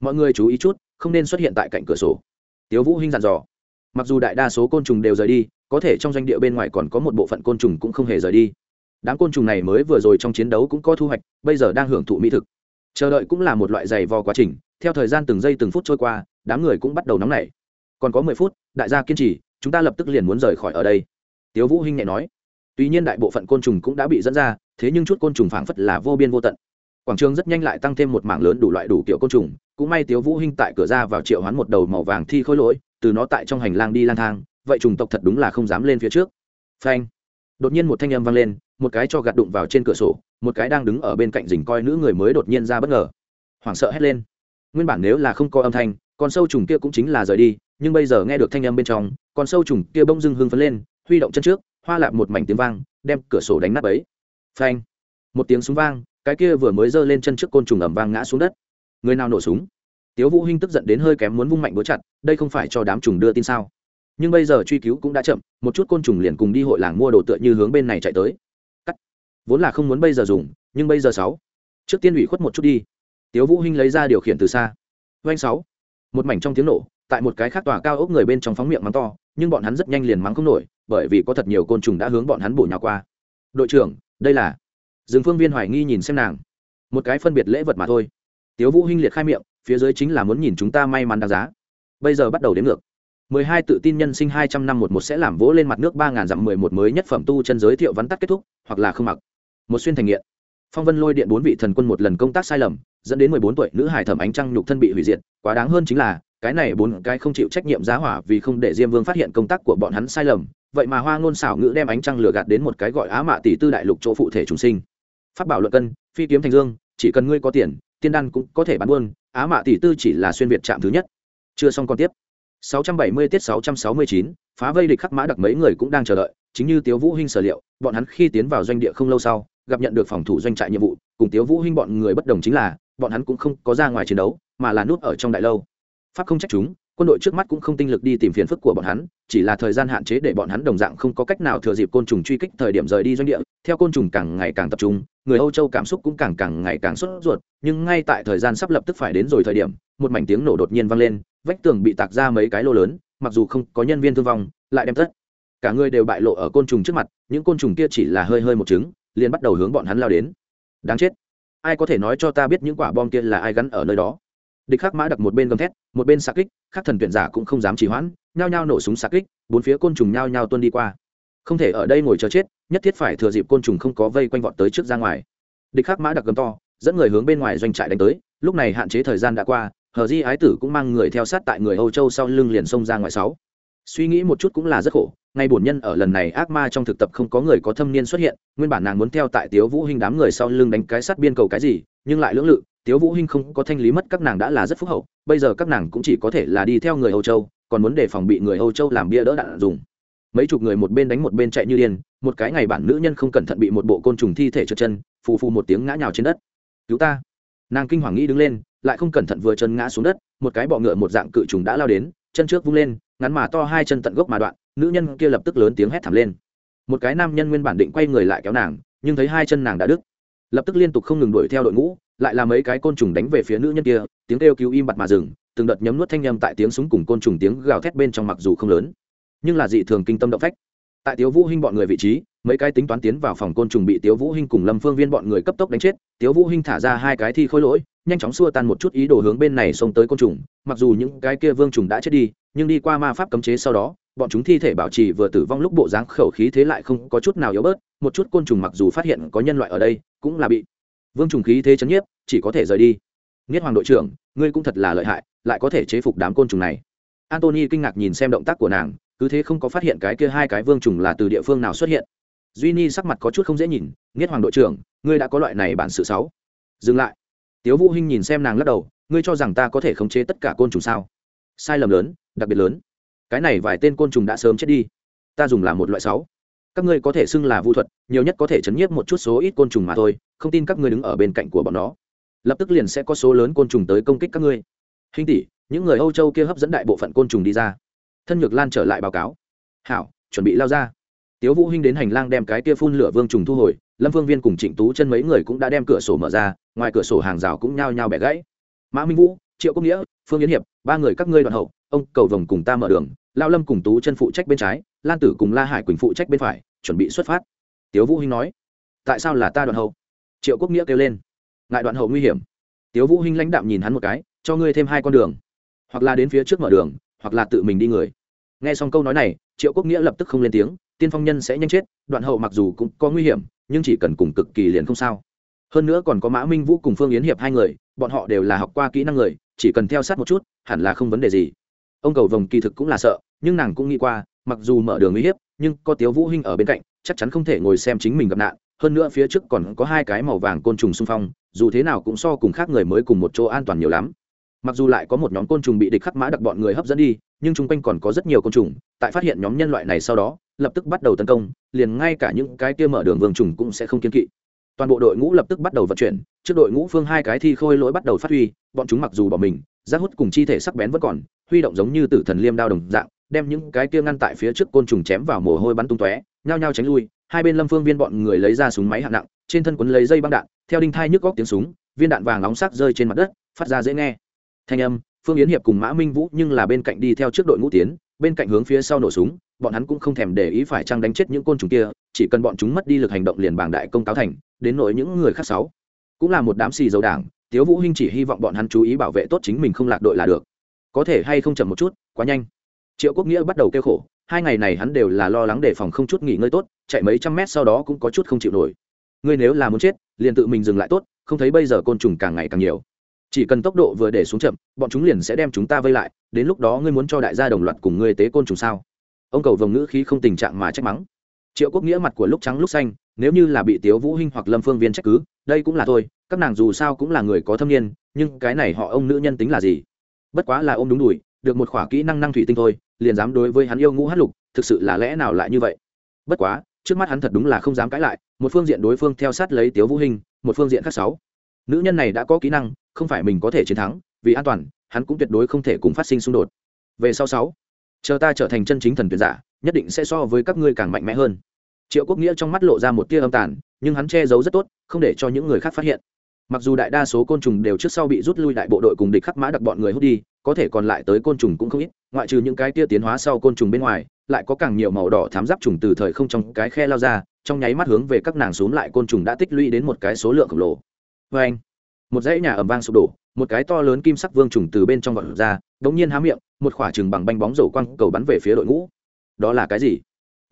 Mọi người chú ý chút, không nên xuất hiện tại cạnh cửa sổ. Tiếu vũ hinh dặn dò mặc dù đại đa số côn trùng đều rời đi, có thể trong doanh địa bên ngoài còn có một bộ phận côn trùng cũng không hề rời đi. Đám côn trùng này mới vừa rồi trong chiến đấu cũng có thu hoạch, bây giờ đang hưởng thụ mỹ thực. Chờ đợi cũng là một loại giày vò quá trình, theo thời gian từng giây từng phút trôi qua, đám người cũng bắt đầu nóng nảy. Còn có mười phút, đại gia kiên trì, chúng ta lập tức liền muốn rời khỏi ở đây. Tiếu vũ hinh nhẹ nói. Tuy nhiên đại bộ phận côn trùng cũng đã bị dẫn ra, thế nhưng chút côn trùng phảng phất là vô biên vô tận. Quảng trường rất nhanh lại tăng thêm một mảng lớn đủ loại đủ kiểu côn trùng, cũng may tiếu vũ hinh tại cửa ra vào triệu hoán một đầu màu vàng thi khôi lỗi từ nó tại trong hành lang đi lang thang, vậy chủng tộc thật đúng là không dám lên phía trước. Phanh. Đột nhiên một thanh âm vang lên, một cái cho gạt đụng vào trên cửa sổ, một cái đang đứng ở bên cạnh rình coi nữ người mới đột nhiên ra bất ngờ. Hoảng sợ hét lên. Nguyên bản nếu là không có âm thanh, con sâu trùng kia cũng chính là rời đi, nhưng bây giờ nghe được thanh âm bên trong, con sâu trùng kia bông dưng hưng phấn lên, huy động chân trước, hoa lạp một mảnh tiếng vang, đem cửa sổ đánh nát ấy phanh. Một tiếng súng vang, cái kia vừa mới giơ lên chân trước côn trùng ẩm vang ngã xuống đất. Người nào nổ súng? Tiếu vũ hinh tức giận đến hơi kém muốn vung mạnh búa chặt, đây không phải cho đám trùng đưa tin sao? Nhưng bây giờ truy cứu cũng đã chậm, một chút côn trùng liền cùng đi hội làng mua đồ tựa như hướng bên này chạy tới. Cắt. Vốn là không muốn bây giờ dùng, nhưng bây giờ sáu. Trước tiên ủy khuất một chút đi. Tiếu vũ hinh lấy ra điều khiển từ xa. Doanh sáu. Một mảnh trong tiếng nổ, tại một cái khác tòa cao ốc người bên trong phóng miệng mắng to, nhưng bọn hắn rất nhanh liền mắng không nổi, bởi vì có thật nhiều côn trùng đã hướng bọn hắn bổ nhào qua. Đội trưởng, đây là. Dương phương viên hoài nghi nhìn xem nàng. Một cái phân biệt lễ vật mà thôi. Tiếu vũ hinh liệt khai miệng phía dưới chính là muốn nhìn chúng ta may mắn đáng giá. Bây giờ bắt đầu đến ngược. Mười hai tự tin nhân sinh hai trăm năm một một sẽ làm vỗ lên mặt nước ba ngàn dặm mười một mới nhất phẩm tu chân giới thiệu vắn tắt kết thúc, hoặc là không mặc. Một xuyên thành nghiện. Phong vân lôi điện bốn vị thần quân một lần công tác sai lầm, dẫn đến mười bốn tuổi nữ hải thẩm ánh trăng nhục thân bị hủy diệt, quá đáng hơn chính là, cái này bốn cái không chịu trách nhiệm giá hỏa vì không để diêm vương phát hiện công tác của bọn hắn sai lầm, vậy mà hoa ngôn xảo ngữ đem ánh trăng lừa gạt đến một cái gọi á mạ tỷ tư đại lục chỗ phụ thể chúng sinh. Phát bảo luận cân, phi kiếm thành dương, chỉ cần ngươi có tiền, tiên đan cũng có thể bán buôn á mạ tỷ tư chỉ là xuyên việt trạm thứ nhất. Chưa xong còn tiếp. 670 tiết 669, phá vây địch khắc mã đặc mấy người cũng đang chờ đợi chính như tiếu vũ hinh sở liệu bọn hắn khi tiến vào doanh địa không lâu sau gặp nhận được phòng thủ doanh trại nhiệm vụ cùng tiếu vũ hinh bọn người bất đồng chính là bọn hắn cũng không có ra ngoài chiến đấu mà là nút ở trong đại lâu. Pháp không trách chúng quân đội trước mắt cũng không tinh lực đi tìm phiền phức của bọn hắn, chỉ là thời gian hạn chế để bọn hắn đồng dạng không có cách nào thừa dịp côn trùng truy kích thời điểm rời đi doanh địa. Theo côn trùng càng ngày càng tập trung, người âu châu cảm xúc cũng càng càng ngày càng sốt ruột, nhưng ngay tại thời gian sắp lập tức phải đến rồi thời điểm, một mảnh tiếng nổ đột nhiên vang lên, vách tường bị tạc ra mấy cái lô lớn, mặc dù không có nhân viên thương vong, lại đem tất cả người đều bại lộ ở côn trùng trước mặt, những côn trùng kia chỉ là hơi hơi một trứng, liền bắt đầu hướng bọn hắn lao đến. Đáng chết. Ai có thể nói cho ta biết những quả bom kia là ai gắn ở nơi đó? Địch khắc mã đặt một bên gầm thét, một bên xạ kích, khắc thần tuyển giả cũng không dám trì hoãn, nhao nhao nổ súng xạ kích, bốn phía côn trùng nhao nhao tuân đi qua. Không thể ở đây ngồi chờ chết, nhất thiết phải thừa dịp côn trùng không có vây quanh vọt tới trước ra ngoài. Địch khắc mã đặc gầm to, dẫn người hướng bên ngoài doanh trại đánh tới, lúc này hạn chế thời gian đã qua, hờ di ái tử cũng mang người theo sát tại người âu châu sau lưng liền xông ra ngoài sáu. Suy nghĩ một chút cũng là rất khổ, ngay bổn nhân ở lần này ác ma trong thực tập không có người có thâm niên xuất hiện, nguyên bản nàng muốn theo tại tiếu vũ hình đám người sau lưng đánh cái sát biên cầu cái gì, nhưng lại lưỡng lự tiếu vũ hinh không có thanh lý mất các nàng đã là rất phúc hậu, bây giờ các nàng cũng chỉ có thể là đi theo người âu châu, còn muốn đề phòng bị người âu châu làm bia đỡ đạn dùng. Mấy chục người một bên đánh một bên chạy như điên, một cái ngày bản nữ nhân không cẩn thận bị một bộ côn trùng thi thể trượt chân, phù phù một tiếng ngã nhào trên đất. Cứu ta! Nàng kinh hoàng nghĩ đứng lên, lại không cẩn thận vừa chân ngã xuống đất, một cái bọ ngựa một dạng cự trùng đã lao đến, chân trước vung lên, ngắn mà to hai chân tận gốc mà đoạn, nữ nhân kia lập tức lớn tiếng hét thảm lên. Một cái nam nhân nguyên bản định quay người lại kéo nàng, nhưng thấy hai chân nàng đã đứt, lập tức liên tục không ngừng đuổi theo đội ngũ lại là mấy cái côn trùng đánh về phía nữ nhân kia, tiếng kêu cứu im bặt mà dừng, từng đợt nhấm nuốt thanh â m tại tiếng súng cùng côn trùng tiếng gào thét bên trong mặc dù không lớn, nhưng là dị thường kinh tâm động phách. Tại tiếu vũ hinh bọn người vị trí, mấy cái tính toán tiến vào phòng côn trùng bị tiếu vũ hinh cùng lâm phương viên bọn người cấp tốc đánh chết, tiếu vũ hinh thả ra hai cái thi khôi lỗi, nhanh chóng xua tan một chút ý đồ hướng bên này xông tới côn trùng, mặc dù những cái kia vương trùng đã chết đi, nhưng đi qua ma pháp cấm chế sau đó, bọn chúng thi thể bảo trì vừa tử vong lúc bộ dáng khẩu khí thế lại không có chút nào yếu bớt, một chút côn trùng mặc dù phát hiện có nhân loại ở đây, cũng là bị vương trùng khí thế chấn nhiếp, chỉ có thể rời đi. Nghiết hoàng đội trưởng, ngươi cũng thật là lợi hại, lại có thể chế phục đám côn trùng này. Antony kinh ngạc nhìn xem động tác của nàng, cứ thế không có phát hiện cái kia hai cái vương trùng là từ địa phương nào xuất hiện. Duy ni sắc mặt có chút không dễ nhìn nghiết hoàng đội trưởng, ngươi đã có loại này bản sự sáu dừng lại. Tiếu vũ hinh nhìn xem nàng lắc đầu, ngươi cho rằng ta có thể khống chế tất cả côn trùng sao? Sai lầm lớn, đặc biệt lớn. Cái này vài tên côn trùng đã sớm chết đi. Ta dùng là một loại sáu các ngươi có thể xưng là vu thuật, nhiều nhất có thể chấn nhiếp một chút số ít côn trùng mà thôi, không tin các ngươi đứng ở bên cạnh của bọn nó. Lập tức liền sẽ có số lớn côn trùng tới công kích các ngươi. Hình tỷ, những người âu châu kia hấp dẫn đại bộ phận côn trùng đi ra. Thân nhược lan trở lại báo cáo. Hảo, chuẩn bị lao ra. Tiếu vũ hinh đến hành lang đem cái kia phun lửa vương trùng thu hồi, lâm phương viên cùng trịnh tú chân mấy người cũng đã đem cửa sổ mở ra, ngoài cửa sổ hàng rào cũng nhao nhao bẻ gãy. Mã minh vũ, triệu công nghĩa, phương yến hiệp, ba người các ngươi đoạn hậu, ông, cầu vồng cùng ta mở đường, lao lâm cùng tú chân phụ trách bên trái lan tử cùng la hải quỳnh phụ trách bên phải, chuẩn bị xuất phát. Tiếu vũ hinh nói, tại sao là ta đoạn hậu? Triệu quốc nghĩa kêu lên, ngại đoạn hậu nguy hiểm. Tiếu vũ hinh lãnh đạm nhìn hắn một cái, cho ngươi thêm hai con đường, hoặc là đến phía trước mở đường, hoặc là tự mình đi người. Nghe xong câu nói này, triệu quốc nghĩa lập tức không lên tiếng, tiên phong nhân sẽ nhanh chết, đoạn hậu mặc dù cũng có nguy hiểm, nhưng chỉ cần cùng cực kỳ liền không sao. Hơn nữa còn có mã minh vũ cùng phương yến hiệp hai người, bọn họ đều là học qua kỹ năng người, chỉ cần theo sát một chút, hẳn là không vấn đề gì. Ông cầu vồng kỳ thực cũng là sợ, nhưng nàng cũng nghĩ qua mặc dù mở đường uy hiếp, nhưng có tiếu vũ hinh ở bên cạnh, chắc chắn không thể ngồi xem chính mình gặp nạn. Hơn nữa phía trước còn có hai cái màu vàng côn trùng xung phong, dù thế nào cũng so cùng khác người mới cùng một chỗ an toàn nhiều lắm. Mặc dù lại có một nhóm côn trùng bị địch khắc mã đặc bọn người hấp dẫn đi, nhưng chung quanh còn có rất nhiều côn trùng. Tại phát hiện nhóm nhân loại này sau đó, lập tức bắt đầu tấn công, liền ngay cả những cái kia mở đường vương trùng cũng sẽ không kiên kỵ. Toàn bộ đội ngũ lập tức bắt đầu vận chuyển, trước đội ngũ phương hai cái thi khôi lỗi bắt đầu phát huy, bọn chúng mặc dù bỏ mình giác hút cùng chi thể sắc bén vẫn còn, huy động giống như tử thần liêm đao đồng dạng, đem những cái kia ngăn tại phía trước côn trùng chém vào mồ hôi bắn tung tóe, nhao nhao tránh lui, hai bên lâm phương viên bọn người lấy ra súng máy hạng nặng, trên thân quấn lấy dây băng đạn, theo đinh thai nhức góc tiếng súng, viên đạn vàng nóng sắc rơi trên mặt đất, phát ra dễ nghe. Thanh âm, phương yến hiệp cùng mã minh vũ nhưng là bên cạnh đi theo trước đội ngũ tiến, bên cạnh hướng phía sau nổ súng, bọn hắn cũng không thèm để ý phải chăng đánh chết những côn trùng kia, chỉ cần bọn chúng mất đi lực hành động liền bảng đại công cáo thành, đến nỗi những người khác sáu. Cũng là một đám xì dầu đảng tiếu vũ hinh chỉ hy vọng bọn hắn chú ý bảo vệ tốt chính mình không lạc đội là được. Có thể hay không chậm một chút, quá nhanh. Triệu quốc nghĩa bắt đầu kêu khổ, hai ngày này hắn đều là lo lắng để phòng không chút nghỉ ngơi tốt, chạy mấy trăm mét sau đó cũng có chút không chịu nổi. Ngươi nếu là muốn chết, liền tự mình dừng lại tốt, không thấy bây giờ côn trùng càng ngày càng nhiều. Chỉ cần tốc độ vừa để xuống chậm, bọn chúng liền sẽ đem chúng ta vây lại, đến lúc đó ngươi muốn cho đại gia đồng loạt cùng ngươi tế côn trùng sao? Ông cầu vồng ngữ khí không tình trạng mà trách mắng. Triệu quốc nghĩa mặt của lúc trắng lúc xanh, nếu như là bị tiếu vũ hinh hoặc lâm phương viên trách cứ, đây cũng là thôi các nàng dù sao cũng là người có thâm niên nhưng cái này họ ông nữ nhân tính là gì? Bất quá là ôm đúng đùi, được một khỏa kỹ năng năng thủy tinh thôi liền dám đối với hắn yêu ngũ hát lục thực sự là lẽ nào lại như vậy? Bất quá trước mắt hắn thật đúng là không dám cãi lại một phương diện đối phương theo sát lấy tiếu vũ hình một phương diện khác sáu. Nữ nhân này đã có kỹ năng không phải mình có thể chiến thắng vì an toàn hắn cũng tuyệt đối không thể cùng phát sinh xung đột. Về sau sáu chờ ta trở thành chân chính thần tuyển giả nhất định sẽ so với các ngươi càng mạnh mẽ hơn. Triệu quốc nghĩa trong mắt lộ ra một tia âm tàn nhưng hắn che giấu rất tốt không để cho những người khác phát hiện mặc dù đại đa số côn trùng đều trước sau bị rút lui đại bộ đội cùng địch khắc mã đặc bọn người hút đi, có thể còn lại tới côn trùng cũng không ít, ngoại trừ những cái tia tiến hóa sau côn trùng bên ngoài, lại có càng nhiều màu đỏ thám giáp trùng từ thời không trong cái khe lao ra, trong nháy mắt hướng về các nàng xuống lại côn trùng đã tích lũy đến một cái số lượng khổng lồ. Vê anh, một dãy nhà ẩm vang sụp đổ, một cái to lớn kim sắc vương trùng từ bên trong gọn ra, đống nhiên há miệng, một khỏa chừng bằng banh bóng rổ quăng cầu bắn về phía đội ngũ. Đó là cái gì?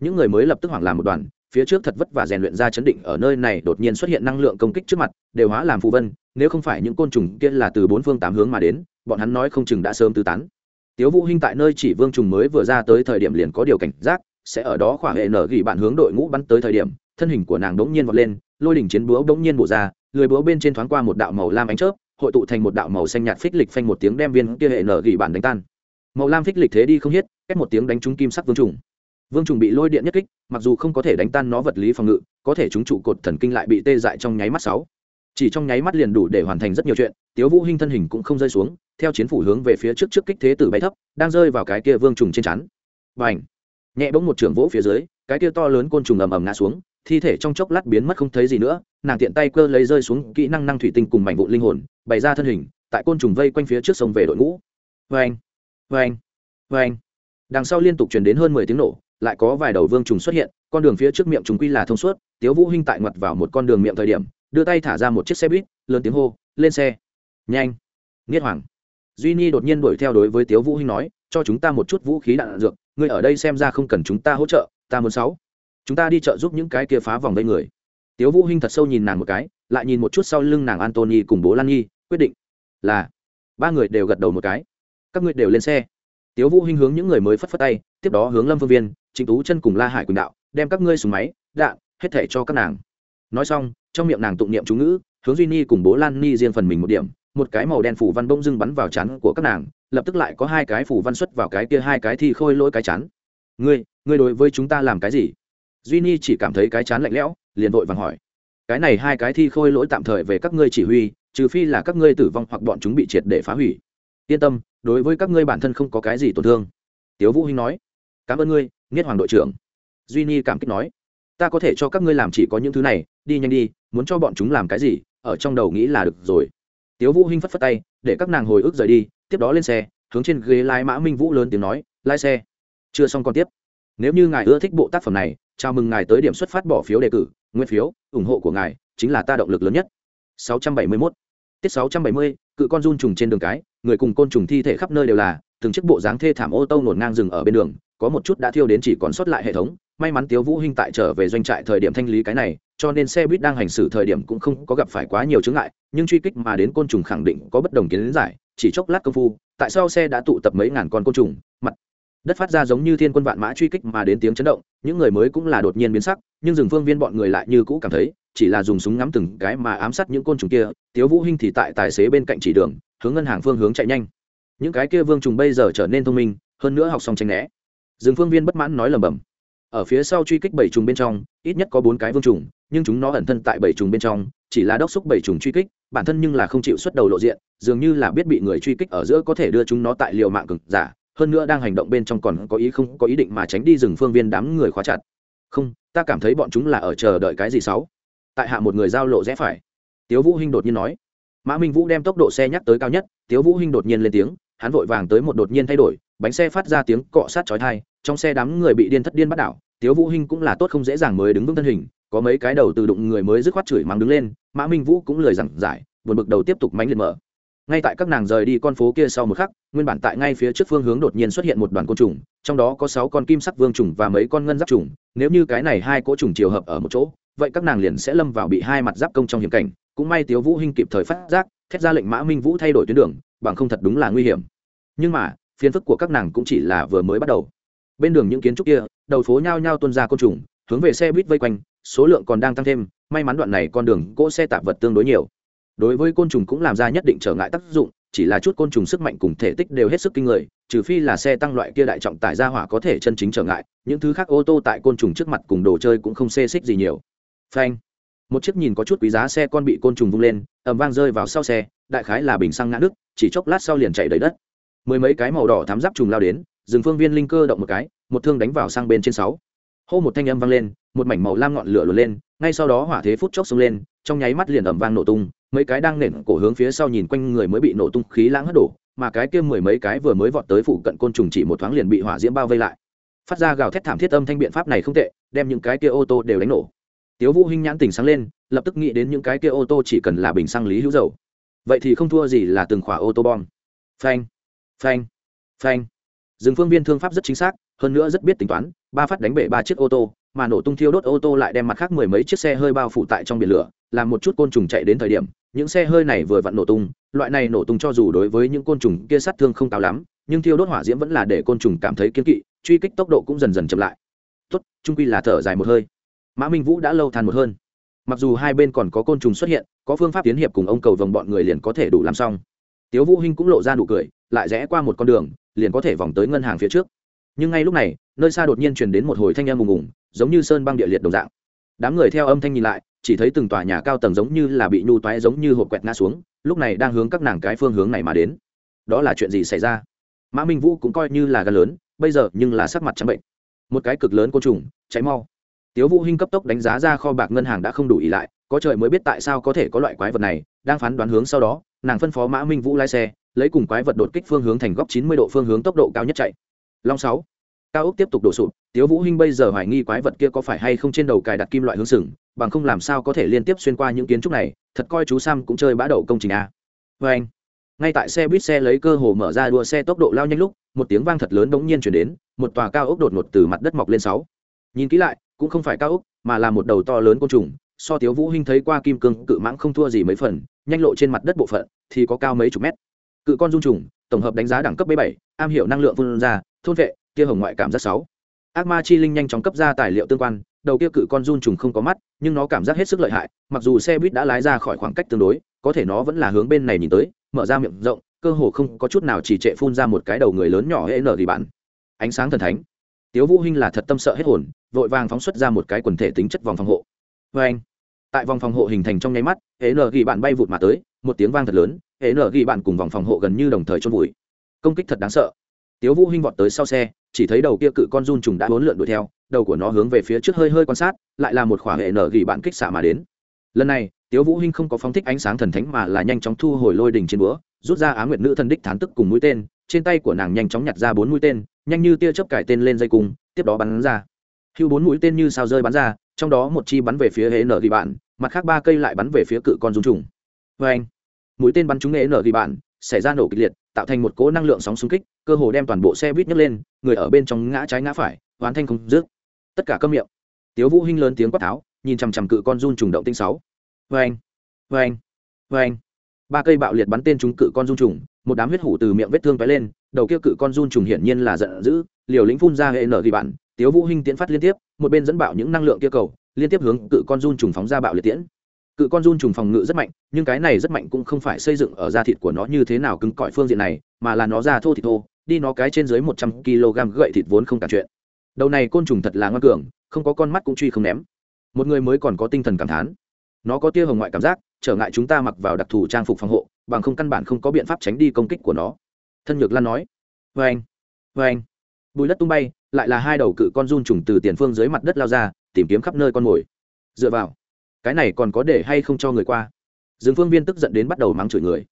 Những người mới lập tức hoảng làm một đoàn phía trước thật vất vả rèn luyện ra chấn định ở nơi này đột nhiên xuất hiện năng lượng công kích trước mặt, đều hóa làm phù vân, nếu không phải những côn trùng kia là từ bốn phương tám hướng mà đến, bọn hắn nói không chừng đã sớm tứ tán. Tiếu vũ hinh tại nơi chỉ vương trùng mới vừa ra tới thời điểm liền có điều cảnh giác, sẽ ở đó khoảng hệ nở gỉ bạn hướng đội ngũ bắn tới thời điểm, thân hình của nàng đống nhiên vọt lên, lôi đỉnh chiến búa đống nhiên bổ ra lưỡi búa bên trên thoáng qua một đạo màu lam ánh chớp, hội tụ thành một đạo màu xanh nhạt phích lịch phanh một tiếng đem viên kia hệ nở gỉ bạn đánh tan. Màu lam phích lịch thế đi không hết, cách một tiếng đánh trúng kim sắc vương trùng vương trùng bị lôi điện nhất kích, mặc dù không có thể đánh tan nó vật lý phòng ngự, có thể chúng trụ cột thần kinh lại bị tê dại trong nháy mắt sáu. Chỉ trong nháy mắt liền đủ để hoàn thành rất nhiều chuyện, tiếu vũ hinh thân hình cũng không rơi xuống, theo chiến phủ hướng về phía trước trước kích thế tử bay thấp, đang rơi vào cái kia vương trùng trên chắn bành! Nhẹ bỗng một trường vỗ phía dưới, cái kia to lớn côn trùng ầm ầm ngã xuống, thi thể trong chốc lát biến mất không thấy gì nữa, nàng tiện tay cơ lấy rơi xuống kỹ năng năng thủy tinh cùng mảnh vụn linh hồn, bày ra thân hình, tại côn trùng vây quanh phía trước sông về đội ngũ. Vang vang vang đằng sau liên tục truyền đến hơn mười tiếng nổ lại có vài đầu vương trùng xuất hiện con đường phía trước miệng chúng quy là thông suốt tiếu vũ hinh tại ngoặt vào một con đường miệng thời điểm đưa tay thả ra một chiếc xe buýt lớn tiếng hô lên xe! Nhanh! Nghiết hoàng. Duy nhi đột nhiên đuổi theo đối với tiếu vũ hinh nói cho chúng ta một chút vũ khí đạn, dược ngươi ở đây xem ra không cần chúng ta hỗ trợ ta muốn sáu. Chúng ta đi chợ giúp những cái kia phá vòng vây người. Tiếu vũ hinh thật sâu nhìn nàng một cái lại nhìn một chút sau lưng nàng antony cùng bố lan nhi quyết định là ba người đều gật đầu một cái. Các ngươi đều lên xe. Tiếu vũ hinh hướng những người mới phất phất tay tiếp đó hướng lâm phương viên trịnh tú chân cùng la hải quỳnh đạo, đem các ngươi súng máy, đạn, hết thể cho các nàng. Nói xong, trong miệng nàng tụng niệm chú ngữ, hướng duy ni cùng bố lan ni riêng phần mình một điểm, một cái màu đen phủ văn bông dưng bắn vào chắn của các nàng, lập tức lại có hai cái phủ văn xuất vào cái kia hai cái thi khôi lỗi cái chắn ngươi ngươi đối với chúng ta làm cái gì? Duy ni chỉ cảm thấy cái chán lạnh lẽo, liền vội vàng hỏi. Cái này hai cái thi khôi lỗi tạm thời về các ngươi chỉ huy, trừ phi là các ngươi tử vong hoặc bọn chúng bị triệt để phá hủy. Yên tâm, đối với các ngươi bản thân không có cái gì tổn thương. Tiếu vũ hinh nói cảm ơn ngươi nghiết hoàng đội trưởng. Duy ni cảm kích nói. Ta có thể cho các ngươi làm chỉ có những thứ này, đi nhanh đi, muốn cho bọn chúng làm cái gì, ở trong đầu nghĩ là được rồi. Tiếu vũ hinh phất phất tay, để các nàng hồi ức rời đi, tiếp đó lên xe, hướng trên ghế lái mã minh vũ lớn tiếng nói, lái xe. Chưa xong còn tiếp. Nếu như ngài ưa thích bộ tác phẩm này, chào mừng ngài tới điểm xuất phát bỏ phiếu đề cử, nguyên phiếu, ủng hộ của ngài chính là ta động lực lớn nhất. 671 tiết 670 cự con run trùng trên đường cái, người cùng côn trùng thi thể khắp nơi đều là, từng chiếc bộ dáng thê thảm ô tô nổn ngang dừng ở bên đường có một chút đã thiêu đến chỉ còn sót lại hệ thống, may mắn tiếu vũ hinh tại trở về doanh trại thời điểm thanh lý cái này, cho nên xe buýt đang hành xử thời điểm cũng không có gặp phải quá nhiều chướng ngại, nhưng truy kích mà đến côn trùng khẳng định có bất đồng kiến giải, chỉ chốc lát công phu, tại sao xe đã tụ tập mấy ngàn con côn trùng, mặt đất phát ra giống như thiên quân vạn mã truy kích mà đến tiếng chấn động, những người mới cũng là đột nhiên biến sắc, nhưng rừng phương viên bọn người lại như cũ cảm thấy, chỉ là dùng súng ngắm từng cái mà ám sát những côn trùng kia, tiếu vũ hinh thì tại tài xế bên cạnh chỉ đường, hướng ngân hàng phương hướng chạy nhanh. Những cái kia vương trùng bây giờ trở nên thông minh, hơn nữa học xong tranh né rừng phương viên bất mãn nói lầm bầm ở phía sau truy kích bảy trùng bên trong, ít nhất có bốn cái vương trùng, nhưng chúng nó ẩn thân tại bảy trùng bên trong, chỉ là đốc xúc bảy trùng truy kích, bản thân nhưng là không chịu xuất đầu lộ diện, dường như là biết bị người truy kích ở giữa có thể đưa chúng nó tại liều mạng cực giả, hơn nữa đang hành động bên trong còn có ý không có ý định mà tránh đi rừng phương viên đám người khóa chặt. Không, ta cảm thấy bọn chúng là ở chờ đợi cái gì xấu tại hạ một người giao lộ rẽ phải. Tiếu vũ hinh đột nhiên nói. Mã minh vũ đem tốc độ xe nhắc tới cao nhất, tiếu vũ hinh đột nhiên lên tiếng, hắn vội vàng tới một đột nhiên thay đổi, bánh xe phát ra tiếng cọ sát chói tai trong xe đám người bị điên thất điên bắt đảo, tiếu vũ hinh cũng là tốt không dễ dàng mới đứng vững thân hình, có mấy cái đầu từ đụng người mới dứt khoát chửi mắng đứng lên, mã minh vũ cũng lời giảng giải, buồn bực đầu tiếp tục mánh liệt mở. Ngay tại các nàng rời đi con phố kia sau một khắc, nguyên bản tại ngay phía trước phương hướng đột nhiên xuất hiện một đoàn côn trùng, trong đó có sáu con kim sắc vương trùng và mấy con ngân giáp trùng, nếu như cái này hai cỗ trùng chiều hợp ở một chỗ, vậy các nàng liền sẽ lâm vào bị hai mặt giáp công trong hiểm cảnh. Cũng may tiếu vũ hinh kịp thời phát giác, thét ra lệnh mã minh vũ thay đổi tuyến đường, bằng không thật đúng là nguy hiểm. Nhưng mà, phiền phức của các nàng cũng chỉ là vừa mới bắt đầu bên đường những kiến trúc kia, đầu phố nhao nhao tuôn ra côn trùng, hướng về xe buýt vây quanh, số lượng còn đang tăng thêm, may mắn đoạn này con đường cỗ xe tạp vật tương đối nhiều. Đối với côn trùng cũng làm ra nhất định trở ngại tác dụng, chỉ là chút côn trùng sức mạnh cùng thể tích đều hết sức kinh người, trừ phi là xe tăng loại kia đại trọng tải ra hỏa có thể chân chính trở ngại, những thứ khác ô tô tại côn trùng trước mặt cùng đồ chơi cũng không xê xích gì nhiều. Phanh. Một chiếc nhìn có chút quý giá xe con bị côn trùng vung lên ẩm vang rơi vào sau xe, đại khái là bình xăng ngã nước chỉ chốc lát sau liền chạy đầy đất. Mười mấy cái màu đỏ thám giáp trùng lao đến dừng phương viên linh cơ động một cái, một thương đánh vào sang bên trên sáu. Hô một thanh âm vang lên, một mảnh màu lam ngọn lửa lửa lên, ngay sau đó hỏa thế phút chốc xông lên, trong nháy mắt liền ẩm vang nổ tung, mấy cái đang nện cổ hướng phía sau nhìn quanh người mới bị nổ tung khí lãng hất đổ, mà cái kia mười mấy cái vừa mới vọt tới phụ cận côn trùng chỉ một thoáng liền bị hỏa diễm bao vây lại. Phát ra gào thét thảm thiết âm thanh biện pháp này không tệ, đem những cái kia ô tô đều đánh nổ. Tiếu vũ hinh nhãn tỉnh sáng lên, lập tức nghĩ đến những cái kia ô tô chỉ cần là bình xăng lý hữu dầu. Vậy thì không thua gì là từng khỏa ô tô bom. Phanh phanh phanh rừng phương viên thương pháp rất chính xác, hơn nữa rất biết tính toán, ba phát đánh bể ba chiếc ô tô, mà nổ tung thiêu đốt ô tô lại đem mặt khác mười mấy chiếc xe hơi bao phủ tại trong biển lửa, làm một chút côn trùng chạy đến thời điểm, những xe hơi này vừa vặn nổ tung, loại này nổ tung cho dù đối với những côn trùng kia sát thương không cao lắm, nhưng thiêu đốt hỏa diễm vẫn là để côn trùng cảm thấy kiên kỵ, truy kích tốc độ cũng dần dần chậm lại. Tốt trung quy là thở dài một hơi. Mã minh vũ đã lâu than một hơn. Mặc dù hai bên còn có côn trùng xuất hiện, có phương pháp tiến hiệp cùng ông cầu vòng bọn người liền có thể đủ làm xong tiếu vũ hinh cũng lộ ra nụ cười, lại rẽ qua một con đường, liền có thể vòng tới ngân hàng phía trước. Nhưng ngay lúc này, nơi xa đột nhiên truyền đến một hồi thanh âm ùng ùng, giống như sơn băng địa liệt đồng dạng. Đám người theo âm thanh nhìn lại, chỉ thấy từng tòa nhà cao tầng giống như là bị nhu toái giống như hộp quẹt ngã xuống, lúc này đang hướng các nàng cái phương hướng này mà đến. Đó là chuyện gì xảy ra? Mã minh vũ cũng coi như là gan lớn, bây giờ nhưng là sắc mặt trắng bệnh. Một cái cực lớn côn trùng, cháy mau. Tiếu vũ hinh cấp tốc đánh giá ra kho bạc ngân hàng đã không đủ ý lại, có trời mới biết tại sao có thể có loại quái vật này, đang phán đoán hướng sau đó nàng phân phó mã minh vũ lái xe, lấy cùng quái vật đột kích phương hướng thành góc chín mươi độ phương hướng tốc độ cao nhất chạy. Long sáu, cao ốc tiếp tục đổ sụp, tiếu vũ hinh bây giờ hoài nghi quái vật kia có phải hay không trên đầu cài đặt kim loại hướng sừng, bằng không làm sao có thể liên tiếp xuyên qua những kiến trúc này, thật coi chú sam cũng chơi bã đậu công trình a. Với anh, ngay tại xe buýt xe lấy cơ hồ mở ra đua xe tốc độ lao nhanh lúc, một tiếng vang thật lớn đống nhiên chuyển đến, một tòa cao ốc đột ngột từ mặt đất mọc lên sáu. Nhìn kỹ lại, cũng không phải cao ốc, mà là một đầu to lớn côn trùng so tiếu vũ hinh thấy qua kim cương cự mãng không thua gì mấy phần, nhanh lộ trên mặt đất bộ phận, thì có cao mấy chục mét. Cự con dung trùng, tổng hợp đánh giá đẳng cấp b bảy, am hiểu năng lượng phun ra, thôn vệ kia hồng ngoại cảm giác sáu. Ác ma chi linh nhanh chóng cấp ra tài liệu tương quan, đầu kia cự con run trùng không có mắt, nhưng nó cảm giác hết sức lợi hại, mặc dù xe buýt đã lái ra khỏi khoảng cách tương đối, có thể nó vẫn là hướng bên này nhìn tới, mở ra miệng rộng, cơ hồ không có chút nào chỉ trệ phun ra một cái đầu người lớn nhỏ hễ nở thì bạn. Ánh sáng thần thánh. Tiếu vũ hinh là thật tâm sợ hết hồn, vội vàng phóng xuất ra một cái quần thể tính chất vòng phòng hộ. Với anh tại vòng phòng hộ hình thành trong nháy mắt hệ nở ghi bạn bay vụt mà tới, một tiếng vang thật lớn hệ nở ghi bạn cùng vòng phòng hộ gần như đồng thời chôn vùi. Công kích thật đáng sợ. Tiếu vũ hinh vọt tới sau xe, chỉ thấy đầu kia cự con run trùng đã bốn lượn đuổi theo, đầu của nó hướng về phía trước hơi hơi quan sát, lại là một khỏa hệ nở gỉ bạn kích xạ mà đến. Lần này, tiếu vũ hinh không có phóng thích ánh sáng thần thánh mà là nhanh chóng thu hồi lôi đỉnh trên búa, rút ra á nguyệt nữ thần đích thán tức cùng mũi tên, trên tay của nàng nhanh chóng nhặt ra bốn mũi tên, nhanh như tia chớp cải tên lên dây cung, tiếp đó bắn ra. Hưu bốn mũi tên như sao rơi bắn ra trong đó một chi bắn về phía hệ nở gỉ bạn, mặt khác ba cây lại bắn về phía cự con dung trùng. Với anh, mũi tên bắn trúng hệ nở gỉ bạn, xảy ra nổ kịch liệt, tạo thành một cỗ năng lượng sóng xung kích, cơ hồ đem toàn bộ xe buýt nhấc lên, người ở bên trong ngã trái ngã phải, oán thanh không dứt. Tất cả câm miệng. Tiếu vũ hinh lớn tiếng quát tháo, nhìn chằm chằm cự con run trùng động tinh sáu. Vê anh vê anh. Ba cây bạo liệt bắn tên trúng cự con run trùng một đám huyết hủ từ miệng vết thương tóe lên, đầu kia cự con run trùng hiển nhiên là giận dữ, liều lĩnh phun ra hệ nở thì bạn tiếu vũ hinh tiến phát liên tiếp, một bên dẫn bạo những năng lượng kia cầu, liên tiếp hướng cự con run trùng phóng ra bạo liệt tiễn. Cự con run trùng phòng ngự rất mạnh, nhưng cái này rất mạnh cũng không phải xây dựng ở da thịt của nó như thế nào cứng cỏi phương diện này, mà là nó da thô thịt thô, đi nó cái trên dưới một trăm kg gậy thịt vốn không cả chuyện. Đầu này côn trùng thật là ngoan cường, không có con mắt cũng truy không ném. Một người mới còn có tinh thần cảm thán. Nó có tia hồng ngoại cảm giác, trở ngại chúng ta mặc vào đặc thù trang phục phòng hộ bằng không căn bản không có biện pháp tránh đi công kích của nó. Thân nhược lan nói vê anh vê anh. Bùi đất tung bay, lại là hai đầu cự con run trùng từ tiền phương dưới mặt đất lao ra, tìm kiếm khắp nơi con mồi. Dựa vào, cái này còn có để hay không cho người qua? Dương phương viên tức giận đến bắt đầu mắng chửi người.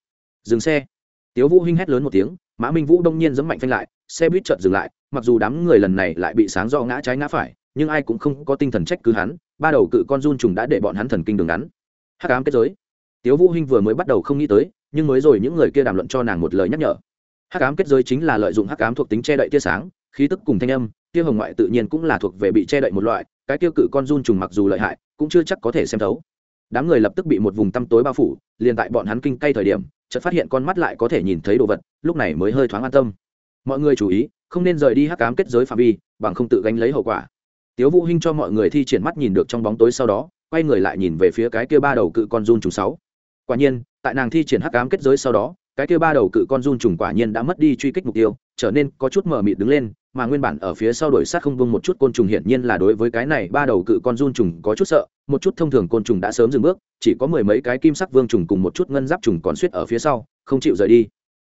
Dừng xe. Tiếu vũ hinh hét lớn một tiếng, mã minh vũ đông nhiên giẫm mạnh phanh lại, xe buýt chợt dừng lại, mặc dù đám người lần này lại bị sáng do ngã trái ngã phải, nhưng ai cũng không có tinh thần trách cứ hắn, ba đầu cự con run trùng đã để bọn hắn thần kinh đường ngắn. Hắc ám kết giới. Tiếu vũ hinh vừa mới bắt đầu không nghĩ tới nhưng mới rồi những người kia đàm luận cho nàng một lời nhắc nhở. Hắc ám kết giới chính là lợi dụng hắc ám thuộc tính che đậy tia sáng, khí tức cùng thanh âm, tia hồng ngoại tự nhiên cũng là thuộc về bị che đậy một loại, cái tiêu cự con run trùng mặc dù lợi hại, cũng chưa chắc có thể xem thấu. Đám người lập tức bị một vùng tăm tối bao phủ, liền tại bọn hắn kinh cay thời điểm, chợt phát hiện con mắt lại có thể nhìn thấy đồ vật, lúc này mới hơi thoáng an tâm. Mọi người chú ý, không nên rời đi hắc ám kết giới phạm vi, bằng không tự gánh lấy hậu quả. Tiếu vũ hinh cho mọi người thi triển mắt nhìn được trong bóng tối sau đó, quay người lại nhìn về phía cái kia ba đầu cự con run trùng sáu. Quả nhiên tại nàng thi triển hắc ám kết giới sau đó, cái kia ba đầu cự con run trùng quả nhiên đã mất đi truy kích mục tiêu, trở nên có chút mờ mịt đứng lên, mà nguyên bản ở phía sau đuổi sát không vương một chút côn trùng hiển nhiên là đối với cái này ba đầu cự con run trùng có chút sợ, một chút thông thường côn trùng đã sớm dừng bước, chỉ có mười mấy cái kim sắc vương trùng cùng một chút ngân giáp trùng còn suýt ở phía sau, không chịu rời đi.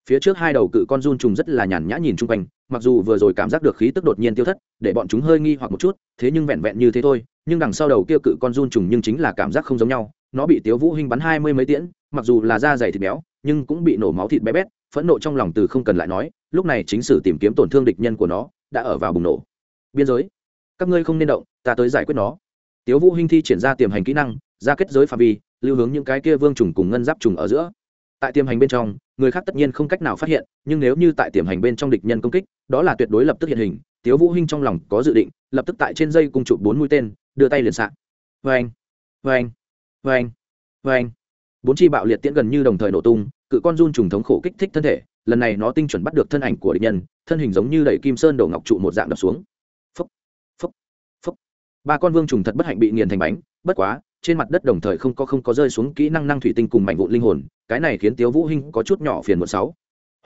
Phía trước hai đầu cự con run trùng rất là nhàn nhã nhìn chung quanh, mặc dù vừa rồi cảm giác được khí tức đột nhiên tiêu thất, để bọn chúng hơi nghi hoặc một chút, thế nhưng vẹn vẹn như thế thôi, nhưng đằng sau đầu kia cự con run trùng nhưng chính là cảm giác không giống nhau nó bị tiếu vũ hinh bắn hai mươi mấy tiễn, mặc dù là da dày thịt béo, nhưng cũng bị nổ máu thịt bé bét, phẫn nộ trong lòng từ không cần lại nói, lúc này chính sử tìm kiếm tổn thương địch nhân của nó, đã ở vào bùng nổ. Biên giới, các ngươi không nên động, ta tới giải quyết nó. Tiếu vũ hinh thi triển ra tiềm hành kỹ năng, ra kết giới phạm vi, lưu hướng những cái kia vương trùng cùng ngân giáp trùng ở giữa. Tại tiềm hành bên trong, người khác tất nhiên không cách nào phát hiện, nhưng nếu như tại tiềm hành bên trong địch nhân công kích, đó là tuyệt đối lập tức hiện hình. Tiếu vũ hinh trong lòng có dự định, lập tức tại trên dây cung chụp bốn mũi tên, đưa tay liền sạc vang vang bốn chi bạo liệt tiễn gần như đồng thời nổ tung, cự con run trùng thống khổ kích thích thân thể, lần này nó tinh chuẩn bắt được thân ảnh của địch nhân, thân hình giống như đẩy kim sơn đổ ngọc trụ một dạng đập xuống. Phấp phấp phấp ba con vương trùng thật bất hạnh bị nghiền thành bánh, bất quá, trên mặt đất đồng thời không có không có rơi xuống kỹ năng năng thủy tinh cùng mảnh vụn linh hồn, cái này khiến tiếu vũ hinh có chút nhỏ phiền một sáu.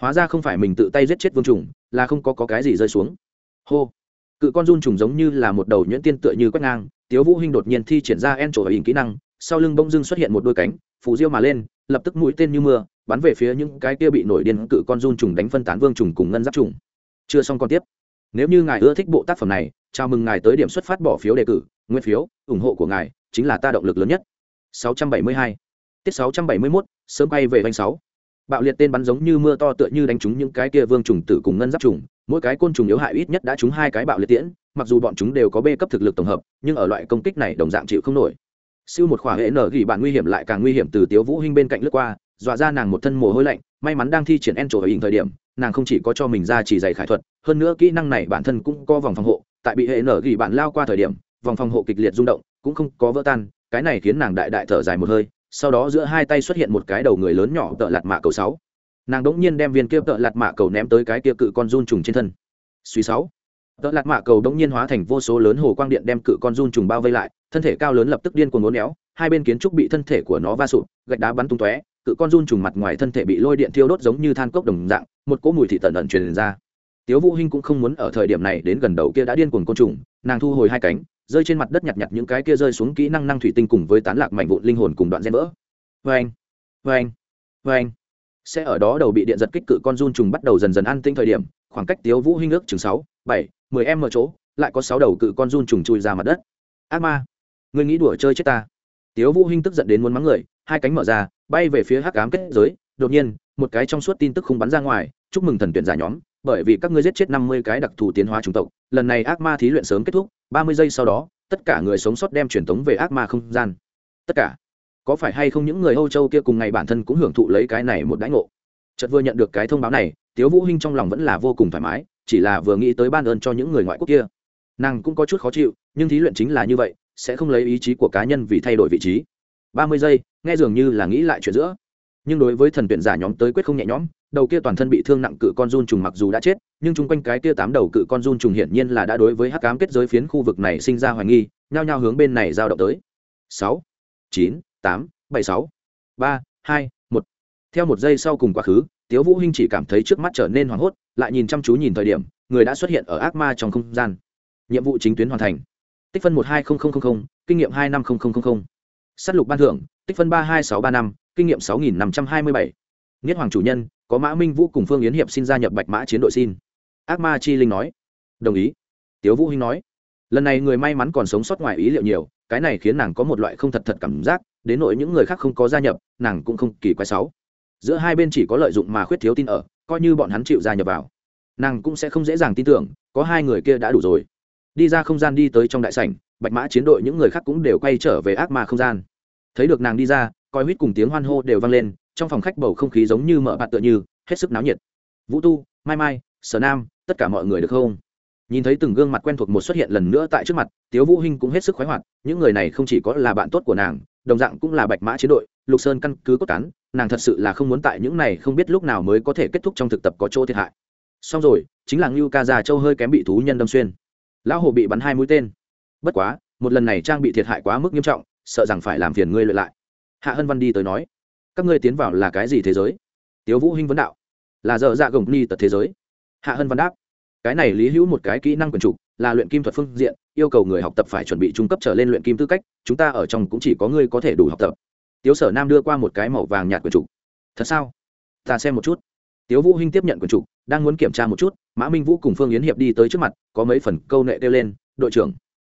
Hóa ra không phải mình tự tay giết chết vương trùng, là không có có cái gì rơi xuống. Hô. Cự con run trùng giống như là một đầu nhuyễn tiên tựa như quét ngang, tiếu vũ hinh đột nhiên thi triển ra en trổ hình kỹ năng sau lưng bông dưng xuất hiện một đôi cánh phủ diêu mà lên, lập tức mũi tên như mưa, bắn về phía những cái kia bị nổi điên cự con run trùng đánh phân tán vương trùng cùng ngân giáp trùng. Chưa xong còn tiếp. Nếu như ngài ưa thích bộ tác phẩm này, chào mừng ngài tới điểm xuất phát bỏ phiếu đề cử, nguyên phiếu, ủng hộ của ngài chính là ta động lực lớn nhất. 672 tiết 671 sớm bay về vành sáu. Bạo liệt tên bắn giống như mưa to tựa như đánh trúng những cái kia vương trùng tử cùng ngân giáp trùng, mỗi cái côn trùng yếu hại ít nhất đã trúng hai cái bạo liệt tiễn, mặc dù bọn chúng đều có bê cấp thực lực tổng hợp, nhưng ở loại công kích này đồng dạng chịu không nổi siêu một khỏa hệ nở gỉ bạn nguy hiểm lại càng nguy hiểm từ tiếu vũ hinh bên cạnh lướt qua, dọa ra nàng một thân mồ hôi lạnh, may mắn đang thi triển en trổ hình thời điểm, nàng không chỉ có cho mình ra chỉ dày khải thuật, hơn nữa kỹ năng này bản thân cũng có vòng phòng hộ, tại bị hệ nở gỉ bạn lao qua thời điểm, vòng phòng hộ kịch liệt rung động, cũng không có vỡ tan, cái này khiến nàng đại đại thở dài một hơi, sau đó giữa hai tay xuất hiện một cái đầu người lớn nhỏ tợ lạt mạ cầu sáu. Nàng đống nhiên đem viên kia tợ lạt mạ cầu ném tới cái kia cự con run trùng trên thân. Suy sáu. Tợ lạt mạ cầu đống nhiên hóa thành vô số lớn hồ quang điện đem cự con run trùng bao vây lại thân thể cao lớn lập tức điên cuồng ngốn éo, hai bên kiến trúc bị thân thể của nó va sụp, gạch đá bắn tung tóe, cự con run trùng mặt ngoài thân thể bị lôi điện thiêu đốt giống như than cốc đồng dạng, một cỗ mùi thị tận ẩn truyền ra. Tiếu vũ hinh cũng không muốn ở thời điểm này đến gần đầu kia đã điên cuồng côn trùng, nàng thu hồi hai cánh, rơi trên mặt đất nhặt nhặt những cái kia rơi xuống kỹ năng năng thủy tinh cùng với tán lạc mạnh vụn linh hồn cùng đoạn gen vỡ. Vang vang vang sẽ ở đó đầu bị điện giật kích cự con run trùng bắt đầu dần dần an tĩnh thời điểm, khoảng cách tiếu vũ hinh ước chừng sáu, bảy, mười em ở chỗ, lại có sáu đầu cự con run trùng chui ra mặt đất. Ác ma ngươi nghĩ đùa chơi chết ta. Tiếu vũ hinh tức giận đến muốn mắng người, hai cánh mở ra, bay về phía hắc ám kết giới, đột nhiên, một cái trong suốt tin tức không bắn ra ngoài, chúc mừng thần tuyển giả nhóm, bởi vì các ngươi giết chết năm mươi cái đặc thù tiến hóa chủng tộc, lần này ác ma thí luyện sớm kết thúc, ba mươi giây sau đó, tất cả người sống sót đem truyền tống về ác ma không gian. Tất cả. Có phải hay không những người âu châu kia cùng ngày bản thân cũng hưởng thụ lấy cái này một đãi ngộ? Chợt vừa nhận được cái thông báo này, tiếu vũ hinh trong lòng vẫn là vô cùng thoải mái, chỉ là vừa nghĩ tới ban ơn cho những người ngoại quốc kia. Nàng cũng có chút khó chịu, nhưng thí luyện chính là như vậy sẽ không lấy ý chí của cá nhân vì thay đổi vị trí. Ba mươi giây, nghe dường như là nghĩ lại chuyện giữa. Nhưng đối với thần tuyển giả nhóm tới quyết không nhẹ nhõm, đầu kia toàn thân bị thương nặng cự con run trùng mặc dù đã chết, nhưng chung quanh cái kia tám đầu cự con run trùng hiển nhiên là đã đối với hắc cám kết giới phiến khu vực này sinh ra hoài nghi, nhao nhao hướng bên này giao động tới. Sáu, chín, tám, bảy, sáu, ba, hai, một. Theo một giây sau cùng quá khứ, tiếu vũ hinh chỉ cảm thấy trước mắt trở nên hoảng hốt, lại nhìn chăm chú nhìn thời điểm, người đã xuất hiện ở ác ma trong không gian. Nhiệm vụ chính tuyến hoàn thành tích phân một hai kinh nghiệm hai năm s á t lục ban thưởng, tích phân ba hai sáu ba năm, kinh nghiệm sáu nghìn năm trăm hai mươi bảy. Nghiết hoàng chủ nhân, có mã minh vũ cùng phương yến hiệp xin gia nhập bạch mã chiến đội xin. Ác ma chi linh nói. Đồng ý. Tiếu vũ hinh nói. Lần này người may mắn còn sống sót ngoài ý liệu nhiều, cái này khiến nàng có một loại không thật thật cảm giác, đến nỗi những người khác không có gia nhập, nàng cũng không kỳ quái sáu giữa hai bên chỉ có lợi dụng mà khuyết thiếu tin ở, coi như bọn hắn chịu gia nhập vào. Nàng cũng sẽ không dễ dàng tin tưởng, có hai người kia đã đủ rồi đi ra không gian đi tới trong đại sảnh, bạch mã chiến đội những người khác cũng đều quay trở về ác ma không gian. Thấy được nàng đi ra, coi huýt cùng tiếng hoan hô đều vang lên, trong phòng khách bầu không khí giống như mở bạt tựa như, hết sức náo nhiệt. Vũ tu, mai mai, sở nam, tất cả mọi người được không? Nhìn thấy từng gương mặt quen thuộc một xuất hiện lần nữa tại trước mặt, tiếu vũ hinh cũng hết sức khoái hoạt, những người này không chỉ có là bạn tốt của nàng, đồng dạng cũng là bạch mã chiến đội, lục sơn căn cứ cốt cán, nàng thật sự là không muốn tại những này không biết lúc nào mới có thể kết thúc trong thực tập có chỗ thiệt hại. Xong rồi, chính là ngưu ca già châu hơi kém bị thú nhân đâm xuyên lão hồ bị bắn hai mũi tên. Bất quá, một lần này trang bị thiệt hại quá mức nghiêm trọng, sợ rằng phải làm phiền ngươi lợi lại. Hạ hân văn đi tới nói, các ngươi tiến vào là cái gì thế giới? Tiếu vũ hinh vấn đạo, là dở dạ gồng ni tật thế giới. Hạ hân văn đáp, cái này lý hữu một cái kỹ năng quyền trục là luyện kim thuật phương diện, yêu cầu người học tập phải chuẩn bị trung cấp trở lên luyện kim tư cách, chúng ta ở trong cũng chỉ có ngươi có thể đủ học tập. Tiếu sở nam đưa qua một cái màu vàng nhạt quyền trục thật sao? Ta xem một chút. Tiếu vũ hinh tiếp nhận quyền trục đang muốn kiểm tra một chút mã minh vũ cùng phương yến hiệp đi tới trước mặt, có mấy phần câu nệ kêu lên, đội trưởng.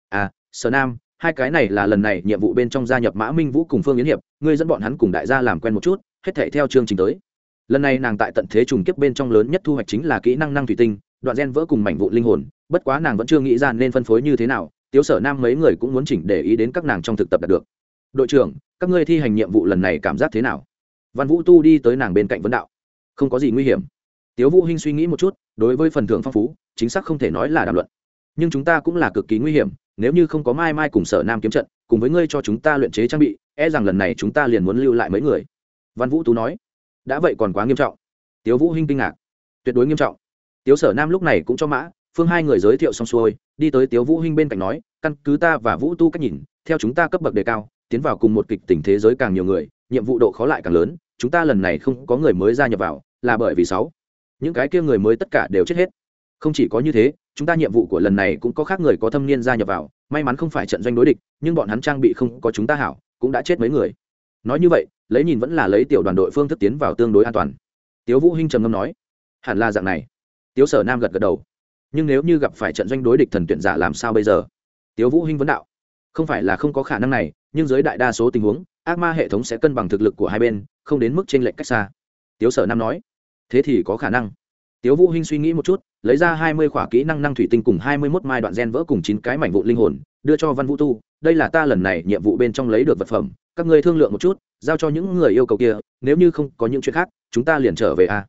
À sở nam, hai cái này là lần này nhiệm vụ bên trong gia nhập mã minh vũ cùng phương yến hiệp, ngươi dẫn bọn hắn cùng đại gia làm quen một chút, hết thảy theo chương trình tới. Lần này nàng tại tận thế trùng kiếp bên trong lớn nhất thu hoạch chính là kỹ năng năng thủy tinh, đoạn gen vỡ cùng mảnh vụ linh hồn, bất quá nàng vẫn chưa nghĩ ra nên phân phối như thế nào, tiếu sở nam mấy người cũng muốn chỉnh để ý đến các nàng trong thực tập đạt được. Đội trưởng, các ngươi thi hành nhiệm vụ lần này cảm giác thế nào? Văn vũ tu đi tới nàng bên cạnh vấn đạo. Không có gì nguy hiểm. Tiếu vũ hinh suy nghĩ một chút đối với phần thưởng phong phú, chính xác không thể nói là đàm luận. Nhưng chúng ta cũng là cực kỳ nguy hiểm, nếu như không có mai mai cùng sở nam kiếm trận, cùng với ngươi cho chúng ta luyện chế trang bị e rằng lần này chúng ta liền muốn lưu lại mấy người. Văn vũ tú nói. Đã vậy còn quá nghiêm trọng. Tiếu vũ hinh kinh ngạc. Tuyệt đối nghiêm trọng. Tiếu sở nam lúc này cũng cho mã, phương hai người giới thiệu xong xuôi, đi tới tiếu vũ hinh bên cạnh nói, căn cứ ta và vũ tu cách nhìn, theo chúng ta cấp bậc đề cao, tiến vào cùng một kịch tình thế giới càng nhiều người, nhiệm vụ độ khó lại càng lớn, chúng ta lần này không có người mới gia nhập vào, là bởi vì sáu những cái kia người mới tất cả đều chết hết. Không chỉ có như thế, chúng ta nhiệm vụ của lần này cũng có khác người có thâm niên gia nhập vào, may mắn không phải trận doanh đối địch, nhưng bọn hắn trang bị không có chúng ta hảo, cũng đã chết mấy người. Nói như vậy, lấy nhìn vẫn là lấy tiểu đoàn đội phương thức tiến vào tương đối an toàn. Tiếu vũ hinh trầm ngâm nói, hẳn là dạng này. Tiếu sở nam gật gật đầu. Nhưng nếu như gặp phải trận doanh đối địch thần tuyển giả làm sao bây giờ? Tiếu vũ hinh vấn đạo. Không phải là không có khả năng này, nhưng dưới đại đa số tình huống, ác ma hệ thống sẽ cân bằng thực lực của hai bên, không đến mức trên lệch cách xa. Tiếu sở nam nói thế thì có khả năng. Tiếu vũ hinh suy nghĩ một chút, lấy ra hai mươi khỏa kỹ năng năng thủy tinh cùng hai mươi 21 mai đoạn gen vỡ cùng chín cái mảnh vụn linh hồn, đưa cho văn vũ tu. Đây là ta lần này nhiệm vụ bên trong lấy được vật phẩm. Các ngươi thương lượng một chút, giao cho những người yêu cầu kia, nếu như không có những chuyện khác, chúng ta liền trở về a.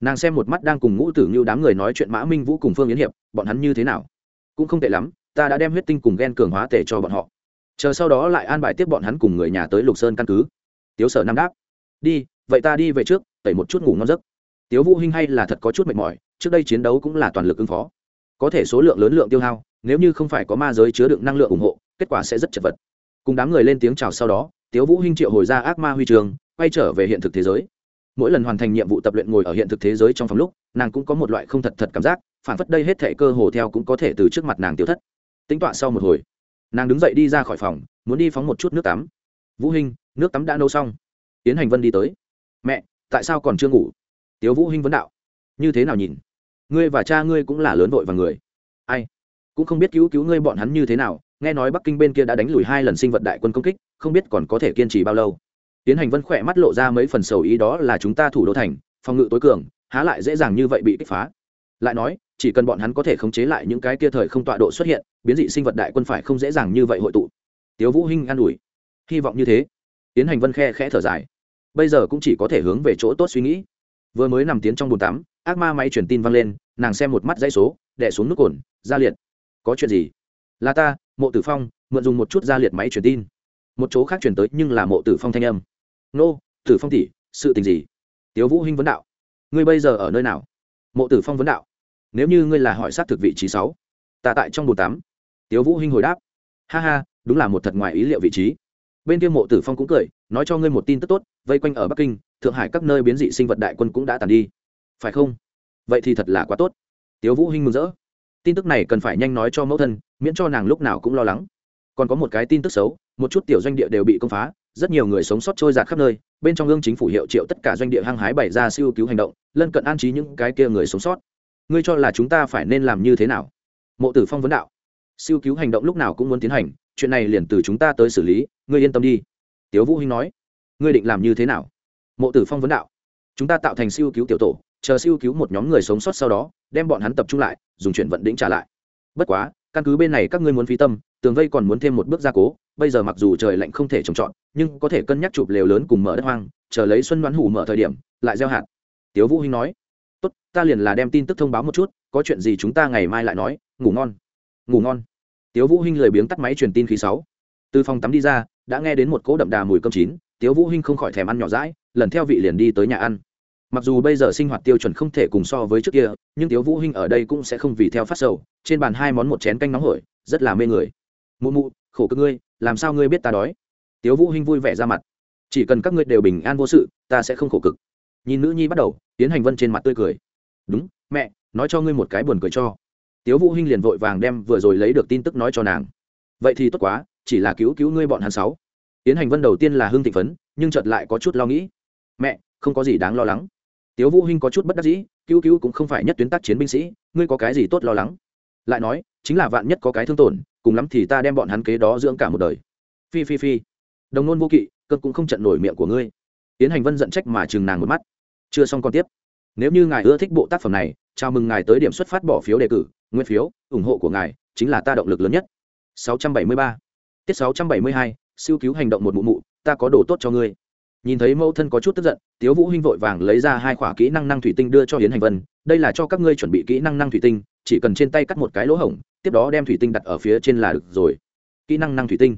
Nàng xem một mắt đang cùng ngũ tử như đám người nói chuyện mã minh vũ cùng phương yến hiệp, bọn hắn như thế nào? Cũng không tệ lắm, ta đã đem huyết tinh cùng gen cường hóa tể cho bọn họ. Chờ sau đó lại an bài tiếp bọn hắn cùng người nhà tới lục sơn căn cứ. Tiếu sở nam đáp, đi, vậy ta đi về trước, tẩy một chút ngủ ngon giấc tiếu vũ hinh hay là thật có chút mệt mỏi, trước đây chiến đấu cũng là toàn lực ứng phó. Có thể số lượng lớn lượng tiêu hao, nếu như không phải có ma giới chứa đựng năng lượng ủng hộ, kết quả sẽ rất chật vật. Cùng đám người lên tiếng chào sau đó, tiếu vũ hinh triệu hồi ra ác ma huy trường, quay trở về hiện thực thế giới. Mỗi lần hoàn thành nhiệm vụ tập luyện ngồi ở hiện thực thế giới trong phòng lúc, nàng cũng có một loại không thật thật cảm giác, phản phất đây hết thệ cơ hồ theo cũng có thể từ trước mặt nàng tiêu thất. Tính tọa sau một hồi, nàng đứng dậy đi ra khỏi phòng, muốn đi phóng một chút nước tắm. Vũ hinh, nước tắm đã nấu xong. Tiến hành vân đi tới. Mẹ, tại sao còn chưa ngủ? Tiếu vũ hinh vấn đạo. Như thế nào nhìn? Ngươi và cha ngươi cũng là lớn vội và người. Ai? Cũng không biết cứu cứu ngươi bọn hắn như thế nào. Nghe nói bắc kinh bên kia đã đánh lùi hai lần sinh vật đại quân công kích, không biết còn có thể kiên trì bao lâu. Tiến hành vân khỏe mắt lộ ra mấy phần sầu ý đó là chúng ta thủ đô thành, phòng ngự tối cường, há lại dễ dàng như vậy bị kích phá. Lại nói, chỉ cần bọn hắn có thể khống chế lại những cái kia thời không tọa độ xuất hiện, biến dị sinh vật đại quân phải không dễ dàng như vậy hội tụ. Tiếu vũ hinh an ủi. Hy vọng như thế. Tiến hành vân khe khẽ thở dài. Bây giờ cũng chỉ có thể hướng về chỗ tốt suy nghĩ vừa mới nằm tiến trong bồn tắm, ác ma máy truyền tin vang lên, nàng xem một mắt dãy số đẻ xuống nước cồn, ra liệt. Có chuyện gì? Là ta, mộ tử phong, mượn dùng một chút ra liệt máy truyền tin. Một chỗ khác truyền tới nhưng là mộ tử phong thanh âm. Nô, tử phong tỷ, sự tình gì? Tiếu vũ hinh vấn đạo. Ngươi bây giờ ở nơi nào? Mộ tử phong vấn đạo. Nếu như ngươi là hỏi sát thực vị trí sáu, ta tại trong bồn tắm. Tiếu vũ hinh hồi đáp. Ha ha, đúng là một thật ngoài ý liệu vị trí. Bên kia mộ tử phong cũng cười, nói cho ngươi một tin tức tốt, vây quanh ở bắc kinh thượng hải các nơi biến dị sinh vật đại quân cũng đã tàn đi. Phải không? Vậy thì thật là quá tốt. Tiếu vũ hinh mừng rỡ. Tin tức này cần phải nhanh nói cho mẫu thân, miễn cho nàng lúc nào cũng lo lắng. Còn có một cái tin tức xấu, một chút tiểu doanh địa đều bị công phá, rất nhiều người sống sót trôi giạt khắp nơi, bên trong ương chính phủ hiệu triệu tất cả doanh địa hăng hái bày ra siêu cứu hành động, lân cận an trí những cái kia người sống sót. Ngươi cho là chúng ta phải nên làm như thế nào? Mộ tử phong vấn đạo. Siêu cứu hành động lúc nào cũng muốn tiến hành, chuyện này liền từ chúng ta tới xử lý, ngươi yên tâm đi. Tiếu vũ hinh nói. Ngươi định làm như thế nào? Mộ tử phong vấn đạo, chúng ta tạo thành siêu cứu tiểu tổ, chờ siêu cứu một nhóm người sống sót sau đó, đem bọn hắn tập trung lại, dùng chuyển vận đỉnh trả lại. Bất quá, căn cứ bên này các ngươi muốn phí tâm, tường vây còn muốn thêm một bước gia cố, bây giờ mặc dù trời lạnh không thể trồng trọt, nhưng có thể cân nhắc chụp lều lớn cùng mở đất hoang, chờ lấy xuân đoán hủ mở thời điểm, lại gieo hạt. Tiếu vũ hinh nói, tốt, ta liền là đem tin tức thông báo một chút, có chuyện gì chúng ta ngày mai lại nói, ngủ ngon. Ngủ ngon. Tiếu vũ hinh lười biếng tắt máy truyền tin khí sáu. Từ phòng tắm đi ra, đã nghe đến một cỗ đậm đà mùi cơm chín tiếu vũ hinh không khỏi thèm ăn nhỏ rãi, lần theo vị liền đi tới nhà ăn. Mặc dù bây giờ sinh hoạt tiêu chuẩn không thể cùng so với trước kia nhưng tiếu vũ hinh ở đây cũng sẽ không vì theo phát sầu trên bàn hai món một chén canh nóng hổi rất là mê người. Mụ mụ khổ cực ngươi làm sao ngươi biết ta đói? Tiếu vũ hinh vui vẻ ra mặt. Chỉ cần các ngươi đều bình an vô sự ta sẽ không khổ cực. Nhìn nữ nhi bắt đầu tiến hành vân trên mặt tươi cười. Đúng mẹ nói cho ngươi một cái buồn cười cho. Tiếu vũ hinh liền vội vàng đem vừa rồi lấy được tin tức nói cho nàng. Vậy thì tốt quá chỉ là cứu cứu ngươi bọn hắn sáu tiến hành vân đầu tiên là hưng thị phấn, nhưng chợt lại có chút lo nghĩ. Mẹ, không có gì đáng lo lắng. Tiếu vũ hinh có chút bất đắc dĩ, cứu cứu cũng không phải nhất tuyến tác chiến binh sĩ, ngươi có cái gì tốt lo lắng? Lại nói, chính là vạn nhất có cái thương tổn, cùng lắm thì ta đem bọn hắn kế đó dưỡng cả một đời. Phi phi phi. Đồng nôn vô kỵ, cơn cũng không trận nổi miệng của ngươi. Tiến hành vân giận trách mà chừng nàng một mắt. Chưa xong còn tiếp. Nếu như ngài ưa thích bộ tác phẩm này, chào mừng ngài tới điểm xuất phát bỏ phiếu đề cử, nguyên phiếu, ủng hộ của ngài, chính là ta động lực lớn nhất. 673 tiết 672 siêu cứu hành động một mụ mụ, ta có đồ tốt cho ngươi. Nhìn thấy mẫu thân có chút tức giận, tiếu vũ hinh vội vàng lấy ra hai khỏa kỹ năng năng thủy tinh đưa cho hiến hành vân. Đây là cho các ngươi chuẩn bị kỹ năng năng thủy tinh, chỉ cần trên tay cắt một cái lỗ hổng, tiếp đó đem thủy tinh đặt ở phía trên là được rồi. Kỹ năng năng thủy tinh.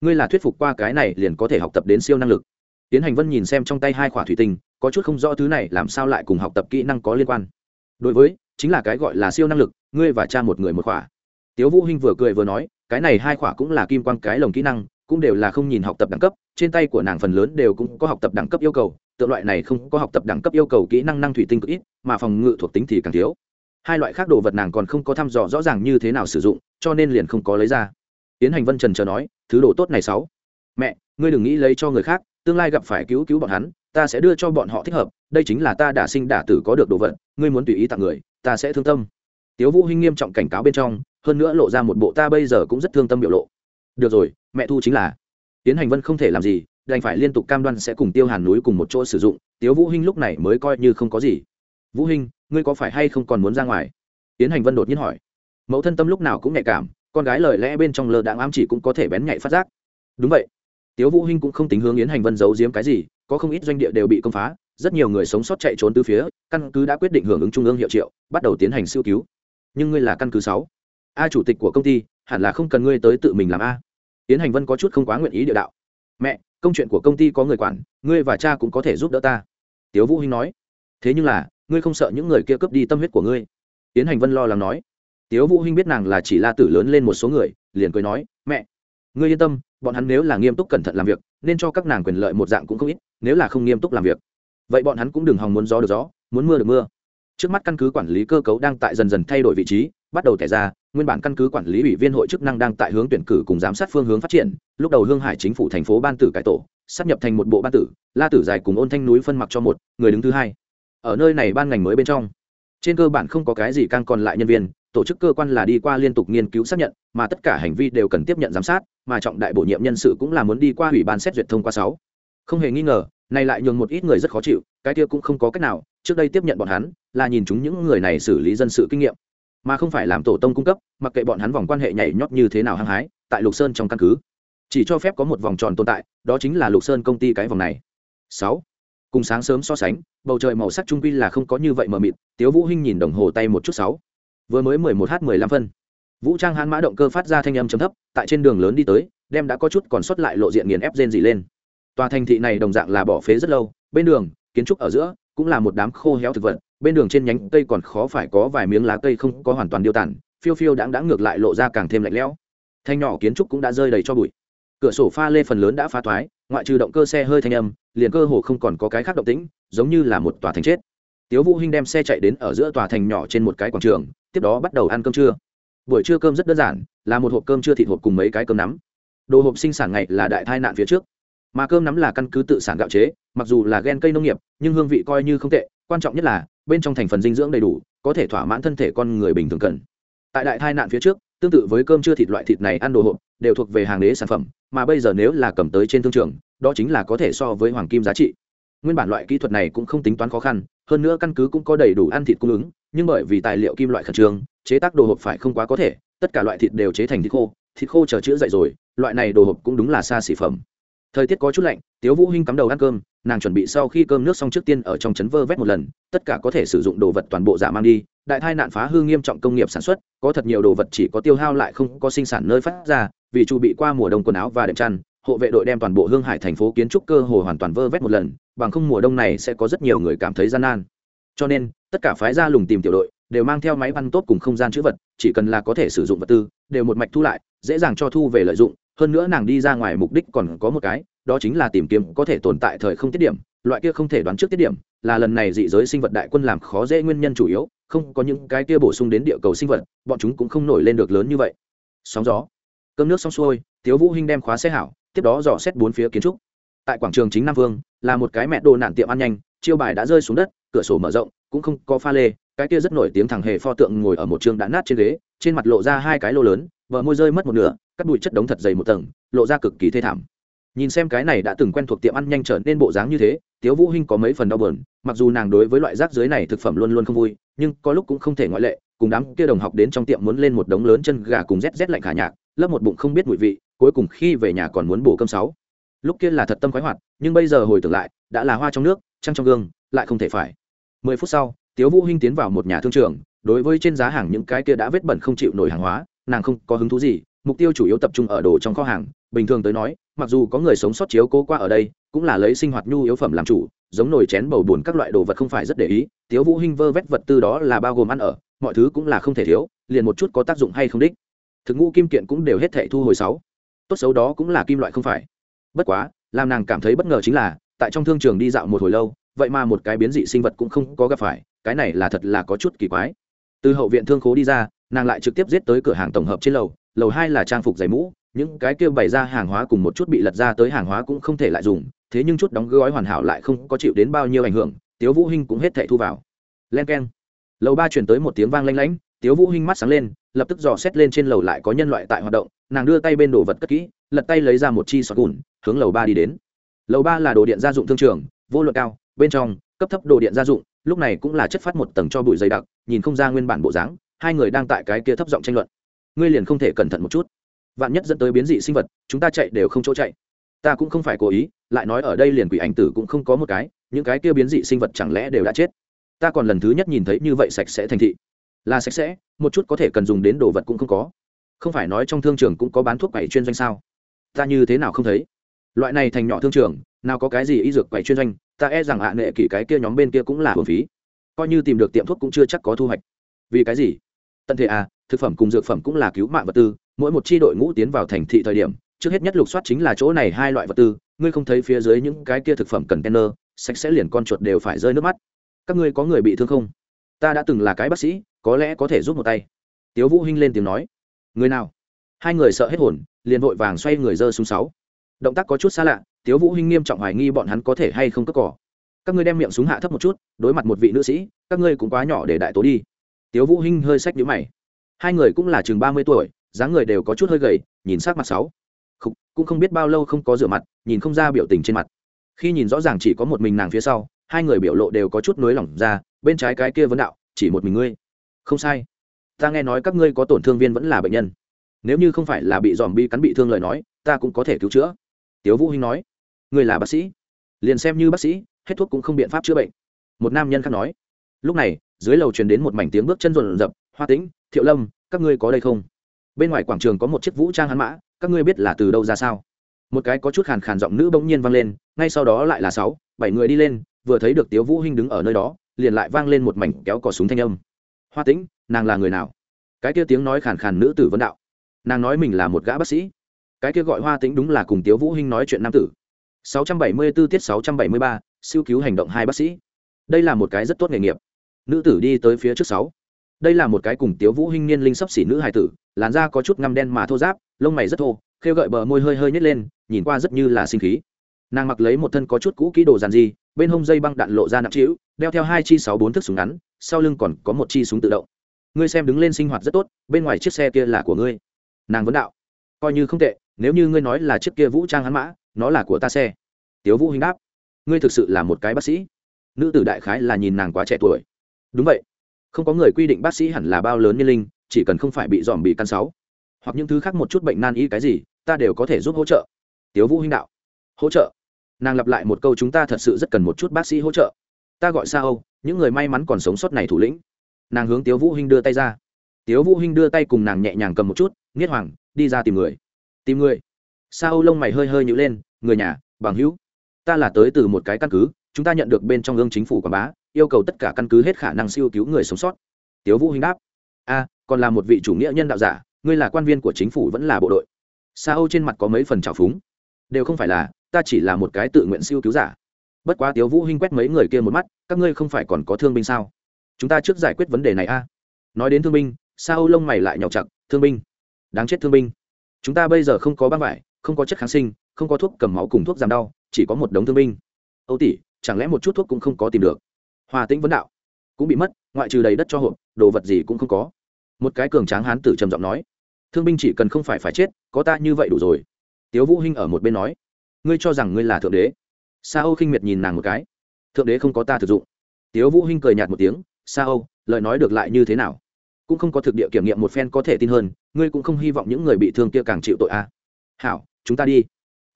Ngươi là thuyết phục qua cái này liền có thể học tập đến siêu năng lực. Tiến hành vân nhìn xem trong tay hai khỏa thủy tinh, có chút không rõ thứ này làm sao lại cùng học tập kỹ năng có liên quan. Đối với, chính là cái gọi là siêu năng lực, ngươi và cha một người một khỏa. Tiếu vũ hinh vừa cười vừa nói, cái này hai khỏa cũng là kim quang cái lồng kỹ năng cũng đều là không nhìn học tập đẳng cấp, trên tay của nàng phần lớn đều cũng có học tập đẳng cấp yêu cầu, tượng loại này không có học tập đẳng cấp yêu cầu kỹ năng năng thủy tinh cực ít, mà phòng ngự thuộc tính thì càng thiếu. Hai loại khác đồ vật nàng còn không có thăm dò rõ ràng như thế nào sử dụng, cho nên liền không có lấy ra. Tiến hành vân trần chờ nói, thứ đồ tốt này sáu. Mẹ, ngươi đừng nghĩ lấy cho người khác, tương lai gặp phải cứu cứu bọn hắn, ta sẽ đưa cho bọn họ thích hợp, đây chính là ta đã sinh đả tử có được đồ vật, ngươi muốn tùy ý tặng người, ta sẽ thương tâm. Tiếu vũ hinh nghiêm trọng cảnh cáo bên trong, hơn nữa lộ ra một bộ ta bây giờ cũng rất thương tâm biểu lộ. Được rồi mẹ thu chính là. Tiến hành vân không thể làm gì, đành phải liên tục cam đoan sẽ cùng tiêu hàn núi cùng một chỗ sử dụng, tiếu vũ hinh lúc này mới coi như không có gì. Vũ hinh, ngươi có phải hay không còn muốn ra ngoài? Tiến hành vân đột nhiên hỏi. Mẫu thân tâm lúc nào cũng nhạy cảm, con gái lời lẽ bên trong lơ đãng ám chỉ cũng có thể bén nhạy phát giác. Đúng vậy. Tiếu vũ hinh cũng không tính hướng yến hành vân giấu giếm cái gì, có không ít doanh địa đều bị công phá, rất nhiều người sống sót chạy trốn từ phía, căn cứ đã quyết định hưởng ứng trung ương hiệu triệu, bắt đầu tiến hành siêu cứu. Nhưng ngươi là căn cứ sáu. A chủ tịch của công ty, hẳn là không cần ngươi tới tự mình làm a yến hành vân có chút không quá nguyện ý địa đạo. Mẹ, công chuyện của công ty có người quản, ngươi và cha cũng có thể giúp đỡ ta. Tiếu vũ hinh nói. Thế nhưng là, ngươi không sợ những người kia cướp đi tâm huyết của ngươi? Yến hành vân lo lắng nói. Tiếu vũ hinh biết nàng là chỉ la tử lớn lên một số người, liền cười nói. Mẹ, ngươi yên tâm, bọn hắn nếu là nghiêm túc cẩn thận làm việc, nên cho các nàng quyền lợi một dạng cũng không ít, nếu là không nghiêm túc làm việc. Vậy bọn hắn cũng đừng hòng muốn gió được gió, muốn mưa được mưa. Trước mắt căn cứ quản lý cơ cấu đang tại dần dần thay đổi vị trí bắt đầu tẻ ra, nguyên bản căn cứ quản lý ủy viên hội chức năng đang tại hướng tuyển cử cùng giám sát phương hướng phát triển, lúc đầu hương hải chính phủ thành phố ban tử cải tổ, sắp nhập thành một bộ ban tử, la tử dài cùng ôn thanh núi phân mặc cho một, người đứng thứ hai. Ở nơi này ban ngành mới bên trong, trên cơ bản không có cái gì càng còn lại nhân viên, tổ chức cơ quan là đi qua liên tục nghiên cứu xác nhận, mà tất cả hành vi đều cần tiếp nhận giám sát, mà trọng đại bổ nhiệm nhân sự cũng là muốn đi qua ủy ban xét duyệt thông qua sáu. Không hề nghi ngờ, này lại nhường một ít người rất khó chịu, cái kia cũng không có cách nào, trước đây tiếp nhận bọn hắn, là nhìn chúng những người này xử lý dân sự kinh nghiệm mà không phải làm tổ tông cung cấp, mặc kệ bọn hắn vòng quan hệ nhảy nhót như thế nào hăng hái, tại lục sơn trong căn cứ. Chỉ cho phép có một vòng tròn tồn tại, đó chính là lục sơn công ty cái vòng này. Sáu. Cùng sáng sớm so sánh, bầu trời màu sắc trung quy là không có như vậy mờ mịt, tiếu vũ hinh nhìn đồng hồ tay một chút sáu. Vừa mới mười một h mười lăm phân. Vũ trang hãn mã động cơ phát ra thanh âm chấm thấp, tại trên đường lớn đi tới, đem đã có chút còn sót lại lộ diện nghiền ép rên dỉ lên. Tòa thành thị này đồng dạng là bỏ phế rất lâu, bên đường, kiến trúc ở giữa cũng là một đám khô héo thực vật, bên đường trên nhánh cây còn khó phải có vài miếng lá cây không có hoàn toàn điêu tản. phiêu phiêu đáng đãng ngược lại lộ ra càng thêm lạnh lẽo. Thanh nhỏ kiến trúc cũng đã rơi đầy cho bụi. Cửa sổ pha lê phần lớn đã phá thoái, ngoại trừ động cơ xe hơi thanh âm, liền cơ hồ không còn có cái khác động tĩnh, giống như là một tòa thành chết. Tiếu vũ hinh đem xe chạy đến ở giữa tòa thành nhỏ trên một cái quảng trường, tiếp đó bắt đầu ăn cơm trưa. Buổi trưa cơm rất đơn giản, là một hộp cơm trưa thịt hộp cùng mấy cái cơm nắm. Đồ hộp sinh sản ngày là đại tai nạn phía trước mà cơm nắm là căn cứ tự sản gạo chế, mặc dù là gen cây nông nghiệp, nhưng hương vị coi như không tệ, quan trọng nhất là, bên trong thành phần dinh dưỡng đầy đủ, có thể thỏa mãn thân thể con người bình thường cần. Tại đại tai nạn phía trước, tương tự với cơm chưa thịt loại thịt này ăn đồ hộp, đều thuộc về hàng đế sản phẩm, mà bây giờ nếu là cầm tới trên thương trường, đó chính là có thể so với hoàng kim giá trị. Nguyên bản loại kỹ thuật này cũng không tính toán khó khăn, hơn nữa căn cứ cũng có đầy đủ ăn thịt cung ứng, nhưng bởi vì tài liệu kim loại khẩn trương, chế tác đồ hộp phải không quá có thể, tất cả loại thịt đều chế thành thịt khô thịt khô chờ chữa dậy rồi, loại này đồ hộp cũng đúng là xa xỉ phẩm thời tiết có chút lạnh, tiếu vũ hinh cắm đầu ăn cơm, nàng chuẩn bị sau khi cơm nước xong trước tiên ở trong chấn vơ vét một lần, tất cả có thể sử dụng đồ vật toàn bộ giả mang đi, đại thai nạn phá hư nghiêm trọng công nghiệp sản xuất, có thật nhiều đồ vật chỉ có tiêu hao lại không có sinh sản nơi phát ra, vì chu bị qua mùa đông quần áo và đệm chăn, hộ vệ đội đem toàn bộ hương hải thành phố kiến trúc cơ hồ hoàn toàn vơ vét một lần, bằng không mùa đông này sẽ có rất nhiều người cảm thấy gian nan. Cho nên, tất cả phái ra lùng tìm tiểu đội, đều mang theo máy bắn tốt cùng không gian chữ vật, chỉ cần là có thể sử dụng vật tư, đều một mạch thu lại, dễ dàng cho thu về lợi dụng hơn nữa nàng đi ra ngoài mục đích còn có một cái, đó chính là tìm kiếm có thể tồn tại thời không tiết điểm, loại kia không thể đoán trước tiết điểm, là lần này dị giới sinh vật đại quân làm khó dễ nguyên nhân chủ yếu, không có những cái kia bổ sung đến địa cầu sinh vật, bọn chúng cũng không nổi lên được lớn như vậy. Sóng gió. Cơm nước xong xuôi, tiếu vũ hinh đem khóa xe hảo, tiếp đó dò xét bốn phía kiến trúc. Tại quảng trường chính nam vương, là một cái mẹ đồ nạn tiệm ăn nhanh, chiêu bài đã rơi xuống đất, cửa sổ mở rộng, cũng không có pha lê, cái kia rất nổi tiếng thằng hề pho tượng ngồi ở một trường đã nát trên ghế, trên mặt lộ ra hai cái lô lớn vợ môi rơi mất một nửa, cắt đùi chất đống thật dày một tầng, lộ ra cực kỳ thê thảm. Nhìn xem cái này đã từng quen thuộc tiệm ăn nhanh trở nên bộ dáng như thế, tiếu vũ hinh có mấy phần đau buồn, mặc dù nàng đối với loại rác dưới này thực phẩm luôn luôn không vui, nhưng có lúc cũng không thể ngoại lệ, cùng đám kia đồng học đến trong tiệm muốn lên một đống lớn chân gà cùng rét rét lạnh khả nhạc, lấp một bụng không biết mùi vị, cuối cùng khi về nhà còn muốn bổ cơm sáu. Lúc kia là thật tâm khoái hoạt, nhưng bây giờ hồi tưởng lại, đã là hoa trong nước, trăng trong gương, lại không thể phải. Mười phút sau, tiếu vũ hinh tiến vào một nhà thương trường, đối với trên giá hàng những cái kia đã vết bẩn không chịu nổi hàng hóa nàng không có hứng thú gì, mục tiêu chủ yếu tập trung ở đồ trong kho hàng. Bình thường tới nói, mặc dù có người sống sót chiếu cố qua ở đây, cũng là lấy sinh hoạt nhu yếu phẩm làm chủ, giống nồi chén bầu bùn các loại đồ vật không phải rất để ý. Tiếu vũ hinh vơ vét vật tư đó là bao gồm ăn ở, mọi thứ cũng là không thể thiếu, liền một chút có tác dụng hay không đích. Thực ngũ kim kiện cũng đều hết thệ thu hồi sáu. Tốt xấu đó cũng là kim loại không phải. Bất quá, làm nàng cảm thấy bất ngờ chính là, tại trong thương trường đi dạo một hồi lâu, vậy mà một cái biến dị sinh vật cũng không có gặp phải, cái này là thật là có chút kỳ quái. Từ hậu viện thương khố đi ra nàng lại trực tiếp giết tới cửa hàng tổng hợp trên lầu lầu hai là trang phục giày mũ, những cái kia bày ra hàng hóa cùng một chút bị lật ra tới hàng hóa cũng không thể lại dùng, thế nhưng chút đóng gói hoàn hảo lại không có chịu đến bao nhiêu ảnh hưởng, tiếu vũ hinh cũng hết thảy thu vào. Len keng. Lầu ba truyền tới một tiếng vang lanh lảnh, tiếu vũ hinh mắt sáng lên, lập tức dò xét lên trên lầu lại có nhân loại tại hoạt động, nàng đưa tay bên đồ vật cất kỹ, lật tay lấy ra một chi sọt gùn, hướng lầu ba đi đến. Lầu ba là đồ điện gia dụng thương trường, vô luận cao, bên trong, cấp thấp đồ điện gia dụng, lúc này cũng là chất phát một tầng cho bụi dày đặc, nhìn không ra nguyên bản bộ dáng hai người đang tại cái kia thấp giọng tranh luận. Ngươi liền không thể cẩn thận một chút. Vạn nhất dẫn tới biến dị sinh vật, chúng ta chạy đều không chỗ chạy. Ta cũng không phải cố ý, lại nói ở đây liền quỷ ảnh tử cũng không có một cái, những cái kia biến dị sinh vật chẳng lẽ đều đã chết? Ta còn lần thứ nhất nhìn thấy như vậy sạch sẽ thành thị. Là sạch sẽ, một chút có thể cần dùng đến đồ vật cũng không có. Không phải nói trong thương trường cũng có bán thuốc quậy chuyên doanh sao? Ta như thế nào không thấy? Loại này thành nhỏ thương trường, nào có cái gì y dược quậy chuyên doanh, ta e rằng hạ nghệ kỷ cái kia nhóm bên kia cũng là hồn phí. Coi như tìm được tiệm thuốc cũng chưa chắc có thu hoạch. Vì cái gì? Tận thể à thực phẩm cùng dược phẩm cũng là cứu mạng vật tư, mỗi một chi đội ngũ tiến vào thành thị thời điểm, trước hết nhất lục soát chính là chỗ này hai loại vật tư, ngươi không thấy phía dưới những cái kia thực phẩm cần container, sạch sẽ liền con chuột đều phải rơi nước mắt. Các ngươi có người bị thương không? Ta đã từng là cái bác sĩ, có lẽ có thể giúp một tay. Tiếu vũ hinh lên tiếng nói. Người nào? Hai người sợ hết hồn, liền vội vàng xoay người dơ xuống sáu. Động tác có chút xa lạ, tiếu vũ hinh nghiêm trọng hoài nghi bọn hắn có thể hay không cất cỏ. Các ngươi đem miệng súng hạ thấp một chút, đối mặt một vị nữ sĩ, các ngươi cũng quá nhỏ để đại tố đi tiếu vũ hinh hơi sách nhíu mày. Hai người cũng là chừng ba mươi tuổi dáng người đều có chút hơi gầy nhìn sắc mặt sáu. Không, cũng không biết bao lâu không có rửa mặt nhìn không ra biểu tình trên mặt. Khi nhìn rõ ràng chỉ có một mình nàng phía sau hai người biểu lộ đều có chút nới lỏng ra bên trái cái kia vấn đạo chỉ một mình ngươi. Không sai. Ta nghe nói các ngươi có tổn thương viên vẫn là bệnh nhân. Nếu như không phải là bị dòm bi cắn bị thương lời nói ta cũng có thể cứu chữa. Tiếu vũ hinh nói. Ngươi là bác sĩ. Liền xem như bác sĩ hết thuốc cũng không biện pháp chữa bệnh. Một nam nhân khác nói. Lúc này dưới lầu truyền đến một mảnh tiếng bước chân rộn rập hoa tĩnh thiệu lâm các ngươi có đây không? Bên ngoài quảng trường có một chiếc vũ trang hắn mã các ngươi biết là từ đâu ra sao? Một cái có chút khàn khàn giọng nữ bỗng nhiên vang lên ngay sau đó lại là sáu bảy người đi lên vừa thấy được tiếu vũ hinh đứng ở nơi đó liền lại vang lên một mảnh kéo cò súng thanh âm. Hoa tĩnh nàng là người nào? Cái kia tiếng nói khàn khàn nữ tử vấn đạo. Nàng nói mình là một gã bác sĩ. Cái kia gọi hoa tĩnh đúng là cùng tiếu vũ hinh nói chuyện nam tử. 674 tiết 673, siêu cứu hành động hai bác sĩ. Đây là một cái rất tốt nghề nghiệp nữ tử đi tới phía trước sáu. Đây là một cái cùng tiếu vũ hinh niên linh sắp xỉ nữ hài tử, làn da có chút ngăm đen mà thô ráp, lông mày rất thô, khêu gợi bờ môi hơi hơi nhếch lên, nhìn qua rất như là sinh khí. Nàng mặc lấy một thân có chút cũ kỹ đồ giàn di bên hông dây băng đạn lộ ra nặng trĩu, đeo theo hai chi sáu bốn thước súng ngắn, sau lưng còn có một chi súng tự động. Ngươi xem đứng lên sinh hoạt rất tốt, bên ngoài chiếc xe kia là của ngươi. Nàng vấn đạo. Coi như không tệ, nếu như ngươi nói là chiếc kia vũ trang hắn mã, nó là của ta xe. Tiếu vũ hinh đáp. Ngươi thực sự là một cái bác sĩ. Nữ tử đại khái là nhìn nàng quá trẻ tuổi đúng vậy. Không có người quy định bác sĩ hẳn là bao lớn niên linh, chỉ cần không phải bị dòm bị căn sáu. Hoặc những thứ khác một chút bệnh nan y cái gì, ta đều có thể giúp hỗ trợ. Tiếu vũ huynh đạo. Hỗ trợ. Nàng lặp lại một câu chúng ta thật sự rất cần một chút bác sĩ hỗ trợ. Ta gọi xa âu, những người may mắn còn sống sót này thủ lĩnh. Nàng hướng tiếu vũ huynh đưa tay ra. Tiếu vũ huynh đưa tay cùng nàng nhẹ nhàng cầm một chút, nghiết hoàng, đi ra tìm người. Tìm người? Sa âu lông mày hơi hơi nhữ lên, người nhà, bằng hữu. Ta là tới từ một cái căn cứ, chúng ta nhận được bên trong ương chính phủ quảng bá yêu cầu tất cả căn cứ hết khả năng siêu cứu người sống sót. Tiếu vũ hình đáp, a, còn là một vị chủ nghĩa nhân đạo giả, ngươi là quan viên của chính phủ vẫn là bộ đội. Sa âu trên mặt có mấy phần trào phúng? Đều không phải là, ta chỉ là một cái tự nguyện siêu cứu giả. Bất quá tiếu vũ hinh quét mấy người kia một mắt, các ngươi không phải còn có thương binh sao? Chúng ta trước giải quyết vấn đề này a. Nói đến thương binh sa âu lông mày lại nhọc chặt, thương binh? Đáng chết thương binh. Chúng ta bây giờ không có băng vải, không có chất kháng sinh, không có thuốc cầm máu cùng thuốc giảm đau, chỉ có một đống thương binh. Âu tỷ, chẳng lẽ một chút thuốc cũng không có tìm được? Hòa tĩnh vấn đạo. Cũng bị mất, ngoại trừ đầy đất cho hộp, đồ vật gì cũng không có. Một cái cường tráng hán tử trầm giọng nói, thương binh chỉ cần không phải phải chết, có ta như vậy đủ rồi. Tiếu vũ hinh ở một bên nói, ngươi cho rằng ngươi là thượng đế? Sa âu khinh miệt nhìn nàng một cái, thượng đế không có ta thực dụng. Tiếu vũ hinh cười nhạt một tiếng sa âu lời nói được lại như thế nào? Cũng không có thực địa kiểm nghiệm một phen có thể tin hơn, ngươi cũng không hy vọng những người bị thương kia càng chịu tội a à. hảo, chúng ta đi.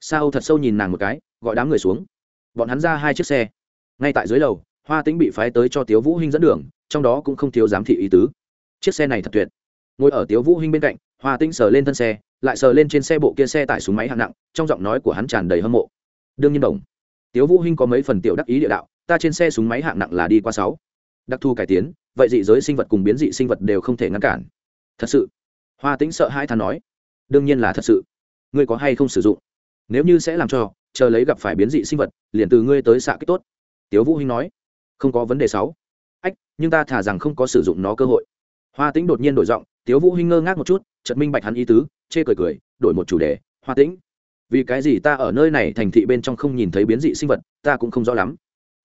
Sa âu thật sâu nhìn nàng một cái, gọi đám người xuống. Bọn hắn ra hai chiếc xe. Ngay tại dưới lầu hoa tĩnh bị phái tới cho tiếu vũ hinh dẫn đường, trong đó cũng không thiếu giám thị ý tứ. Chiếc xe này thật tuyệt. Ngồi ở tiếu vũ hinh bên cạnh, hoa tĩnh sờ lên thân xe, lại sờ lên trên xe bộ kia xe tải súng máy hạng nặng, trong giọng nói của hắn tràn đầy hâm mộ. Đương nhiên đồng. Tiếu vũ hinh có mấy phần tiểu đắc ý địa đạo, ta trên xe súng máy hạng nặng là đi qua sáu. Đặc thù cải tiến, vậy dị giới sinh vật cùng biến dị sinh vật đều không thể ngăn cản. Thật sự? Hoa tĩnh sợ hai thằng nói. Đương nhiên là thật sự. Ngươi có hay không sử dụng? Nếu như sẽ làm cho, chờ lấy gặp phải biến dị sinh vật, liền từ ngươi tới xạ kích tốt. Tiếu vũ hinh nói không có vấn đề sáu. Ách, nhưng ta thả rằng không có sử dụng nó cơ hội. Hoa tĩnh đột nhiên đổi giọng, tiếu vũ hinh ngơ ngác một chút, chợt minh bạch hắn ý tứ, chê cười cười, đổi một chủ đề, hoa tĩnh. Vì cái gì ta ở nơi này thành thị bên trong không nhìn thấy biến dị sinh vật, ta cũng không rõ lắm.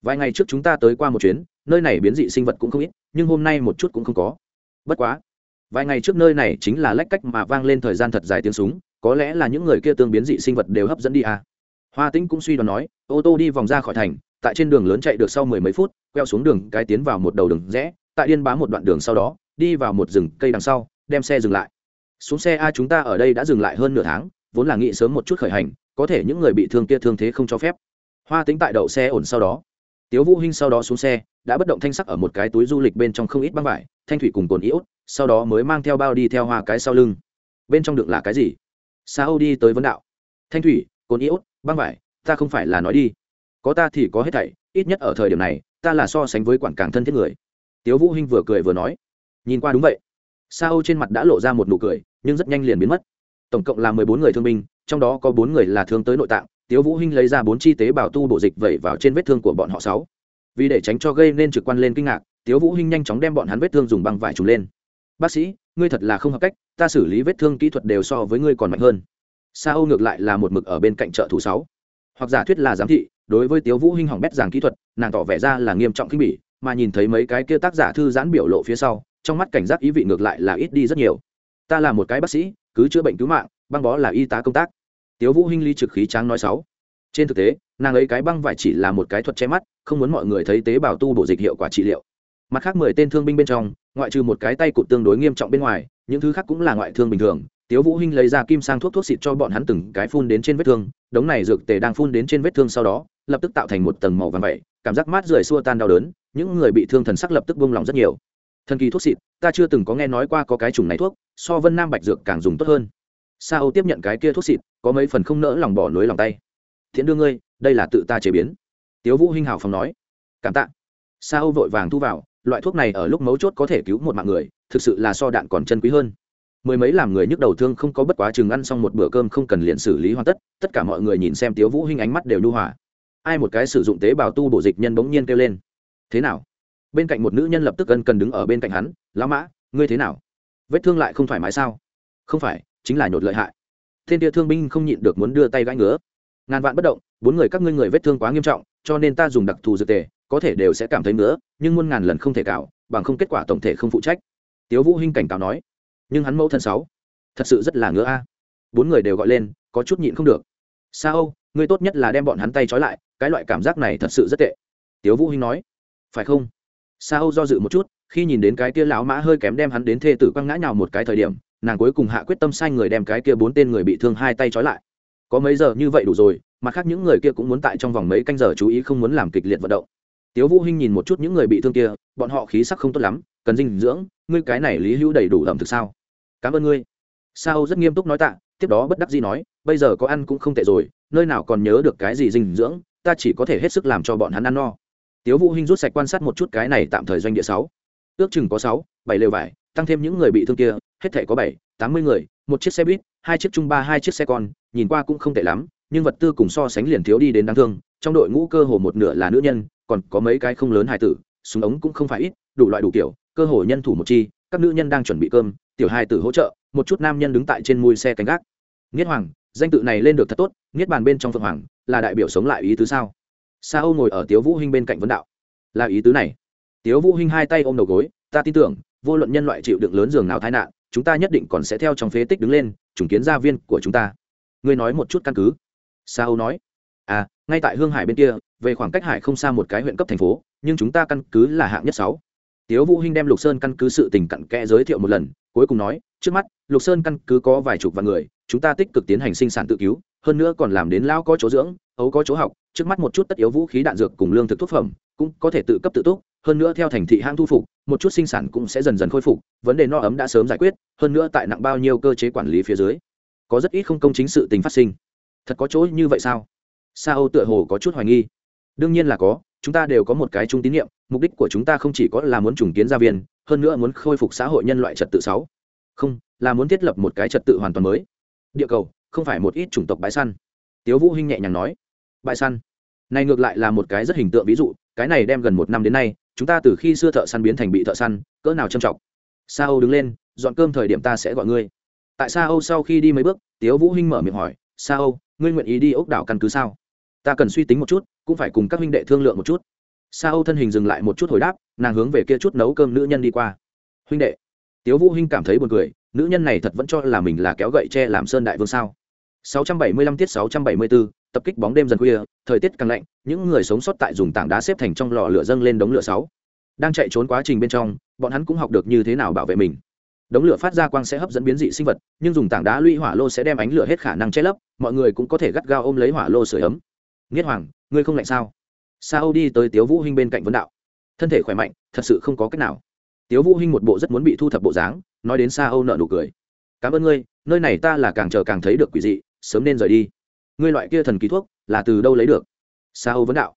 Vài ngày trước chúng ta tới qua một chuyến, nơi này biến dị sinh vật cũng không ít, nhưng hôm nay một chút cũng không có. Bất quá, vài ngày trước nơi này chính là lách cách mà vang lên thời gian thật dài tiếng súng, có lẽ là những người kia tương biến dị sinh vật đều hấp dẫn đi à. hoa tĩnh cũng suy đoán nói, ô tô đi vòng ra khỏi thành tại trên đường lớn chạy được sau mười mấy phút, queo xuống đường, cái tiến vào một đầu đường rẽ, tại điên bá một đoạn đường sau đó, đi vào một rừng cây đằng sau, đem xe dừng lại. Xuống xe, a, chúng ta ở đây đã dừng lại hơn nửa tháng, vốn là nghĩ sớm một chút khởi hành, có thể những người bị thương kia thương thế không cho phép. Hoa tính tại đậu xe ổn sau đó. Tiếu vũ hinh sau đó xuống xe, đã bất động thanh sắc ở một cái túi du lịch bên trong không ít băng vải, thanh thủy cùng cồn iốt, sau đó mới mang theo bao đi theo hoa cái sau lưng. Bên trong đựng là cái gì? Sao đi tới vấn đạo. Thanh thủy, cồn iốt, băng vải, ta không phải là nói đi có ta thì có hết thảy, ít nhất ở thời điểm này, ta là so sánh với quản càng thân thiết người. Tiếu vũ hinh vừa cười vừa nói. Nhìn qua đúng vậy. Sa âu trên mặt đã lộ ra một nụ cười, nhưng rất nhanh liền biến mất. Tổng cộng là mười bốn người thương binh, trong đó có bốn người là thương tới nội tạng. Tiếu vũ hinh lấy ra bốn chi tế bào tu bổ dịch vẩy vào trên vết thương của bọn họ sáu. Vì để tránh cho gây nên trực quan lên kinh ngạc, tiếu vũ hinh nhanh chóng đem bọn hắn vết thương dùng băng vải trùm lên. Bác sĩ, ngươi thật là không hợp cách, ta xử lý vết thương kỹ thuật đều so với ngươi còn mạnh hơn. Sa âu ngược lại là một mực ở bên cạnh trợ thủ sáu. Hoặc giả thuyết là giám thị đối với tiếu vũ hinh hỏng bét giảng kỹ thuật, nàng tỏ vẻ ra là nghiêm trọng kinh bỉ, mà nhìn thấy mấy cái kia tác giả thư giãn biểu lộ phía sau, trong mắt cảnh giác ý vị ngược lại là ít đi rất nhiều. Ta là một cái bác sĩ, cứ chữa bệnh cứu mạng, băng bó là y tá công tác. Tiếu vũ hinh ly trực khí tráng nói sáu. Trên thực tế, nàng ấy cái băng vải chỉ là một cái thuật che mắt, không muốn mọi người thấy tế bào tu bổ dịch hiệu quả trị liệu. Mặt khác mười tên thương binh bên trong, ngoại trừ một cái tay cụt tương đối nghiêm trọng bên ngoài, những thứ khác cũng là ngoại thương bình thường. Tiếu vũ hinh lấy ra kim sang thuốc thuốc xịt cho bọn hắn từng cái phun đến trên vết thương, đống này dược tề đang phun đến trên vết thương sau đó lập tức tạo thành một tầng màu vàng vậy cảm giác mát rượi xua tan đau đớn, những người bị thương thần sắc lập tức buông lòng rất nhiều. Thần kỳ thuốc xịt, ta chưa từng có nghe nói qua có cái chủng này thuốc, so vân nam bạch dược càng dùng tốt hơn. Sa âu tiếp nhận cái kia thuốc xịt, có mấy phần không nỡ lòng bỏ nối lòng tay. Thiện đưa ngươi, đây là tự ta chế biến. Tiếu vũ hinh hào phong nói. Cảm tạ. Sa âu vội vàng thu vào, loại thuốc này ở lúc mấu chốt có thể cứu một mạng người, thực sự là so đạn còn chân quý hơn. Mười mấy làm người nhức đầu thương không có bất quá chừng ăn xong một bữa cơm không cần liền xử lý hoàn tất tất cả mọi người nhìn xem tiếu vũ hinh ánh mắt đều nhu hòa ai một cái sử dụng tế bào tu bổ dịch nhân bỗng nhiên kêu lên. Thế nào? Bên cạnh một nữ nhân lập tức ân cần đứng ở bên cạnh hắn, lão mã, ngươi thế nào? Vết thương lại không thoải mái sao? Không phải, chính là nhột lợi hại. Thiên tia thương binh không nhịn được muốn đưa tay gãi ngứa. Ngàn vạn bất động, bốn người các ngươi người vết thương quá nghiêm trọng, cho nên ta dùng đặc thù dược tề, có thể đều sẽ cảm thấy ngứa, nhưng muôn ngàn lần không thể cạo, bằng không kết quả tổng thể không phụ trách. Tiếu vũ hinh cảnh cáo nói. Nhưng hắn mẫu thân sáu, thật sự rất là ngứa a. Bốn người đều gọi lên, có chút nhịn không được. Sao? Ngươi tốt nhất là đem bọn hắn tay trói lại cái loại cảm giác này thật sự rất tệ. Tiếu vũ hinh nói, phải không? Sao do dự một chút, khi nhìn đến cái kia lão mã hơi kém đem hắn đến thê tử quăng ngã nhào một cái thời điểm, nàng cuối cùng hạ quyết tâm sai người đem cái kia bốn tên người bị thương hai tay trói lại. Có mấy giờ như vậy đủ rồi, mặt khác những người kia cũng muốn tại trong vòng mấy canh giờ chú ý không muốn làm kịch liệt vận động. Tiếu vũ hinh nhìn một chút những người bị thương kia, bọn họ khí sắc không tốt lắm, cần dinh dưỡng, ngươi cái này lý hữu đầy đủ ẩm thực sao? Cảm ơn ngươi. Sao rất nghiêm túc nói tạ, tiếp đó bất đắc dĩ nói, bây giờ có ăn cũng không tệ rồi, nơi nào còn nhớ được cái gì dinh dưỡng ta chỉ có thể hết sức làm cho bọn hắn ăn no. Tiếu vũ hinh rút sạch quan sát một chút cái này tạm thời doanh địa sáu. Ước chừng có sáu, bảy lều vải, tăng thêm những người bị thương kia, hết thể có bảy, tám mươi người, một chiếc xe buýt, hai chiếc trung ba, hai chiếc xe con, nhìn qua cũng không tệ lắm, nhưng vật tư cùng so sánh liền thiếu đi đến đáng thương, trong đội ngũ cơ hồ một nửa là nữ nhân, còn có mấy cái không lớn hài tử, súng ống cũng không phải ít, đủ loại đủ kiểu, cơ hồ nhân thủ một chi, các nữ nhân đang chuẩn bị cơm, tiểu hài tử hỗ trợ, một chút nam nhân đứng tại trên mui xe cánh gác. Nghiết hoàng, danh tự này lên được thật tốt nghiết bàn bên trong phượng hoàng là đại biểu sống lại ý tứ sao? Sa âu ngồi ở tiếu vũ hinh bên cạnh vấn đạo. Là ý tứ này. Tiếu vũ hinh hai tay ôm đầu gối, ta tin tưởng, vô luận nhân loại chịu đựng lớn giường nào tai nạn, chúng ta nhất định còn sẽ theo trong phế tích đứng lên, trùng kiến gia viên của chúng ta. Ngươi nói một chút căn cứ. Sa âu nói. À ngay tại hương hải bên kia, về khoảng cách hải không xa một cái huyện cấp thành phố, nhưng chúng ta căn cứ là hạng nhất sáu. Tiếu vũ hinh đem lục sơn căn cứ sự tình cặn kẽ giới thiệu một lần, cuối cùng nói, trước mắt, lục sơn căn cứ có vài chục vạn người, chúng ta tích cực tiến hành sinh sản tự cứu hơn nữa còn làm đến lao có chỗ dưỡng, ấu có chỗ học, trước mắt một chút tất yếu vũ khí đạn dược cùng lương thực thuốc phẩm, cũng có thể tự cấp tự túc, hơn nữa theo thành thị hãng thu phục, một chút sinh sản cũng sẽ dần dần khôi phục, vấn đề no ấm đã sớm giải quyết, hơn nữa tại nặng bao nhiêu cơ chế quản lý phía dưới, có rất ít không công chính sự tình phát sinh. Thật có chỗ như vậy sao? Sa âu tựa hồ có chút hoài nghi? Đương nhiên là có, chúng ta đều có một cái chung tín nhiệm mục đích của chúng ta không chỉ có là muốn trùng kiến gia viên, hơn nữa muốn khôi phục xã hội nhân loại trật tự sáu. Không, là muốn thiết lập một cái trật tự hoàn toàn mới. Địa cầu không phải một ít chủng tộc bãi săn. Tiếu vũ hinh nhẹ nhàng nói, bãi săn? Này ngược lại là một cái rất hình tượng ví dụ, cái này đem gần một năm đến nay, chúng ta từ khi xưa thợ săn biến thành bị thợ săn, cỡ nào trầm trọng? Sa âu đứng lên, dọn cơm thời điểm ta sẽ gọi ngươi. Tại sa âu sau khi đi mấy bước, tiếu vũ hinh mở miệng hỏi sa âu, ngươi nguyện ý đi ốc đảo căn cứ sao? Ta cần suy tính một chút, cũng phải cùng các huynh đệ thương lượng một chút. Sa âu thân hình dừng lại một chút hồi đáp, nàng hướng về kia chút nấu cơm nữ nhân đi qua. Huynh đệ. Tiếu vũ hinh cảm thấy buồn cười, nữ nhân này thật vẫn cho là mình là kéo gậy tre làm sơn đại vương sao? 675 tiết 674, tập kích bóng đêm dần khuya thời tiết càng lạnh những người sống sót tại dùng tảng đá xếp thành trong lò lửa dâng lên đống lửa sáu. Đang chạy trốn quá trình bên trong bọn hắn cũng học được như thế nào bảo vệ mình. Đống lửa phát ra quang sẽ hấp dẫn biến dị sinh vật nhưng dùng tảng đá lũy hỏa lô sẽ đem ánh lửa hết khả năng che lấp mọi người cũng có thể gắt gao ôm lấy hỏa lô sửa ấm. Nghiết hoàng ngươi không lạnh sao? Sa âu đi tới tiếu vũ hinh bên cạnh vấn đạo. Thân thể khỏe mạnh thật sự không có cách nào. Tiếu vũ hinh một bộ rất muốn bị thu thập bộ dáng nói đến sa âu nở nụ cười. Cảm ơn ngươi nơi này ta là càng chờ càng thấy được quỷ dị sớm nên rời đi. Ngươi loại kia thần kỳ thuốc, là từ đâu lấy được? Sa âu vấn đạo.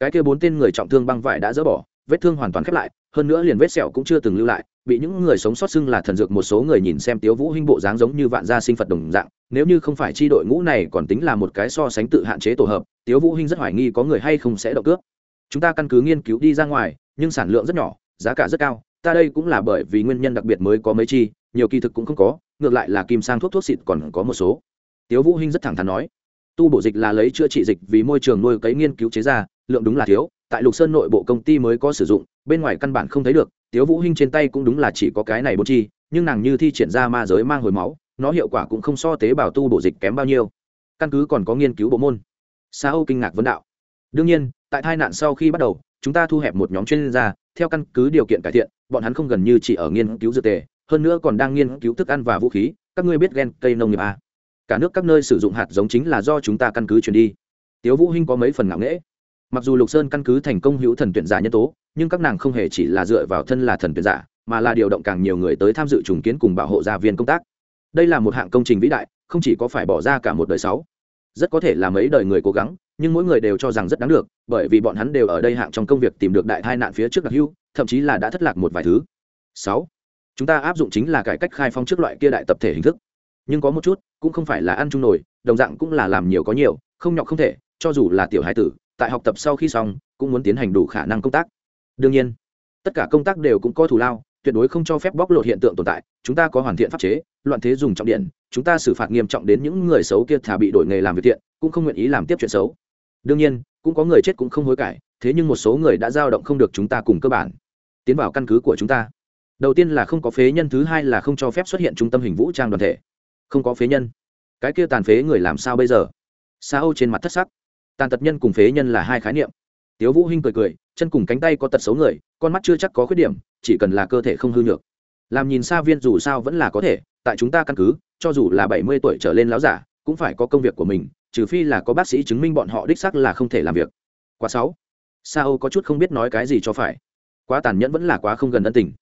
Cái kia bốn tên người trọng thương băng vải đã dỡ bỏ, vết thương hoàn toàn khép lại, hơn nữa liền vết sẹo cũng chưa từng lưu lại, bị những người sống sót xưng là thần dược một số người nhìn xem tiếu vũ hinh bộ dáng giống như vạn gia sinh phật đồng dạng, nếu như không phải chi đội ngũ này còn tính là một cái so sánh tự hạn chế tổ hợp, tiếu vũ hinh rất hoài nghi có người hay không sẽ động cướp. Chúng ta căn cứ nghiên cứu đi ra ngoài, nhưng sản lượng rất nhỏ, giá cả rất cao, ta đây cũng là bởi vì nguyên nhân đặc biệt mới có mấy chi, nhiều kỳ thực cũng không có, ngược lại là kim sang thuốc thuốc xịt còn có một số tiếu vũ hinh rất thẳng thắn nói, tu bổ dịch là lấy chữa trị dịch vì môi trường nuôi cấy nghiên cứu chế ra, lượng đúng là thiếu, tại lục sơn nội bộ công ty mới có sử dụng, bên ngoài căn bản không thấy được, tiếu vũ hinh trên tay cũng đúng là chỉ có cái này bốn chi, nhưng nàng như thi triển ra ma giới mang hồi máu, nó hiệu quả cũng không so tế bào tu bổ dịch kém bao nhiêu căn cứ còn có nghiên cứu bộ môn sa âu kinh ngạc vấn đạo, đương nhiên, tại tai nạn sau khi bắt đầu, chúng ta thu hẹp một nhóm chuyên gia, theo căn cứ điều kiện cải thiện, bọn hắn không gần như chỉ ở nghiên cứu dược tề, hơn nữa còn đang nghiên cứu thức ăn và vũ khí, các ngươi biết gen cây nông nghiệp à cả nước các nơi sử dụng hạt giống chính là do chúng ta căn cứ chuyển đi. Tiếu vũ hinh có mấy phần ngạo nghễ. Mặc dù lục sơn căn cứ thành công hữu thần tuyển giả nhân tố, nhưng các nàng không hề chỉ là dựa vào thân là thần tuyển giả, mà là điều động càng nhiều người tới tham dự trùng kiến cùng bảo hộ gia viên công tác. Đây là một hạng công trình vĩ đại, không chỉ có phải bỏ ra cả một đời sáu. Rất có thể là mấy đời người cố gắng, nhưng mỗi người đều cho rằng rất đáng được, bởi vì bọn hắn đều ở đây hạng trong công việc tìm được đại tai nạn phía trước đặc hưu thậm chí là đã thất lạc một vài thứ. Sáu. Chúng ta áp dụng chính là cải cách khai phong trước loại kia đại tập thể hình thức nhưng có một chút cũng không phải là ăn chung nổi đồng dạng cũng là làm nhiều có nhiều, không nhọc không thể, cho dù là tiểu hải tử, tại học tập sau khi xong, cũng muốn tiến hành đủ khả năng công tác. Đương nhiên, tất cả công tác đều cũng có thù lao, tuyệt đối không cho phép bóc lột hiện tượng tồn tại, chúng ta có hoàn thiện pháp chế, loạn thế dùng trọng điện, chúng ta xử phạt nghiêm trọng đến những người xấu kia thả bị đổi nghề làm việc thiện, cũng không nguyện ý làm tiếp chuyện xấu. Đương nhiên, cũng có người chết cũng không hối cải, thế nhưng một số người đã dao động không được chúng ta cùng cơ bản. Tiến vào căn cứ của chúng ta. Đầu tiên là không có phế nhân, thứ hai là không cho phép xuất hiện trung tâm hình vũ trang đoàn thể không có phế nhân. Cái kia tàn phế người làm sao bây giờ? Sa âu trên mặt thất sắc. Tàn tật nhân cùng phế nhân là hai khái niệm. Tiếu vũ hinh cười cười, chân cùng cánh tay có tật xấu người, con mắt chưa chắc có khuyết điểm, chỉ cần là cơ thể không hư nhược. Làm nhìn xa viên dù sao vẫn là có thể, tại chúng ta căn cứ, cho dù là bảy mươi tuổi trở lên láo giả, cũng phải có công việc của mình, trừ phi là có bác sĩ chứng minh bọn họ đích xác là không thể làm việc. Quá sáu sa âu có chút không biết nói cái gì cho phải. Quá tàn nhẫn vẫn là quá không gần ân tình.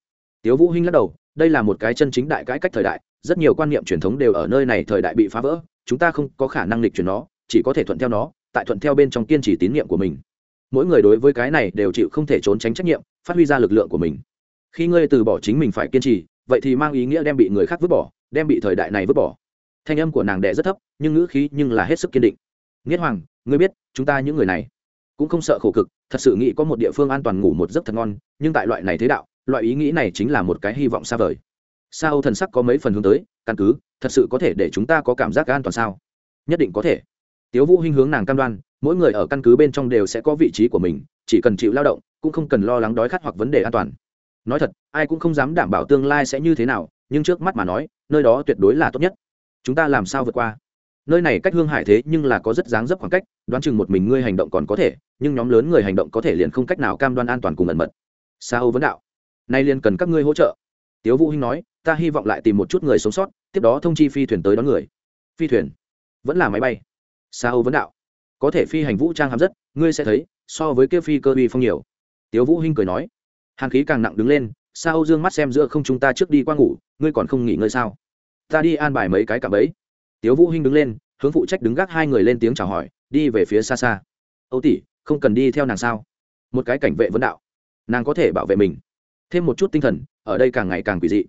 Tiếu vũ hinh lắc đầu, đây là một cái chân chính đại cái cách thời đại rất nhiều quan niệm truyền thống đều ở nơi này thời đại bị phá vỡ, chúng ta không có khả năng lịch chuyển nó, chỉ có thể thuận theo nó, tại thuận theo bên trong kiên trì tín nhiệm của mình. Mỗi người đối với cái này đều chịu không thể trốn tránh trách nhiệm, phát huy ra lực lượng của mình. Khi ngươi từ bỏ chính mình phải kiên trì, vậy thì mang ý nghĩa đem bị người khác vứt bỏ, đem bị thời đại này vứt bỏ. Thanh âm của nàng đệ rất thấp, nhưng ngữ khí nhưng là hết sức kiên định. Nghĩa hoàng, ngươi biết, chúng ta những người này cũng không sợ khổ cực, thật sự nghĩ có một địa phương an toàn ngủ một giấc thật ngon, nhưng tại loại này thế đạo, loại ý nghĩ này chính là một cái hy vọng xa vời sao thần sắc có mấy phần hướng tới, căn cứ, thật sự có thể để chúng ta có cảm giác an toàn sao? Nhất định có thể. Tiếu vũ hinh hướng nàng cam đoan, mỗi người ở căn cứ bên trong đều sẽ có vị trí của mình, chỉ cần chịu lao động, cũng không cần lo lắng đói khát hoặc vấn đề an toàn. Nói thật, ai cũng không dám đảm bảo tương lai sẽ như thế nào, nhưng trước mắt mà nói, nơi đó tuyệt đối là tốt nhất. Chúng ta làm sao vượt qua? Nơi này cách hương hải thế nhưng là có rất dáng dấp khoảng cách, đoán chừng một mình ngươi hành động còn có thể, nhưng nhóm lớn người hành động có thể liền không cách nào cam đoan an toàn cùng ẩn mật. Sao vấn đạo? Nay liền cần các ngươi hỗ trợ. Tiếu vũ hinh nói ta hy vọng lại tìm một chút người sống sót, tiếp đó thông chi phi thuyền tới đón người. Phi thuyền? Vẫn là máy bay. Sa Âu vấn đạo. Có thể phi hành vũ trang hàm rất, ngươi sẽ thấy, so với kia phi cơ uy phong nhiều. Tiếu vũ hinh cười nói. Hàn khí càng nặng đứng lên, Sa Âu dương mắt xem giữa không chúng ta trước đi qua ngủ, ngươi còn không nghỉ ngơi sao? Ta đi an bài mấy cái cạm ấy tiếu vũ hinh đứng lên, hướng phụ trách đứng gác hai người lên tiếng chào hỏi, đi về phía xa xa. Âu tỷ, không cần đi theo nàng sao? Một cái cảnh vệ vấn đạo. Nàng có thể bảo vệ mình. Thêm một chút tinh thần, ở đây càng ngày càng quỷ dị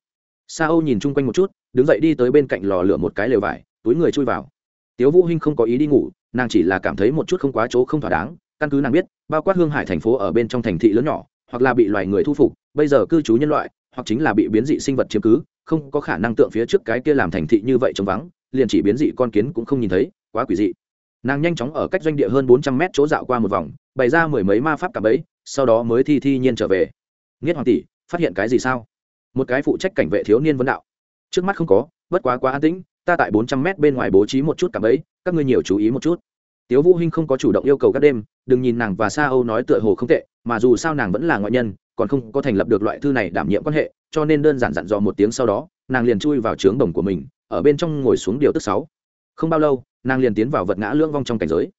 sa âu nhìn chung quanh một chút, đứng dậy đi tới bên cạnh lò lửa một cái lều vải, túi người chui vào. Tiếu vũ hinh không có ý đi ngủ, nàng chỉ là cảm thấy một chút không quá chỗ không thỏa đáng, căn cứ nàng biết, bao quát hương hải thành phố ở bên trong thành thị lớn nhỏ, hoặc là bị loài người thu phục, bây giờ cư trú nhân loại, hoặc chính là bị biến dị sinh vật chiếm cứ, không có khả năng tượng phía trước cái kia làm thành thị như vậy trống vắng, liền chỉ biến dị con kiến cũng không nhìn thấy, quá quỷ dị. Nàng nhanh chóng ở cách doanh địa hơn bốn trăm mét chỗ dạo qua một vòng, bày ra mười mấy ma pháp cả bấy sau đó mới thi thi nhiên trở về. Nghiết hoàng tỷ, phát hiện cái gì sao? Một cái phụ trách cảnh vệ thiếu niên vấn đạo. Trước mắt không có, bất quá quá an tĩnh, ta tại bốn trăm mét bên ngoài bố trí một chút cảm ấy các ngươi nhiều chú ý một chút. Tiếu vũ hinh không có chủ động yêu cầu các đêm, đừng nhìn nàng và sa âu nói tựa hồ không tệ, mà dù sao nàng vẫn là ngoại nhân, còn không có thành lập được loại thư này đảm nhiệm quan hệ, cho nên đơn giản dặn dò một tiếng sau đó, nàng liền chui vào trướng đồng của mình, ở bên trong ngồi xuống điều tức sáu. Không bao lâu, nàng liền tiến vào vật ngã lưỡng vong trong cảnh giới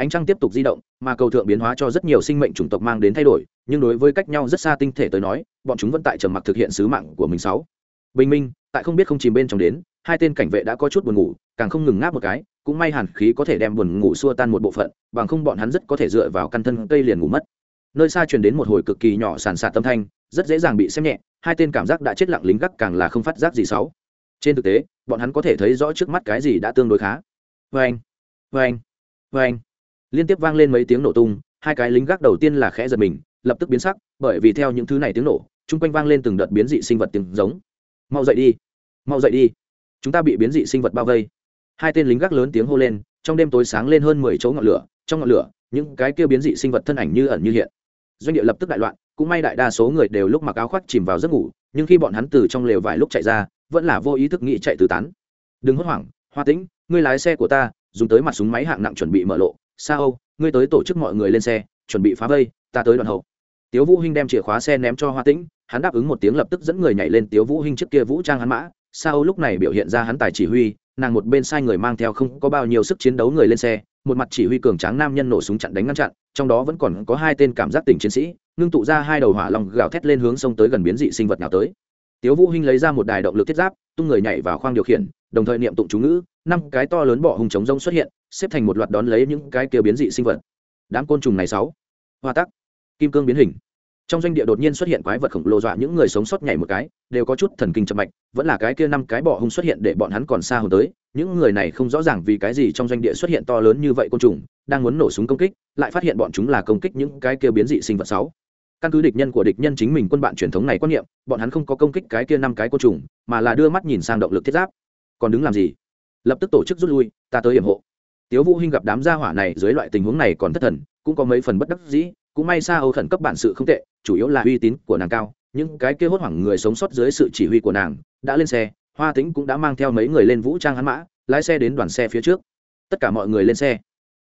ánh trăng tiếp tục di động, mà cầu thượng biến hóa cho rất nhiều sinh mệnh chủng tộc mang đến thay đổi, nhưng đối với cách nhau rất xa tinh thể tới nói, bọn chúng vẫn tại trầm mặc thực hiện sứ mạng của mình sáu. Bình minh, tại không biết không chìm bên trong đến, hai tên cảnh vệ đã có chút buồn ngủ, càng không ngừng ngáp một cái, cũng may hàn khí có thể đem buồn ngủ xua tan một bộ phận, bằng không bọn hắn rất có thể dựa vào căn thân cây liền ngủ mất. Nơi xa truyền đến một hồi cực kỳ nhỏ sàn sạt tâm thanh, rất dễ dàng bị xem nhẹ, hai tên cảm giác đã chết lặng lính gác càng là không phát giác gì sáu. trên thực tế, bọn hắn có thể thấy rõ trước mắt cái gì đã tương đối khá. Vê anh vê anh vê anh liên tiếp vang lên mấy tiếng nổ tung, hai cái lính gác đầu tiên là khẽ giật mình, lập tức biến sắc, bởi vì theo những thứ này tiếng nổ, chung quanh vang lên từng đợt biến dị sinh vật tiếng giống. Mau dậy đi, mau dậy đi, chúng ta bị biến dị sinh vật bao vây. Hai tên lính gác lớn tiếng hô lên, trong đêm tối sáng lên hơn mười chỗ ngọn lửa, trong ngọn lửa, những cái kia biến dị sinh vật thân ảnh như ẩn như hiện. Doanh địa lập tức đại loạn, cũng may đại đa số người đều lúc mặc áo khoác chìm vào giấc ngủ, nhưng khi bọn hắn từ trong lều vài lúc chạy ra, vẫn là vô ý thức nghĩ chạy từ tán. Đừng hốt hoảng, hoa tĩnh, ngươi lái xe của ta, dùng tới mặt súng máy hạng nặng chuẩn bị mở lộ Sa âu, ngươi tới tổ chức mọi người lên xe, chuẩn bị phá vây, ta tới đoạn hậu. Tiếu vũ hinh đem chìa khóa xe ném cho hoa tĩnh, hắn đáp ứng một tiếng lập tức dẫn người nhảy lên tiếu vũ hinh trước kia vũ trang hắn mã. Sa âu lúc này biểu hiện ra hắn tài chỉ huy, nàng một bên sai người mang theo không có bao nhiêu sức chiến đấu người lên xe, một mặt chỉ huy cường tráng nam nhân nổ súng chặn đánh ngăn chặn, trong đó vẫn còn có hai tên cảm giác tỉnh chiến sĩ, ngưng tụ ra hai đầu hỏa long gào thét lên hướng sông tới gần biến dị sinh vật nào tới. Tiếu vũ hinh lấy ra một đài động lực thiết giáp, tung người nhảy vào khoang điều khiển, đồng thời niệm tụng chú ngữ năm cái to lớn bọ hùng chống rông xuất hiện, xếp thành một loạt đón lấy những cái kia biến dị sinh vật. Đám côn trùng này sáu. Hoa tắc. Kim cương biến hình. Trong doanh địa đột nhiên xuất hiện quái vật khổng lồ dọa những người sống sót nhảy một cái, đều có chút thần kinh chậm mạch, vẫn là cái kia năm cái bọ hung xuất hiện để bọn hắn còn xa hơn tới. Những người này không rõ ràng vì cái gì trong doanh địa xuất hiện to lớn như vậy côn trùng, đang muốn nổ súng công kích, lại phát hiện bọn chúng là công kích những cái kia biến dị sinh vật sáu. Căn cứ địch nhân của địch nhân chính mình quân bạn truyền thống này quan niệm, bọn hắn không có công kích cái kia năm cái côn trùng, mà là đưa mắt nhìn sang động lực thiết giáp. Còn đứng làm gì? Lập tức tổ chức rút lui, ta tới hiểm hộ. Tiếu vũ hinh gặp đám gia hỏa này dưới loại tình huống này còn thất thần, cũng có mấy phần bất đắc dĩ, cũng may xa âu khẩn cấp bản sự không tệ, chủ yếu là uy tín của nàng cao, những cái kia hốt hoảng người sống sót dưới sự chỉ huy của nàng đã lên xe, hoa tĩnh cũng đã mang theo mấy người lên vũ trang hắn mã, lái xe đến đoàn xe phía trước. Tất cả mọi người lên xe.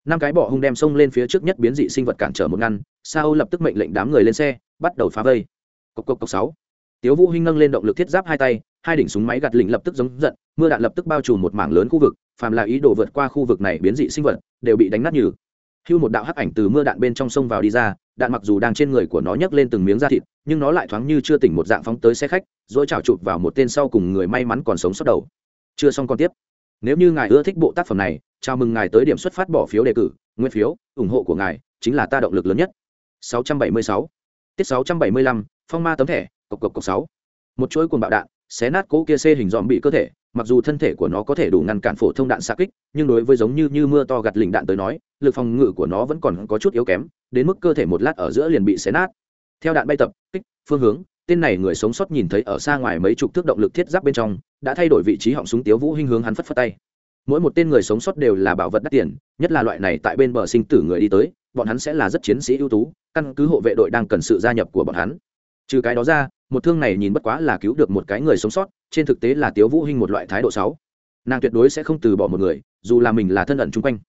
Năm cái bỏ hung đem xông lên phía trước nhất biến dị sinh vật cản trở một ngăn, sa âu lập tức mệnh lệnh đám người lên xe, bắt đầu phá vây. Cộc cộc cộc, sáu tiếu vũ hinh nâng lên động lực thiết giáp hai tay, hai đỉnh súng máy gạt lỉnh lập tức giống giận, mưa đạn lập tức bao trùm một mảng lớn khu vực, phàm là ý đồ vượt qua khu vực này biến dị sinh vật, đều bị đánh nát như hưu một đạo hắc ảnh từ mưa đạn bên trong sông vào đi ra, đạn mặc dù đang trên người của nó nhấc lên từng miếng da thịt, nhưng nó lại thoáng như chưa tỉnh một dạng phóng tới xe khách, rồi chảo chụp vào một tên sau cùng người may mắn còn sống sót đầu. Chưa xong còn tiếp. Nếu như ngài ưa thích bộ tác phẩm này, chào mừng ngài tới điểm xuất phát bỏ phiếu đề cử, nguyên phiếu, ủng hộ của ngài chính là ta động lực lớn nhất. 676 tiết 675 phong ma tấm thẻ cộc cộc cộc sáu. Một chuỗi cuồng bạo đạn, xé nát cỗ kia xê hình dòm bị cơ thể, mặc dù thân thể của nó có thể đủ ngăn cản phổ thông đạn xạ kích, nhưng đối với giống như như mưa to gặt lỉnh đạn tới nói, lực phòng ngự của nó vẫn còn có chút yếu kém, đến mức cơ thể một lát ở giữa liền bị xé nát. Theo đạn bay tập, kích, phương hướng, tên này người sống sót nhìn thấy ở xa ngoài mấy chục thước động lực thiết giáp bên trong, đã thay đổi vị trí họng súng tiếu vũ hình hướng hắn phất phất tay. Mỗi một tên người sống sót đều là bảo vật đắt tiền, nhất là loại này tại bên bờ sinh tử người đi tới, bọn hắn sẽ là rất chiến sĩ ưu tú, căn cứ hộ vệ đội đang cần sự gia nhập của bọn hắn trừ cái đó ra một thương này nhìn bất quá là cứu được một cái người sống sót trên thực tế là tiếu vũ hinh một loại thái độ sáu, nàng tuyệt đối sẽ không từ bỏ một người dù là mình là thân ẩn chung quanh.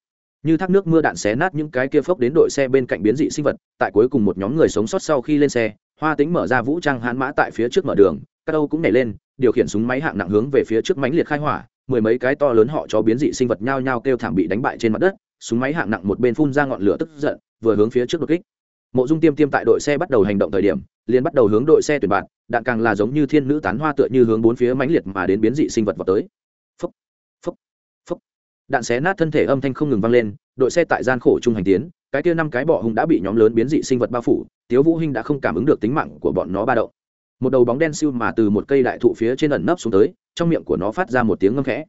Như thác nước mưa đạn xé nát những cái kia phốc đến đội xe bên cạnh biến dị sinh vật tại cuối cùng một nhóm người sống sót sau khi lên xe hoa tính mở ra vũ trang hãn mã tại phía trước mở đường các đâu cũng nảy lên điều khiển súng máy hạng nặng hướng về phía trước mánh liệt khai hỏa mười mấy cái to lớn họ cho biến dị sinh vật nhao nhao kêu thảm bị đánh bại trên mặt đất súng máy hạng nặng một bên phun ra ngọn lửa tức giận vừa hướng phía trước đột kích mộ dung tiêm tiêm tại đội xe bắt đầu hành động thời điểm liền bắt đầu hướng đội xe tuyển bạn đạn càng là giống như thiên nữ tán hoa tựa như hướng bốn phía mãnh liệt mà đến biến dị sinh vật vào tới. Phúc, phúc, phúc. đạn xé nát thân thể âm thanh không ngừng vang lên đội xe tại gian khổ trung hành tiến cái kia năm cái bọ hung đã bị nhóm lớn biến dị sinh vật bao phủ tiếu vũ hinh đã không cảm ứng được tính mạng của bọn nó ba động. Một đầu bóng đen siêu mà từ một cây đại thụ phía trên ẩn nấp xuống tới trong miệng của nó phát ra một tiếng ngâm khẽ.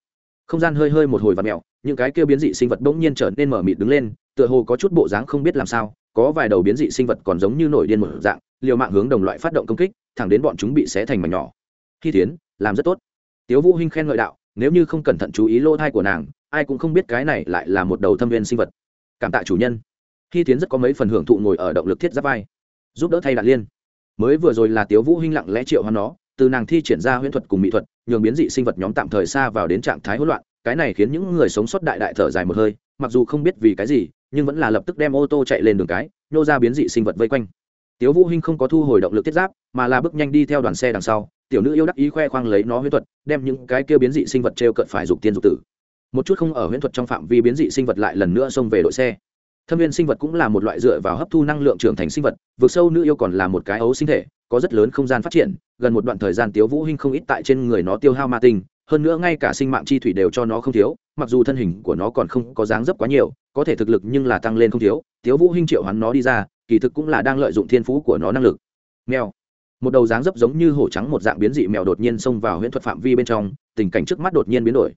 Không gian hơi hơi một hồi và mèo những cái kia biến dị sinh vật bỗng nhiên trở nên mở mịt đứng lên tựa hồ có chút bộ dáng không biết làm sao có vài đầu biến dị sinh vật còn giống như nổi điên một dạng, liều mạng hướng đồng loại phát động công kích, thẳng đến bọn chúng bị xé thành mảnh nhỏ. Khi tiến, làm rất tốt. Tiếu vũ hinh khen ngợi đạo, nếu như không cẩn thận chú ý lỗ thai của nàng, ai cũng không biết cái này lại là một đầu thâm viên sinh vật. Cảm tạ chủ nhân. Khi tiến rất có mấy phần hưởng thụ ngồi ở động lực thiết giáp vai. Giúp đỡ thay đạn liên. Mới vừa rồi là tiếu vũ hinh lặng lẽ triệu hoan nó, từ nàng thi triển ra huyễn thuật cùng mỹ thuật, nhường biến dị sinh vật nhóm tạm thời xa vào đến trạng thái hỗn loạn. Cái này khiến những người sống sót đại đại thở dài một hơi, mặc dù không biết vì cái gì nhưng vẫn là lập tức đem ô tô chạy lên đường cái, nhô ra biến dị sinh vật vây quanh. Tiếu vũ hinh không có thu hồi động lực thiết giáp, mà là bước nhanh đi theo đoàn xe đằng sau, tiểu nữ yêu đắc ý khoe khoang lấy nó huyễn thuật, đem những cái kia biến dị sinh vật treo cận phải dục tiên dục tử. Một chút không ở huyễn thuật trong phạm vi biến dị sinh vật lại lần nữa xông về đội xe. Thâm viên sinh vật cũng là một loại dựa vào hấp thu năng lượng trưởng thành sinh vật vượt sâu nữ yêu còn là một cái ấu sinh thể, có rất lớn không gian phát triển, gần một đoạn thời gian tiếu vũ hinh không ít tại trên người nó tiêu hao ma tinh hơn nữa ngay cả sinh mạng chi thủy đều cho nó không thiếu, mặc dù thân hình của nó còn không có dáng dấp quá nhiều, có thể thực lực nhưng là tăng lên không thiếu, tiếu vũ hinh triệu hắn nó đi ra, kỳ thực cũng là đang lợi dụng thiên phú của nó năng lực. Mèo. Một đầu dáng dấp giống như hổ trắng một dạng biến dị mèo đột nhiên xông vào huyễn thuật phạm vi bên trong, tình cảnh trước mắt đột nhiên biến đổi.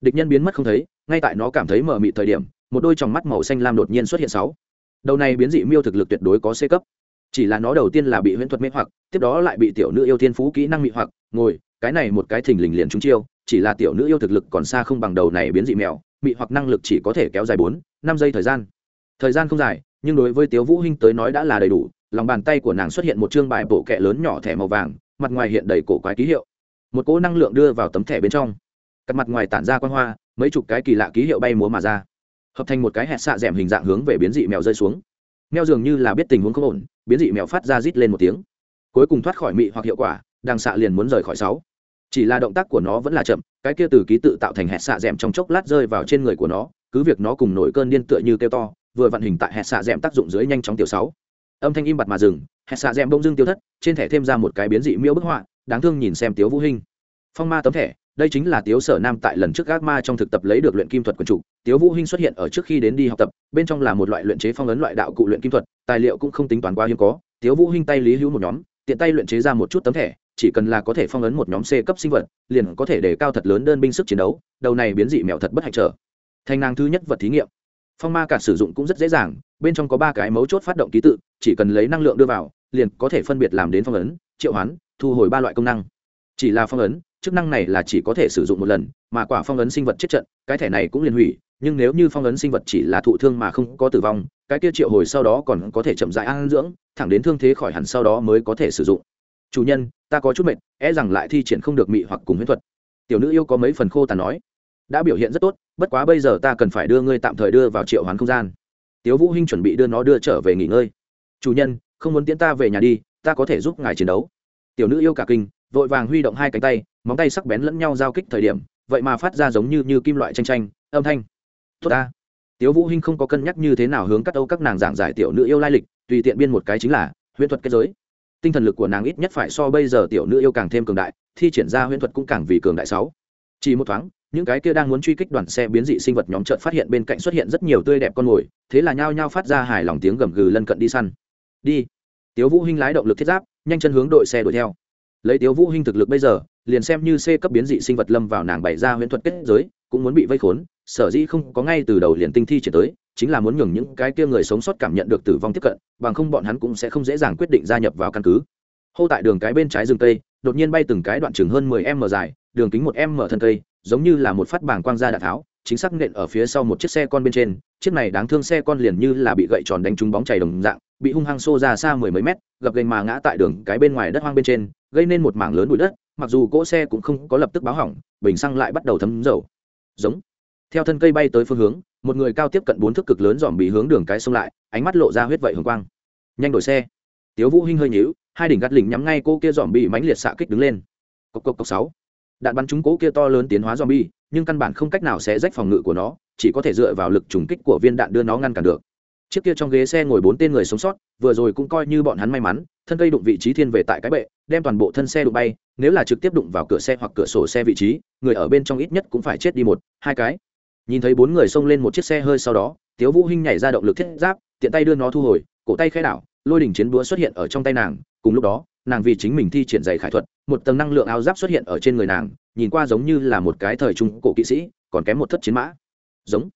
Địch nhân biến mất không thấy, ngay tại nó cảm thấy mờ mịt thời điểm, một đôi tròng mắt màu xanh lam đột nhiên xuất hiện sáu. Đầu này biến dị miêu thực lực tuyệt đối có c cấp. Chỉ là nó đầu tiên là bị huyễn thuật mê hoặc, tiếp đó lại bị tiểu nữ yêu thiên phú kỹ năng mị hoặc, ngồi, cái này một cái thình lình liền trúng chiêu chỉ là tiểu nữ yêu thực lực còn xa không bằng đầu này biến dị mèo, mị hoặc năng lực chỉ có thể kéo dài bốn, năm giây thời gian. Thời gian không dài, nhưng đối với tiếu vũ hinh tới nói đã là đầy đủ, lòng bàn tay của nàng xuất hiện một chương bài bổ kẹ lớn nhỏ thẻ màu vàng, mặt ngoài hiện đầy cổ quái ký hiệu. Một cỗ năng lượng đưa vào tấm thẻ bên trong. Cắt mặt ngoài tản ra quan hoa, mấy chục cái kỳ lạ ký hiệu bay múa mà ra. Hợp thành một cái hẹn xạ d hình dạng hướng về biến dị mèo rơi xuống. Mèo dường như là biết tình huống không ổn, biến dị mèo phát ra rít lên một tiếng. Cuối cùng thoát khỏi mị hoặc hiệu quả đang xạ liền muốn rời khỏi sáu chỉ là động tác của nó vẫn là chậm, cái kia từ ký tự tạo thành hẹn xạ d trong chốc lát rơi vào trên người của nó, cứ việc nó cùng nổi cơn điên tựa như kêu to, vừa vận hình tại hẹn xạ d tác dụng dưới nhanh chóng tiểu sáu. Âm thanh im bặt mà dừng, hẹn xạ d bông dưng tiêu thất, trên thẻ thêm ra một cái biến dị miêu bức họa, đáng thương nhìn xem tiếu vũ hinh. Phong ma tấm thẻ, đây chính là tiếu sở nam tại lần trước gác ma trong thực tập lấy được luyện kim thuật quần chủ. Tiếu vũ hinh xuất hiện ở trước khi đến đi học tập, bên trong là một loại luyện chế phong ấn loại đạo cụ luyện kim thuật, tài liệu cũng không tính toán quá hiếm có. Tiếu vũ hinh tay lý hữu một nhóm, tiện tay luyện chế ra một chút tấm thẻ chỉ cần là có thể phong ấn một nhóm c cấp sinh vật, liền có thể để cao thật lớn đơn binh sức chiến đấu, đầu này biến dị mèo thật bất hạnh trở. Thành nàng thứ nhất vật thí nghiệm. Phong ma cả sử dụng cũng rất dễ dàng, bên trong có ba cái mấu chốt phát động ký tự, chỉ cần lấy năng lượng đưa vào, liền có thể phân biệt làm đến phong ấn, triệu hoán, thu hồi ba loại công năng. Chỉ là phong ấn, chức năng này là chỉ có thể sử dụng một lần, mà quả phong ấn sinh vật chết trận, cái thẻ này cũng liền hủy, nhưng nếu như phong ấn sinh vật chỉ là thụ thương mà không có tử vong, cái kia triệu hồi sau đó còn có thể chậm rãi ăn dưỡng, thẳng đến thương thế khỏi hẳn sau đó mới có thể sử dụng chủ nhân, ta có chút mệt e rằng lại thi triển không được mị hoặc cùng huyễn thuật. Tiểu nữ yêu có mấy phần khô tàn nói, đã biểu hiện rất tốt, bất quá bây giờ ta cần phải đưa ngươi tạm thời đưa vào triệu hoán không gian. Tiếu vũ hinh chuẩn bị đưa nó đưa trở về nghỉ ngơi. Chủ nhân, không muốn tiễn ta về nhà đi, ta có thể giúp ngài chiến đấu. Tiểu nữ yêu cả kinh, vội vàng huy động hai cánh tay, móng tay sắc bén lẫn nhau giao kích thời điểm, vậy mà phát ra giống như như kim loại tranh tranh âm thanh. Tốt ta. Tiếu vũ hinh không có cân nhắc như thế nào hướng cắt âu các nàng giảng giải tiểu nữ yêu lai lịch, tùy tiện biên một cái chính là, huyễn thuật kết giới tinh thần lực của nàng ít nhất phải so bây giờ tiểu nữ yêu càng thêm cường đại, thi triển ra huyễn thuật cũng càng vì cường đại sáu. Chỉ một thoáng, những cái kia đang muốn truy kích đoàn xe biến dị sinh vật nhóm chợt phát hiện bên cạnh xuất hiện rất nhiều tươi đẹp con mồi, thế là nhao nhao phát ra hài lòng tiếng gầm gừ lân cận đi săn. Đi. Tiếu vũ hinh lái động lực thiết giáp, nhanh chân hướng đội xe đuổi theo. Lấy tiếu vũ hinh thực lực bây giờ, liền xem như c cấp biến dị sinh vật lâm vào nàng bày ra huyễn thuật kết giới, cũng muốn bị vây khốn, sở dĩ không có ngay từ đầu liền tinh thi triển tới chính là muốn nhường những cái kia người sống sót cảm nhận được tử vong tiếp cận bằng không bọn hắn cũng sẽ không dễ dàng quyết định gia nhập vào căn cứ. Hô tại đường cái bên trái rừng tây, đột nhiên bay từng cái đoạn chừng hơn 10 m dài đường kính một m thân cây giống như là một phát bảng quang ra đạn tháo chính xác nện ở phía sau một chiếc xe con bên trên chiếc này đáng thương xe con liền như là bị gậy tròn đánh trúng bóng chảy đồng dạng bị hung hăng xô ra xa mười mấy mét gập gành mà ngã tại đường cái bên ngoài đất hoang bên trên gây nên một mảng lớn bụi đất mặc dù cỗ xe cũng không có lập tức báo hỏng bình xăng lại bắt đầu thấm dầu. Giống theo thân cây bay tới phương hướng, một người cao tiếp cận bốn thước cực lớn dòm bị hướng đường cái xông lại, ánh mắt lộ ra huyết vậy hồng quang. Nhanh đổi xe. Tiếu vũ hinh hơi nhíu, hai đỉnh gắt lỉnh nhắm ngay cô kia dòm bị mãnh liệt xạ kích đứng lên. Cộc cộc cộc sáu. Đạn bắn trúng cố kia to lớn tiến hóa dòm bi nhưng căn bản không cách nào sẽ rách phòng ngự của nó, chỉ có thể dựa vào lực trùng kích của viên đạn đưa nó ngăn cản được. Chiếc kia trong ghế xe ngồi bốn tên người sống sót, vừa rồi cũng coi như bọn hắn may mắn, thân cây đụng vị trí thiên về tại cái bệ, đem toàn bộ thân xe đụng bay, nếu là trực tiếp đụng vào cửa xe hoặc cửa sổ xe vị trí, người ở bên trong ít nhất cũng phải chết đi một, hai cái nhìn thấy bốn người xông lên một chiếc xe hơi sau đó, tiếu vũ hinh nhảy ra động lực thiết giáp, tiện tay đưa nó thu hồi, cổ tay khai đảo, lôi đỉnh chiến búa xuất hiện ở trong tay nàng. Cùng lúc đó, nàng vì chính mình thi triển giày khải thuật, một tầng năng lượng áo giáp xuất hiện ở trên người nàng, nhìn qua giống như là một cái thời trung cổ kỵ sĩ, còn kém một thất chiến mã. Giống.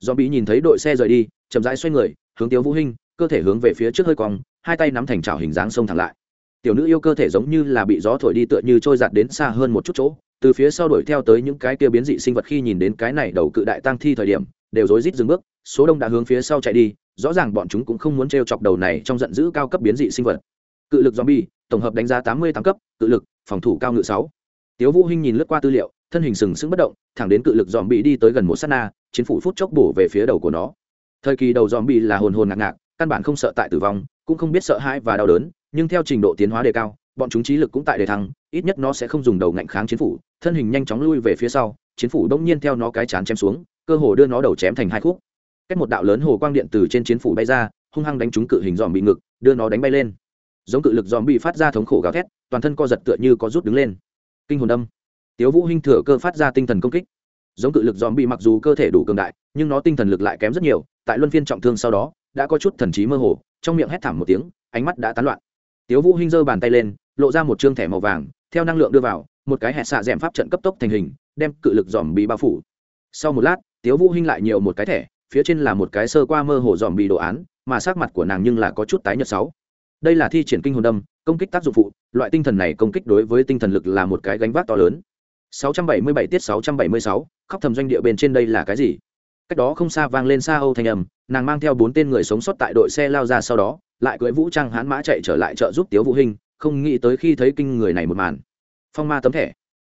Do bị nhìn thấy đội xe rời đi, chậm rãi xoay người, hướng tiếu vũ hinh, cơ thể hướng về phía trước hơi cong, hai tay nắm thành chảo hình dáng sông thẳng lại. Tiểu nữ yêu cơ thể giống như là bị gió thổi đi tựa như trôi giạt đến xa hơn một chút chỗ từ phía sau đuổi theo tới những cái kia biến dị sinh vật khi nhìn đến cái này đầu cự đại tăng thi thời điểm, đều rối rít dừng bước, số đông đã hướng phía sau chạy đi, rõ ràng bọn chúng cũng không muốn treo chọc đầu này trong giận dữ cao cấp biến dị sinh vật. Cự lực zombie, tổng hợp đánh giá tám mươi tám cấp, cự lực, phòng thủ cao ngự sáu. Tiếu vũ hinh nhìn lướt qua tư liệu, thân hình sừng sững bất động, thẳng đến cự lực dòm bị đi tới gần một sát na, chiến phủ phút chốc bổ về phía đầu của nó. Thời kỳ đầu dòm bị là hồn hồn ngạc ngạc, căn bản không sợ tại tử vong, cũng không biết sợ hãi và đau đớn, nhưng theo trình độ tiến hóa đề cao bọn chúng trí lực cũng tại đề thăng, ít nhất nó sẽ không dùng đầu ngạnh kháng chiến phủ, thân hình nhanh chóng lui về phía sau, chiến phủ đông nhiên theo nó cái chán chém xuống, cơ hồ đưa nó đầu chém thành hai khúc. Cách một đạo lớn hồ quang điện từ trên chiến phủ bay ra, hung hăng đánh trúng cự hình dòm bị ngực, đưa nó đánh bay lên. Giống cự lực dòm bị phát ra thống khổ gào thét, toàn thân co giật tựa như có rút đứng lên. Kinh hồn đâm. Tiếu vũ hinh thừa cơ phát ra tinh thần công kích. Giống cự lực dòm bị mặc dù cơ thể đủ cường đại, nhưng nó tinh thần lực lại kém rất nhiều, tại luân phiên trọng thương sau đó, đã có chút thần trí mơ hồ, trong miệng hét thảm một tiếng, ánh mắt đã tán loạn. Tiếu vũ hinh giơ bàn tay lên lộ ra một trương thẻ màu vàng theo năng lượng đưa vào một cái hẹn xạ dẻm pháp trận cấp tốc thành hình đem cự lực dòm bị bao phủ. Sau một lát tiếu vũ hinh lại nhiều một cái thẻ phía trên là một cái sơ qua mơ hồ dòm bị đồ án mà sắc mặt của nàng nhưng là có chút tái nhợt sáu. Đây là thi triển kinh hồn đâm công kích tác dụng phụ loại tinh thần này công kích đối với tinh thần lực là một cái gánh vác to lớn. 677 tiết 676, khóc thầm doanh địa bên trên đây là cái gì? Cách đó không xa vang lên xa âu thanh âm nàng mang theo bốn tên người sống sót tại đội xe lao ra sau đó lại cưỡi vũ trang hán mã chạy trở lại chợ giúp tiếu vũ hinh không nghĩ tới khi thấy kinh người này một màn. Phong ma tấm thẻ.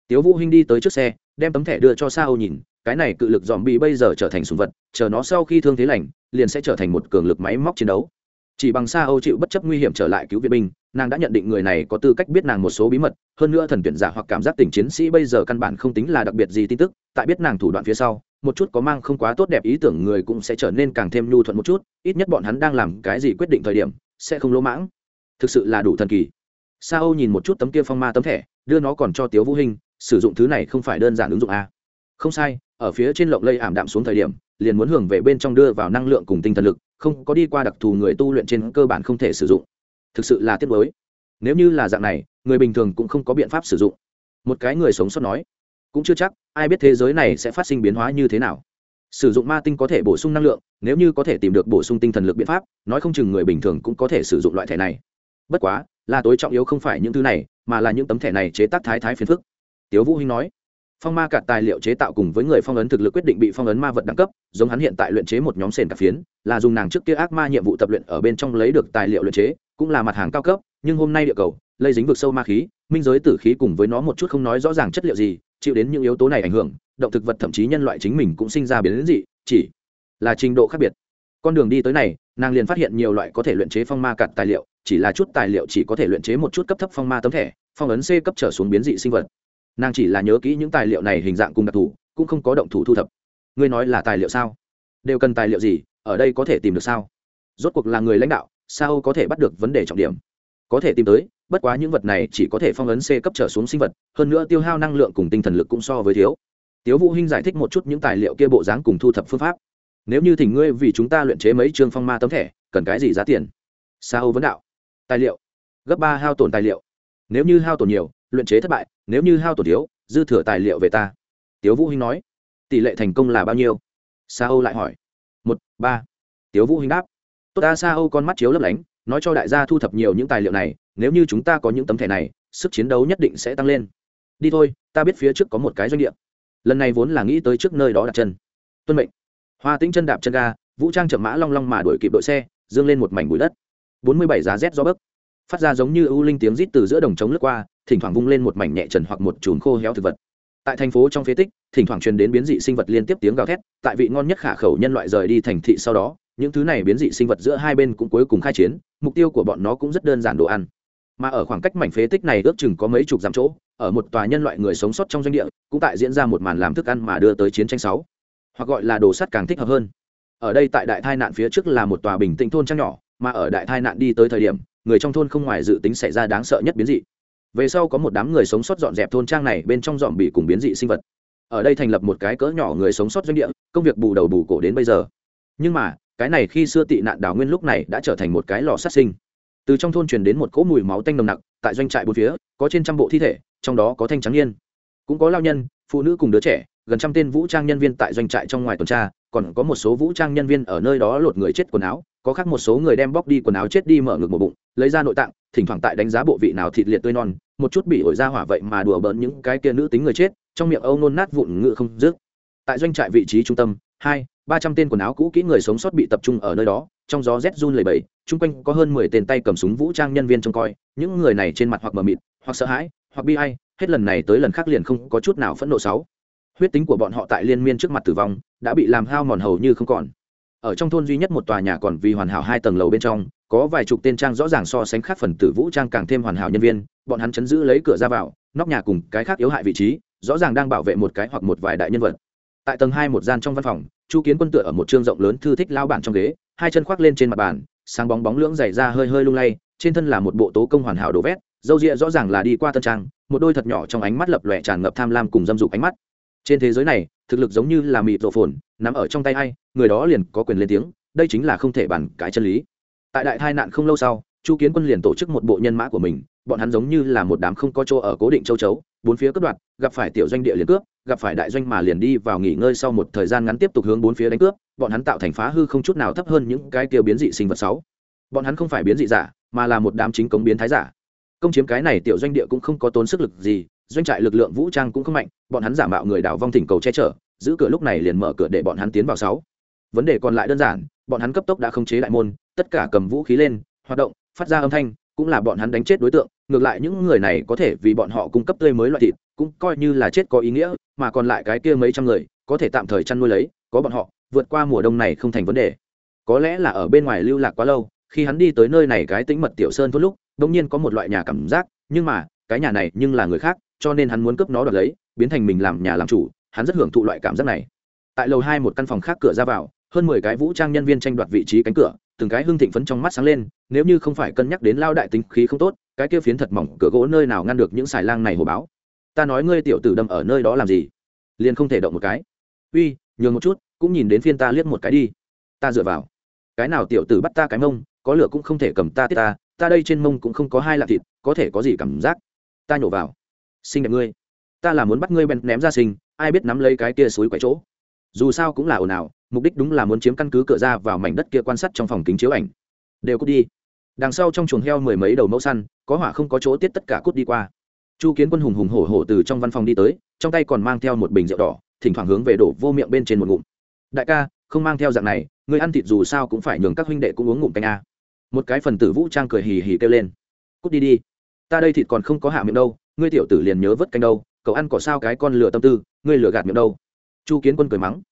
Tiếu vũ hinh đi tới trước xe, đem tấm thẻ đưa cho sa âu nhìn, cái này cự lực dòm bị bây giờ trở thành sùng vật, chờ nó sau khi thương thế lành, liền sẽ trở thành một cường lực máy móc chiến đấu. Chỉ bằng sa âu chịu bất chấp nguy hiểm trở lại cứu viện binh, nàng đã nhận định người này có tư cách biết nàng một số bí mật, hơn nữa thần tuyển giả hoặc cảm giác tình chiến sĩ bây giờ căn bản không tính là đặc biệt gì tin tức, tại biết nàng thủ đoạn phía sau, một chút có mang không quá tốt đẹp ý tưởng người cũng sẽ trở nên càng thêm nhu thuận một chút, ít nhất bọn hắn đang làm cái gì quyết định thời điểm, sẽ không lỗ mãng. Thực sự là đủ thần kỳ sa âu nhìn một chút tấm kia phong ma tấm thẻ, đưa nó còn cho tiếu vũ hình sử dụng thứ này không phải đơn giản ứng dụng a. Không sai, ở phía trên lộng lây ảm đạm xuống thời điểm, liền muốn hưởng về bên trong đưa vào năng lượng cùng tinh thần lực, không có đi qua đặc thù người tu luyện trên cơ bản không thể sử dụng. Thực sự là tiếc mới nếu như là dạng này, người bình thường cũng không có biện pháp sử dụng. Một cái người sống sót nói, cũng chưa chắc ai biết thế giới này sẽ phát sinh biến hóa như thế nào. Sử dụng ma tinh có thể bổ sung năng lượng, nếu như có thể tìm được bổ sung tinh thần lực biện pháp, nói không chừng người bình thường cũng có thể sử dụng loại thẻ này. Bất quá là tối trọng yếu không phải những thứ này, mà là những tấm thẻ này chế tác thái thái phiền phức. Tiếu vũ hinh nói. Phong ma cạt tài liệu chế tạo cùng với người phong ấn thực lực quyết định bị phong ấn ma vật đẳng cấp, giống hắn hiện tại luyện chế một nhóm sền cả phiến, là dùng nàng trước kia ác ma nhiệm vụ tập luyện ở bên trong lấy được tài liệu luyện chế, cũng là mặt hàng cao cấp, nhưng hôm nay địa cầu, lây dính vực sâu ma khí, minh giới tử khí cùng với nó một chút không nói rõ ràng chất liệu gì, chịu đến những yếu tố này ảnh hưởng, động thực vật thậm chí nhân loại chính mình cũng sinh ra biến dị, chỉ là trình độ khác biệt. Con đường đi tới này nàng liền phát hiện nhiều loại có thể luyện chế phong ma cặn tài liệu, chỉ là chút tài liệu chỉ có thể luyện chế một chút cấp thấp phong ma tấm thẻ, phong ấn c cấp trở xuống biến dị sinh vật. Nàng chỉ là nhớ kỹ những tài liệu này hình dạng cùng đặc thù, cũng không có động thủ thu thập. Ngươi nói là tài liệu sao? Đều cần tài liệu gì? Ở đây có thể tìm được sao? Rốt cuộc là người lãnh đạo, sao có thể bắt được vấn đề trọng điểm? Có thể tìm tới, bất quá những vật này chỉ có thể phong ấn c cấp trở xuống sinh vật, hơn nữa tiêu hao năng lượng cùng tinh thần lực cũng so với thiếu. Tiếu vũ hinh giải thích một chút những tài liệu kia bộ dáng cùng thu thập phương pháp nếu như thỉnh ngươi vì chúng ta luyện chế mấy chương phong ma tấm thẻ, cần cái gì giá tiền? Sao vấn đạo? Tài liệu. Gấp ba hao tổn tài liệu. Nếu như hao tổn nhiều, luyện chế thất bại, nếu như hao tổn thiếu, dư thừa tài liệu về ta. Tiếu vũ hinh nói. Tỷ lệ thành công là bao nhiêu? Sa âu lại hỏi. Một, ba. Tiếu vũ hinh đáp. Tốt ta sa âu con mắt chiếu lấp lánh, nói cho đại gia thu thập nhiều những tài liệu này, nếu như chúng ta có những tấm thẻ này, sức chiến đấu nhất định sẽ tăng lên. Đi thôi, ta biết phía trước có một cái doanh địa. Lần này vốn là nghĩ tới trước nơi đó đặt chân. Tuân mệnh hoa tĩnh chân đạp chân ga, vũ trang chậm mã long long mà đuổi kịp đội xe, dương lên một mảnh bụi đất. Bốn mươi bảy giá rét gió bấc. Phát ra giống như ưu linh tiếng rít từ giữa đồng trống lướt qua, thỉnh thoảng vung lên một mảnh nhẹ trần hoặc một chùm khô héo thực vật. Tại thành phố trong phế tích, thỉnh thoảng truyền đến biến dị sinh vật liên tiếp tiếng gào thét, tại vị ngon nhất khả khẩu nhân loại rời đi thành thị sau đó, những thứ này biến dị sinh vật giữa hai bên cũng cuối cùng khai chiến, mục tiêu của bọn nó cũng rất đơn giản đồ ăn. Mà ở khoảng cách mảnh phế tích này ước chừng có mấy chục dặm chỗ, ở một tòa nhân loại người sống sót trong doanh địa, cũng tại diễn ra một màn làm thức ăn mà đưa tới chiến tranh sáu hoặc gọi là đồ sắt càng thích hợp hơn. Ở đây tại đại tai nạn phía trước là một tòa bình tĩnh thôn trang nhỏ, mà ở đại tai nạn đi tới thời điểm, người trong thôn không ngoài dự tính xảy ra đáng sợ nhất biến dị. Về sau có một đám người sống sót dọn dẹp thôn trang này bên trong dọn bị cùng biến dị sinh vật. Ở đây thành lập một cái cỡ nhỏ người sống sót doanh địa, công việc bù đầu bù cổ đến bây giờ. Nhưng mà, cái này khi xưa tị nạn đào nguyên lúc này đã trở thành một cái lò sát sinh. Từ trong thôn truyền đến một cỗ mùi máu tanh nồng nặc, tại doanh trại bốn phía, có trên trăm bộ thi thể, trong đó có thanh trắng niên. Cũng có lao nhân, phụ nữ cùng đứa trẻ gần trăm tên vũ trang nhân viên tại doanh trại trong ngoài tuần tra, còn có một số vũ trang nhân viên ở nơi đó lột người chết quần áo, có khác một số người đem bóc đi quần áo chết đi mở ngực một bụng, lấy ra nội tạng, thỉnh thoảng tại đánh giá bộ vị nào thịt liệt tươi non, một chút bị ổi ra hỏa vậy mà đùa bỡn những cái kia nữ tính người chết, trong miệng âu nôn nát vụn ngự không dứt. Tại doanh trại vị trí trung tâm, hai, ba trăm tên quần áo cũ kỹ người sống sót bị tập trung ở nơi đó, trong gió rét run lầy bầy, chung quanh có hơn mười tên tay cầm súng vũ trang nhân viên trông coi, những người này trên mặt hoặc mờ mịt, hoặc sợ hãi, hoặc bi ai, hết lần này tới lần khác liền không có chút nào phẫn nộ sáu huyết tính của bọn họ tại liên miên trước mặt tử vong, đã bị làm hao mòn hầu như không còn. Ở trong thôn duy nhất một tòa nhà còn vì hoàn hảo hai tầng lầu bên trong, có vài chục tên trang rõ ràng so sánh khác phần tử vũ trang càng thêm hoàn hảo nhân viên, bọn hắn chấn giữ lấy cửa ra vào, nóc nhà cùng cái khác yếu hại vị trí, rõ ràng đang bảo vệ một cái hoặc một vài đại nhân vật. Tại tầng hai một gian trong văn phòng, chu kiến quân tựa ở một chương rộng lớn thư thích lao bản trong ghế, hai chân khoác lên trên mặt bàn, sáng bóng bóng lưỡng dày ra hơi hơi lung lay, trên thân là một bộ tố công hoàn hảo đổ vét, dâu rịa rõ ràng là đi qua tân trang, một đôi thật nhỏ trong ánh mắt lập lòe tràn ngập tham lam cùng dâm dục ánh mắt trên thế giới này, thực lực giống như là mịt rộ phồn nằm ở trong tay ai, người đó liền có quyền lên tiếng, đây chính là không thể bàn cái chân lý. Tại đại tai nạn không lâu sau, chu kiến quân liền tổ chức một bộ nhân mã của mình, bọn hắn giống như là một đám không có chỗ ở cố định châu chấu, bốn phía cướp đoạt, gặp phải tiểu doanh địa liền cướp, gặp phải đại doanh mà liền đi vào nghỉ ngơi sau một thời gian ngắn tiếp tục hướng bốn phía đánh cướp, bọn hắn tạo thành phá hư không chút nào thấp hơn những cái tiêu biến dị sinh vật sáu. Bọn hắn không phải biến dị giả, mà là một đám chính cống biến thái giả. Công chiếm cái này tiểu doanh địa cũng không có tốn sức lực gì, doanh trại lực lượng vũ trang cũng không mạnh bọn hắn giả mạo người đảo vong thỉnh cầu che chở, giữ cửa lúc này liền mở cửa để bọn hắn tiến vào sáu. Vấn đề còn lại đơn giản, bọn hắn cấp tốc đã không chế đại môn, tất cả cầm vũ khí lên, hoạt động, phát ra âm thanh, cũng là bọn hắn đánh chết đối tượng, ngược lại những người này có thể vì bọn họ cung cấp tươi mới loại thịt, cũng coi như là chết có ý nghĩa, mà còn lại cái kia mấy trăm người, có thể tạm thời chăn nuôi lấy, có bọn họ, vượt qua mùa đông này không thành vấn đề. Có lẽ là ở bên ngoài lưu lạc quá lâu, khi hắn đi tới nơi này cái tĩnh mật tiểu sơn thốt lúc đông nhiên có một loại nhà cảm giác, nhưng mà, cái nhà này nhưng là người khác, cho nên hắn muốn cướp nó đoạt lấy biến thành mình làm nhà làm chủ, hắn rất hưởng thụ loại cảm giác này. Tại lầu hai một căn phòng khác cửa ra vào, hơn mười cái vũ trang nhân viên tranh đoạt vị trí cánh cửa, từng cái hưng thịnh phấn trong mắt sáng lên, nếu như không phải cân nhắc đến lao đại tính khí không tốt, cái kia phiến thật mỏng cửa gỗ nơi nào ngăn được những xài lang này hồ báo. Ta nói ngươi tiểu tử đâm ở nơi đó làm gì? Liền không thể động một cái. Uy, nhường một chút, cũng nhìn đến phiên ta liếc một cái đi. Ta dựa vào. Cái nào tiểu tử bắt ta cái mông, có lửa cũng không thể cầm ta tiết ta ta đây trên mông cũng không có hai lạ thịt, có thể có gì cảm giác? Ta nhổ vào. Xinh đẹp ngươi ta là muốn bắt ngươi bèn ném ra sinh, ai biết nắm lấy cái kia suối quậy chỗ. Dù sao cũng là ồn ào, mục đích đúng là muốn chiếm căn cứ cửa ra vào mảnh đất kia quan sát trong phòng kính chiếu ảnh. Đều cút đi. Đằng sau trong chuồng heo mười mấy đầu mẫu săn, có hỏa không có chỗ tiết tất cả cút đi qua. Chu kiến quân hùng hùng hổ hổ từ trong văn phòng đi tới, trong tay còn mang theo một bình rượu đỏ, thỉnh thoảng hướng về đổ vô miệng bên trên một ngụm. Đại ca, không mang theo dạng này người ăn thịt dù sao cũng phải nhường các huynh đệ cũng uống ngụm canh a. Một cái phần tử vũ trang cười hì hì kêu lên. Cút đi đi. Ta đây thịt còn không có hạ miệng đâu, ngươi tiểu tử liền nhớ vớt canh đâu cậu ăn cỏ sao cái con lửa tâm tư, ngươi lửa gạt miệng đâu? Chu kiến quân cười mắng.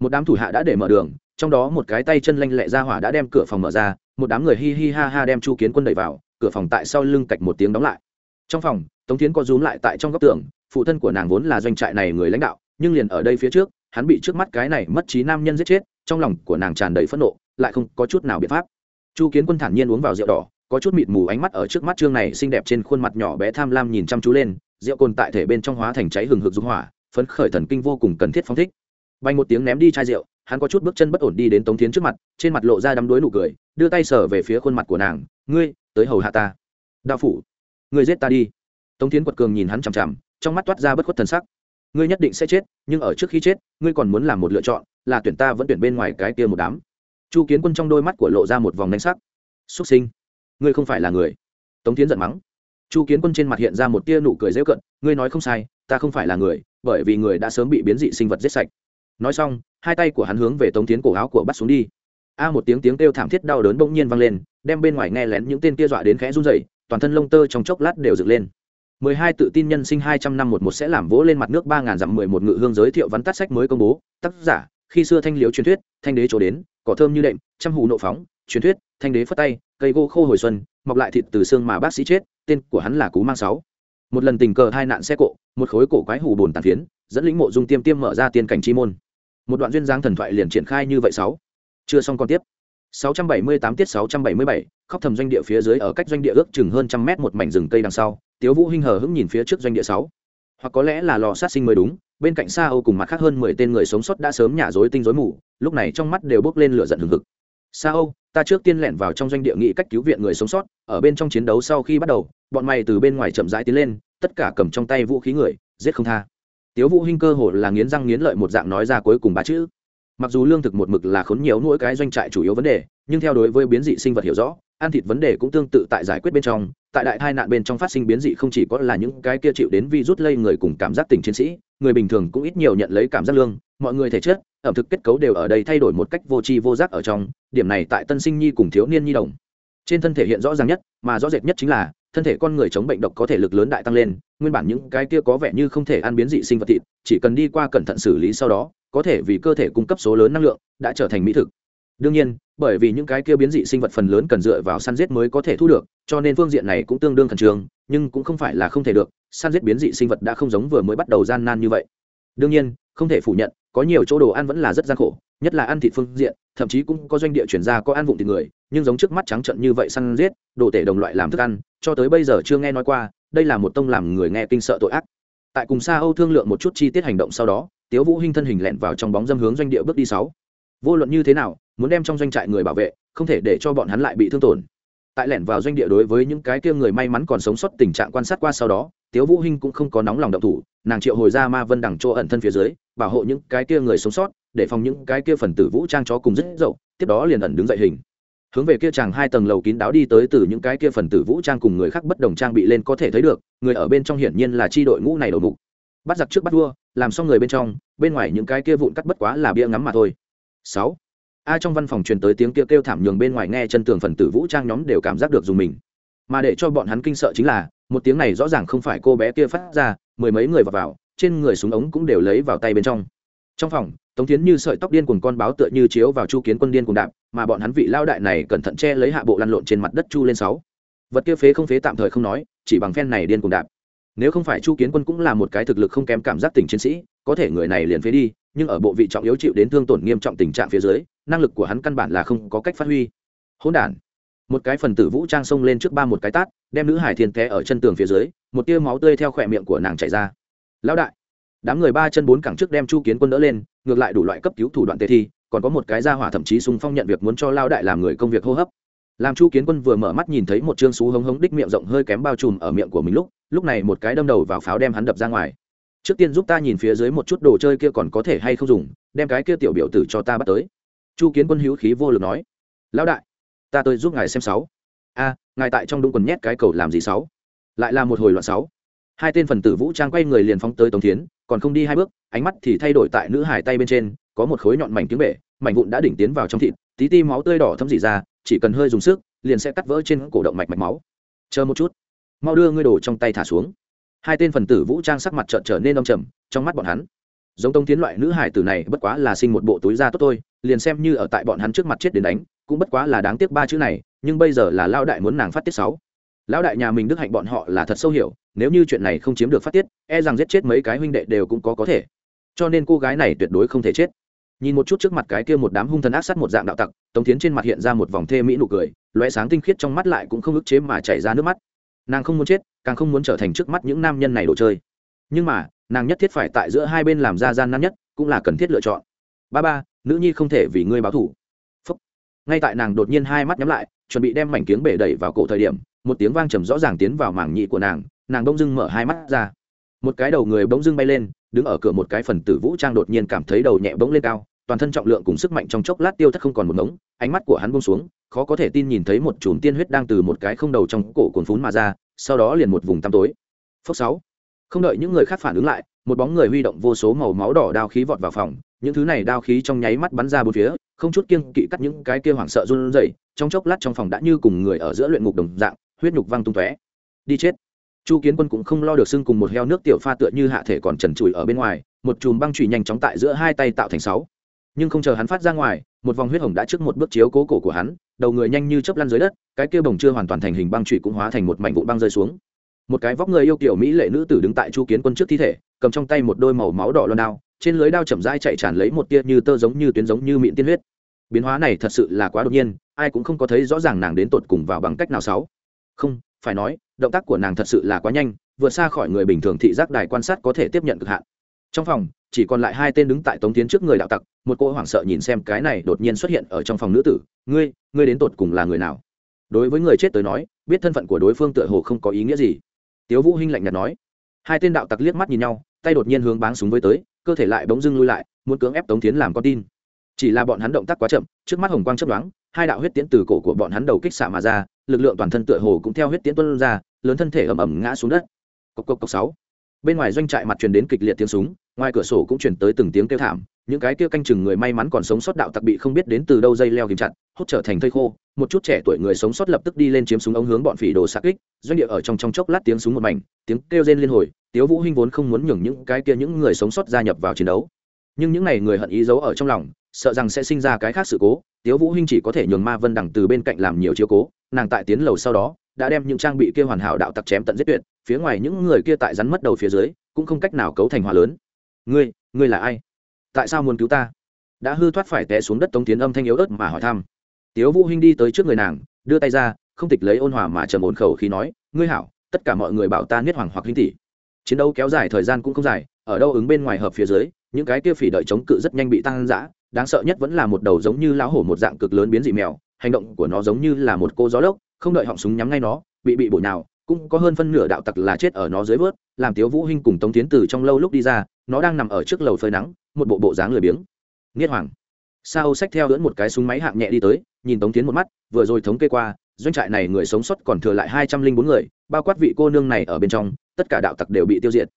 Một đám thủ hạ đã để mở đường, trong đó một cái tay chân lanh lẹ ra hỏa đã đem cửa phòng mở ra, một đám người hi hi ha ha đem chu kiến quân đẩy vào, cửa phòng tại sau lưng cạch một tiếng đóng lại. Trong phòng, tống tiến có rúm lại tại trong góc tường, phụ thân của nàng vốn là doanh trại này người lãnh đạo, nhưng liền ở đây phía trước, hắn bị trước mắt cái này mất trí nam nhân giết chết, trong lòng của nàng tràn đầy phẫn nộ, lại không có chút nào biện pháp. Chu kiến quân thản nhiên uống vào rượu đỏ, có chút mịt mù ánh mắt ở trước mắt trương này xinh đẹp trên khuôn mặt nhỏ bé tham lam nhìn chăm chú lên rượu cồn tại thể bên trong hóa thành cháy hừng hực dung hỏa, phấn khởi thần kinh vô cùng cần thiết phóng thích. Bay một tiếng ném đi chai rượu, hắn có chút bước chân bất ổn đi đến tống tiến trước mặt, trên mặt lộ ra đắm đuối nụ cười, đưa tay sở về phía khuôn mặt của nàng, ngươi, tới hầu hạ ta. Đạo phủ, ngươi giết ta đi. Tống tiến quật cường nhìn hắn chằm chằm, trong mắt toát ra bất khuất thần sắc. Ngươi nhất định sẽ chết, nhưng ở trước khi chết, ngươi còn muốn làm một lựa chọn, là tuyển ta vẫn tuyển bên ngoài cái kia một đám. Chu kiến quân trong đôi mắt của lộ ra một vòng đánh sắc. Xuất sinh, ngươi không phải là người. Tống tiến giận mắng chu kiến quân trên mặt hiện ra một tia nụ cười dễ cận ngươi nói không sai, ta không phải là người, bởi vì người đã sớm bị biến dị sinh vật giết sạch. Nói xong, hai tay của hắn hướng về tống tiến cổ áo của bắt xuống đi. A một tiếng tiếng kêu thảm thiết đau đớn bỗng nhiên vang lên, đem bên ngoài nghe lén những tên kia dọa đến khẽ run rẩy, toàn thân lông tơ trong chốc lát đều dựng lên. Mười hai tự tin nhân sinh hai trăm năm một một sẽ làm vỗ lên mặt nước ba ngàn dặm mười một ngự hương giới thiệu vắn tắt sách mới công bố. Tác giả, khi xưa thanh liếu truyền thuyết, thanh đế trổ đến, cỏ thơm như đệm, trăm hù nộ phóng, truyền thuyết, thanh đế phất tay, cây gỗ khô hồi xuân, mọc lại thịt từ xương mà bác sĩ chết tên của hắn là cú mang sáu. Một lần tình cờ hai nạn xe cộ một khối cổ quái hủ bồn tàn phiến dẫn lĩnh mộ dung tiêm tiêm mở ra tiên cảnh chi môn. Một đoạn duyên dáng thần thoại liền triển khai như vậy sáu. Chưa xong còn tiếp. 678 tiết 677, khóc thầm doanh địa phía dưới ở cách doanh địa ước chừng hơn trăm mét một mảnh rừng cây đằng sau tiếu vũ hinh hờ hững nhìn phía trước doanh địa sáu. Hoặc có lẽ là lò sát sinh mới đúng bên cạnh xa âu cùng mặt khác hơn mười tên người sống sót đã sớm nhả rối tinh rối mù lúc này trong mắt đều bốc lên lửa giận hừng hực. Sa âu, ta trước tiên lẻn vào trong doanh địa nghị cách cứu viện người sống sót, ở bên trong chiến đấu sau khi bắt đầu, bọn mày từ bên ngoài chậm rãi tiến lên, tất cả cầm trong tay vũ khí người, giết không tha. Tiếu vũ hinh cơ hồ là nghiến răng nghiến lợi một dạng nói ra cuối cùng ba chữ. Mặc dù lương thực một mực là khốn nhiều mỗi cái doanh trại chủ yếu vấn đề, nhưng theo đối với biến dị sinh vật hiểu rõ, ăn thịt vấn đề cũng tương tự tại giải quyết bên trong, tại đại tai nạn bên trong phát sinh biến dị không chỉ có là những cái kia chịu đến virus lây người cùng cảm giác tình chiến sĩ, người bình thường cũng ít nhiều nhận lấy cảm giác lương, mọi người thể chất ẩm thực kết cấu đều ở đây thay đổi một cách vô tri vô giác ở trong, điểm này tại tân sinh nhi cùng thiếu niên nhi đồng. Trên thân thể hiện rõ ràng nhất, mà rõ rệt nhất chính là, thân thể con người chống bệnh độc có thể lực lớn đại tăng lên, nguyên bản những cái kia có vẻ như không thể ăn biến dị sinh vật thịt, chỉ cần đi qua cẩn thận xử lý sau đó, có thể vì cơ thể cung cấp số lớn năng lượng, đã trở thành mỹ thực. Đương nhiên, bởi vì những cái kia biến dị sinh vật phần lớn cần dựa vào săn giết mới có thể thu được, cho nên phương diện này cũng tương đương khẩn trương, nhưng cũng không phải là không thể được, săn giết biến dị sinh vật đã không giống vừa mới bắt đầu gian nan như vậy. Đương nhiên không thể phủ nhận, có nhiều chỗ đồ ăn vẫn là rất gian khổ, nhất là ăn thịt phương diện, thậm chí cũng có doanh địa chuyển ra có ăn vụng thịt người, nhưng giống trước mắt trắng trận như vậy săn giết, đồ tể đồng loại làm thức ăn, cho tới bây giờ chưa nghe nói qua, đây là một tông làm người nghe kinh sợ tội ác. Tại cùng xa âu thương lượng một chút chi tiết hành động sau đó, tiếu vũ hinh thân hình lẹn vào trong bóng dâm hướng doanh địa bước đi sáu. Vô luận như thế nào, muốn đem trong doanh trại người bảo vệ, không thể để cho bọn hắn lại bị thương tổn tại lẻn vào doanh địa đối với những cái kia người may mắn còn sống sót tình trạng quan sát qua sau đó, tiếu vũ hinh cũng không có nóng lòng động thủ, nàng triệu hồi ra ma vân đằng chỗ ẩn thân phía dưới, bảo hộ những cái kia người sống sót, để phòng những cái kia phần tử vũ trang chó cùng rất dậu, tiếp đó liền ẩn đứng dậy hình. Hướng về kia chàng hai tầng lầu kín đáo đi tới từ những cái kia phần tử vũ trang cùng người khác bất đồng trang bị lên có thể thấy được, người ở bên trong hiển nhiên là chi đội ngũ này đầu mục. Bắt giặc trước bắt vua, làm xong người bên trong, bên ngoài những cái kia vụn cắt bất quá là bia ngắm mà thôi. Sáu a trong văn phòng truyền tới tiếng kêu kêu thảm nhường bên ngoài nghe chân tường phần tử vũ trang nhóm đều cảm giác được dùng mình. Mà để cho bọn hắn kinh sợ chính là, một tiếng này rõ ràng không phải cô bé kia phát ra, mười mấy người vào vào, trên người súng ống cũng đều lấy vào tay bên trong. Trong phòng, tống tiến như sợi tóc điên cùng con báo tựa như chiếu vào chu kiến quân điên cùng đạp, mà bọn hắn vị lao đại này cẩn thận che lấy hạ bộ lăn lộn trên mặt đất chu lên sáu. Vật kia phế không phế tạm thời không nói, chỉ bằng phen này điên cùng đạp. Nếu không phải chu kiến quân cũng là một cái thực lực không kém cảm giác tình chiến sĩ, có thể người này liền phế đi, nhưng ở bộ vị trọng yếu chịu đến thương tổn nghiêm trọng tình trạng phía dưới năng lực của hắn căn bản là không có cách phát huy. Hỗn đản. Một cái phần tử vũ trang xông lên trước ba một cái tát, đem nữ hải thiên té ở chân tường phía dưới, một tia máu tươi theo khỏe miệng của nàng chảy ra. Lão đại. Đám người ba chân bốn cẳng trước đem chu kiến quân đỡ lên, ngược lại đủ loại cấp cứu thủ đoạn tê thi, còn có một cái ra hỏa thậm chí sung phong nhận việc muốn cho lao đại làm người công việc hô hấp. Làm chu kiến quân vừa mở mắt nhìn thấy một chương xú hống hống đích miệng rộng hơi kém bao trùm ở miệng của mình lúc lúc này một cái đâm đầu vào pháo đem hắn đập ra ngoài. Trước tiên giúp ta nhìn phía dưới một chút đồ chơi kia còn có thể hay không dùng, đem cái kia tiểu biểu tử cho ta bắt tới chu kiến quân hữu khí vô lực nói, lão đại, ta tới giúp ngài xem sáu. A, ngài tại trong đúng quần nhét cái cầu làm gì sáu? Lại là một hồi loạn sáu. Hai tên phần tử vũ trang quay người liền phóng tới tống thiến, còn không đi hai bước, ánh mắt thì thay đổi tại nữ hải tay bên trên, có một khối nhọn mảnh tiếng bể, mảnh vụn đã đỉnh tiến vào trong thịt, tí ti máu tươi đỏ thấm dỉ ra, chỉ cần hơi dùng sức, liền sẽ cắt vỡ trên cổ động mạch mạch máu. Chờ một chút, mau đưa ngươi đồ trong tay thả xuống. Hai tên phần tử vũ trang sắc mặt trợn trở nên đông trầm, trong mắt bọn hắn giống tông tiến loại nữ hải tử này bất quá là sinh một bộ túi da tốt thôi, liền xem như ở tại bọn hắn trước mặt chết đến đánh, cũng bất quá là đáng tiếc ba chữ này, nhưng bây giờ là lao đại muốn nàng phát tiết sáu. Lão đại nhà mình đức hạnh bọn họ là thật sâu hiểu, nếu như chuyện này không chiếm được phát tiết e rằng giết chết mấy cái huynh đệ đều cũng có có thể. Cho nên cô gái này tuyệt đối không thể chết. Nhìn một chút trước mặt cái kia một đám hung thần ác sát một dạng đạo tặc, tống tiến trên mặt hiện ra một vòng thê mỹ nụ cười loé sáng tinh khiết trong mắt lại cũng không ức chế mà chảy ra nước mắt. Nàng không muốn chết, càng không muốn trở thành trước mắt những nam nhân này đồ chơi. Nhưng mà nàng nhất thiết phải tại giữa hai bên làm ra gian nan nhất, cũng là cần thiết lựa chọn. Ba ba, nữ nhi không thể vì ngươi báo thủ Phúc. ngay tại nàng đột nhiên hai mắt nhắm lại, chuẩn bị đem mảnh kiếng bể đẩy vào cổ thời điểm, một tiếng vang trầm rõ ràng tiến vào màng nhị của nàng nàng bỗng dưng mở hai mắt ra. Một cái đầu người bỗng dưng bay lên, đứng ở cửa một cái phần tử vũ trang đột nhiên cảm thấy đầu nhẹ bỗng lên cao, toàn thân trọng lượng cùng sức mạnh trong chốc lát tiêu thất không còn một ngống, ánh mắt của hắn bông xuống, khó có thể tin nhìn thấy một chùm tiên huyết đang từ một cái không đầu trong cổ cồn phún mà ra, sau đó liền một vùng tăm tối. Phốc sáu không đợi những người khác phản ứng lại, một bóng người huy động vô số màu máu đỏ đao khí vọt vào phòng, những thứ này đao khí trong nháy mắt bắn ra bốn phía, không chút kiêng kỵ cắt những cái kia hoảng sợ run rẩy, trong chốc lát trong phòng đã như cùng người ở giữa luyện ngục đồng dạng, huyết nhục văng tung tóe. Đi chết. Chu kiến quân cũng không lo được xưng cùng một heo nước tiểu pha tựa như hạ thể còn trần trụi ở bên ngoài, một chùm băng trụy nhanh chóng tại giữa hai tay tạo thành sáu. Nhưng không chờ hắn phát ra ngoài, một vòng huyết hồng đã trước một bước chiếu cố cổ của hắn, đầu người nhanh như chớp lăn dưới đất, cái kia bồng chưa hoàn toàn thành hình băng trụy cũng hóa thành một mảnh vụn băng rơi xuống một cái vóc người yêu kiểu mỹ lệ nữ tử đứng tại chu kiến quân trước thi thể, cầm trong tay một đôi màu máu đỏ loan đao, trên lưới đao chậm rãi chạy tràn lấy một tia như tơ giống như tuyến giống như mịn tiên huyết. Biến hóa này thật sự là quá đột nhiên, ai cũng không có thấy rõ ràng nàng đến tột cùng vào bằng cách nào sáu. Không, phải nói, động tác của nàng thật sự là quá nhanh, vượt xa khỏi người bình thường thị giác đài quan sát có thể tiếp nhận cực hạn. Trong phòng, chỉ còn lại hai tên đứng tại tống tiến trước người đạo tặc, một cô hoảng sợ nhìn xem cái này đột nhiên xuất hiện ở trong phòng nữ tử, ngươi ngươi đến tột cùng là người nào? Đối với người chết tới nói, biết thân phận của đối phương tựa hồ không có ý nghĩa gì tiếu vũ hinh lạnh nhạt nói. Hai tên đạo tặc liếc mắt nhìn nhau, tay đột nhiên hướng báng súng với tới, cơ thể lại bỗng dưng lui lại, muốn cưỡng ép tống tiến làm con tin. Chỉ là bọn hắn động tác quá chậm, trước mắt hồng quang chớp đoán hai đạo huyết tiễn từ cổ của bọn hắn đầu kích xạ mà ra, lực lượng toàn thân tựa hồ cũng theo huyết tiễn tuôn ra, lớn thân thể ầm ầm ngã xuống đất. Cộc cộc cộc sáu. Bên ngoài doanh trại mặt truyền đến kịch liệt tiếng súng, ngoài cửa sổ cũng truyền tới từng tiếng kêu thảm những cái kia canh chừng người may mắn còn sống sót đạo tặc bị không biết đến từ đâu dây leo kìm chặt hốt trở thành thây khô. Một chút trẻ tuổi người sống sót lập tức đi lên chiếm súng ống hướng bọn phỉ đồ xạ kích. Doanh địa ở trong trong chốc lát tiếng súng một mảnh, tiếng kêu rên liên hồi. Tiếu vũ hinh vốn không muốn nhường những cái kia những người sống sót gia nhập vào chiến đấu. Nhưng những này người hận ý giấu ở trong lòng, sợ rằng sẽ sinh ra cái khác sự cố. Tiếu vũ hinh chỉ có thể nhường ma vân đằng từ bên cạnh làm nhiều chiếu cố. Nàng tại tiến lầu sau đó, đã đem những trang bị kia hoàn hảo đạo tặc chém tận giết tuyệt. Phía ngoài những người kia tại rắn mất đầu phía dưới, cũng không cách nào cấu thành hòa lớn. Ngươi ngươi là ai? Tại sao muốn cứu ta? Đã hư thoát phải té xuống đất tống tiến âm thanh yếu ớt mà hỏi thăm. Tiếu vũ hinh đi tới trước người nàng, đưa tay ra, không tịch lấy ôn hòa mà trầm ổn khẩu khí nói, ngươi hảo, tất cả mọi người bảo ta niết hoàng hoặc linh tỷ. Chiến đấu kéo dài thời gian cũng không dài, ở đâu ứng bên ngoài hợp phía dưới, những cái kia phỉ đợi chống cự rất nhanh bị tăng dã, đáng sợ nhất vẫn là một đầu giống như lão hổ một dạng cực lớn biến dị mèo, hành động của nó giống như là một cô gió lốc, không đợi họng súng nhắm ngay nó, bị bị bổ nào cũng có hơn phân nửa đạo tặc là chết ở nó dưới vớt, làm tiếu vũ hinh cùng tống tiến từ trong lâu lúc đi ra nó đang nằm ở trước lầu phơi nắng, một bộ bộ dáng lười biếng. Nghiệt hoàng. Sa âu xách theo lưỡn một cái súng máy hạng nhẹ đi tới, nhìn tống tiến một mắt, vừa rồi thống kê qua, doanh trại này người sống sót còn thừa lại hai trăm linh bốn người, bao quát vị cô nương này ở bên trong, tất cả đạo tặc đều bị tiêu diệt.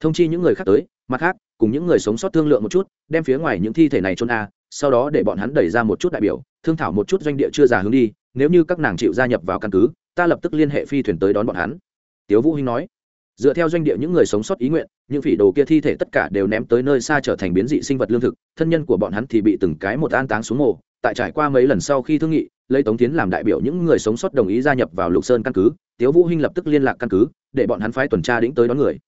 Thông chi những người khác tới, mặt khác, cùng những người sống sót thương lượng một chút, đem phía ngoài những thi thể này trôn a, sau đó để bọn hắn đẩy ra một chút đại biểu, thương thảo một chút doanh địa chưa già hướng đi, nếu như các nàng chịu gia nhập vào căn cứ, ta lập tức liên hệ phi thuyền tới đón bọn hắn. Tiếu vũ hinh nói. Dựa theo doanh địa những người sống sót ý nguyện những phỉ đồ kia thi thể tất cả đều ném tới nơi xa trở thành biến dị sinh vật lương thực, thân nhân của bọn hắn thì bị từng cái một an táng xuống mồ. Tại trải qua mấy lần sau khi thương nghị lấy tống tiến làm đại biểu những người sống sót đồng ý gia nhập vào lục sơn căn cứ, tiếu vũ hinh lập tức liên lạc căn cứ, để bọn hắn phái tuần tra đĩnh tới đón người.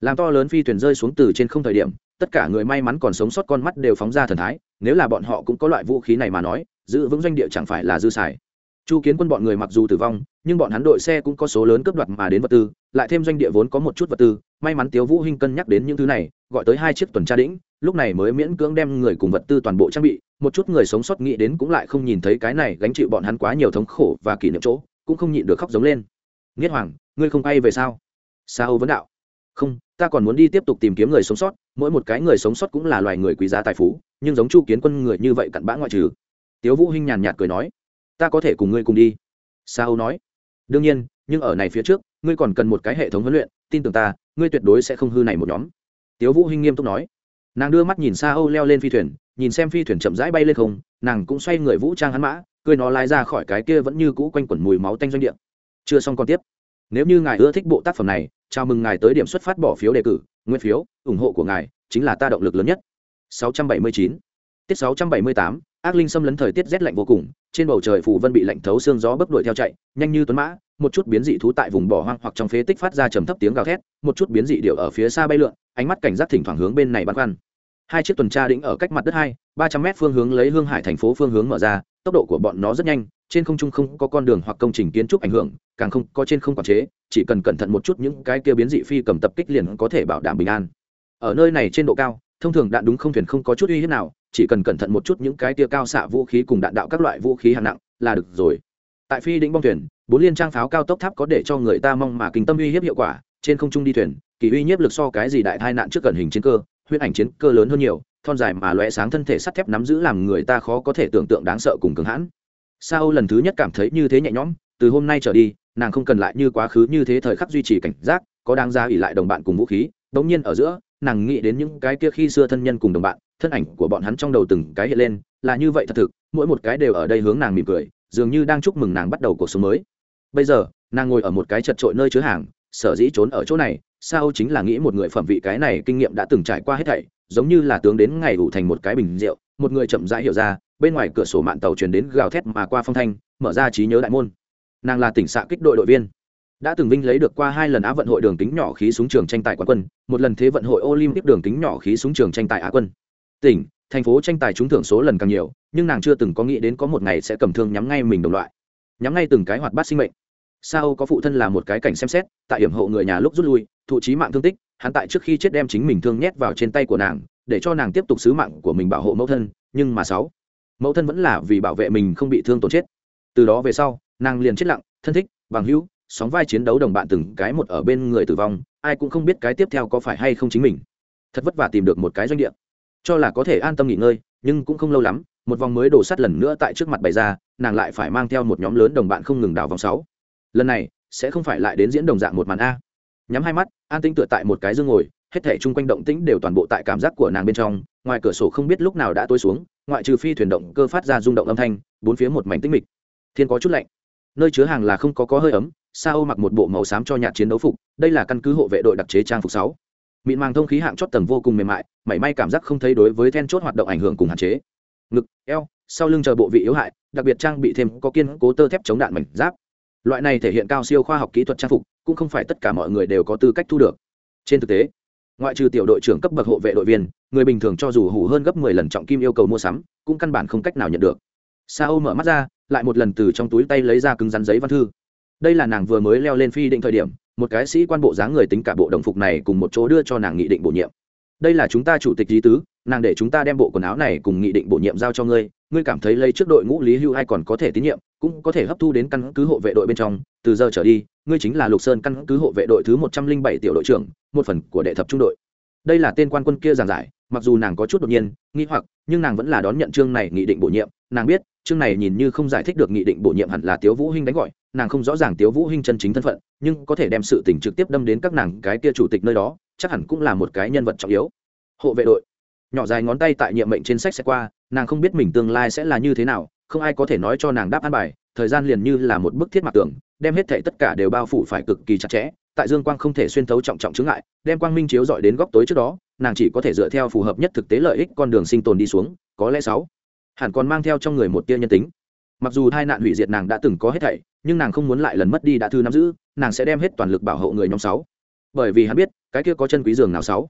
Làm to lớn phi thuyền rơi xuống từ trên không thời điểm, tất cả người may mắn còn sống sót con mắt đều phóng ra thần thái, nếu là bọn họ cũng có loại vũ khí này mà nói, giữ vững doanh địa chẳng phải là dư xài. Chu kiến quân bọn người mặc dù tử vong, nhưng bọn hắn đội xe cũng có số lớn cướp đoạt mà đến vật tư lại thêm doanh địa vốn có một chút vật tư, may mắn tiếu vũ hinh cân nhắc đến những thứ này, gọi tới hai chiếc tuần tra đĩnh lúc này mới miễn cưỡng đem người cùng vật tư toàn bộ trang bị, một chút người sống sót nghĩ đến cũng lại không nhìn thấy cái này gánh chịu bọn hắn quá nhiều thống khổ và kỷ niệm chỗ, cũng không nhịn được khóc giống lên. Nghiệt hoàng, ngươi không bay về sao? Sa âu vấn đạo. Không, ta còn muốn đi tiếp tục tìm kiếm người sống sót, mỗi một cái người sống sót cũng là loài người quý giá tài phú, nhưng giống chu kiến quân người như vậy cặn bã ngoại trừ. Tiếu vũ hinh nhàn nhạt cười nói. Ta có thể cùng ngươi cùng đi. Sa âu nói. Đương nhiên, nhưng ở này phía trước ngươi còn cần một cái hệ thống huấn luyện, tin tưởng ta, ngươi tuyệt đối sẽ không hư này một nhóm. Tiếu vũ hinh nghiêm túc nói. Nàng đưa mắt nhìn xa âu leo lên phi thuyền, nhìn xem phi thuyền chậm rãi bay lên không, nàng cũng xoay người vũ trang hắn mã, cười nó lái ra khỏi cái kia vẫn như cũ quanh quẩn mùi máu tanh doanh địa. Chưa xong còn tiếp. Nếu như ngài ưa thích bộ tác phẩm này, chào mừng ngài tới điểm xuất phát bỏ phiếu đề cử, nguyên phiếu, ủng hộ của ngài chính là ta động lực lớn nhất. 679 tiết 678 ác linh xâm lấn thời tiết rét lạnh vô cùng, trên bầu trời phủ vân bị lạnh thấu xương gió bấc đuổi theo chạy, nhanh như tuấn mã một chút biến dị thú tại vùng bỏ hoang hoặc trong phế tích phát ra trầm thấp tiếng gào thét, một chút biến dị điệu ở phía xa bay lượn, ánh mắt cảnh giác thỉnh thoảng hướng bên này băn khoăn. Hai chiếc tuần tra đĩnh ở cách mặt đất hai, ba trăm mét phương hướng lấy hương hải thành phố phương hướng mở ra, tốc độ của bọn nó rất nhanh, trên không trung không có con đường hoặc công trình kiến trúc ảnh hưởng, càng không có trên không quản chế, chỉ cần cẩn thận một chút những cái kia biến dị phi cầm tập kích liền có thể bảo đảm bình an. Ở nơi này trên độ cao, thông thường đạn đúng không thuyền không có chút uy hiếp nào, chỉ cần cẩn thận một chút những cái tia cao xạ vũ khí cùng đạn đạo các loại vũ khí hạng nặng là được rồi. Tại phi đĩnh bong thuyền bốn liên trang pháo cao tốc tháp có để cho người ta mong mà kinh tâm uy hiếp hiệu quả, trên không trung đi thuyền, kỳ uy nhiếp lực so cái gì đại tai nạn trước gần hình chiến cơ huyết ảnh chiến cơ lớn hơn nhiều, thon dài mà lóe sáng thân thể sắt thép nắm giữ làm người ta khó có thể tưởng tượng đáng sợ cùng cứng hãn. Sa âu lần thứ nhất cảm thấy như thế nhẹ nhõm, từ hôm nay trở đi, nàng không cần lại như quá khứ như thế thời khắc duy trì cảnh giác, có đáng ra ỉ lại đồng bạn cùng vũ khí, đống nhiên ở giữa, nàng nghĩ đến những cái kia khi xưa thân nhân cùng đồng bạn, thân ảnh của bọn hắn trong đầu từng cái hiện lên, là như vậy thật thực, mỗi một cái đều ở đây hướng nàng mỉm cười dường như đang chúc mừng nàng bắt đầu cuộc sống mới. Bây giờ, nàng ngồi ở một cái chật trội nơi chứa hàng, sở dĩ trốn ở chỗ này, sao chính là nghĩ một người phẩm vị cái này kinh nghiệm đã từng trải qua hết thảy, giống như là tướng đến ngày ủ thành một cái bình rượu, một người chậm rãi hiểu ra, bên ngoài cửa sổ mạng tàu truyền đến gào thét mà qua phong thanh, mở ra trí nhớ đại môn. Nàng là tỉnh xạ kích đội đội viên. Đã từng vinh lấy được qua hai lần á vận hội đường kính nhỏ khí súng trường tranh tài quán quân, một lần thế vận hội olympic đường kính nhỏ khí súng trường tranh tài á quân. Tỉnh thành phố tranh tài trúng thưởng số lần càng nhiều, nhưng nàng chưa từng có nghĩ đến có một ngày sẽ cầm thương nhắm ngay mình đồng loại, nhắm ngay từng cái hoạt bát sinh mệnh. Sao có phụ thân là một cái cảnh xem xét, tại hiểm hộ người nhà lúc rút lui, thụ trí mạng thương tích, hắn tại trước khi chết đem chính mình thương nhét vào trên tay của nàng, để cho nàng tiếp tục sứ mạng của mình bảo hộ mẫu thân, nhưng mà sáu, mẫu thân vẫn là vì bảo vệ mình không bị thương tổn chết. Từ đó về sau, nàng liền chết lặng, thân thích, bằng hữu, sóng vai chiến đấu đồng bạn từng cái một ở bên người tử vong, ai cũng không biết cái tiếp theo có phải hay không chính mình. Thật vất vả tìm được một cái doanh địa cho là có thể an tâm nghỉ ngơi, nhưng cũng không lâu lắm, một vòng mới đổ sắt lần nữa tại trước mặt bày ra, nàng lại phải mang theo một nhóm lớn đồng bạn không ngừng đào vòng sáu. Lần này, sẽ không phải lại đến diễn đồng dạng một màn a. Nhắm hai mắt, an tĩnh tựa tại một cái dương ngồi, hết thể chung quanh động tĩnh đều toàn bộ tại cảm giác của nàng bên trong, ngoài cửa sổ không biết lúc nào đã tối xuống, ngoại trừ phi thuyền động cơ phát ra rung động âm thanh, bốn phía một mảnh tĩnh mịch. Thiên có chút lạnh. Nơi chứa hàng là không có có hơi ấm sa mặc một bộ màu xám cho nhạt chiến đấu phục, đây là căn cứ hộ vệ đội đặc chế trang phục sáu mịn màng thông khí hạng chót tầng vô cùng mềm mại, mảy may cảm giác không thấy đối với then chốt hoạt động ảnh hưởng cùng hạn chế. Ngực, eo, sau lưng chờ bộ vị yếu hại, đặc biệt trang bị thêm có kiên cố tơ thép chống đạn mảnh giáp. Loại này thể hiện cao siêu khoa học kỹ thuật trang phục, cũng không phải tất cả mọi người đều có tư cách thu được. Trên thực tế, ngoại trừ tiểu đội trưởng cấp bậc hộ vệ đội viên, người bình thường cho dù hủ hơn gấp mười lần trọng kim yêu cầu mua sắm, cũng căn bản không cách nào nhận được. Sa ô mở mắt ra, lại một lần từ trong túi tay lấy ra cứng rắn giấy văn thư. Đây là nàng vừa mới leo lên phi định thời điểm một cái sĩ quan bộ dáng người tính cả bộ đồng phục này cùng một chỗ đưa cho nàng nghị định bổ nhiệm. Đây là chúng ta chủ tịch lý tứ, nàng để chúng ta đem bộ quần áo này cùng nghị định bổ nhiệm giao cho ngươi ngươi cảm thấy lấy trước đội ngũ lý hưu hay còn có thể tín nhiệm, cũng có thể hấp thu đến căn cứ hộ vệ đội bên trong. Từ giờ trở đi, ngươi chính là lục sơn căn cứ hộ vệ đội thứ một trăm linh bảy tiểu đội trưởng, một phần của đệ thập trung đội đây là tên quan quân kia giảng giải, mặc dù nàng có chút đột nhiên, nghi hoặc, nhưng nàng vẫn là đón nhận chương này nghị định bổ nhiệm. Nàng biết, chương này nhìn như không giải thích được nghị định bổ nhiệm hẳn là tiếu vũ hinh đánh gọi, nàng không rõ ràng tiếu vũ hinh chân chính thân phận, nhưng có thể đem sự tình trực tiếp đâm đến các nàng cái kia chủ tịch nơi đó, chắc hẳn cũng là một cái nhân vật trọng yếu. Hộ vệ đội. Nhỏ dài ngón tay tại nhiệm mệnh trên sách sẽ qua, nàng không biết mình tương lai sẽ là như thế nào, không ai có thể nói cho nàng đáp án bài, thời gian liền như là một bức thiết mặt tưởng đem hết thảy tất cả đều bao phủ phải cực kỳ chặt chẽ tại dương quang không thể xuyên thấu trọng trọng chướng ngại, đem quang minh chiếu dọi đến góc tối trước đó, nàng chỉ có thể dựa theo phù hợp nhất thực tế lợi ích con đường sinh tồn đi xuống, có lẽ sáu, hẳn còn mang theo trong người một tia nhân tính. Mặc dù hai nạn hủy diệt nàng đã từng có hết thảy, nhưng nàng không muốn lại lần mất đi đã thư nắm giữ, nàng sẽ đem hết toàn lực bảo hộ người nhóm sáu. Bởi vì hắn biết, cái kia có chân quý giường nào sáu.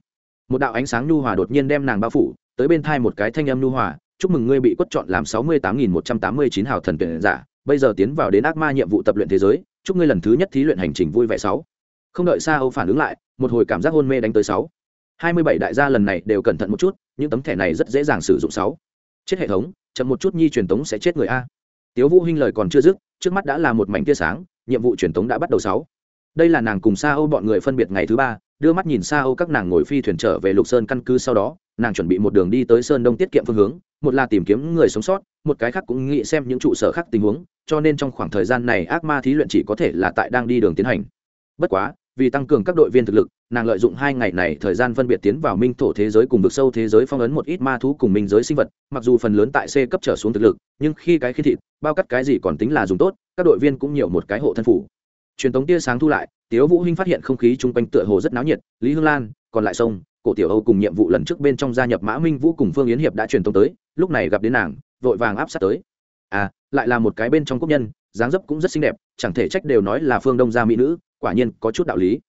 Một đạo ánh sáng nhu hòa đột nhiên đem nàng bao phủ, tới bên thai một cái thanh âm nhu hòa, chúc mừng ngươi bị quất chọn làm sáu mươi tám nghìn một trăm tám mươi chín hào thần tuyển giả, bây giờ tiến vào đến ác ma nhiệm vụ tập luyện thế giới, chúc ngươi lần thứ nhất thí luyện hành trình vui vẻ sáu không đợi xa âu phản ứng lại, một hồi cảm giác hôn mê đánh tới sáu. Hai mươi bảy đại gia lần này đều cẩn thận một chút, những tấm thẻ này rất dễ dàng sử dụng sáu. Chết hệ thống, chậm một chút nhi truyền tống sẽ chết người a. Tiếu vũ hinh lời còn chưa dứt, trước mắt đã là một mảnh tia sáng, nhiệm vụ truyền tống đã bắt đầu sáu. Đây là nàng cùng sa âu bọn người phân biệt ngày thứ ba, đưa mắt nhìn sa âu các nàng ngồi phi thuyền trở về lục sơn căn cứ sau đó, nàng chuẩn bị một đường đi tới sơn đông tiết kiệm phương hướng, một là tìm kiếm người sống sót, một cái khác cũng nghĩ xem những trụ sở khác tình huống, cho nên trong khoảng thời gian này ác ma thí luyện chỉ có thể là tại đang đi đường tiến hành. Bất quá vì tăng cường các đội viên thực lực, nàng lợi dụng hai ngày này thời gian phân biệt tiến vào minh thổ thế giới cùng vực sâu thế giới phong ấn một ít ma thú cùng minh giới sinh vật. Mặc dù phần lớn tại c cấp trở xuống thực lực, nhưng khi cái khi thịt, bao cắt cái gì còn tính là dùng tốt, các đội viên cũng nhiều một cái hộ thân phủ. Truyền thống tia sáng thu lại, tiếu vũ hinh phát hiện không khí chung quanh tựa hồ rất náo nhiệt, lý hương lan, còn lại sông, cổ tiểu âu cùng nhiệm vụ lần trước bên trong gia nhập mã minh vũ cùng phương yến hiệp đã truyền thống tới, lúc này gặp đến nàng, vội vàng áp sát tới. À lại là một cái bên trong quốc nhân, dáng dấp cũng rất xinh đẹp, chẳng thể trách đều nói là phương đông gia mỹ nữ quả nhiên có chút đạo lý.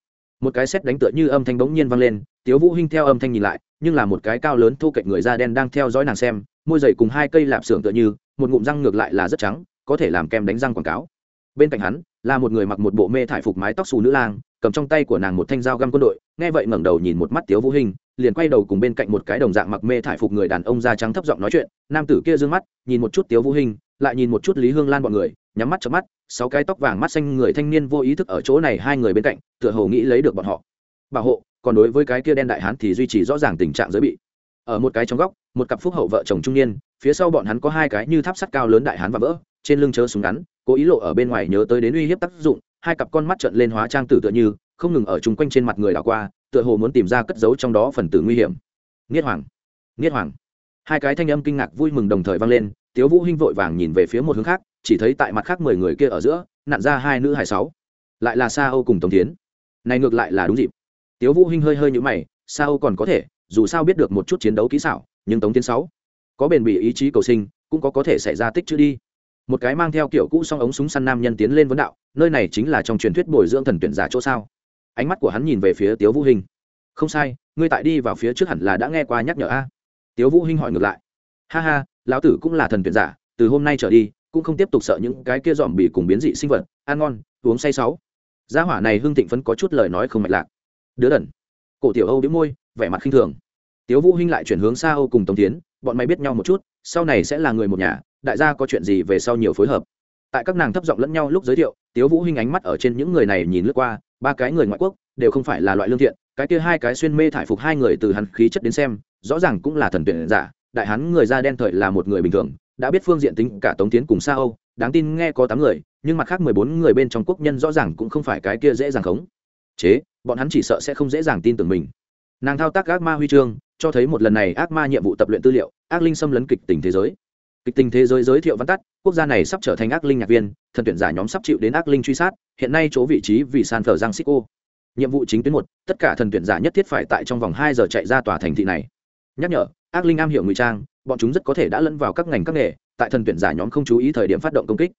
Một cái xét đánh tựa như âm thanh bỗng nhiên vang lên, tiếu vũ hinh theo âm thanh nhìn lại, nhưng là một cái cao lớn thu cạnh người da đen đang theo dõi nàng xem, môi dày cùng hai cây lạp xưởng tựa như, một ngụm răng ngược lại là rất trắng, có thể làm kem đánh răng quảng cáo. Bên cạnh hắn, là một người mặc một bộ mê thải phục mái tóc xù nữ lang, cầm trong tay của nàng một thanh dao găm quân đội, nghe vậy ngẩng đầu nhìn một mắt tiếu vũ hình liền quay đầu cùng bên cạnh một cái đồng dạng mặc mê thải phục người đàn ông da trắng thấp giọng nói chuyện, nam tử kia dương mắt, nhìn một chút tiếu vũ hình lại nhìn một chút lý hương lan bọn người, nhắm mắt chớp mắt sáu cái tóc vàng mắt xanh người thanh niên vô ý thức ở chỗ này, hai người bên cạnh, tựa hồ nghĩ lấy được bọn họ. Bảo hộ, còn đối với cái kia đen đại hán thì duy trì rõ ràng tình trạng giới bị. Ở một cái trong góc, một cặp phúc hậu vợ chồng trung niên, phía sau bọn hắn có hai cái như tháp sắt cao lớn đại hán và vỡ, trên lưng chớ súng ngắn, cố ý lộ ở bên ngoài nhớ tới đến uy hiếp tác dụng, hai cặp con mắt trợn lên hóa trang tử tựa như, không ngừng ở chung quanh trên mặt người đảo qua, tựa hồ muốn tìm ra cất giấu trong đó phần tử nguy hiểm. Nghiết hoàng nghiết hoàng. Hai cái thanh âm kinh ngạc vui mừng đồng thời vang lên, tiếu vũ hinh vội vàng nhìn về phía một hướng khác chỉ thấy tại mặt khác mười người kia ở giữa, nặn ra hai nữ hải sáu. Lại là sa âu cùng tống tiến này ngược lại là đúng dịp. Tiếu vũ hinh hơi hơi nhũ mày, sa âu còn có thể, dù sao biết được một chút chiến đấu kỹ xảo, nhưng tống tiến sáu có bền bỉ ý chí cầu sinh, cũng có có thể xảy ra tích chữ đi. Một cái mang theo kiểu cũ song ống súng săn nam nhân tiến lên vấn đạo, nơi này chính là trong truyền thuyết bồi dưỡng thần tuyển giả chỗ sao? Ánh mắt của hắn nhìn về phía tiếu vũ hình không sai, ngươi tại đi vào phía trước hẳn là đã nghe qua nhắc nhở a. Tiếu vũ hinh hỏi ngược lại. Ha ha, lão tử cũng là thần tuyển giả, từ hôm nay trở đi cũng không tiếp tục sợ những cái kia dòm bị cùng biến dị sinh vật, ăn ngon, uống say sáu. Gia hỏa này hưng thịnh phấn có chút lời nói không mạch lạc. Đứa đần. Cổ tiểu âu đĩu môi, vẻ mặt khinh thường. Tiếu vũ hinh lại chuyển hướng xa âu cùng tống tiến bọn mày biết nhau một chút, sau này sẽ là người một nhà, đại gia có chuyện gì về sau nhiều phối hợp. Tại các nàng thấp giọng lẫn nhau lúc giới thiệu, tiếu vũ hinh ánh mắt ở trên những người này nhìn lướt qua, ba cái người ngoại quốc, đều không phải là loại lương thiện, cái kia hai cái xuyên mê thải phục hai người từ hắn khí chất đến xem, rõ ràng cũng là thần tuyển giả, đại hắn người da đen thời là một người bình thường đã biết phương diện tính cả tống tiến cùng xa âu, đáng tin nghe có tám người, nhưng mặt khác mười bốn người bên trong quốc nhân rõ ràng cũng không phải cái kia dễ dàng khống. Chế, bọn hắn chỉ sợ sẽ không dễ dàng tin tưởng mình. Nàng thao tác ác ma huy chương, cho thấy một lần này ác ma nhiệm vụ tập luyện tư liệu, ác linh xâm lấn kịch tình thế giới. Kịch tình thế giới giới thiệu văn tắt, quốc gia này sắp trở thành ác linh nhạc viên, thần tuyển giả nhóm sắp chịu đến ác linh truy sát, hiện nay chỗ vị trí vì san phở giang xích ô nhiệm vụ chính tuyến một, tất cả thần tuyển giả nhất thiết phải tại trong vòng hai giờ chạy ra tòa thành thị này. Nhắc nhở, ác linh am hiểu ngụy trang bọn chúng rất có thể đã lẫn vào các ngành các nghề, tại thần tuyển giả nhóm không chú ý thời điểm phát động công kích.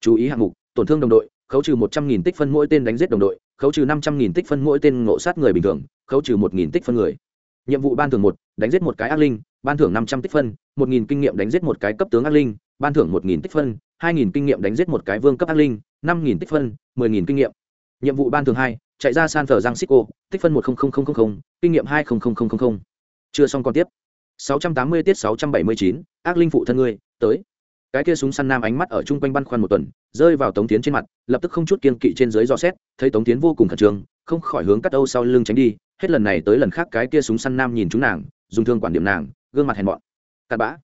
Chú ý hạng mục, tổn thương đồng đội, khấu trừ một trăm nghìn tích phân mỗi tên đánh giết đồng đội, khấu trừ năm trăm nghìn tích phân mỗi tên ngộ sát người bình thường, khấu trừ một nghìn tích phân người. Nhiệm vụ ban thưởng một, đánh giết một cái ác linh, ban thưởng năm trăm tích phân, một nghìn kinh nghiệm đánh giết một cái cấp tướng ác linh, ban thưởng một nghìn tích phân, hai nghìn kinh nghiệm đánh giết một cái vương cấp ác linh, năm nghìn tích phân, mười nghìn kinh nghiệm. Nhiệm vụ ban thưởng hai, chạy ra san thờ giang xích tích phân một kinh nghiệm hai chưa xong còn tiếp. 680 tiết 679, ác linh phụ thân ngươi, tới. Cái kia súng săn nam ánh mắt ở trung quanh băn khoăn một tuần, rơi vào Tống Tiến trên mặt, lập tức không chút kiên kỵ trên dưới dò xét, thấy Tống Tiến vô cùng khẩn trương, không khỏi hướng cắt Âu sau lưng tránh đi, hết lần này tới lần khác cái kia súng săn nam nhìn chúng nàng, dùng thương quản điểm nàng, gương mặt hèn mọn. Cắt bã.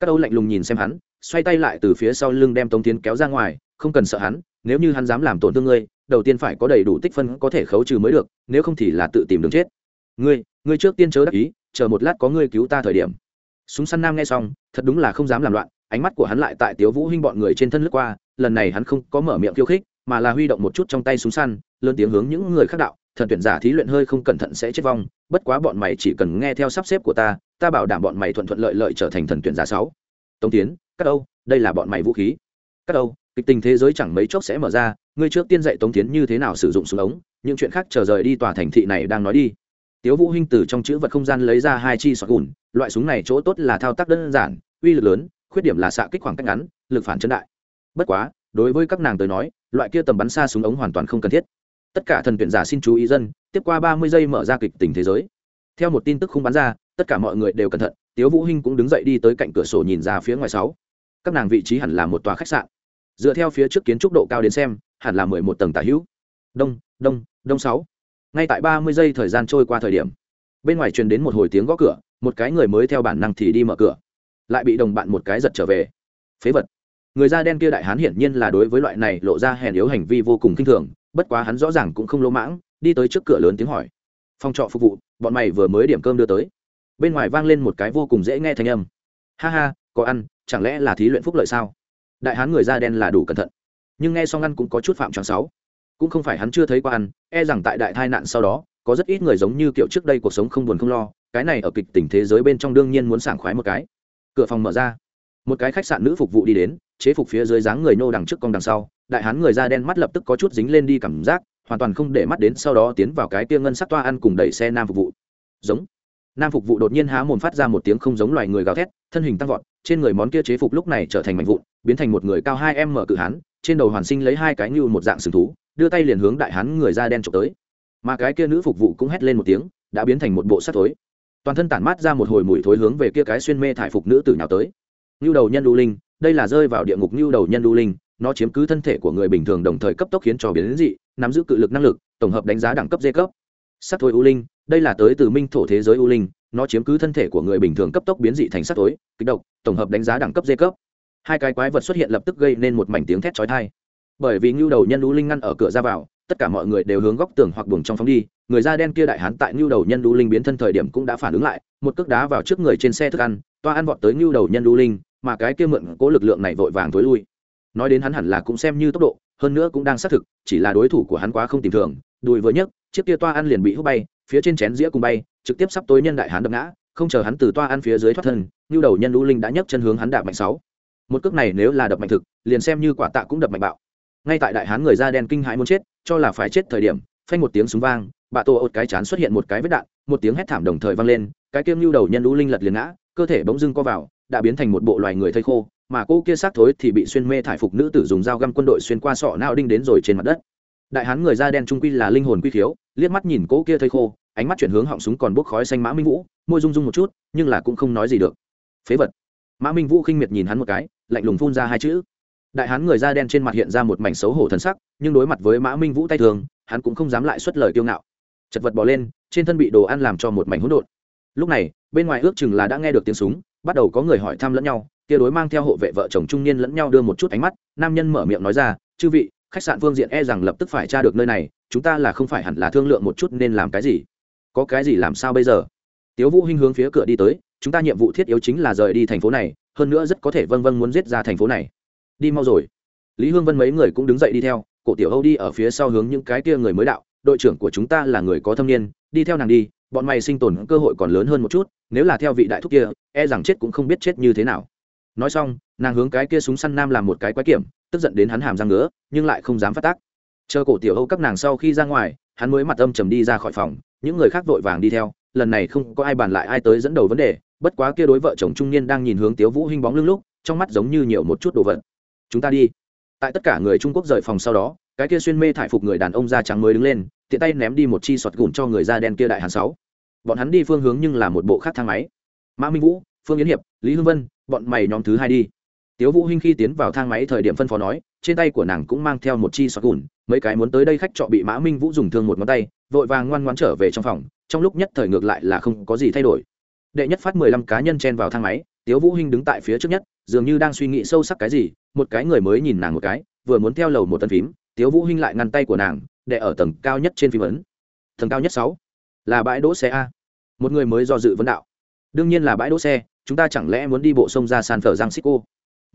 Cắt Âu lạnh lùng nhìn xem hắn, xoay tay lại từ phía sau lưng đem Tống Tiến kéo ra ngoài, không cần sợ hắn, nếu như hắn dám làm tổn thương ngươi, đầu tiên phải có đầy đủ tích phân có thể khấu trừ mới được, nếu không thì là tự tìm đường chết. Ngươi, ngươi trước tiên chớ đắc ý, chờ một lát có ngươi cứu ta thời điểm. Súng săn nam nghe xong, thật đúng là không dám làm loạn, ánh mắt của hắn lại tại tiếu vũ hinh bọn người trên thân lướt qua, lần này hắn không có mở miệng khiêu khích, mà là huy động một chút trong tay súng săn, lớn tiếng hướng những người khác đạo, thần tuyển giả thí luyện hơi không cẩn thận sẽ chết vong, bất quá bọn mày chỉ cần nghe theo sắp xếp của ta ta bảo đảm bọn mày thuận thuận lợi lợi trở thành thần tuyển giả sáu. Tống tiến các đâu đây là bọn mày vũ khí. Các đâu kịch tình thế giới chẳng mấy chốc sẽ mở ra, ngươi trước tiên dạy tống tiến như thế nào sử dụng súng ống, những chuyện khác chờ rời đi tòa thành thị này đang nói đi tiếu vũ hinh từ trong chữ vật không gian lấy ra hai chi sọt gùn, loại súng này chỗ tốt là thao tác đơn giản, uy lực lớn, khuyết điểm là xạ kích khoảng cách ngắn, lực phản chấn đại. Bất quá, đối với các nàng tới nói, loại kia tầm bắn xa súng ống hoàn toàn không cần thiết. Tất cả thần tuyển giả xin chú ý dân, tiếp qua ba mươi giây mở ra kịch tình thế giới. Theo một tin tức không bắn ra, tất cả mọi người đều cẩn thận, tiếu vũ hinh cũng đứng dậy đi tới cạnh cửa sổ nhìn ra phía ngoài sáu. Các nàng vị trí hẳn là một tòa khách sạn. Dựa theo phía trước kiến trúc độ cao đến xem, hẳn là mười một tầng tả hữu. Đông đông đông sáu ngay tại ba mươi giây thời gian trôi qua thời điểm, bên ngoài truyền đến một hồi tiếng gõ cửa, một cái người mới theo bản năng thì đi mở cửa, lại bị đồng bạn một cái giật trở về. Phế vật. Người da đen kia đại hán hiển nhiên là đối với loại này lộ ra hèn yếu hành vi vô cùng kinh thường, bất quá hắn rõ ràng cũng không lỗ mãng, đi tới trước cửa lớn tiếng hỏi. Phòng trọ phục vụ, bọn mày vừa mới điểm cơm đưa tới. Bên ngoài vang lên một cái vô cùng dễ nghe thanh âm. Ha ha, có ăn, chẳng lẽ là thí luyện phúc lợi sao? Đại hán người da đen là đủ cẩn thận, nhưng nghe xong ăn cũng có chút phạm tròn sáu cũng không phải hắn chưa thấy qua ăn e rằng tại đại tai nạn sau đó, có rất ít người giống như kiểu trước đây cuộc sống không buồn không lo, cái này ở kịch tình thế giới bên trong đương nhiên muốn sảng khoái một cái. Cửa phòng mở ra, một cái khách sạn nữ phục vụ đi đến, chế phục phía dưới dáng người nô đằng trước con đằng sau, đại hán người da đen mắt lập tức có chút dính lên đi cảm giác, hoàn toàn không để mắt đến sau đó tiến vào cái tia ngân sắc toa ăn cùng đẩy xe nam phục vụ. Giống, nam phục vụ đột nhiên há mồm phát ra một tiếng không giống loài người gào thét, thân hình tăng vọt, trên người món kia chế phục lúc này trở thành mạnh vụn, biến thành một người cao hai em mở cự hán, trên đầu hoàn sinh lấy hai cái như một dạng sừng thú đưa tay liền hướng đại hán người da đen trộm tới. Mà cái kia nữ phục vụ cũng hét lên một tiếng đã biến thành một bộ sắt thối. Toàn thân tản mát ra một hồi mùi thối hướng về kia cái xuyên mê thải phục nữ tử nhào tới. Nhu đầu nhân du linh đây là rơi vào địa ngục nhu đầu nhân du linh nó chiếm cứ thân thể của người bình thường đồng thời cấp tốc khiến cho biến dị nắm giữ cự lực năng lực tổng hợp đánh giá đẳng cấp dê cấp. Sắc thối u linh đây là tới từ minh thổ thế giới u linh nó chiếm cứ thân thể của người bình thường cấp tốc biến dị thành sắc thối, kích độc tổng hợp đánh giá đẳng cấp dê cấp. Hai cái quái vật xuất hiện lập tức gây nên một mảnh tiếng thét chói tai bởi vì ngưu đầu nhân lũ linh ngăn ở cửa ra vào, tất cả mọi người đều hướng góc tường hoặc buồng trong phóng đi. Người da đen kia đại hán tại ngưu đầu nhân lũ linh biến thân thời điểm cũng đã phản ứng lại, một cước đá vào trước người trên xe thức ăn, toa ăn vọt tới ngưu đầu nhân lũ linh, mà cái kia mượn cố lực lượng này vội vàng tối lui. Nói đến hắn hẳn là cũng xem như tốc độ, hơn nữa cũng đang xác thực, chỉ là đối thủ của hắn quá không tìm thường. Đùi vừa nhấc, chiếc kia toa ăn liền bị hút bay, phía trên chén dĩa cùng bay, trực tiếp sắp tối nhân đại hán đập ngã, không chờ hắn từ toa ăn phía dưới thoát thân như đầu nhân lũ linh đã nhấc chân hướng hắn đạp mạnh sáu. Một cước này nếu là đập mạnh thực, liền xem như quả tạ cũng đập mạnh bạo ngay tại đại hán người da đen kinh hãi muốn chết, cho là phải chết thời điểm, phanh một tiếng súng vang bà tô ột cái chán xuất hiện một cái vết đạn, một tiếng hét thảm đồng thời vang lên, cái kiêm lưu đầu nhân lũ linh lật liền ngã, cơ thể bỗng dưng co vào, đã biến thành một bộ loài người thây khô, mà cô kia xác thối thì bị xuyên mê thải phục nữ tử dùng dao găm quân đội xuyên qua sọ nao đinh đến rồi trên mặt đất. Đại hán người da đen trung quy là linh hồn quy thiếu, liếc mắt nhìn cô kia thây khô, ánh mắt chuyển hướng họng súng còn bốc khói xanh mã minh vũ, môi rung rung một chút, nhưng là cũng không nói gì được. Phế vật. Mã minh vũ khinh miệt nhìn hắn một cái, lạnh lùng phun ra hai chữ đại hán người da đen trên mặt hiện ra một mảnh xấu hổ thần sắc, nhưng đối mặt với mã minh vũ tay thường, hắn cũng không dám lại xuất lời kiêu ngạo. Chật vật bỏ lên, trên thân bị đồ ăn làm cho một mảnh hỗn độn. Lúc này, bên ngoài ước chừng là đã nghe được tiếng súng, bắt đầu có người hỏi thăm lẫn nhau, kia đối mang theo hộ vệ vợ chồng trung niên lẫn nhau đưa một chút ánh mắt, nam nhân mở miệng nói ra, chư vị, khách sạn phương diện e rằng lập tức phải tra được nơi này, chúng ta là không phải hẳn là thương lượng một chút nên làm cái gì? Có cái gì làm sao bây giờ? Tiếu vũ hinh hướng phía cửa đi tới, chúng ta nhiệm vụ thiết yếu chính là rời đi thành phố này, hơn nữa rất có thể vân vân muốn giết ra thành phố này đi mau rồi. Lý hương vân mấy người cũng đứng dậy đi theo, cổ tiểu âu đi ở phía sau hướng những cái kia người mới đạo, đội trưởng của chúng ta là người có thâm niên, đi theo nàng đi, bọn mày sinh tồn cơ hội còn lớn hơn một chút, nếu là theo vị đại thúc kia e rằng chết cũng không biết chết như thế nào. Nói xong, nàng hướng cái kia súng săn nam làm một cái quái kiểm, tức giận đến hắn hàm răng ngứa, nhưng lại không dám phát tác. Chờ cổ tiểu âu các nàng sau khi ra ngoài, hắn mới mặt âm trầm đi ra khỏi phòng, những người khác vội vàng đi theo, lần này không có ai bàn lại ai tới dẫn đầu vấn đề, bất quá kia đối vợ chồng trung niên đang nhìn hướng tiếu vũ hinh bóng lưng lúc, trong mắt giống như nhiều một chút đồ vật chúng ta đi. Tại tất cả người trung quốc rời phòng sau đó, cái kia xuyên mê thải phục người đàn ông da trắng mới đứng lên, tiện tay ném đi một chi sọt gùn cho người da đen kia đại hàn sáu. Bọn hắn đi phương hướng nhưng là một bộ khác thang máy. Mã minh vũ, phương yến hiệp, lý hương vân, bọn mày nhóm thứ hai đi. Tiếu vũ hinh khi tiến vào thang máy thời điểm phân phó nói, trên tay của nàng cũng mang theo một chi sọt gùn, mấy cái muốn tới đây khách trọ bị mã minh vũ dùng thương một ngón tay, vội vàng ngoan ngoãn trở về trong phòng, trong lúc nhất thời ngược lại là không có gì thay đổi. Đệ nhất phát mười lăm cá nhân chen vào thang máy, tiếu vũ hinh đứng tại phía trước nhất, dường như đang suy nghĩ sâu sắc cái gì một cái người mới nhìn nàng một cái, vừa muốn theo lầu một tân phím, tiếu vũ hinh lại ngăn tay của nàng, để ở tầng cao nhất trên phím ấn. Tầng cao nhất sáu. Là bãi đỗ xe a. Một người mới do dự vấn đạo. Đương nhiên là bãi đỗ xe, chúng ta chẳng lẽ muốn đi bộ sông ra san phở giang xích cô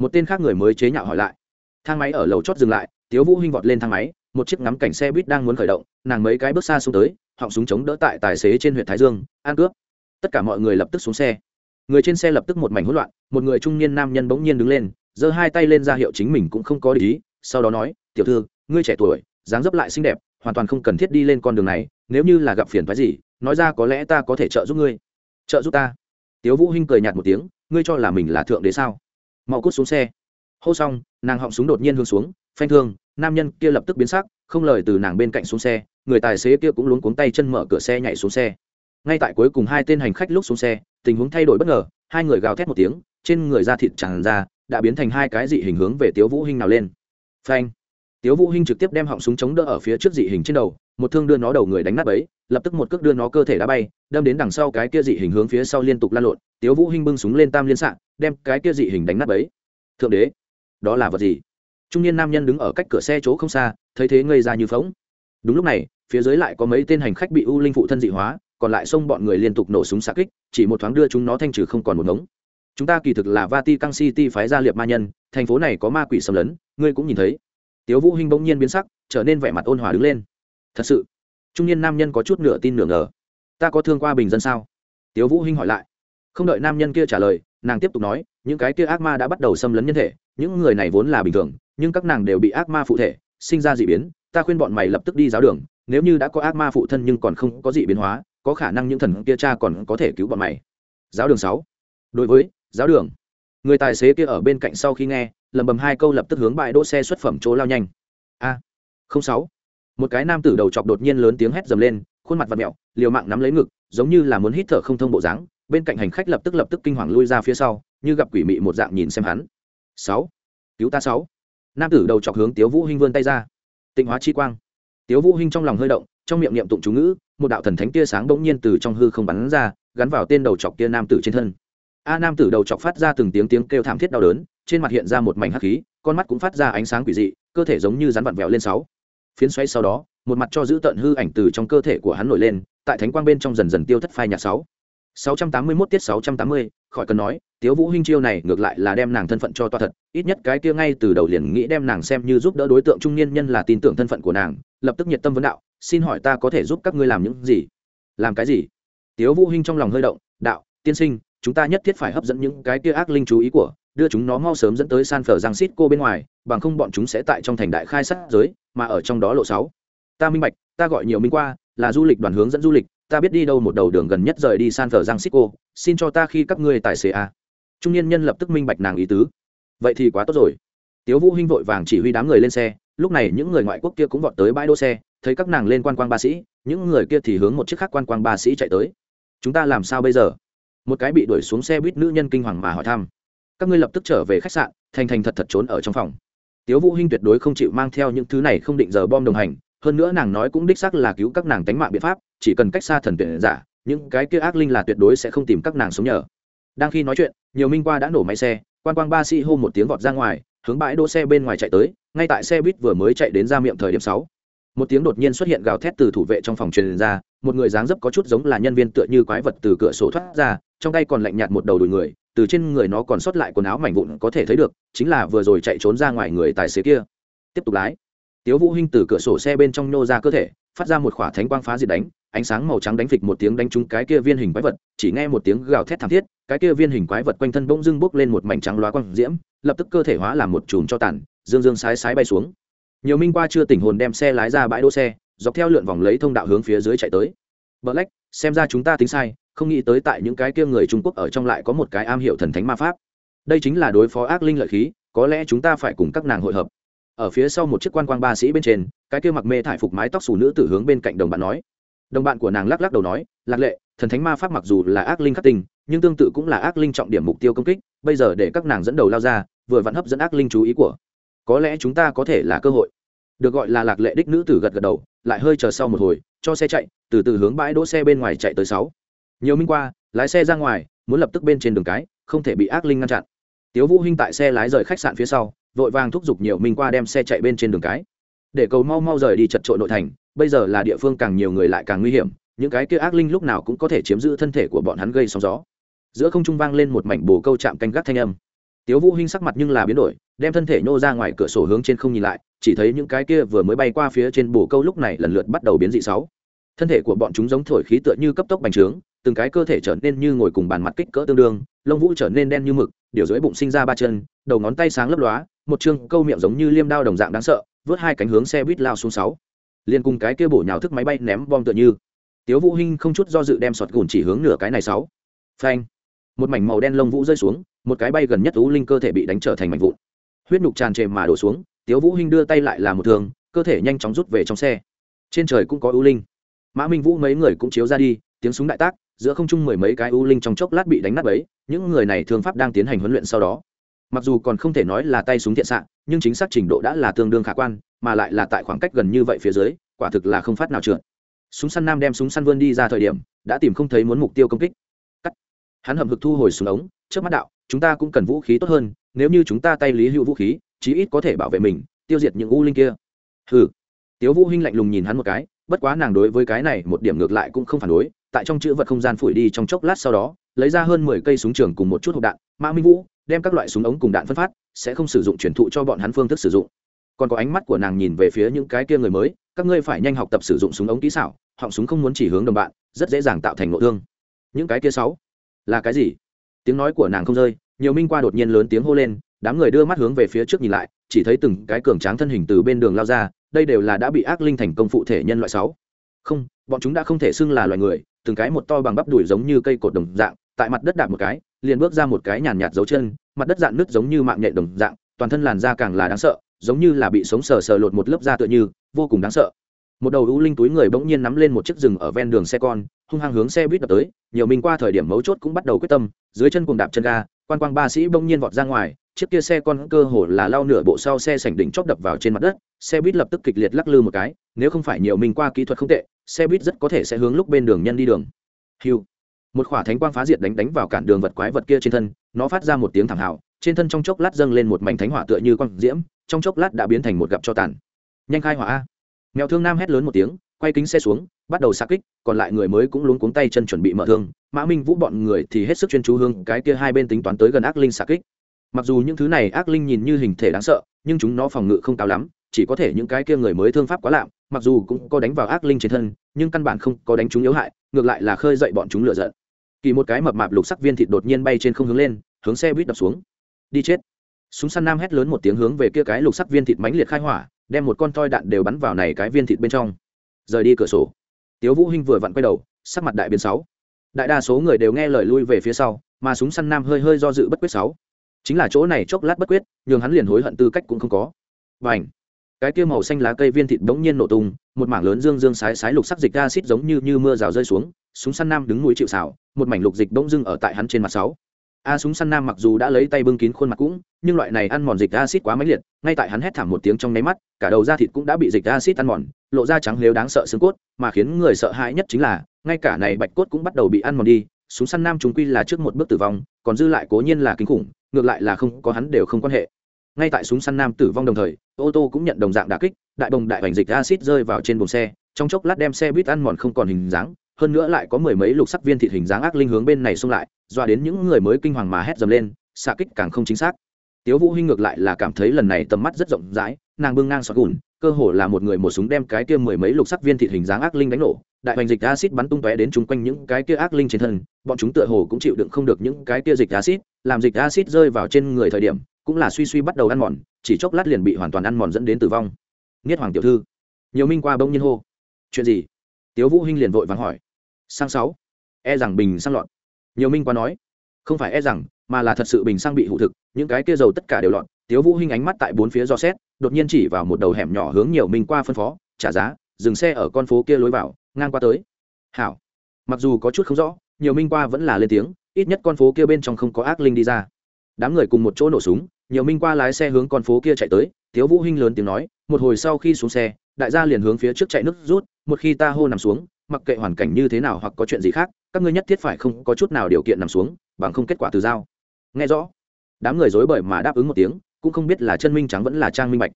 một tên khác người mới chế nhạo hỏi lại. Thang máy ở lầu chót dừng lại, tiếu vũ hinh vọt lên thang máy, một chiếc ngắm cảnh xe buýt đang muốn khởi động, nàng mấy cái bước xa xuống tới, họng súng chống đỡ tại tài xế trên huyện thái dương an cướp. Tất cả mọi người lập tức xuống xe. Người trên xe lập tức một mảnh hỗn loạn, một người trung niên nam nhân bỗng nhiên đứng lên giơ hai tay lên ra hiệu chính mình cũng không có để ý, sau đó nói, tiểu thư, ngươi trẻ tuổi, dáng dấp lại xinh đẹp, hoàn toàn không cần thiết đi lên con đường này, nếu như là gặp phiền phái gì, nói ra có lẽ ta có thể trợ giúp ngươi. Trợ giúp ta? Tiếu vũ hinh cười nhạt một tiếng, ngươi cho là mình là thượng đế sao? Mau cút xuống xe. Hô xong, nàng họng súng đột nhiên hướng xuống, phanh thương, nam nhân kia lập tức biến sắc, không lời từ nàng bên cạnh xuống xe, người tài xế kia cũng luống cuống tay chân mở cửa xe nhảy xuống xe. Ngay tại cuối cùng hai tên hành khách lúc xuống xe, tình huống thay đổi bất ngờ, hai người gào thét một tiếng, trên người da thịt tràn ra đã biến thành hai cái dị hình hướng về tiếu vũ hinh nào lên. Phanh. Tiếu vũ hinh trực tiếp đem họng súng chống đỡ ở phía trước dị hình trên đầu một thương đưa nó đầu người đánh nát ấy lập tức một cước đưa nó cơ thể đá bay đâm đến đằng sau cái kia dị hình hướng phía sau liên tục lan lộn tiếu vũ hinh bưng súng lên tam liên sạc, đem cái kia dị hình đánh nát ấy thượng đế đó là vật gì? Trung niên nam nhân đứng ở cách cửa xe chỗ không xa thấy thế ngây ra như phóng đúng lúc này phía dưới lại có mấy tên hành khách bị u linh phụ thân dị hóa còn lại xông bọn người liên tục nổ súng xạ kích chỉ một thoáng đưa chúng nó thanh trừ không còn một ngống chúng ta kỳ thực là Vatican city phái gia liệp ma nhân, thành phố này có ma quỷ xâm lấn, ngươi cũng nhìn thấy. Tiếu vũ hinh bỗng nhiên biến sắc, trở nên vẻ mặt ôn hòa đứng lên. Thật sự, trung niên nam nhân có chút nửa tin nửa ngờ. Ta có thương qua bình dân sao? Tiếu vũ hinh hỏi lại. Không đợi nam nhân kia trả lời, nàng tiếp tục nói, những cái kia ác ma đã bắt đầu xâm lấn nhân thể, những người này vốn là bình thường, nhưng các nàng đều bị ác ma phụ thể, sinh ra dị biến, ta khuyên bọn mày lập tức đi giáo đường, nếu như đã có ác ma phụ thân nhưng còn không có dị biến hóa, có khả năng những thần kia cha còn có thể cứu bọn mày. Giáo đường sáu. Đối với giáo đường. Người tài xế kia ở bên cạnh sau khi nghe lầm bầm hai câu lập tức hướng bãi đỗ xe xuất phẩm chỗ lao nhanh. A, không sáu. Một cái nam tử đầu chọc đột nhiên lớn tiếng hét dầm lên, khuôn mặt và mẹo, liều mạng nắm lấy ngực, giống như là muốn hít thở không thông bộ dáng. Bên cạnh hành khách lập tức lập tức kinh hoàng lui ra phía sau, như gặp quỷ mị một dạng nhìn xem hắn. Sáu. Cứu ta sáu. Nam tử đầu chọc hướng tiếu vũ hinh vươn tay ra. Tịnh hóa chi quang. Tiếu vũ hinh trong lòng hơi động, trong miệng niệm tụng chú ngữ, một đạo thần thánh tia sáng bỗng nhiên từ trong hư không bắn ra, gắn vào tên đầu chọc kia nam tử trên thân a nam tử đầu chọc phát ra từng tiếng tiếng kêu thảm thiết đau đớn trên mặt hiện ra một mảnh hắc khí con mắt cũng phát ra ánh sáng quỷ dị cơ thể giống như rắn vặn vẹo lên sáu phiến xoay sau đó một mặt cho giữ tận hư ảnh từ trong cơ thể của hắn nổi lên tại thánh quang bên trong dần dần tiêu thất phai nhạt sáu 681 tiết 680, khỏi cần nói, Tiếu Vũ Hinh chiêu này ngược lại là đem nàng thân phận cho toa thật, ít nhất cái kia ngay từ đầu liền nghĩ đem nàng xem như giúp đỡ đối tượng trung niên nhân là tin tưởng thân phận của nàng, lập tức nhiệt tâm vấn đạo, xin hỏi ta có thể giúp các ngươi làm những gì? Làm cái gì? Tiếu Vũ Hinh trong lòng hơi động, đạo, tiên sinh, chúng ta nhất thiết phải hấp dẫn những cái kia ác linh chú ý của, đưa chúng nó mau sớm dẫn tới San Francisco bên ngoài, bằng không bọn chúng sẽ tại trong thành đại khai sát giới, mà ở trong đó lộ sáu. Ta minh bạch, ta gọi nhiều minh qua, là du lịch đoàn hướng dẫn du lịch, ta biết đi đâu một đầu đường gần nhất rời đi san francisco xin cho ta khi các ngươi tài xế a. Trung niên nhân lập tức minh bạch nàng ý tứ. Vậy thì quá tốt rồi. Tiếu vũ hinh vội vàng chỉ huy đám người lên xe lúc này những người ngoại quốc kia cũng vọt tới bãi đỗ xe thấy các nàng lên quan quang ba sĩ những người kia thì hướng một chiếc khác quan quang ba sĩ chạy tới. Chúng ta làm sao bây giờ? Một cái bị đuổi xuống xe buýt nữ nhân kinh hoàng mà hỏi thăm. Các ngươi lập tức trở về khách sạn, thành thành thật thật trốn ở trong phòng. Tiếu vũ hinh tuyệt đối không chịu mang theo những thứ này không định giờ bom đồng hành, hơn nữa nàng nói cũng đích xác là cứu các nàng tánh mạng biện pháp, chỉ cần cách xa thần tuyển giả, những cái kia ác linh là tuyệt đối sẽ không tìm các nàng sống nhờ. Đang khi nói chuyện, nhiều minh qua đã nổ máy xe, quan quang ba sĩ hô một tiếng vọt ra ngoài, hướng bãi đỗ xe bên ngoài chạy tới, ngay tại xe buýt vừa mới chạy đến ra miệng thời điểm sáu. Một tiếng đột nhiên xuất hiện gào thét từ thủ vệ trong phòng truyền ra, một người dáng dấp có chút giống là nhân viên tựa như quái vật từ cửa sổ thoát ra trong tay còn lạnh nhạt một đầu đùi người từ trên người nó còn sót lại quần áo mảnh vụn có thể thấy được chính là vừa rồi chạy trốn ra ngoài người tài xế kia. Tiếp tục lái. Tiếu vũ hinh từ cửa sổ xe bên trong nhô ra cơ thể phát ra một khỏa thánh quang phá diệt đánh ánh sáng màu trắng đánh phịch một tiếng đánh trúng cái kia viên hình quái vật chỉ nghe một tiếng gào thét thảm thiết cái kia viên hình quái vật quanh thân bỗng dưng bốc lên một mảnh trắng loá quang diễm lập tức cơ thể hóa làm một chùm cho tàn dương dương sái sái bay xuống. Nhiều minh qua chưa tỉnh hồn đem xe lái ra bãi đỗ xe dọc theo lượn vòng lấy thông đạo hướng phía dưới chạy tới. Black, xem ra chúng ta tính sai không nghĩ tới tại những cái kia người trung quốc ở trong lại có một cái am hiểu thần thánh ma pháp. Đây chính là đối phó ác linh lợi khí, có lẽ chúng ta phải cùng các nàng hội hợp. Ở phía sau một chiếc quan quang ba sĩ bên trên, cái kia mặc mê thải phục mái tóc xù nữ tử hướng bên cạnh đồng bạn nói. Đồng bạn của nàng lắc lắc đầu nói, lạc lệ, thần thánh ma pháp mặc dù là ác linh khắc tinh, nhưng tương tự cũng là ác linh trọng điểm mục tiêu công kích, bây giờ để các nàng dẫn đầu lao ra, vừa vặn hấp dẫn ác linh chú ý của. Có lẽ chúng ta có thể là cơ hội. Được gọi là lạc lệ đích nữ tử gật gật đầu, lại hơi chờ sau một hồi, cho xe chạy, từ từ hướng bãi đỗ xe bên ngoài chạy tới sáu nhiều minh qua, lái xe ra ngoài, muốn lập tức bên trên đường cái, không thể bị ác linh ngăn chặn. Tiếu vũ hinh tại xe lái rời khách sạn phía sau, vội vàng thúc giục nhiều minh qua đem xe chạy bên trên đường cái. Để cầu mau mau rời đi chật trội nội thành, bây giờ là địa phương càng nhiều người lại càng nguy hiểm, những cái kia ác linh lúc nào cũng có thể chiếm giữ thân thể của bọn hắn gây sóng gió. Giữa không trung vang lên một mảnh bồ câu chạm canh gác thanh âm. Tiếu vũ hinh sắc mặt nhưng là biến đổi, đem thân thể nhô ra ngoài cửa sổ hướng trên không nhìn lại, chỉ thấy những cái kia vừa mới bay qua phía trên bồ câu lúc này lần lượt bắt đầu biến dị sáu. Thân thể của bọn chúng giống thổi khí tựa như cấp tốc bành trướng từng cái cơ thể trở nên như ngồi cùng bàn mặt kích cỡ tương đương, lông vũ trở nên đen như mực, điều dưới bụng sinh ra ba chân, đầu ngón tay sáng lấp lóa, một chương câu miệng giống như liêm đao đồng dạng đáng sợ, vớt hai cánh hướng xe buýt lao xuống sáu. Liền cùng cái kia bổ nhào thức máy bay ném bom tựa như. Tiếu vũ hinh không chút do dự đem sọt gùn chỉ hướng nửa cái này sáu. Phanh. Một mảnh màu đen lông vũ rơi xuống, một cái bay gần nhất u linh cơ thể bị đánh trở thành mảnh vụn. Huyết nhục tràn trề mà đổ xuống, tiếu vũ hinh đưa tay lại là một thương, cơ thể nhanh chóng rút về trong xe. Trên trời cũng có u linh. Mã minh vũ mấy người cũng chiếu ra đi, tiếng súng đại tác giữa không trung mười mấy cái u linh trong chốc lát bị đánh nát ấy những người này thương pháp đang tiến hành huấn luyện sau đó. Mặc dù còn không thể nói là tay súng thiện xạ, nhưng chính xác trình độ đã là tương đương khả quan, mà lại là tại khoảng cách gần như vậy phía dưới, quả thực là không phát nào trượt. Súng săn nam đem súng săn vươn đi ra thời điểm, đã tìm không thấy muốn mục tiêu công kích. Cắt. Hắn hầm hực thu hồi súng ống trước mắt đạo, chúng ta cũng cần vũ khí tốt hơn, nếu như chúng ta tay lý hữu vũ khí, chí ít có thể bảo vệ mình, tiêu diệt những u linh kia. Hừ. Tiếu vũ hinh lạnh lùng nhìn hắn một cái, bất quá nàng đối với cái này một điểm ngược lại cũng không phản đối tại trong chữ vật không gian phủi đi trong chốc lát sau đó, lấy ra hơn mười cây súng trường cùng một chút hộp đạn, mã minh vũ đem các loại súng ống cùng đạn phân phát, sẽ không sử dụng truyền thụ cho bọn hắn phương thức sử dụng. Còn có ánh mắt của nàng nhìn về phía những cái kia người mới, các ngươi phải nhanh học tập sử dụng súng ống kỹ xảo, họng súng không muốn chỉ hướng đồng bạn, rất dễ dàng tạo thành nội thương. Những cái kia sáu, là cái gì? Tiếng nói của nàng không rơi, nhiều minh qua đột nhiên lớn tiếng hô lên, đám người đưa mắt hướng về phía trước nhìn lại, chỉ thấy từng cái cường tráng thân hình từ bên đường lao ra, đây đều là đã bị ác linh thành công phụ thể nhân loại sáu. Không, bọn chúng đã không thể xưng là loài người từng cái một to bằng bắp đùi giống như cây cột đồng dạng, tại mặt đất đạp một cái, liền bước ra một cái nhàn nhạt dấu chân, mặt đất dạn nứt giống như mạng nhện đồng dạng, toàn thân làn da càng là đáng sợ, giống như là bị sống sờ sờ lột một lớp da tựa như, vô cùng đáng sợ. Một đầu ưu linh túi người bỗng nhiên nắm lên một chiếc rừng ở ven đường xe con, hung hăng hướng xe buýt đập tới, nhiều mình qua thời điểm mấu chốt cũng bắt đầu quyết tâm, dưới chân cùng đạp chân ga, quan quang ba sĩ bỗng nhiên vọt ra ngoài chiếc kia xe con cơ hồ là lao nửa bộ sau xe sảnh đỉnh chóp đập vào trên mặt đất xe buýt lập tức kịch liệt lắc lư một cái nếu không phải nhiều mình qua kỹ thuật không tệ xe buýt rất có thể sẽ hướng lúc bên đường nhân đi đường. Hưu, một khỏa thánh quang phá diệt đánh đánh vào cản đường vật quái vật kia trên thân nó phát ra một tiếng thảm hào trên thân trong chốc lát dâng lên một mảnh thánh hỏa tựa như quang diễm trong chốc lát đã biến thành một gặp cho tàn. Nhanh khai hỏa a. Mèo thương nam hét lớn một tiếng quay kính xe xuống bắt đầu sạc kích còn lại người mới cũng luống cuống tay chân chuẩn bị mở thương. Mã minh vũ bọn người thì hết sức chuyên chú hương cái kia hai bên tính toán tới gần ác linh sạc kích mặc dù những thứ này ác linh nhìn như hình thể đáng sợ, nhưng chúng nó phòng ngự không cao lắm, chỉ có thể những cái kia người mới thương pháp quá lạm, mặc dù cũng có đánh vào ác linh trên thân, nhưng căn bản không có đánh chúng yếu hại, ngược lại là khơi dậy bọn chúng lựa giận. Kỳ một cái mập mạp lục sắc viên thịt đột nhiên bay trên không hướng lên, hướng xe buýt đập xuống. Đi chết. Súng săn nam hét lớn một tiếng hướng về kia cái lục sắc viên thịt mãnh liệt khai hỏa, đem một con toi đạn đều bắn vào này cái viên thịt bên trong. Rời đi cửa sổ. Tiếu vũ hinh vừa vặn quay đầu, sắc mặt đại biến sáu. Đại đa số người đều nghe lời lui về phía sau, mà súng săn nam hơi hơi do dự bất quyết sáu chính là chỗ này chốc lát bất quyết, nhường hắn liền hối hận tư cách cũng không có. Và ảnh cái kia màu xanh lá cây viên thịt bỗng nhiên nổ tung, một mảng lớn dương dương sái sái lục sắc dịch acid giống như như mưa rào rơi xuống, súng săn nam đứng núi chịu xảo một mảnh lục dịch bỗng dưng ở tại hắn trên mặt sáu. A súng săn nam mặc dù đã lấy tay bưng kín khuôn mặt cũng, nhưng loại này ăn mòn dịch acid quá mãnh liệt, ngay tại hắn hét thảm một tiếng trong nháy mắt, cả đầu da thịt cũng đã bị dịch acid ăn mòn, lộ ra trắng lếu đáng sợ xương cốt, mà khiến người sợ hãi nhất chính là, ngay cả này bạch cốt cũng bắt đầu bị ăn mòn đi, súng săn nam chúng quy là trước một bước tử vong, còn dư lại cố nhiên là kinh khủng ngược lại là không có hắn đều không quan hệ. Ngay tại súng săn nam tử vong đồng thời, ô tô cũng nhận đồng dạng đà kích, đại bồng đại hoành dịch acid rơi vào trên buồng xe, trong chốc lát đem xe buýt ăn mòn không còn hình dáng, hơn nữa lại có mười mấy lục sắc viên thịt hình dáng ác linh hướng bên này xung lại doa đến những người mới kinh hoàng mà hét dầm lên, xạ kích càng không chính xác. Tiếu vũ hinh ngược lại là cảm thấy lần này tầm mắt rất rộng rãi, nàng bưng ngang xoạt gùn, cơ hồ là một người một súng đem cái kia mười mấy lục sắc viên thịt hình dáng ác linh đánh nổ, đại hoành dịch acid bắn tung tóe đến chung quanh những cái kia ác linh trên thân, bọn chúng tựa hồ cũng chịu đựng không được những cái kia dịch acid làm dịch acid rơi vào trên người thời điểm, cũng là suy suy bắt đầu ăn mòn, chỉ chốc lát liền bị hoàn toàn ăn mòn dẫn đến tử vong. Nghiết hoàng tiểu thư. Nhiều minh qua bông nhiên hô. Chuyện gì? Tiếu vũ hinh liền vội vàng hỏi. Sang sáu. E rằng bình sang lọt. Nhiều minh qua nói. Không phải e rằng, mà là thật sự bình sang bị hụ thực, những cái kia dầu tất cả đều lọt. Tiếu vũ hinh ánh mắt tại bốn phía do xét, đột nhiên chỉ vào một đầu hẻm nhỏ hướng nhiều minh qua phân phó, trả giá, dừng xe ở con phố kia lối vào, ngang qua tới. Hảo. Mặc dù có chút không rõ, nhiều minh qua vẫn là lên tiếng ít nhất con phố kia bên trong không có ác linh đi ra. Đám người cùng một chỗ nổ súng, nhiều minh qua lái xe hướng con phố kia chạy tới Thiếu vũ hinh lớn tiếng nói, một hồi sau khi xuống xe, đại gia liền hướng phía trước chạy nước rút, một khi ta hô nằm xuống, mặc kệ hoàn cảnh như thế nào hoặc có chuyện gì khác, các ngươi nhất thiết phải không có chút nào điều kiện nằm xuống, bằng không kết quả từ giao. Nghe rõ, đám người dối bời mà đáp ứng một tiếng, cũng không biết là chân minh trắng vẫn là trang minh bạch.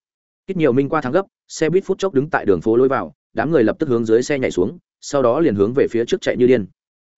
Ít nhiều minh qua thắng gấp, xe buýt phút chốc đứng tại đường phố lối vào, đám người lập tức hướng dưới xe nhảy xuống, sau đó liền hướng về phía trước chạy như điên.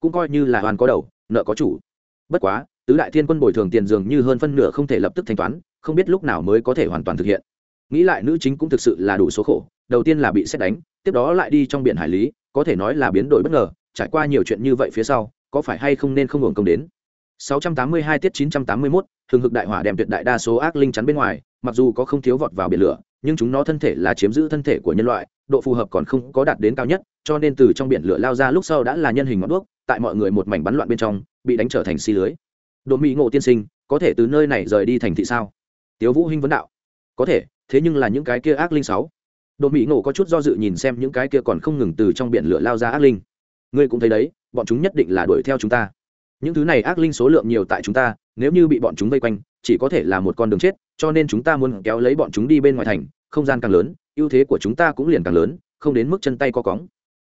cũng coi như là hoàn có đầu nợ có chủ. Bất quá tứ đại thiên quân bồi thường tiền dường như hơn phân nửa không thể lập tức thanh toán không biết lúc nào mới có thể hoàn toàn thực hiện. Nghĩ lại nữ chính cũng thực sự là đủ số khổ đầu tiên là bị xét đánh tiếp đó lại đi trong biển hải lý có thể nói là biến đổi bất ngờ trải qua nhiều chuyện như vậy phía sau có phải hay không nên không hưởng công đến? 682 tiết 981, thường hực đại hỏa đem tuyệt đại đa số ác linh chắn bên ngoài mặc dù có không thiếu vọt vào biển lửa nhưng chúng nó thân thể là chiếm giữ thân thể của nhân loại độ phù hợp còn không có đạt đến cao nhất cho nên từ trong biển lửa lao ra lúc sau đã là nhân hình ngọn đuốc tại mọi người một mảnh bắn loạn bên trong, bị đánh trở thành xi lưới. Độ mỹ ngộ tiên sinh, có thể từ nơi này rời đi thành thị sao? Tiếu vũ hinh vấn đạo. Có thể, thế nhưng là những cái kia ác linh sáu. Đồn mỹ ngộ có chút do dự nhìn xem những cái kia còn không ngừng từ trong biển lửa lao ra ác linh. Ngươi cũng thấy đấy, bọn chúng nhất định là đuổi theo chúng ta. Những thứ này ác linh số lượng nhiều tại chúng ta, nếu như bị bọn chúng vây quanh, chỉ có thể là một con đường chết, cho nên chúng ta muốn kéo lấy bọn chúng đi bên ngoài thành, không gian càng lớn, ưu thế của chúng ta cũng liền càng lớn, không đến mức chân tay co cóng.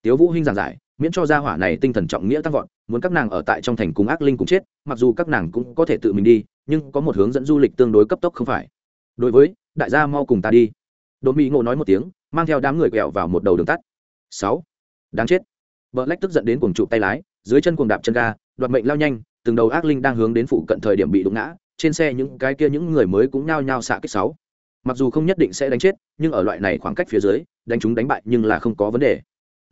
Tiếu vũ hinh giảng giải miễn cho gia hỏa này tinh thần trọng nghĩa tăng vọt, muốn các nàng ở tại trong thành cùng ác linh cùng chết, mặc dù các nàng cũng có thể tự mình đi, nhưng có một hướng dẫn du lịch tương đối cấp tốc không phải. Đối với, đại gia mau cùng ta đi. Đốn mỹ ngộ nói một tiếng, mang theo đám người quẹo vào một đầu đường tắt. Sáu. Đáng chết. Vợ lách tức giận đến cuồng trụ tay lái, dưới chân cuồng đạp chân ga, đoạt mệnh lao nhanh, từng đầu ác linh đang hướng đến phụ cận thời điểm bị đụng ngã, trên xe những cái kia những người mới cũng nhao nhao xạ kích sáu. Mặc dù không nhất định sẽ đánh chết, nhưng ở loại này khoảng cách phía dưới, đánh chúng đánh bại nhưng là không có vấn đề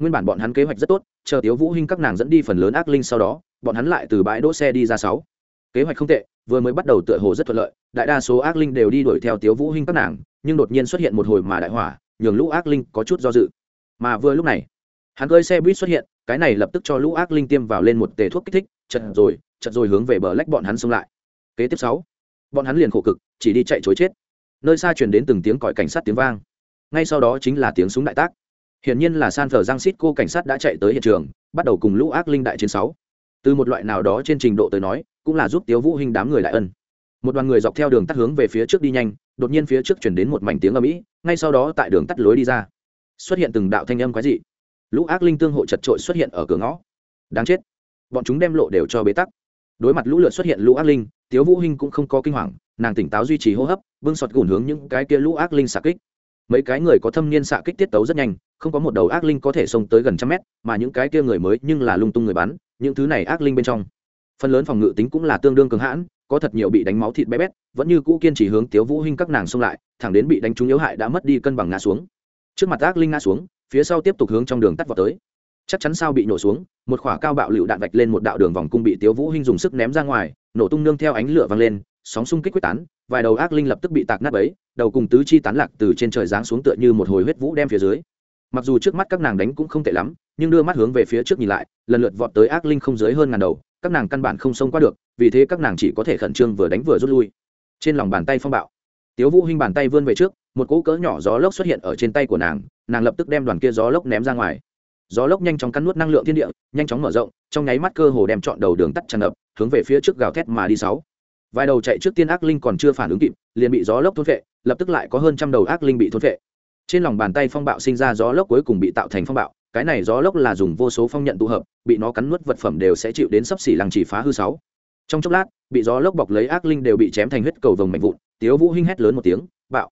nguyên bản bọn hắn kế hoạch rất tốt, chờ tiếu vũ hinh các nàng dẫn đi phần lớn ác linh sau đó, bọn hắn lại từ bãi đỗ xe đi ra sáu. Kế hoạch không tệ, vừa mới bắt đầu tựa hồ rất thuận lợi, đại đa số ác linh đều đi đuổi theo tiếu vũ hinh các nàng, nhưng đột nhiên xuất hiện một hồi mà đại hỏa, nhường lũ ác linh có chút do dự. Mà vừa lúc này, hắn cơi xe buýt xuất hiện, cái này lập tức cho lũ ác linh tiêm vào lên một tề thuốc kích thích, chật rồi chật rồi hướng về bờ lách bọn hắn xông lại. Kế tiếp sáu, bọn hắn liền khổ cực, chỉ đi chạy chối chết. Nơi xa truyền đến từng tiếng còi cảnh sát tiếng vang. Ngay sau đó chính là tiếng súng đại tác hiển nhiên là san Francisco giang cô cảnh sát đã chạy tới hiện trường bắt đầu cùng lũ ác linh đại chiến sáu. Từ một loại nào đó trên trình độ tới nói cũng là giúp tiếu vũ hình đám người đại ân. Một đoàn người dọc theo đường tắt hướng về phía trước đi nhanh đột nhiên phía trước truyền đến một mảnh tiếng âm ĩ, ngay sau đó tại đường tắt lối đi ra xuất hiện từng đạo thanh âm quái dị. Lũ ác linh tương hộ chật trội xuất hiện ở cửa ngõ. Đáng chết. Bọn chúng đem lộ đều cho bế tắc. Đối mặt lũ lượt xuất hiện lũ ác linh tiếu vũ hinh cũng không có kinh hoàng nàng tỉnh táo duy trì hô hấp bưng sọt gùn hướng những cái kia lũ ác linh xạ kích mấy cái người có thâm niên xạ kích tiết tấu rất nhanh, không có một đầu ác linh có thể xông tới gần trăm mét, mà những cái kia người mới nhưng là lung tung người bắn, những thứ này ác linh bên trong. Phần lớn phòng ngự tính cũng là tương đương cường hãn, có thật nhiều bị đánh máu thịt bé bét, vẫn như cũ kiên trì hướng tiếu vũ hinh các nàng xông lại, thẳng đến bị đánh trúng yếu hại đã mất đi cân bằng ngã xuống. Trước mặt ác linh ngã xuống, phía sau tiếp tục hướng trong đường tắt vào tới. Chắc chắn sao bị nổ xuống, một khỏa cao bạo lựu đạn vạch lên một đạo đường vòng cung bị tiếu vũ hinh dùng sức ném ra ngoài, nổ tung nương theo ánh lửa vang lên sóng xung kích quyết tán, vài đầu ác linh lập tức bị tạc nát bấy, đầu cùng tứ chi tán lạc từ trên trời giáng xuống tựa như một hồi huyết vũ đem phía dưới. Mặc dù trước mắt các nàng đánh cũng không tệ lắm, nhưng đưa mắt hướng về phía trước nhìn lại, lần lượt vọt tới ác linh không dưới hơn ngàn đầu, các nàng căn bản không xông qua được, vì thế các nàng chỉ có thể khẩn trương vừa đánh vừa rút lui. Trên lòng bàn tay phong bạo, tiếu vũ hinh bàn tay vươn về trước, một cỗ cỡ nhỏ gió lốc xuất hiện ở trên tay của nàng nàng lập tức đem đoàn kia gió lốc ném ra ngoài. Gió lốc nhanh chóng cắn nuốt năng lượng thiên địa, nhanh chóng mở rộng, trong nháy mắt cơ hồ đem chọn đầu đường tắt tràn ngập, hướng về phía trước gào thét mà đi sáu vài đầu chạy trước tiên ác linh còn chưa phản ứng kịp, liền bị gió lốc thốt vệ lập tức lại có hơn trăm đầu ác linh bị thốt vệ trên lòng bàn tay phong bạo sinh ra gió lốc cuối cùng bị tạo thành phong bạo, cái này gió lốc là dùng vô số phong nhận tụ hợp, bị nó cắn nuốt vật phẩm đều sẽ chịu đến sấp xỉ lăng chỉ phá hư sáu. Trong chốc lát, bị gió lốc bọc lấy ác linh đều bị chém thành huyết cầu vồng mạnh vụn, tiếu vũ hinh hét lớn một tiếng, bạo.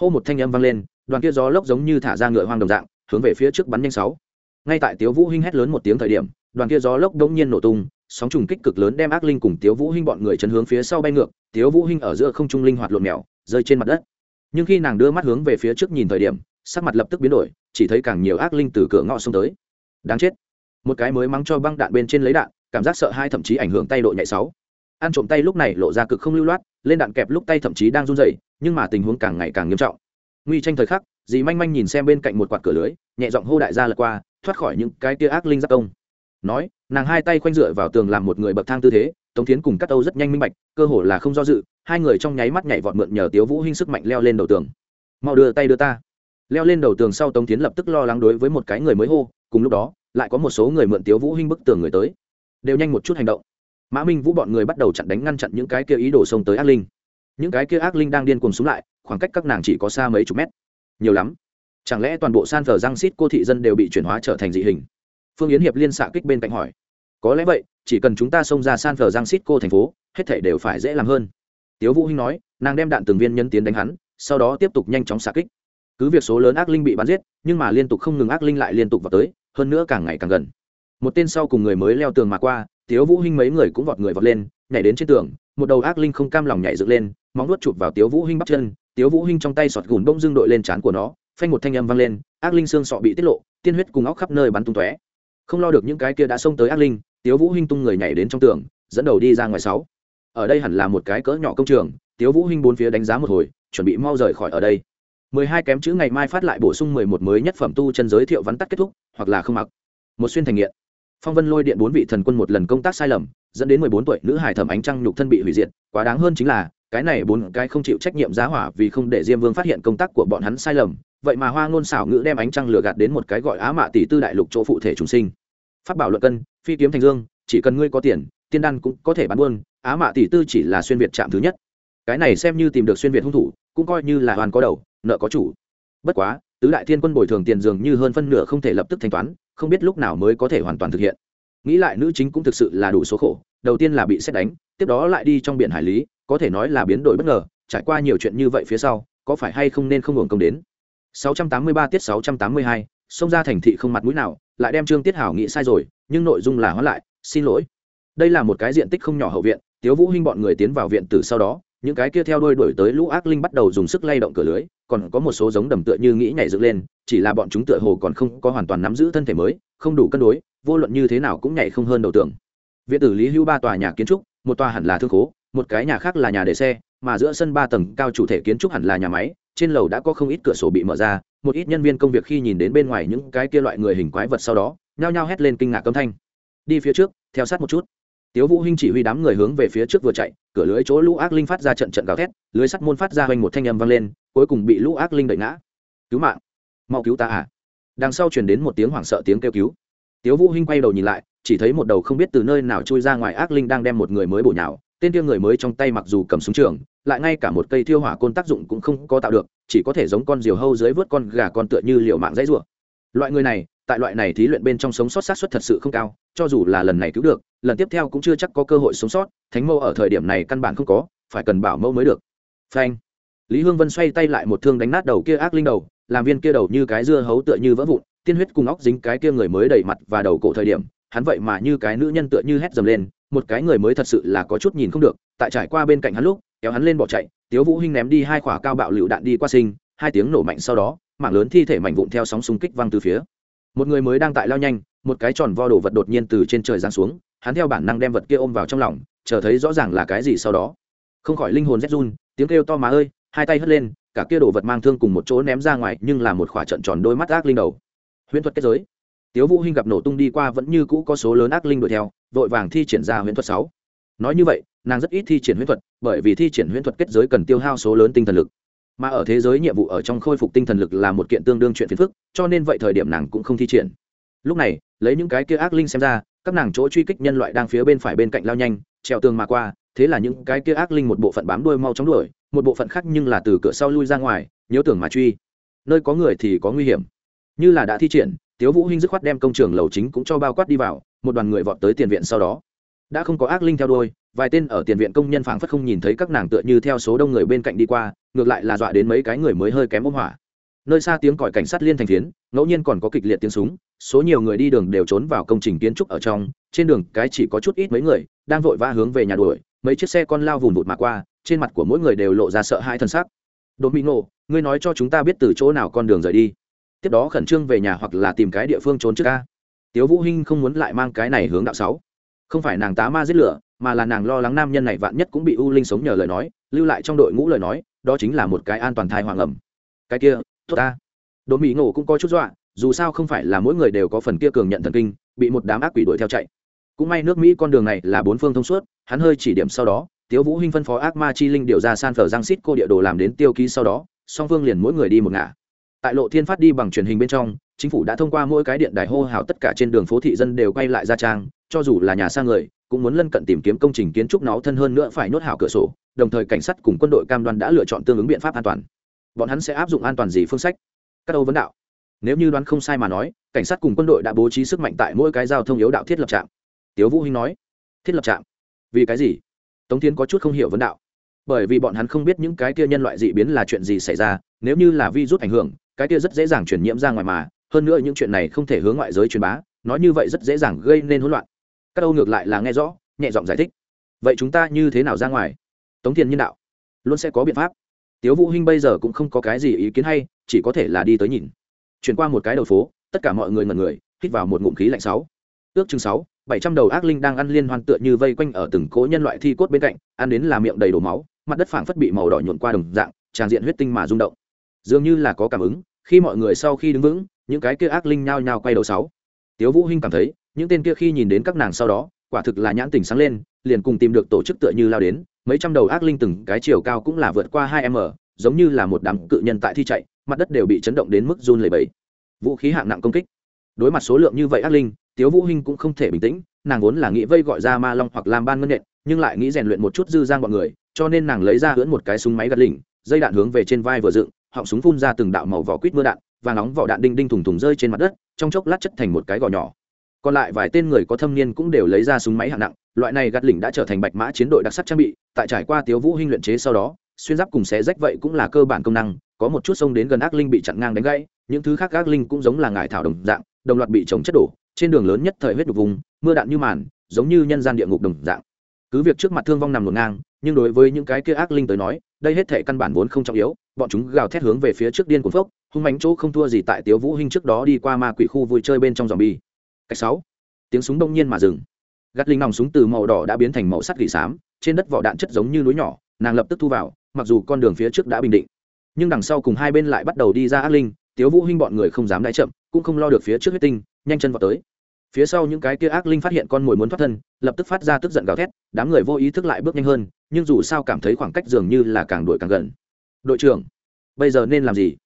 Hô một thanh âm vang lên, đoàn kia gió lốc giống như thả ra ngựa hoang đồng dạng, hướng về phía trước bắn nhanh sáu. Ngay tại tiếu vũ hinh hét lớn một tiếng thời điểm, đoàn kia gió lốc đống nhiên nổ tung sóng trùng kích cực lớn đem ác linh cùng tiếu vũ hinh bọn người chấn hướng phía sau bay ngược, tiếu vũ hinh ở giữa không trung linh hoạt lộn mèo, rơi trên mặt đất. Nhưng khi nàng đưa mắt hướng về phía trước nhìn thời điểm, sắc mặt lập tức biến đổi, chỉ thấy càng nhiều ác linh từ cửa ngõ xông tới. Đáng chết. Một cái mới mắng cho băng đạn bên trên lấy đạn, cảm giác sợ hai thậm chí ảnh hưởng tay độ nhạy sáu. Ăn trộm tay lúc này lộ ra cực không lưu loát, lên đạn kẹp lúc tay thậm chí đang run rẩy, nhưng mà tình huống càng ngày càng nghiêm trọng. Nguy tranh thời khắc, dì manh manh nhìn xem bên cạnh một quạt cửa lưới, nhẹ giọng hô đại gia lật qua, thoát khỏi những cái tia ác linh giáp công nói nàng hai tay khoanh dựa vào tường làm một người bậc thang tư thế, tống tiến cùng cắt âu rất nhanh minh bạch, cơ hồ là không do dự, hai người trong nháy mắt nhảy vọt mượn nhờ tiếu vũ hinh sức mạnh leo lên đầu tường. Mau đưa tay đưa ta. Leo lên đầu tường sau tống tiến lập tức lo lắng đối với một cái người mới hô, cùng lúc đó, lại có một số người mượn tiếu vũ hinh bức tường người tới. Đều nhanh một chút hành động. Mã minh vũ bọn người bắt đầu chặn đánh ngăn chặn những cái kia ý đồ xông tới ác linh. Những cái kia ác linh đang điên cuồng xuống lại, khoảng cách các nàng chỉ có xa mấy chục mét. Nhiều lắm. Chẳng lẽ toàn bộ san thờ giang xít cô thị dân đều bị chuyển hóa trở thành dị hình? Phương yến hiệp liên xạ kích bên cạnh hỏi, có lẽ vậy, chỉ cần chúng ta xông ra san phờ giang xít cô thành phố, hết thể đều phải dễ làm hơn. Tiếu vũ hinh nói, nàng đem đạn từng viên nhân tiến đánh hắn, sau đó tiếp tục nhanh chóng xạ kích. Cứ việc số lớn ác linh bị bắn giết, nhưng mà liên tục không ngừng ác linh lại liên tục vào tới, hơn nữa càng ngày càng gần. Một tên sau cùng người mới leo tường mà qua, tiếu vũ hinh mấy người cũng vọt người vọt lên, nhảy đến trên tường, một đầu ác linh không cam lòng nhảy dựng lên, móng nuốt chụp vào tiếu vũ hinh bắt chân, tiếu vũ hinh trong tay sọt gùn bông dương đội lên chán của nó, phanh một thanh âm vang lên, ác linh xương sọ bị tiết lộ, tiên huyết cùng óc khắp nơi bắn tung tóe không lo được những cái kia đã xông tới ác linh, tiếu vũ hinh tung người nhảy đến trong tường, dẫn đầu đi ra ngoài sáu. Ở đây hẳn là một cái cỡ nhỏ công trường, tiếu vũ hinh bốn phía đánh giá một hồi, chuẩn bị mau rời khỏi ở đây. Mười hai kém chữ ngày mai phát lại bổ sung mười một mới nhất phẩm tu chân giới thiệu vắn tắt kết thúc, hoặc là không mặc. Một xuyên thành nghiện. Phong vân lôi điện bốn vị thần quân một lần công tác sai lầm, dẫn đến mười bốn tuổi nữ hải thẩm ánh trăng nhục thân bị hủy diệt, quá đáng hơn chính là, cái này bốn cái không chịu trách nhiệm giá hỏa vì không để diêm vương phát hiện công tác của bọn hắn sai lầm vậy mà hoa ngôn xảo ngữ đem ánh trăng lửa gạt đến một cái gọi á mạ tỷ tư đại lục chỗ phụ thể chúng sinh. Phát bảo luận cân, phi kiếm thành dương, chỉ cần ngươi có tiền, tiên đan cũng có thể bán buôn, á mạ tỷ tư chỉ là xuyên việt chạm thứ nhất. Cái này xem như tìm được xuyên việt hung thủ, cũng coi như là hoàn có đầu, nợ có chủ. Bất quá, tứ đại thiên quân bồi thường tiền dường như hơn phân nửa không thể lập tức thanh toán, không biết lúc nào mới có thể hoàn toàn thực hiện. Nghĩ lại nữ chính cũng thực sự là đủ số khổ, đầu tiên là bị xét đánh, tiếp đó lại đi trong biển hải lý, có thể nói là biến đổi bất ngờ, trải qua nhiều chuyện như vậy phía sau, có phải hay không nên không hưởng công đến? 683 tiết 682, xông ra thành thị không mặt mũi nào lại đem trương tiết hảo nghĩ sai rồi nhưng nội dung là hóa lại xin lỗi. Đây là một cái diện tích không nhỏ hậu viện tiếu vũ hinh bọn người tiến vào viện từ sau đó những cái kia theo đuôi đuổi tới lũ ác linh bắt đầu dùng sức lay động cửa lưới còn có một số giống đầm tựa như nghĩ nhảy dựng lên chỉ là bọn chúng tựa hồ còn không có hoàn toàn nắm giữ thân thể mới không đủ cân đối vô luận như thế nào cũng nhảy không hơn đầu tưởng viện tử lý hưu ba tòa nhà kiến trúc một tòa hẳn là thương khố một cái nhà khác là nhà để xe mà giữa sân ba tầng cao chủ thể kiến trúc hẳn là nhà máy trên lầu đã có không ít cửa sổ bị mở ra, một ít nhân viên công việc khi nhìn đến bên ngoài những cái kia loại người hình quái vật sau đó, nhao nhao hét lên kinh ngạc âm thanh. Đi phía trước, theo sát một chút. Tiếu vũ hinh chỉ huy đám người hướng về phía trước vừa chạy, cửa lưới chỗ lũ ác linh phát ra trận trận gào thét, lưới sắt môn phát ra hoành một thanh âm vang lên, cuối cùng bị lũ ác linh đẩy ngã. Cứu mạng! Mau cứu ta à! Đằng sau truyền đến một tiếng hoảng sợ tiếng kêu cứu. Tiếu vũ hinh quay đầu nhìn lại, chỉ thấy một đầu không biết từ nơi nào chui ra ngoài ác linh đang đem một người mới bổ nhào, tên kia người mới trong tay mặc dù cầm súng trường lại ngay cả một cây thiêu hỏa côn tác dụng cũng không có tạo được, chỉ có thể giống con diều hâu dưới vớt con gà con tựa như liều mạng dãy rủa. Loại người này, tại loại này thí luyện bên trong sống sót sát suất thật sự không cao, cho dù là lần này cứu được, lần tiếp theo cũng chưa chắc có cơ hội sống sót, thánh mâu ở thời điểm này căn bản không có, phải cần bảo mẫu mới được. Phanh. Lý hương vân xoay tay lại một thương đánh nát đầu kia ác linh đầu, làm viên kia đầu như cái dưa hấu tựa như vỡ vụn, tiên huyết cùng óc dính cái kia người mới đầy mặt và đầu cổ thời điểm, hắn vậy mà như cái nữ nhân tựa như hét dầm lên, một cái người mới thật sự là có chút nhìn không được, tại trải qua bên cạnh hắn lúc kéo hắn lên bỏ chạy, tiếu vũ hinh ném đi hai quả cao bạo lựu đạn đi qua sinh, hai tiếng nổ mạnh sau đó mảng lớn thi thể mảnh vụn theo sóng xung kích văng từ phía. Một người mới đang tại lao nhanh, một cái tròn vo đồ vật đột nhiên từ trên trời giáng xuống, hắn theo bản năng đem vật kia ôm vào trong lòng, chờ thấy rõ ràng là cái gì sau đó. Không khỏi linh hồn rét run, tiếng kêu to má ơi, hai tay hất lên, cả kia đồ vật mang thương cùng một chỗ ném ra ngoài, nhưng là một khỏa trận tròn đôi mắt ác linh đầu. Huyễn thuật kết giới. Tiếu vũ hinh gặp nổ tung đi qua vẫn như cũ có số lớn ác linh đuổi theo, vội vàng thi triển ra huyễn thuật sáu. Nói như vậy nàng rất ít thi triển huyễn thuật, bởi vì thi triển huyễn thuật kết giới cần tiêu hao số lớn tinh thần lực. Mà ở thế giới nhiệm vụ ở trong khôi phục tinh thần lực là một kiện tương đương chuyện phiền phức, cho nên vậy thời điểm nàng cũng không thi triển. Lúc này, lấy những cái kia ác linh xem ra, các nàng chỗ truy kích nhân loại đang phía bên phải bên cạnh lao nhanh, trèo tường mà qua, thế là những cái kia ác linh một bộ phận bám đuôi mau chóng đuổi, một bộ phận khác nhưng là từ cửa sau lui ra ngoài, nhớ tưởng mà truy. Nơi có người thì có nguy hiểm. Như là đã thi triển, tiếu vũ hinh dứt khoát đem công trường lầu chính cũng cho bao quát đi vào, một đoàn người vọt tới tiền viện sau đó. Đã không có ác linh theo đuôi vài tên ở tiền viện công nhân phảng phất không nhìn thấy các nàng tựa như theo số đông người bên cạnh đi qua, ngược lại là dọa đến mấy cái người mới hơi kém ôm hỏa nơi xa tiếng còi cảnh sát liên thành phiến, ngẫu nhiên còn có kịch liệt tiếng súng, số nhiều người đi đường đều trốn vào công trình kiến trúc ở trong, trên đường cái chỉ có chút ít mấy người, đang vội vã hướng về nhà đuổi, mấy chiếc xe con lao vùn vụt mà qua, trên mặt của mỗi người đều lộ ra sợ hãi thân sắc. Ngộ ngươi nói cho chúng ta biết từ chỗ nào con đường rời đi. Tiếp đó khẩn trương về nhà hoặc là tìm cái địa phương trốn trước ca tiếu vũ hinh không muốn lại mang cái này hướng đạo sáu không phải nàng tá ma giết lửa, mà là nàng lo lắng nam nhân này vạn nhất cũng bị u linh sống nhờ lời nói, lưu lại trong đội ngũ lời nói, đó chính là một cái an toàn thai hoàng ẩm. Cái kia, tốt ta. Đồ mỹ ngộ cũng có chút dọa, dù sao không phải là mỗi người đều có phần kia cường nhận thần kinh, bị một đám ác quỷ đuổi theo chạy. Cũng may nước mỹ con đường này là bốn phương thông suốt, hắn hơi chỉ điểm sau đó, tiếu vũ hinh phân phó ác ma chi linh điều ra san phở giang xít cô địa đồ làm đến tiêu ký sau đó, song phương liền mỗi người đi một ngả. Tại lộ thiên phát đi bằng truyền hình bên trong chính phủ đã thông qua mỗi cái điện đài hô hào tất cả trên đường phố thị dân đều quay lại gia trang, cho dù là nhà xa người, cũng muốn lân cận tìm kiếm công trình kiến trúc nó thân hơn nữa phải nhốt hảo cửa sổ, đồng thời cảnh sát cùng quân đội cam đoan đã lựa chọn tương ứng biện pháp an toàn. Bọn hắn sẽ áp dụng an toàn gì phương sách? Các Âu vấn đạo. Nếu như đoán không sai mà nói, cảnh sát cùng quân đội đã bố trí sức mạnh tại mỗi cái giao thông yếu đạo thiết lập trạm. Tiếu vũ hinh nói, thiết lập trạm? Vì cái gì? Tống tiến có chút không hiểu vấn đạo. Bởi vì bọn hắn không biết những cái kia nhân loại dị biến là chuyện gì xảy ra, nếu như là virus ảnh hưởng, cái kia rất dễ dàng truyền nhiễm ra ngoài mà hơn nữa những chuyện này không thể hướng ngoại giới truyền bá, nói như vậy rất dễ dàng gây nên hỗn loạn. Các âu ngược lại là nghe rõ, nhẹ giọng giải thích. Vậy chúng ta như thế nào ra ngoài? Tống tiền nhân đạo. Luôn sẽ có biện pháp. Tiếu vũ hinh bây giờ cũng không có cái gì ý kiến hay, chỉ có thể là đi tới nhìn. Chuyển qua một cái đầu phố, tất cả mọi người ngẩn người, hít vào một ngụm khí lạnh sáu. Ước chừng sáu, bảy trăm đầu ác linh đang ăn liên hoan tựa như vây quanh ở từng cố nhân loại thi cốt bên cạnh, ăn đến là miệng đầy đổ máu, mặt đất phảng phất bị màu đỏ nhuộn qua đồng dạng, tràn diện huyết tinh mà rung động. Dường như là có cảm ứng khi mọi người sau khi đứng vững, những cái kia ác linh nhao nhao quay đầu sáu. Tiếu vũ hinh cảm thấy, những tên kia khi nhìn đến các nàng sau đó, quả thực là nhãn tình sáng lên, liền cùng tìm được tổ chức tựa như lao đến, mấy trăm đầu ác linh từng cái chiều cao cũng là vượt qua hai m, giống như là một đám cự nhân tại thi chạy, mặt đất đều bị chấn động đến mức run lẩy bẩy. Vũ khí hạng nặng công kích. Đối mặt số lượng như vậy ác linh, tiếu vũ hinh cũng không thể bình tĩnh, nàng vốn là nghĩ vây gọi ra ma long hoặc làm ban ngân nện, nhưng lại nghĩ rèn luyện một chút dư giang bọn người, cho nên nàng lấy ra hưỡn một cái súng máy gạt lỉnh, dây đạn hướng về trên vai vừa dựng họng súng phun ra từng đạo màu vỏ quýt mưa đạn và nóng vỏ đạn đinh đinh thùng thùng rơi trên mặt đất, trong chốc lát chất thành một cái gò nhỏ. Còn lại vài tên người có thâm niên cũng đều lấy ra súng máy hạng nặng, loại này gạt lỉnh đã trở thành bạch mã chiến đội đặc sắc trang bị, tại trải qua tiếu vũ hinh luyện chế sau đó, xuyên giáp cùng xé rách vậy cũng là cơ bản công năng, có một chút sông đến gần ác linh bị chặn ngang đánh gãy, những thứ khác ác linh cũng giống là ngải thảo đồng dạng, đồng loạt bị trồng chất đổ, trên đường lớn nhất thời huyết đục vùng, mưa đạn như màn, giống như nhân gian địa ngục đồng dạng. Cứ việc trước mặt thương vong nằm ngổn ngang, nhưng đối với những cái kia ác linh tới nói đây hết thể căn bản vốn không trọng yếu, bọn chúng gào thét hướng về phía trước điên cuồng phốc, hung mánh chỗ không thua gì tại tiếu vũ hinh trước đó đi qua ma quỷ khu vui chơi bên trong dòng bi cách sáu, tiếng súng đông nhiên mà dừng. Gắt linh nòng súng từ màu đỏ đã biến thành màu sắt gỉ sám trên đất vỏ đạn chất giống như núi nhỏ, nàng lập tức thu vào, mặc dù con đường phía trước đã bình định. Nhưng đằng sau cùng hai bên lại bắt đầu đi ra ác linh, tiếu vũ hinh bọn người không dám đái chậm, cũng không lo được phía trước huyết tinh, nhanh chân vào tới. Phía sau những cái kia ác linh phát hiện con mồi muốn thoát thân, lập tức phát ra tức giận gào thét, đám người vô ý thức lại bước nhanh hơn nhưng dù sao cảm thấy khoảng cách dường như là càng đuổi càng gần. Đội trưởng, bây giờ nên làm gì?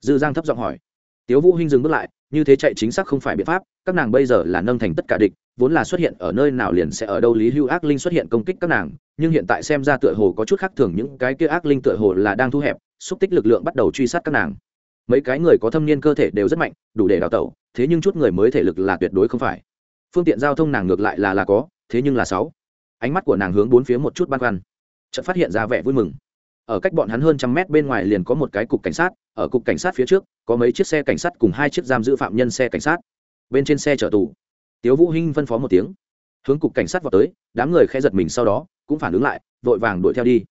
Dư giang thấp giọng hỏi. Tiếu vũ hinh dừng bước lại, như thế chạy chính xác không phải biện pháp, các nàng bây giờ là nâng thành tất cả địch, vốn là xuất hiện ở nơi nào liền sẽ ở đâu lý hưu ác linh xuất hiện công kích các nàng, nhưng hiện tại xem ra tựa hồ có chút khác thường, những cái kia ác linh tựa hồ là đang thu hẹp, xúc tích lực lượng bắt đầu truy sát các nàng. Mấy cái người có thâm niên cơ thể đều rất mạnh, đủ để đào tẩu, thế nhưng chút người mới thể lực là tuyệt đối không phải. Phương tiện giao thông nàng ngược lại là là có, thế nhưng là sáu. Ánh mắt của nàng hướng bốn phía một chút băn khoăn chợt phát hiện ra vẻ vui mừng. Ở cách bọn hắn hơn trăm mét bên ngoài liền có một cái cục cảnh sát, ở cục cảnh sát phía trước, có mấy chiếc xe cảnh sát cùng hai chiếc giam giữ phạm nhân xe cảnh sát. Bên trên xe chở tù. Tiếu vũ hinh phân phó một tiếng. Hướng cục cảnh sát vào tới, đám người khẽ giật mình sau đó, cũng phản ứng lại, vội vàng đuổi theo đi.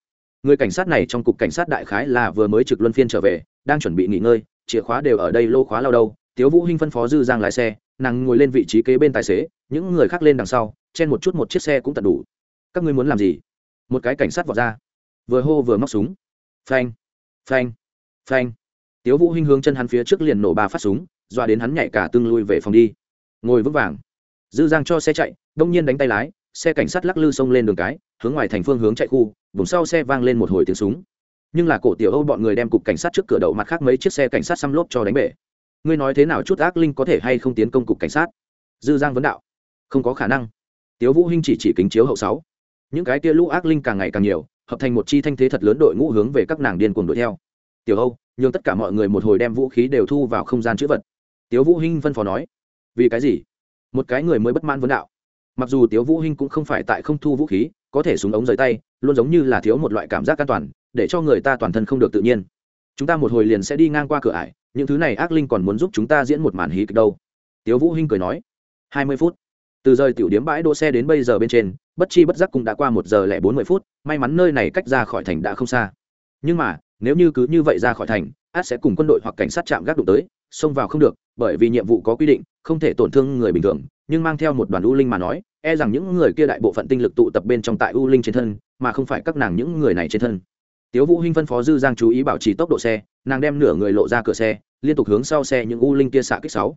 Người cảnh sát này trong cục cảnh sát đại khái là vừa mới trực luân phiên trở về, đang chuẩn bị nghỉ ngơi, chìa khóa đều ở đây lô khóa lao đâu. Tiếu vũ hinh phân phó dư giang lái xe, nàng ngồi lên vị trí kế bên tài xế, những người khác lên đằng sau, chen một chút một chiếc xe cũng tận đủ. Các ngươi muốn làm gì? Một cái cảnh sát vọt ra. Vừa hô vừa móc súng. Phanh phanh phanh. Tiếu vũ hinh hướng chân hắn phía trước liền nổ ba phát súng, dọa đến hắn nhảy cả tương lui về phòng đi. Ngồi vững vàng. Dư giang cho xe chạy, đông nhiên đánh tay lái, xe cảnh sát lắc lư xông lên đường cái, hướng ngoài thành phương hướng chạy khu, vùng sau xe vang lên một hồi tiếng súng. Nhưng là cổ tiểu âu bọn người đem cục cảnh sát trước cửa đậu mặt khác mấy chiếc xe cảnh sát xăm lốp cho đánh bể. Ngươi nói thế nào chút ác linh có thể hay không tiến công cục cảnh sát? Dư giang vấn đạo. Không có khả năng. Tiếu vũ hinh chỉ chỉ kính chiếu hậu sáu những cái kia lũ ác linh càng ngày càng nhiều, hợp thành một chi thanh thế thật lớn đội ngũ hướng về các nàng điên cuồng đuổi theo. Tiểu âu, nhường tất cả mọi người một hồi đem vũ khí đều thu vào không gian chữ vật. Tiếu vũ hinh phân phó nói, vì cái gì? Một cái người mới bất mãn vấn đạo. Mặc dù tiếu vũ hinh cũng không phải tại không thu vũ khí, có thể súng ống rời tay, luôn giống như là thiếu một loại cảm giác an toàn, để cho người ta toàn thân không được tự nhiên. Chúng ta một hồi liền sẽ đi ngang qua cửa ải, những thứ này ác linh còn muốn giúp chúng ta diễn một màn hí kịch đâu. Tiếu vũ hinh cười nói, hai mươi phút. Từ rời tiểu điếm bãi đỗ xe đến bây giờ bên trên bất chi bất giác cũng đã qua một giờ lẻ bốn mươi phút, may mắn nơi này cách ra khỏi thành đã không xa. Nhưng mà, nếu như cứ như vậy ra khỏi thành, át sẽ cùng quân đội hoặc cảnh sát chạm gác đụng tới, xông vào không được, bởi vì nhiệm vụ có quy định, không thể tổn thương người bình thường. Nhưng mang theo một đoàn u linh mà nói e rằng những người kia đại bộ phận tinh lực tụ tập bên trong tại u linh trên thân, mà không phải các nàng những người này trên thân. Tiếu vũ hinh phân phó dư giang chú ý bảo trì tốc độ xe, nàng đem nửa người lộ ra cửa xe, liên tục hướng sau xe những u linh kia xạ kích sáu.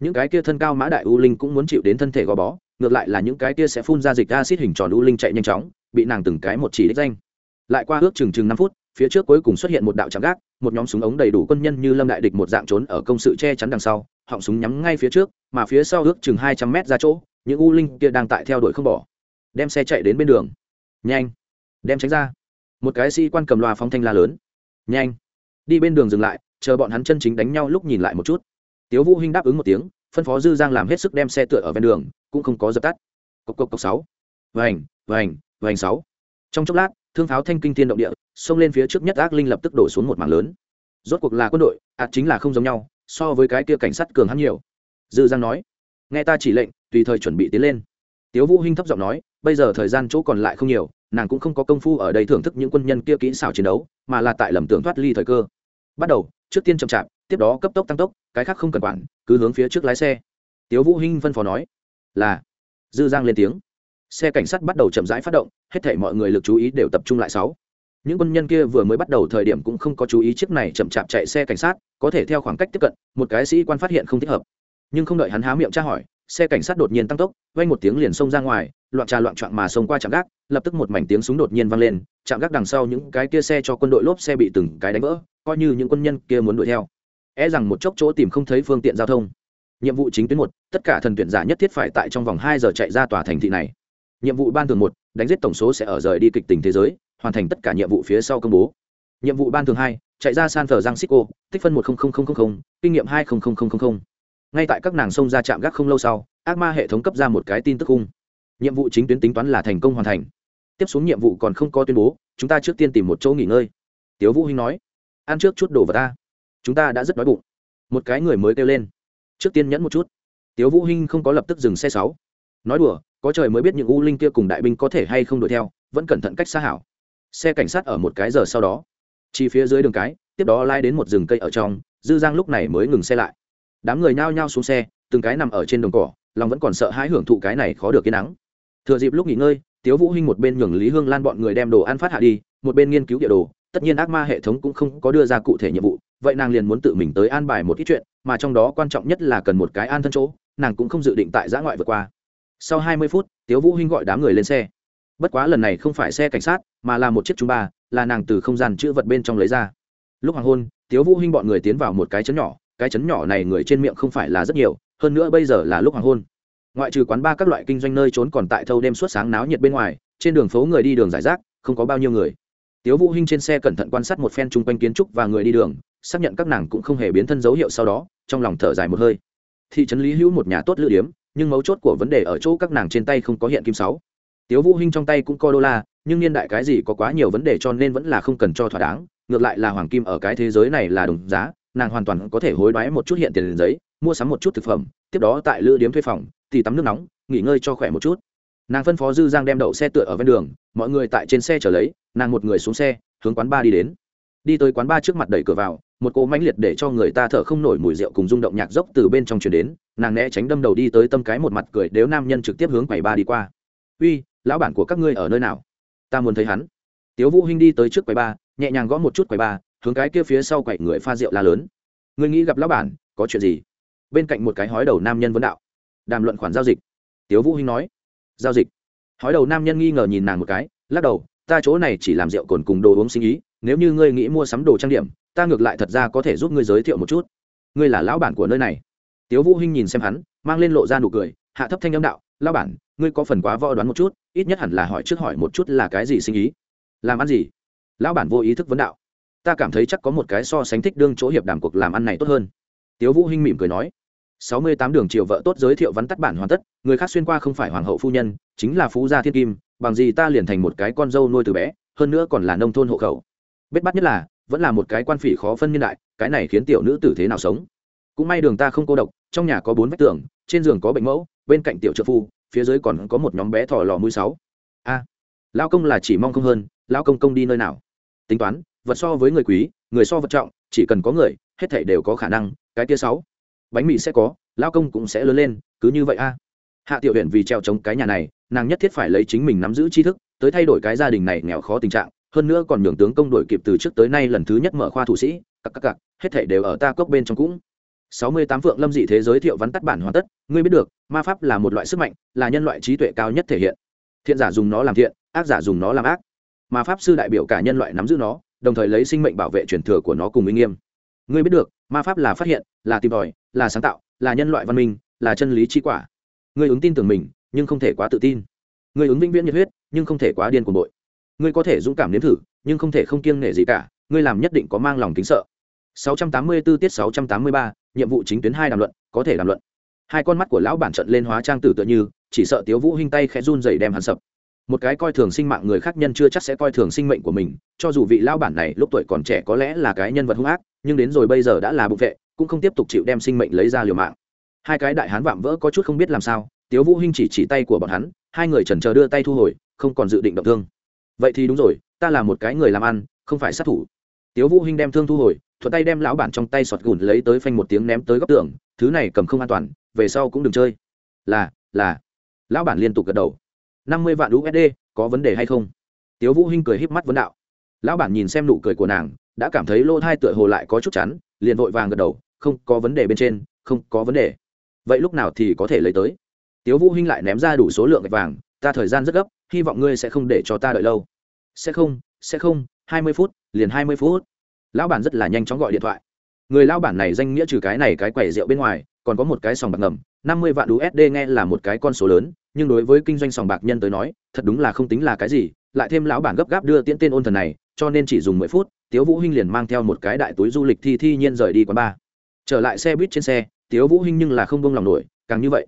Những cái kia thân cao mã đại u linh cũng muốn chịu đến thân thể gò bó ngược lại là những cái kia sẽ phun ra dịch acid hình tròn u linh chạy nhanh chóng, bị nàng từng cái một chỉ đích danh. Lại qua ước chừng chừng năm phút, phía trước cuối cùng xuất hiện một đạo chạm gác, một nhóm súng ống đầy đủ quân nhân như lâm đại địch một dạng trốn ở công sự che chắn đằng sau, họng súng nhắm ngay phía trước, mà phía sau ước chừng hai trăm mét ra chỗ, những u linh kia đang tại theo đuổi không bỏ. Đem xe chạy đến bên đường. Nhanh. Đem tránh ra. Một cái sĩ quan cầm loa phóng thanh la lớn. Nhanh. Đi bên đường dừng lại, chờ bọn hắn chân chính đánh nhau lúc nhìn lại một chút. Tiếu vũ hinh đáp ứng một tiếng phân phó dư giang làm hết sức đem xe tựa ở ven đường, cũng không có dập tắt. Cộc cộc cộc sáu. Vành vành vành sáu. Trong chốc lát, thương pháo thanh kinh thiên động địa, xông lên phía trước nhất ác linh lập tức đổ xuống một mảng lớn. Rốt cuộc là quân đội ạt chính là không giống nhau, so với cái kia cảnh sát cường hắn nhiều. Dư giang nói, nghe ta chỉ lệnh, tùy thời chuẩn bị tiến lên. Tiếu vũ hinh thấp giọng nói, bây giờ thời gian chỗ còn lại không nhiều, nàng cũng không có công phu ở đây thưởng thức những quân nhân kia kỹ xảo chiến đấu, mà là tại lầm tưởng thoát ly thời cơ. Bắt đầu, trước tiên chậm chạp tiếp đó cấp tốc tăng tốc, cái khác không cần quản, cứ hướng phía trước lái xe. Tiếu vũ hinh phân phó nói, là. Dư giang lên tiếng. Xe cảnh sát bắt đầu chậm rãi phát động, hết thảy mọi người lực chú ý đều tập trung lại sáu. Những quân nhân kia vừa mới bắt đầu thời điểm cũng không có chú ý chiếc này chậm chạp chạy xe cảnh sát, có thể theo khoảng cách tiếp cận, một cái sĩ quan phát hiện không thích hợp. Nhưng không đợi hắn há miệng tra hỏi, xe cảnh sát đột nhiên tăng tốc, vang một tiếng liền xông ra ngoài, loạn trà loạn trọn mà xông qua trạm gác, lập tức một mảnh tiếng súng đột nhiên vang lên, trạm gác đằng sau những cái kia xe cho quân đội lốp xe bị từng cái đánh vỡ, coi như những quân nhân kia muốn đuổi theo e rằng một chốc chỗ tìm không thấy phương tiện giao thông. Nhiệm vụ chính tuyến một, tất cả thần tuyển giả nhất thiết phải tại trong vòng hai giờ chạy ra tòa thành thị này. Nhiệm vụ ban thường một, đánh giết tổng số sẽ ở rời đi kịch tình thế giới, hoàn thành tất cả nhiệm vụ phía sau công bố. Nhiệm vụ ban thường hai, chạy ra san thờ giang xích tích phân một kinh nghiệm hai ngay tại các nàng sông ra trạm gác không lâu sau, ác ma hệ thống cấp ra một cái tin tức khung nhiệm vụ chính tuyến tính toán là thành công hoàn thành. Tiếp xuống nhiệm vụ còn không có tuyên bố, chúng ta trước tiên tìm một chỗ nghỉ ngơi. Tiếu vũ hinh nói, ăn trước chút đồ vào ta chúng ta đã rất đói bụng. Một cái người mới kêu lên. Trước tiên nhẫn một chút. Tiếu vũ hinh không có lập tức dừng xe sáu. Nói đùa, có trời mới biết những u linh kia cùng đại binh có thể hay không đuổi theo, vẫn cẩn thận cách xa hảo. Xe cảnh sát ở một cái giờ sau đó, chỉ phía dưới đường cái, tiếp đó lai đến một rừng cây ở trong, dư giang lúc này mới ngừng xe lại. Đám người nhao nhao xuống xe, từng cái nằm ở trên đồng cỏ, lòng vẫn còn sợ hãi hưởng thụ cái này khó được cái nắng. Thừa dịp lúc nghỉ ngơi, tiếu vũ hinh một bên nhường lý hương lan bọn người đem đồ ăn phát hạ đi, một bên nghiên cứu địa đồ, tất nhiên ác ma hệ thống cũng không có đưa ra cụ thể nhiệm vụ vậy nàng liền muốn tự mình tới an bài một ít chuyện, mà trong đó quan trọng nhất là cần một cái an thân chỗ, nàng cũng không dự định tại giã ngoại vượt qua. Sau hai mươi phút, tiếu vũ hinh gọi đám người lên xe. Bất quá lần này không phải xe cảnh sát, mà là một chiếc trung ba, là nàng từ không gian chữ vật bên trong lấy ra. Lúc hoàng hôn, tiếu vũ hinh bọn người tiến vào một cái chấn nhỏ, cái chấn nhỏ này người trên miệng không phải là rất nhiều, hơn nữa bây giờ là lúc hoàng hôn. Ngoại trừ quán ba các loại kinh doanh nơi trốn còn tại thâu đêm suốt sáng náo nhiệt bên ngoài, trên đường phố người đi đường giải rác, không có bao nhiêu người. Tiếu vũ hinh trên xe cẩn thận quan sát một phen chung quanh kiến trúc và người đi đường xác nhận các nàng cũng không hề biến thân dấu hiệu sau đó, trong lòng thở dài một hơi. Thị trấn lý hữu một nhà tốt lựa điếm, nhưng mấu chốt của vấn đề ở chỗ các nàng trên tay không có hiện kim sáu. Tiếu vũ hinh trong tay cũng coi đô la, nhưng niên đại cái gì có quá nhiều vấn đề cho nên vẫn là không cần cho thỏa đáng, ngược lại là hoàng kim ở cái thế giới này là đồng giá, nàng hoàn toàn có thể hối đoái một chút hiện tiền giấy, mua sắm một chút thực phẩm, tiếp đó tại lữ điếm thuê phòng, thì tắm nước nóng, nghỉ ngơi cho khỏe một chút. Nàng phân phó dư giang đem đậu xe tựa ở ven đường, mọi người tại trên xe chờ lấy, nàng một người xuống xe, hướng quán ba đi đến đi tới quán ba trước mặt đẩy cửa vào, một cỗ mãnh liệt để cho người ta thở không nổi mùi rượu cùng rung động nhạc dốc từ bên trong truyền đến, nàng né tránh đâm đầu đi tới tâm cái một mặt cười, nếu nam nhân trực tiếp hướng quầy ba đi qua. Uy, lão bản của các ngươi ở nơi nào? Ta muốn thấy hắn. Tiếu vũ hinh đi tới trước quầy ba nhẹ nhàng gõ một chút quầy ba hướng cái kia phía sau quầy người pha rượu la lớn. Ngươi nghĩ gặp lão bản, có chuyện gì? Bên cạnh một cái hói đầu nam nhân vấn đạo. Đàm luận khoản giao dịch. Tiếu vũ hinh nói. Giao dịch? Hói đầu nam nhân nghi ngờ nhìn nàng một cái, lắc đầu. Ta chỗ này chỉ làm rượu cồn cùng đồ uống sinh ý nếu như ngươi nghĩ mua sắm đồ trang điểm, ta ngược lại thật ra có thể giúp ngươi giới thiệu một chút. Ngươi là lão bản của nơi này. Tiếu vũ hinh nhìn xem hắn, mang lên lộ ra nụ cười, hạ thấp thanh âm đạo, lão bản, ngươi có phần quá võ đoán một chút, ít nhất hẳn là hỏi trước hỏi một chút là cái gì sinh ý. Làm ăn gì? Lão bản vô ý thức vấn đạo. Ta cảm thấy chắc có một cái so sánh thích đương chỗ hiệp đàm cuộc làm ăn này tốt hơn. Tiếu vũ hinh mỉm cười nói. Sáu mươi tám đường triều vợ tốt giới thiệu vắn tắt bản hoàn tất, người khác xuyên qua không phải hoàng hậu phu nhân, chính là phú gia thiên kim, bằng gì ta liền thành một cái con dâu nuôi từ bé, hơn nữa còn là nông thôn hộ khẩu bết bắt nhất là vẫn là một cái quan phỉ khó phân niên đại cái này khiến tiểu nữ tử thế nào sống? Cũng may đường ta không cô độc trong nhà có bốn vách tường trên giường có bệnh mẫu bên cạnh tiểu trợ phu phía dưới còn có một nhóm bé thỏ lò mũi sáu. A à, lao công là chỉ mong không hơn lao công công đi nơi nào? Tính toán vật so với người quý người so vật trọng chỉ cần có người hết thảy đều có khả năng cái kia sáu. Bánh mì sẽ có lao công cũng sẽ lớn lên cứ như vậy a. Hạ tiểu huyện vì treo chống cái nhà này nàng nhất thiết phải lấy chính mình nắm giữ tri thức tới thay đổi cái gia đình này nghèo khó tình trạng hơn nữa còn nhường tướng công đổi kịp từ trước tới nay lần thứ nhất mở khoa thủ sĩ cặp cặp cặp hết thảy đều ở ta cốc bên trong cũng. Sáu mươi tám phượng lâm dị thế giới thiệu vắn tắt bản hoàn tất, ngươi biết được, ma pháp là một loại sức mạnh, là nhân loại trí tuệ cao nhất thể hiện. Thiện giả dùng nó làm thiện, ác giả dùng nó làm ác. Ma pháp sư đại biểu cả nhân loại nắm giữ nó, đồng thời lấy sinh mệnh bảo vệ truyền thừa của nó cùng uy nghiêm. Ngươi biết được, ma pháp là phát hiện, là tìm tòi, là sáng tạo, là nhân loại văn minh, là chân lý chi quả. Ngươi ứng tin tưởng mình, nhưng không thể quá tự tin. Ngươi ứng vĩnh viễn nhiệt huyết, nhưng không thể quá điên cuồng bội ngươi có thể dũng cảm nếm thử nhưng không thể không kiêng nể gì cả ngươi làm nhất định có mang lòng kính sợ. 684 tiết 683, nhiệm vụ chính tuyến hai đàm luận có thể đàm luận. Hai con mắt của lão bản trận lên hóa trang tử tựa như chỉ sợ tiếu vũ hinh tay khẽ run rẩy đem hắn sập. Một cái coi thường sinh mạng người khác nhân chưa chắc sẽ coi thường sinh mệnh của mình cho dù vị lão bản này lúc tuổi còn trẻ có lẽ là cái nhân vật hung ác nhưng đến rồi bây giờ đã là bụng vệ cũng không tiếp tục chịu đem sinh mệnh lấy ra liều mạng. Hai cái đại hán vạm vỡ có chút không biết làm sao tiếu vũ hinh chỉ chỉ tay của bọn hắn hai người chần chờ đưa tay thu hồi không còn dự định động thương vậy thì đúng rồi, ta là một cái người làm ăn, không phải sát thủ. Tiếu vũ hinh đem thương thu hồi, thuận tay đem lão bản trong tay sọt gùn lấy tới phanh một tiếng ném tới góc tường, thứ này cầm không an toàn, về sau cũng đừng chơi. Là là. Lão bản liên tục gật đầu. Năm mươi vạn usd có vấn đề hay không? Tiếu vũ hinh cười híp mắt vấn đạo. Lão bản nhìn xem nụ cười của nàng, đã cảm thấy lô thai tựa hồ lại có chút chắn liền vội vàng gật đầu, không có vấn đề bên trên, không có vấn đề. Vậy lúc nào thì có thể lấy tới? Tiếu vũ hinh lại ném ra đủ số lượng gạch vàng, ta thời gian rất gấp hy vọng ngươi sẽ không để cho ta đợi lâu. Sẽ không sẽ không, hai mươi phút, liền hai mươi phút. Lão bản rất là nhanh chóng gọi điện thoại. Người lão bản này danh nghĩa trừ cái này cái quẻ rượu bên ngoài, còn có một cái sòng bạc ngầm, năm mươi vạn usd nghe là một cái con số lớn, nhưng đối với kinh doanh sòng bạc nhân tới nói, thật đúng là không tính là cái gì, lại thêm lão bản gấp gáp đưa tiễn tên ôn thần này, cho nên chỉ dùng mười phút, tiếu vũ hinh liền mang theo một cái đại túi du lịch thi thi nhiên rời đi quán bar. Trở lại xe buýt trên xe, tiếu vũ hinh nhưng là không buông lòng nổi, càng như vậy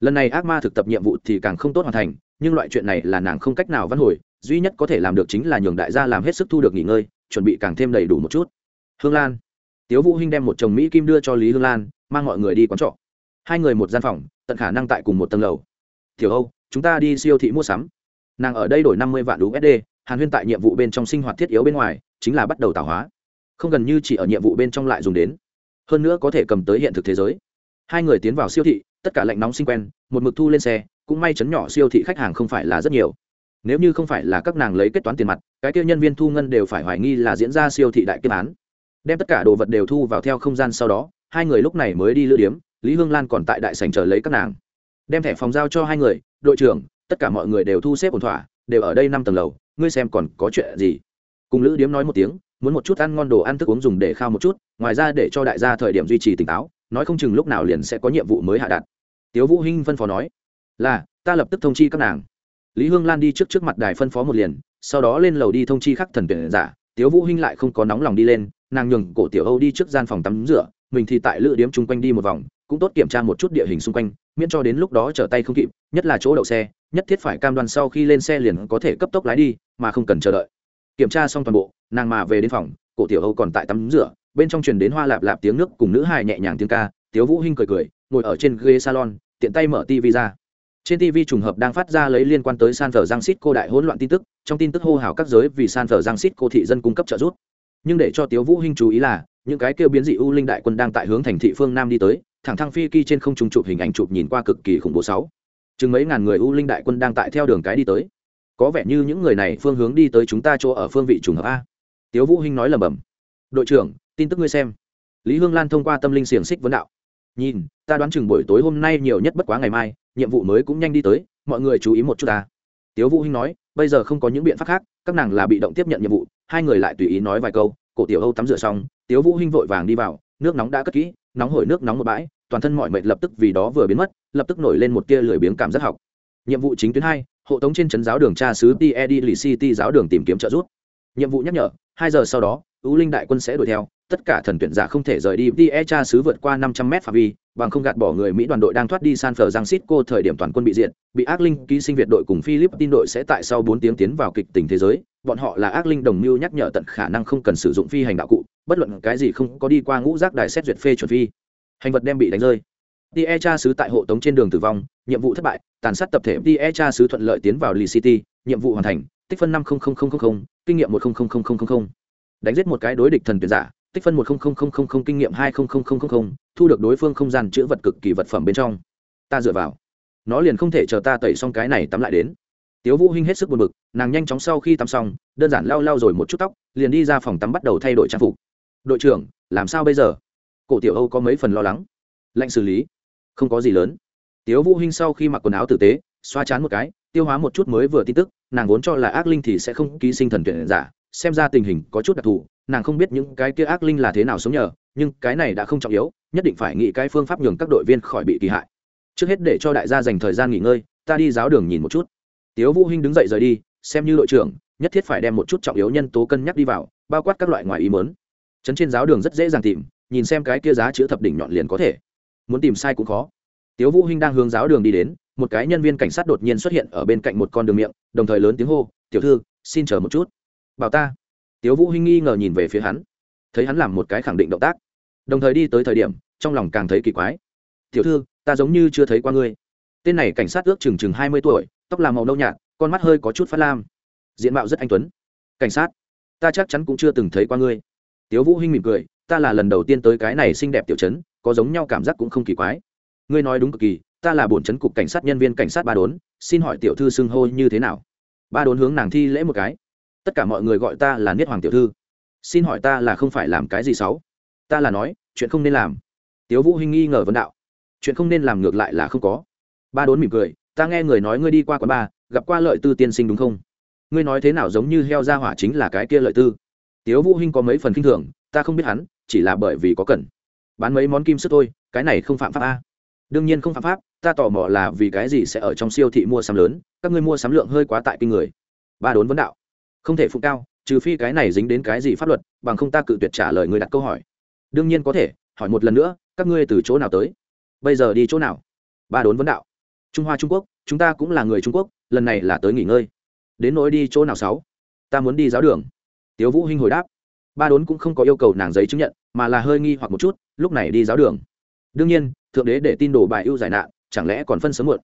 lần này ác ma thực tập nhiệm vụ thì càng không tốt hoàn thành, nhưng loại chuyện này là nàng không cách nào văn hồi, duy nhất có thể làm được chính là nhường đại gia làm hết sức thu được nghỉ ngơi, chuẩn bị càng thêm đầy đủ một chút. Hương lan. Tiếu vũ hinh đem một chồng mỹ kim đưa cho lý hương lan, mang mọi người đi quán trọ. Hai người một gian phòng, tận khả năng tại cùng một tầng lầu. Tiểu âu, chúng ta đi siêu thị mua sắm. Nàng ở đây đổi năm mươi vạn usd hàn huyên tại nhiệm vụ bên trong sinh hoạt thiết yếu bên ngoài, chính là bắt đầu tạo hóa. Không gần như chỉ ở nhiệm vụ bên trong lại dùng đến. Hơn nữa có thể cầm tới hiện thực thế giới. Hai người tiến vào siêu thị tất cả lạnh nóng sinh quen, một mực thu lên xe, cũng may chấn nhỏ siêu thị khách hàng không phải là rất nhiều. Nếu như không phải là các nàng lấy kết toán tiền mặt, cái tiêu nhân viên thu ngân đều phải hoài nghi là diễn ra siêu thị đại kết án. Đem tất cả đồ vật đều thu vào theo không gian sau đó, hai người lúc này mới đi lữ điếm, lý hương lan còn tại đại sành chờ lấy các nàng. Đem thẻ phòng giao cho hai người, đội trưởng, tất cả mọi người đều thu xếp ổn thỏa, đều ở đây năm tầng lầu, ngươi xem còn có chuyện gì? Cùng lữ điếm nói một tiếng, muốn một chút ăn ngon đồ ăn thức uống dùng để khao một chút, ngoài ra để cho đại gia thời điểm duy trì tỉnh táo, nói không chừng lúc nào liền sẽ có nhiệm vụ mới hạ đạt tiếu vũ hinh phân phó nói, là, ta lập tức thông chi các nàng. Lý hương lan đi trước trước mặt đài phân phó một liền, sau đó lên lầu đi thông chi khắc thần tuyển giả. Tiếu vũ hinh lại không có nóng lòng đi lên, nàng nhường cổ tiểu âu đi trước gian phòng tắm rửa, mình thì tại lữ điếm chung quanh đi một vòng, cũng tốt kiểm tra một chút địa hình xung quanh, miễn cho đến lúc đó trở tay không kịp, nhất là chỗ đậu xe, nhất thiết phải cam đoan sau khi lên xe liền có thể cấp tốc lái đi, mà không cần chờ đợi. Kiểm tra xong toàn bộ, nàng mà về đến phòng, cổ tiểu âu còn tại tắm rửa, bên trong truyền đến hoa lạp lạp tiếng nước cùng nữ hài nhẹ nhàng tiếng ca, tiếu vũ hinh cười cười ngồi ở trên ghế salon, tiện tay mở tv ra. Trên tv trùng hợp đang phát ra lấy liên quan tới san thờ giang xít cô đại hỗn loạn tin tức, trong tin tức hô hào các giới vì san thờ giang xít cô thị dân cung cấp trợ giúp. Nhưng để cho tiếu vũ hinh chú ý là, những cái kêu biến dị u linh đại quân đang tại hướng thành thị phương nam đi tới, thẳng thăng phi kỳ trên không trung chụp hình ảnh chụp nhìn qua cực kỳ khủng bố sáu. Chừng mấy ngàn người u linh đại quân đang tại theo đường cái đi tới. Có vẻ như những người này phương hướng đi tới chúng ta chỗ ở phương vị trùng hợp a. Tiếu vũ hinh nói lẩm bẩm. Đội trưởng, tin tức ngươi xem. Lý hương lan thông qua tâm linh xiềng xích vấn đạo nhìn, ta đoán chừng buổi tối hôm nay nhiều nhất bất quá ngày mai, nhiệm vụ mới cũng nhanh đi tới, mọi người chú ý một chút ta. Tiếu vũ hinh nói, bây giờ không có những biện pháp khác, các nàng là bị động tiếp nhận nhiệm vụ, hai người lại tùy ý nói vài câu, cổ tiểu âu tắm rửa xong, tiếu vũ hinh vội vàng đi vào, nước nóng đã cất kỹ, nóng hổi nước nóng một bãi, toàn thân mọi mệt lập tức vì đó vừa biến mất, lập tức nổi lên một tia lười biếng cảm giác học. Nhiệm vụ chính tuyến hai, hộ tống trên trấn giáo đường tra sứ ted lì city giáo đường tìm kiếm trợ giúp. Nhiệm vụ nhắc nhở, hai giờ sau đó ưu linh đại quân sẽ đuổi theo tất cả thần tuyển giả không thể rời đi. Đi e cha sứ vượt qua năm trăm mét phạm vi, bằng không gạt bỏ người mỹ đoàn đội đang thoát đi san cô thời điểm toàn quân bị diệt, bị ác linh ký sinh việt đội cùng philippines đội sẽ tại sau bốn tiếng tiến vào kịch tình thế giới. Bọn họ là ác linh đồng mưu nhắc nhở tận khả năng không cần sử dụng phi hành đạo cụ, bất luận cái gì không có đi qua ngũ giác đài xét duyệt phê chuẩn phi. Hành vật đem bị đánh rơi. Đi e cha sứ tại hộ tống trên đường tử vong, nhiệm vụ thất bại, tàn sát tập thể. Đi e cha sứ thuận lợi tiến vào lee city, nhiệm vụ hoàn thành. Tích phân năm kinh nghiệm một đánh giết một cái đối địch thần tuyển giả tích phân một kinh nghiệm hai thu được đối phương không gian chữa vật cực kỳ vật phẩm bên trong. Ta dựa vào. Nó liền không thể chờ ta tẩy xong cái này tắm lại đến. Tiếu vũ hinh hết sức buồn bực, nàng nhanh chóng sau khi tắm xong, đơn giản lau lau rồi một chút tóc, liền đi ra phòng tắm bắt đầu thay đổi trang phục. Đội trưởng, làm sao bây giờ? Cổ tiểu âu có mấy phần lo lắng. Lệnh xử lý. Không có gì lớn. Tiếu vũ hinh sau khi mặc quần áo tử tế, xoa chán một cái, tiêu hóa một chút mới vừa tin tức, nàng vốn cho là ác linh thì sẽ không ký sinh thần tuyển giả, xem ra tình hình có chút đặc thù nàng không biết những cái kia ác linh là thế nào sống nhờ, nhưng cái này đã không trọng yếu, nhất định phải nghĩ cái phương pháp nhường các đội viên khỏi bị kỳ hại. Trước hết để cho đại gia dành thời gian nghỉ ngơi, ta đi giáo đường nhìn một chút. Tiếu vũ hinh đứng dậy rời đi, xem như đội trưởng, nhất thiết phải đem một chút trọng yếu nhân tố cân nhắc đi vào, bao quát các loại ngoài ý muốn. Chấn trên giáo đường rất dễ dàng tìm, nhìn xem cái kia giá chữ thập đỉnh nhọn liền có thể. Muốn tìm sai cũng khó. Tiếu vũ hinh đang hướng giáo đường đi đến, một cái nhân viên cảnh sát đột nhiên xuất hiện ở bên cạnh một con đường miệng, đồng thời lớn tiếng hô, tiểu thư, xin chờ một chút. Bảo ta tiếu vũ hinh nghi ngờ nhìn về phía hắn. Thấy hắn làm một cái khẳng định động tác. Đồng thời đi tới thời điểm, trong lòng càng thấy kỳ quái. Tiểu thư, ta giống như chưa thấy qua ngươi. Tên này cảnh sát ước chừng chừng hai mươi tuổi, tóc làm màu nâu nhạt, con mắt hơi có chút phát lam. Diện mạo rất anh tuấn. Cảnh sát, ta chắc chắn cũng chưa từng thấy qua ngươi. Tiếu vũ hinh mỉm cười, ta là lần đầu tiên tới cái này xinh đẹp tiểu trấn, có giống nhau cảm giác cũng không kỳ quái. Ngươi nói đúng cực kỳ, ta là bổn trấn cục cảnh sát nhân viên cảnh sát ba đốn, xin hỏi tiểu thư xưng hô như thế nào? Ba đốn hướng nàng thi lễ một cái tất cả mọi người gọi ta là niết hoàng tiểu thư. Xin hỏi ta là không phải làm cái gì xấu? Ta là nói, chuyện không nên làm. Tiếu vũ hinh nghi ngờ vấn đạo. Chuyện không nên làm ngược lại là không có. Ba đốn mỉm cười, ta nghe người nói ngươi đi qua quán ba, gặp qua lợi tư tiên sinh đúng không? Ngươi nói thế nào giống như heo ra hỏa chính là cái kia lợi tư? Tiếu vũ hinh có mấy phần kinh thường, ta không biết hắn, chỉ là bởi vì có cần. Bán mấy món kim sức thôi, cái này không phạm pháp a. Đương nhiên không phạm pháp, ta tò mò là vì cái gì sẽ ở trong siêu thị mua sắm lớn, các ngươi mua sắm lượng hơi quá tại kinh người. Ba đốn vấn đạo không thể phụ cao, trừ phi cái này dính đến cái gì pháp luật, bằng không ta cự tuyệt trả lời người đặt câu hỏi. Đương nhiên có thể, hỏi một lần nữa, các ngươi từ chỗ nào tới? Bây giờ đi chỗ nào? Ba đốn vấn đạo. Trung hoa trung quốc, chúng ta cũng là người trung quốc, lần này là tới nghỉ ngơi. Đến nỗi đi chỗ nào sáu? Ta muốn đi giáo đường. Tiếu vũ hinh hồi đáp. Ba đốn cũng không có yêu cầu nàng giấy chứng nhận, mà là hơi nghi hoặc một chút, lúc này đi giáo đường. Đương nhiên, thượng đế để tin đồ bài ưu giải nạn, chẳng lẽ còn phân sớm muộn?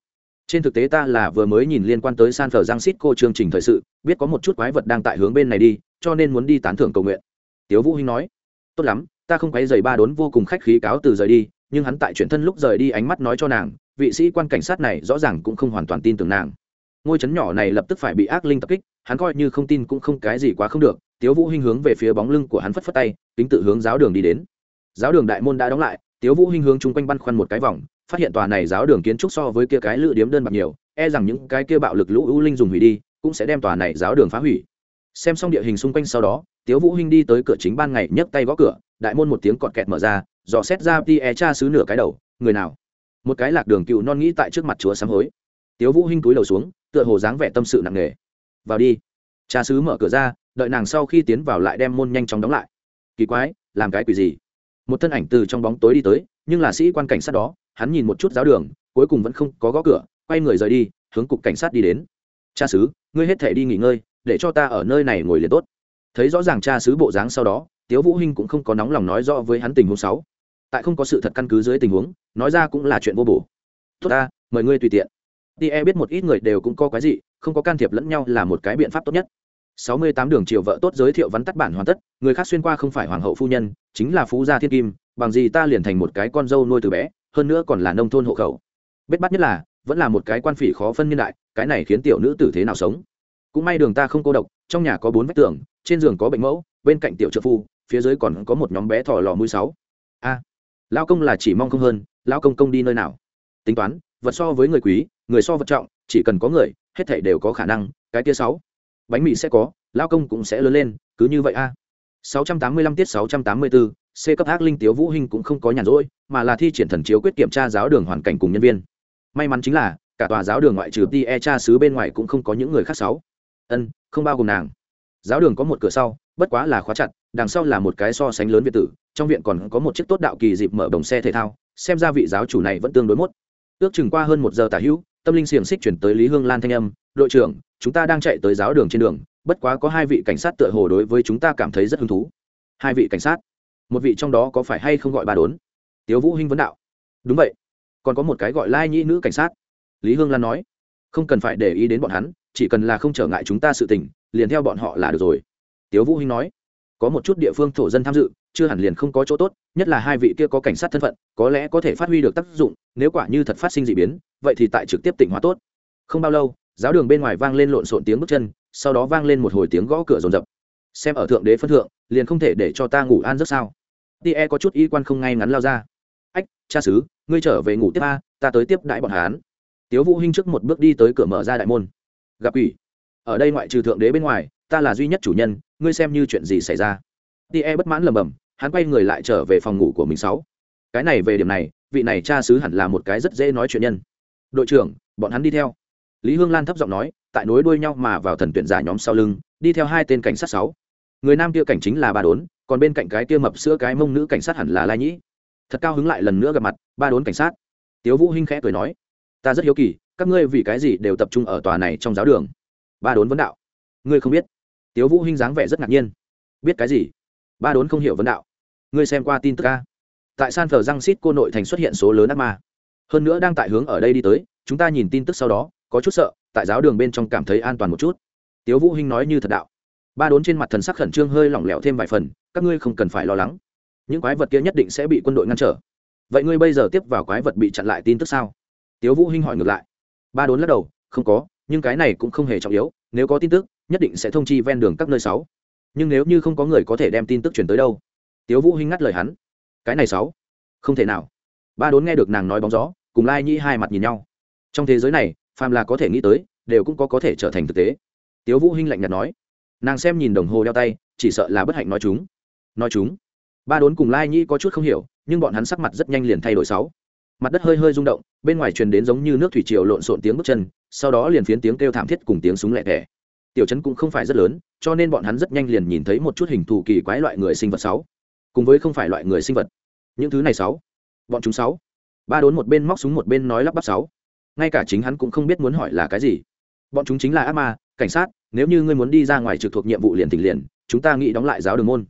Trên thực tế ta là vừa mới nhìn liên quan tới san phở giang xít cô chương trình thời sự, biết có một chút quái vật đang tại hướng bên này đi, cho nên muốn đi tán thưởng cầu nguyện. Tiếu vũ hinh nói, tốt lắm, ta không quấy giày ba đốn vô cùng khách khí cáo từ rời đi, nhưng hắn tại chuyển thân lúc rời đi ánh mắt nói cho nàng, vị sĩ quan cảnh sát này rõ ràng cũng không hoàn toàn tin tưởng nàng. Ngôi trấn nhỏ này lập tức phải bị ác linh tập kích, hắn coi như không tin cũng không cái gì quá không được. Tiếu vũ hinh hướng về phía bóng lưng của hắn phất phất tay, kính tự hướng giáo đường đi đến. Giáo đường đại môn đã đóng lại tiếu vũ hinh hướng chung quanh băn khoăn một cái vòng, phát hiện tòa này giáo đường kiến trúc so với kia cái lự điếm đơn bạc nhiều e rằng những cái kia bạo lực lũ ưu linh dùng hủy đi, cũng sẽ đem tòa này giáo đường phá hủy. Xem xong địa hình xung quanh sau đó, tiếu vũ hinh đi tới cửa chính ban ngày, nhấc tay gõ cửa, đại môn một tiếng cọt kẹt mở ra, dò xét ra ti e cha xứ nửa cái đầu, người nào? Một cái lạc đường cựu non nghĩ tại trước mặt chúa sám hối. Tiếu vũ hinh túi đầu xuống, tựa hồ dáng vẻ tâm sự nặng nề. Vào đi. Cha sứ mở cửa ra, đợi nàng sau khi tiến vào lại đem môn nhanh chóng đóng lại. Kỳ quái, làm cái quỷ gì? Một thân ảnh từ trong bóng tối đi tới, nhưng là sĩ quan cảnh sát đó, hắn nhìn một chút giáo đường, cuối cùng vẫn không có gõ cửa, quay người rời đi, hướng cục cảnh sát đi đến. Cha xứ ngươi hết thể đi nghỉ ngơi, để cho ta ở nơi này ngồi liền tốt. Thấy rõ ràng cha xứ bộ dáng sau đó, tiếu vũ hinh cũng không có nóng lòng nói rõ với hắn tình huống sáu tại không có sự thật căn cứ dưới tình huống, nói ra cũng là chuyện vô bổ. Tốt ta, mời ngươi tùy tiện. Tie biết một ít người đều cũng có cái gì không có can thiệp lẫn nhau là một cái biện pháp tốt nhất sáu mươi tám đường triều vợ tốt giới thiệu vắn tắt bản hoàn tất, người khác xuyên qua không phải hoàng hậu phu nhân, chính là phú gia thiên kim, bằng gì ta liền thành một cái con dâu nuôi từ bé, hơn nữa còn là nông thôn hộ khẩu. Biết bắt nhất là, vẫn là một cái quan phỉ khó phân nhân đại, cái này khiến tiểu nữ tử thế nào sống? Cũng may đường ta không cô độc, trong nhà có bốn vách tường, trên giường có bệnh mẫu, bên cạnh tiểu trợ phu, phía dưới còn có một nhóm bé thỏ lò mũi sáu. A, lão công là chỉ mong không hơn, lão công công đi nơi nào? Tính toán, vật so với người quý, người so vật trọng, chỉ cần có người, hết thảy đều có khả năng, cái kia sáu bánh mì sẽ có lao công cũng sẽ lớn lên cứ như vậy a 685 tiết 684, C cấp ác linh tiếu vũ hình cũng không có nhàn rỗi, mà là thi triển thần chiếu quyết kiểm tra giáo đường hoàn cảnh cùng nhân viên. May mắn chính là, cả tòa giáo đường ngoại trừ tie cha sứ bên ngoài cũng không có những người khác sáu. Ân, không bao gồm nàng. Giáo đường có một cửa sau, bất quá là khóa chặt, đằng sau là một cái so sánh lớn viện tử, trong viện còn có một chiếc tốt đạo kỳ dịp mở đồng xe thể thao, xem ra vị giáo chủ này vẫn tương đối mốt. Ước chừng qua hơn một giờ tả hữu, tâm linh xiềng xích chuyển tới Lý Hương Lan thanh âm, "Đội trưởng, chúng ta đang chạy tới giáo đường trên đường, bất quá có hai vị cảnh sát tựa hồ đối với chúng ta cảm thấy rất hứng thú." Hai vị cảnh sát? Một vị trong đó có phải hay không gọi bà đốn? Tiếu Vũ Hinh vấn đạo. "Đúng vậy." Còn có một cái gọi Lai Nhĩ nữ cảnh sát. Lý Hương Lan nói, "Không cần phải để ý đến bọn hắn, chỉ cần là không trở ngại chúng ta sự tình, liền theo bọn họ là được rồi." Tiếu Vũ Hinh nói, "Có một chút địa phương thổ dân tham dự, chưa hẳn liền không có chỗ tốt, nhất là hai vị kia có cảnh sát thân phận, có lẽ có thể phát huy được tác dụng, nếu quả như thật phát sinh dị biến, vậy thì tại trực tiếp tỉnh hóa tốt." Không bao lâu, giáo đường bên ngoài vang lên lộn xộn tiếng bước chân, sau đó vang lên một hồi tiếng gõ cửa rồn rập. Xem ở thượng đế phân thượng, liền không thể để cho ta ngủ an giấc sao? Tie có chút y quan không ngay ngắn lao ra. "Ách, cha sứ, ngươi trở về ngủ tiếp a, ta tới tiếp đại bọn hắn." Tiếu Vũ Hinh trước một bước đi tới cửa mở ra đại môn. Gặp ủy, Ở đây ngoại trừ thượng đế bên ngoài, ta là duy nhất chủ nhân ngươi xem như chuyện gì xảy ra tie bất mãn lầm bầm hắn quay người lại trở về phòng ngủ của mình sáu cái này về điểm này vị này cha sứ hẳn là một cái rất dễ nói chuyện nhân đội trưởng bọn hắn đi theo lý hương lan thấp giọng nói, tại nối đuôi nhau mà vào thần tuyển giả nhóm sau lưng, đi theo hai tên cảnh sát sáu. Người nam kia cảnh chính là ba đốn, còn bên cạnh cái kia mập sữa cái mông nữ cảnh sát hẳn là lai nhĩ. Thật cao hứng lại lần nữa gặp mặt, ba đốn cảnh sát. Tiếu vũ hinh khẽ cười nói, ta rất hiếu kỳ, các ngươi vì cái gì đều tập trung ở tòa này trong giáo đường? Ba đốn vấn đạo, ngươi không biết. Tiếu vũ hinh dáng vẻ rất ngạc nhiên, biết cái gì? Ba đốn không hiểu vấn đạo, ngươi xem qua tin tức a? Tại san phờ giang xít cô nội thành xuất hiện số lớn ác ma. Hơn nữa đang tại hướng ở đây đi tới, chúng ta nhìn tin tức sau đó có chút sợ, tại giáo đường bên trong cảm thấy an toàn một chút. Tiếu vũ hinh nói như thật đạo. Ba đốn trên mặt thần sắc khẩn trương hơi lỏng lẻo thêm vài phần, các ngươi không cần phải lo lắng. Những quái vật kia nhất định sẽ bị quân đội ngăn trở. Vậy ngươi bây giờ tiếp vào quái vật bị chặn lại tin tức sao? Tiếu vũ hinh hỏi ngược lại. Ba đốn lắc đầu, không có, nhưng cái này cũng không hề trọng yếu, nếu có tin tức, nhất định sẽ thông chi ven đường các nơi sáu. Nhưng nếu như không có người có thể đem tin tức truyền tới đâu? Tiếu vũ hinh ngắt lời hắn. Cái này sáu? Không thể nào. Ba đốn nghe được nàng nói bóng gió, cùng lai nhĩ hai mặt nhìn nhau. Trong thế giới này phàm là có thể nghĩ tới, đều cũng có có thể trở thành thực tế. Tiếu vũ hinh lạnh nhạt nói. Nàng xem nhìn đồng hồ đeo tay, chỉ sợ là bất hạnh nói chúng. Nói chúng. Ba đốn cùng lai nhĩ có chút không hiểu, nhưng bọn hắn sắc mặt rất nhanh liền thay đổi sáu. Mặt đất hơi hơi rung động, bên ngoài truyền đến giống như nước thủy triều lộn xộn tiếng bước chân, sau đó liền phiến tiếng kêu thảm thiết cùng tiếng súng lẹ tẻ. Tiểu trấn cũng không phải rất lớn, cho nên bọn hắn rất nhanh liền nhìn thấy một chút hình thù kỳ quái loại người sinh vật sáu. Cùng với không phải loại người sinh vật. Những thứ này sáu. Bọn chúng sáu. Ba đốn một bên móc súng một bên nói lắp bắp sáu ngay cả chính hắn cũng không biết muốn hỏi là cái gì. Bọn chúng chính là ác ma, cảnh sát, nếu như ngươi muốn đi ra ngoài trực thuộc nhiệm vụ liền tỉnh liền, chúng ta nghĩ đóng lại giáo đường môn.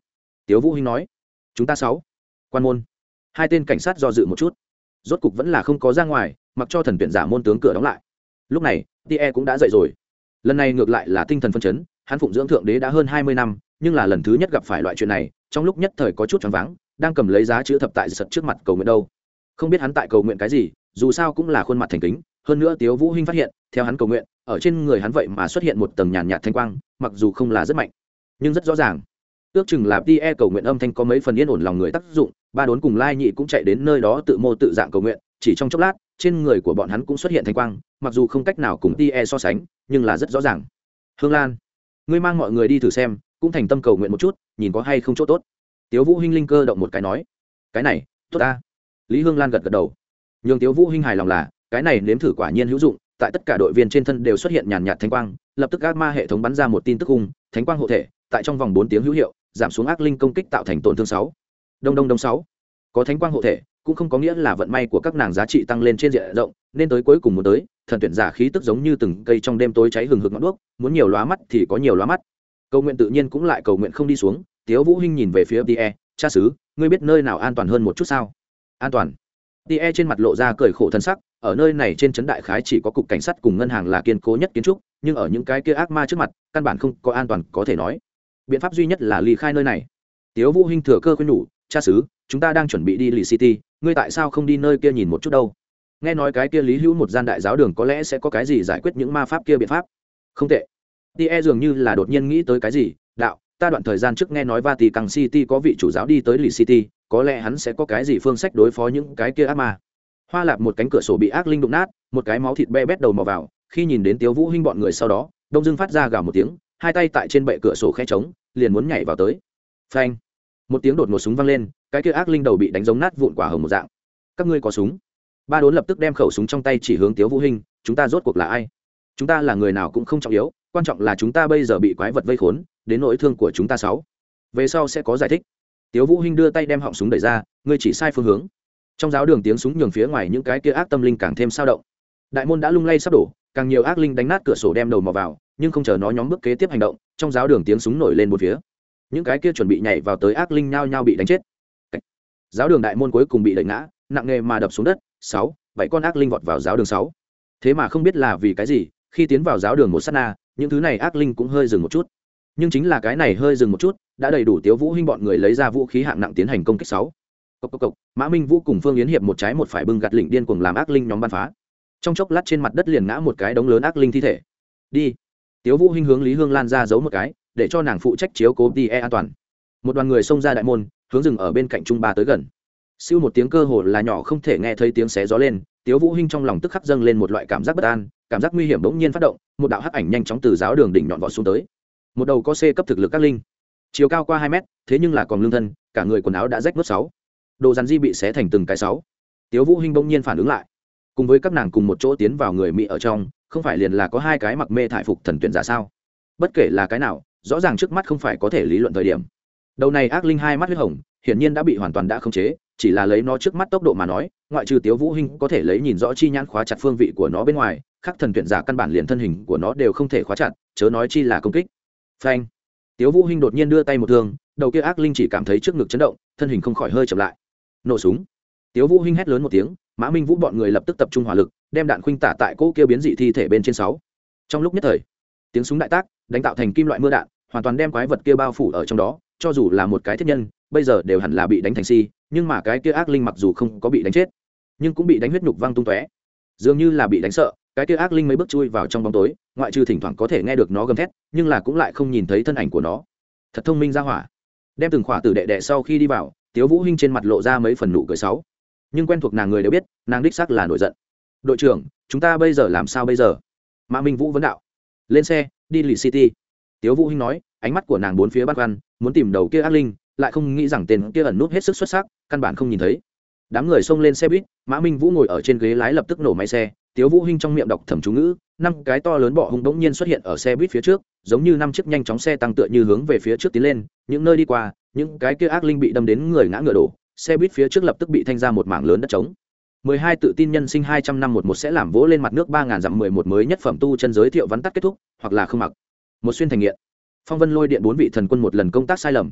Tiếu vũ hinh nói. Chúng ta sáu quan môn. Hai tên cảnh sát do dự một chút. Rốt cục vẫn là không có ra ngoài, mặc cho thần tuyển giả môn tướng cửa đóng lại. Lúc này tie cũng đã dậy rồi. Lần này ngược lại là tinh thần phân chấn, hắn phụng dưỡng thượng đế đã hơn hai mươi năm, nhưng là lần thứ nhất gặp phải loại chuyện này, trong lúc nhất thời có chút choáng váng, đang cầm lấy giá chữ thập tại sật trước mặt cầu nguyện đâu. Không biết hắn tại cầu nguyện cái gì, dù sao cũng là khuôn mặt thành kính hơn nữa tiếu vũ hinh phát hiện, theo hắn cầu nguyện, ở trên người hắn vậy mà xuất hiện một tầng nhàn nhạt thanh quang, mặc dù không là rất mạnh, nhưng rất rõ ràng. Ước chừng là tie cầu nguyện âm thanh có mấy phần yên ổn lòng người tác dụng, ba đốn cùng lai nhị cũng chạy đến nơi đó tự mô tự dạng cầu nguyện, chỉ trong chốc lát, trên người của bọn hắn cũng xuất hiện thanh quang, mặc dù không cách nào cùng tie so sánh, nhưng là rất rõ ràng. Hương lan, ngươi mang mọi người đi thử xem, cũng thành tâm cầu nguyện một chút, nhìn có hay không chỗ tốt. Tiếu vũ hinh linh cơ động một cái nói, cái này, tốt ta. Lý hương lan gật gật đầu. Nhường tiếu vũ hinh hài lòng là cái này nếm thử quả nhiên hữu dụng tại tất cả đội viên trên thân đều xuất hiện nhàn nhạt thánh quang lập tức ác ma hệ thống bắn ra một tin tức hung thánh quang hộ thể tại trong vòng bốn tiếng hữu hiệu giảm xuống ác linh công kích tạo thành tổn thương sáu. Đông đông đông sáu. Có thánh quang hộ thể cũng không có nghĩa là vận may của các nàng giá trị tăng lên trên diện rộng nên tới cuối cùng muốn tới thần tuyển giả khí tức giống như từng cây trong đêm tối cháy hừng hực ngọn đuốc muốn nhiều lóa mắt thì có nhiều lóa mắt. Cầu nguyện tự nhiên cũng lại cầu nguyện không đi xuống. Tiếu vũ hinh nhìn về phía fde cha xứ, ngươi biết nơi nào an toàn hơn một chút sao? An toàn tie trên mặt lộ ra cười khổ thân sắc, ở nơi này trên trấn đại khái chỉ có cục cảnh sát cùng ngân hàng là kiên cố nhất kiến trúc, nhưng ở những cái kia ác ma trước mặt, căn bản không có an toàn có thể nói. Biện pháp duy nhất là ly khai nơi này. Tiếu vũ hinh thừa cơ khuyên nhủ, cha sứ chúng ta đang chuẩn bị đi lì city, ngươi tại sao không đi nơi kia nhìn một chút đâu? Nghe nói cái kia lý hữu một gian đại giáo đường có lẽ sẽ có cái gì giải quyết những ma pháp kia biện pháp. Không tệ. Tie dường như là đột nhiên nghĩ tới cái gì, đạo ta đoạn thời gian trước nghe nói vatican city có vị chủ giáo đi tới lì city, có lẽ hắn sẽ có cái gì phương sách đối phó những cái kia ác ma. Hoa lạp một cánh cửa sổ bị ác linh đụng nát, một cái máu thịt be bét đầu mò vào, khi nhìn đến tiếu vũ hinh bọn người sau đó, đông Dương phát ra gào một tiếng, hai tay tại trên bệ cửa sổ khẽ trống, liền muốn nhảy vào tới. Phanh! Một tiếng đột ngột súng vang lên, cái kia ác linh đầu bị đánh giống nát vụn quả hồng một dạng. Các ngươi có súng? Ba đốn lập tức đem khẩu súng trong tay chỉ hướng tiếu vũ hinh, chúng ta rốt cuộc là ai? Chúng ta là người nào cũng không trọng yếu, quan trọng là chúng ta bây giờ bị quái vật vây khốn đến nỗi thương của chúng ta sáu. Về sau sẽ có giải thích. Tiếu vũ hinh đưa tay đem họng súng đẩy ra, ngươi chỉ sai phương hướng. Trong giáo đường tiếng súng nhường phía ngoài những cái kia ác tâm linh càng thêm sao động. Đại môn đã lung lay sắp đổ, càng nhiều ác linh đánh nát cửa sổ đem đầu mò vào, nhưng không chờ nó nhóm bước kế tiếp hành động, trong giáo đường tiếng súng nổi lên một phía. Những cái kia chuẩn bị nhảy vào tới ác linh nhao nhao bị đánh chết. Giáo đường đại môn cuối cùng bị đẩy ngã, nặng nề mà đập xuống đất, sáu, bảy con ác linh vọt vào giáo đường sáu. Thế mà không biết là vì cái gì, khi tiến vào giáo đường một sát na, những thứ này ác linh cũng hơi dừng một chút nhưng chính là cái này hơi dừng một chút, đã đầy đủ tiếu vũ hinh bọn người lấy ra vũ khí hạng nặng tiến hành công kích sáu. Cộc cộc cộc, mã minh vũ cùng phương yến hiệp một trái một phải bưng gạt lỉnh điên cuồng làm ác linh nhóm bắn phá. Trong chốc lát trên mặt đất liền ngã một cái đống lớn ác linh thi thể. Đi. Tiếu vũ hinh hướng lý hương lan ra giấu một cái, để cho nàng phụ trách chiếu cố đi e an toàn. Một đoàn người xông ra đại môn, hướng rừng ở bên cạnh trung ba tới gần. Siêu một tiếng cơ hồ là nhỏ không thể nghe thấy tiếng xé gió lên, tiếu vũ hinh trong lòng tức khắc dâng lên một loại cảm giác bất an, cảm giác nguy hiểm bỗng nhiên phát động, một đạo hắc ảnh nhanh chóng từ giáo đường đỉnh nhọn vọt xuống tới một đầu có c cấp thực lực các linh. Chiều cao qua hai mét, thế nhưng là còn lương thân, cả người quần áo đã rách mất sáu. Đồ rắn di bị xé thành từng cái sáu. Tiếu vũ hinh bỗng nhiên phản ứng lại. Cùng với các nàng cùng một chỗ tiến vào người mỹ ở trong, không phải liền là có hai cái mặc mê thải phục thần tuyển giả sao? Bất kể là cái nào, rõ ràng trước mắt không phải có thể lý luận thời điểm. Đầu này ác linh hai mắt huyết hồng, hiển nhiên đã bị hoàn toàn đã khống chế, chỉ là lấy nó trước mắt tốc độ mà nói, ngoại trừ tiếu vũ hinh có thể lấy nhìn rõ chi nhãn khóa chặt phương vị của nó bên ngoài khắc thần tuyển giả căn bản liền thân hình của nó đều không thể khóa chặt, chớ nói chi là công kích phanh. Tiếu vũ hinh đột nhiên đưa tay một thương, đầu kia ác linh chỉ cảm thấy trước ngực chấn động, thân hình không khỏi hơi chậm lại. Nổ súng. Tiếu vũ hinh hét lớn một tiếng, mã minh vũ bọn người lập tức tập trung hỏa lực, đem đạn khuynh tả tại cỗ kia biến dị thi thể bên trên sáu. Trong lúc nhất thời, tiếng súng đại tác, đánh tạo thành kim loại mưa đạn, hoàn toàn đem quái vật kia bao phủ ở trong đó, cho dù là một cái thiết nhân, bây giờ đều hẳn là bị đánh thành si, nhưng mà cái kia ác linh mặc dù không có bị đánh chết, nhưng cũng bị đánh huyết nhục văng tung tóe. Dường như là bị đánh sợ cái kia ác linh mấy bước chui vào trong bóng tối, ngoại trừ thỉnh thoảng có thể nghe được nó gầm thét, nhưng là cũng lại không nhìn thấy thân ảnh của nó. Thật thông minh ra hỏa. Đem từng khỏa tử đệ đệ sau khi đi vào, tiếu vũ hinh trên mặt lộ ra mấy phần nụ cười sáu nhưng quen thuộc nàng người đều biết, nàng đích xác là nổi giận. Đội trưởng, chúng ta bây giờ làm sao bây giờ? Mã minh vũ vấn đạo. Lên xe, đi lì city. Tiếu vũ hinh nói, ánh mắt của nàng bốn phía băn khoăn, muốn tìm đầu kia ác linh, lại không nghĩ rằng tên kia ẩn nút hết sức xuất sắc, căn bản không nhìn thấy. Đám người xông lên xe buýt, mã minh vũ ngồi ở trên ghế lái lập tức nổ máy xe tiếu vũ hinh trong miệng đọc thầm chú ngữ năm cái to lớn bọ hung đống nhiên xuất hiện ở xe buýt phía trước giống như năm chiếc nhanh chóng xe tăng tựa như hướng về phía trước tiến lên những nơi đi qua những cái kia ác linh bị đâm đến người ngã ngựa đổ xe buýt phía trước lập tức bị thanh ra một mảng lớn đất trống 12 tự tin nhân sinh 200 năm một một sẽ làm vỗ lên mặt nước 3000 dặm 11 mới nhất phẩm tu chân giới thiệu vắn tắt kết thúc, hoặc là không mặc. Một xuyên thành nghiện. Phong Vân lôi điện bốn vị thần quân một lần công tác sai lầm,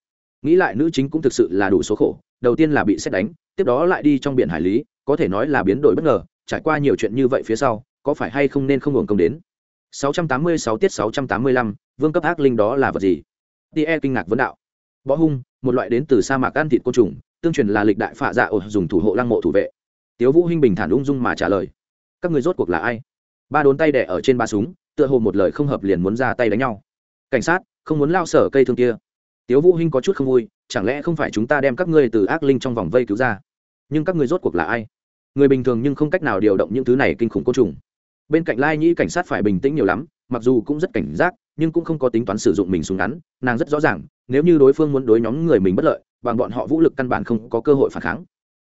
nghĩ lại nữ chính cũng thực sự là đủ số khổ đầu tiên là bị xét đánh tiếp đó lại đi trong biển hải lý có thể nói là biến đổi bất ngờ trải qua nhiều chuyện như vậy phía sau có phải hay không nên không hưởng công đến? 686 tiết 685, vương cấp ác linh đó là vật gì? Tie kinh ngạc vấn đạo. Võ hung một loại đến từ sa mạc ăn thịt côn trùng tương truyền là lịch đại phạ dạ ổ dùng thủ hộ lăng mộ thủ vệ. Tiếu vũ hinh bình thản ung dung mà trả lời. Các người rốt cuộc là ai? Ba đốn tay đẻ ở trên ba súng tựa hồ một lời không hợp liền muốn ra tay đánh nhau. Cảnh sát không muốn lao sở cây thương kia tiếu vũ hinh có chút không vui, chẳng lẽ không phải chúng ta đem các ngươi từ ác linh trong vòng vây cứu ra? Nhưng các ngươi rốt cuộc là ai? Người bình thường nhưng không cách nào điều động những thứ này kinh khủng côn trùng. Bên cạnh lai nhĩ cảnh sát phải bình tĩnh nhiều lắm, mặc dù cũng rất cảnh giác, nhưng cũng không có tính toán sử dụng mình súng ngắn, nàng rất rõ ràng, nếu như đối phương muốn đối nhóm người mình bất lợi, bằng bọn họ vũ lực căn bản không có cơ hội phản kháng.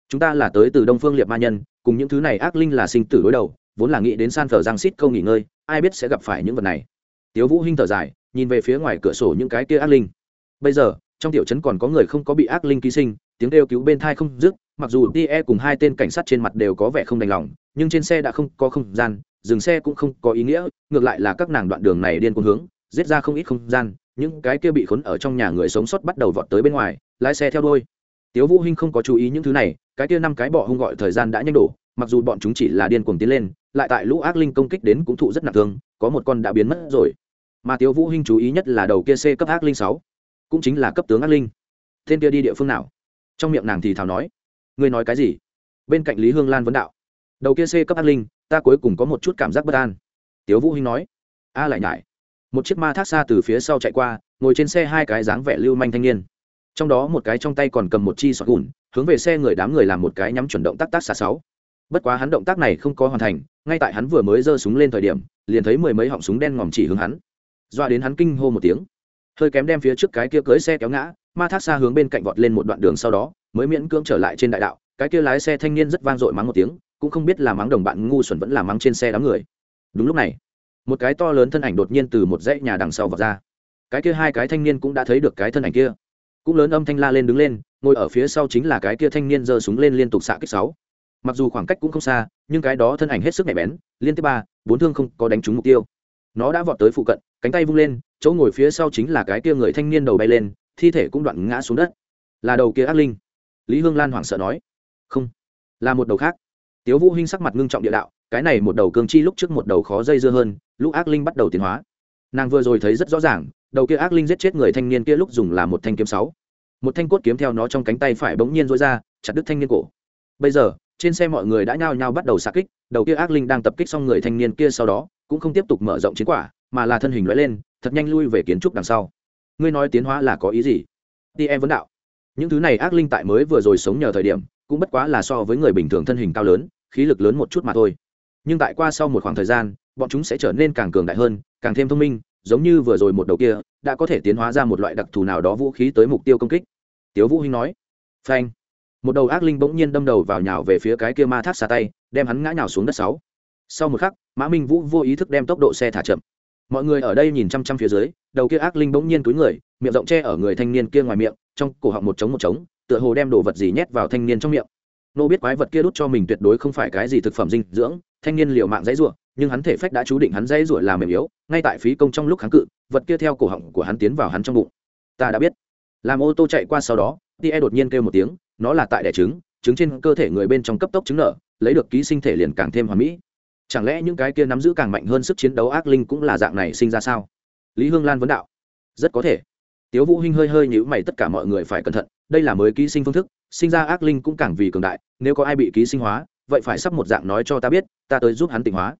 Chúng ta là tới từ đông phương liệt ma nhân, cùng những thứ này ác linh là sinh tử đối đầu, vốn là nghĩ đến san phở giang xít câu nghỉ ngơi, ai biết sẽ gặp phải những vật này. Tiếu vũ hinh thở dài, nhìn về phía ngoài cửa sổ những cái kia ác linh bây giờ, trong tiểu trấn còn có người không có bị ác linh ký sinh, tiếng kêu cứu bên thai không dứt, mặc dù tie cùng hai tên cảnh sát trên mặt đều có vẻ không đành lòng, nhưng trên xe đã không có không gian, dừng xe cũng không có ý nghĩa, ngược lại là các nàng đoạn đường này điên cuồng hướng, giết ra không ít không gian, những cái kia bị khốn ở trong nhà người sống sót bắt đầu vọt tới bên ngoài, lái xe theo đuôi. Tiếu vũ hinh không có chú ý những thứ này, cái kia năm cái bỏ hung gọi thời gian đã nhanh đổ, mặc dù bọn chúng chỉ là điên cuồng tiến lên, lại tại lũ ác linh công kích đến cũng thụ rất nặng thương, có một con đã biến mất rồi. Mà tiếu vũ hinh chú ý nhất là đầu kia c cấp ác linh sáu cũng chính là cấp tướng ác linh. Tên kia đi địa phương nào? Trong miệng nàng thì thào nói. Ngươi nói cái gì? Bên cạnh lý hương lan vấn đạo. Đầu kia c cấp ác linh, ta cuối cùng có một chút cảm giác bất an. Tiếu vũ hinh nói. A lại nhải. Một chiếc ma thác xa từ phía sau chạy qua, ngồi trên xe hai cái dáng vẻ lưu manh thanh niên. Trong đó một cái trong tay còn cầm một chi sọt gùn, hướng về xe người đám người làm một cái nhắm chuẩn động tác tác xa sáu. Bất quá hắn động tác này không có hoàn thành, ngay tại hắn vừa mới giơ súng lên thời điểm, liền thấy mười mấy họng súng đen ngòm chỉ hướng hắn. Doa đến hắn kinh hô một tiếng hơi kém đem phía trước cái kia cưới xe kéo ngã, ma thác xa hướng bên cạnh vọt lên một đoạn đường sau đó, mới miễn cưỡng trở lại trên đại đạo. Cái kia lái xe thanh niên rất vang dội mắng một tiếng, cũng không biết là mắng đồng bạn ngu xuẩn vẫn là mắng trên xe đám người. Đúng lúc này, một cái to lớn thân ảnh đột nhiên từ một dãy nhà đằng sau vọt ra. Cái kia hai cái thanh niên cũng đã thấy được cái thân ảnh kia. Cũng lớn âm thanh la lên đứng lên, ngồi ở phía sau chính là cái kia thanh niên giơ súng lên liên tục xạ kích sáu. Mặc dù khoảng cách cũng không xa, nhưng cái đó thân ảnh hết sức nhạy bén, liên tiếp ba, bốn thương không có đánh trúng mục tiêu. Nó đã vọt tới phụ cận, cánh tay vung lên chỗ ngồi phía sau chính là cái kia người thanh niên đầu bay lên, thi thể cũng đoạn ngã xuống đất. Là đầu kia ác linh. Lý hương lan hoảng sợ nói. Không, là một đầu khác. Tiếu vũ hinh sắc mặt ngưng trọng địa đạo, cái này một đầu cương chi lúc trước một đầu khó dây dưa hơn, lúc ác linh bắt đầu tiến hóa. Nàng vừa rồi thấy rất rõ ràng, đầu kia ác linh giết chết người thanh niên kia lúc dùng là một thanh kiếm sáu. Một thanh cốt kiếm theo nó trong cánh tay phải bỗng nhiên rối ra, chặt đứt thanh niên cổ. Bây giờ, trên xe mọi người đã nhao nhao bắt đầu xạ kích, đầu kia ác linh đang tập kích xong người thanh niên kia sau đó, cũng không tiếp tục mở rộng chiến quả, mà là thân hình lóe lên thật nhanh lui về kiến trúc đằng sau. Ngươi nói tiến hóa là có ý gì? Ti em vấn đạo. Những thứ này ác linh tại mới vừa rồi sống nhờ thời điểm, cũng bất quá là so với người bình thường thân hình cao lớn, khí lực lớn một chút mà thôi. Nhưng tại qua sau một khoảng thời gian, bọn chúng sẽ trở nên càng cường đại hơn, càng thêm thông minh, giống như vừa rồi một đầu kia, đã có thể tiến hóa ra một loại đặc thù nào đó vũ khí tới mục tiêu công kích. Tiếu vũ hinh nói. Phanh. Một đầu ác linh bỗng nhiên đâm đầu vào nhào về phía cái kia ma thác xà tay, đem hắn ngã nhào xuống đất sáu. Sau một khắc, mã minh vũ vô ý thức đem tốc độ xe thả chậm mọi người ở đây nhìn chăm chăm phía dưới, đầu kia ác linh bỗng nhiên túi người, miệng rộng che ở người thanh niên kia ngoài miệng, trong cổ họng một trống một trống, tựa hồ đem đồ vật gì nhét vào thanh niên trong miệng. Nô biết quái vật kia đút cho mình tuyệt đối không phải cái gì thực phẩm dinh dưỡng, thanh niên liều mạng dãy rủa, nhưng hắn thể phách đã chú định hắn dãy rủa làm mềm yếu, ngay tại phí công trong lúc kháng cự, vật kia theo cổ họng của hắn tiến vào hắn trong bụng. Ta đã biết. Làm ô tô chạy qua sau đó tie đột nhiên kêu một tiếng, nó là tại đẻ trứng trứng trên cơ thể người bên trong cấp tốc trứng nở, lấy được ký sinh thể liền càng thêm hoàn mỹ chẳng lẽ những cái kia nắm giữ càng mạnh hơn sức chiến đấu ác linh cũng là dạng này sinh ra sao? Lý hương lan vấn đạo. Rất có thể. Tiếu vũ hinh hơi hơi nhíu mày, tất cả mọi người phải cẩn thận, đây là mới ký sinh phương thức, sinh ra ác linh cũng càng vì cường đại, nếu có ai bị ký sinh hóa, vậy phải sắp một dạng nói cho ta biết, ta tới giúp hắn tịnh hóa.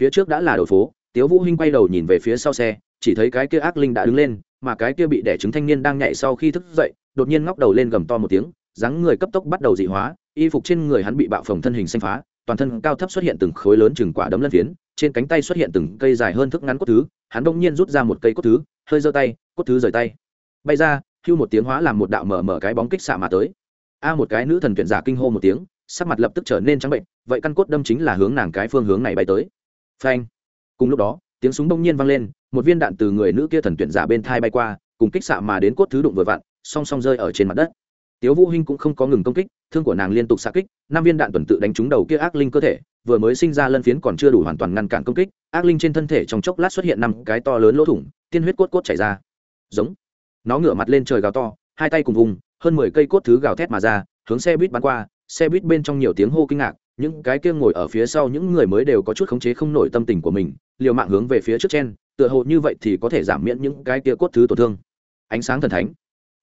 Phía trước đã là đầu phố, tiếu vũ hinh quay đầu nhìn về phía sau xe, chỉ thấy cái kia ác linh đã đứng lên, mà cái kia bị đẻ trứng thanh niên đang nhảy sau khi thức dậy, đột nhiên ngóc đầu lên gầm to một tiếng, dáng người cấp tốc bắt đầu dị hóa, y phục trên người hắn bị bạo phồng thân hình xanh phá toàn thân cao thấp xuất hiện từng khối lớn chừng quả đấm lân phiến, trên cánh tay xuất hiện từng cây dài hơn thước ngắn cốt thứ, hắn đông nhiên rút ra một cây cốt thứ, hơi giơ tay, cốt thứ rời tay. Bay ra, hưu một tiếng hóa làm một đạo mở mở cái bóng kích xạ mà tới. A một cái nữ thần tuyển giả kinh hô một tiếng, sắc mặt lập tức trở nên trắng bệnh, vậy căn cốt đâm chính là hướng nàng cái phương hướng này bay tới. Phanh! Cùng lúc đó, tiếng súng đông nhiên vang lên, một viên đạn từ người nữ kia thần tuyển giả bên thai bay qua, cùng kích xạ mà đến cốt thứ đụng vừa vặn, song song rơi ở trên mặt đất tiếu vũ hinh cũng không có ngừng công kích, thương của nàng liên tục xạ kích, năm viên đạn tuần tự đánh trúng đầu kia ác linh cơ thể, vừa mới sinh ra lân phiến còn chưa đủ hoàn toàn ngăn cản công kích, ác linh trên thân thể trong chốc lát xuất hiện năm cái to lớn lỗ thủng, tiên huyết cốt cốt chảy ra. Giống. Nó ngửa mặt lên trời gào to, hai tay cùng vùng, hơn mười cây cốt thứ gào thét mà ra, hướng xe buýt bắn qua, xe buýt bên trong nhiều tiếng hô kinh ngạc, những cái kia ngồi ở phía sau những người mới đều có chút khống chế không nổi tâm tình của mình, liều mạng hướng về phía trước trên tựa hồ như vậy thì có thể giảm miễn những cái kia cốt thứ tổn thương. Ánh sáng thần thánh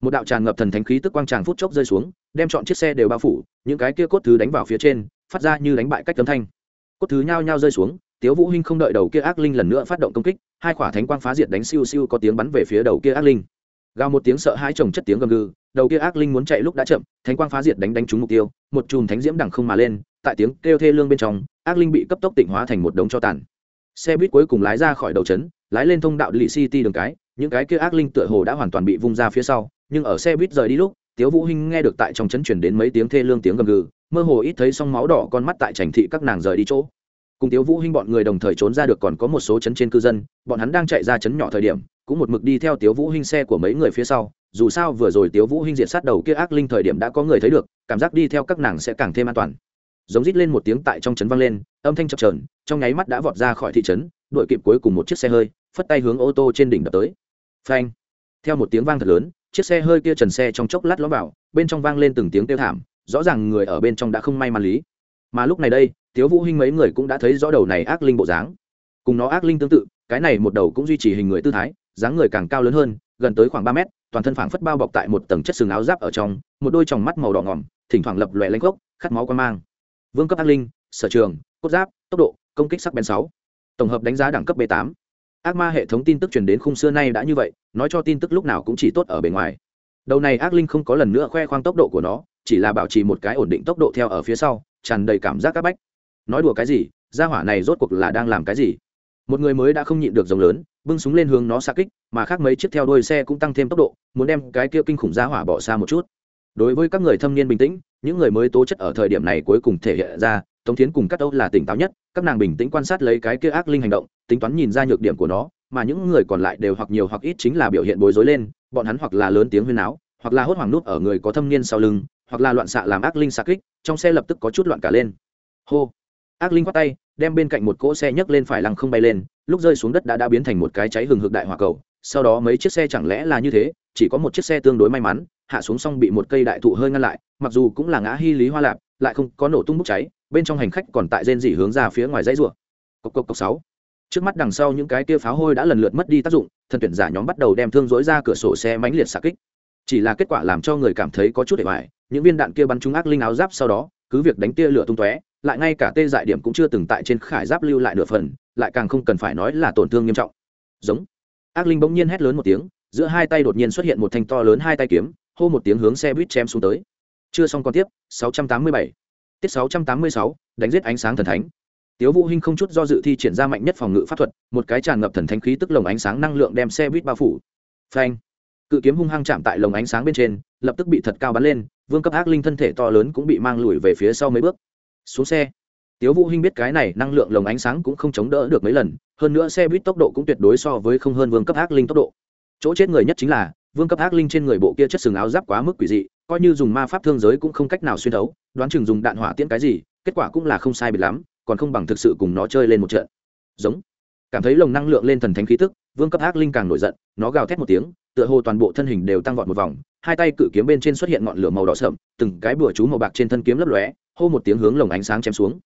một đạo tràn ngập thần thánh khí tức quang tràng phút chốc rơi xuống, đem chọn chiếc xe đều bao phủ, những cái kia cốt thứ đánh vào phía trên, phát ra như đánh bại cách tấm thanh. Cốt thứ nhao nhao rơi xuống, tiếu vũ hinh không đợi đầu kia ác linh lần nữa phát động công kích, hai quả thánh quang phá diệt đánh siêu siêu có tiếng bắn về phía đầu kia ác linh. Gào một tiếng sợ hãi chồng chất tiếng gầm gừ, đầu kia ác linh muốn chạy lúc đã chậm, thánh quang phá diệt đánh đánh trúng mục tiêu, một chùm thánh diễm đằng không mà lên, tại tiếng kêu thê lương bên trong, ác linh bị cấp tốc tỉnh hóa thành một đống cho tàn. Xe buýt cuối cùng lái ra khỏi đầu trấn, lái lên thông đạo lì city đường cái, những cái kia ác linh tựa hồ đã hoàn toàn bị vung ra phía sau nhưng ở xe buýt rời đi lúc, tiếu vũ hinh nghe được tại trong chấn truyền đến mấy tiếng thê lương tiếng gầm gừ, mơ hồ ít thấy song máu đỏ con mắt tại trành thị các nàng rời đi chỗ. Cùng tiếu vũ hinh bọn người đồng thời trốn ra được còn có một số chấn trên cư dân, bọn hắn đang chạy ra chấn nhỏ thời điểm, cũng một mực đi theo tiếu vũ hinh xe của mấy người phía sau, dù sao vừa rồi tiếu vũ hinh diệt sát đầu kia ác linh thời điểm đã có người thấy được, cảm giác đi theo các nàng sẽ càng thêm an toàn. Giống rít lên một tiếng tại trong trấn vang lên, âm thanh chập chờn, trong nháy mắt đã vọt ra khỏi thị trấn, đuổi kịp cuối cùng một chiếc xe hơi, phất tay hướng ô tô trên đỉnh đập tới. Phanh! Theo một tiếng vang thật lớn chiếc xe hơi kia trần xe trong chốc lát ló vào, bên trong vang lên từng tiếng kêu thảm, rõ ràng người ở bên trong đã không may mắn lý. Mà lúc này đây, tiếu vũ hinh mấy người cũng đã thấy rõ đầu này ác linh bộ dáng. Cùng nó ác linh tương tự, cái này một đầu cũng duy trì hình người tư thái, dáng người càng cao lớn hơn, gần tới khoảng ba mét, toàn thân phảng phất bao bọc tại một tầng chất sừng áo giáp ở trong, một đôi tròng mắt màu đỏ ngỏm, thỉnh thoảng lập lòe lanh gốc khát máu quan mang. Vương cấp ác linh, sở trường, cốt giáp, tốc độ, công kích sắc bén sáu, tổng hợp đánh giá đẳng cấp b tám ác ma hệ thống tin tức truyền đến khung xưa nay đã như vậy, nói cho tin tức lúc nào cũng chỉ tốt ở bề ngoài. Đầu này ác linh không có lần nữa khoe khoang tốc độ của nó, chỉ là bảo trì một cái ổn định tốc độ theo ở phía sau, tràn đầy cảm giác áp bách. Nói đùa cái gì, gia hỏa này rốt cuộc là đang làm cái gì? Một người mới đã không nhịn được rồng lớn, bưng súng lên hướng nó xa kích, mà khác mấy chiếc theo đuôi xe cũng tăng thêm tốc độ, muốn đem cái kia kinh khủng gia hỏa bỏ xa một chút. Đối với các người thâm niên bình tĩnh, những người mới tố chất ở thời điểm này cuối cùng thể hiện ra tống thiến cùng các âu là tỉnh táo nhất, các nàng bình tĩnh quan sát lấy cái kia ác linh hành động, tính toán nhìn ra nhược điểm của nó, mà những người còn lại đều hoặc nhiều hoặc ít chính là biểu hiện bối rối lên, bọn hắn hoặc là lớn tiếng huyên áo hoặc là hốt hoảng nút ở người có thâm niên sau lưng, hoặc là loạn xạ làm ác linh xạ kích, trong xe lập tức có chút loạn cả lên. Hô! Ác linh khoát tay, đem bên cạnh một cỗ xe nhấc lên phải lăng không bay lên, lúc rơi xuống đất đã đã biến thành một cái cháy hừng hực đại hỏa cầu, sau đó mấy chiếc xe chẳng lẽ là như thế, chỉ có một chiếc xe tương đối may mắn, hạ xuống xong bị một cây đại thụ hơi ngăn lại, mặc dù cũng là ngã hy lý hoa lạp, lại không có nổ tung bốc cháy bên trong hành khách còn tại rên rỉ hướng ra phía ngoài dãy rùa cốc cốc cốc sáu. Trước mắt đằng sau những cái kia pháo hôi đã lần lượt mất đi tác dụng, thần tuyển giả nhóm bắt đầu đem thương dối ra cửa sổ xe mãnh liệt xạ kích. Chỉ là kết quả làm cho người cảm thấy có chút để hoài những viên đạn kia bắn trúng ác linh áo giáp sau đó, cứ việc đánh tia lửa tung tóe, lại ngay cả tê dại điểm cũng chưa từng tại trên khải giáp lưu lại nửa phần, lại càng không cần phải nói là tổn thương nghiêm trọng. Giống. Ác linh bỗng nhiên hét lớn một tiếng, giữa hai tay đột nhiên xuất hiện một thanh to lớn hai tay kiếm, hô một tiếng hướng xe buýt chém xuống tới. Chưa xong còn tiếp 687 tiết 686, đánh giết ánh sáng thần thánh. Tiếu vũ hinh không chút do dự thi triển ra mạnh nhất phòng ngự pháp thuật một cái tràn ngập thần thánh khí tức lồng ánh sáng năng lượng đem xe buýt bao phủ. Phanh! Cự kiếm hung hăng chạm tại lồng ánh sáng bên trên lập tức bị thật cao bắn lên vương cấp ác linh thân thể to lớn cũng bị mang lùi về phía sau mấy bước. Xuống xe. Tiếu vũ hinh biết cái này năng lượng lồng ánh sáng cũng không chống đỡ được mấy lần hơn nữa xe buýt tốc độ cũng tuyệt đối so với không hơn vương cấp ác linh tốc độ. Chỗ chết người nhất chính là vương cấp ác linh trên người bộ kia chất sừng áo giáp quá mức quỷ dị coi như dùng ma pháp thương giới cũng không cách nào xuyên thấu đoán chừng dùng đạn hỏa tiễn cái gì, kết quả cũng là không sai biệt lắm, còn không bằng thực sự cùng nó chơi lên một trận. Giống. Cảm thấy lồng năng lượng lên thần thánh khí tức, vương cấp ác linh càng nổi giận, nó gào thét một tiếng, tựa hồ toàn bộ thân hình đều tăng vọt một vòng, hai tay cự kiếm bên trên xuất hiện ngọn lửa màu đỏ sậm, từng cái bùa chú màu bạc trên thân kiếm lấp lóe, hô một tiếng hướng lồng ánh sáng chém xuống.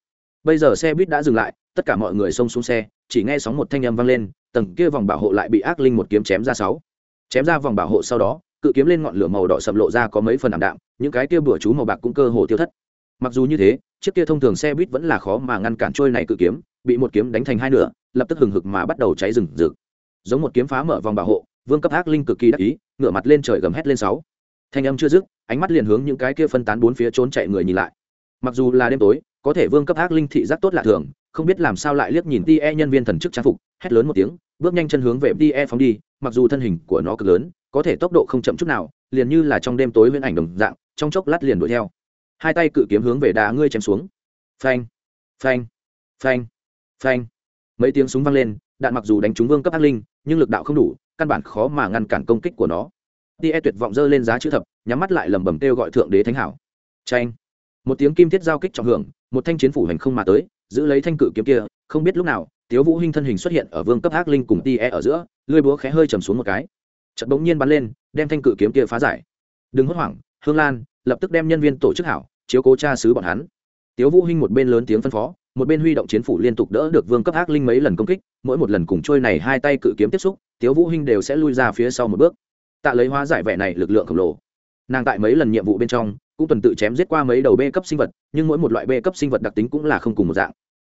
Bây giờ xe buýt đã dừng lại, tất cả mọi người xông xuống xe, chỉ nghe sóng một thanh âm vang lên, tầng kia vòng bảo hộ lại bị ác linh một kiếm chém ra sáu. Chém ra vòng bảo hộ sau đó cự kiếm lên ngọn lửa màu đỏ sầm lộ ra có mấy phần ảm đạm, những cái kia bùa chú màu bạc cũng cơ hồ tiêu thất. Mặc dù như thế, chiếc kia thông thường xe buýt vẫn là khó mà ngăn cản trôi này cự kiếm, bị một kiếm đánh thành hai nửa, lập tức hừng hực mà bắt đầu cháy rừng rực. Giống một kiếm phá mở vòng bảo hộ, vương cấp ác linh cực kỳ đắc ý, ngửa mặt lên trời gầm hét lên sáu. Thanh âm chưa dứt, ánh mắt liền hướng những cái kia phân tán bốn phía trốn chạy người nhìn lại. Mặc dù là đêm tối, có thể vương cấp ác linh thị giác tốt lạ thường, không biết làm sao lại liếc nhìn tie nhân viên thần chức trang phục, hét lớn một tiếng, bước nhanh chân hướng về tie phóng đi, mặc dù thân hình của nó cực lớn có thể tốc độ không chậm chút nào, liền như là trong đêm tối huyễn ảnh đồng dạng, trong chốc lát liền đuổi theo. Hai tay cự kiếm hướng về đá ngươi chém xuống. Phanh phanh phanh phanh. Mấy tiếng súng vang lên, đạn mặc dù đánh trúng vương cấp ác linh, nhưng lực đạo không đủ, căn bản khó mà ngăn cản công kích của nó. Tia e tuyệt vọng dơ lên giá chữ thập, nhắm mắt lại lẩm bẩm kêu gọi thượng đế thánh hảo. Tranh một tiếng kim thiết giao kích trọng hưởng, một thanh chiến phủ hành không mà tới, giữ lấy thanh cự kiếm kia, không biết lúc nào, tiếu vũ hinh thân hình xuất hiện ở vương cấp ác linh cùng tia ở giữa, lưỡi búa khẽ hơi trầm xuống một cái trận bỗng nhiên bắn lên, đem thanh cự kiếm kia phá giải. Đừng hốt hoảng, hương lan, lập tức đem nhân viên tổ chức hảo, chiếu cố cha sứ bọn hắn. Tiếu vũ hinh một bên lớn tiếng phân phó, một bên huy động chiến phủ liên tục đỡ được vương cấp ác linh mấy lần công kích, mỗi một lần cùng trôi này hai tay cự kiếm tiếp xúc, tiếu vũ hinh đều sẽ lui ra phía sau một bước. Tạ lấy hóa giải vẻ này lực lượng khổng lồ. Nàng tại mấy lần nhiệm vụ bên trong, cũng tuần tự chém giết qua mấy đầu b cấp sinh vật, nhưng mỗi một loại b cấp sinh vật đặc tính cũng là không cùng một dạng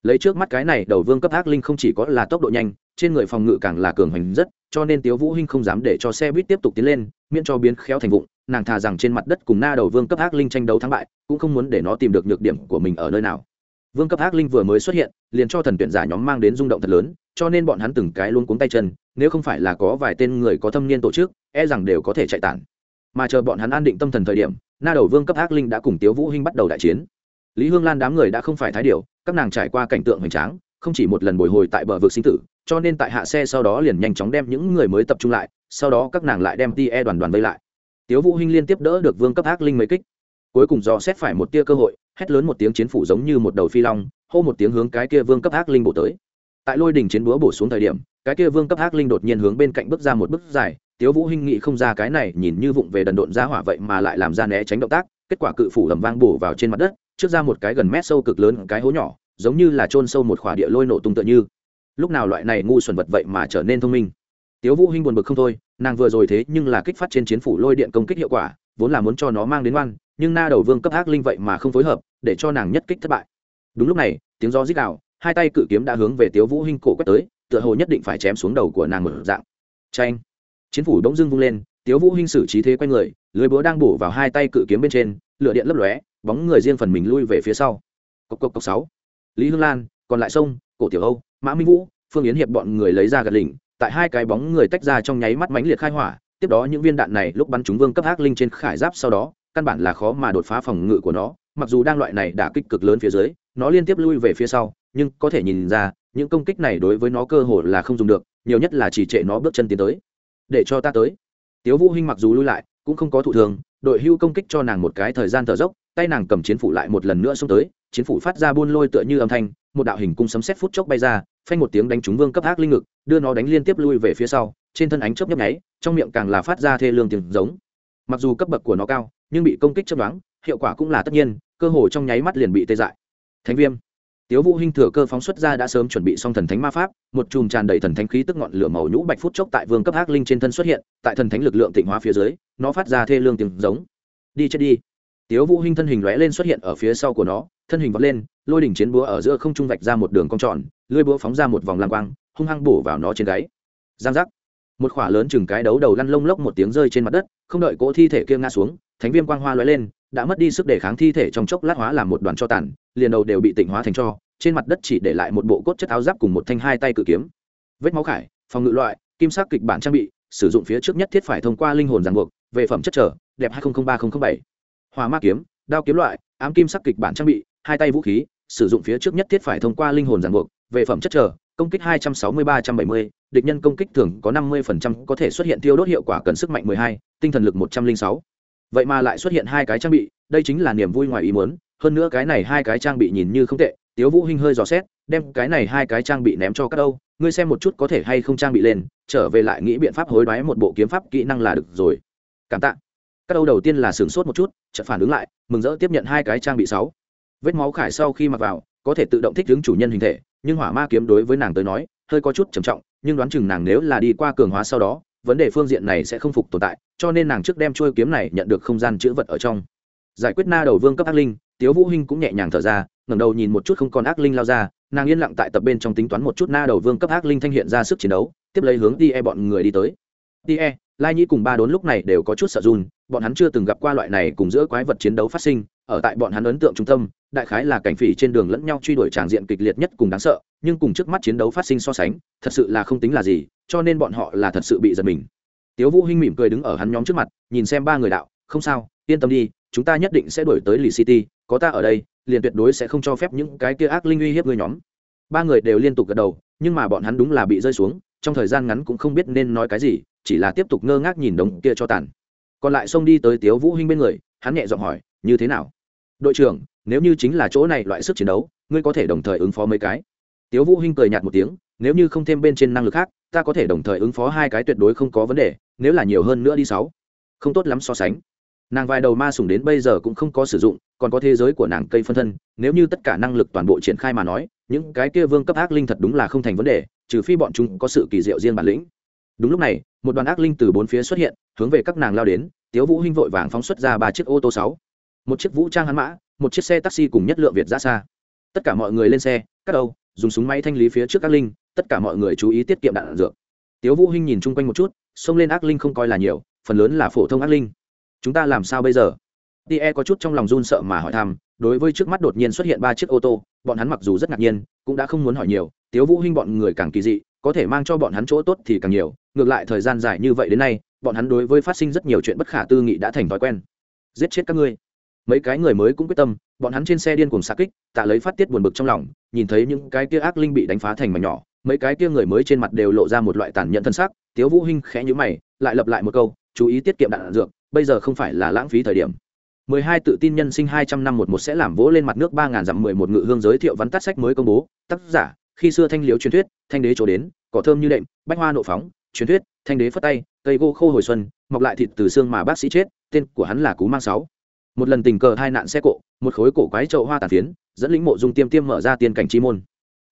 lấy trước mắt cái này, đầu vương cấp ác linh không chỉ có là tốc độ nhanh, trên người phòng ngự càng là cường hành rất, cho nên tiếu vũ hinh không dám để cho xe buýt tiếp tục tiến lên, miễn cho biến khéo thành vụng. Nàng thà rằng trên mặt đất cùng na đầu vương cấp ác linh tranh đấu thắng bại, cũng không muốn để nó tìm được nhược điểm của mình ở nơi nào. Vương cấp ác linh vừa mới xuất hiện, liền cho thần tuyển giả nhóm mang đến rung động thật lớn, cho nên bọn hắn từng cái luôn cuống tay chân, nếu không phải là có vài tên người có thâm niên tổ chức e rằng đều có thể chạy tản. Mà chờ bọn hắn an định tâm thần thời điểm, na đầu vương cấp ác linh đã cùng tiếu vũ hinh bắt đầu đại chiến lý hương lan đám người đã không phải thái điều các nàng trải qua cảnh tượng hoành tráng, không chỉ một lần bồi hồi tại bờ vực sinh tử, cho nên tại hạ xe sau đó liền nhanh chóng đem những người mới tập trung lại, sau đó các nàng lại đem ti e đoàn đoàn vây lại. Tiếu vũ hinh liên tiếp đỡ được vương cấp ác linh mấy kích. Cuối cùng do xét phải một tia cơ hội, hét lớn một tiếng chiến phủ giống như một đầu phi long, hô một tiếng hướng cái kia vương cấp ác linh bổ tới. Tại lôi đỉnh chiến búa bổ xuống thời điểm, cái kia vương cấp ác linh đột nhiên hướng bên cạnh bước ra một bước dài, tiếu vũ hinh nghĩ không ra cái này nhìn như vụng về đần độn ra hỏa vậy mà lại làm ra né tránh động tác, kết quả cự phủ lầm vang bổ vào trên mặt đất trước ra một cái gần mét sâu cực lớn cái hố nhỏ, giống như là trôn sâu một khỏa địa lôi nổ tung tựa như. Lúc nào loại này ngu xuẩn vật vậy mà trở nên thông minh? Tiếu vũ hinh buồn bực không thôi, nàng vừa rồi thế nhưng là kích phát trên chiến phủ lôi điện công kích hiệu quả, vốn là muốn cho nó mang đến oan, nhưng na đầu vương cấp ác linh vậy mà không phối hợp, để cho nàng nhất kích thất bại. Đúng lúc này, tiếng gió rít gào, hai tay cự kiếm đã hướng về tiếu vũ hinh cổ quét tới, tựa hồ nhất định phải chém xuống đầu của nàng một dạng. Tranh chiến phủ đống dưng vung lên, tiếu vũ hinh xử trí thế quay người, lưới búa đang bổ vào hai tay cự kiếm bên trên, lửa điện lấp lóe bóng người riêng phần mình lui về phía sau. Cốc cốc cốc sáu. Lý hương lan, còn lại sông, cổ tiểu âu, mã minh vũ, phương yến hiệp bọn người lấy ra gạt lỉnh, tại hai cái bóng người tách ra trong nháy mắt mãnh liệt khai hỏa, tiếp đó những viên đạn này lúc bắn chúng vương cấp ác linh trên khải giáp sau đó, căn bản là khó mà đột phá phòng ngự của nó, mặc dù đang loại này đã kích cực lớn phía dưới, nó liên tiếp lui về phía sau, nhưng có thể nhìn ra, những công kích này đối với nó cơ hội là không dùng được, nhiều nhất là chỉ trệ nó bước chân tiến tới. Để cho ta tới. Tiếu vũ hinh mặc dù lui lại, cũng không có thụ thường, đội hưu công kích cho nàng một cái thời gian thở dốc tay nàng cầm chiến phủ lại một lần nữa xông tới, chiến phủ phát ra buôn lôi tựa như âm thanh, một đạo hình cung sấm xét phút chốc bay ra, phanh một tiếng đánh trúng vương cấp ác linh ngực, đưa nó đánh liên tiếp lui về phía sau, trên thân ánh chớp nhấp nháy, trong miệng càng là phát ra thê lương tiếng giống. Mặc dù cấp bậc của nó cao, nhưng bị công kích chấp đoán hiệu quả cũng là tất nhiên, cơ hồ trong nháy mắt liền bị tê dại. Thánh viêm. Tiếu vũ hinh thừa cơ phóng xuất ra đã sớm chuẩn bị xong thần thánh ma pháp, một chùm tràn đầy thần thánh khí tức ngọn lửa màu nhũ bạch phút chốc tại vương cấp ác linh trên thân xuất hiện, tại thần thánh lực lượng tịnh hóa phía dưới, nó phát ra thê lương tiếng giống. Đi chết đi tiếu vũ hinh thân hình lóe lên xuất hiện ở phía sau của nó, thân hình vọt lên, lôi đỉnh chiến búa ở giữa không trung vạch ra một đường cong tròn lưỡi búa phóng ra một vòng lam quang, hung hăng bổ vào nó trên gáy. Giang giác. Một khỏa lớn chừng cái đấu đầu lăn lông lốc một tiếng rơi trên mặt đất, không đợi cỗ thi thể kia ngã xuống, thánh viêm quang hoa lóe lên, đã mất đi sức đề kháng thi thể trong chốc lát hóa làm một đoàn cho tàn, liền đầu đều bị tịnh hóa thành cho, trên mặt đất chỉ để lại một bộ cốt chất áo giáp cùng một thanh hai tay cự kiếm. Vết máu khải, phòng ngự loại, kim sắc kịch bản trang bị, sử dụng phía trước nhất thiết phải thông qua linh hồn ràng buộc, về phẩm chất trở, đẹp hai nghìn ba nghìn bảy hòa ma kiếm, đao kiếm loại, ám kim sắc kịch bản trang bị, hai tay vũ khí, sử dụng phía trước nhất thiết phải thông qua linh hồn ràng buộc, về phẩm chất trở công kích hai trăm sáu mươi ba trăm bảy mươi, địch nhân công kích thường có năm mươi phần trăm có thể xuất hiện tiêu đốt hiệu quả cần sức mạnh mười hai, tinh thần lực một trăm linh sáu. Vậy mà lại xuất hiện hai cái trang bị, đây chính là niềm vui ngoài ý muốn, hơn nữa cái này hai cái trang bị nhìn như không tệ, tiếu vũ hinh hơi dò xét, đem cái này hai cái trang bị ném cho các đâu, ngươi xem một chút có thể hay không trang bị lên, trở về lại nghĩ biện pháp hối đoái một bộ kiếm pháp kỹ năng là được rồi. Cảm tạ các đâu đầu tiên là sửng sốt một chút, chợt phản ứng lại, mừng rỡ tiếp nhận hai cái trang bị sáu. Vết máu khải sau khi mặc vào, có thể tự động thích ứng chủ nhân hình thể, nhưng hỏa ma kiếm đối với nàng tới nói, hơi có chút trầm trọng, nhưng đoán chừng nàng nếu là đi qua cường hóa sau đó, vấn đề phương diện này sẽ không phục tồn tại, cho nên nàng trước đem trôi kiếm này nhận được không gian chữ vật ở trong. Giải quyết na đầu vương cấp ác linh, tiếu vũ hinh cũng nhẹ nhàng thở ra, ngẩng đầu nhìn một chút không còn ác linh lao ra, nàng yên lặng tại tập bên trong tính toán một chút na đầu vương cấp ác linh thanh hiện ra sức chiến đấu, tiếp lấy hướng đi e bọn người đi tới tie lai nhĩ cùng ba đốn lúc này đều có chút sợ run, bọn hắn chưa từng gặp qua loại này cùng giữa quái vật chiến đấu phát sinh, ở tại bọn hắn ấn tượng trung tâm, đại khái là cảnh phỉ trên đường lẫn nhau truy đuổi tràng diện kịch liệt nhất cùng đáng sợ, nhưng cùng trước mắt chiến đấu phát sinh so sánh, thật sự là không tính là gì, cho nên bọn họ là thật sự bị giật mình. Tiếu vũ hinh mỉm cười đứng ở hắn nhóm trước mặt, nhìn xem ba người đạo, không sao, yên tâm đi, chúng ta nhất định sẽ đuổi tới lì city, có ta ở đây, liền tuyệt đối sẽ không cho phép những cái kia ác linh uy hiếp ngươi nhóm. Ba người đều liên tục gật đầu, nhưng mà bọn hắn đúng là bị rơi xuống, trong thời gian ngắn cũng không biết nên nói cái gì chỉ là tiếp tục ngơ ngác nhìn đống kia cho tàn. Còn lại xông đi tới tiếu vũ hinh bên người, hắn nhẹ giọng hỏi, như thế nào? Đội trưởng, nếu như chính là chỗ này loại sức chiến đấu, ngươi có thể đồng thời ứng phó mấy cái? Tiếu vũ hinh cười nhạt một tiếng, nếu như không thêm bên trên năng lực khác, ta có thể đồng thời ứng phó hai cái tuyệt đối không có vấn đề, nếu là nhiều hơn nữa đi sáu. Không tốt lắm so sánh. Nàng vài đầu ma sủng đến bây giờ cũng không có sử dụng, còn có thế giới của nàng cây phân thân, nếu như tất cả năng lực toàn bộ triển khai mà nói, những cái kia vương cấp ác linh thật đúng là không thành vấn đề, trừ phi bọn chúng có sự kỳ diệu riêng bản lĩnh đúng lúc này, một đoàn ác linh từ bốn phía xuất hiện, hướng về các nàng lao đến, tiếu vũ hinh vội vàng phóng xuất ra ba chiếc ô tô sáu. Một chiếc vũ trang hắn mã, một chiếc xe taxi cùng nhất lượng việt ra xa. Tất cả mọi người lên xe cắt đầu, dùng súng máy thanh lý phía trước ác linh, tất cả mọi người chú ý tiết kiệm đạn dược. Tiếu vũ hinh nhìn chung quanh một chút, xông lên ác linh không coi là nhiều, phần lớn là phổ thông ác linh. Chúng ta làm sao bây giờ? Tie có chút trong lòng run sợ mà hỏi thăm, đối với trước mắt đột nhiên xuất hiện ba chiếc ô tô, bọn hắn mặc dù rất ngạc nhiên, cũng đã không muốn hỏi nhiều, tiếu vũ hinh bọn người càng kỳ dị, có thể mang cho bọn hắn chỗ tốt thì càng nhiều ngược lại thời gian dài như vậy đến nay, bọn hắn đối với phát sinh rất nhiều chuyện bất khả tư nghị đã thành thói quen. Giết chết các ngươi. Mấy cái người mới cũng quyết tâm, bọn hắn trên xe điên cùng xa kích, tạ lấy phát tiết buồn bực trong lòng, nhìn thấy những cái kia ác linh bị đánh phá thành mảnh nhỏ, mấy cái kia người mới trên mặt đều lộ ra một loại tàn nhẫn thân xác tiếu vũ hinh khẽ nhíu mày, lại lập lại một câu, chú ý tiết kiệm đạn dược, bây giờ không phải là lãng phí thời điểm. 12 tự tin nhân sinh 200 năm một một sẽ làm vỗ lên mặt nước 3000 dặm 11 ngự hương giới thiệu văn tắt sách mới công bố. Tác giả, khi xưa thanh liễu truyền thuyết, thanh đế chỗ đến, cỏ thơm như đệm, bách hoa nộ phóng truyền thuyết thanh đế phất tay cây gỗ khô hồi xuân mọc lại thịt từ xương mà bác sĩ chết tên của hắn là cú mang sáu. Một lần tình cờ hai nạn xe cộ một khối cổ quái trậu hoa tàn phiến dẫn lĩnh mộ dung tiêm tiêm mở ra tiên cảnh chi môn.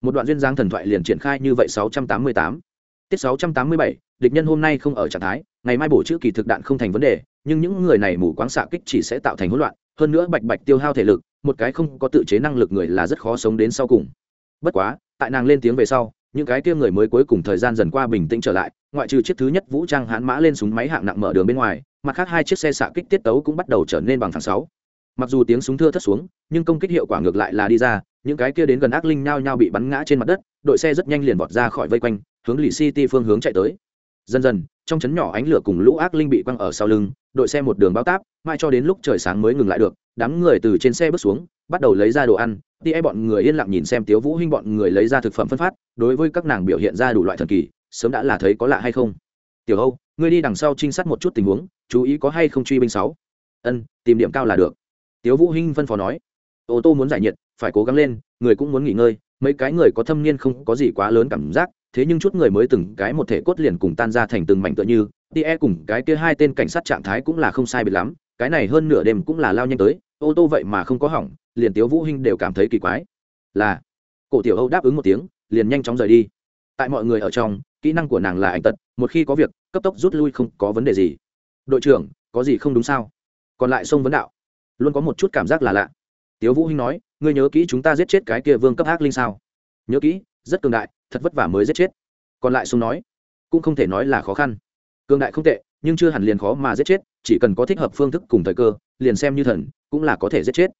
Một đoạn duyên giang thần thoại liền triển khai như vậy 688. tiết 687, địch nhân hôm nay không ở trạng thái ngày mai bổ chữ kỳ thực đạn không thành vấn đề nhưng những người này mù quáng xạ kích chỉ sẽ tạo thành hỗn loạn hơn nữa bạch bạch tiêu hao thể lực một cái không có tự chế năng lực người là rất khó sống đến sau cùng. Bất quá tại nàng lên tiếng về sau những cái kia người mới cuối cùng thời gian dần qua bình tĩnh trở lại, ngoại trừ chiếc thứ nhất vũ trang hãn mã lên súng máy hạng nặng mở đường bên ngoài, mặt khác hai chiếc xe xạ kích tiết tấu cũng bắt đầu trở nên bằng thẳng sáu. Mặc dù tiếng súng thưa thất xuống, nhưng công kích hiệu quả ngược lại là đi ra, những cái kia đến gần ác linh nhao nhao bị bắn ngã trên mặt đất, đội xe rất nhanh liền vọt ra khỏi vây quanh, hướng lì city phương hướng chạy tới. Dần dần, trong chấn nhỏ ánh lửa cùng lũ ác linh bị quăng ở sau lưng, đội xe một đường bao táp, mãi cho đến lúc trời sáng mới ngừng lại được, đám người từ trên xe bước xuống, bắt đầu lấy ra đồ ăn ti e bọn người yên lặng nhìn xem tiếu vũ hinh bọn người lấy ra thực phẩm phân phát, đối với các nàng biểu hiện ra đủ loại thần kỳ, sớm đã là thấy có lạ hay không? Tiểu âu, ngươi đi đằng sau trinh sát một chút tình huống, chú ý có hay không truy binh sáu. Ân, tìm điểm cao là được. Tiếu vũ hinh phân phó nói. Ô tô muốn giải nhiệt, phải cố gắng lên, người cũng muốn nghỉ ngơi, mấy cái người có thâm niên không có gì quá lớn cảm giác, thế nhưng chút người mới từng cái một thể cốt liền cùng tan ra thành từng mảnh tựa như tie cùng cái kia hai tên cảnh sát trạng thái cũng là không sai biệt lắm, cái này hơn nửa đêm cũng là lao nhanh tới, ô tô vậy mà không có hỏng liền tiếu vũ hinh đều cảm thấy kỳ quái. Là, cổ tiểu âu đáp ứng một tiếng, liền nhanh chóng rời đi. Tại mọi người ở trong, kỹ năng của nàng là ảnh tật, một khi có việc, cấp tốc rút lui không có vấn đề gì. Đội trưởng, có gì không đúng sao? Còn lại sông vấn đạo, luôn có một chút cảm giác là lạ. Tiếu vũ hinh nói, ngươi nhớ kỹ chúng ta giết chết cái kia vương cấp ác linh sao? Nhớ kỹ, rất cường đại, thật vất vả mới giết chết. Còn lại sông nói, cũng không thể nói là khó khăn. Cường đại không tệ, nhưng chưa hẳn liền khó mà giết chết, chỉ cần có thích hợp phương thức cùng thời cơ, liền xem như thần, cũng là có thể giết chết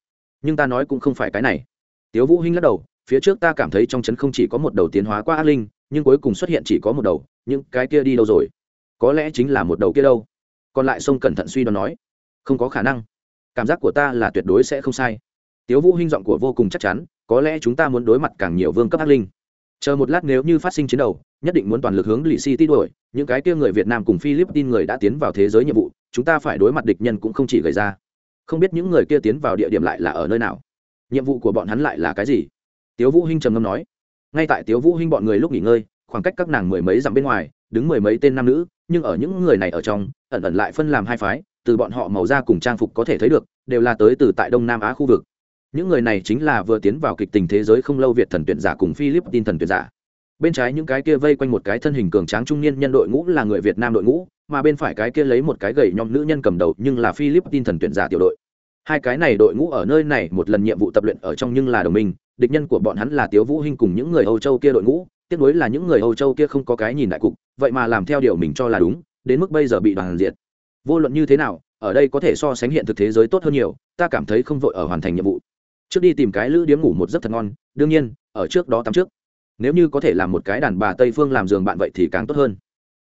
nhưng ta nói cũng không phải cái này. Tiếu vũ hinh lắc đầu, phía trước ta cảm thấy trong chấn không chỉ có một đầu tiến hóa qua ác linh, nhưng cuối cùng xuất hiện chỉ có một đầu, những cái kia đi đâu rồi? Có lẽ chính là một đầu kia đâu. Còn lại sông cẩn thận suy đoán nói, không có khả năng. Cảm giác của ta là tuyệt đối sẽ không sai. Tiếu vũ hinh giọng của vô cùng chắc chắn, có lẽ chúng ta muốn đối mặt càng nhiều vương cấp ác linh. Chờ một lát nếu như phát sinh chiến đấu nhất định muốn toàn lực hướng lì city đuổi. Những cái kia người việt nam cùng philippines người đã tiến vào thế giới nhiệm vụ, chúng ta phải đối mặt địch nhân cũng không chỉ gây ra không biết những người kia tiến vào địa điểm lại là ở nơi nào. Nhiệm vụ của bọn hắn lại là cái gì? Tiếu vũ hinh trầm ngâm nói. Ngay tại tiếu vũ hinh bọn người lúc nghỉ ngơi, khoảng cách các nàng mười mấy dặm bên ngoài, đứng mười mấy tên nam nữ, nhưng ở những người này ở trong, ẩn ẩn lại phân làm hai phái, từ bọn họ màu da cùng trang phục có thể thấy được, đều là tới từ tại đông nam á khu vực. Những người này chính là vừa tiến vào kịch tình thế giới không lâu việt thần tuyển giả cùng philippines thần tuyển giả bên trái những cái kia vây quanh một cái thân hình cường tráng trung niên nhân đội ngũ là người việt nam đội ngũ, mà bên phải cái kia lấy một cái gầy nhom nữ nhân cầm đầu nhưng là philippines thần tuyển giả tiểu đội. Hai cái này đội ngũ ở nơi này một lần nhiệm vụ tập luyện ở trong nhưng là đồng minh, địch nhân của bọn hắn là tiếu vũ hinh cùng những người âu châu kia đội ngũ, tiếc nối là những người âu châu kia không có cái nhìn đại cục, vậy mà làm theo điều mình cho là đúng, đến mức bây giờ bị đoàn diệt. Vô luận như thế nào, ở đây có thể so sánh hiện thực thế giới tốt hơn nhiều, ta cảm thấy không vội ở hoàn thành nhiệm vụ. Trước đi tìm cái lữ điếm ngủ một giấc thật ngon, đương nhiên, ở trước đó tắm trước nếu như có thể làm một cái đàn bà tây phương làm giường bạn vậy thì càng tốt hơn.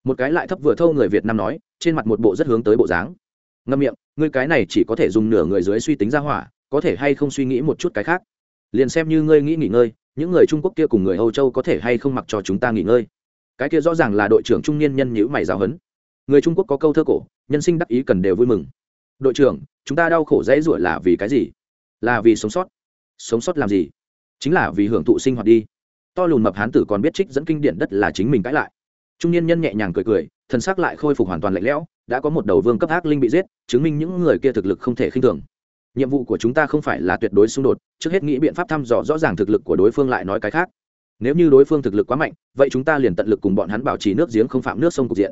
Một cái lại thấp vừa thâu người việt nam nói, trên mặt một bộ rất hướng tới bộ dáng. Ngâm miệng, ngươi cái này chỉ có thể dùng nửa người dưới suy tính ra hỏa, có thể hay không suy nghĩ một chút cái khác? Liền xem như ngươi nghĩ nghỉ ngơi, những người trung quốc kia cùng người âu châu có thể hay không mặc cho chúng ta nghỉ ngơi? Cái kia rõ ràng là đội trưởng trung niên nhân nhữ mày giáo hấn người trung quốc có câu thơ cổ, nhân sinh đắc ý cần đều vui mừng. Đội trưởng, chúng ta đau khổ dễ ruổi là vì cái gì? Là vì sống sót. Sống sót làm gì? Chính là vì hưởng thụ sinh hoạt đi to lùn mập hán tử còn biết trích dẫn kinh điển đất là chính mình cãi lại. Trung niên nhân nhẹ nhàng cười cười thân xác lại khôi phục hoàn toàn lạnh lẽo, đã có một đầu vương cấp ác linh bị giết, chứng minh những người kia thực lực không thể khinh thường. Nhiệm vụ của chúng ta không phải là tuyệt đối xung đột, trước hết nghĩ biện pháp thăm dò rõ ràng thực lực của đối phương lại nói cái khác. Nếu như đối phương thực lực quá mạnh, vậy chúng ta liền tận lực cùng bọn hắn bảo trì nước giếng không phạm nước sông cục diện.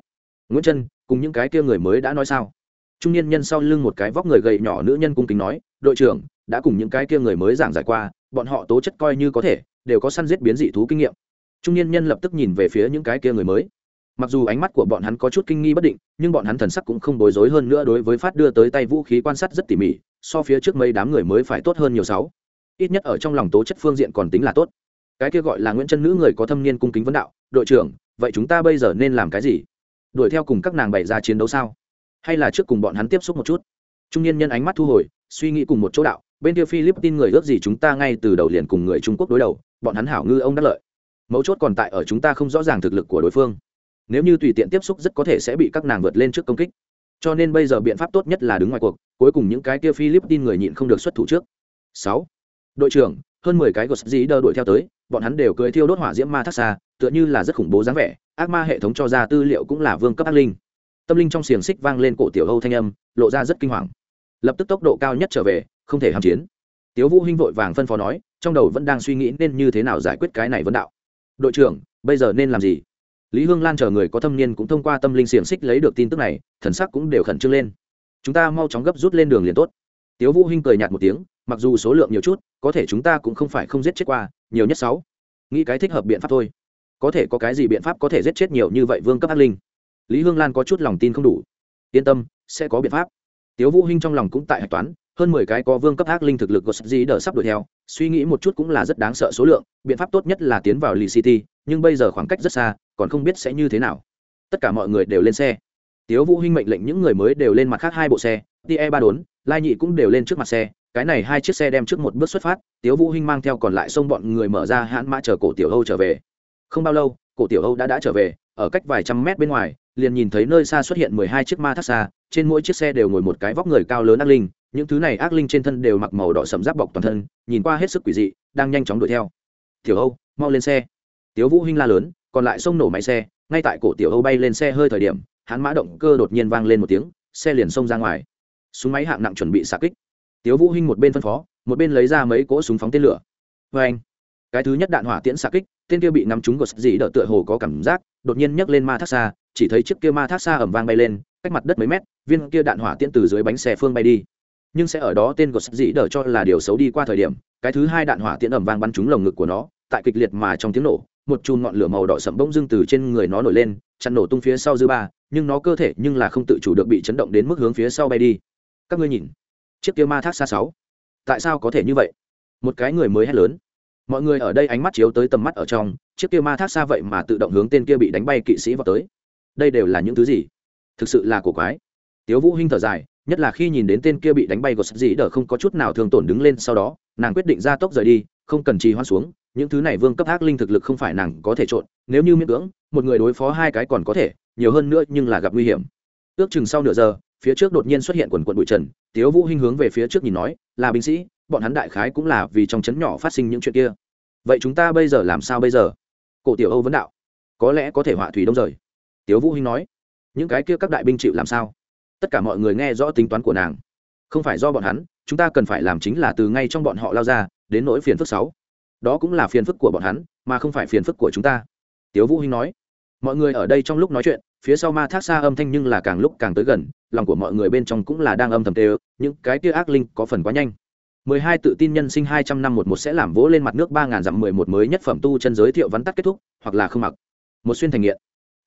Nguyễn trân, cùng những cái kia người mới đã nói sao? Trung niên nhân sau lưng một cái vóc người gầy nhỏ nữ nhân cung kính nói, đội trưởng, đã cùng những cái kia người mới giảng giải qua, bọn họ tố chất coi như có thể đều có săn giết biến dị thú kinh nghiệm. Trung niên nhân lập tức nhìn về phía những cái kia người mới. Mặc dù ánh mắt của bọn hắn có chút kinh nghi bất định, nhưng bọn hắn thần sắc cũng không bối rối hơn nữa đối với phát đưa tới tay vũ khí quan sát rất tỉ mỉ, so phía trước mấy đám người mới phải tốt hơn nhiều sáu. Ít nhất ở trong lòng tố chất phương diện còn tính là tốt. Cái kia gọi là nguyễn chân nữ người có thâm niên cung kính vấn đạo, đội trưởng, vậy chúng ta bây giờ nên làm cái gì? Đuổi theo cùng các nàng bày ra chiến đấu sao? Hay là trước cùng bọn hắn tiếp xúc một chút? Trung niên nhân ánh mắt thu hồi, suy nghĩ cùng một chỗ đạo, bên kia philippines người ước gì chúng ta ngay từ đầu liền cùng người trung quốc đối đầu bọn hắn hảo ngư ông đắc lợi. Mấu chốt còn tại ở chúng ta không rõ ràng thực lực của đối phương. Nếu như tùy tiện tiếp xúc rất có thể sẽ bị các nàng vượt lên trước công kích. Cho nên bây giờ biện pháp tốt nhất là đứng ngoài cuộc, cuối cùng những cái kia philippines người nhịn không được xuất thủ trước. Sáu. Đội trưởng, hơn mười cái gột dí đơ đuổi theo tới, bọn hắn đều cưới thiêu đốt hỏa diễm ma thác xa, tựa như là rất khủng bố dáng vẻ, ác ma hệ thống cho ra tư liệu cũng là vương cấp ác linh. Tâm linh trong xiềng xích vang lên cổ tiểu âu thanh âm, lộ ra rất kinh hoàng. Lập tức tốc độ cao nhất trở về, không thể hàm chiến. Tiếu vũ hinh vội vàng phân phó nói trong đầu vẫn đang suy nghĩ nên như thế nào giải quyết cái này vấn đạo. Đội trưởng, bây giờ nên làm gì? Lý hương lan chờ người có thâm niên cũng thông qua tâm linh xiềng xích lấy được tin tức này, thần sắc cũng đều khẩn trương lên. Chúng ta mau chóng gấp rút lên đường liền tốt. Tiếu vũ hinh cười nhạt một tiếng, mặc dù số lượng nhiều chút, có thể chúng ta cũng không phải không giết chết qua, nhiều nhất sáu. Nghĩ cái thích hợp biện pháp thôi. Có thể có cái gì biện pháp có thể giết chết nhiều như vậy vương cấp ác linh? Lý hương lan có chút lòng tin không đủ. Yên tâm, sẽ có biện pháp. Tiếu vũ hinh trong lòng cũng tại hạch toán hơn mười cái có vương cấp ác linh thực lực của gì đỡ sắp đuổi theo, suy nghĩ một chút cũng là rất đáng sợ số lượng, biện pháp tốt nhất là tiến vào lì city, nhưng bây giờ khoảng cách rất xa, còn không biết sẽ như thế nào. Tất cả mọi người đều lên xe. Tiếu vũ hinh mệnh lệnh những người mới đều lên mặt khác hai bộ xe tie ba đốn, lai nhị cũng đều lên trước mặt xe, cái này hai chiếc xe đem trước một bước xuất phát, tiếu vũ hinh mang theo còn lại xông bọn người mở ra hãn mã chờ cổ tiểu âu trở về. Không bao lâu, cổ tiểu âu đã đã trở về, ở cách vài trăm mét bên ngoài, liền nhìn thấy nơi xa xuất hiện mười hai chiếc ma thác xa trên mỗi chiếc xe đều ngồi một cái vóc người cao lớn ác linh, những thứ này ác linh trên thân đều mặc màu đỏ sầm giáp bọc toàn thân, nhìn qua hết sức quỷ dị, đang nhanh chóng đuổi theo. Tiểu âu, mau lên xe. Tiếu vũ hinh la lớn, còn lại xông nổ máy xe, ngay tại cổ tiểu âu bay lên xe hơi thời điểm, hắn mã động cơ đột nhiên vang lên một tiếng, xe liền xông ra ngoài. Súng máy hạng nặng chuẩn bị xạ kích. Tiếu vũ hinh một bên phân phó, một bên lấy ra mấy cỗ súng phóng tên lửa. Với anh. Cái thứ nhất đạn hỏa tiễn xạ kích, tên kia bị nắm trúng gột dị đỡ tựa hồ có cảm giác, đột nhiên nhấc lên ma thác xa, chỉ thấy chiếc kia ma thác xa ẩm vang bay lên cách mặt đất mấy mét, viên kia đạn hỏa tiễn từ dưới bánh xe phương bay đi. Nhưng sẽ ở đó tên gột dĩ đỡ cho là điều xấu đi qua thời điểm, cái thứ hai đạn hỏa tiễn ẩm vang bắn trúng lồng ngực của nó, tại kịch liệt mà trong tiếng nổ, một chùm ngọn lửa màu đỏ sậm bỗng dưng từ trên người nó nổi lên, chặn nổ tung phía sau dư ba, nhưng nó cơ thể nhưng là không tự chủ được bị chấn động đến mức hướng phía sau bay đi. Các ngươi nhìn, chiếc kia ma thác xa sáu, tại sao có thể như vậy? Một cái người mới hét lớn. Mọi người ở đây ánh mắt chiếu tới tầm mắt ở trong, chiếc kia ma thác xa vậy mà tự động hướng tên kia bị đánh bay kỵ sĩ vào tới. Đây đều là những thứ gì? Thực sự là cổ quái. Tiếu vũ hinh thở dài, nhất là khi nhìn đến tên kia bị đánh bay của sắt dĩ đỡ không có chút nào thương tổn đứng lên sau đó, nàng quyết định ra tốc rời đi, không cần trì hoãn xuống, những thứ này vương cấp ác linh thực lực không phải nàng có thể trộn, nếu như miễn cưỡng, một người đối phó hai cái còn có thể, nhiều hơn nữa nhưng là gặp nguy hiểm. Ước chừng sau nửa giờ, phía trước đột nhiên xuất hiện quần quần bụi trần, tiếu vũ hinh hướng về phía trước nhìn nói, là binh sĩ, bọn hắn đại khái cũng là vì trong chấn nhỏ phát sinh những chuyện kia. Vậy chúng ta bây giờ làm sao bây giờ? Cổ tiểu âu vấn đạo, có lẽ có thể họa thủy đông rời. Tiếu vũ hinh nói những cái kia các đại binh chịu làm sao? Tất cả mọi người nghe rõ tính toán của nàng. Không phải do bọn hắn, chúng ta cần phải làm chính là từ ngay trong bọn họ lao ra, đến nỗi phiền phức sáu. Đó cũng là phiền phức của bọn hắn, mà không phải phiền phức của chúng ta. Tiếu vũ hinh nói. Mọi người ở đây trong lúc nói chuyện, phía sau ma thác xa âm thanh nhưng là càng lúc càng tới gần, lòng của mọi người bên trong cũng là đang âm thầm tê ớ những cái kia ác linh có phần quá nhanh. Mười hai tự tin nhân sinh hai trăm năm một một sẽ làm vỗ lên mặt nước ba ngàn dặm mười một mới nhất phẩm tu chân giới thiệu vắn tắt kết thúc, hoặc là không mặc. Một xuyên thành nghiện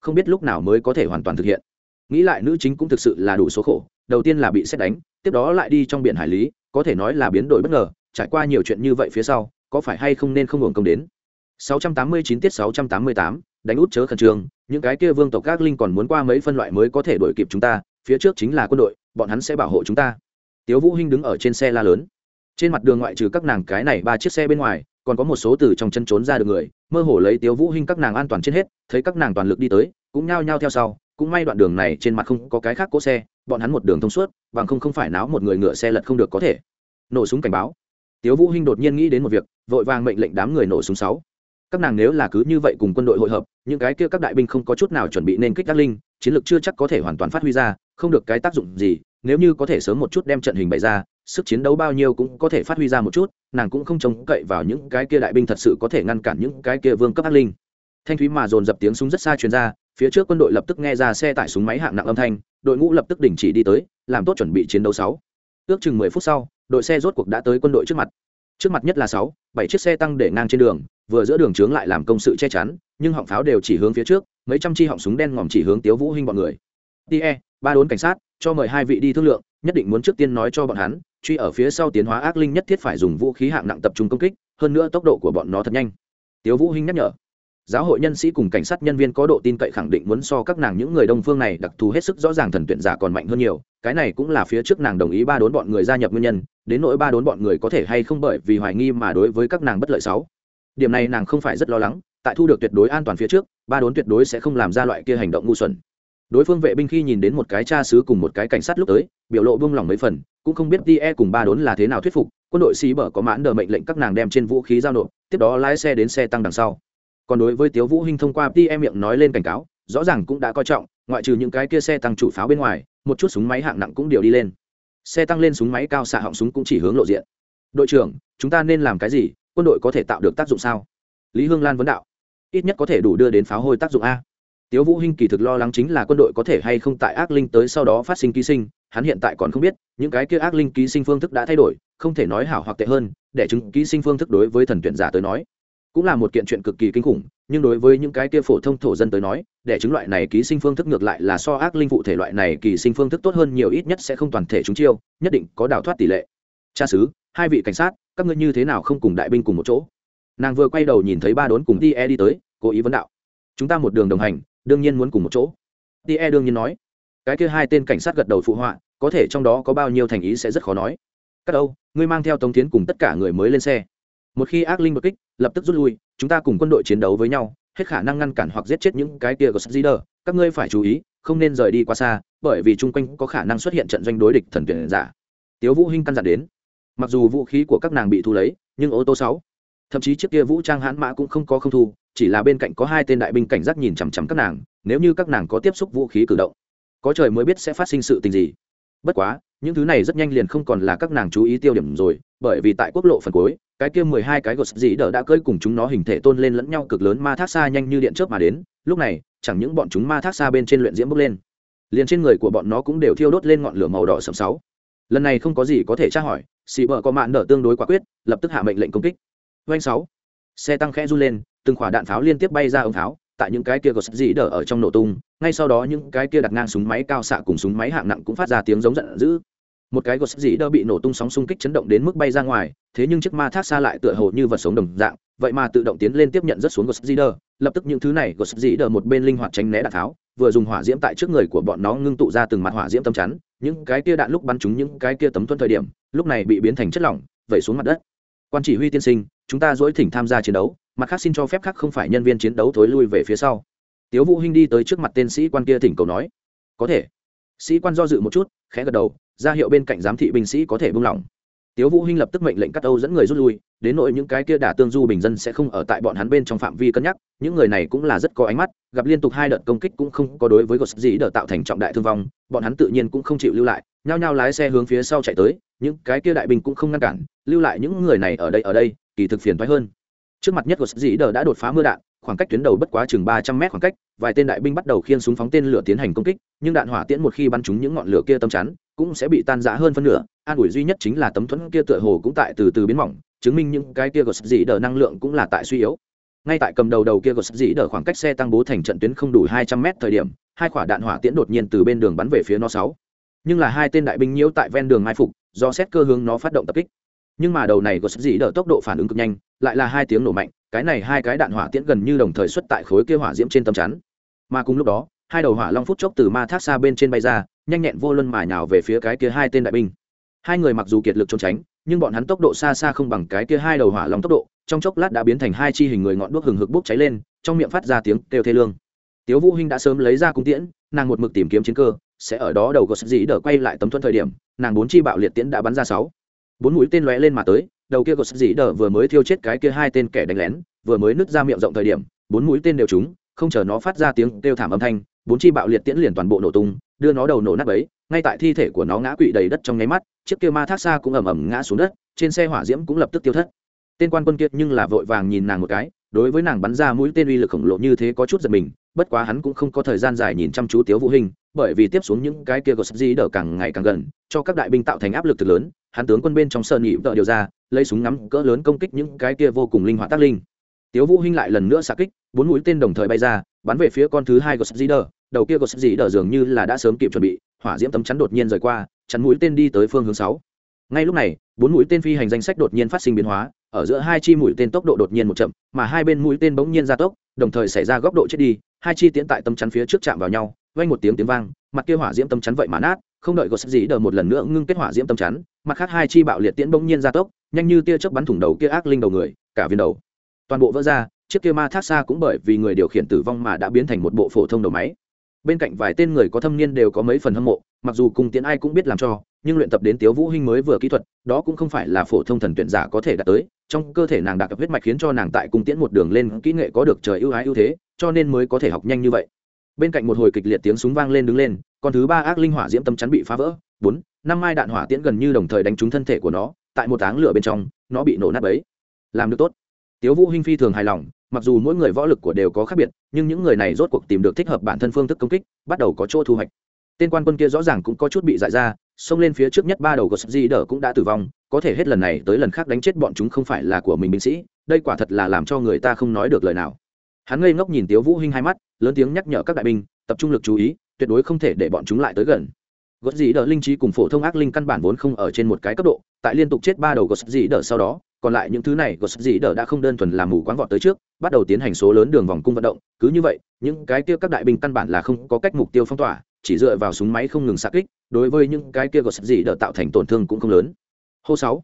không biết lúc nào mới có thể hoàn toàn thực hiện. Nghĩ lại nữ chính cũng thực sự là đủ số khổ đầu tiên là bị xét đánh tiếp đó lại đi trong biển hải lý có thể nói là biến đổi bất ngờ trải qua nhiều chuyện như vậy phía sau có phải hay không nên không hưởng công đến? 689 tiết 688, đánh út chớ khẩn trương những cái kia vương tộc các linh còn muốn qua mấy phân loại mới có thể đuổi kịp chúng ta phía trước chính là quân đội bọn hắn sẽ bảo hộ chúng ta. Tiếu vũ hinh đứng ở trên xe la lớn. Trên mặt đường ngoại trừ các nàng cái này ba chiếc xe bên ngoài còn có một số từ trong chân trốn ra được người, mơ hồ lấy tiếu vũ hinh các nàng an toàn trên hết, thấy các nàng toàn lực đi tới, cũng nhao nhao theo sau, cũng may đoạn đường này trên mặt không có cái khác cỗ xe, bọn hắn một đường thông suốt, bằng không không phải náo một người ngựa xe lật không được có thể. Nổ súng cảnh báo. Tiếu vũ hinh đột nhiên nghĩ đến một việc, vội vàng mệnh lệnh đám người nổ súng sáu. Các nàng nếu là cứ như vậy cùng quân đội hội hợp, những cái kia các đại binh không có chút nào chuẩn bị nên kích các linh, chiến lược chưa chắc có thể hoàn toàn phát huy ra, không được cái tác dụng gì, nếu như có thể sớm một chút đem trận hình bày ra sức chiến đấu bao nhiêu cũng có thể phát huy ra một chút, nàng cũng không trông cậy vào những cái kia đại binh thật sự có thể ngăn cản những cái kia vương cấp ác linh. Thanh thúy mà dồn dập tiếng súng rất xa truyền ra, phía trước quân đội lập tức nghe ra xe tải súng máy hạng nặng âm thanh, đội ngũ lập tức đình chỉ đi tới, làm tốt chuẩn bị chiến đấu sáu. Ước chừng mười phút sau, đội xe rốt cuộc đã tới quân đội trước mặt. Trước mặt nhất là sáu, bảy chiếc xe tăng để ngang trên đường, vừa giữa đường trướng lại làm công sự che chắn, nhưng họng pháo đều chỉ hướng phía trước, mấy trăm chi họng súng đen ngòm chỉ hướng tiếu vũ hinh bọn người. Tie ba đốn cảnh sát, cho mời hai vị đi thương lượng, nhất định muốn trước tiên nói cho bọn hắn truy ở phía sau tiến hóa ác linh nhất thiết phải dùng vũ khí hạng nặng tập trung công kích, hơn nữa tốc độ của bọn nó thật nhanh. Tiếu vũ hinh nhắc nhở. Giáo hội nhân sĩ cùng cảnh sát nhân viên có độ tin cậy khẳng định muốn so các nàng những người đông phương này đặc thù hết sức rõ ràng thần tuyển giả còn mạnh hơn nhiều, cái này cũng là phía trước nàng đồng ý ba đốn bọn người gia nhập nguyên nhân, đến nỗi ba đốn bọn người có thể hay không bởi vì hoài nghi mà đối với các nàng bất lợi sáu. Điểm này nàng không phải rất lo lắng, tại thu được tuyệt đối an toàn phía trước, ba đốn tuyệt đối sẽ không làm ra loại kia hành động ngu xuẩn đối phương vệ binh khi nhìn đến một cái cha sứ cùng một cái cảnh sát lúc tới, biểu lộ buông lỏng mấy phần, cũng không biết tie cùng ba đốn là thế nào thuyết phục, quân đội sĩ bở có mãn đờ mệnh lệnh các nàng đem trên vũ khí giao nộp, tiếp đó lái xe đến xe tăng đằng sau. Còn đối với tiếu vũ hinh thông qua tie miệng nói lên cảnh cáo, rõ ràng cũng đã coi trọng, ngoại trừ những cái kia xe tăng chủ pháo bên ngoài, một chút súng máy hạng nặng cũng điều đi lên. Xe tăng lên súng máy cao xạ họng súng cũng chỉ hướng lộ diện. Đội trưởng, chúng ta nên làm cái gì? Quân đội có thể tạo được tác dụng sao? Lý hương lan vấn đạo. Ít nhất có thể đủ đưa đến pháo hôi tác dụng a tiếu vũ hinh kỳ thực lo lắng chính là quân đội có thể hay không tại ác linh tới sau đó phát sinh ký sinh, hắn hiện tại còn không biết, những cái kia ác linh ký sinh phương thức đã thay đổi, không thể nói hảo hoặc tệ hơn, để chứng ký sinh phương thức đối với thần tuyển giả tới nói cũng là một kiện chuyện cực kỳ kinh khủng, nhưng đối với những cái kia phổ thông thổ dân tới nói, để chứng loại này ký sinh phương thức ngược lại là so ác linh phụ thể loại này kỳ sinh phương thức tốt hơn nhiều ít nhất sẽ không toàn thể chúng chiêu, nhất định có đào thoát tỷ lệ. Cha sứ hai vị cảnh sát, các ngươi như thế nào không cùng đại binh cùng một chỗ? Nàng vừa quay đầu nhìn thấy ba đốn cùng tie đi tới, cố ý vấn đạo. Chúng ta một đường đồng hành đương nhiên muốn cùng một chỗ tie đương nhiên nói cái kia hai tên cảnh sát gật đầu phụ họa có thể trong đó có bao nhiêu thành ý sẽ rất khó nói các đâu ngươi mang theo tống tiến cùng tất cả người mới lên xe một khi ác linh đột kích lập tức rút lui chúng ta cùng quân đội chiến đấu với nhau hết khả năng ngăn cản hoặc giết chết những cái kia của Leader, các ngươi phải chú ý, không nên rời đi quá xa, bởi vì chung quanh có khả năng xuất hiện trận doanh đối địch thần tuyển giả. Tiếu Vũ Hinh căn dặn đến. Mặc dù vũ khí của các nàng bị thu lấy, nhưng ô tô sáu thậm chí chiếc kia vũ trang hãn mã cũng không có không thu, chỉ là bên cạnh có hai tên đại binh cảnh giác nhìn chằm chằm các nàng, nếu như các nàng có tiếp xúc vũ khí cử động, có trời mới biết sẽ phát sinh sự tình gì. Bất quá, những thứ này rất nhanh liền không còn là các nàng chú ý tiêu điểm rồi, bởi vì tại quốc lộ phần cuối, cái kia mười hai cái gột dĩ đỡ đã cưỡi cùng chúng nó hình thể tôn lên lẫn nhau cực lớn ma thác xa nhanh như điện chớp mà đến lúc này chẳng những bọn chúng ma thác xa bên trên luyện diễm bốc lên liền trên người của bọn nó cũng đều thiêu đốt lên ngọn lửa màu đỏ sầm sáu lần này không có gì có thể tra hỏi xì bờ có mạn nở tương đối quả quyết lập tức hạ mệnh lệnh công kích oanh sáu. Xe tăng khẽ run lên, từng quả đạn pháo liên tiếp bay ra ống pháo, tại những cái kia có dĩ đỡ ở trong nổ tung, ngay sau đó những cái kia đặt ngang súng máy cao xạ cùng súng máy hạng nặng cũng phát ra tiếng giống giận dữ. Một cái gột dĩ đỡ bị nổ tung sóng xung kích chấn động đến mức bay ra ngoài, thế nhưng chiếc ma thác xa lại tựa hồ như vật sống đồng dạng, vậy mà tự động tiến lên tiếp nhận rất xuống gột dĩ đỡ, lập tức những thứ này gột dĩ đỡ một bên linh hoạt tránh né đạn tháo vừa dùng hỏa diễm tại trước người của bọn nó ngưng tụ ra từng mặt hỏa diễm tâm chắn, những cái kia đạn lúc bắn chúng những cái kia tấm thuẫn thời điểm, lúc này bị biến thành chất lỏng, vẩy xuống mặt đất. Quan chỉ huy tiên sinh chúng ta dỗi thỉnh tham gia chiến đấu, mặt khác xin cho phép khác không phải nhân viên chiến đấu thối lui về phía sau. Tiếu vũ hinh đi tới trước mặt tên sĩ quan kia thỉnh cầu nói, có thể. Sĩ quan do dự một chút, khẽ gật đầu, ra hiệu bên cạnh giám thị binh sĩ có thể buông lỏng. Tiếu vũ hinh lập tức mệnh lệnh cắt âu dẫn người rút lui, đến nội những cái kia đả tương du bình dân sẽ không ở tại bọn hắn bên trong phạm vi cân nhắc, những người này cũng là rất có ánh mắt, gặp liên tục hai đợt công kích cũng không có đối với gột gì đỡ tạo thành trọng đại thương vong, bọn hắn tự nhiên cũng không chịu lưu lại, nhao nhao lái xe hướng phía sau chạy tới, những cái kia đại binh cũng không ngăn cản, lưu lại những người này ở đây ở đây kỳ thực phiền toái hơn. Trước mặt nhất của dĩ đợt đã đột phá mưa đạn, khoảng cách tuyến đầu bất quá chừng ba trăm mét khoảng cách, vài tên đại binh bắt đầu khiên súng phóng tên lửa tiến hành công kích, nhưng đạn hỏa tiễn một khi bắn trúng những ngọn lửa kia tâm chắn, cũng sẽ bị tan rã hơn phân nửa. An ủi duy nhất chính là tấm thuẫn kia tựa hồ cũng tại từ từ biến mỏng, chứng minh những cái kia của dĩ đờ năng lượng cũng là tại suy yếu. Ngay tại cầm đầu đầu kia gột dĩ đờ khoảng cách xe tăng bố thành trận tuyến không đủ hai trăm mét thời điểm, hai quả đạn hỏa tiễn đột nhiên từ bên đường bắn về phía nó sáu. Nhưng là hai tên đại binh nhiễu tại ven đường mai phục, do xét cơ hướng nó phát động tập kích nhưng mà đầu này có sức dĩ đỡ tốc độ phản ứng cực nhanh, lại là hai tiếng nổ mạnh, cái này hai cái đạn hỏa tiễn gần như đồng thời xuất tại khối kia hỏa diễm trên tấm chắn. Mà cùng lúc đó, hai đầu hỏa long phút chốc từ ma thác xa bên trên bay ra, nhanh nhẹn vô luân mài nhào về phía cái kia hai tên đại binh. Hai người mặc dù kiệt lực trốn tránh, nhưng bọn hắn tốc độ xa xa không bằng cái kia hai đầu hỏa long tốc độ, trong chốc lát đã biến thành hai chi hình người ngọn đuốc hừng hực bốc cháy lên, trong miệng phát ra tiếng kêu thê lương. Tiếu vũ hinh đã sớm lấy ra cung tiễn, nàng một mực tìm kiếm chiến cơ, sẽ ở đó đầu có sức dĩ đỡ quay lại tấm thuận thời điểm, nàng bốn chi bạo liệt tiễn đã bắn ra sáu bốn mũi tên lóe lên mà tới, đầu kia có dĩ đờ vừa mới thiêu chết cái kia hai tên kẻ đánh lén, vừa mới nứt ra miệng rộng thời điểm, bốn mũi tên đều trúng, không chờ nó phát ra tiếng kêu thảm âm thanh, bốn chi bạo liệt tiễn liền toàn bộ nổ tung, đưa nó đầu nổ nát ấy ngay tại thi thể của nó ngã quỵ đầy đất trong nháy mắt, chiếc kia ma thác xa cũng ầm ầm ngã xuống đất, trên xe hỏa diễm cũng lập tức tiêu thất. Tên quan quân kia nhưng là vội vàng nhìn nàng một cái, đối với nàng bắn ra mũi tên uy lực khổng lồ như thế có chút giật mình, bất quá hắn cũng không có thời gian dài nhìn chăm chú tiếu vũ hình bởi vì tiếp xuống những cái kia của sắp di đỡ càng ngày càng gần, cho các đại binh tạo thành áp lực thực lớn, hắn tướng quân bên trong sơn nhị vợ điều ra, lấy súng ngắm cỡ lớn công kích những cái kia vô cùng linh hoạt tác linh. Tiếu vũ hinh lại lần nữa xạ kích, bốn mũi tên đồng thời bay ra, bắn về phía con thứ hai của sắp di đỡ đầu kia của sắp di đỡ dường như là đã sớm kịp chuẩn bị, hỏa diễm tấm chắn đột nhiên rời qua, chắn mũi tên đi tới phương hướng sáu. Ngay lúc này, bốn mũi tên phi hành danh sách đột nhiên phát sinh biến hóa, ở giữa hai chi mũi tên tốc độ đột nhiên một chậm, mà hai bên mũi tên bỗng nhiên gia tốc, đồng thời xảy ra góc độ chết đi, hai chi tiến tại tâm chắn phía trước chạm vào nhau vang một tiếng tiếng vang, mặt kia hỏa diễm tâm chắn vậy mà nát, không đợi gột gì đờ một lần nữa ngưng kết hỏa diễm tâm chắn, mặt khác hai chi bạo liệt tiễn bỗng nhiên gia tốc, nhanh như tia chớp bắn thủng đầu kia ác linh đầu người, cả viên đầu. Toàn bộ vỡ ra, chiếc kia ma thác xa cũng bởi vì người điều khiển tử vong mà đã biến thành một bộ phổ thông đầu máy. Bên cạnh vài tên người có thâm niên đều có mấy phần hâm mộ, mặc dù cùng tiến ai cũng biết làm cho, nhưng luyện tập đến tiếu vũ hinh mới vừa kỹ thuật, đó cũng không phải là phổ thông thần tuyển giả có thể đạt tới, trong cơ thể nàng đặc huyết mạch khiến cho nàng tại cung tiễn một đường lên kỹ nghệ có được trời ưu ái ưu thế, cho nên mới có thể học nhanh như vậy bên cạnh một hồi kịch liệt tiếng súng vang lên đứng lên còn thứ ba ác linh hỏa diễm tâm chắn bị phá vỡ, bốn, năm mai đạn hỏa tiễn gần như đồng thời đánh trúng thân thể của nó, tại một áng lửa bên trong, nó bị nổ nát ấy làm được tốt. Tiếu vũ hinh phi thường hài lòng, mặc dù mỗi người võ lực của đều có khác biệt, nhưng những người này rốt cuộc tìm được thích hợp bản thân phương thức công kích, bắt đầu có chỗ thu hoạch. Tên quan quân kia rõ ràng cũng có chút bị dại ra, xông lên phía trước nhất ba đầu của di đờ cũng đã tử vong, có thể hết lần này tới lần khác đánh chết bọn chúng không phải là của mình binh sĩ, đây quả thật là làm cho người ta không nói được lời nào. Hắn ngây ngốc nhìn tiếu vũ hinh hai mắt lớn tiếng nhắc nhở các đại binh, tập trung lực chú ý, tuyệt đối không thể để bọn chúng lại tới gần. Gót dĩ đờ linh trí cùng phổ thông ác linh căn bản vốn không ở trên một cái cấp độ, tại liên tục chết ba đầu gót dĩ đờ sau đó, còn lại những thứ này gót dĩ đờ đã không đơn thuần làm mù quáng vọt tới trước, bắt đầu tiến hành số lớn đường vòng cung vận động. Cứ như vậy, những cái kia các đại binh căn bản là không có cách mục tiêu phong tỏa, chỉ dựa vào súng máy không ngừng xạ kích, đối với những cái kia gót dĩ đờ tạo thành tổn thương cũng không lớn. Hô sáu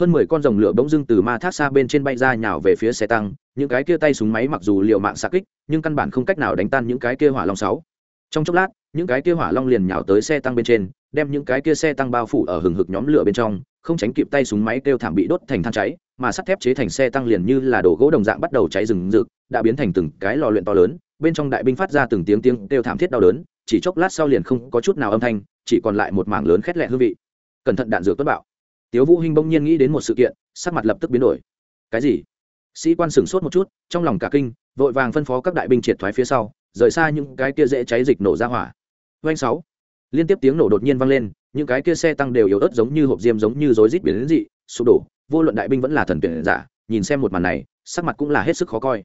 hơn mười con rồng lửa bỗng dưng từ ma thác xa bên trên bay ra nhào về phía xe tăng, những cái kia tay súng máy mặc dù liệu mạng xa kích, nhưng căn bản không cách nào đánh tan những cái kia hỏa long sáu. Trong chốc lát, những cái kia hỏa long liền nhào tới xe tăng bên trên, đem những cái kia xe tăng bao phủ ở hừng hực nhóm lửa bên trong, không tránh kịp tay súng máy kêu thảm bị đốt thành than cháy, mà sắt thép chế thành xe tăng liền như là đồ gỗ đồng dạng bắt đầu cháy rừng rực, đã biến thành từng cái lò luyện to lớn, bên trong đại binh phát ra từng tiếng tiếng kêu thảm thiết đau đớn, chỉ chốc lát sau liền không có chút nào âm thanh, chỉ còn lại một mảng lớn khét lẹ hương vị. Cẩn thận đạn dược tốt bạo tiếu vũ hinh bỗng nhiên nghĩ đến một sự kiện, sắc mặt lập tức biến đổi. Cái gì? Sĩ quan sửng sốt một chút, trong lòng cả kinh, vội vàng phân phó các đại binh triệt thoái phía sau, rời xa những cái kia dễ cháy dịch nổ ra hỏa. Doanh sáu. Liên tiếp tiếng nổ đột nhiên vang lên, những cái kia xe tăng đều yếu ớt giống như hộp diêm giống như rối rít biến dị, sụp đổ, vô luận đại binh vẫn là thần tuyển giả, nhìn xem một màn này, sắc mặt cũng là hết sức khó coi.